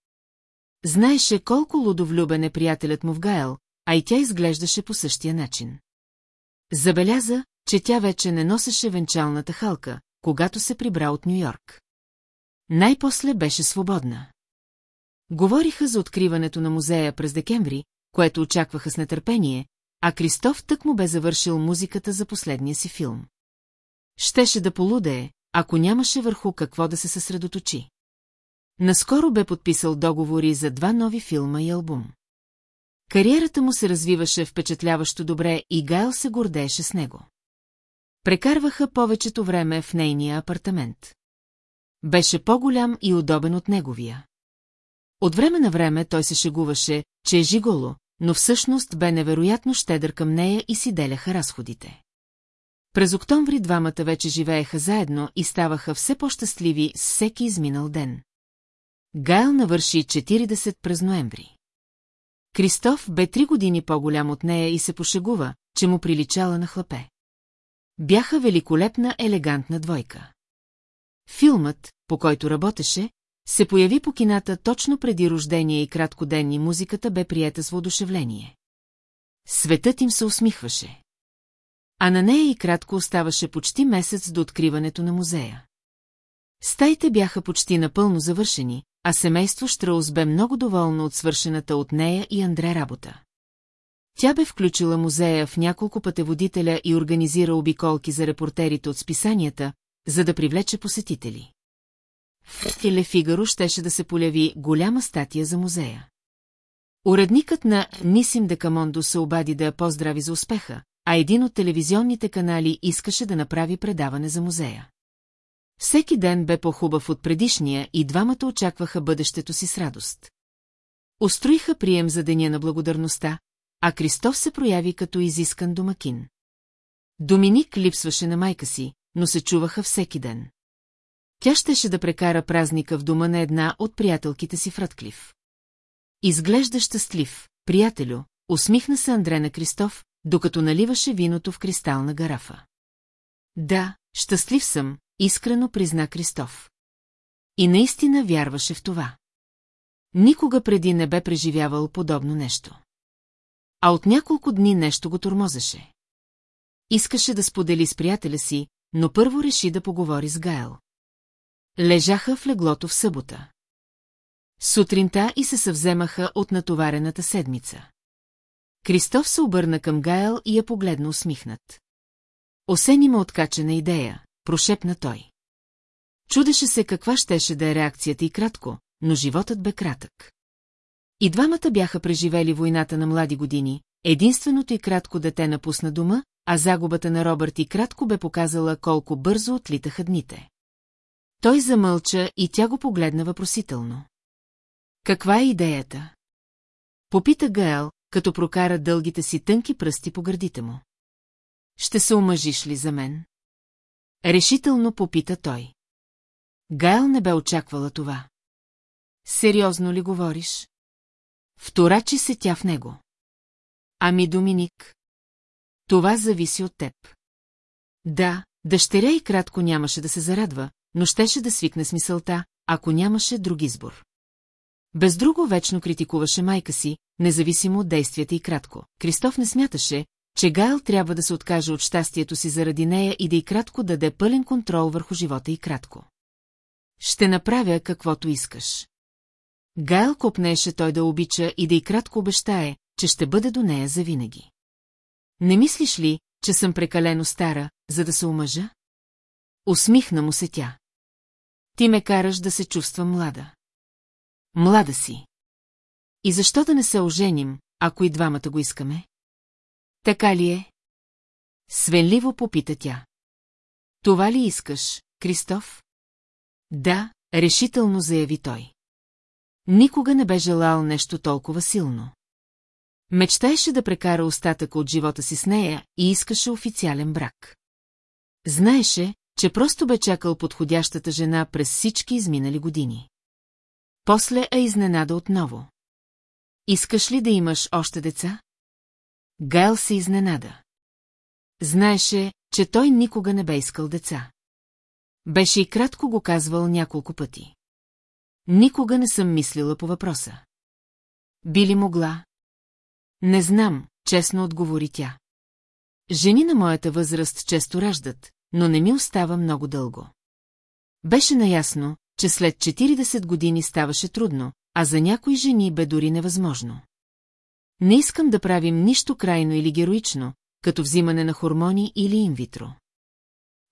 Знаеше колко лудовлюбен е приятелят му в Гайл, а и тя изглеждаше по същия начин. Забеляза, че тя вече не носеше венчалната халка, когато се прибра от Нью-Йорк. Най-после беше свободна. Говориха за откриването на музея през декември, което очакваха с нетърпение, а Кристоф тък му бе завършил музиката за последния си филм. Щеше да полудее, ако нямаше върху какво да се съсредоточи. Наскоро бе подписал договори за два нови филма и албум. Кариерата му се развиваше впечатляващо добре и Гайл се гордееше с него. Прекарваха повечето време в нейния апартамент. Беше по-голям и удобен от неговия. От време на време той се шегуваше, че е жиголо, но всъщност бе невероятно щедър към нея и си деляха разходите. През октомври двамата вече живееха заедно и ставаха все по-щастливи с всеки изминал ден. Гайл навърши 40 през ноември. Кристоф бе три години по-голям от нея и се пошегува, че му приличала на хлапе. Бяха великолепна, елегантна двойка. Филмът, по който работеше, се появи по кината точно преди рождение и кратко ден и музиката бе приета с воодушевление. Светът им се усмихваше. А на нея и кратко оставаше почти месец до откриването на музея. Стаите бяха почти напълно завършени, а семейство Штраус бе много доволно от свършената от нея и Андре работа. Тя бе включила музея в няколко пътеводителя и организира обиколки за репортерите от списанията, за да привлече посетители. В Теле щеше да се поляви голяма статия за музея. Уредникът на Нисим Декамондо се обади да я поздрави за успеха, а един от телевизионните канали искаше да направи предаване за музея. Всеки ден бе по-хубав от предишния и двамата очакваха бъдещето си с радост. Устроиха прием за Деня на благодарността, а Кристоф се прояви като изискан домакин. Доминик липсваше на майка си, но се чуваха всеки ден. Тя щеше да прекара празника в дома на една от приятелките си в Радклив. Изглежда щастлив, приятелю, усмихна се Андре на Кристоф, докато наливаше виното в кристална гарафа. Да, щастлив съм, искрено призна Кристоф. И наистина вярваше в това. Никога преди не бе преживявал подобно нещо. А от няколко дни нещо го тормозеше. Искаше да сподели с приятеля си, но първо реши да поговори с Гайл. Лежаха в леглото в събота. Сутринта и се съвземаха от натоварената седмица. Кристоф се обърна към Гайл и я погледна усмихнат. Осен има откачена идея, прошепна той. Чудеше се каква щеше да е реакцията и кратко, но животът бе кратък. И двамата бяха преживели войната на млади години, единственото и кратко дете напусна дома, а загубата на Робърт и кратко бе показала колко бързо отлитаха дните. Той замълча и тя го погледна въпросително. Каква е идеята? Попита Гаел, като прокара дългите си тънки пръсти по гърдите му. Ще се омъжиш ли за мен? Решително попита той. Гайл не бе очаквала това. Сериозно ли говориш? Вторачи се тя в него. Ами, Доминик? Това зависи от теб. Да, дъщеря и кратко нямаше да се зарадва, но щеше да свикне с мисълта, ако нямаше друг избор. Без друго вечно критикуваше майка си, независимо от действията и кратко. Кристоф не смяташе, че Гайл трябва да се откаже от щастието си заради нея и да и кратко даде пълен контрол върху живота и кратко. Ще направя каквото искаш. Гайл копнеше той да обича и да и кратко обещае, че ще бъде до нея завинаги. Не мислиш ли, че съм прекалено стара, за да се омъжа? Усмихна му се тя. Ти ме караш да се чувствам млада. Млада си. И защо да не се оженим, ако и двамата го искаме? Така ли е? Свенливо попита тя. Това ли искаш, Кристоф? Да, решително заяви той. Никога не бе желал нещо толкова силно. Мечтаеше да прекара остатъка от живота си с нея и искаше официален брак. Знаеше, че просто бе чакал подходящата жена през всички изминали години. После е изненада отново. Искаш ли да имаш още деца? Гайл се изненада. Знаеше, че той никога не бе искал деца. Беше и кратко го казвал няколко пъти. Никога не съм мислила по въпроса. Би ли могла? Не знам, честно отговори тя. Жени на моята възраст често раждат, но не ми остава много дълго. Беше наясно, че след 40 години ставаше трудно, а за някои жени бе дори невъзможно. Не искам да правим нищо крайно или героично, като взимане на хормони или инвитро.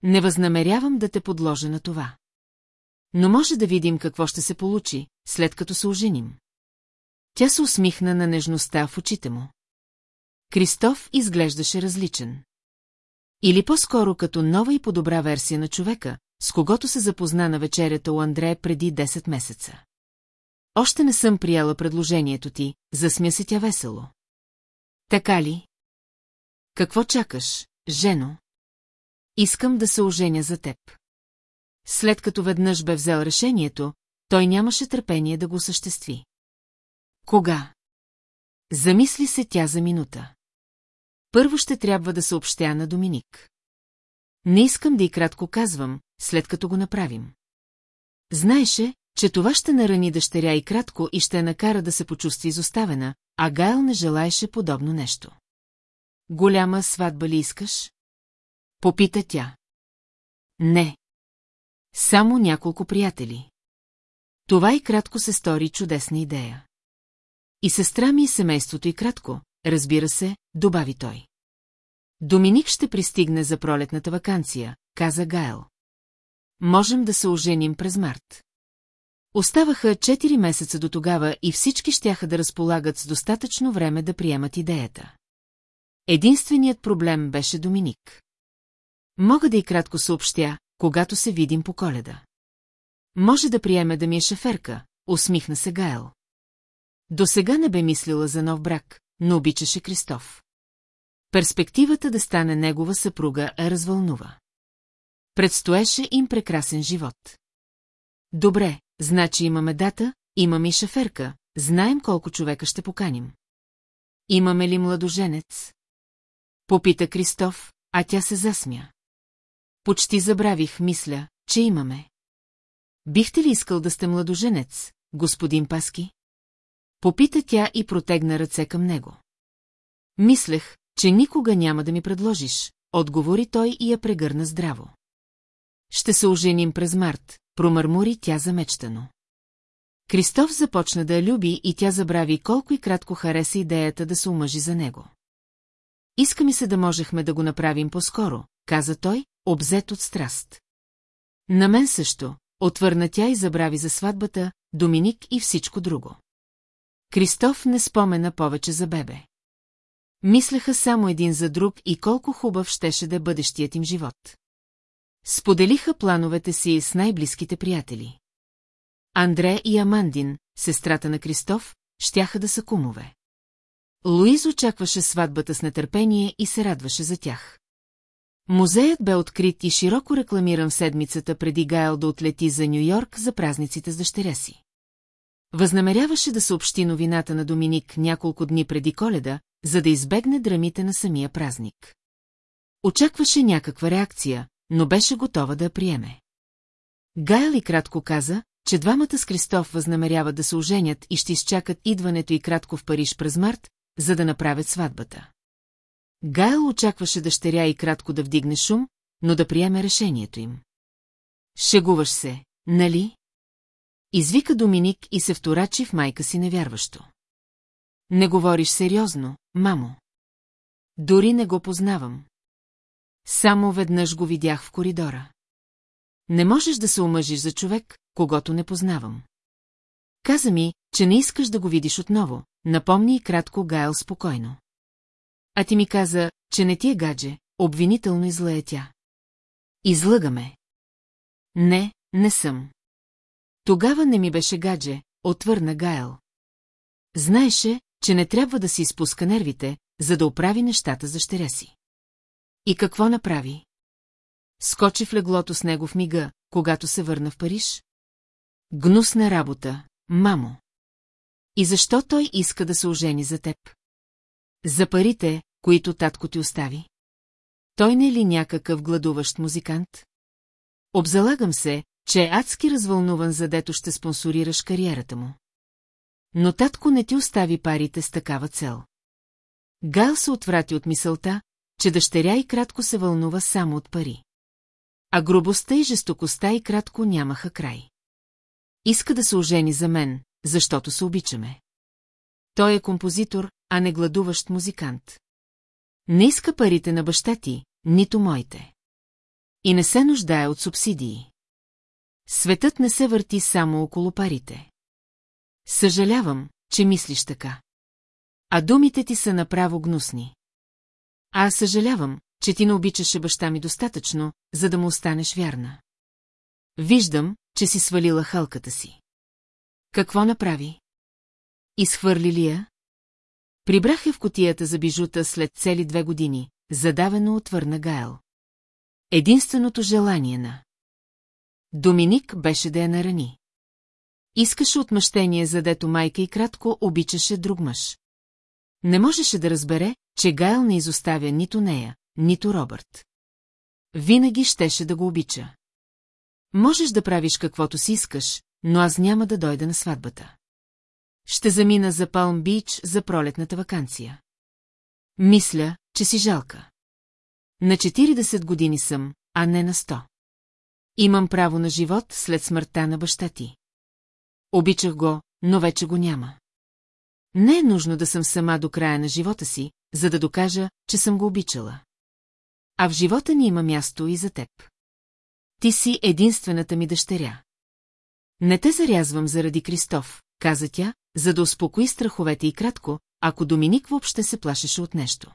Не възнамерявам да те подложа на това. Но може да видим какво ще се получи, след като се оженим. Тя се усмихна на нежността в очите му. Кристоф изглеждаше различен. Или по-скоро като нова и по-добра версия на човека, с когото се запозна на вечерята у Андрея преди 10 месеца. Още не съм прияла предложението ти, засмя се тя весело. Така ли? Какво чакаш, жено? Искам да се оженя за теб. След като веднъж бе взел решението, той нямаше търпение да го осъществи. Кога? Замисли се тя за минута. Първо ще трябва да съобщя на Доминик. Не искам да и кратко казвам, след като го направим. Знаеше, че това ще нарани дъщеря и кратко и ще накара да се почувства изоставена, а Гайл не желаеше подобно нещо. Голяма сватба ли искаш? Попита тя. Не. Само няколко приятели. Това и кратко се стори чудесна идея. И сестра ми и семейството и кратко, разбира се, добави той. Доминик ще пристигне за пролетната вакансия, каза Гайл. Можем да се оженим през март. Оставаха 4 месеца до тогава и всички щяха да разполагат с достатъчно време да приемат идеята. Единственият проблем беше Доминик. Мога да и кратко съобщя, когато се видим по коледа. Може да приеме да ми е шеферка, усмихна се Гайл. До сега не бе мислила за нов брак, но обичаше Кристоф. Перспективата да стане негова съпруга е развълнува. Предстоеше им прекрасен живот. Добре, значи имаме дата, имаме и шеферка, знаем колко човека ще поканим. Имаме ли младоженец? Попита Кристоф, а тя се засмя. Почти забравих, мисля, че имаме. Бихте ли искал да сте младоженец, господин Паски? Попита тя и протегна ръце към него. Мислех, че никога няма да ми предложиш, отговори той и я прегърна здраво. Ще се оженим през март, промърмори тя замечтано. Кристоф започна да я люби и тя забрави колко и кратко хареса идеята да се омъжи за него. Иска ми се да можехме да го направим по-скоро, каза той, обзет от страст. На мен също, отвърна тя и забрави за сватбата, Доминик и всичко друго. Кристоф не спомена повече за бебе. Мислеха само един за друг и колко хубав щеше да е бъдещият им живот. Споделиха плановете си с най-близките приятели. Андре и Амандин, сестрата на Кристоф, щяха да са кумове. Луиз очакваше сватбата с нетърпение и се радваше за тях. Музеят бе открит и широко рекламиран седмицата преди Гайл да отлети за Нью-Йорк за празниците с дъщеря си. Възнамеряваше да съобщи новината на Доминик няколко дни преди коледа, за да избегне драмите на самия празник. Очакваше някаква реакция, но беше готова да я приеме. Гайл и кратко каза, че двамата с Кристоф възнамеряват да се оженят и ще изчакат идването и кратко в Париж през март, за да направят сватбата. Гайл очакваше дъщеря и кратко да вдигне шум, но да приеме решението им. Шегуваш се, нали? Извика Доминик и се вторачи в майка си невярващо. Не говориш сериозно, мамо. Дори не го познавам. Само веднъж го видях в коридора. Не можеш да се омъжиш за човек, когато не познавам. Каза ми, че не искаш да го видиш отново, напомни и кратко Гайл спокойно. А ти ми каза, че не ти е гадже, обвинително излая тя. Излъгаме. Не, не съм. Тогава не ми беше гадже, отвърна Гайл. Знаеше, че не трябва да си изпуска нервите, за да оправи нещата за щеря си. И какво направи? Скочи в леглото с него в мига, когато се върна в Париж? Гнусна работа, мамо. И защо той иска да се ожени за теб? За парите, които татко ти остави. Той не е ли някакъв гладуващ музикант? Обзалагам се, че е адски развълнуван, задето ще спонсорираш кариерата му. Но татко не ти остави парите с такава цел. Гал се отврати от мисълта, че дъщеря и кратко се вълнува само от пари. А грубостта и жестокостта и кратко нямаха край. Иска да се ожени за мен, защото се обичаме. Той е композитор, а не гладуващ музикант. Не иска парите на баща ти, нито моите. И не се нуждае от субсидии. Светът не се върти само около парите. Съжалявам, че мислиш така. А думите ти са направо гнусни. А аз съжалявам, че ти не обичаше баща ми достатъчно, за да му останеш вярна. Виждам, че си свалила халката си. Какво направи? Изхвърли ли я? Прибрах я в котията за бижута след цели две години, задавено отвърна Гайл. Единственото желание на... Доминик беше да я нарани. Искаше отмъщение, задето майка и кратко обичаше друг мъж. Не можеше да разбере, че Гайл не изоставя нито нея, нито Робърт. Винаги щеше да го обича. Можеш да правиш каквото си искаш, но аз няма да дойда на сватбата. Ще замина за Палм Бич за пролетната вакансия. Мисля, че си жалка. На 40 години съм, а не на 100. Имам право на живот след смъртта на баща ти. Обичах го, но вече го няма. Не е нужно да съм сама до края на живота си, за да докажа, че съм го обичала. А в живота ни има място и за теб. Ти си единствената ми дъщеря. Не те зарязвам заради Кристоф, каза тя, за да успокои страховете и кратко, ако Доминик въобще се плашеше от нещо.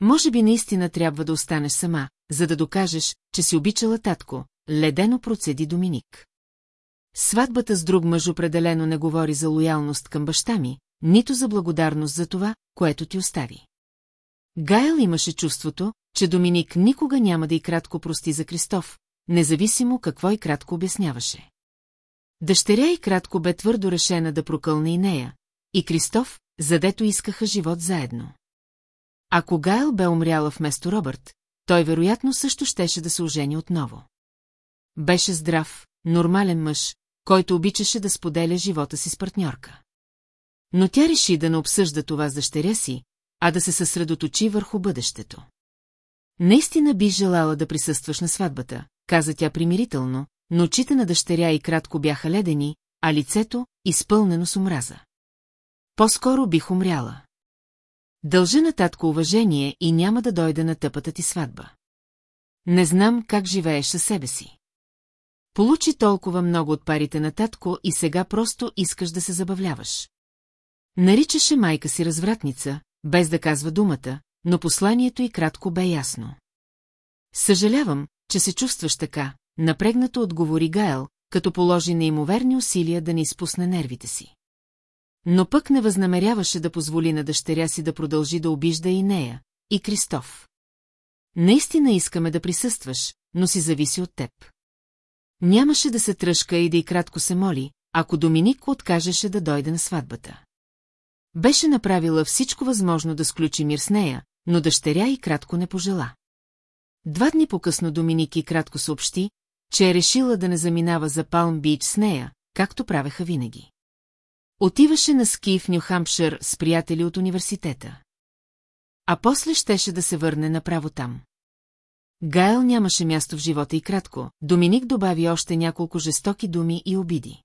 Може би наистина трябва да останеш сама, за да докажеш, че си обичала татко, ледено процеди Доминик. Сватбата с друг мъж определено не говори за лоялност към баща ми, нито за благодарност за това, което ти остави. Гайл имаше чувството, че Доминик никога няма да и кратко прости за Кристоф, независимо какво и кратко обясняваше. Дъщеря и кратко бе твърдо решена да прокълне и нея, и Кристоф, задето искаха живот заедно. Ако Гайл бе умряла вместо Робърт, той вероятно също щеше да се ожени отново. Беше здрав, нормален мъж, който обичаше да споделя живота си с партньорка. Но тя реши да не обсъжда това с дъщеря си, а да се съсредоточи върху бъдещето. Наистина би желала да присъстваш на сватбата, каза тя примирително, но очите на дъщеря и кратко бяха ледени, а лицето – изпълнено с омраза. По-скоро бих умряла. Дължа на татко уважение и няма да дойда на тъпата ти сватба. Не знам как живееш със себе си. Получи толкова много от парите на татко и сега просто искаш да се забавляваш. Наричаше майка си развратница, без да казва думата, но посланието й кратко бе ясно. Съжалявам, че се чувстваш така, напрегнато отговори Гаел, като положи неимоверни усилия да не изпусне нервите си. Но пък не възнамеряваше да позволи на дъщеря си да продължи да обижда и нея, и Кристоф. Наистина искаме да присъстваш, но си зависи от теб. Нямаше да се тръжка и да и кратко се моли, ако Доминик откажеше да дойде на сватбата. Беше направила всичко възможно да сключи мир с нея, но дъщеря и кратко не пожела. Два дни по-късно Доминик и кратко съобщи, че е решила да не заминава за Палм Бич с нея, както правеха винаги. Отиваше на ски в Нюхампшир с приятели от университета. а после щеше да се върне направо там. Гайл нямаше място в живота и кратко, Доминик добави още няколко жестоки думи и обиди.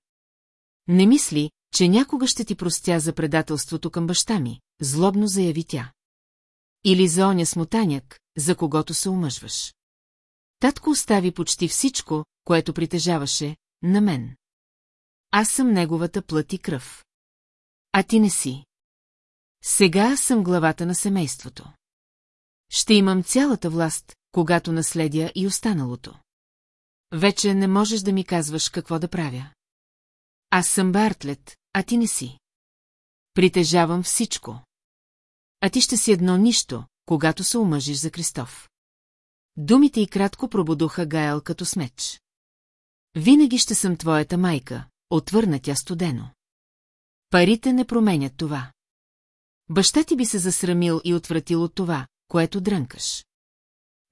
Не мисли, че някога ще ти простя за предателството към баща ми, злобно заяви тя. Или за оня смотаняк, за когото се омъжваш. Татко остави почти всичко, което притежаваше, на мен. Аз съм неговата плът и кръв. А ти не си. Сега съм главата на семейството. Ще имам цялата власт, когато наследя и останалото. Вече не можеш да ми казваш какво да правя. Аз съм Бартлет, а ти не си. Притежавам всичко. А ти ще си едно нищо, когато се омъжиш за Кристоф. Думите и кратко пробудоха Гаел като смеч. Винаги ще съм твоята майка, отвърна тя студено. Парите не променят това. Баща ти би се засрамил и отвратил от това, което дрънкаш.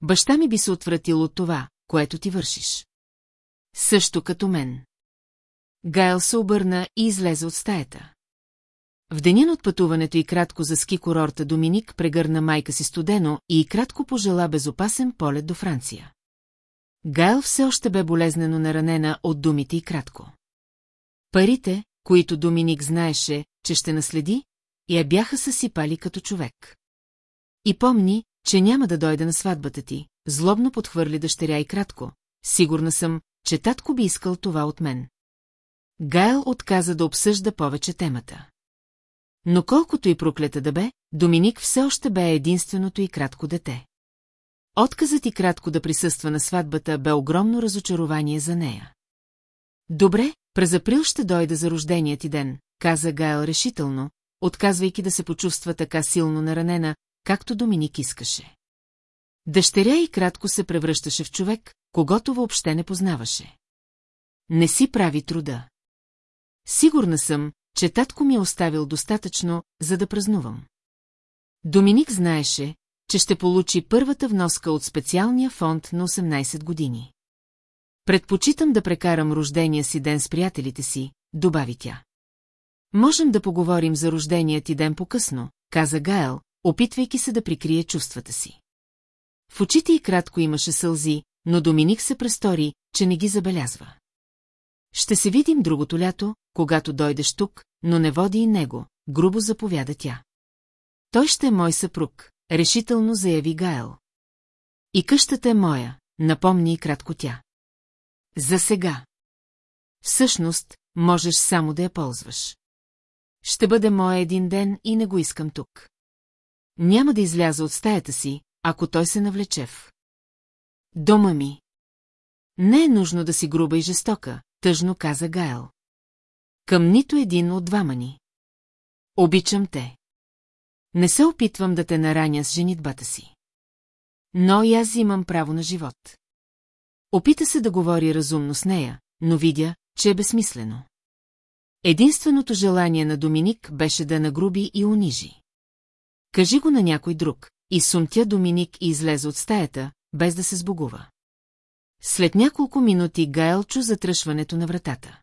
Баща ми би се отвратил от това, което ти вършиш. Също като мен. Гайл се обърна и излезе от стаята. В деня от пътуването и кратко за ски курорта Доминик прегърна майка си студено и кратко пожела безопасен полет до Франция. Гайл все още бе болезнено наранена от думите и кратко. Парите, които Доминик знаеше, че ще наследи, я бяха съсипали като човек. И помни, че няма да дойде на сватбата ти, злобно подхвърли дъщеря и кратко. Сигурна съм, че татко би искал това от мен. Гайл отказа да обсъжда повече темата. Но колкото и проклета да бе, Доминик все още бе единственото и кратко дете. Отказът и кратко да присъства на сватбата бе огромно разочарование за нея. Добре, през април ще дойда за рождения ти ден, каза Гайл решително, отказвайки да се почувства така силно наранена, както Доминик искаше. Дъщеря и кратко се превръщаше в човек, когато въобще не познаваше. Не си прави труда. Сигурна съм, че татко ми е оставил достатъчно, за да празнувам. Доминик знаеше, че ще получи първата вноска от специалния фонд на 18 години. Предпочитам да прекарам рождения си ден с приятелите си, добави тя. Можем да поговорим за рождения ти ден по-късно, каза Гаел, опитвайки се да прикрие чувствата си. В очите й кратко имаше сълзи, но Доминик се престори, че не ги забелязва. Ще се видим другото лято, когато дойдеш тук, но не води и него, грубо заповяда тя. Той ще е мой съпруг, решително заяви Гаел. И къщата е моя, напомни и кратко тя. За сега. Всъщност, можеш само да я ползваш. Ще бъде моя един ден и не го искам тук. Няма да изляза от стаята си, ако той се навлече в. Дома ми. Не е нужно да си груба и жестока, тъжно каза Гаел. Към нито един от двама ни. Обичам те. Не се опитвам да те нараня с женитбата си. Но и аз имам право на живот. Опита се да говори разумно с нея, но видя, че е безсмислено. Единственото желание на Доминик беше да нагруби и унижи. Кажи го на някой друг, и сумтя Доминик и излезе от стаята, без да се сбогува. След няколко минути Гайл чу затръшването на вратата.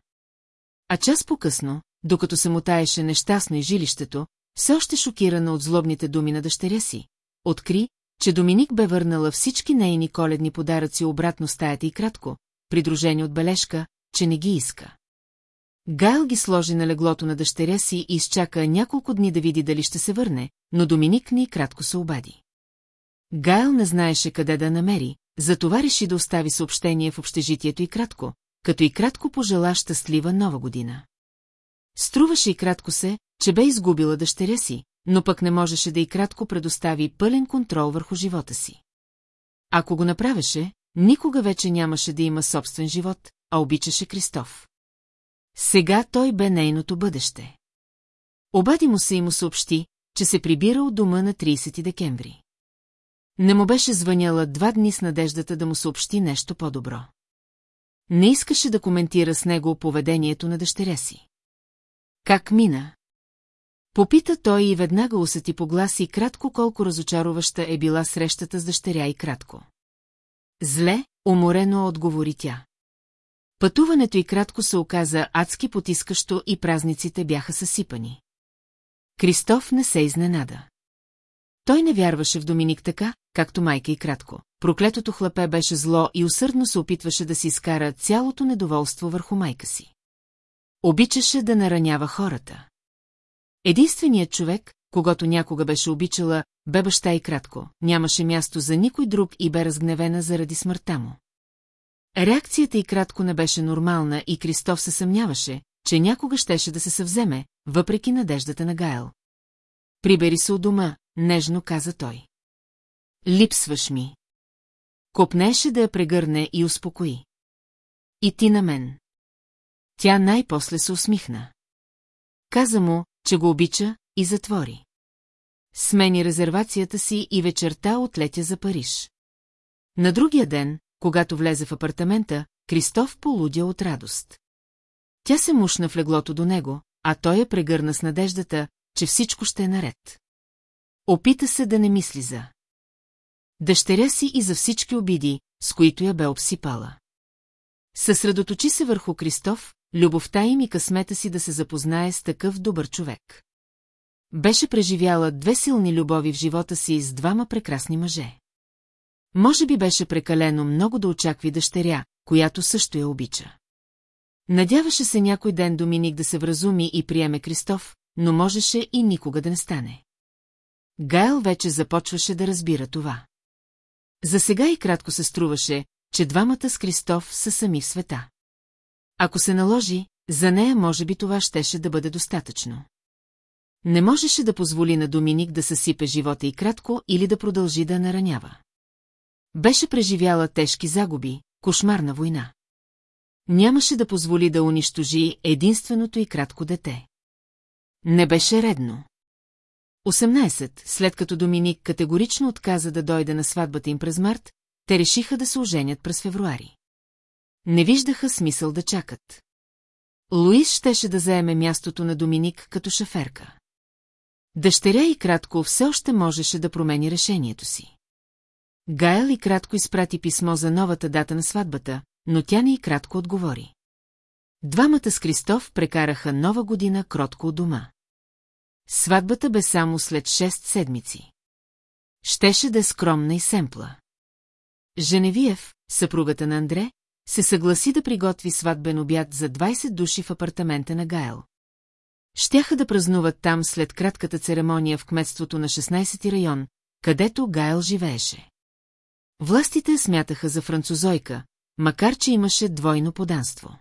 А час по-късно, докато се мутаеше нещастно и жилището, все още шокирана от злобните думи на дъщеря си, откри, че Доминик бе върнала всички нейни коледни подаръци обратно стаята и кратко, придружени от бележка, че не ги иска. Гайл ги сложи на леглото на дъщеря си и изчака няколко дни да види дали ще се върне, но Доминик ни кратко се обади. Гайл не знаеше къде да намери, затова реши да остави съобщение в общежитието и кратко, като и кратко пожела щастлива нова година. Струваше и кратко се, че бе изгубила дъщеря си, но пък не можеше да и кратко предостави пълен контрол върху живота си. Ако го направеше, никога вече нямаше да има собствен живот, а обичаше Кристоф. Сега той бе нейното бъдеще. Обади му се и му съобщи, че се прибира от дома на 30 декември. Не му беше звъняла два дни с надеждата да му съобщи нещо по-добро. Не искаше да коментира с него поведението на дъщеря си. Как мина? Попита той и веднага усети по глас и кратко колко разочароваща е била срещата с дъщеря и кратко. Зле, уморено отговори тя. Пътуването и кратко се оказа адски потискащо и празниците бяха съсипани. Кристоф не се изненада. Той не вярваше в Доминик така, както майка и кратко. Проклетото хлапе беше зло и усърдно се опитваше да си изкара цялото недоволство върху майка си. Обичаше да наранява хората. Единственият човек, когато някога беше обичала, бе баща и кратко, нямаше място за никой друг и бе разгневена заради смъртта му. Реакцията и кратко не беше нормална и Кристоф се съмняваше, че някога щеше да се съвземе, въпреки надеждата на Гайл. Прибери се от дома, нежно каза той. Липсваш ми. Копнеше да я прегърне и успокои. И ти на мен. Тя най-после се усмихна. Каза му, че го обича и затвори. Смени резервацията си и вечерта отлетя за Париж. На другия ден, когато влезе в апартамента, Кристоф полудя от радост. Тя се мушна в леглото до него, а той я прегърна с надеждата, че всичко ще е наред. Опита се да не мисли за дъщеря си и за всички обиди, с които я бе обсипала. Съсредоточи се върху Кристоф, любовта им и късмета си да се запознае с такъв добър човек. Беше преживяла две силни любови в живота си с двама прекрасни мъже. Може би беше прекалено много да очакви дъщеря, която също я обича. Надяваше се някой ден Доминик да се вразуми и приеме Кристоф, но можеше и никога да не стане. Гайл вече започваше да разбира това. За сега и кратко се струваше, че двамата с Кристоф са сами в света. Ако се наложи, за нея може би това щеше да бъде достатъчно. Не можеше да позволи на Доминик да съсипе живота и кратко или да продължи да наранява. Беше преживяла тежки загуби, кошмарна война. Нямаше да позволи да унищожи единственото и кратко дете. Не беше редно. 18. След като Доминик категорично отказа да дойде на сватбата им през март, те решиха да се оженят през февруари. Не виждаха смисъл да чакат. Луис щеше да заеме мястото на Доминик като шаферка. Дъщеря и кратко все още можеше да промени решението си. Гайл и кратко изпрати писмо за новата дата на сватбата, но тя не и кратко отговори. Двамата с Кристоф прекараха нова година кротко от дома. Сватбата бе само след 6 седмици. Щеше да е скромна и семпла. Женевиев, съпругата на Андре, се съгласи да приготви сватбен обяд за 20 души в апартамента на Гайл. Щяха да празнуват там след кратката церемония в кметството на 16-ти район, където Гайл живееше. Властите смятаха за французойка, макар че имаше двойно поданство.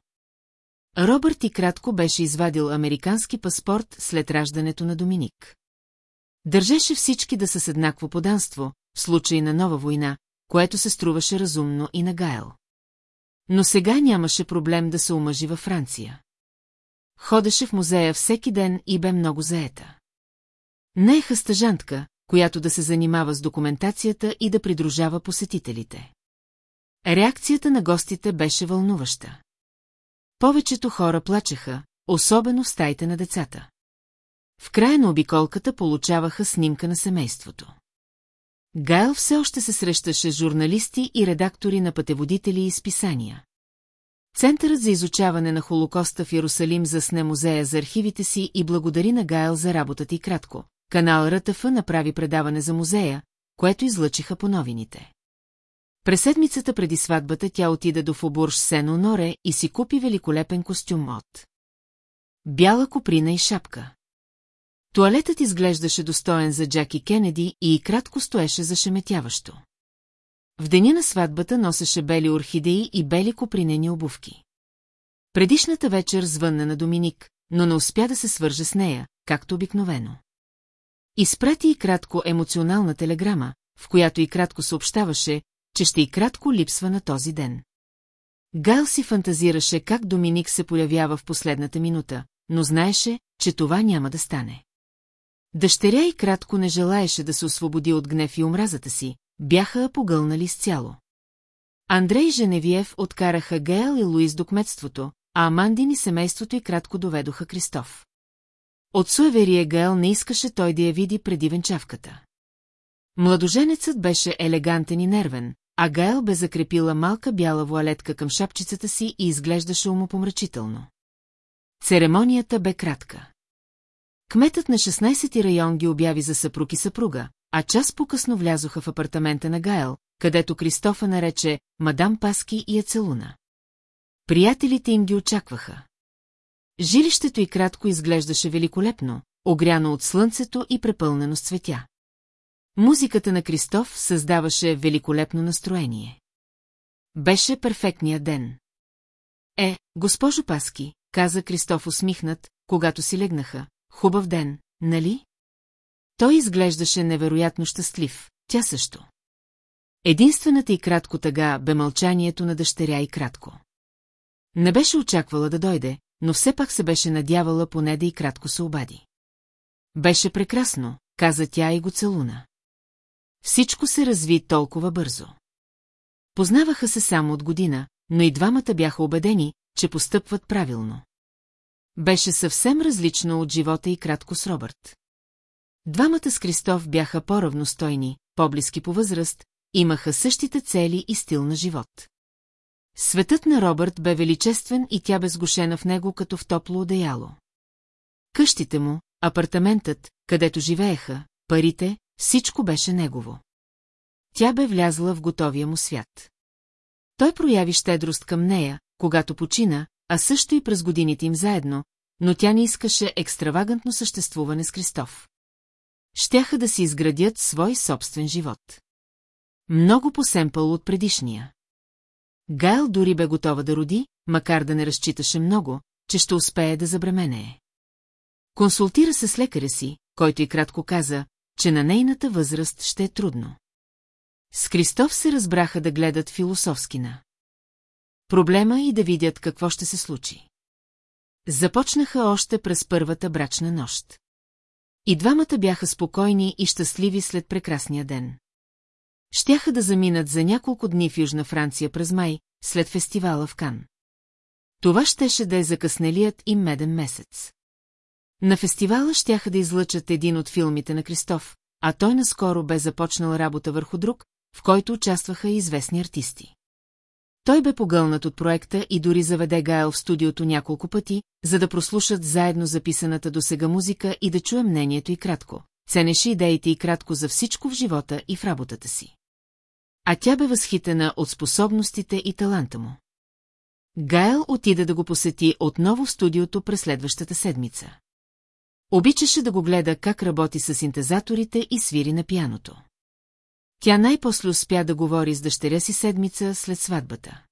Робърт и кратко беше извадил американски паспорт след раждането на Доминик. Държеше всички да са с еднакво поданство, в случай на нова война, което се струваше разумно и на Гайл. Но сега нямаше проблем да се омъжи във Франция. Ходеше в музея всеки ден и бе много заета. Не е стъжантка, която да се занимава с документацията и да придружава посетителите. Реакцията на гостите беше вълнуваща. Повечето хора плачеха, особено в стаите на децата. В края на обиколката получаваха снимка на семейството. Гайл все още се срещаше с журналисти и редактори на пътеводители и списания. Центърът за изучаване на Холокоста в Иерусалим засне музея за архивите си и благодари на Гайл за работата и кратко. Канал РТФ направи предаване за музея, което излъчиха по новините. През седмицата преди сватбата тя отида до Фобурж Сено Норе и си купи великолепен костюм от бяла коприна и шапка. Туалетът изглеждаше достоен за Джаки Кенеди и кратко стоеше зашеметяващо. В деня на сватбата носеше бели орхидеи и бели копринени обувки. Предишната вечер звънна на Доминик, но не успя да се свърже с нея, както обикновено. Изпрати и кратко емоционална телеграма, в която и кратко съобщаваше, че ще и кратко липсва на този ден. Гайл си фантазираше как Доминик се появява в последната минута, но знаеше, че това няма да стане. Дъщеря и кратко не желаеше да се освободи от гнев и омразата си, бяха погълнали с цяло. Андрей Женевиев откараха Гейл и Луис до кметството, а Амандин и семейството и кратко доведоха Кристоф. От суеверие Гейл не искаше той да я види преди венчавката. Младоженецът беше елегантен и нервен, а Гайл бе закрепила малка бяла вуалетка към шапчицата си и изглеждаше умопомрачително. Церемонията бе кратка. Кметът на 16-ти район ги обяви за съпруг и съпруга, а час по-късно влязоха в апартамента на Гайл, където Кристофа нарече мадам Паски и я целуна. Приятелите им ги очакваха. Жилището и кратко изглеждаше великолепно, огряно от слънцето и препълнено с цветя. Музиката на Кристоф създаваше великолепно настроение. Беше перфектният ден. Е, госпожо Паски, каза Кристоф усмихнат, когато си легнаха. Хубав ден, нали? Той изглеждаше невероятно щастлив, тя също. Единствената и кратко тъга бе мълчанието на дъщеря и кратко. Не беше очаквала да дойде, но все пак се беше надявала поне да и кратко се обади. Беше прекрасно, каза тя и го целуна. Всичко се разви толкова бързо. Познаваха се само от година, но и двамата бяха убедени, че постъпват правилно. Беше съвсем различно от живота и кратко с Робърт. Двамата с Кристоф бяха по-равностойни, по-близки по възраст, имаха същите цели и стил на живот. Светът на Робърт бе величествен и тя бе сгушена в него като в топло одеяло. Къщите му, апартаментът, където живееха, парите, всичко беше негово. Тя бе влязла в готовия му свят. Той прояви щедрост към нея, когато почина, а също и през годините им заедно, но тя не искаше екстравагантно съществуване с Кристоф. Щяха да си изградят свой собствен живот. Много посемпал от предишния. Гайл дори бе готова да роди, макар да не разчиташе много, че ще успее да забременее. Консултира се с лекаря си, който и кратко каза, че на нейната възраст ще е трудно. С Кристоф се разбраха да гледат философски на. Проблема и да видят какво ще се случи. Започнаха още през първата брачна нощ. И двамата бяха спокойни и щастливи след прекрасния ден. Щяха да заминат за няколко дни в Южна Франция през май, след фестивала в Кан. Това щеше да е закъснелият и меден месец. На фестивала щяха да излъчат един от филмите на Кристоф, а той наскоро бе започнал работа върху друг, в който участваха известни артисти. Той бе погълнат от проекта и дори заведе Гайл в студиото няколко пъти, за да прослушат заедно записаната до сега музика и да чуе мнението и кратко. Ценеше идеите и кратко за всичко в живота и в работата си. А тя бе възхитена от способностите и таланта му. Гайл отида да го посети отново в студиото през следващата седмица. Обичаше да го гледа как работи с синтезаторите и свири на пяното. Тя най-после успя да говори с дъщеря си седмица след сватбата.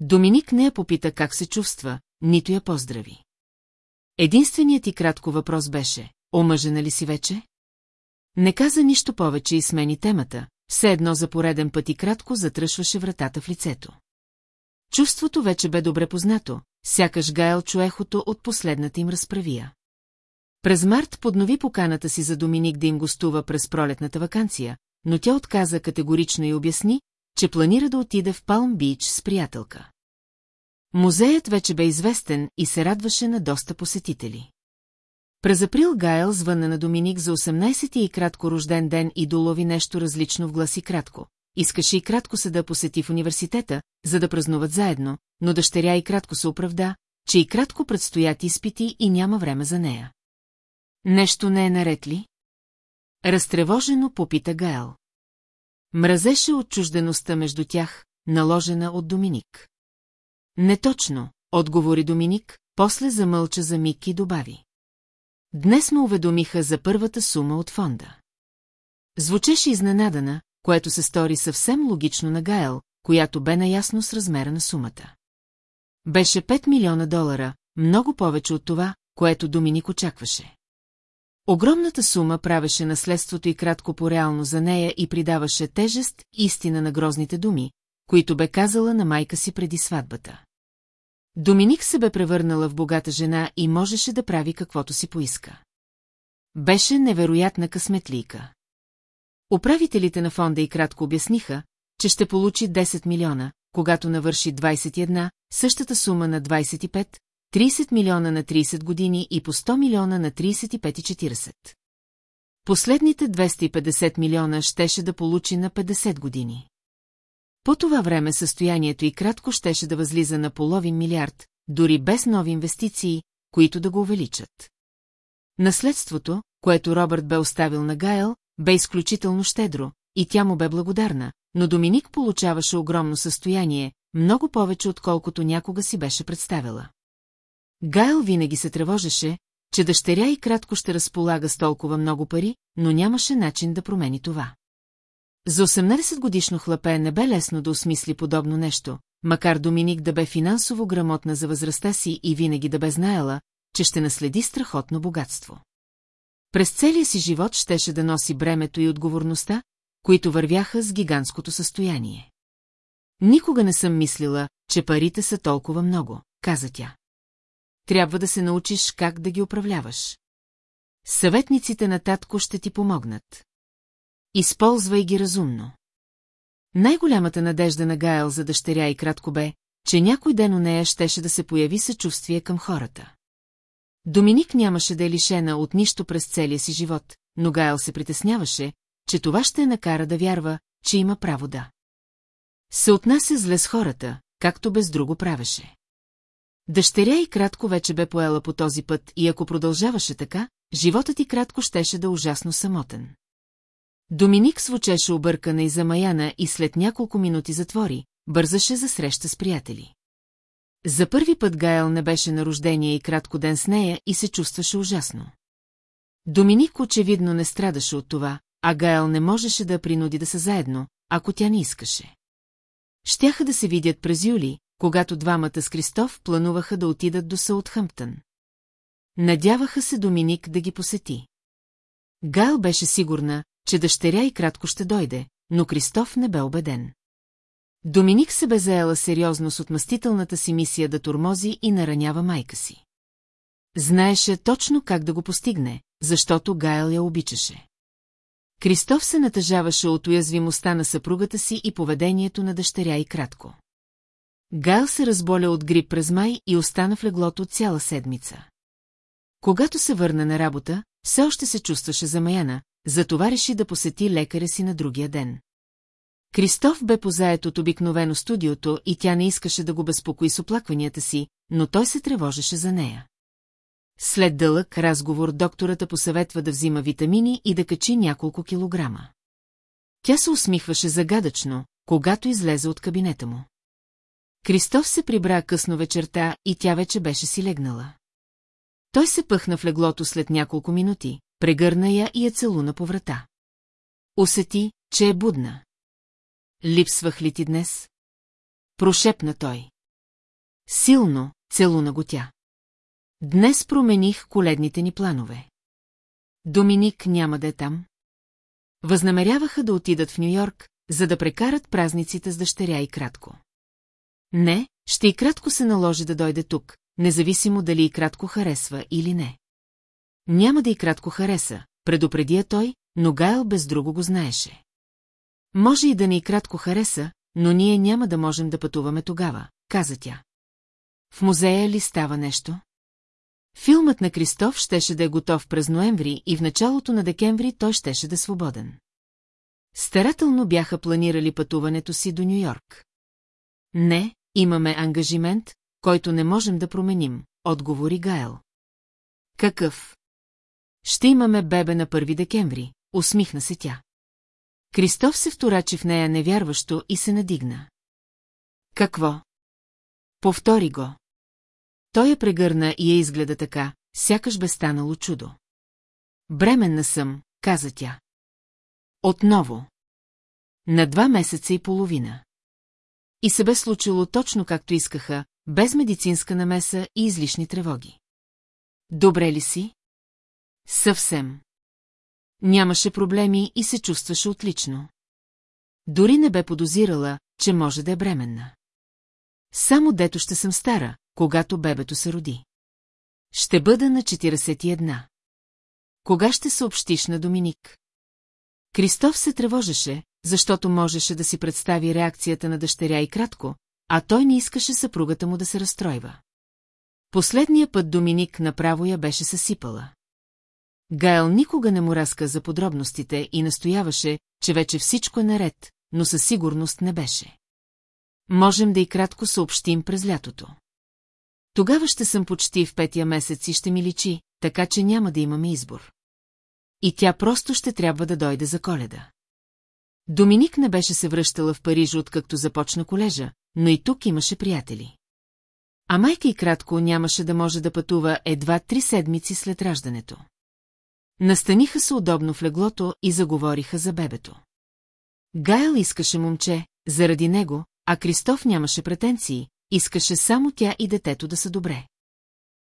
Доминик не я попита как се чувства, нито я поздрави. Единственият и кратко въпрос беше, омъжена ли си вече? Не каза нищо повече и смени темата, все едно за пореден път и кратко затръшваше вратата в лицето. Чувството вече бе добре познато, сякаш Гайл чуехото от последната им разправия. През март поднови поканата си за Доминик да им гостува през пролетната вакансия, но тя отказа категорично и обясни, че планира да отиде в Палм Бич с приятелка. Музеят вече бе известен и се радваше на доста посетители. През април Гайл звънна на Доминик за 18-ти и кратко рожден ден и долови нещо различно в гласи кратко. Искаше и кратко се да посети в университета, за да празнуват заедно, но дъщеря и кратко се оправда, че и кратко предстоят изпити и няма време за нея. Нещо не е наред ли? Разтревожено попита Гаел. Мразеше отчуждеността между тях, наложена от Доминик. Не точно, отговори Доминик, после замълча за миг и добави. Днес ме уведомиха за първата сума от фонда. Звучеше изненадана, което се стори съвсем логично на Гаел, която бе наясно с размера на сумата. Беше 5 милиона долара, много повече от това, което Доминик очакваше. Огромната сума правеше наследството и кратко по-реално за нея и придаваше тежест, истина на грозните думи, които бе казала на майка си преди сватбата. Доминик се бе превърнала в богата жена и можеше да прави каквото си поиска. Беше невероятна късметлийка. Управителите на фонда и кратко обясниха, че ще получи 10 милиона, когато навърши 21, същата сума на 25, 30 милиона на 30 години и по 100 милиона на 35 и 40. Последните 250 милиона щеше да получи на 50 години. По това време състоянието и кратко щеше да възлиза на половин милиард, дори без нови инвестиции, които да го увеличат. Наследството, което Робърт бе оставил на Гайл, бе изключително щедро, и тя му бе благодарна, но Доминик получаваше огромно състояние, много повече отколкото някога си беше представила. Гайл винаги се тревожеше, че дъщеря и кратко ще разполага с толкова много пари, но нямаше начин да промени това. За 18 годишно хлапе не бе лесно да осмисли подобно нещо, макар Доминик да бе финансово грамотна за възрастта си и винаги да бе знаела, че ще наследи страхотно богатство. През целия си живот щеше да носи бремето и отговорността, които вървяха с гигантското състояние. Никога не съм мислила, че парите са толкова много, каза тя. Трябва да се научиш как да ги управляваш. Съветниците на татко ще ти помогнат. Използвай ги разумно. Най-голямата надежда на Гайл за дъщеря и кратко бе, че някой ден у нея щеше да се появи съчувствие към хората. Доминик нямаше да е лишена от нищо през целия си живот, но Гайл се притесняваше, че това ще накара да вярва, че има право да. Се отнася зле с хората, както без друго правеше. Дъщеря и кратко вече бе поела по този път и ако продължаваше така, животът и кратко щеше да е ужасно самотен. Доминик звучеше объркана и замаяна и след няколко минути затвори, бързаше за среща с приятели. За първи път Гайл не беше на рождение и кратко ден с нея и се чувстваше ужасно. Доминик очевидно не страдаше от това, а Гайл не можеше да принуди да са заедно, ако тя не искаше. Щяха да се видят през юли, когато двамата с Кристоф плануваха да отидат до Саутхъмптън. Надяваха се Доминик да ги посети. Гайл беше сигурна, че дъщеря и кратко ще дойде, но Кристоф не бе убеден. Доминик се бе заела сериозно с отмъстителната си мисия да турмози и наранява майка си. Знаеше точно как да го постигне, защото Гайл я обичаше. Кристоф се натъжаваше от уязвимостта на съпругата си и поведението на дъщеря и кратко. Гайл се разболя от грип през май и остана в леглото цяла седмица. Когато се върна на работа, все още се чувстваше замаяна, затова реши да посети лекаря си на другия ден. Кристоф бе позаед от обикновено студиото и тя не искаше да го безпокои с оплакванията си, но той се тревожеше за нея. След дълъг разговор доктората посъветва да взима витамини и да качи няколко килограма. Тя се усмихваше загадъчно, когато излезе от кабинета му. Кристоф се прибра късно вечерта и тя вече беше си легнала. Той се пъхна в леглото след няколко минути, прегърна я и я целуна по врата. Усети, че е будна. Липсвах ли ти днес? Прошепна той. Силно, целуна го тя. Днес промених коледните ни планове. Доминик няма да е там. Възнамеряваха да отидат в Нью-Йорк, за да прекарат празниците с дъщеря и кратко. Не, ще и кратко се наложи да дойде тук, независимо дали и кратко харесва или не. Няма да и кратко хареса, предупредия той, но Гайл без друго го знаеше. Може и да ни и кратко хареса, но ние няма да можем да пътуваме тогава, каза тя. В музея ли става нещо? Филмът на Кристоф щеше да е готов през ноември и в началото на декември той щеше да е свободен. Старателно бяха планирали пътуването си до Нью-Йорк. Не, имаме ангажимент, който не можем да променим, отговори Гайл. Какъв? Ще имаме бебе на 1 декември, усмихна се тя. Кристоф се вторачи в нея невярващо и се надигна. Какво? Повтори го. Той я прегърна и я изгледа така, сякаш бе станало чудо. Бременна съм, каза тя. Отново. На два месеца и половина. И се бе случило точно както искаха, без медицинска намеса и излишни тревоги. Добре ли си? Съвсем. Нямаше проблеми и се чувстваше отлично. Дори не бе подозирала, че може да е бременна. Само дето ще съм стара, когато бебето се роди. Ще бъда на 41. Кога ще съобщиш на Доминик? Кристоф се тревожеше, защото можеше да си представи реакцията на дъщеря и кратко, а той не искаше съпругата му да се разстройва. Последния път Доминик направо я беше съсипала. Гайл никога не му разказа подробностите и настояваше, че вече всичко е наред, но със сигурност не беше. Можем да и кратко съобщим през лятото. Тогава ще съм почти в петия месец и ще ми личи, така че няма да имаме избор. и тя просто ще трябва да дойде за коледа. Доминик не беше се връщала в Париж откакто започна колежа, но и тук имаше приятели. А майка и кратко нямаше да може да пътува едва три седмици след раждането. Настаниха се удобно в леглото и заговориха за бебето. Гайл искаше момче, заради него, а Кристоф нямаше претенции, искаше само тя и детето да са добре.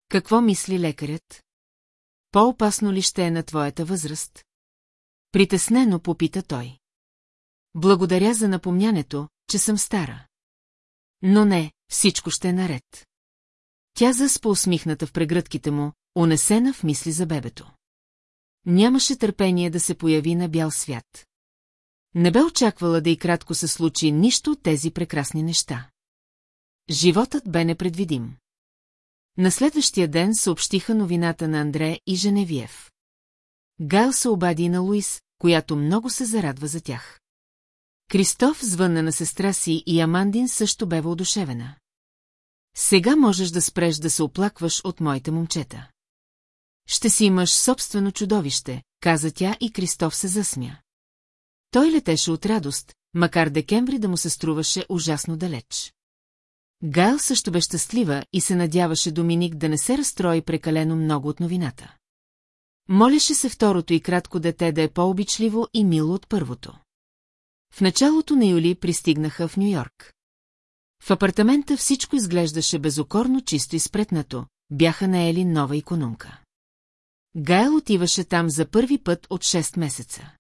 Какво мисли лекарят? По-опасно ли ще е на твоята възраст? Притеснено попита той. Благодаря за напомнянето, че съм стара. Но не, всичко ще е наред. Тя заспа усмихната в прегръдките му, унесена в мисли за бебето. Нямаше търпение да се появи на бял свят. Не бе очаквала да и кратко се случи нищо от тези прекрасни неща. Животът бе непредвидим. На следващия ден съобщиха новината на Андре и Женевиев. Гайл се обади на Луис, която много се зарадва за тях. Кристоф звънна на сестра си и Амандин също бе въодушевена. Сега можеш да спреш да се оплакваш от моите момчета. Ще си имаш собствено чудовище, каза тя и Кристоф се засмя. Той летеше от радост, макар декември да му се струваше ужасно далеч. Гайл също бе щастлива и се надяваше Доминик да не се разстрои прекалено много от новината. Молеше се второто и кратко дете да е по-обичливо и мило от първото. В началото на юли пристигнаха в Нью-Йорк. В апартамента всичко изглеждаше безокорно чисто и спретнато, бяха наели нова економка. Гайл отиваше там за първи път от 6 месеца.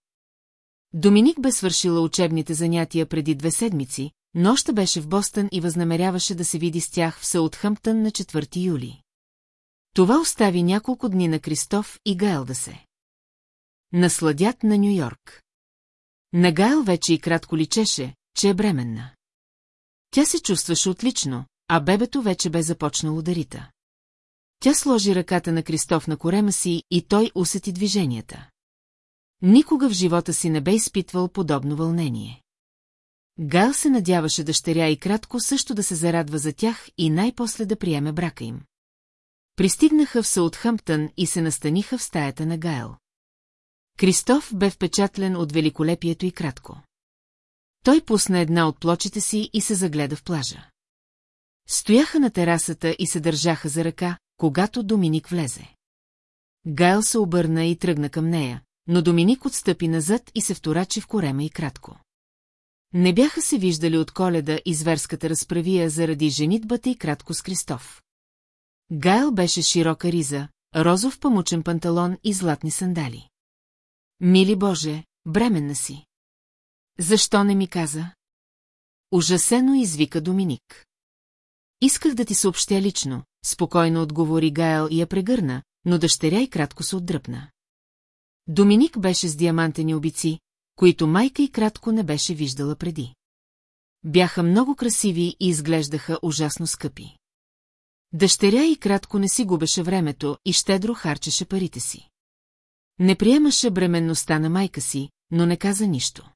Доминик бе свършила учебните занятия преди две седмици, но още беше в Бостън и възнамеряваше да се види с тях в Саутхъмптън на 4 юли. Това остави няколко дни на Кристоф и Гайл да се. Насладят на Нью-Йорк. На Гайл вече и кратко личеше, че е бременна. Тя се чувстваше отлично, а бебето вече бе започнало да рита. Тя сложи ръката на Кристоф на корема си и той усети движенията. Никога в живота си не бе изпитвал подобно вълнение. Гал се надяваше дъщеря и кратко също да се зарадва за тях и най-после да приеме брака им. Пристигнаха в Саутхъмптън и се настаниха в стаята на Гайл. Кристоф бе впечатлен от великолепието и кратко. Той пусна една от плочите си и се загледа в плажа. Стояха на терасата и се държаха за ръка, когато Доминик влезе. Гайл се обърна и тръгна към нея, но Доминик отстъпи назад и се вторачи в корема и кратко. Не бяха се виждали от коледа и зверската разправия заради женитбата и кратко с Кристоф. Гайл беше широка риза, розов памучен панталон и златни сандали. Мили Боже, бременна си. Защо не ми каза? Ужасено извика Доминик. Исках да ти съобщя лично, спокойно отговори Гайл и я прегърна, но дъщеря и кратко се отдръпна. Доминик беше с диамантени обици, които майка и кратко не беше виждала преди. Бяха много красиви и изглеждаха ужасно скъпи. Дъщеря и кратко не си губеше времето и щедро харчеше парите си. Не приемаше бременността на майка си, но не каза нищо.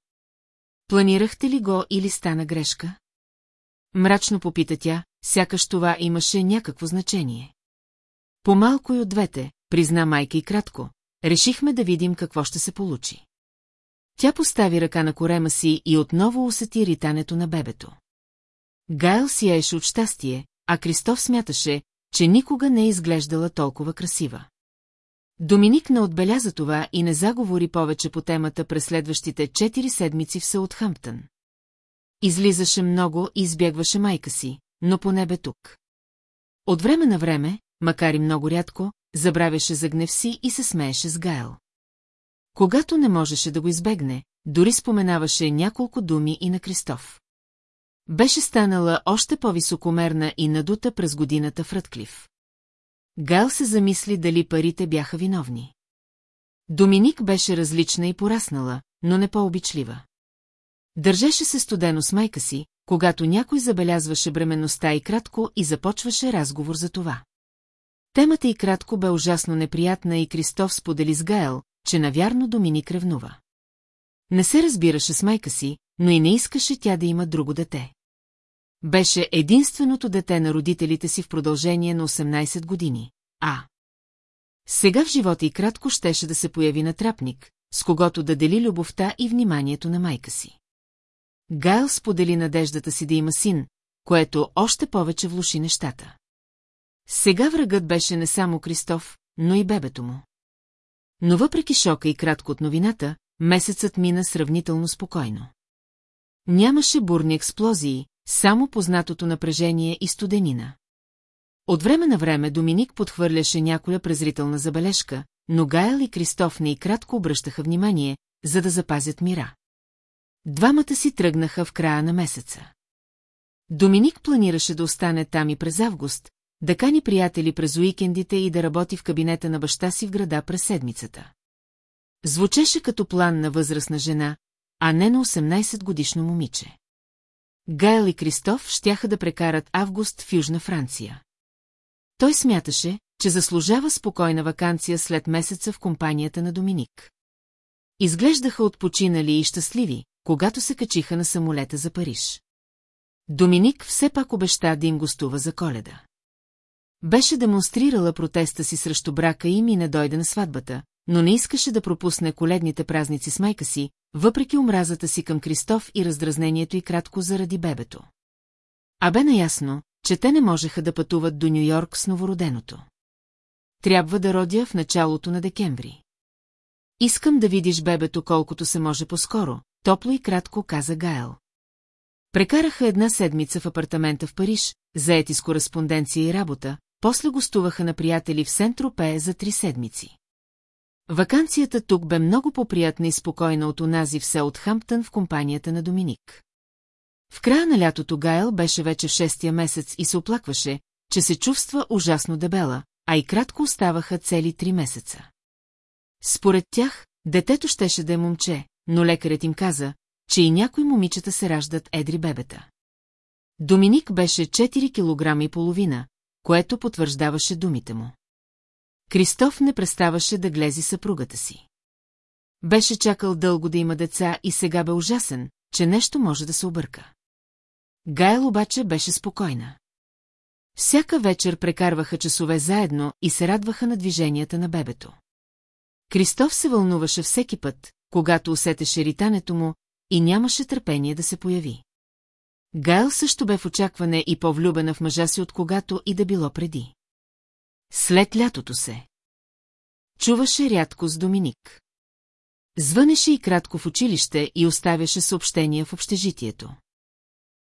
Планирахте ли го или стана грешка? Мрачно попита тя, сякаш това имаше някакво значение. По-малко и от двете, призна майка и кратко, решихме да видим какво ще се получи. Тя постави ръка на корема си и отново усети ритането на бебето. Гайл сияеше от щастие, а Кристоф смяташе, че никога не е изглеждала толкова красива. Доминик не отбеляза това и не заговори повече по темата през следващите четири седмици в Саутхамптън. Излизаше много и избягваше майка си, но поне бе тук. От време на време, макар и много рядко, забравяше за гнев си и се смееше с Гайл. Когато не можеше да го избегне, дори споменаваше няколко думи и на Кристоф. Беше станала още по-високомерна и надута през годината в Ръдклив. Гал се замисли дали парите бяха виновни. Доминик беше различна и пораснала, но не по-обичлива. Държеше се студено с майка си, когато някой забелязваше бременността и кратко и започваше разговор за това. Темата и кратко бе ужасно неприятна и Кристоф сподели с Гаел, че навярно Доминик ревнува. Не се разбираше с майка си, но и не искаше тя да има друго дете. Беше единственото дете на родителите си в продължение на 18 години, а... Сега в живота и кратко щеше да се появи натрапник, с когото да дели любовта и вниманието на майка си. Гайл сподели надеждата си да има син, което още повече влуши нещата. Сега врагът беше не само Кристоф, но и бебето му. Но въпреки шока и кратко от новината, месецът мина сравнително спокойно. Нямаше бурни експлозии, само познатото напрежение и студенина. От време на време Доминик подхвърляше някоя презрителна забележка, но Гайл и Кристоф не и кратко обръщаха внимание, за да запазят мира. Двамата си тръгнаха в края на месеца. Доминик планираше да остане там и през август, да кани приятели през уикендите и да работи в кабинета на баща си в града през седмицата. Звучеше като план на възрастна жена, а не на 18-годишно момиче. Гайл и Кристоф щяха да прекарат август в Южна Франция. Той смяташе, че заслужава спокойна вакансия след месеца в компанията на Доминик. Изглеждаха отпочинали и щастливи, когато се качиха на самолета за Париж. Доминик все пак обеща да им гостува за коледа. Беше демонстрирала протеста си срещу брака им и не дойде на сватбата, но не искаше да пропусне коледните празници с майка си, въпреки омразата си към Кристоф и раздразнението и кратко заради бебето. А бе наясно, че те не можеха да пътуват до Нью-Йорк с новороденото. Трябва да родя в началото на декември. Искам да видиш бебето колкото се може по-скоро, топло и кратко каза Гайл. Прекараха една седмица в апартамента в Париж, заети с кореспонденция и работа, после гостуваха на приятели в Сент-Тропе за три седмици. Ваканцията тук бе много по-приятна и спокойна от онази все от Хамптън в компанията на Доминик. В края на лятото Гайл беше вече в шестия месец и се оплакваше, че се чувства ужасно дебела, а и кратко оставаха цели три месеца. Според тях, детето щеше да е момче, но лекарят им каза, че и някои момичета се раждат едри бебета. Доминик беше 4 кг и половина, което потвърждаваше думите му. Кристоф не преставаше да глези съпругата си. Беше чакал дълго да има деца и сега бе ужасен, че нещо може да се обърка. Гайл обаче беше спокойна. Всяка вечер прекарваха часове заедно и се радваха на движенията на бебето. Кристоф се вълнуваше всеки път, когато усетеше ритането му и нямаше търпение да се появи. Гайл също бе в очакване и по-влюбена в мъжа си от когато и да било преди. След лятото се. Чуваше рядко с Доминик. Звънеше и кратко в училище и оставяше съобщения в общежитието.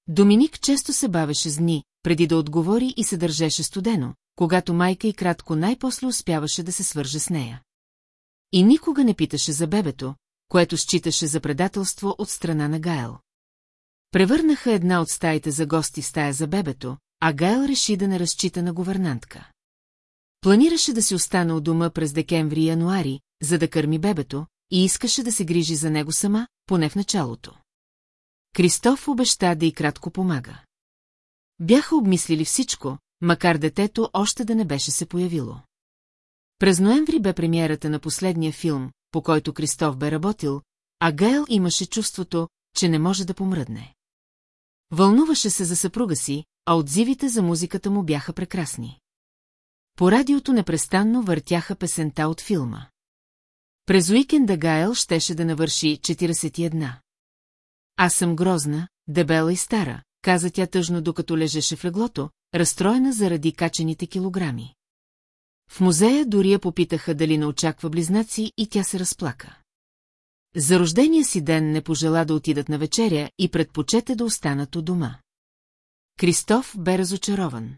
Доминик често се бавеше с дни, преди да отговори и се държеше студено, когато майка и кратко най-после успяваше да се свърже с нея. И никога не питаше за бебето, което считаше за предателство от страна на Гайл. Превърнаха една от стаите за гости в стая за бебето, а Гайл реши да не разчита на говернантка. Планираше да си остане у дома през декември и януари, за да кърми бебето, и искаше да се грижи за него сама, поне в началото. Кристоф обеща да и кратко помага. Бяха обмислили всичко, макар детето още да не беше се появило. През ноември бе премиерата на последния филм, по който Кристоф бе работил, а Гейл имаше чувството, че не може да помръдне. Вълнуваше се за съпруга си, а отзивите за музиката му бяха прекрасни. По радиото непрестанно въртяха песента от филма. През уикенда Гайл щеше да навърши 41. Аз съм грозна, дебела и стара, каза тя тъжно докато лежеше в леглото, разстроена заради качените килограми. В музея дори я попитаха дали не очаква близнаци и тя се разплака. За рождения си ден не пожела да отидат на вечеря и предпочете да останат у дома. Кристоф бе разочарован.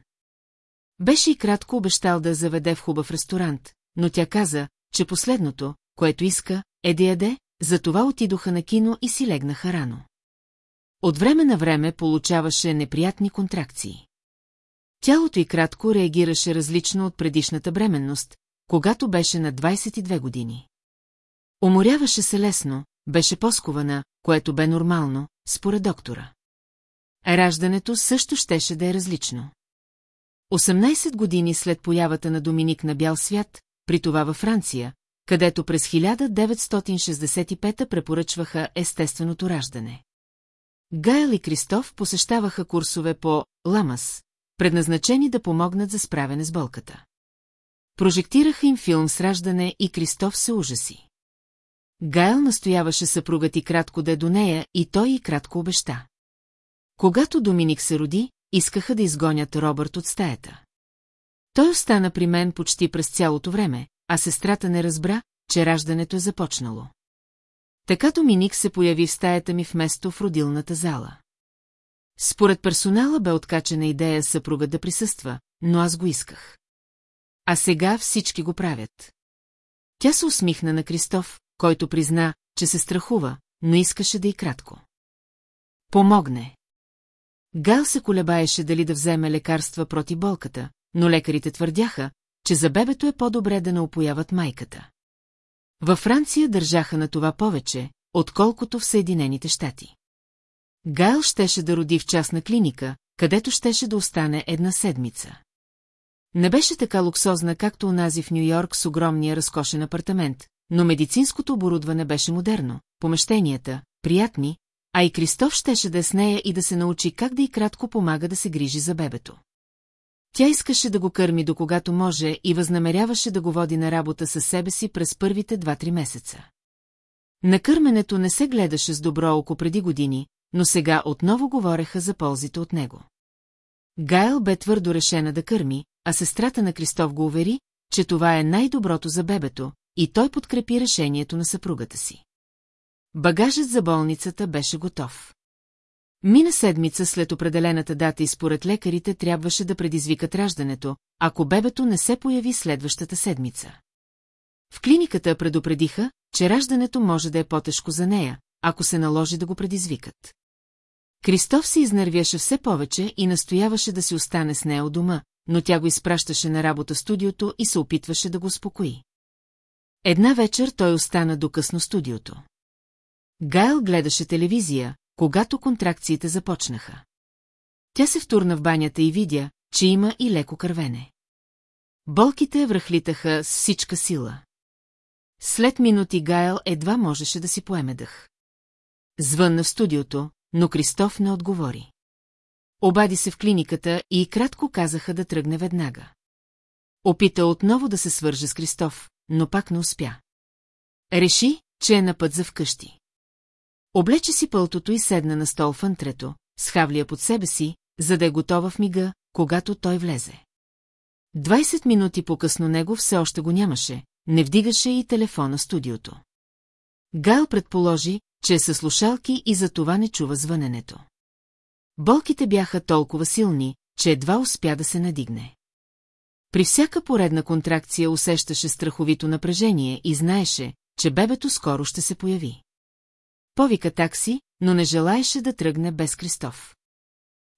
Беше и кратко обещал да заведе в хубав ресторант, но тя каза, че последното, което иска, е да яде, затова отидоха на кино и си легнаха рано. От време на време получаваше неприятни контракции. Тялото й кратко реагираше различно от предишната бременност, когато беше на 22 години. Уморяваше се лесно, беше поскована, което бе нормално, според доктора. Раждането също щеше да е различно. 18 години след появата на Доминик на бял свят, при това във Франция, където през 1965 препоръчваха естественото раждане. Гайл и Кристоф посещаваха курсове по «Ламас», предназначени да помогнат за справяне с болката. Прожектираха им филм с раждане и Кристоф се ужаси. Гайл настояваше съпругът и кратко да е до нея и той и кратко обеща. Когато Доминик се роди, искаха да изгонят Робърт от стаята. Той остана при мен почти през цялото време, а сестрата не разбра, че раждането е започнало. Така Доминик се появи в стаята ми вместо в родилната зала. Според персонала бе откачена идея съпругът да присъства, но аз го исках. А сега всички го правят. Тя се усмихна на Кристоф, който призна, че се страхува, но искаше да и кратко. Помогне. Гал се колебаеше дали да вземе лекарства против болката, но лекарите твърдяха, че за бебето е по-добре да не опояват майката. Във Франция държаха на това повече, отколкото в Съединените щати. Гайл щеше да роди в частна клиника, където щеше да остане една седмица. Не беше така луксозна, както унази в Нью-Йорк с огромния разкошен апартамент, но медицинското оборудване беше модерно, помещенията, приятни, а и Кристоф щеше да е с нея и да се научи как да и кратко помага да се грижи за бебето. Тя искаше да го кърми до когато може и възнамеряваше да го води на работа със себе си през първите два-три месеца. На кърменето не се гледаше с добро око преди години, но сега отново говореха за ползите от него. Гайл бе твърдо решена да кърми, а сестрата на Кристоф го увери, че това е най-доброто за бебето, и той подкрепи решението на съпругата си. Багажът за болницата беше готов. Мина седмица след определената дата и според лекарите трябваше да предизвикат раждането, ако бебето не се появи следващата седмица. В клиниката предупредиха, че раждането може да е по-тежко за нея, ако се наложи да го предизвикат. Кристоф се изнервяше все повече и настояваше да си остане с нея у дома, но тя го изпращаше на работа студиото и се опитваше да го успокои. Една вечер той остана до късно студиото. Гайл гледаше телевизия, когато контракциите започнаха. Тя се втурна в банята и видя, че има и леко кървене. Болките връхлитаха с всичка сила. След минути Гайл едва можеше да си поеме дъх. Звънна в студиото, но Кристоф не отговори. Обади се в клиниката и кратко казаха да тръгне веднага. Опита отново да се свърже с Кристоф, но пак не успя. Реши, че е на път за вкъщи. Облече си пълтото и седна на стол в антрето, с под себе си, за да е готова в мига, когато той влезе. Двайсет минути по-късно него все още го нямаше, не вдигаше и телефона студиото. Гал предположи, че е със слушалки и за това не чува звъненето. Болките бяха толкова силни, че едва успя да се надигне. При всяка поредна контракция усещаше страховито напрежение и знаеше, че бебето скоро ще се появи. Повика такси, но не желаеше да тръгне без Кристоф.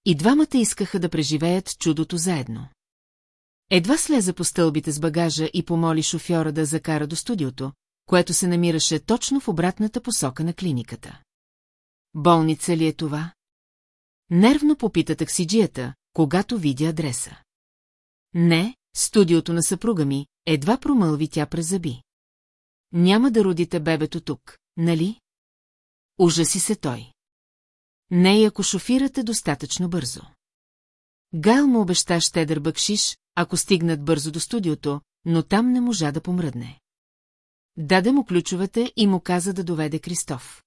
И двамата искаха да преживеят чудото заедно. Едва слезе по стълбите с багажа и помоли шофьора да закара до студиото, което се намираше точно в обратната посока на клиниката. Болница ли е това? Нервно попита таксиджията, когато видя адреса. Не, студиото на съпруга ми, едва промълви тя през зъби. Няма да родите бебето тук, нали? Ужаси се той. Не и ако шофирате достатъчно бързо. Гайл му обеща щедър бъкшиш, ако стигнат бързо до студиото, но там не можа да помръдне. Даде му ключовете и му каза да доведе Кристоф.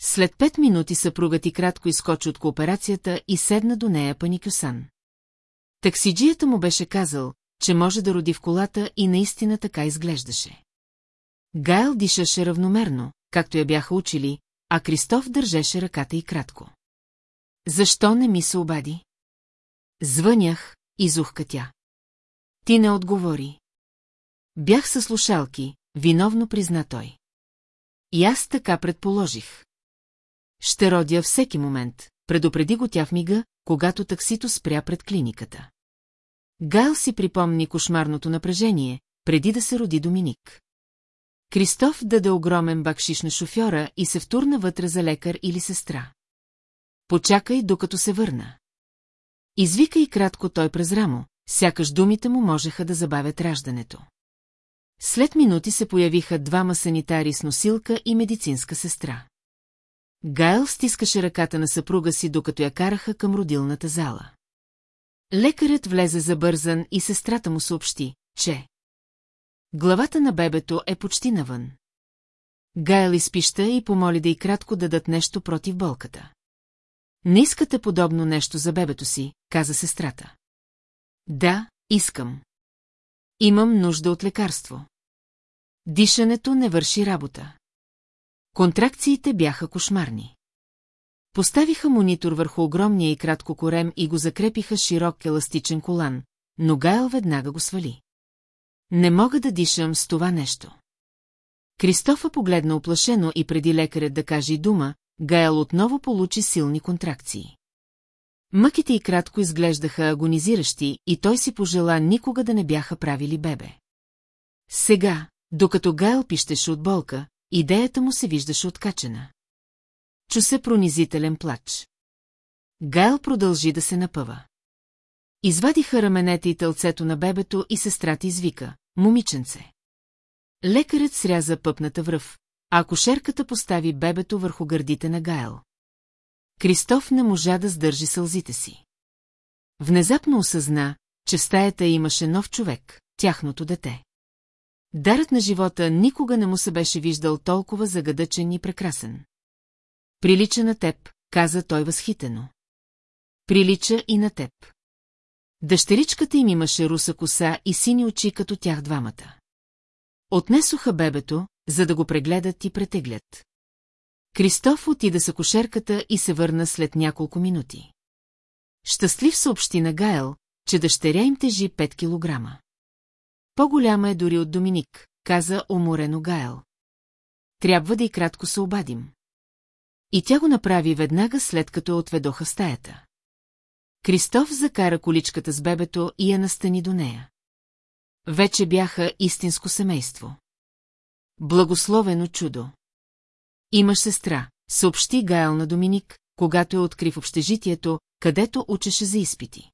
След пет минути съпругът и кратко изкочи от кооперацията и седна до нея паникюсан. Таксиджията му беше казал, че може да роди в колата и наистина така изглеждаше. Гайл дишаше равномерно, както я бяха учили, а Кристоф държеше ръката и кратко. Защо не ми се обади? Звънях, изухка тя. Ти не отговори. Бях със слушалки, виновно призна той. И аз така предположих. Ще родя всеки момент, предупреди го тя в мига, когато таксито спря пред клиниката. Гайл си припомни кошмарното напрежение, преди да се роди Доминик. Кристоф даде огромен бакшиш на шофьора и се втурна вътре за лекар или сестра. Почакай, докато се върна. Извика и кратко той през рамо, сякаш думите му можеха да забавят раждането. След минути се появиха двама санитари с носилка и медицинска сестра. Гайл стискаше ръката на съпруга си, докато я караха към родилната зала. Лекарят влезе забързан и сестрата му съобщи, че Главата на бебето е почти навън. Гайл изпища и помоли да и кратко дадат нещо против болката. Не искате подобно нещо за бебето си, каза сестрата. Да, искам. Имам нужда от лекарство. Дишането не върши работа. Контракциите бяха кошмарни. Поставиха монитор върху огромния и кратко корем и го закрепиха широк еластичен колан, но Гайл веднага го свали. Не мога да дишам с това нещо. Кристофа погледна оплашено и преди лекарят да каже и дума, Гайл отново получи силни контракции. Мъките и кратко изглеждаха агонизиращи и той си пожела никога да не бяха правили бебе. Сега, докато Гайл пищеше от болка, идеята му се виждаше откачена. Чу се пронизителен плач. Гайл продължи да се напъва. Извадиха раменете и тълцето на бебето и сестрата извика. Момиченце. Лекарят сряза пъпната връв, а акушерката постави бебето върху гърдите на Гайл. Кристоф не можа да сдържи сълзите си. Внезапно осъзна, че в стаята имаше нов човек, тяхното дете. Дарът на живота никога не му се беше виждал толкова загадъчен и прекрасен. Прилича на теб, каза той възхитено. Прилича и на теб. Дъщеричката им имаше руса коса и сини очи като тях двамата. Отнесоха бебето, за да го прегледат и претеглят. Кристоф отида с акушерката и се върна след няколко минути. Щастлив съобщи на Гайл, че дъщеря им тежи 5 килограма. По-голяма е дори от Доминик, каза уморено Гайл. Трябва да и кратко се обадим. И тя го направи веднага след като отведоха стаята. Кристоф закара количката с бебето и я настани до нея. Вече бяха истинско семейство. Благословено чудо. Имаш сестра, съобщи Гайл на Доминик, когато я откри в общежитието, където учеше за изпити.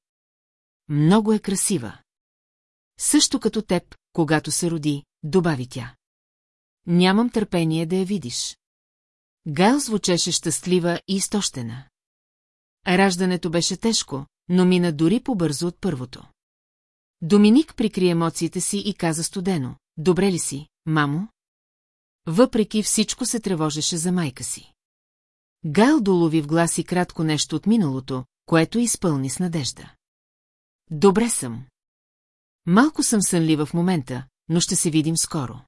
Много е красива. Също като теб, когато се роди, добави тя. Нямам търпение да я видиш. Гайл звучеше щастлива и изтощена. Раждането беше тежко, но мина дори по-бързо от първото. Доминик прикри емоциите си и каза студено. Добре ли си, мамо? Въпреки всичко се тревожеше за майка си. Гайл долови в глас и кратко нещо от миналото, което изпълни с надежда. Добре съм. Малко съм сънлива в момента, но ще се видим скоро.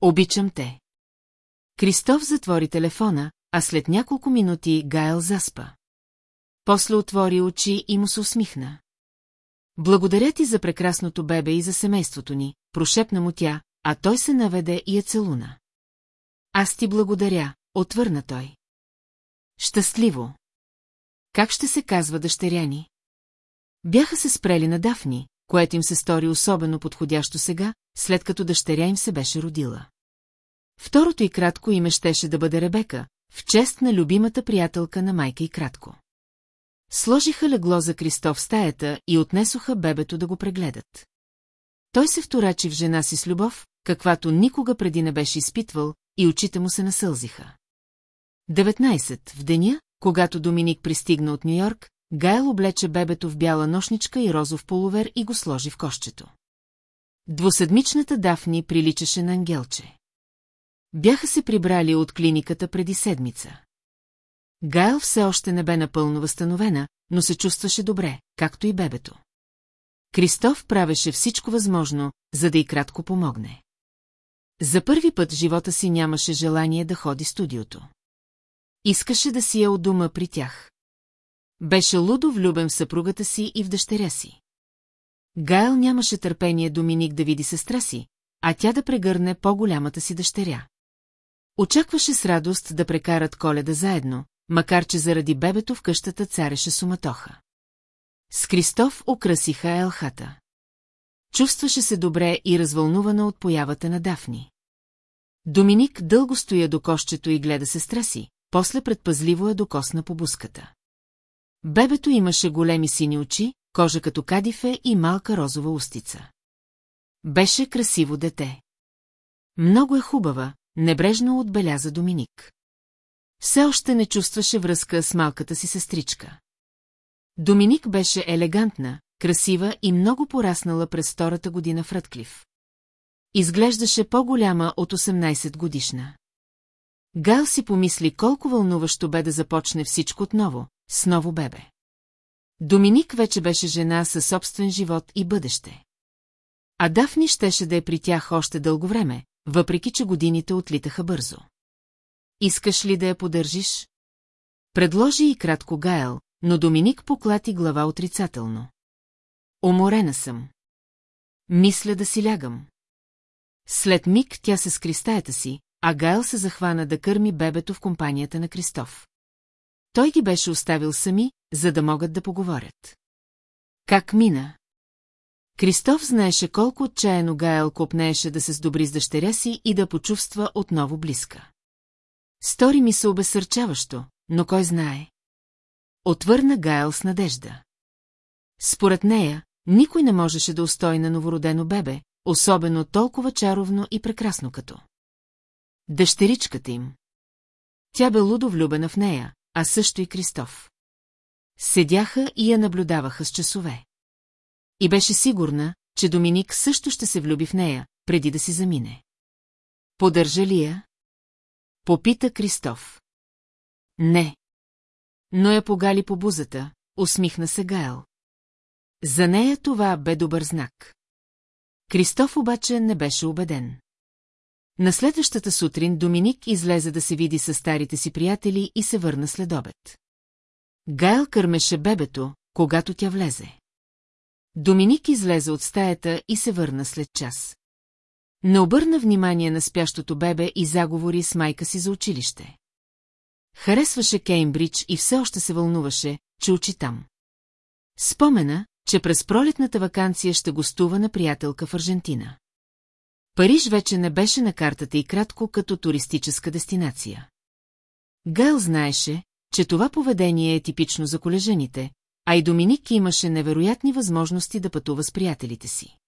Обичам те. Кристоф затвори телефона, а след няколко минути Гайл заспа. После отвори очи и му се усмихна. Благодаря ти за прекрасното бебе и за семейството ни, прошепна му тя, а той се наведе и я целуна. Аз ти благодаря, отвърна той. Щастливо. Как ще се казва дъщеря ни? Бяха се спрели на Дафни, което им се стори особено подходящо сега, след като дъщеря им се беше родила. Второто и кратко име щеше да бъде Ребека, в чест на любимата приятелка на майка и кратко. Сложиха легло за Кристоф в стаята и отнесоха бебето да го прегледат. Той се вторачи в жена си с любов, каквато никога преди не беше изпитвал, и очите му се насълзиха. 19. В деня, когато Доминик пристигна от Нью-Йорк, Гайл облече бебето в бяла нощничка и розов полувер и го сложи в кощето. Двуседмичната Дафни приличаше на ангелче. Бяха се прибрали от клиниката преди седмица. Гайл все още не бе напълно възстановена, но се чувстваше добре, както и бебето. Кристоф правеше всичко възможно, за да и кратко помогне. За първи път живота си нямаше желание да ходи студиото. Искаше да си е от дома при тях. Беше лудо влюбен в съпругата си и в дъщеря си. Гайл нямаше търпение Доминик да види сестра си, а тя да прегърне по-голямата си дъщеря. Очакваше с радост да прекарат коледа заедно, макар че заради бебето в къщата цареше суматоха. С Кристоф украсиха елхата. Чувстваше се добре и развълнувана от появата на Дафни. Доминик дълго стоя до кощето и гледа сестра си, после предпазливо я докосна по буската. Бебето имаше големи сини очи, кожа като кадифе и малка розова устица. Беше красиво дете. Много е хубава, небрежно отбеляза Доминик. Все още не чувстваше връзка с малката си сестричка. Доминик беше елегантна, красива и много пораснала през втората година в Ръдклив. Изглеждаше по-голяма от 18 годишна. Гал си помисли колко вълнуващо бе да започне всичко отново, с ново бебе. Доминик вече беше жена със собствен живот и бъдеще. А Дафни щеше да е при тях още дълго време, въпреки че годините отлитаха бързо. Искаш ли да я поддържиш? Предложи и кратко Гаел, но Доминик поклати глава отрицателно. Уморена съм. Мисля да си лягам. След миг тя се скри стаята си, а Гайл се захвана да кърми бебето в компанията на Кристоф. Той ги беше оставил сами, за да могат да поговорят. Как мина? Кристоф знаеше колко отчаяно Гайл копнееше да се сдобри с дъщеря си и да почувства отново близка. Стори ми се обесърчаващо, но кой знае? Отвърна Гайл с надежда. Според нея, никой не можеше да устои на новородено бебе, особено толкова чаровно и прекрасно като. Дъщеричката им. Тя бе лудо влюбена в нея, а също и Кристоф. Седяха и я наблюдаваха с часове. И беше сигурна, че Доминик също ще се влюби в нея, преди да си замине. Подържа ли я? Попита Кристоф. Не. Но я погали по бузата, усмихна се Гаел. За нея това бе добър знак. Кристоф обаче не беше убеден. На следващата сутрин Доминик излезе да се види с старите си приятели и се върна след обед. Гайл кърмеше бебето, когато тя влезе. Доминик излезе от стаята и се върна след час. Не обърна внимание на спящото бебе и заговори с майка си за училище. Харесваше Кеймбридж и все още се вълнуваше, че учи там. Спомена, че през пролетната вакансия ще гостува на приятелка в Аржентина. Париж вече не беше на картата и кратко като туристическа дестинация. Гал знаеше, че това поведение е типично за колежените, а и Доминик имаше невероятни възможности да пътува с приятелите си.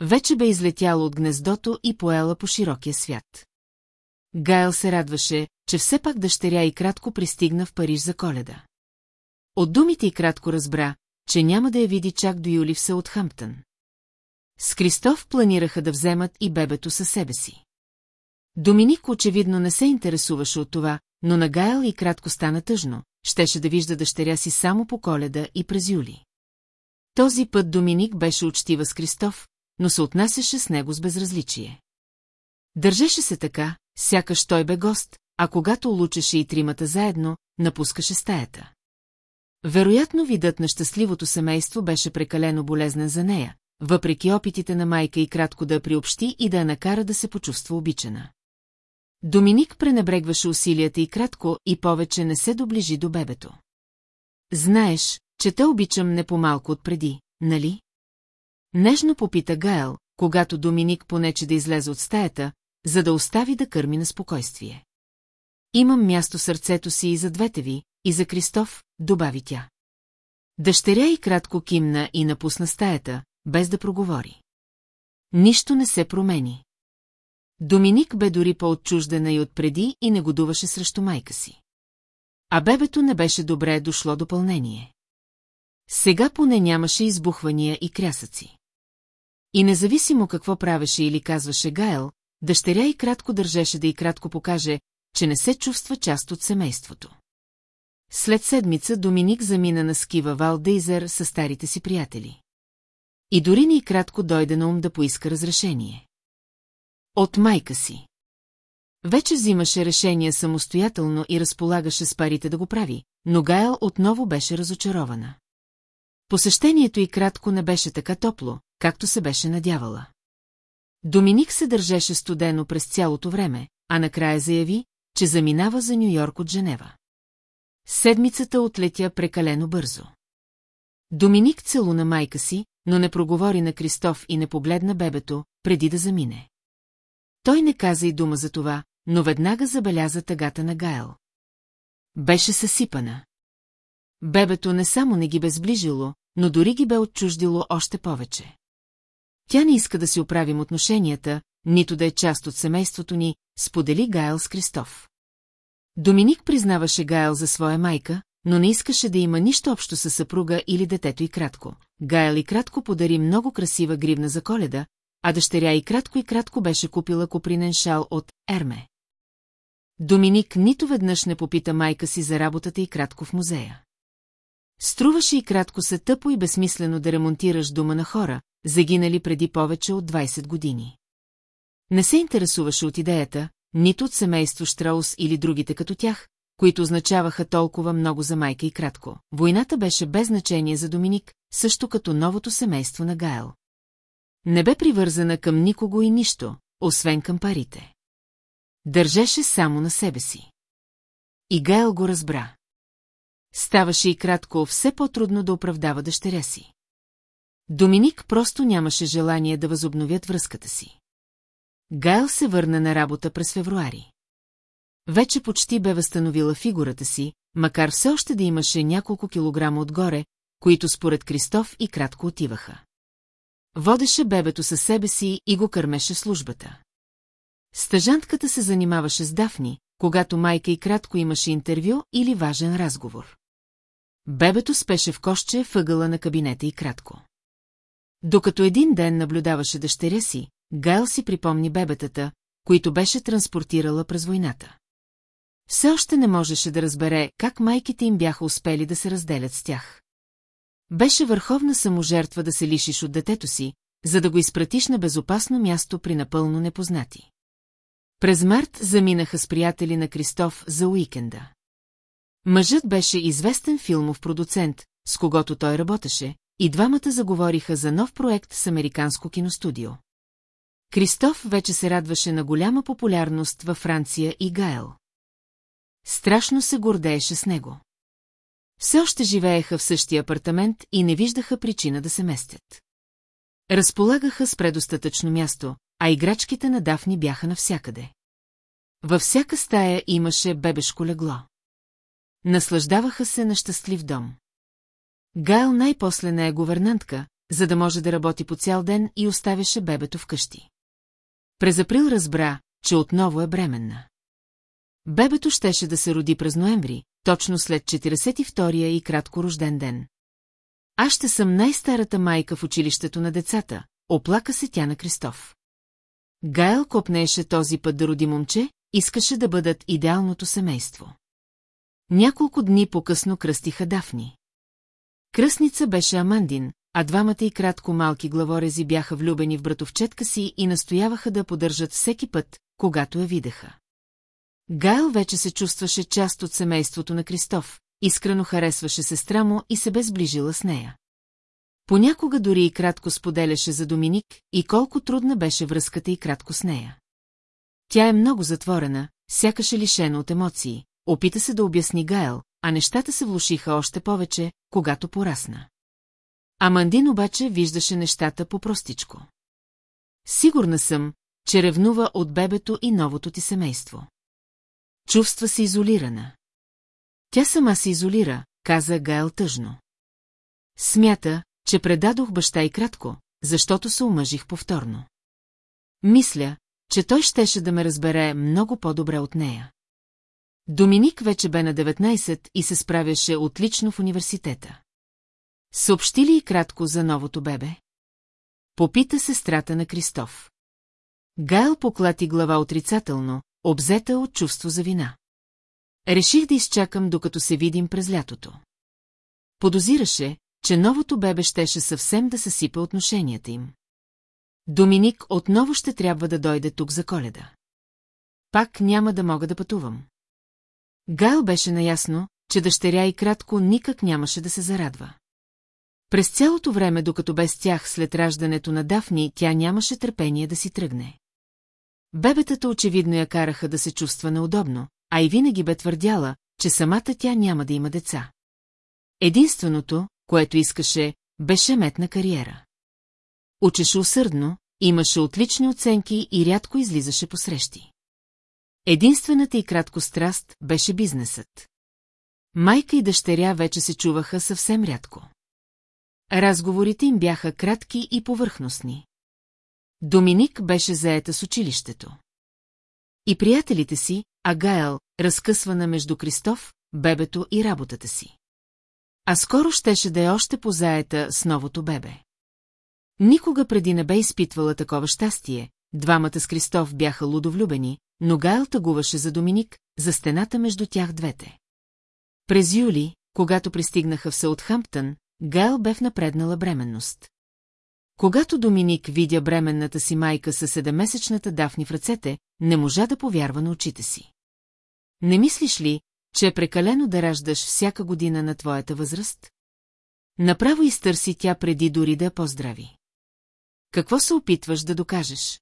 Вече бе излетяла от гнездото и поела по широкия свят. Гайл се радваше, че все пак дъщеря и кратко пристигна в Париж за коледа. От думите и кратко разбра, че няма да я види чак до юли в Саутхамптън. С Кристоф планираха да вземат и бебето със себе си. Доминик очевидно не се интересуваше от това, но на Гайл и кратко стана тъжно, щеше да вижда дъщеря си само по коледа и през юли. Този път Доминик беше учтива с Кристоф, но се отнасяше с него с безразличие. Държеше се така, сякаш той бе гост, а когато улучеше и тримата заедно, напускаше стаята. Вероятно видът на щастливото семейство беше прекалено болезнен за нея, въпреки опитите на майка и кратко да я приобщи и да я накара да се почувства обичана. Доминик пренебрегваше усилията и кратко и повече не се доближи до бебето. Знаеш, че те обичам не по-малко от преди, нали? Нежно попита Гаел, когато Доминик понече да излезе от стаята, за да остави да кърми на спокойствие. Имам място сърцето си и за двете ви, и за Кристоф, добави тя. Дъщеря и кратко кимна и напусна стаята, без да проговори. Нищо не се промени. Доминик бе дори по-отчуждена и отпреди и не годуваше срещу майка си. А бебето не беше добре дошло допълнение. Сега поне нямаше избухвания и крясъци. И независимо какво правеше или казваше Гайл, дъщеря и кратко държеше да и кратко покаже, че не се чувства част от семейството. След седмица Доминик замина на скива Валдейзер с старите си приятели. И дори ни кратко дойде на ум да поиска разрешение. От майка си. Вече взимаше решение самостоятелно и разполагаше с парите да го прави, но Гайл отново беше разочарована. Посещението и кратко не беше така топло, както се беше надявала. Доминик се държеше студено през цялото време, а накрая заяви, че заминава за Нью-Йорк от Женева. Седмицата отлетя прекалено бързо. Доминик целуна майка си, но не проговори на Кристоф и не погледна бебето, преди да замине. Той не каза и дума за това, но веднага забеляза тъгата на Гайл. Беше съсипана. Бебето не само не ги бе сближило, но дори ги бе отчуждило още повече. Тя не иска да си оправим отношенията, нито да е част от семейството ни, сподели Гайл с Кристоф. Доминик признаваше Гайл за своя майка, но не искаше да има нищо общо с съпруга или детето и кратко. Гайл и кратко подари много красива гривна за коледа, а дъщеря и кратко и кратко беше купила копринен шал от Ерме. Доминик нито веднъж не попита майка си за работата и кратко в музея. Струваше и кратко се тъпо и безсмислено да ремонтираш дома на хора, загинали преди повече от 20 години. Не се интересуваше от идеята, нито от семейство Штраус или другите като тях, които означаваха толкова много за майка и кратко. Войната беше без значение за Доминик, също като новото семейство на Гайл. Не бе привързана към никого и нищо, освен към парите. Държеше само на себе си. И Гайл го разбра. Ставаше и кратко все по-трудно да оправдава дъщеря си. Доминик просто нямаше желание да възобновят връзката си. Гайл се върна на работа през февруари. Вече почти бе възстановила фигурата си, макар все още да имаше няколко килограма отгоре, които според Кристоф и кратко отиваха. Водеше бебето със себе си и го кърмеше службата. Стъжантката се занимаваше с Дафни, когато майка и кратко имаше интервю или важен разговор. Бебето спеше в кошче въгъла на кабинета и кратко. Докато един ден наблюдаваше дъщеря си, Гайл си припомни бебетата, които беше транспортирала през войната. Все още не можеше да разбере как майките им бяха успели да се разделят с тях. Беше върховна саможертва да се лишиш от детето си, за да го изпратиш на безопасно място при напълно непознати. През март заминаха с приятели на Кристоф за уикенда. Мъжът беше известен филмов продуцент, с когото той работеше, и двамата заговориха за нов проект с американско киностудио. Кристоф вече се радваше на голяма популярност във Франция и Гаел. Страшно се гордееше с него. Все още живееха в същия апартамент и не виждаха причина да се местят. Разполагаха с предостатъчно място, а играчките на Дафни бяха навсякъде. Във всяка стая имаше бебешко легло. Наслаждаваха се на щастлив дом. Гайл най-после не е гувернантка, за да може да работи по цял ден и оставяше бебето вкъщи. През април разбра, че отново е бременна. Бебето щеше да се роди през ноември, точно след 42-я и кратко рожден ден. Аз ще съм най-старата майка в училището на децата, оплака се тя на Кристоф. Гайл копнееше този път да роди момче, искаше да бъдат идеалното семейство. Няколко дни по-късно кръстиха Дафни. Кръстница беше Амандин, а двамата и кратко малки главорези бяха влюбени в братовчетка си и настояваха да поддържат всеки път, когато я видеха. Гайл вече се чувстваше част от семейството на Кристоф, искрено харесваше сестра му и се бе сближила с нея. Понякога дори и кратко споделяше за Доминик и колко трудна беше връзката и кратко с нея. Тя е много затворена, сякаше лишена от емоции, опита се да обясни Гайл, а нещата се влушиха още повече, когато порасна. Амандин обаче виждаше нещата по-простичко. Сигурна съм, че ревнува от бебето и новото ти семейство. Чувства се изолирана. Тя сама се изолира, каза Гайл тъжно. Смята, че предадох баща и кратко, защото се омъжих повторно. Мисля, че той щеше да ме разбере много по-добре от нея. Доминик вече бе на 19 и се справяше отлично в университета. Съобщи ли и кратко за новото бебе? Попита сестрата на Кристоф. Гайл поклати глава отрицателно, обзета от чувство за вина. Реших да изчакам, докато се видим през лятото. Подозираше, че новото бебе щеше съвсем да съсипе отношенията им. Доминик отново ще трябва да дойде тук за коледа. Пак няма да мога да пътувам. Гайл беше наясно, че дъщеря и кратко никак нямаше да се зарадва. През цялото време, докато без тях след раждането на Дафни, тя нямаше търпение да си тръгне. Бебетата очевидно я караха да се чувства неудобно, а и винаги бе твърдяла, че самата тя няма да има деца. Единственото, което искаше, беше метна кариера. Учеше усърдно, имаше отлични оценки и рядко излизаше по срещи. Единствената и кратко страст беше бизнесът. Майка и дъщеря вече се чуваха съвсем рядко. Разговорите им бяха кратки и повърхностни. Доминик беше заета с училището. И приятелите си, а Гаел, разкъсвана между Кристоф, бебето и работата си. А скоро щеше да е още позаета с новото бебе. Никога преди не бе изпитвала такова щастие, двамата с Кристоф бяха лудовлюбени, но Гайл тъгуваше за Доминик, за стената между тях двете. През юли, когато пристигнаха в Саутхамптън, Гайл бе в напреднала бременност. Когато Доминик видя бременната си майка със седемесечната дафни в ръцете, не можа да повярва на очите си. Не мислиш ли, че е прекалено да раждаш всяка година на твоята възраст? Направо изтърси тя преди дори да я поздрави. Какво се опитваш да докажеш?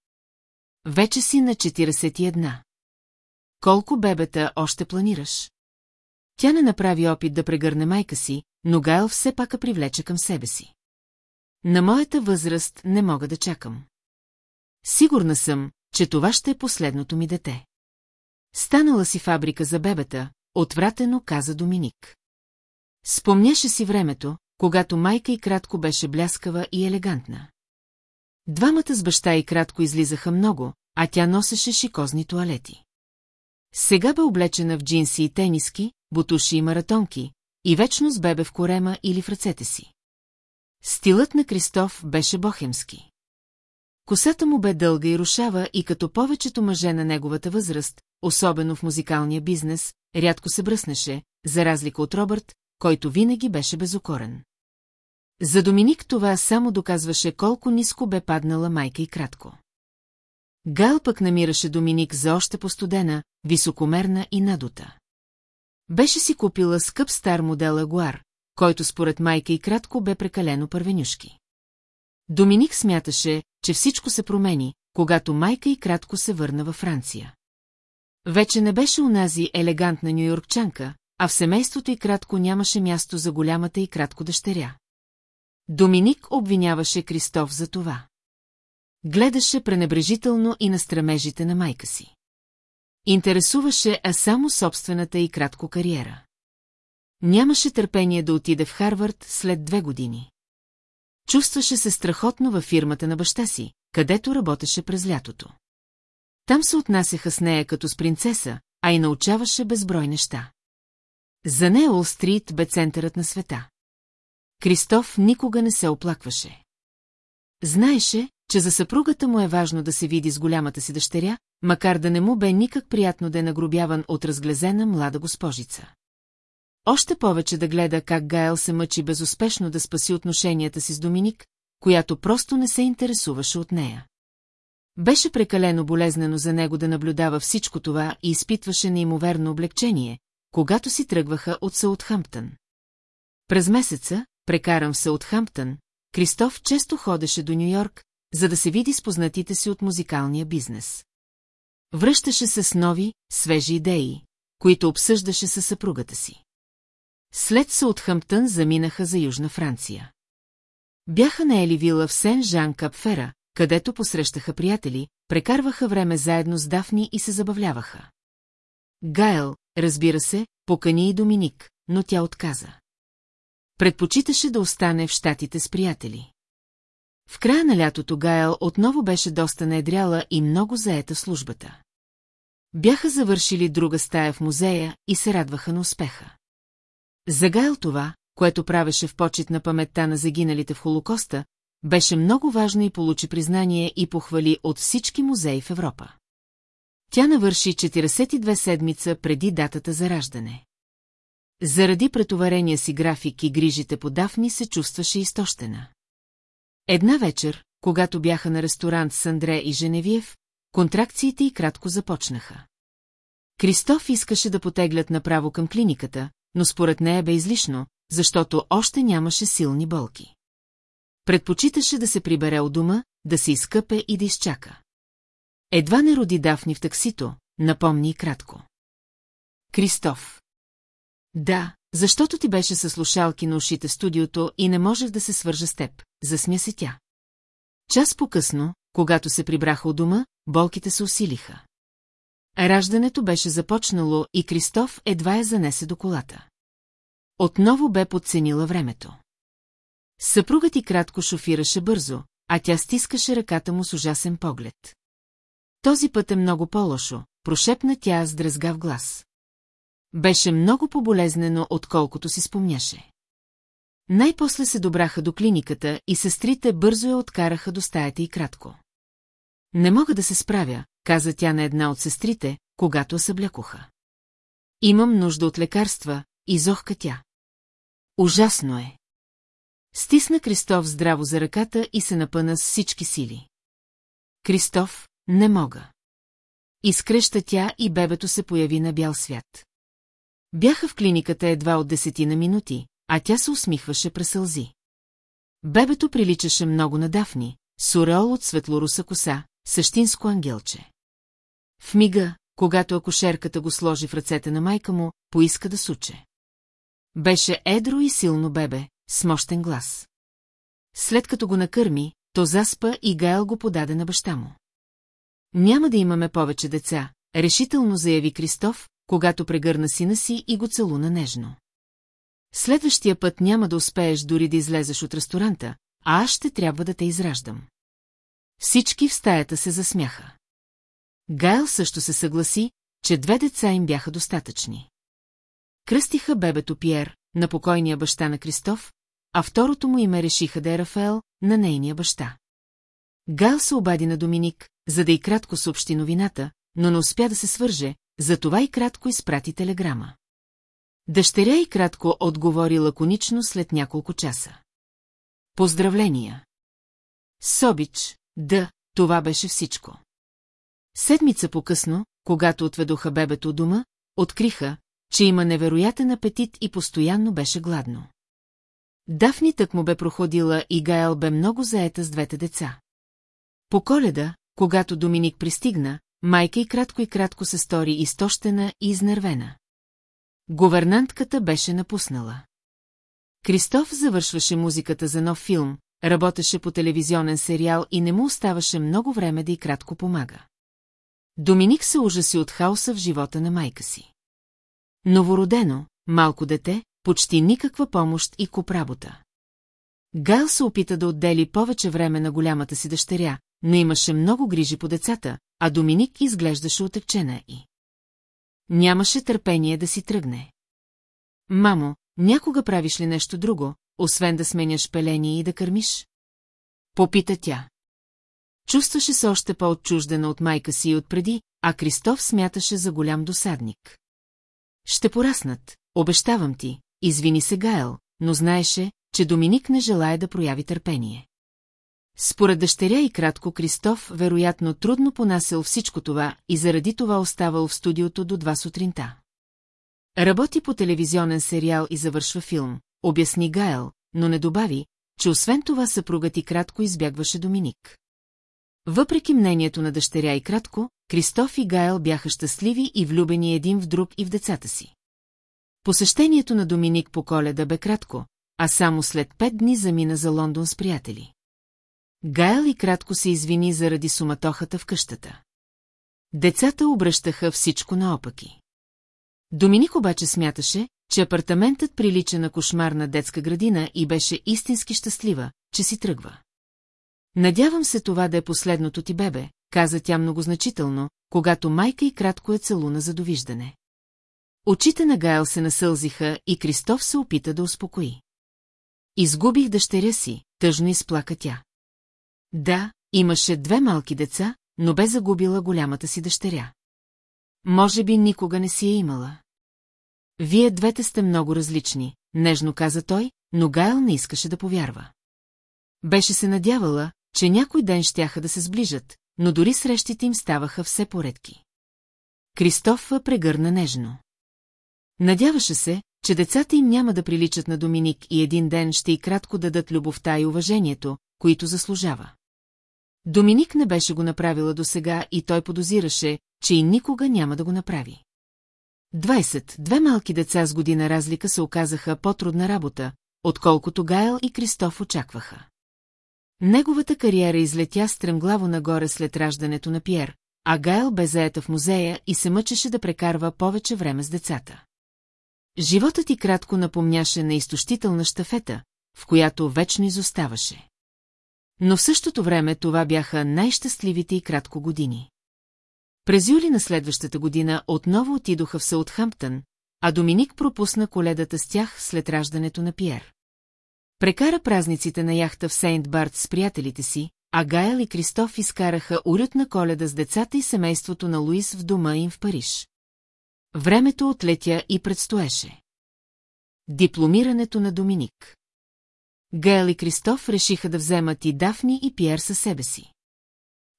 Вече си на 41. Колко бебета още планираш? Тя не направи опит да прегърне майка си, но Гайл все пак привлече към себе си. На моята възраст не мога да чакам. Сигурна съм, че това ще е последното ми дете. Станала си фабрика за бебета, отвратено каза Доминик. Спомняше си времето, когато майка и кратко беше бляскава и елегантна. Двамата с баща и кратко излизаха много, а тя носеше шикозни туалети. Сега бе облечена в джинси и тениски, бутуши и маратонки, и вечно с бебе в корема или в ръцете си. Стилът на Кристоф беше бохемски. Косата му бе дълга и рушава и като повечето мъже на неговата възраст, особено в музикалния бизнес, рядко се бръснеше, за разлика от Робърт, който винаги беше безокорен. За Доминик това само доказваше колко ниско бе паднала майка и кратко. Гал пък намираше Доминик за още постудена, високомерна и надута. Беше си купила скъп стар модел Агуар, който според майка и кратко бе прекалено първенюшки. Доминик смяташе, че всичко се промени, когато майка и кратко се върна във Франция. Вече не беше унази елегантна нюйоркчанка, а в семейството и кратко нямаше място за голямата и кратко дъщеря. Доминик обвиняваше Кристоф за това. Гледаше пренебрежително и на стремежите на майка си. Интересуваше а само собствената и кратко кариера. Нямаше търпение да отиде в Харвард след две години. Чувстваше се страхотно във фирмата на баща си, където работеше през лятото. Там се отнасяха с нея като с принцеса, а и научаваше безброй неща. За нея Уолл-стрит бе центърът на света. Кристоф никога не се оплакваше. Знаеше, че за съпругата му е важно да се види с голямата си дъщеря, макар да не му бе никак приятно да е нагробяван от разглезена млада госпожица. Още повече да гледа как Гайл се мъчи безуспешно да спаси отношенията си с Доминик, която просто не се интересуваше от нея. Беше прекалено болезнено за него да наблюдава всичко това и изпитваше неимоверно облегчение, когато си тръгваха от Саутхамптън. През месеца, прекаран в Саутхамптън, Кристоф често ходеше до Нью-Йорк, за да се види с познатите си от музикалния бизнес. Връщаше се с нови, свежи идеи, които обсъждаше със съпругата си. След Саутхамптън заминаха за Южна Франция. Бяха наели вила в Сен-Жан Капфера, където посрещаха приятели, прекарваха време заедно с Дафни и се забавляваха. Гайл, разбира се, покани и Доминик, но тя отказа. Предпочиташе да остане в щатите с приятели. В края на лятото Гайл отново беше доста наедряла и много заета службата. Бяха завършили друга стая в музея и се радваха на успеха. За Гайл това, което правеше в почет на паметта на загиналите в Холокоста, беше много важно и получи признание и похвали от всички музеи в Европа. Тя навърши 42 седмица преди датата за раждане. Заради претоварения си график и грижите по Дафни се чувстваше изтощена. Една вечер, когато бяха на ресторант с Андре и Женевиев, контракциите и кратко започнаха. Кристоф искаше да потеглят направо към клиниката, но според нея бе излишно, защото още нямаше силни болки. Предпочиташе да се прибере от дома, да се изкъпе и да изчака. Едва не роди Дафни в таксито, напомни и кратко. Кристоф. Да, защото ти беше със слушалки на ушите в студиото и не можех да се свържа с теб, засмя се тя. Час по-късно, когато се прибраха от дома, болките се усилиха. Раждането беше започнало и Кристоф едва я занесе до колата. Отново бе подценила времето. Съпругът и кратко шофираше бързо, а тя стискаше ръката му с ужасен поглед. Този път е много по-лошо, прошепна тя с дръзгав глас. Беше много поболезнено, отколкото си спомняше. Най-после се добраха до клиниката и сестрите бързо я откараха до стаята и кратко. Не мога да се справя, каза тя на една от сестрите, когато съблякоха. Имам нужда от лекарства, изохка тя. Ужасно е. Стисна Кристоф здраво за ръката и се напъна с всички сили. Кристоф, не мога. Изкреща тя и бебето се появи на бял свят. Бяха в клиниката едва от десетина минути, а тя се усмихваше през сълзи. Бебето приличаше много на Дафни, суреол от светлоруса коса, същинско ангелче. В мига, когато акушерката го сложи в ръцете на майка му, поиска да суче. Беше едро и силно бебе, с мощен глас. След като го накърми, то заспа и Гайл го подаде на баща му. Няма да имаме повече деца, решително заяви Кристоф, когато прегърна сина си и го целуна нежно. Следващия път няма да успееш дори да излезеш от ресторанта, а аз ще трябва да те израждам. Всички в стаята се засмяха. Гайл също се съгласи, че две деца им бяха достатъчни. Кръстиха бебето Пьер, на покойния баща на Кристоф, а второто му име решиха да е Рафаел, на нейния баща. Гайл се обади на Доминик, за да и кратко съобщи новината, но не успя да се свърже, затова и кратко изпрати телеграма. Дъщеря и кратко отговори лаконично след няколко часа. Поздравления! Собич, да, това беше всичко. Седмица по-късно, когато отведоха бебето от дома, откриха, че има невероятен апетит и постоянно беше гладно. Дафни тък му бе проходила и Гаел бе много заета с двете деца. По коледа, когато Доминик пристигна, майка и кратко и кратко се стори изтощена и изнервена. Говернантката беше напуснала. Кристоф завършваше музиката за нов филм, работеше по телевизионен сериал и не му оставаше много време да и кратко помага. Доминик се ужаси от хаоса в живота на майка си. Новородено, малко дете, почти никаква помощ и куп работа. Гайл се опита да отдели повече време на голямата си дъщеря, но имаше много грижи по децата, а Доминик изглеждаше отекчена и... Нямаше търпение да си тръгне. Мамо, някога правиш ли нещо друго, освен да сменяш пелени и да кърмиш? Попита тя. Чувстваше се още по-отчуждена от майка си и отпреди, а Кристоф смяташе за голям досадник. Ще пораснат, обещавам ти, извини се Гаел, но знаеше, че Доминик не желая да прояви търпение. Според дъщеря и кратко Кристоф, вероятно трудно понасял всичко това и заради това оставал в студиото до два сутринта. Работи по телевизионен сериал и завършва филм, обясни Гаел, но не добави, че освен това съпругът и кратко избягваше Доминик. Въпреки мнението на дъщеря и кратко, Кристоф и Гаел бяха щастливи и влюбени един в друг и в децата си. Посещението на Доминик по коледа бе кратко, а само след пет дни замина за Лондон с приятели. Гайл и кратко се извини заради суматохата в къщата. Децата обръщаха всичко наопаки. Доминик обаче смяташе, че апартаментът прилича на кошмарна детска градина и беше истински щастлива, че си тръгва. Надявам се това да е последното ти бебе, каза тя многозначително, когато майка и кратко е целуна за довиждане. Очите на Гайл се насълзиха и Кристоф се опита да успокои. Изгубих дъщеря си, тъжно изплака тя. Да, имаше две малки деца, но бе загубила голямата си дъщеря. Може би никога не си я имала. Вие двете сте много различни, нежно каза той, но Гайл не искаше да повярва. Беше се надявала, че някой ден щяха да се сближат, но дори срещите им ставаха все поредки. Кристоф прегърна нежно. Надяваше се, че децата им няма да приличат на Доминик и един ден ще и кратко дадат любовта и уважението, които заслужава. Доминик не беше го направила досега и той подозираше, че и никога няма да го направи. Двайсет, две малки деца с година разлика се оказаха по-трудна работа, отколкото Гайл и Кристоф очакваха. Неговата кариера излетя стремглаво нагоре след раждането на Пьер, а Гайл бе заета в музея и се мъчеше да прекарва повече време с децата. Животът ти кратко напомняше на изтощителна щафета, в която вечно изоставаше. Но в същото време това бяха най-щастливите и кратко години. През юли на следващата година отново отидоха в Саутхамптън, а Доминик пропусна коледата с тях след раждането на Пьер. Прекара празниците на яхта в Сейнт Барт с приятелите си, а Гайл и Кристоф изкараха уютна коледа с децата и семейството на Луис в дома им в Париж. Времето отлетя и предстоеше. Дипломирането на Доминик Гайл и Кристоф решиха да вземат и Дафни и Пьер със себе си.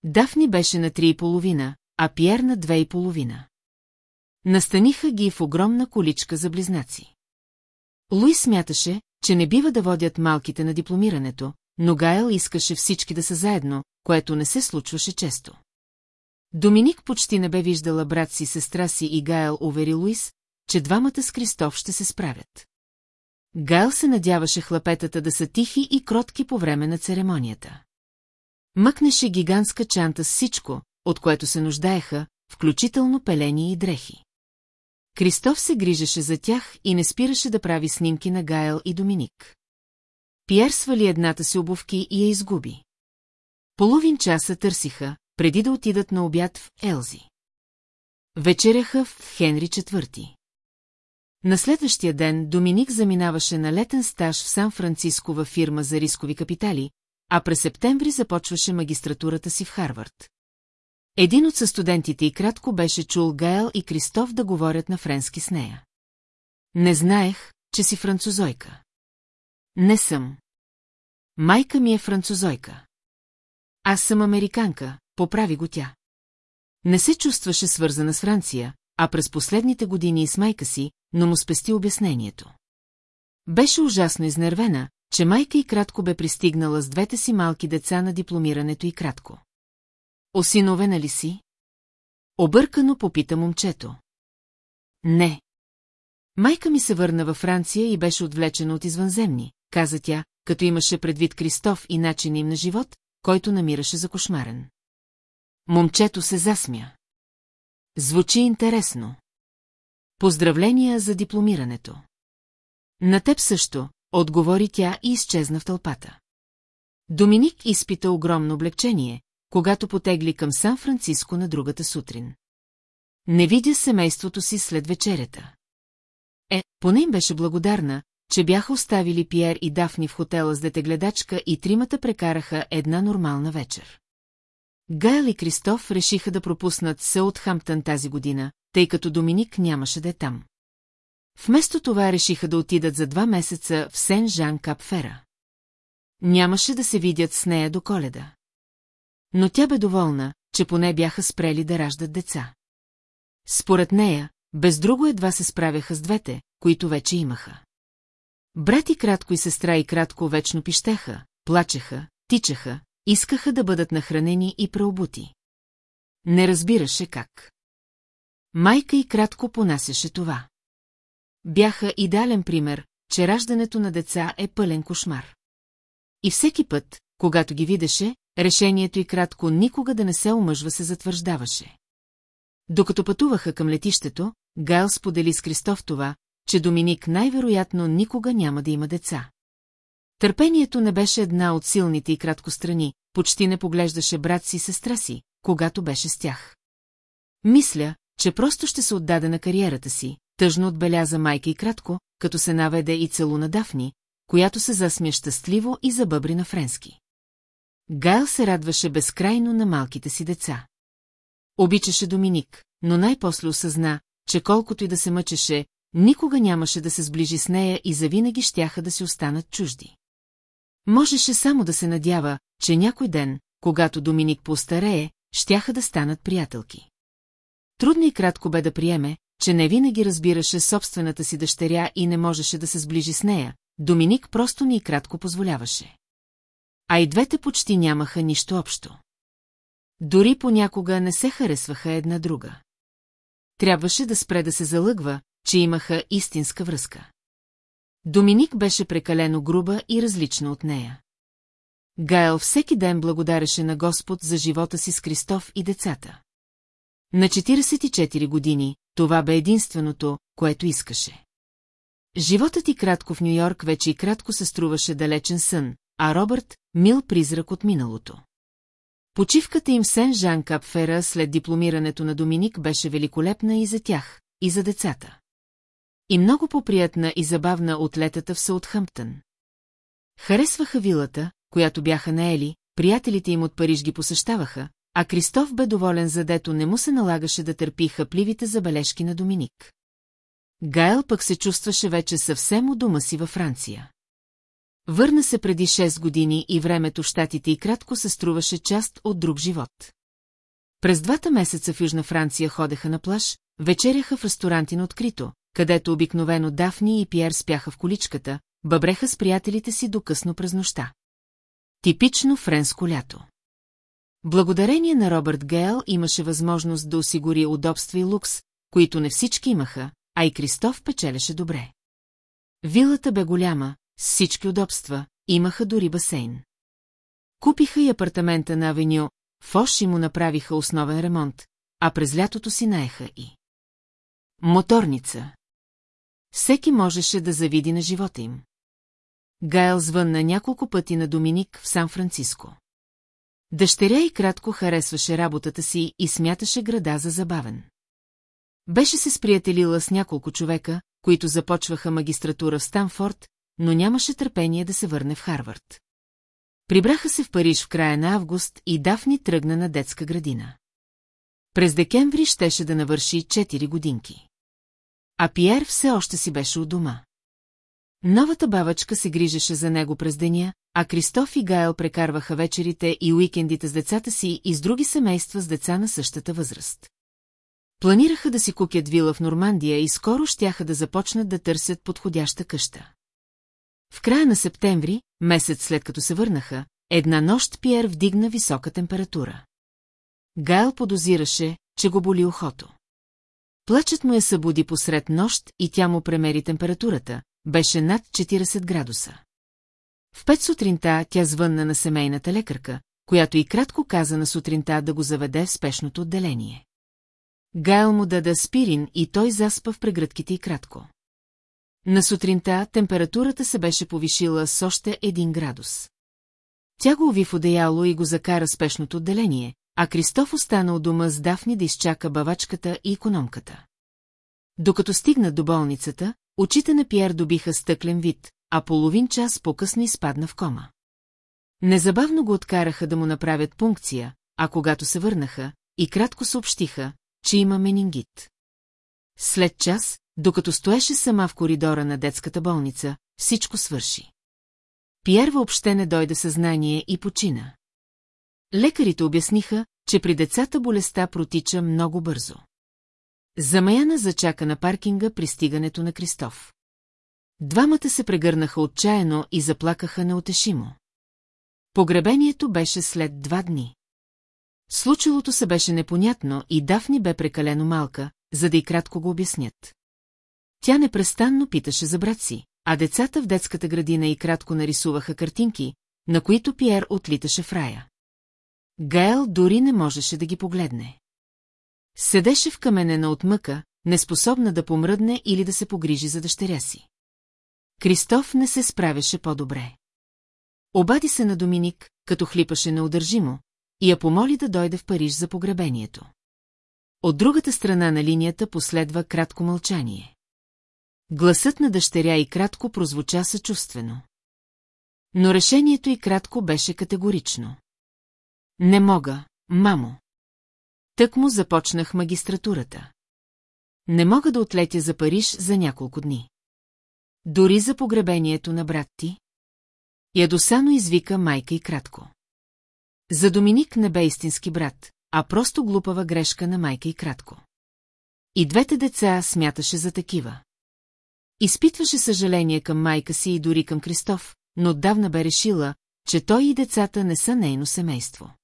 Дафни беше на три и половина, а Пьер на две и половина. Настаниха ги в огромна количка за близнаци. Луис смяташе, че не бива да водят малките на дипломирането, но Гайл искаше всички да са заедно, което не се случваше често. Доминик почти не бе виждала брат си, сестра си и Гайл увери Луис, че двамата с Кристоф ще се справят. Гайл се надяваше хлапетата да са тихи и кротки по време на церемонията. Мъкнеше гигантска чанта с всичко, от което се нуждаеха, включително пелени и дрехи. Кристоф се грижеше за тях и не спираше да прави снимки на Гайл и Доминик. Пьер свали едната си обувки и я изгуби. Половин часа търсиха, преди да отидат на обяд в Елзи. Вечеряха в Хенри IV. На следващия ден Доминик заминаваше на летен стаж в Сан-Франциско във фирма за рискови капитали, а през септември започваше магистратурата си в Харвард. Един от състудентите и кратко беше чул Гаел и Кристоф да говорят на френски с нея. Не знаех, че си французойка. Не съм. Майка ми е французойка. Аз съм американка, поправи го тя. Не се чувстваше свързана с Франция, а през последните години с майка си, но му спести обяснението. Беше ужасно изнервена, че майка и кратко бе пристигнала с двете си малки деца на дипломирането и кратко. Осиновена ли си? Объркано попита момчето. Не. Майка ми се върна във Франция и беше отвлечена от извънземни, каза тя, като имаше предвид Кристоф и начин им на живот, който намираше за кошмарен. Момчето се засмя. Звучи интересно. Поздравления за дипломирането. На теб също, отговори тя и изчезна в тълпата. Доминик изпита огромно облегчение, когато потегли към Сан-Франциско на другата сутрин. Не видя семейството си след вечерята. Е, поне им беше благодарна, че бяха оставили Пиер и Дафни в хотела с детегледачка и тримата прекараха една нормална вечер. Гайл и Кристоф решиха да пропуснат Саутхамптън тази година, тъй като Доминик нямаше да е там. Вместо това решиха да отидат за два месеца в Сен-Жан-Капфера. Нямаше да се видят с нея до коледа. Но тя бе доволна, че поне бяха спрели да раждат деца. Според нея, без друго едва се справяха с двете, които вече имаха. Брат и кратко и сестра и кратко вечно пищеха, плачеха, тичаха, искаха да бъдат нахранени и преобути. Не разбираше как. Майка и кратко понасяше това. Бяха идеален пример, че раждането на деца е пълен кошмар. И всеки път, когато ги видеше, решението и кратко никога да не се омъжва се затвърждаваше. Докато пътуваха към летището, Гайл сподели с Кристоф това, че Доминик най-вероятно никога няма да има деца. Търпението не беше една от силните и кратко страни, почти не поглеждаше брат си и сестра си, когато беше с тях. Мисля, че просто ще се отдаде на кариерата си, тъжно отбеляза майка и кратко, като се наведе и целуна Дафни, която се засмя щастливо и забъбри на френски. Гайл се радваше безкрайно на малките си деца. Обичаше Доминик, но най-после осъзна, че колкото и да се мъчеше, никога нямаше да се сближи с нея и завинаги щяха да си останат чужди. Можеше само да се надява, че някой ден, когато Доминик постарее, щяха да станат приятелки. Трудно и кратко бе да приеме, че не винаги разбираше собствената си дъщеря и не можеше да се сближи с нея, Доминик просто ни и кратко позволяваше. А и двете почти нямаха нищо общо. Дори понякога не се харесваха една друга. Трябваше да спре да се залъгва, че имаха истинска връзка. Доминик беше прекалено груба и различна от нея. Гайл всеки ден благодареше на Господ за живота си с Кристоф и децата. На 44 години това бе единственото, което искаше. Животът и кратко в Нью-Йорк вече и кратко се струваше далечен сън, а Робърт – мил призрак от миналото. Почивката им Сен-Жан Капфера след дипломирането на Доминик беше великолепна и за тях, и за децата. И много поприятна и забавна от летата в Саутхъмптън. Харесваха вилата, която бяха наели, приятелите им от Париж ги посещаваха, а Кристоф бе доволен задето не му се налагаше да търпи хъпливите забележки на Доминик. Гайл пък се чувстваше вече съвсем у дома си във Франция. Върна се преди 6 години и времето в щатите и кратко се струваше част от друг живот. През двата месеца в Южна Франция ходеха на плаж, вечеряха в ресторанти на открито, където обикновено Дафни и Пьер спяха в количката, бъбреха с приятелите си до късно през нощта. Типично френско лято. Благодарение на Робърт Гейл имаше възможност да осигури удобства и лукс, които не всички имаха, а и Кристоф печелеше добре. Вилата бе голяма, с всички удобства, имаха дори басейн. Купиха и апартамента на авеню, Фош и му направиха основен ремонт, а през лятото си наеха и. Моторница. Всеки можеше да завиди на живота им. Гайл звънна няколко пъти на Доминик в Сан-Франциско. Дъщеря и кратко харесваше работата си и смяташе града за забавен. Беше се сприятелила с няколко човека, които започваха магистратура в Станфорд, но нямаше търпение да се върне в Харвард. Прибраха се в Париж в края на август и Дафни тръгна на детска градина. През декември щеше да навърши 4 годинки. А Пиер все още си беше у дома. Новата бабачка се грижеше за него през деня, а Кристоф и Гайл прекарваха вечерите и уикендите с децата си и с други семейства с деца на същата възраст. Планираха да си купят вила в Нормандия и скоро щяха да започнат да търсят подходяща къща. В края на септември, месец след като се върнаха, една нощ Пиер вдигна висока температура. Гайл подозираше, че го боли ухото. Плачът му я събуди посред нощ и тя му премери температурата, беше над 40 градуса. В пет сутринта тя звънна на семейната лекарка, която и кратко каза на сутринта да го заведе в спешното отделение. Гайл му даде спирин и той заспа в прегръдките и кратко. На сутринта температурата се беше повишила с още един градус. Тя го уви в одеяло и го закара спешното отделение, а Кристоф остана у дома с Дафни да изчака бавачката и економката. Докато стигна до болницата, очите на Пьер добиха стъклен вид, а половин час по-късно изпадна в кома. Незабавно го откараха да му направят пункция, а когато се върнаха, и кратко съобщиха, че има менингит. След час, докато стоеше сама в коридора на детската болница, всичко свърши. Пьер въобще не дойде съзнание и почина. Лекарите обясниха, че при децата болестта протича много бързо. Замаяна зачака на паркинга при стигането на Кристоф. Двамата се прегърнаха отчаяно и заплакаха неотешимо. Погребението беше след два дни. Случилото се беше непонятно и Дафни бе прекалено малка, за да и кратко го обяснят. Тя непрестанно питаше за брат си, а децата в детската градина и кратко нарисуваха картинки, на които Пьер отлиташе в рая. Гаел дори не можеше да ги погледне. Седеше в каменена от мъка, неспособна да помръдне или да се погрижи за дъщеря си. Кристоф не се справяше по-добре. Обади се на Доминик, като хлипаше неудържимо, и я помоли да дойде в Париж за погребението. От другата страна на линията последва кратко мълчание. Гласът на дъщеря и кратко прозвуча съчувствено. Но решението и кратко беше категорично. Не мога, мамо. Тък му започнах магистратурата. Не мога да отлетя за Париж за няколко дни. Дори за погребението на брат ти. Ядосано извика майка и кратко. За Доминик не бе истински брат, а просто глупава грешка на майка и кратко. И двете деца смяташе за такива. Изпитваше съжаление към майка си и дори към Кристоф, но отдавна бе решила, че той и децата не са нейно семейство.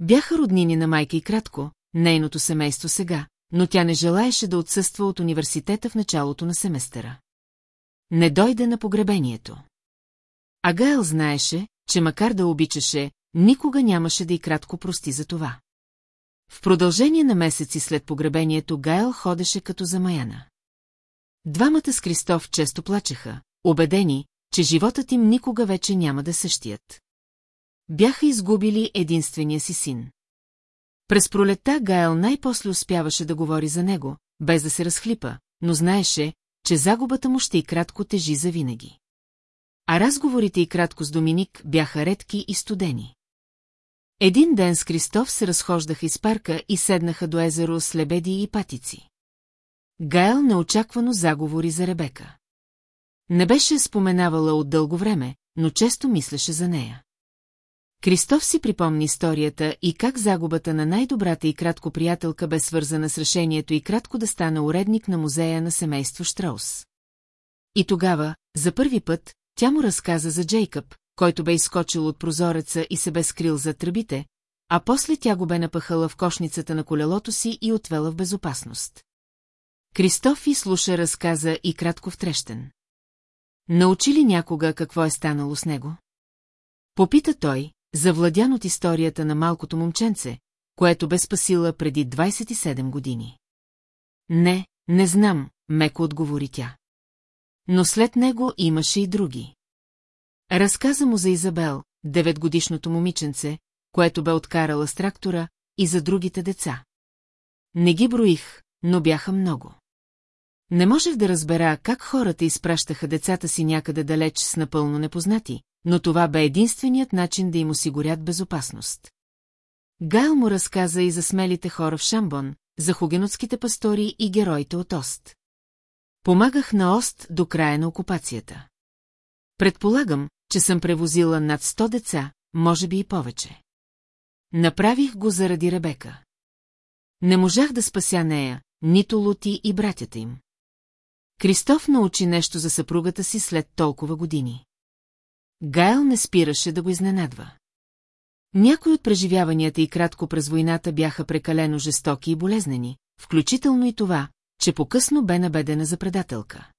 Бяха роднини на майка и кратко, нейното семейство сега, но тя не желаеше да отсъства от университета в началото на семестъра. Не дойде на погребението. А Гайл знаеше, че макар да обичаше, никога нямаше да и кратко прости за това. В продължение на месеци след погребението Гайл ходеше като замаяна. Двамата с Кристоф често плачеха, убедени, че животът им никога вече няма да същият. Бяха изгубили единствения си син. През пролетта Гайл най-после успяваше да говори за него, без да се разхлипа, но знаеше, че загубата му ще и кратко тежи завинаги. а разговорите и кратко с Доминик бяха редки и студени. Един ден с Кристоф се разхождаха из парка и седнаха до езеро с лебеди и патици. Гайл неочаквано заговори за Ребека. Не беше споменавала от дълго време, но често мислеше за нея. Кристоф си припомни историята и как загубата на най-добрата и кратко приятелка бе свързана с решението и кратко да стане уредник на музея на семейство Штраус. И тогава, за първи път, тя му разказа за Джейкъб, който бе изскочил от прозореца и се бе скрил зад тръбите, а после тя го бе напъхала в кошницата на колелото си и отвела в безопасност. Кристоф и слуша разказа и кратко втрещен. Научи ли някога какво е станало с него? Попита той, завладян от историята на малкото момченце, което бе спасила преди 27 години. Не, не знам, меко отговори тя. Но след него имаше и други. Разказа му за Изабел, деветгодишното момиченце, което бе откарала с трактора, и за другите деца. Не ги броих, но бяха много. Не можех да разбера как хората изпращаха децата си някъде далеч с напълно непознати, но това бе единственият начин да им осигурят безопасност. Гайл му разказа и за смелите хора в Шамбон, за хугенотските пастори и героите от Ост. Помагах на Ост до края на окупацията. Предполагам, че съм превозила над 100 деца, може би и повече. Направих го заради Ребека. Не можах да спася нея, нито Лути и братята им. Кристоф научи нещо за съпругата си след толкова години. Гайл не спираше да го изненадва. Някои от преживяванията и кратко през войната бяха прекалено жестоки и болезнени, включително и това, че по-късно бе набедена за предателка.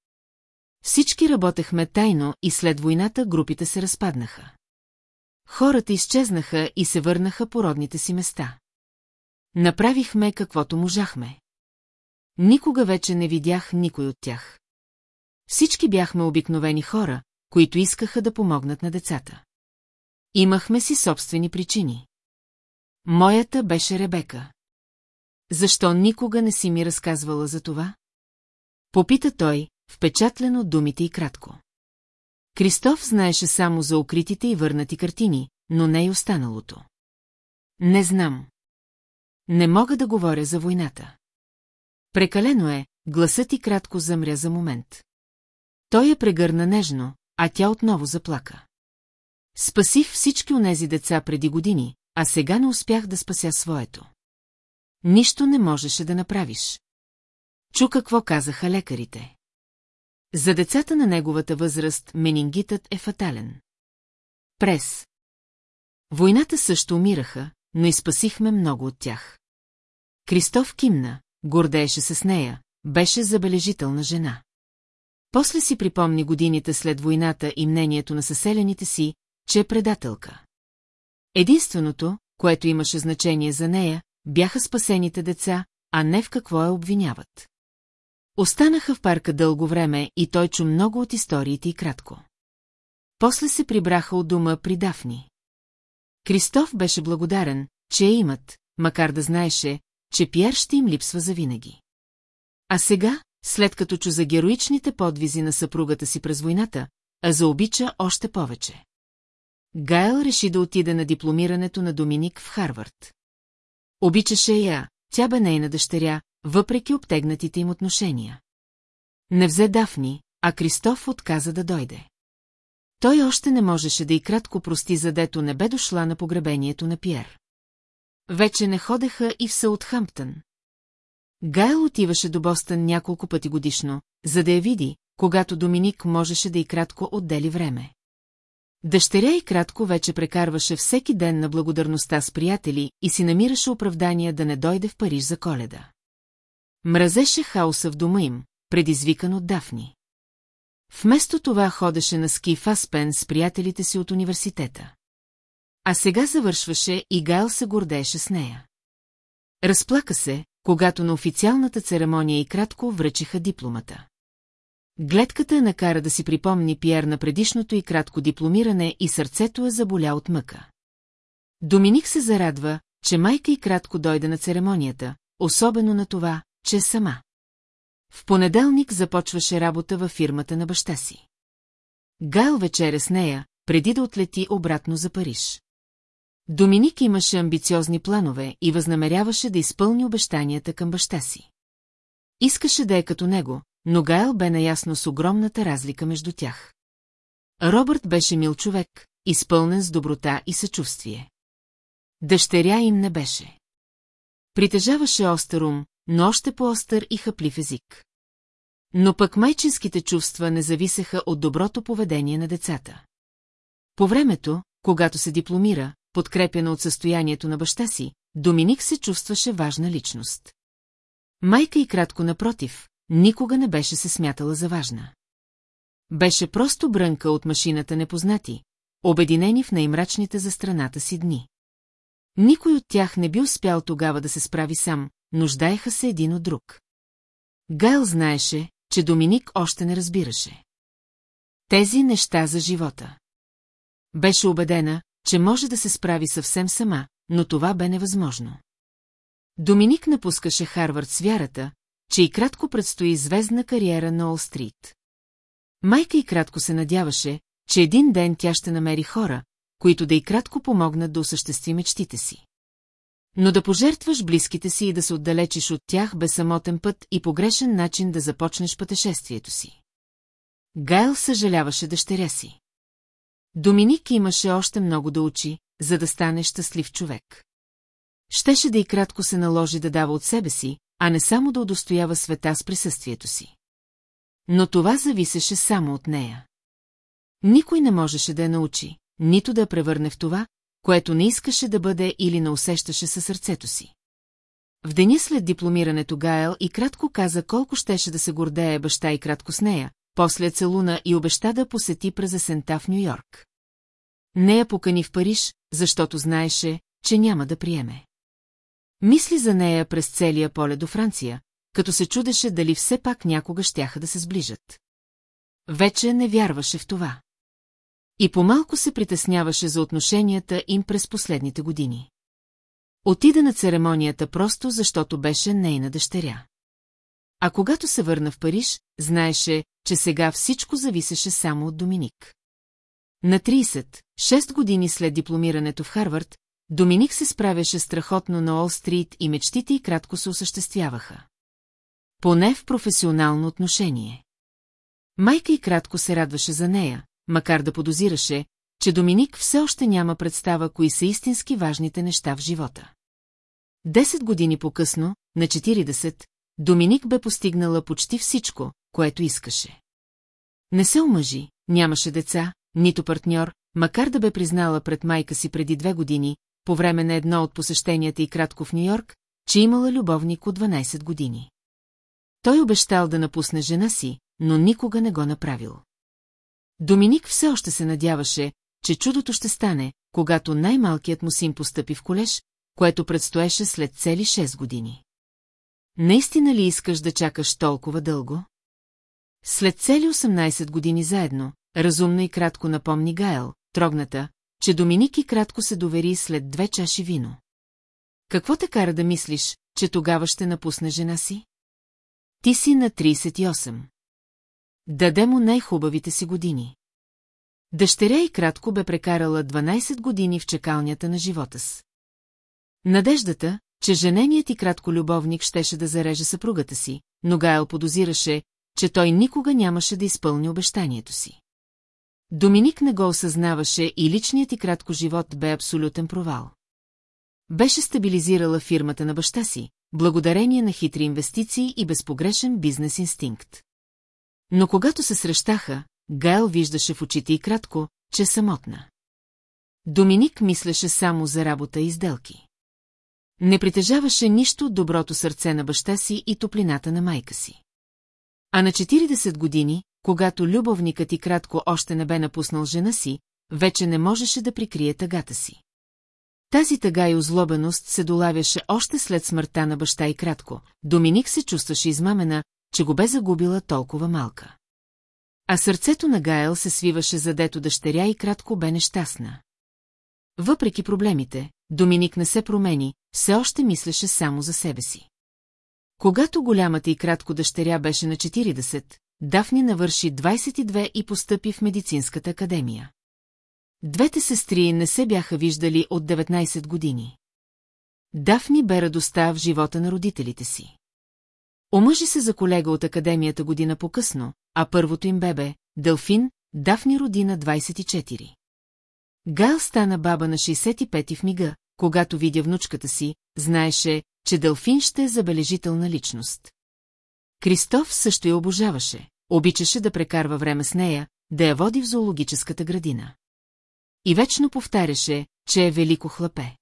Всички работехме тайно и след войната групите се разпаднаха. Хората изчезнаха и се върнаха по родните си места. Направихме каквото можахме. Никога вече не видях никой от тях. Всички бяхме обикновени хора, които искаха да помогнат на децата. Имахме си собствени причини. Моята беше Ребека. Защо никога не си ми разказвала за това? Попита той, впечатлен от думите и кратко. Кристоф знаеше само за укритите и върнати картини, но не и останалото. Не знам. Не мога да говоря за войната. Прекалено е, гласът и кратко замря за момент. Той я прегърна нежно, а тя отново заплака. Спасих всички онези деца преди години, а сега не успях да спася своето. Нищо не можеше да направиш. Чу какво казаха лекарите. За децата на неговата възраст менингитът е фатален. Прес. Войната също умираха, но изпасихме много от тях. Кристоф кимна, гордееше се с нея, беше забележителна жена. После си припомни годините след войната и мнението на съселените си, че е предателка. Единственото, което имаше значение за нея, бяха спасените деца, а не в какво я обвиняват. Останаха в парка дълго време и той чу много от историите и кратко. После се прибраха от дома при Дафни. Кристоф беше благодарен, че я имат, макар да знаеше, че Пьер ще им липсва завинаги. А сега, след като чу за героичните подвизи на съпругата си през войната, а заобича още повече. Гайл реши да отида на дипломирането на Доминик в Харвард. Обичаше я, тя бе нейна дъщеря, въпреки обтегнатите им отношения. Не взе Дафни, а Кристоф отказа да дойде. Той още не можеше да и кратко прости, задето не бе дошла на погребението на Пьер. Вече не ходеха и в Саутхамптън. Гайл отиваше до Бостън няколко пъти годишно, за да я види, когато Доминик можеше да и кратко отдели време. Дъщеря и кратко вече прекарваше всеки ден на благодарността с приятели и си намираше оправдания да не дойде в Париж за коледа. Мразеше хаоса в дома им, предизвикан от Дафни. Вместо това ходеше на ски в Аспен с приятелите си от университета. А сега завършваше и Гайл се гордееше с нея. Разплака се, когато на официалната церемония и кратко връчиха дипломата. Гледката я накара да си припомни Пьер на предишното и кратко дипломиране и сърцето е заболя от мъка. Доминик се зарадва, че майка и кратко дойде на церемонията, особено на това, че е сама. В понеделник започваше работа във фирмата на баща си. Гайл вечеря с нея, преди да отлети обратно за Париж. Доминик имаше амбициозни планове и възнамеряваше да изпълни обещанията към баща си. Искаше да е като него, но Гайл бе наясно с огромната разлика между тях. Робърт беше мил човек, изпълнен с доброта и съчувствие. Дъщеря им не беше. Притежаваше остър ум, но още по-остър и хъплив език. Но пък майчинските чувства не зависеха от доброто поведение на децата. По времето, когато се дипломира, подкрепена от състоянието на баща си, Доминик се чувстваше важна личност. Майка и кратко напротив, никога не беше се смятала за важна. Беше просто брънка от машината непознати, обединени в най-мрачните за страната си дни. Никой от тях не би успял тогава да се справи сам, нуждаеха се един от друг. Гайл знаеше, че Доминик още не разбираше. Тези неща за живота. Беше убедена, че може да се справи съвсем сама, но това бе невъзможно. Доминик напускаше Харвард с вярата, че и кратко предстои звездна кариера на Олстрит. Майка и кратко се надяваше, че един ден тя ще намери хора, които да и кратко помогнат да осъществи мечтите си. Но да пожертваш близките си и да се отдалечиш от тях бе самотен път и погрешен начин да започнеш пътешествието си. Гайл съжаляваше дъщеря си. Доминик имаше още много да учи, за да стане щастлив човек. Щеше да и кратко се наложи да дава от себе си, а не само да удостоява света с присъствието си. Но това зависеше само от нея. Никой не можеше да я научи, нито да я превърне в това, което не искаше да бъде или не усещаше със сърцето си. В деня след дипломирането Гаел и кратко каза колко щеше да се гордее баща и кратко с нея, после целуна и обеща да посети през есента в Нью-Йорк. Нея покани в Париж, защото знаеше, че няма да приеме. Мисли за нея през целия поле до Франция, като се чудеше дали все пак някога щяха да се сближат. Вече не вярваше в това. И помалко се притесняваше за отношенията им през последните години. Отида на церемонията просто защото беше нейна дъщеря. А когато се върна в Париж, знаеше, че сега всичко зависеше само от Доминик. На 30, 6 години след дипломирането в Харвард, Доминик се справяше страхотно на Олстрит и мечтите й кратко се осъществяваха. Поне в професионално отношение. Майка и кратко се радваше за нея, макар да подозираше, че Доминик все още няма представа кои са истински важните неща в живота. Десет години по-късно, на 40, Доминик бе постигнала почти всичко, което искаше. Не се омъжи, нямаше деца, нито партньор, макар да бе признала пред майка си преди две години, по време на едно от посещенията и кратко в Нью-Йорк, че имала любовник от 12 години. Той обещал да напусне жена си, но никога не го направил. Доминик все още се надяваше, че чудото ще стане, когато най-малкият му син постъпи в колеж, което предстоеше след цели 6 години. Наистина ли искаш да чакаш толкова дълго? След цели 18 години заедно, разумно и кратко напомни Гайл, трогната, че Доминик и кратко се довери след две чаши вино. Какво те кара да мислиш, че тогава ще напусне жена си? Ти си на 38. Даде му най-хубавите си години. Дъщеря и кратко бе прекарала 12 години в чекалнята на живота с. Надеждата, че жененият и кратко любовник щеше да зареже съпругата си, но Гайл подозираше, че той никога нямаше да изпълни обещанието си. Доминик не го осъзнаваше и личният и кратко живот бе абсолютен провал. Беше стабилизирала фирмата на баща си, благодарение на хитри инвестиции и безпогрешен бизнес инстинкт. Но когато се срещаха, Гайл виждаше в очите и кратко, че е самотна. Доминик мислеше само за работа и изделки. Не притежаваше нищо от доброто сърце на баща си и топлината на майка си. А на 40 години, когато любовникът и кратко още не бе напуснал жена си, вече не можеше да прикрие тъгата си. Тази тъга и озлобеност се долавяше още след смъртта на баща и кратко. Доминик се чувстваше измамена, че го бе загубила толкова малка. А сърцето на Гаел се свиваше задето дъщеря и кратко бе нещастна. Въпреки проблемите, Доминик не се промени, все още мислеше само за себе си. Когато голямата и кратко дъщеря беше на 40, Дафни навърши 22 и постъпи в медицинската академия. Двете сестри не се бяха виждали от 19 години. Дафни бе радостта в живота на родителите си. Омъжи се за колега от академията година по-късно, а първото им бебе, Делфин, Дафни роди на 24. Гайл стана баба на 65 в мига, когато видя внучката си, знаеше, че Делфин ще е забележителна личност. Кристоф също я обожаваше, обичаше да прекарва време с нея, да я води в зоологическата градина. И вечно повтаряше, че е велико хлапе.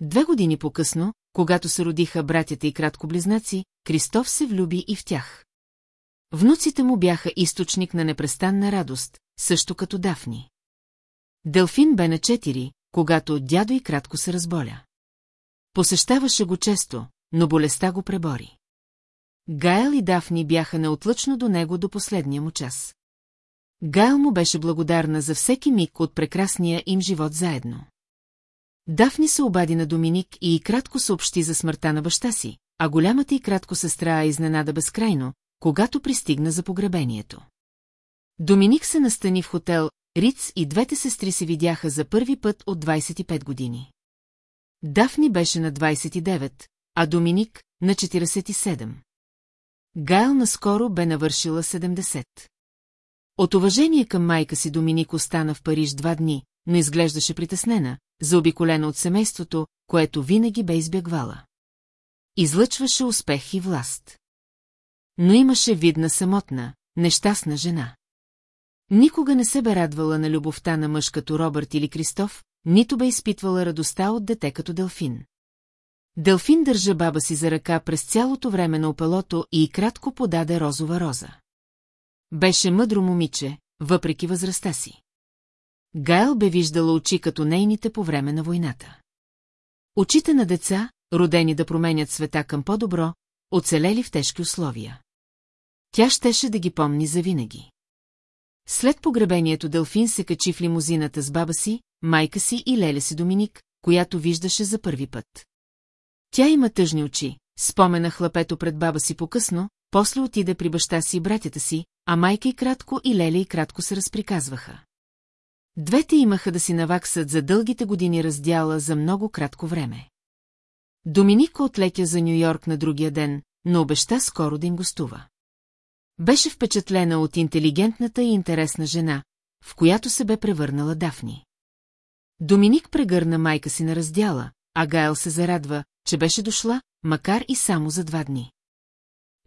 Две години по-късно, когато се родиха братята и краткоблизнаци, Кристоф се влюби и в тях. Внуците му бяха източник на непрестанна радост, също като Дафни. Делфин бе на четири, когато дядо и кратко се разболя. Посещаваше го често, но болестта го пребори. Гайл и Дафни бяха неотлъчно до него до последния му час. Гайл му беше благодарна за всеки миг от прекрасния им живот заедно. Дафни се обади на Доминик и кратко съобщи за смъртта на баща си, а голямата и кратко сестра изненада безкрайно, когато пристигна за погребението. Доминик се настани в хотел Риц и двете сестри се видяха за първи път от 25 години. Дафни беше на 29, а Доминик – на 47. Гайл наскоро бе навършила 70. От уважение към майка си Доминик остана в Париж два дни, но изглеждаше притеснена, заобиколена от семейството, което винаги бе избягвала. Излъчваше успех и власт. Но имаше видна самотна, нещастна жена. Никога не се бе радвала на любовта на мъж като Робърт или Кристоф, нито бе изпитвала радостта от дете като Делфин. Делфин държа баба си за ръка през цялото време на опелото и кратко подаде розова роза. Беше мъдро момиче, въпреки възрастта си. Гайл бе виждала очи като нейните по време на войната. Очите на деца, родени да променят света към по-добро, оцелели в тежки условия. Тя щеше да ги помни завинаги. След погребението Делфин се качи в лимузината с баба си, майка си и леля си Доминик, която виждаше за първи път. Тя има тъжни очи, спомена хлапето пред баба си по-късно, после отиде при баща си и братята си, а майка и кратко и леля и кратко се разприказваха. Двете имаха да си наваксат за дългите години раздяла за много кратко време. Доминик отлетя за Нью-Йорк на другия ден, но обеща скоро да им гостува. Беше впечатлена от интелигентната и интересна жена, в която се бе превърнала Дафни. Доминик прегърна майка си на раздяла, а Гайл се зарадва, че беше дошла, макар и само за два дни.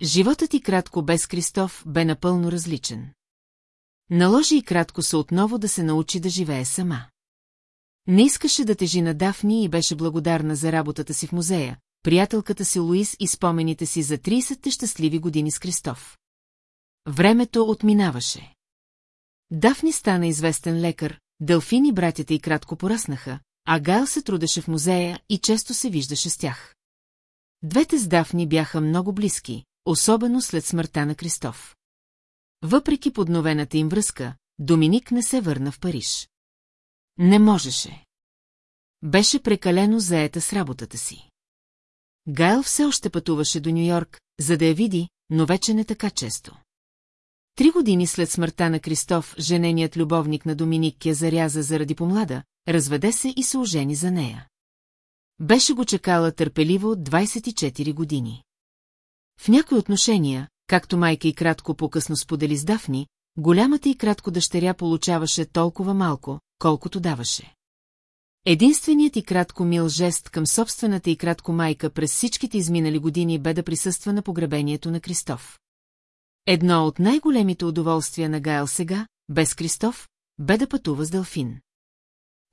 Животът и кратко без Кристоф бе напълно различен. Наложи и кратко се отново да се научи да живее сама. Не искаше да тежи на Дафни и беше благодарна за работата си в музея, приятелката си Луис и спомените си за 30-те щастливи години с Кристоф. Времето отминаваше. Дафни стана известен лекар, Делфин и братята и кратко пораснаха, а Гайл се трудеше в музея и често се виждаше с тях. Двете с Дафни бяха много близки, особено след смъртта на Кристоф. Въпреки подновената им връзка, Доминик не се върна в Париж. Не можеше. Беше прекалено заета с работата си. Гайл все още пътуваше до Нью-Йорк, за да я види, но вече не така често. Три години след смъртта на Кристоф, жененият любовник на Доминик я заряза заради помлада, разведе се и се ожени за нея. Беше го чекала търпеливо 24 години. В някои отношения, както майка и кратко по-късно сподели с Дафни, голямата и кратко дъщеря получаваше толкова малко, колкото даваше. Единственият и кратко мил жест към собствената и кратко майка през всичките изминали години бе да присъства на погребението на Кристоф. Едно от най-големите удоволствия на Гайл сега, без Кристоф, бе да пътува с Делфин.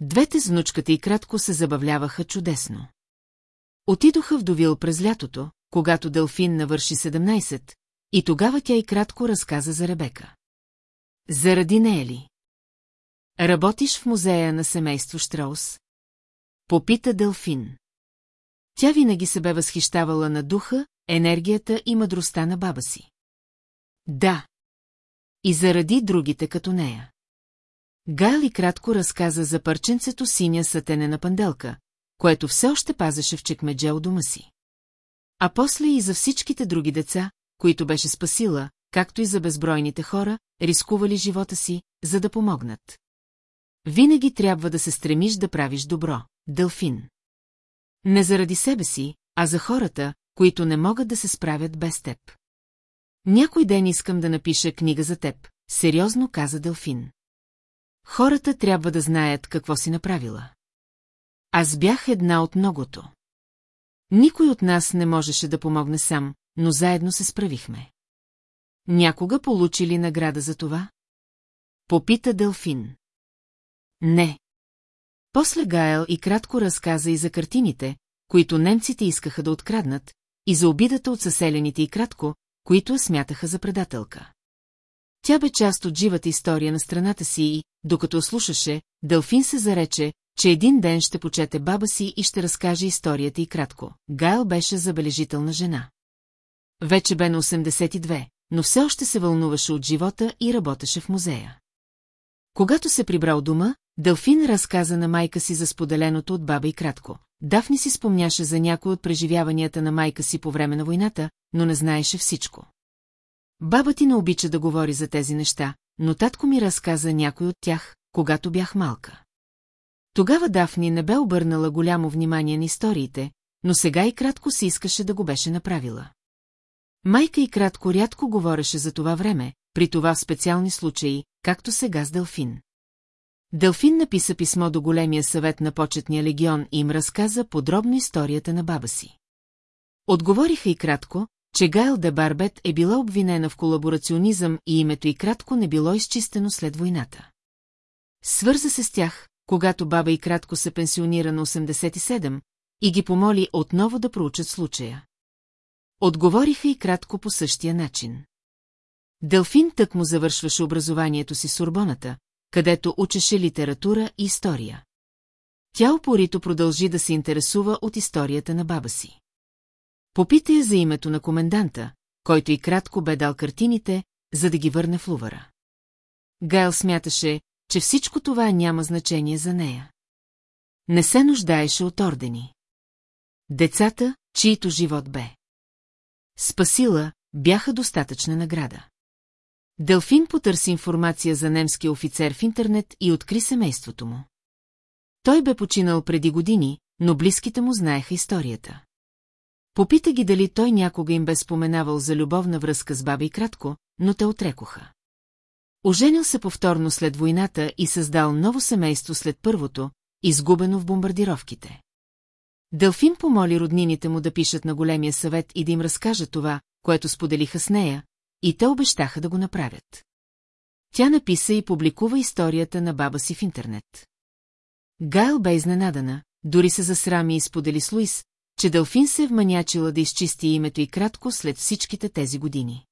Двете с внучката и кратко се забавляваха чудесно. Отидоха в Довил през лятото, когато Делфин навърши 17, и тогава тя и кратко разказа за Ребека. Заради нея ли? Работиш в музея на семейство Штраус? Попита Делфин. Тя винаги се бе възхищавала на духа, енергията и мъдростта на баба си. Да. И заради другите като нея. Гайли кратко разказа за парченцето синя сатенена панделка, което все още пазеше в чекмедже у дома си. А после и за всичките други деца, които беше спасила, както и за безбройните хора, рискували живота си, за да помогнат. Винаги трябва да се стремиш да правиш добро, Дълфин. Не заради себе си, а за хората, които не могат да се справят без теб. Някой ден искам да напиша книга за теб, сериозно каза Дълфин. Хората трябва да знаят какво си направила. Аз бях една от многото. Никой от нас не можеше да помогне сам, но заедно се справихме. Някога получи ли награда за това? Попита Делфин. Не. После Гаел и кратко разказа и за картините, които немците искаха да откраднат, и за обидата от съселените и кратко, които смятаха за предателка. Тя бе част от живата история на страната си и, докато слушаше, Делфин се зарече, че един ден ще почете баба си и ще разкаже историята и кратко. Гайл беше забележителна жена. Вече бе на 82, но все още се вълнуваше от живота и работеше в музея. Когато се прибрал дома, Делфин разказа на майка си за споделеното от баба и кратко. Дафни си спомняше за някои от преживяванията на майка си по време на войната, но не знаеше всичко. Баба ти не обича да говори за тези неща, но татко ми разказа някой от тях, когато бях малка. Тогава Дафни не бе обърнала голямо внимание на историите, но сега и кратко си искаше да го беше направила. Майка и кратко рядко говореше за това време, при това в специални случаи, както сега с Делфин. Делфин написа писмо до големия съвет на почетния легион и им разказа подробно историята на баба си. Отговориха и кратко, че Гайл де Барбет е била обвинена в колаборационизъм и името и кратко не било изчистено след войната. Свърза се с тях, когато баба и кратко се пенсионира на 87, и ги помоли отново да проучат случая. Отговориха и кратко по същия начин. Делфин тък му завършваше образованието си с Урбоната, където учеше литература и история. Тя упорито продължи да се интересува от историята на баба си. Попита я за името на коменданта, който и кратко бе дал картините, за да ги върне в Лувара. Гайл смяташе, че всичко това няма значение за нея. Не се нуждаеше от ордени. Децата, чието живот бе. Спасила, бяха достатъчна награда. Делфин потърси информация за немския офицер в интернет и откри семейството му. Той бе починал преди години, но близките му знаеха историята. Попита ги дали той някога им бе споменавал за любовна връзка с баба и кратко, но те отрекоха. Оженил се повторно след войната и създал ново семейство след първото, изгубено в бомбардировките. Делфин помоли роднините му да пишат на големия съвет и да им разкажат това, което споделиха с нея, и те обещаха да го направят. Тя написа и публикува историята на баба си в интернет. Гайл бе изненадана, дори се засрами и сподели с Луис, че Делфин се е вманячила да изчисти името и кратко след всичките тези години.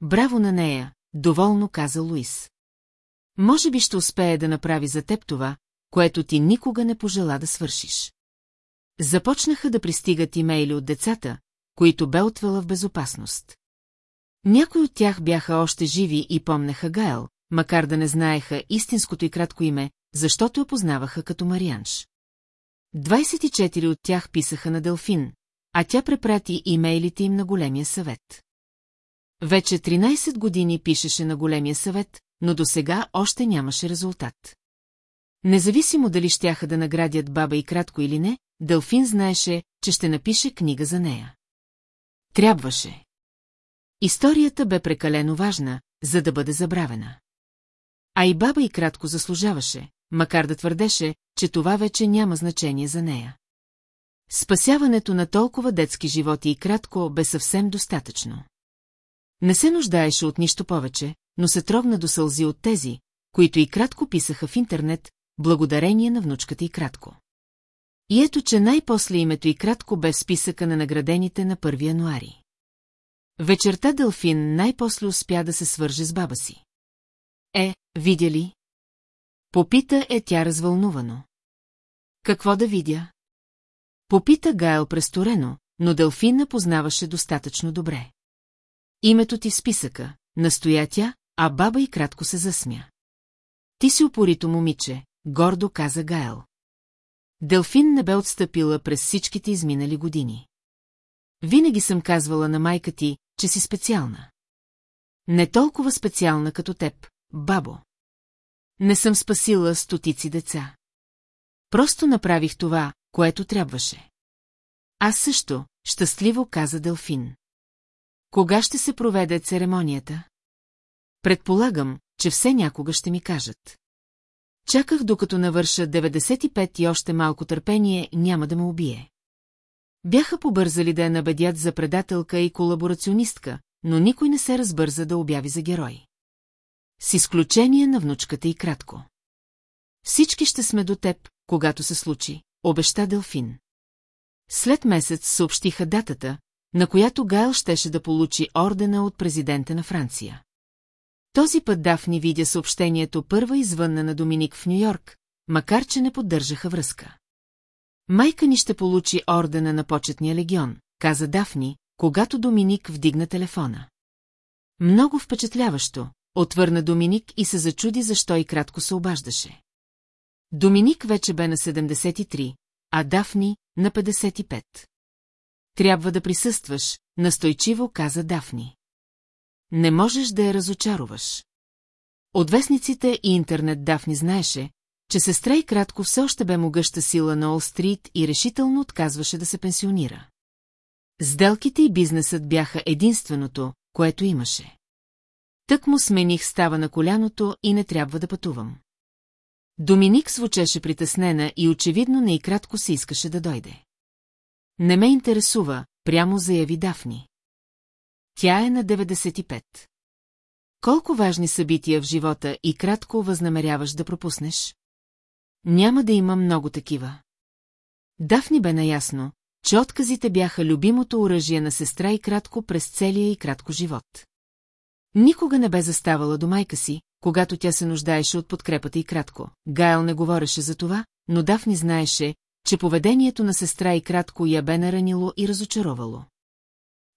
Браво на нея, доволно каза Луис. Може би ще успее да направи за теб това, което ти никога не пожела да свършиш. Започнаха да пристигат имейли от децата, които бе отвела в безопасност. Някои от тях бяха още живи и помнеха Гайл, макар да не знаеха истинското и кратко име, защото я познаваха като Марианш. 24 от тях писаха на Делфин, а тя препрати имейлите им на големия съвет. Вече 13 години пишеше на големия съвет, но до сега още нямаше резултат. Независимо дали щяха да наградят баба и кратко или не, Делфин знаеше, че ще напише книга за нея. Трябваше. Историята бе прекалено важна, за да бъде забравена. А и баба и кратко заслужаваше, макар да твърдеше, че това вече няма значение за нея. Спасяването на толкова детски животи и кратко бе съвсем достатъчно. Не се нуждаеше от нищо повече, но се трогна до сълзи от тези, които и кратко писаха в интернет, благодарение на внучката и кратко. И ето, че най-после името и кратко бе в списъка на наградените на 1 януари. Вечерта Делфин най-после успя да се свърже с баба си. Е, видя ли? Попита е тя развълнувано. Какво да видя? Попита Гайл престорено, но Делфин познаваше достатъчно добре. Името ти в списъка, настоя тя, а баба и кратко се засмя. Ти си упорито момиче, гордо каза Гайл. Делфин не бе отстъпила през всичките изминали години. Винаги съм казвала на майка ти, че си специална. Не толкова специална като теб, бабо. Не съм спасила стотици деца. Просто направих това, което трябваше. Аз също, щастливо каза Делфин. Кога ще се проведе церемонията? Предполагам, че все някога ще ми кажат. Чаках докато навърша 95 и още малко търпение няма да ме убие. Бяха побързали да я набедят за предателка и колаборационистка, но никой не се разбърза да обяви за герой. С изключение на внучката и кратко. Всички ще сме до теб, когато се случи, обеща Делфин. След месец съобщиха датата, на която Гайл щеше да получи ордена от президента на Франция. Този път Дафни видя съобщението първа извънна на Доминик в Нью-Йорк, макар че не поддържаха връзка. Майка ни ще получи ордена на почетния легион, каза Дафни, когато Доминик вдигна телефона. Много впечатляващо, отвърна Доминик и се зачуди защо и кратко се обаждаше. Доминик вече бе на 73, а Дафни на 55. Трябва да присъстваш, настойчиво каза Дафни. Не можеш да я разочароваш. От вестниците и интернет Дафни знаеше, че сестра и кратко все още бе могъща сила на Олстрит и решително отказваше да се пенсионира. Сделките и бизнесът бяха единственото, което имаше. Тък му смених става на коляното и не трябва да пътувам. Доминик звучеше притеснена и очевидно не и кратко се искаше да дойде. Не ме интересува, прямо заяви Дафни. Тя е на 95. Колко важни събития в живота и кратко възнамеряваш да пропуснеш? Няма да има много такива. Дафни бе наясно, че отказите бяха любимото оръжие на сестра и кратко през целия и кратко живот. Никога не бе заставала до майка си, когато тя се нуждаеше от подкрепата и кратко. Гайл не говореше за това, но Дафни знаеше, че поведението на сестра и кратко я бе наранило и разочаровало.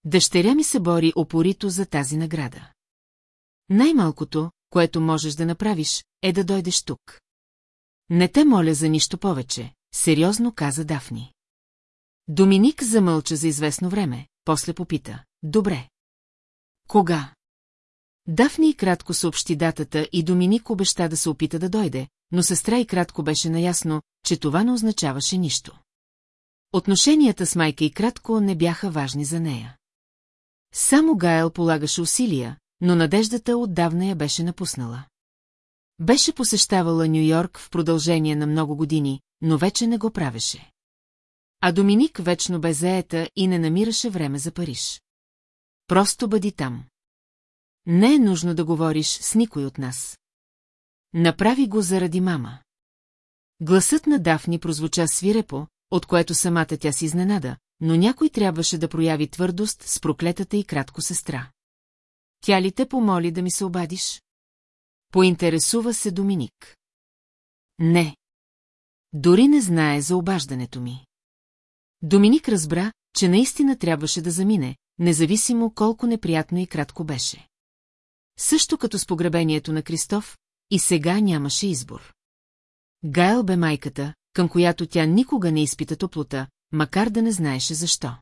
Дъщеря ми се бори опорито за тази награда. Най-малкото, което можеш да направиш, е да дойдеш тук. Не те моля за нищо повече, сериозно каза Дафни. Доминик замълча за известно време, после попита. Добре. Кога? Дафни и кратко съобщи датата и Доминик обеща да се опита да дойде, но сестра и кратко беше наясно, че това не означаваше нищо. Отношенията с майка и кратко не бяха важни за нея. Само Гайл полагаше усилия, но надеждата отдавна я беше напуснала. Беше посещавала Нью-Йорк в продължение на много години, но вече не го правеше. А Доминик вечно бе заета и не намираше време за Париж. Просто бъди там. Не е нужно да говориш с никой от нас. Направи го заради мама. Гласът на Дафни прозвуча свирепо, от което самата тя си изненада, но някой трябваше да прояви твърдост с проклетата и кратко сестра. Тя ли те помоли да ми се обадиш? Поинтересува се Доминик. Не. Дори не знае за обаждането ми. Доминик разбра, че наистина трябваше да замине, независимо колко неприятно и кратко беше. Също като с погребението на Кристоф, и сега нямаше избор. Гайл бе майката, към която тя никога не изпита топлота, макар да не знаеше защо.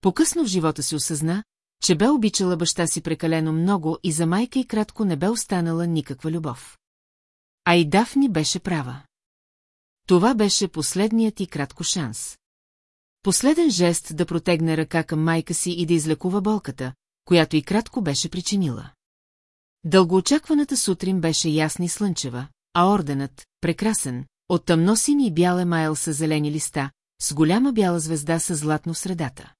Покъсно в живота си осъзна, че бе обичала баща си прекалено много и за майка и кратко не бе останала никаква любов. А и Дафни беше права. Това беше последният и кратко шанс. Последен жест да протегне ръка към майка си и да излекува болката, която и кратко беше причинила. Дългоочакваната сутрин беше ясна и слънчева, а орденът, прекрасен, от тъмносини и бял емайл с зелени листа, с голяма бяла звезда с златно в средата.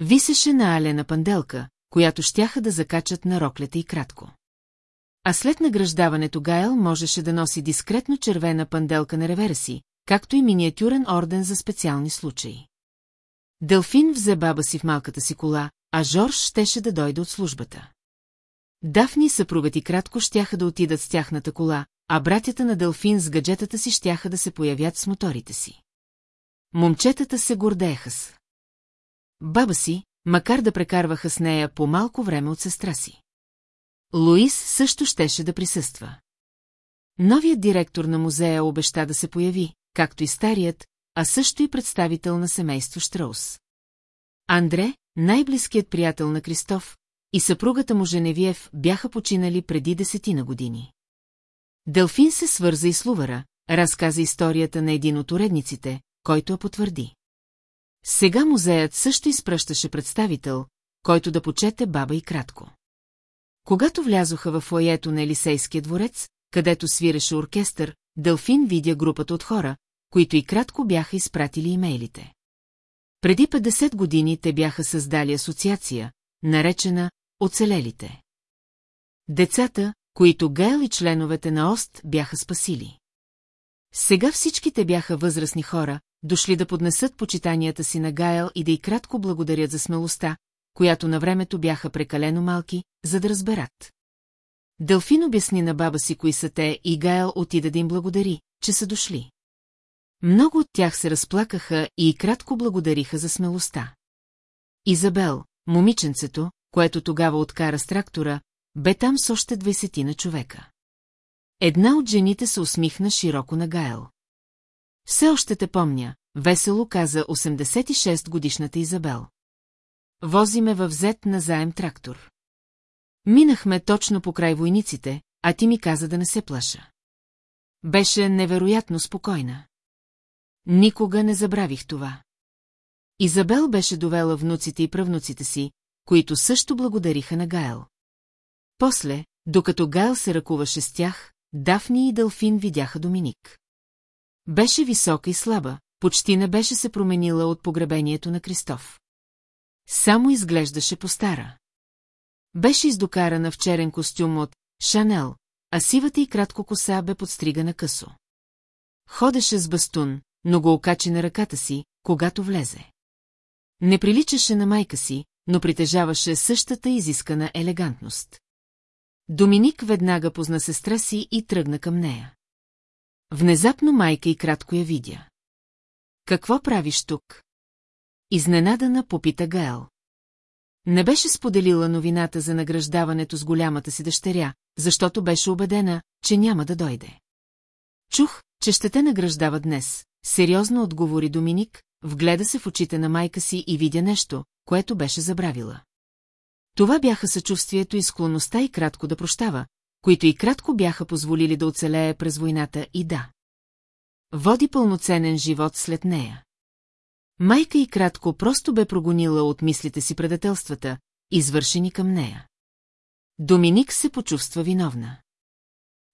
Висеше на алена панделка, която щяха да закачат на роклята и кратко. А след награждаването Гайл можеше да носи дискретно червена панделка на ревера си, както и миниатюрен орден за специални случаи. Делфин взе баба си в малката си кола, а Жорж щеше да дойде от службата. Дафни и съпругът и кратко щяха да отидат с тяхната кола, а братята на Делфин с гаджетата си щяха да се появят с моторите си. Момчетата се гордееха с. Баба си, макар да прекарваха с нея по малко време от сестра си. Луис също щеше да присъства. Новият директор на музея обеща да се появи, както и старият, а също и представител на семейство Штраус. Андре, най-близкият приятел на Кристоф, и съпругата му Женевиев бяха починали преди десетина години. Делфин се свърза и с Лувара, разказа историята на един от уредниците, който я потвърди. Сега музеят също изпръщаше представител, който да почете баба и кратко. Когато влязоха в фоето на Елисейския дворец, където свиреше оркестър, Делфин видя групата от хора, които и кратко бяха изпратили имейлите. Преди 50 години те бяха създали асоциация, наречена «Оцелелите». Децата, които Гейл и членовете на ОСТ бяха спасили. Сега всичките бяха възрастни хора, дошли да поднесат почитанията си на Гайл и да и кратко благодарят за смелостта, която на времето бяха прекалено малки, за да разберат. Делфин обясни на баба си кои са те и Гайл отида да им благодари, че са дошли. Много от тях се разплакаха и кратко благодариха за смелостта. Изабел, момиченцето, което тогава откара с трактора, бе там с още двайсетина човека. Една от жените се усмихна широко на Гайл. Все още те помня, весело каза 86-годишната Изабел. Возиме във взет на заем трактор. Минахме точно по край войниците, а ти ми каза да не се плаша. Беше невероятно спокойна. Никога не забравих това. Изабел беше довела внуците и правнуците си, които също благодариха на Гайл. После, докато Гайл се ръкуваше с тях, Дафни и Дълфин видяха Доминик. Беше висока и слаба, почти не беше се променила от погребението на Кристоф. Само изглеждаше по-стара. Беше издокарана в черен костюм от Шанел, а сивата и кратко коса бе подстригана късо. Ходеше с бастун, но го окачи на ръката си, когато влезе. Не приличаше на майка си, но притежаваше същата изискана елегантност. Доминик веднага позна сестра си и тръгна към нея. Внезапно майка и кратко я видя. Какво правиш тук? Изненадана попита Гаел. Не беше споделила новината за награждаването с голямата си дъщеря, защото беше убедена, че няма да дойде. Чух, че ще те награждава днес, сериозно отговори Доминик, вгледа се в очите на майка си и видя нещо, което беше забравила. Това бяха съчувствието и склонността и кратко да прощава, които и кратко бяха позволили да оцелее през войната и да. Води пълноценен живот след нея. Майка и кратко просто бе прогонила от мислите си предателствата, извършени към нея. Доминик се почувства виновна.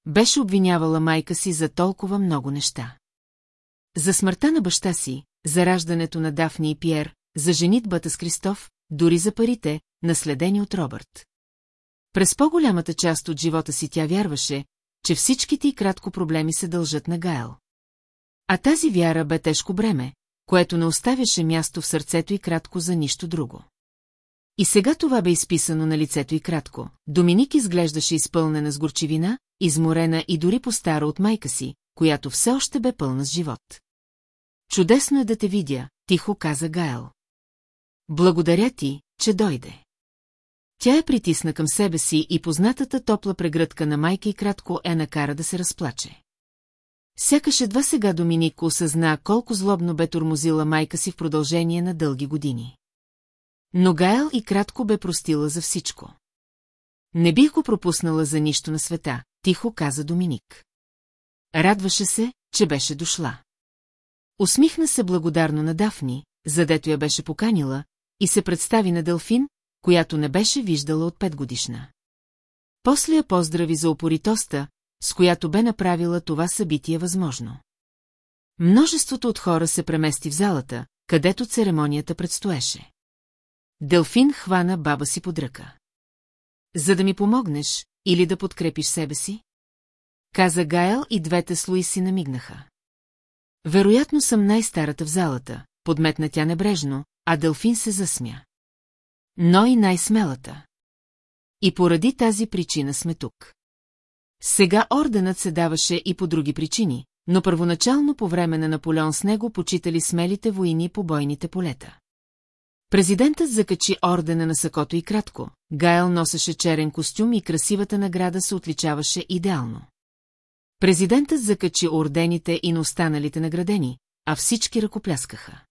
Беше обвинявала майка си за толкова много неща. За смъртта на баща си, за раждането на Дафни и Пьер, за женитбата с Кристоф, дори за парите, наследени от Робърт. През по-голямата част от живота си тя вярваше, че всичките и кратко проблеми се дължат на Гайл. А тази вяра бе тежко бреме, което не оставяше място в сърцето и кратко за нищо друго. И сега това бе изписано на лицето и кратко. Доминик изглеждаше изпълнена с горчивина, изморена и дори по-стара от майка си, която все още бе пълна с живот. Чудесно е да те видя, тихо каза Гайл. Благодаря ти, че дойде. Тя я притисна към себе си и познатата топла прегръдка на майка и кратко е накара да се разплаче. Сякаш едва сега Доминик осъзна колко злобно бе тормозила майка си в продължение на дълги години. Но Гайл и кратко бе простила за всичко. Не бих го пропуснала за нищо на света, тихо каза Доминик. Радваше се, че беше дошла. Усмихна се благодарно на Дафни, задето я беше поканила, и се представи на Делфин, която не беше виждала от пет годишна. После я поздрави за опоритоста, с която бе направила това събитие възможно. Множеството от хора се премести в залата, където церемонията предстоеше. Делфин хвана баба си под ръка. За да ми помогнеш или да подкрепиш себе си? Каза Гайл и двете слуи си намигнаха. Вероятно съм най-старата в залата, подметна тя небрежно, а Делфин се засмя. Но и най-смелата. И поради тази причина сме тук. Сега орденът се даваше и по други причини, но първоначално по време на Наполеон с него почитали смелите войни по бойните полета. Президентът закачи ордена на сакото и кратко, Гайл носеше черен костюм и красивата награда се отличаваше идеално. Президентът закачи ордените и на останалите наградени, а всички ръкопляскаха.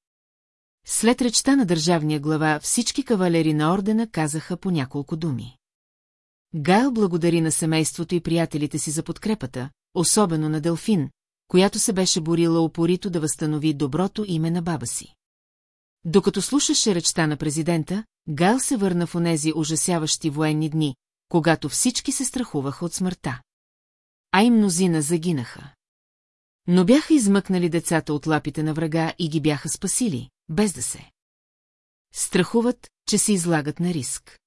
След речта на държавния глава всички кавалери на ордена казаха по няколко думи. Гайл благодари на семейството и приятелите си за подкрепата, особено на Делфин, която се беше борила опорито да възстанови доброто име на баба си. Докато слушаше речта на президента, Гайл се върна в онези ужасяващи военни дни, когато всички се страхуваха от смъртта. А и мнозина загинаха. Но бяха измъкнали децата от лапите на врага и ги бяха спасили, без да се. Страхуват, че се излагат на риск.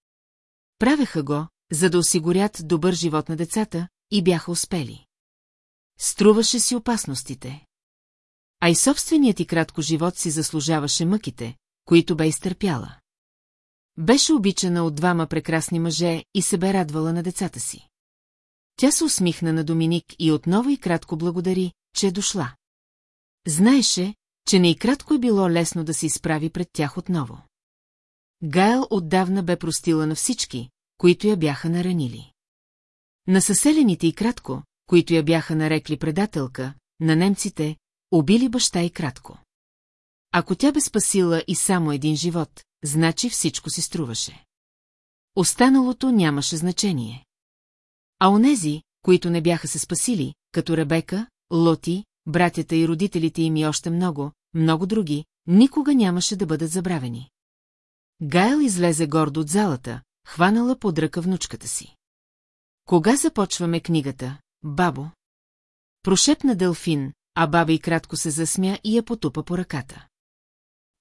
Правеха го, за да осигурят добър живот на децата, и бяха успели. Струваше си опасностите. А и собственият и кратко живот си заслужаваше мъките, които бе изтърпяла. Беше обичана от двама прекрасни мъже и се бе радвала на децата си. Тя се усмихна на Доминик и отново и кратко благодари, че е дошла. Знаеше, че не и кратко е било лесно да се изправи пред тях отново. Гайл отдавна бе простила на всички, които я бяха наранили. На съселените и кратко, които я бяха нарекли предателка, на немците, убили баща и кратко. Ако тя бе спасила и само един живот, значи всичко си струваше. Останалото нямаше значение. А онези, които не бяха се спасили, като Ребека, Лоти, братята и родителите им и още много, много други, никога нямаше да бъдат забравени. Гайл излезе гордо от залата, хванала под ръка внучката си. Кога започваме книгата, бабо? Прошепна Делфин, а баба и кратко се засмя и я потупа по ръката.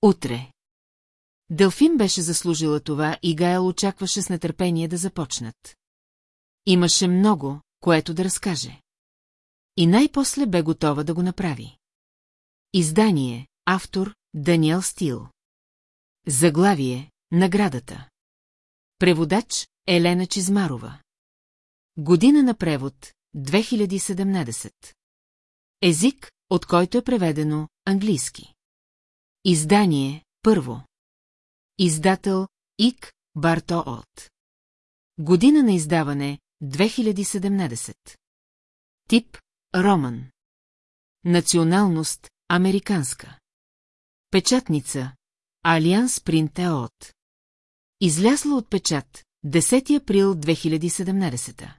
Утре. Делфин беше заслужила това и Гайл очакваше с нетърпение да започнат. Имаше много, което да разкаже. И най-после бе готова да го направи. Издание, автор, Даниел Стил. Заглавие, наградата. Преводач, Елена Чизмарова. Година на превод, 2017. Език, от който е преведено, английски. Издание, първо. Издател, Ик, Барто От. Година на издаване, 2017. Тип, Роман. Националност, американска. Печатница, Алианс Принт От. Излязла от печат, 10 април 2017.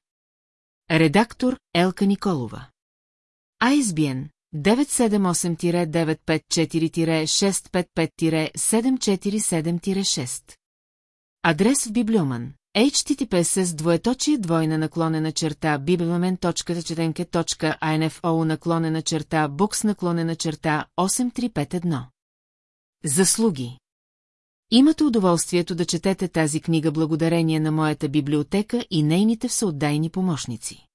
Редактор Елка Николова. ISBN 978-954-655-747-6. Адрес в Библиоман. HTTPS двоеточие двойна наклонена черта bibliомен.четенке.info наклонена черта букс наклонена черта 8351. Заслуги Имате удоволствието да четете тази книга благодарение на моята библиотека и нейните всеотдайни помощници.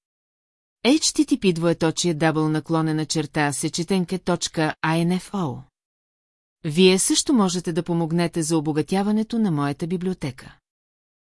HTTP двоеточие дабл наклонена черта сечетенке.info Вие също можете да помогнете за обогатяването на моята библиотека.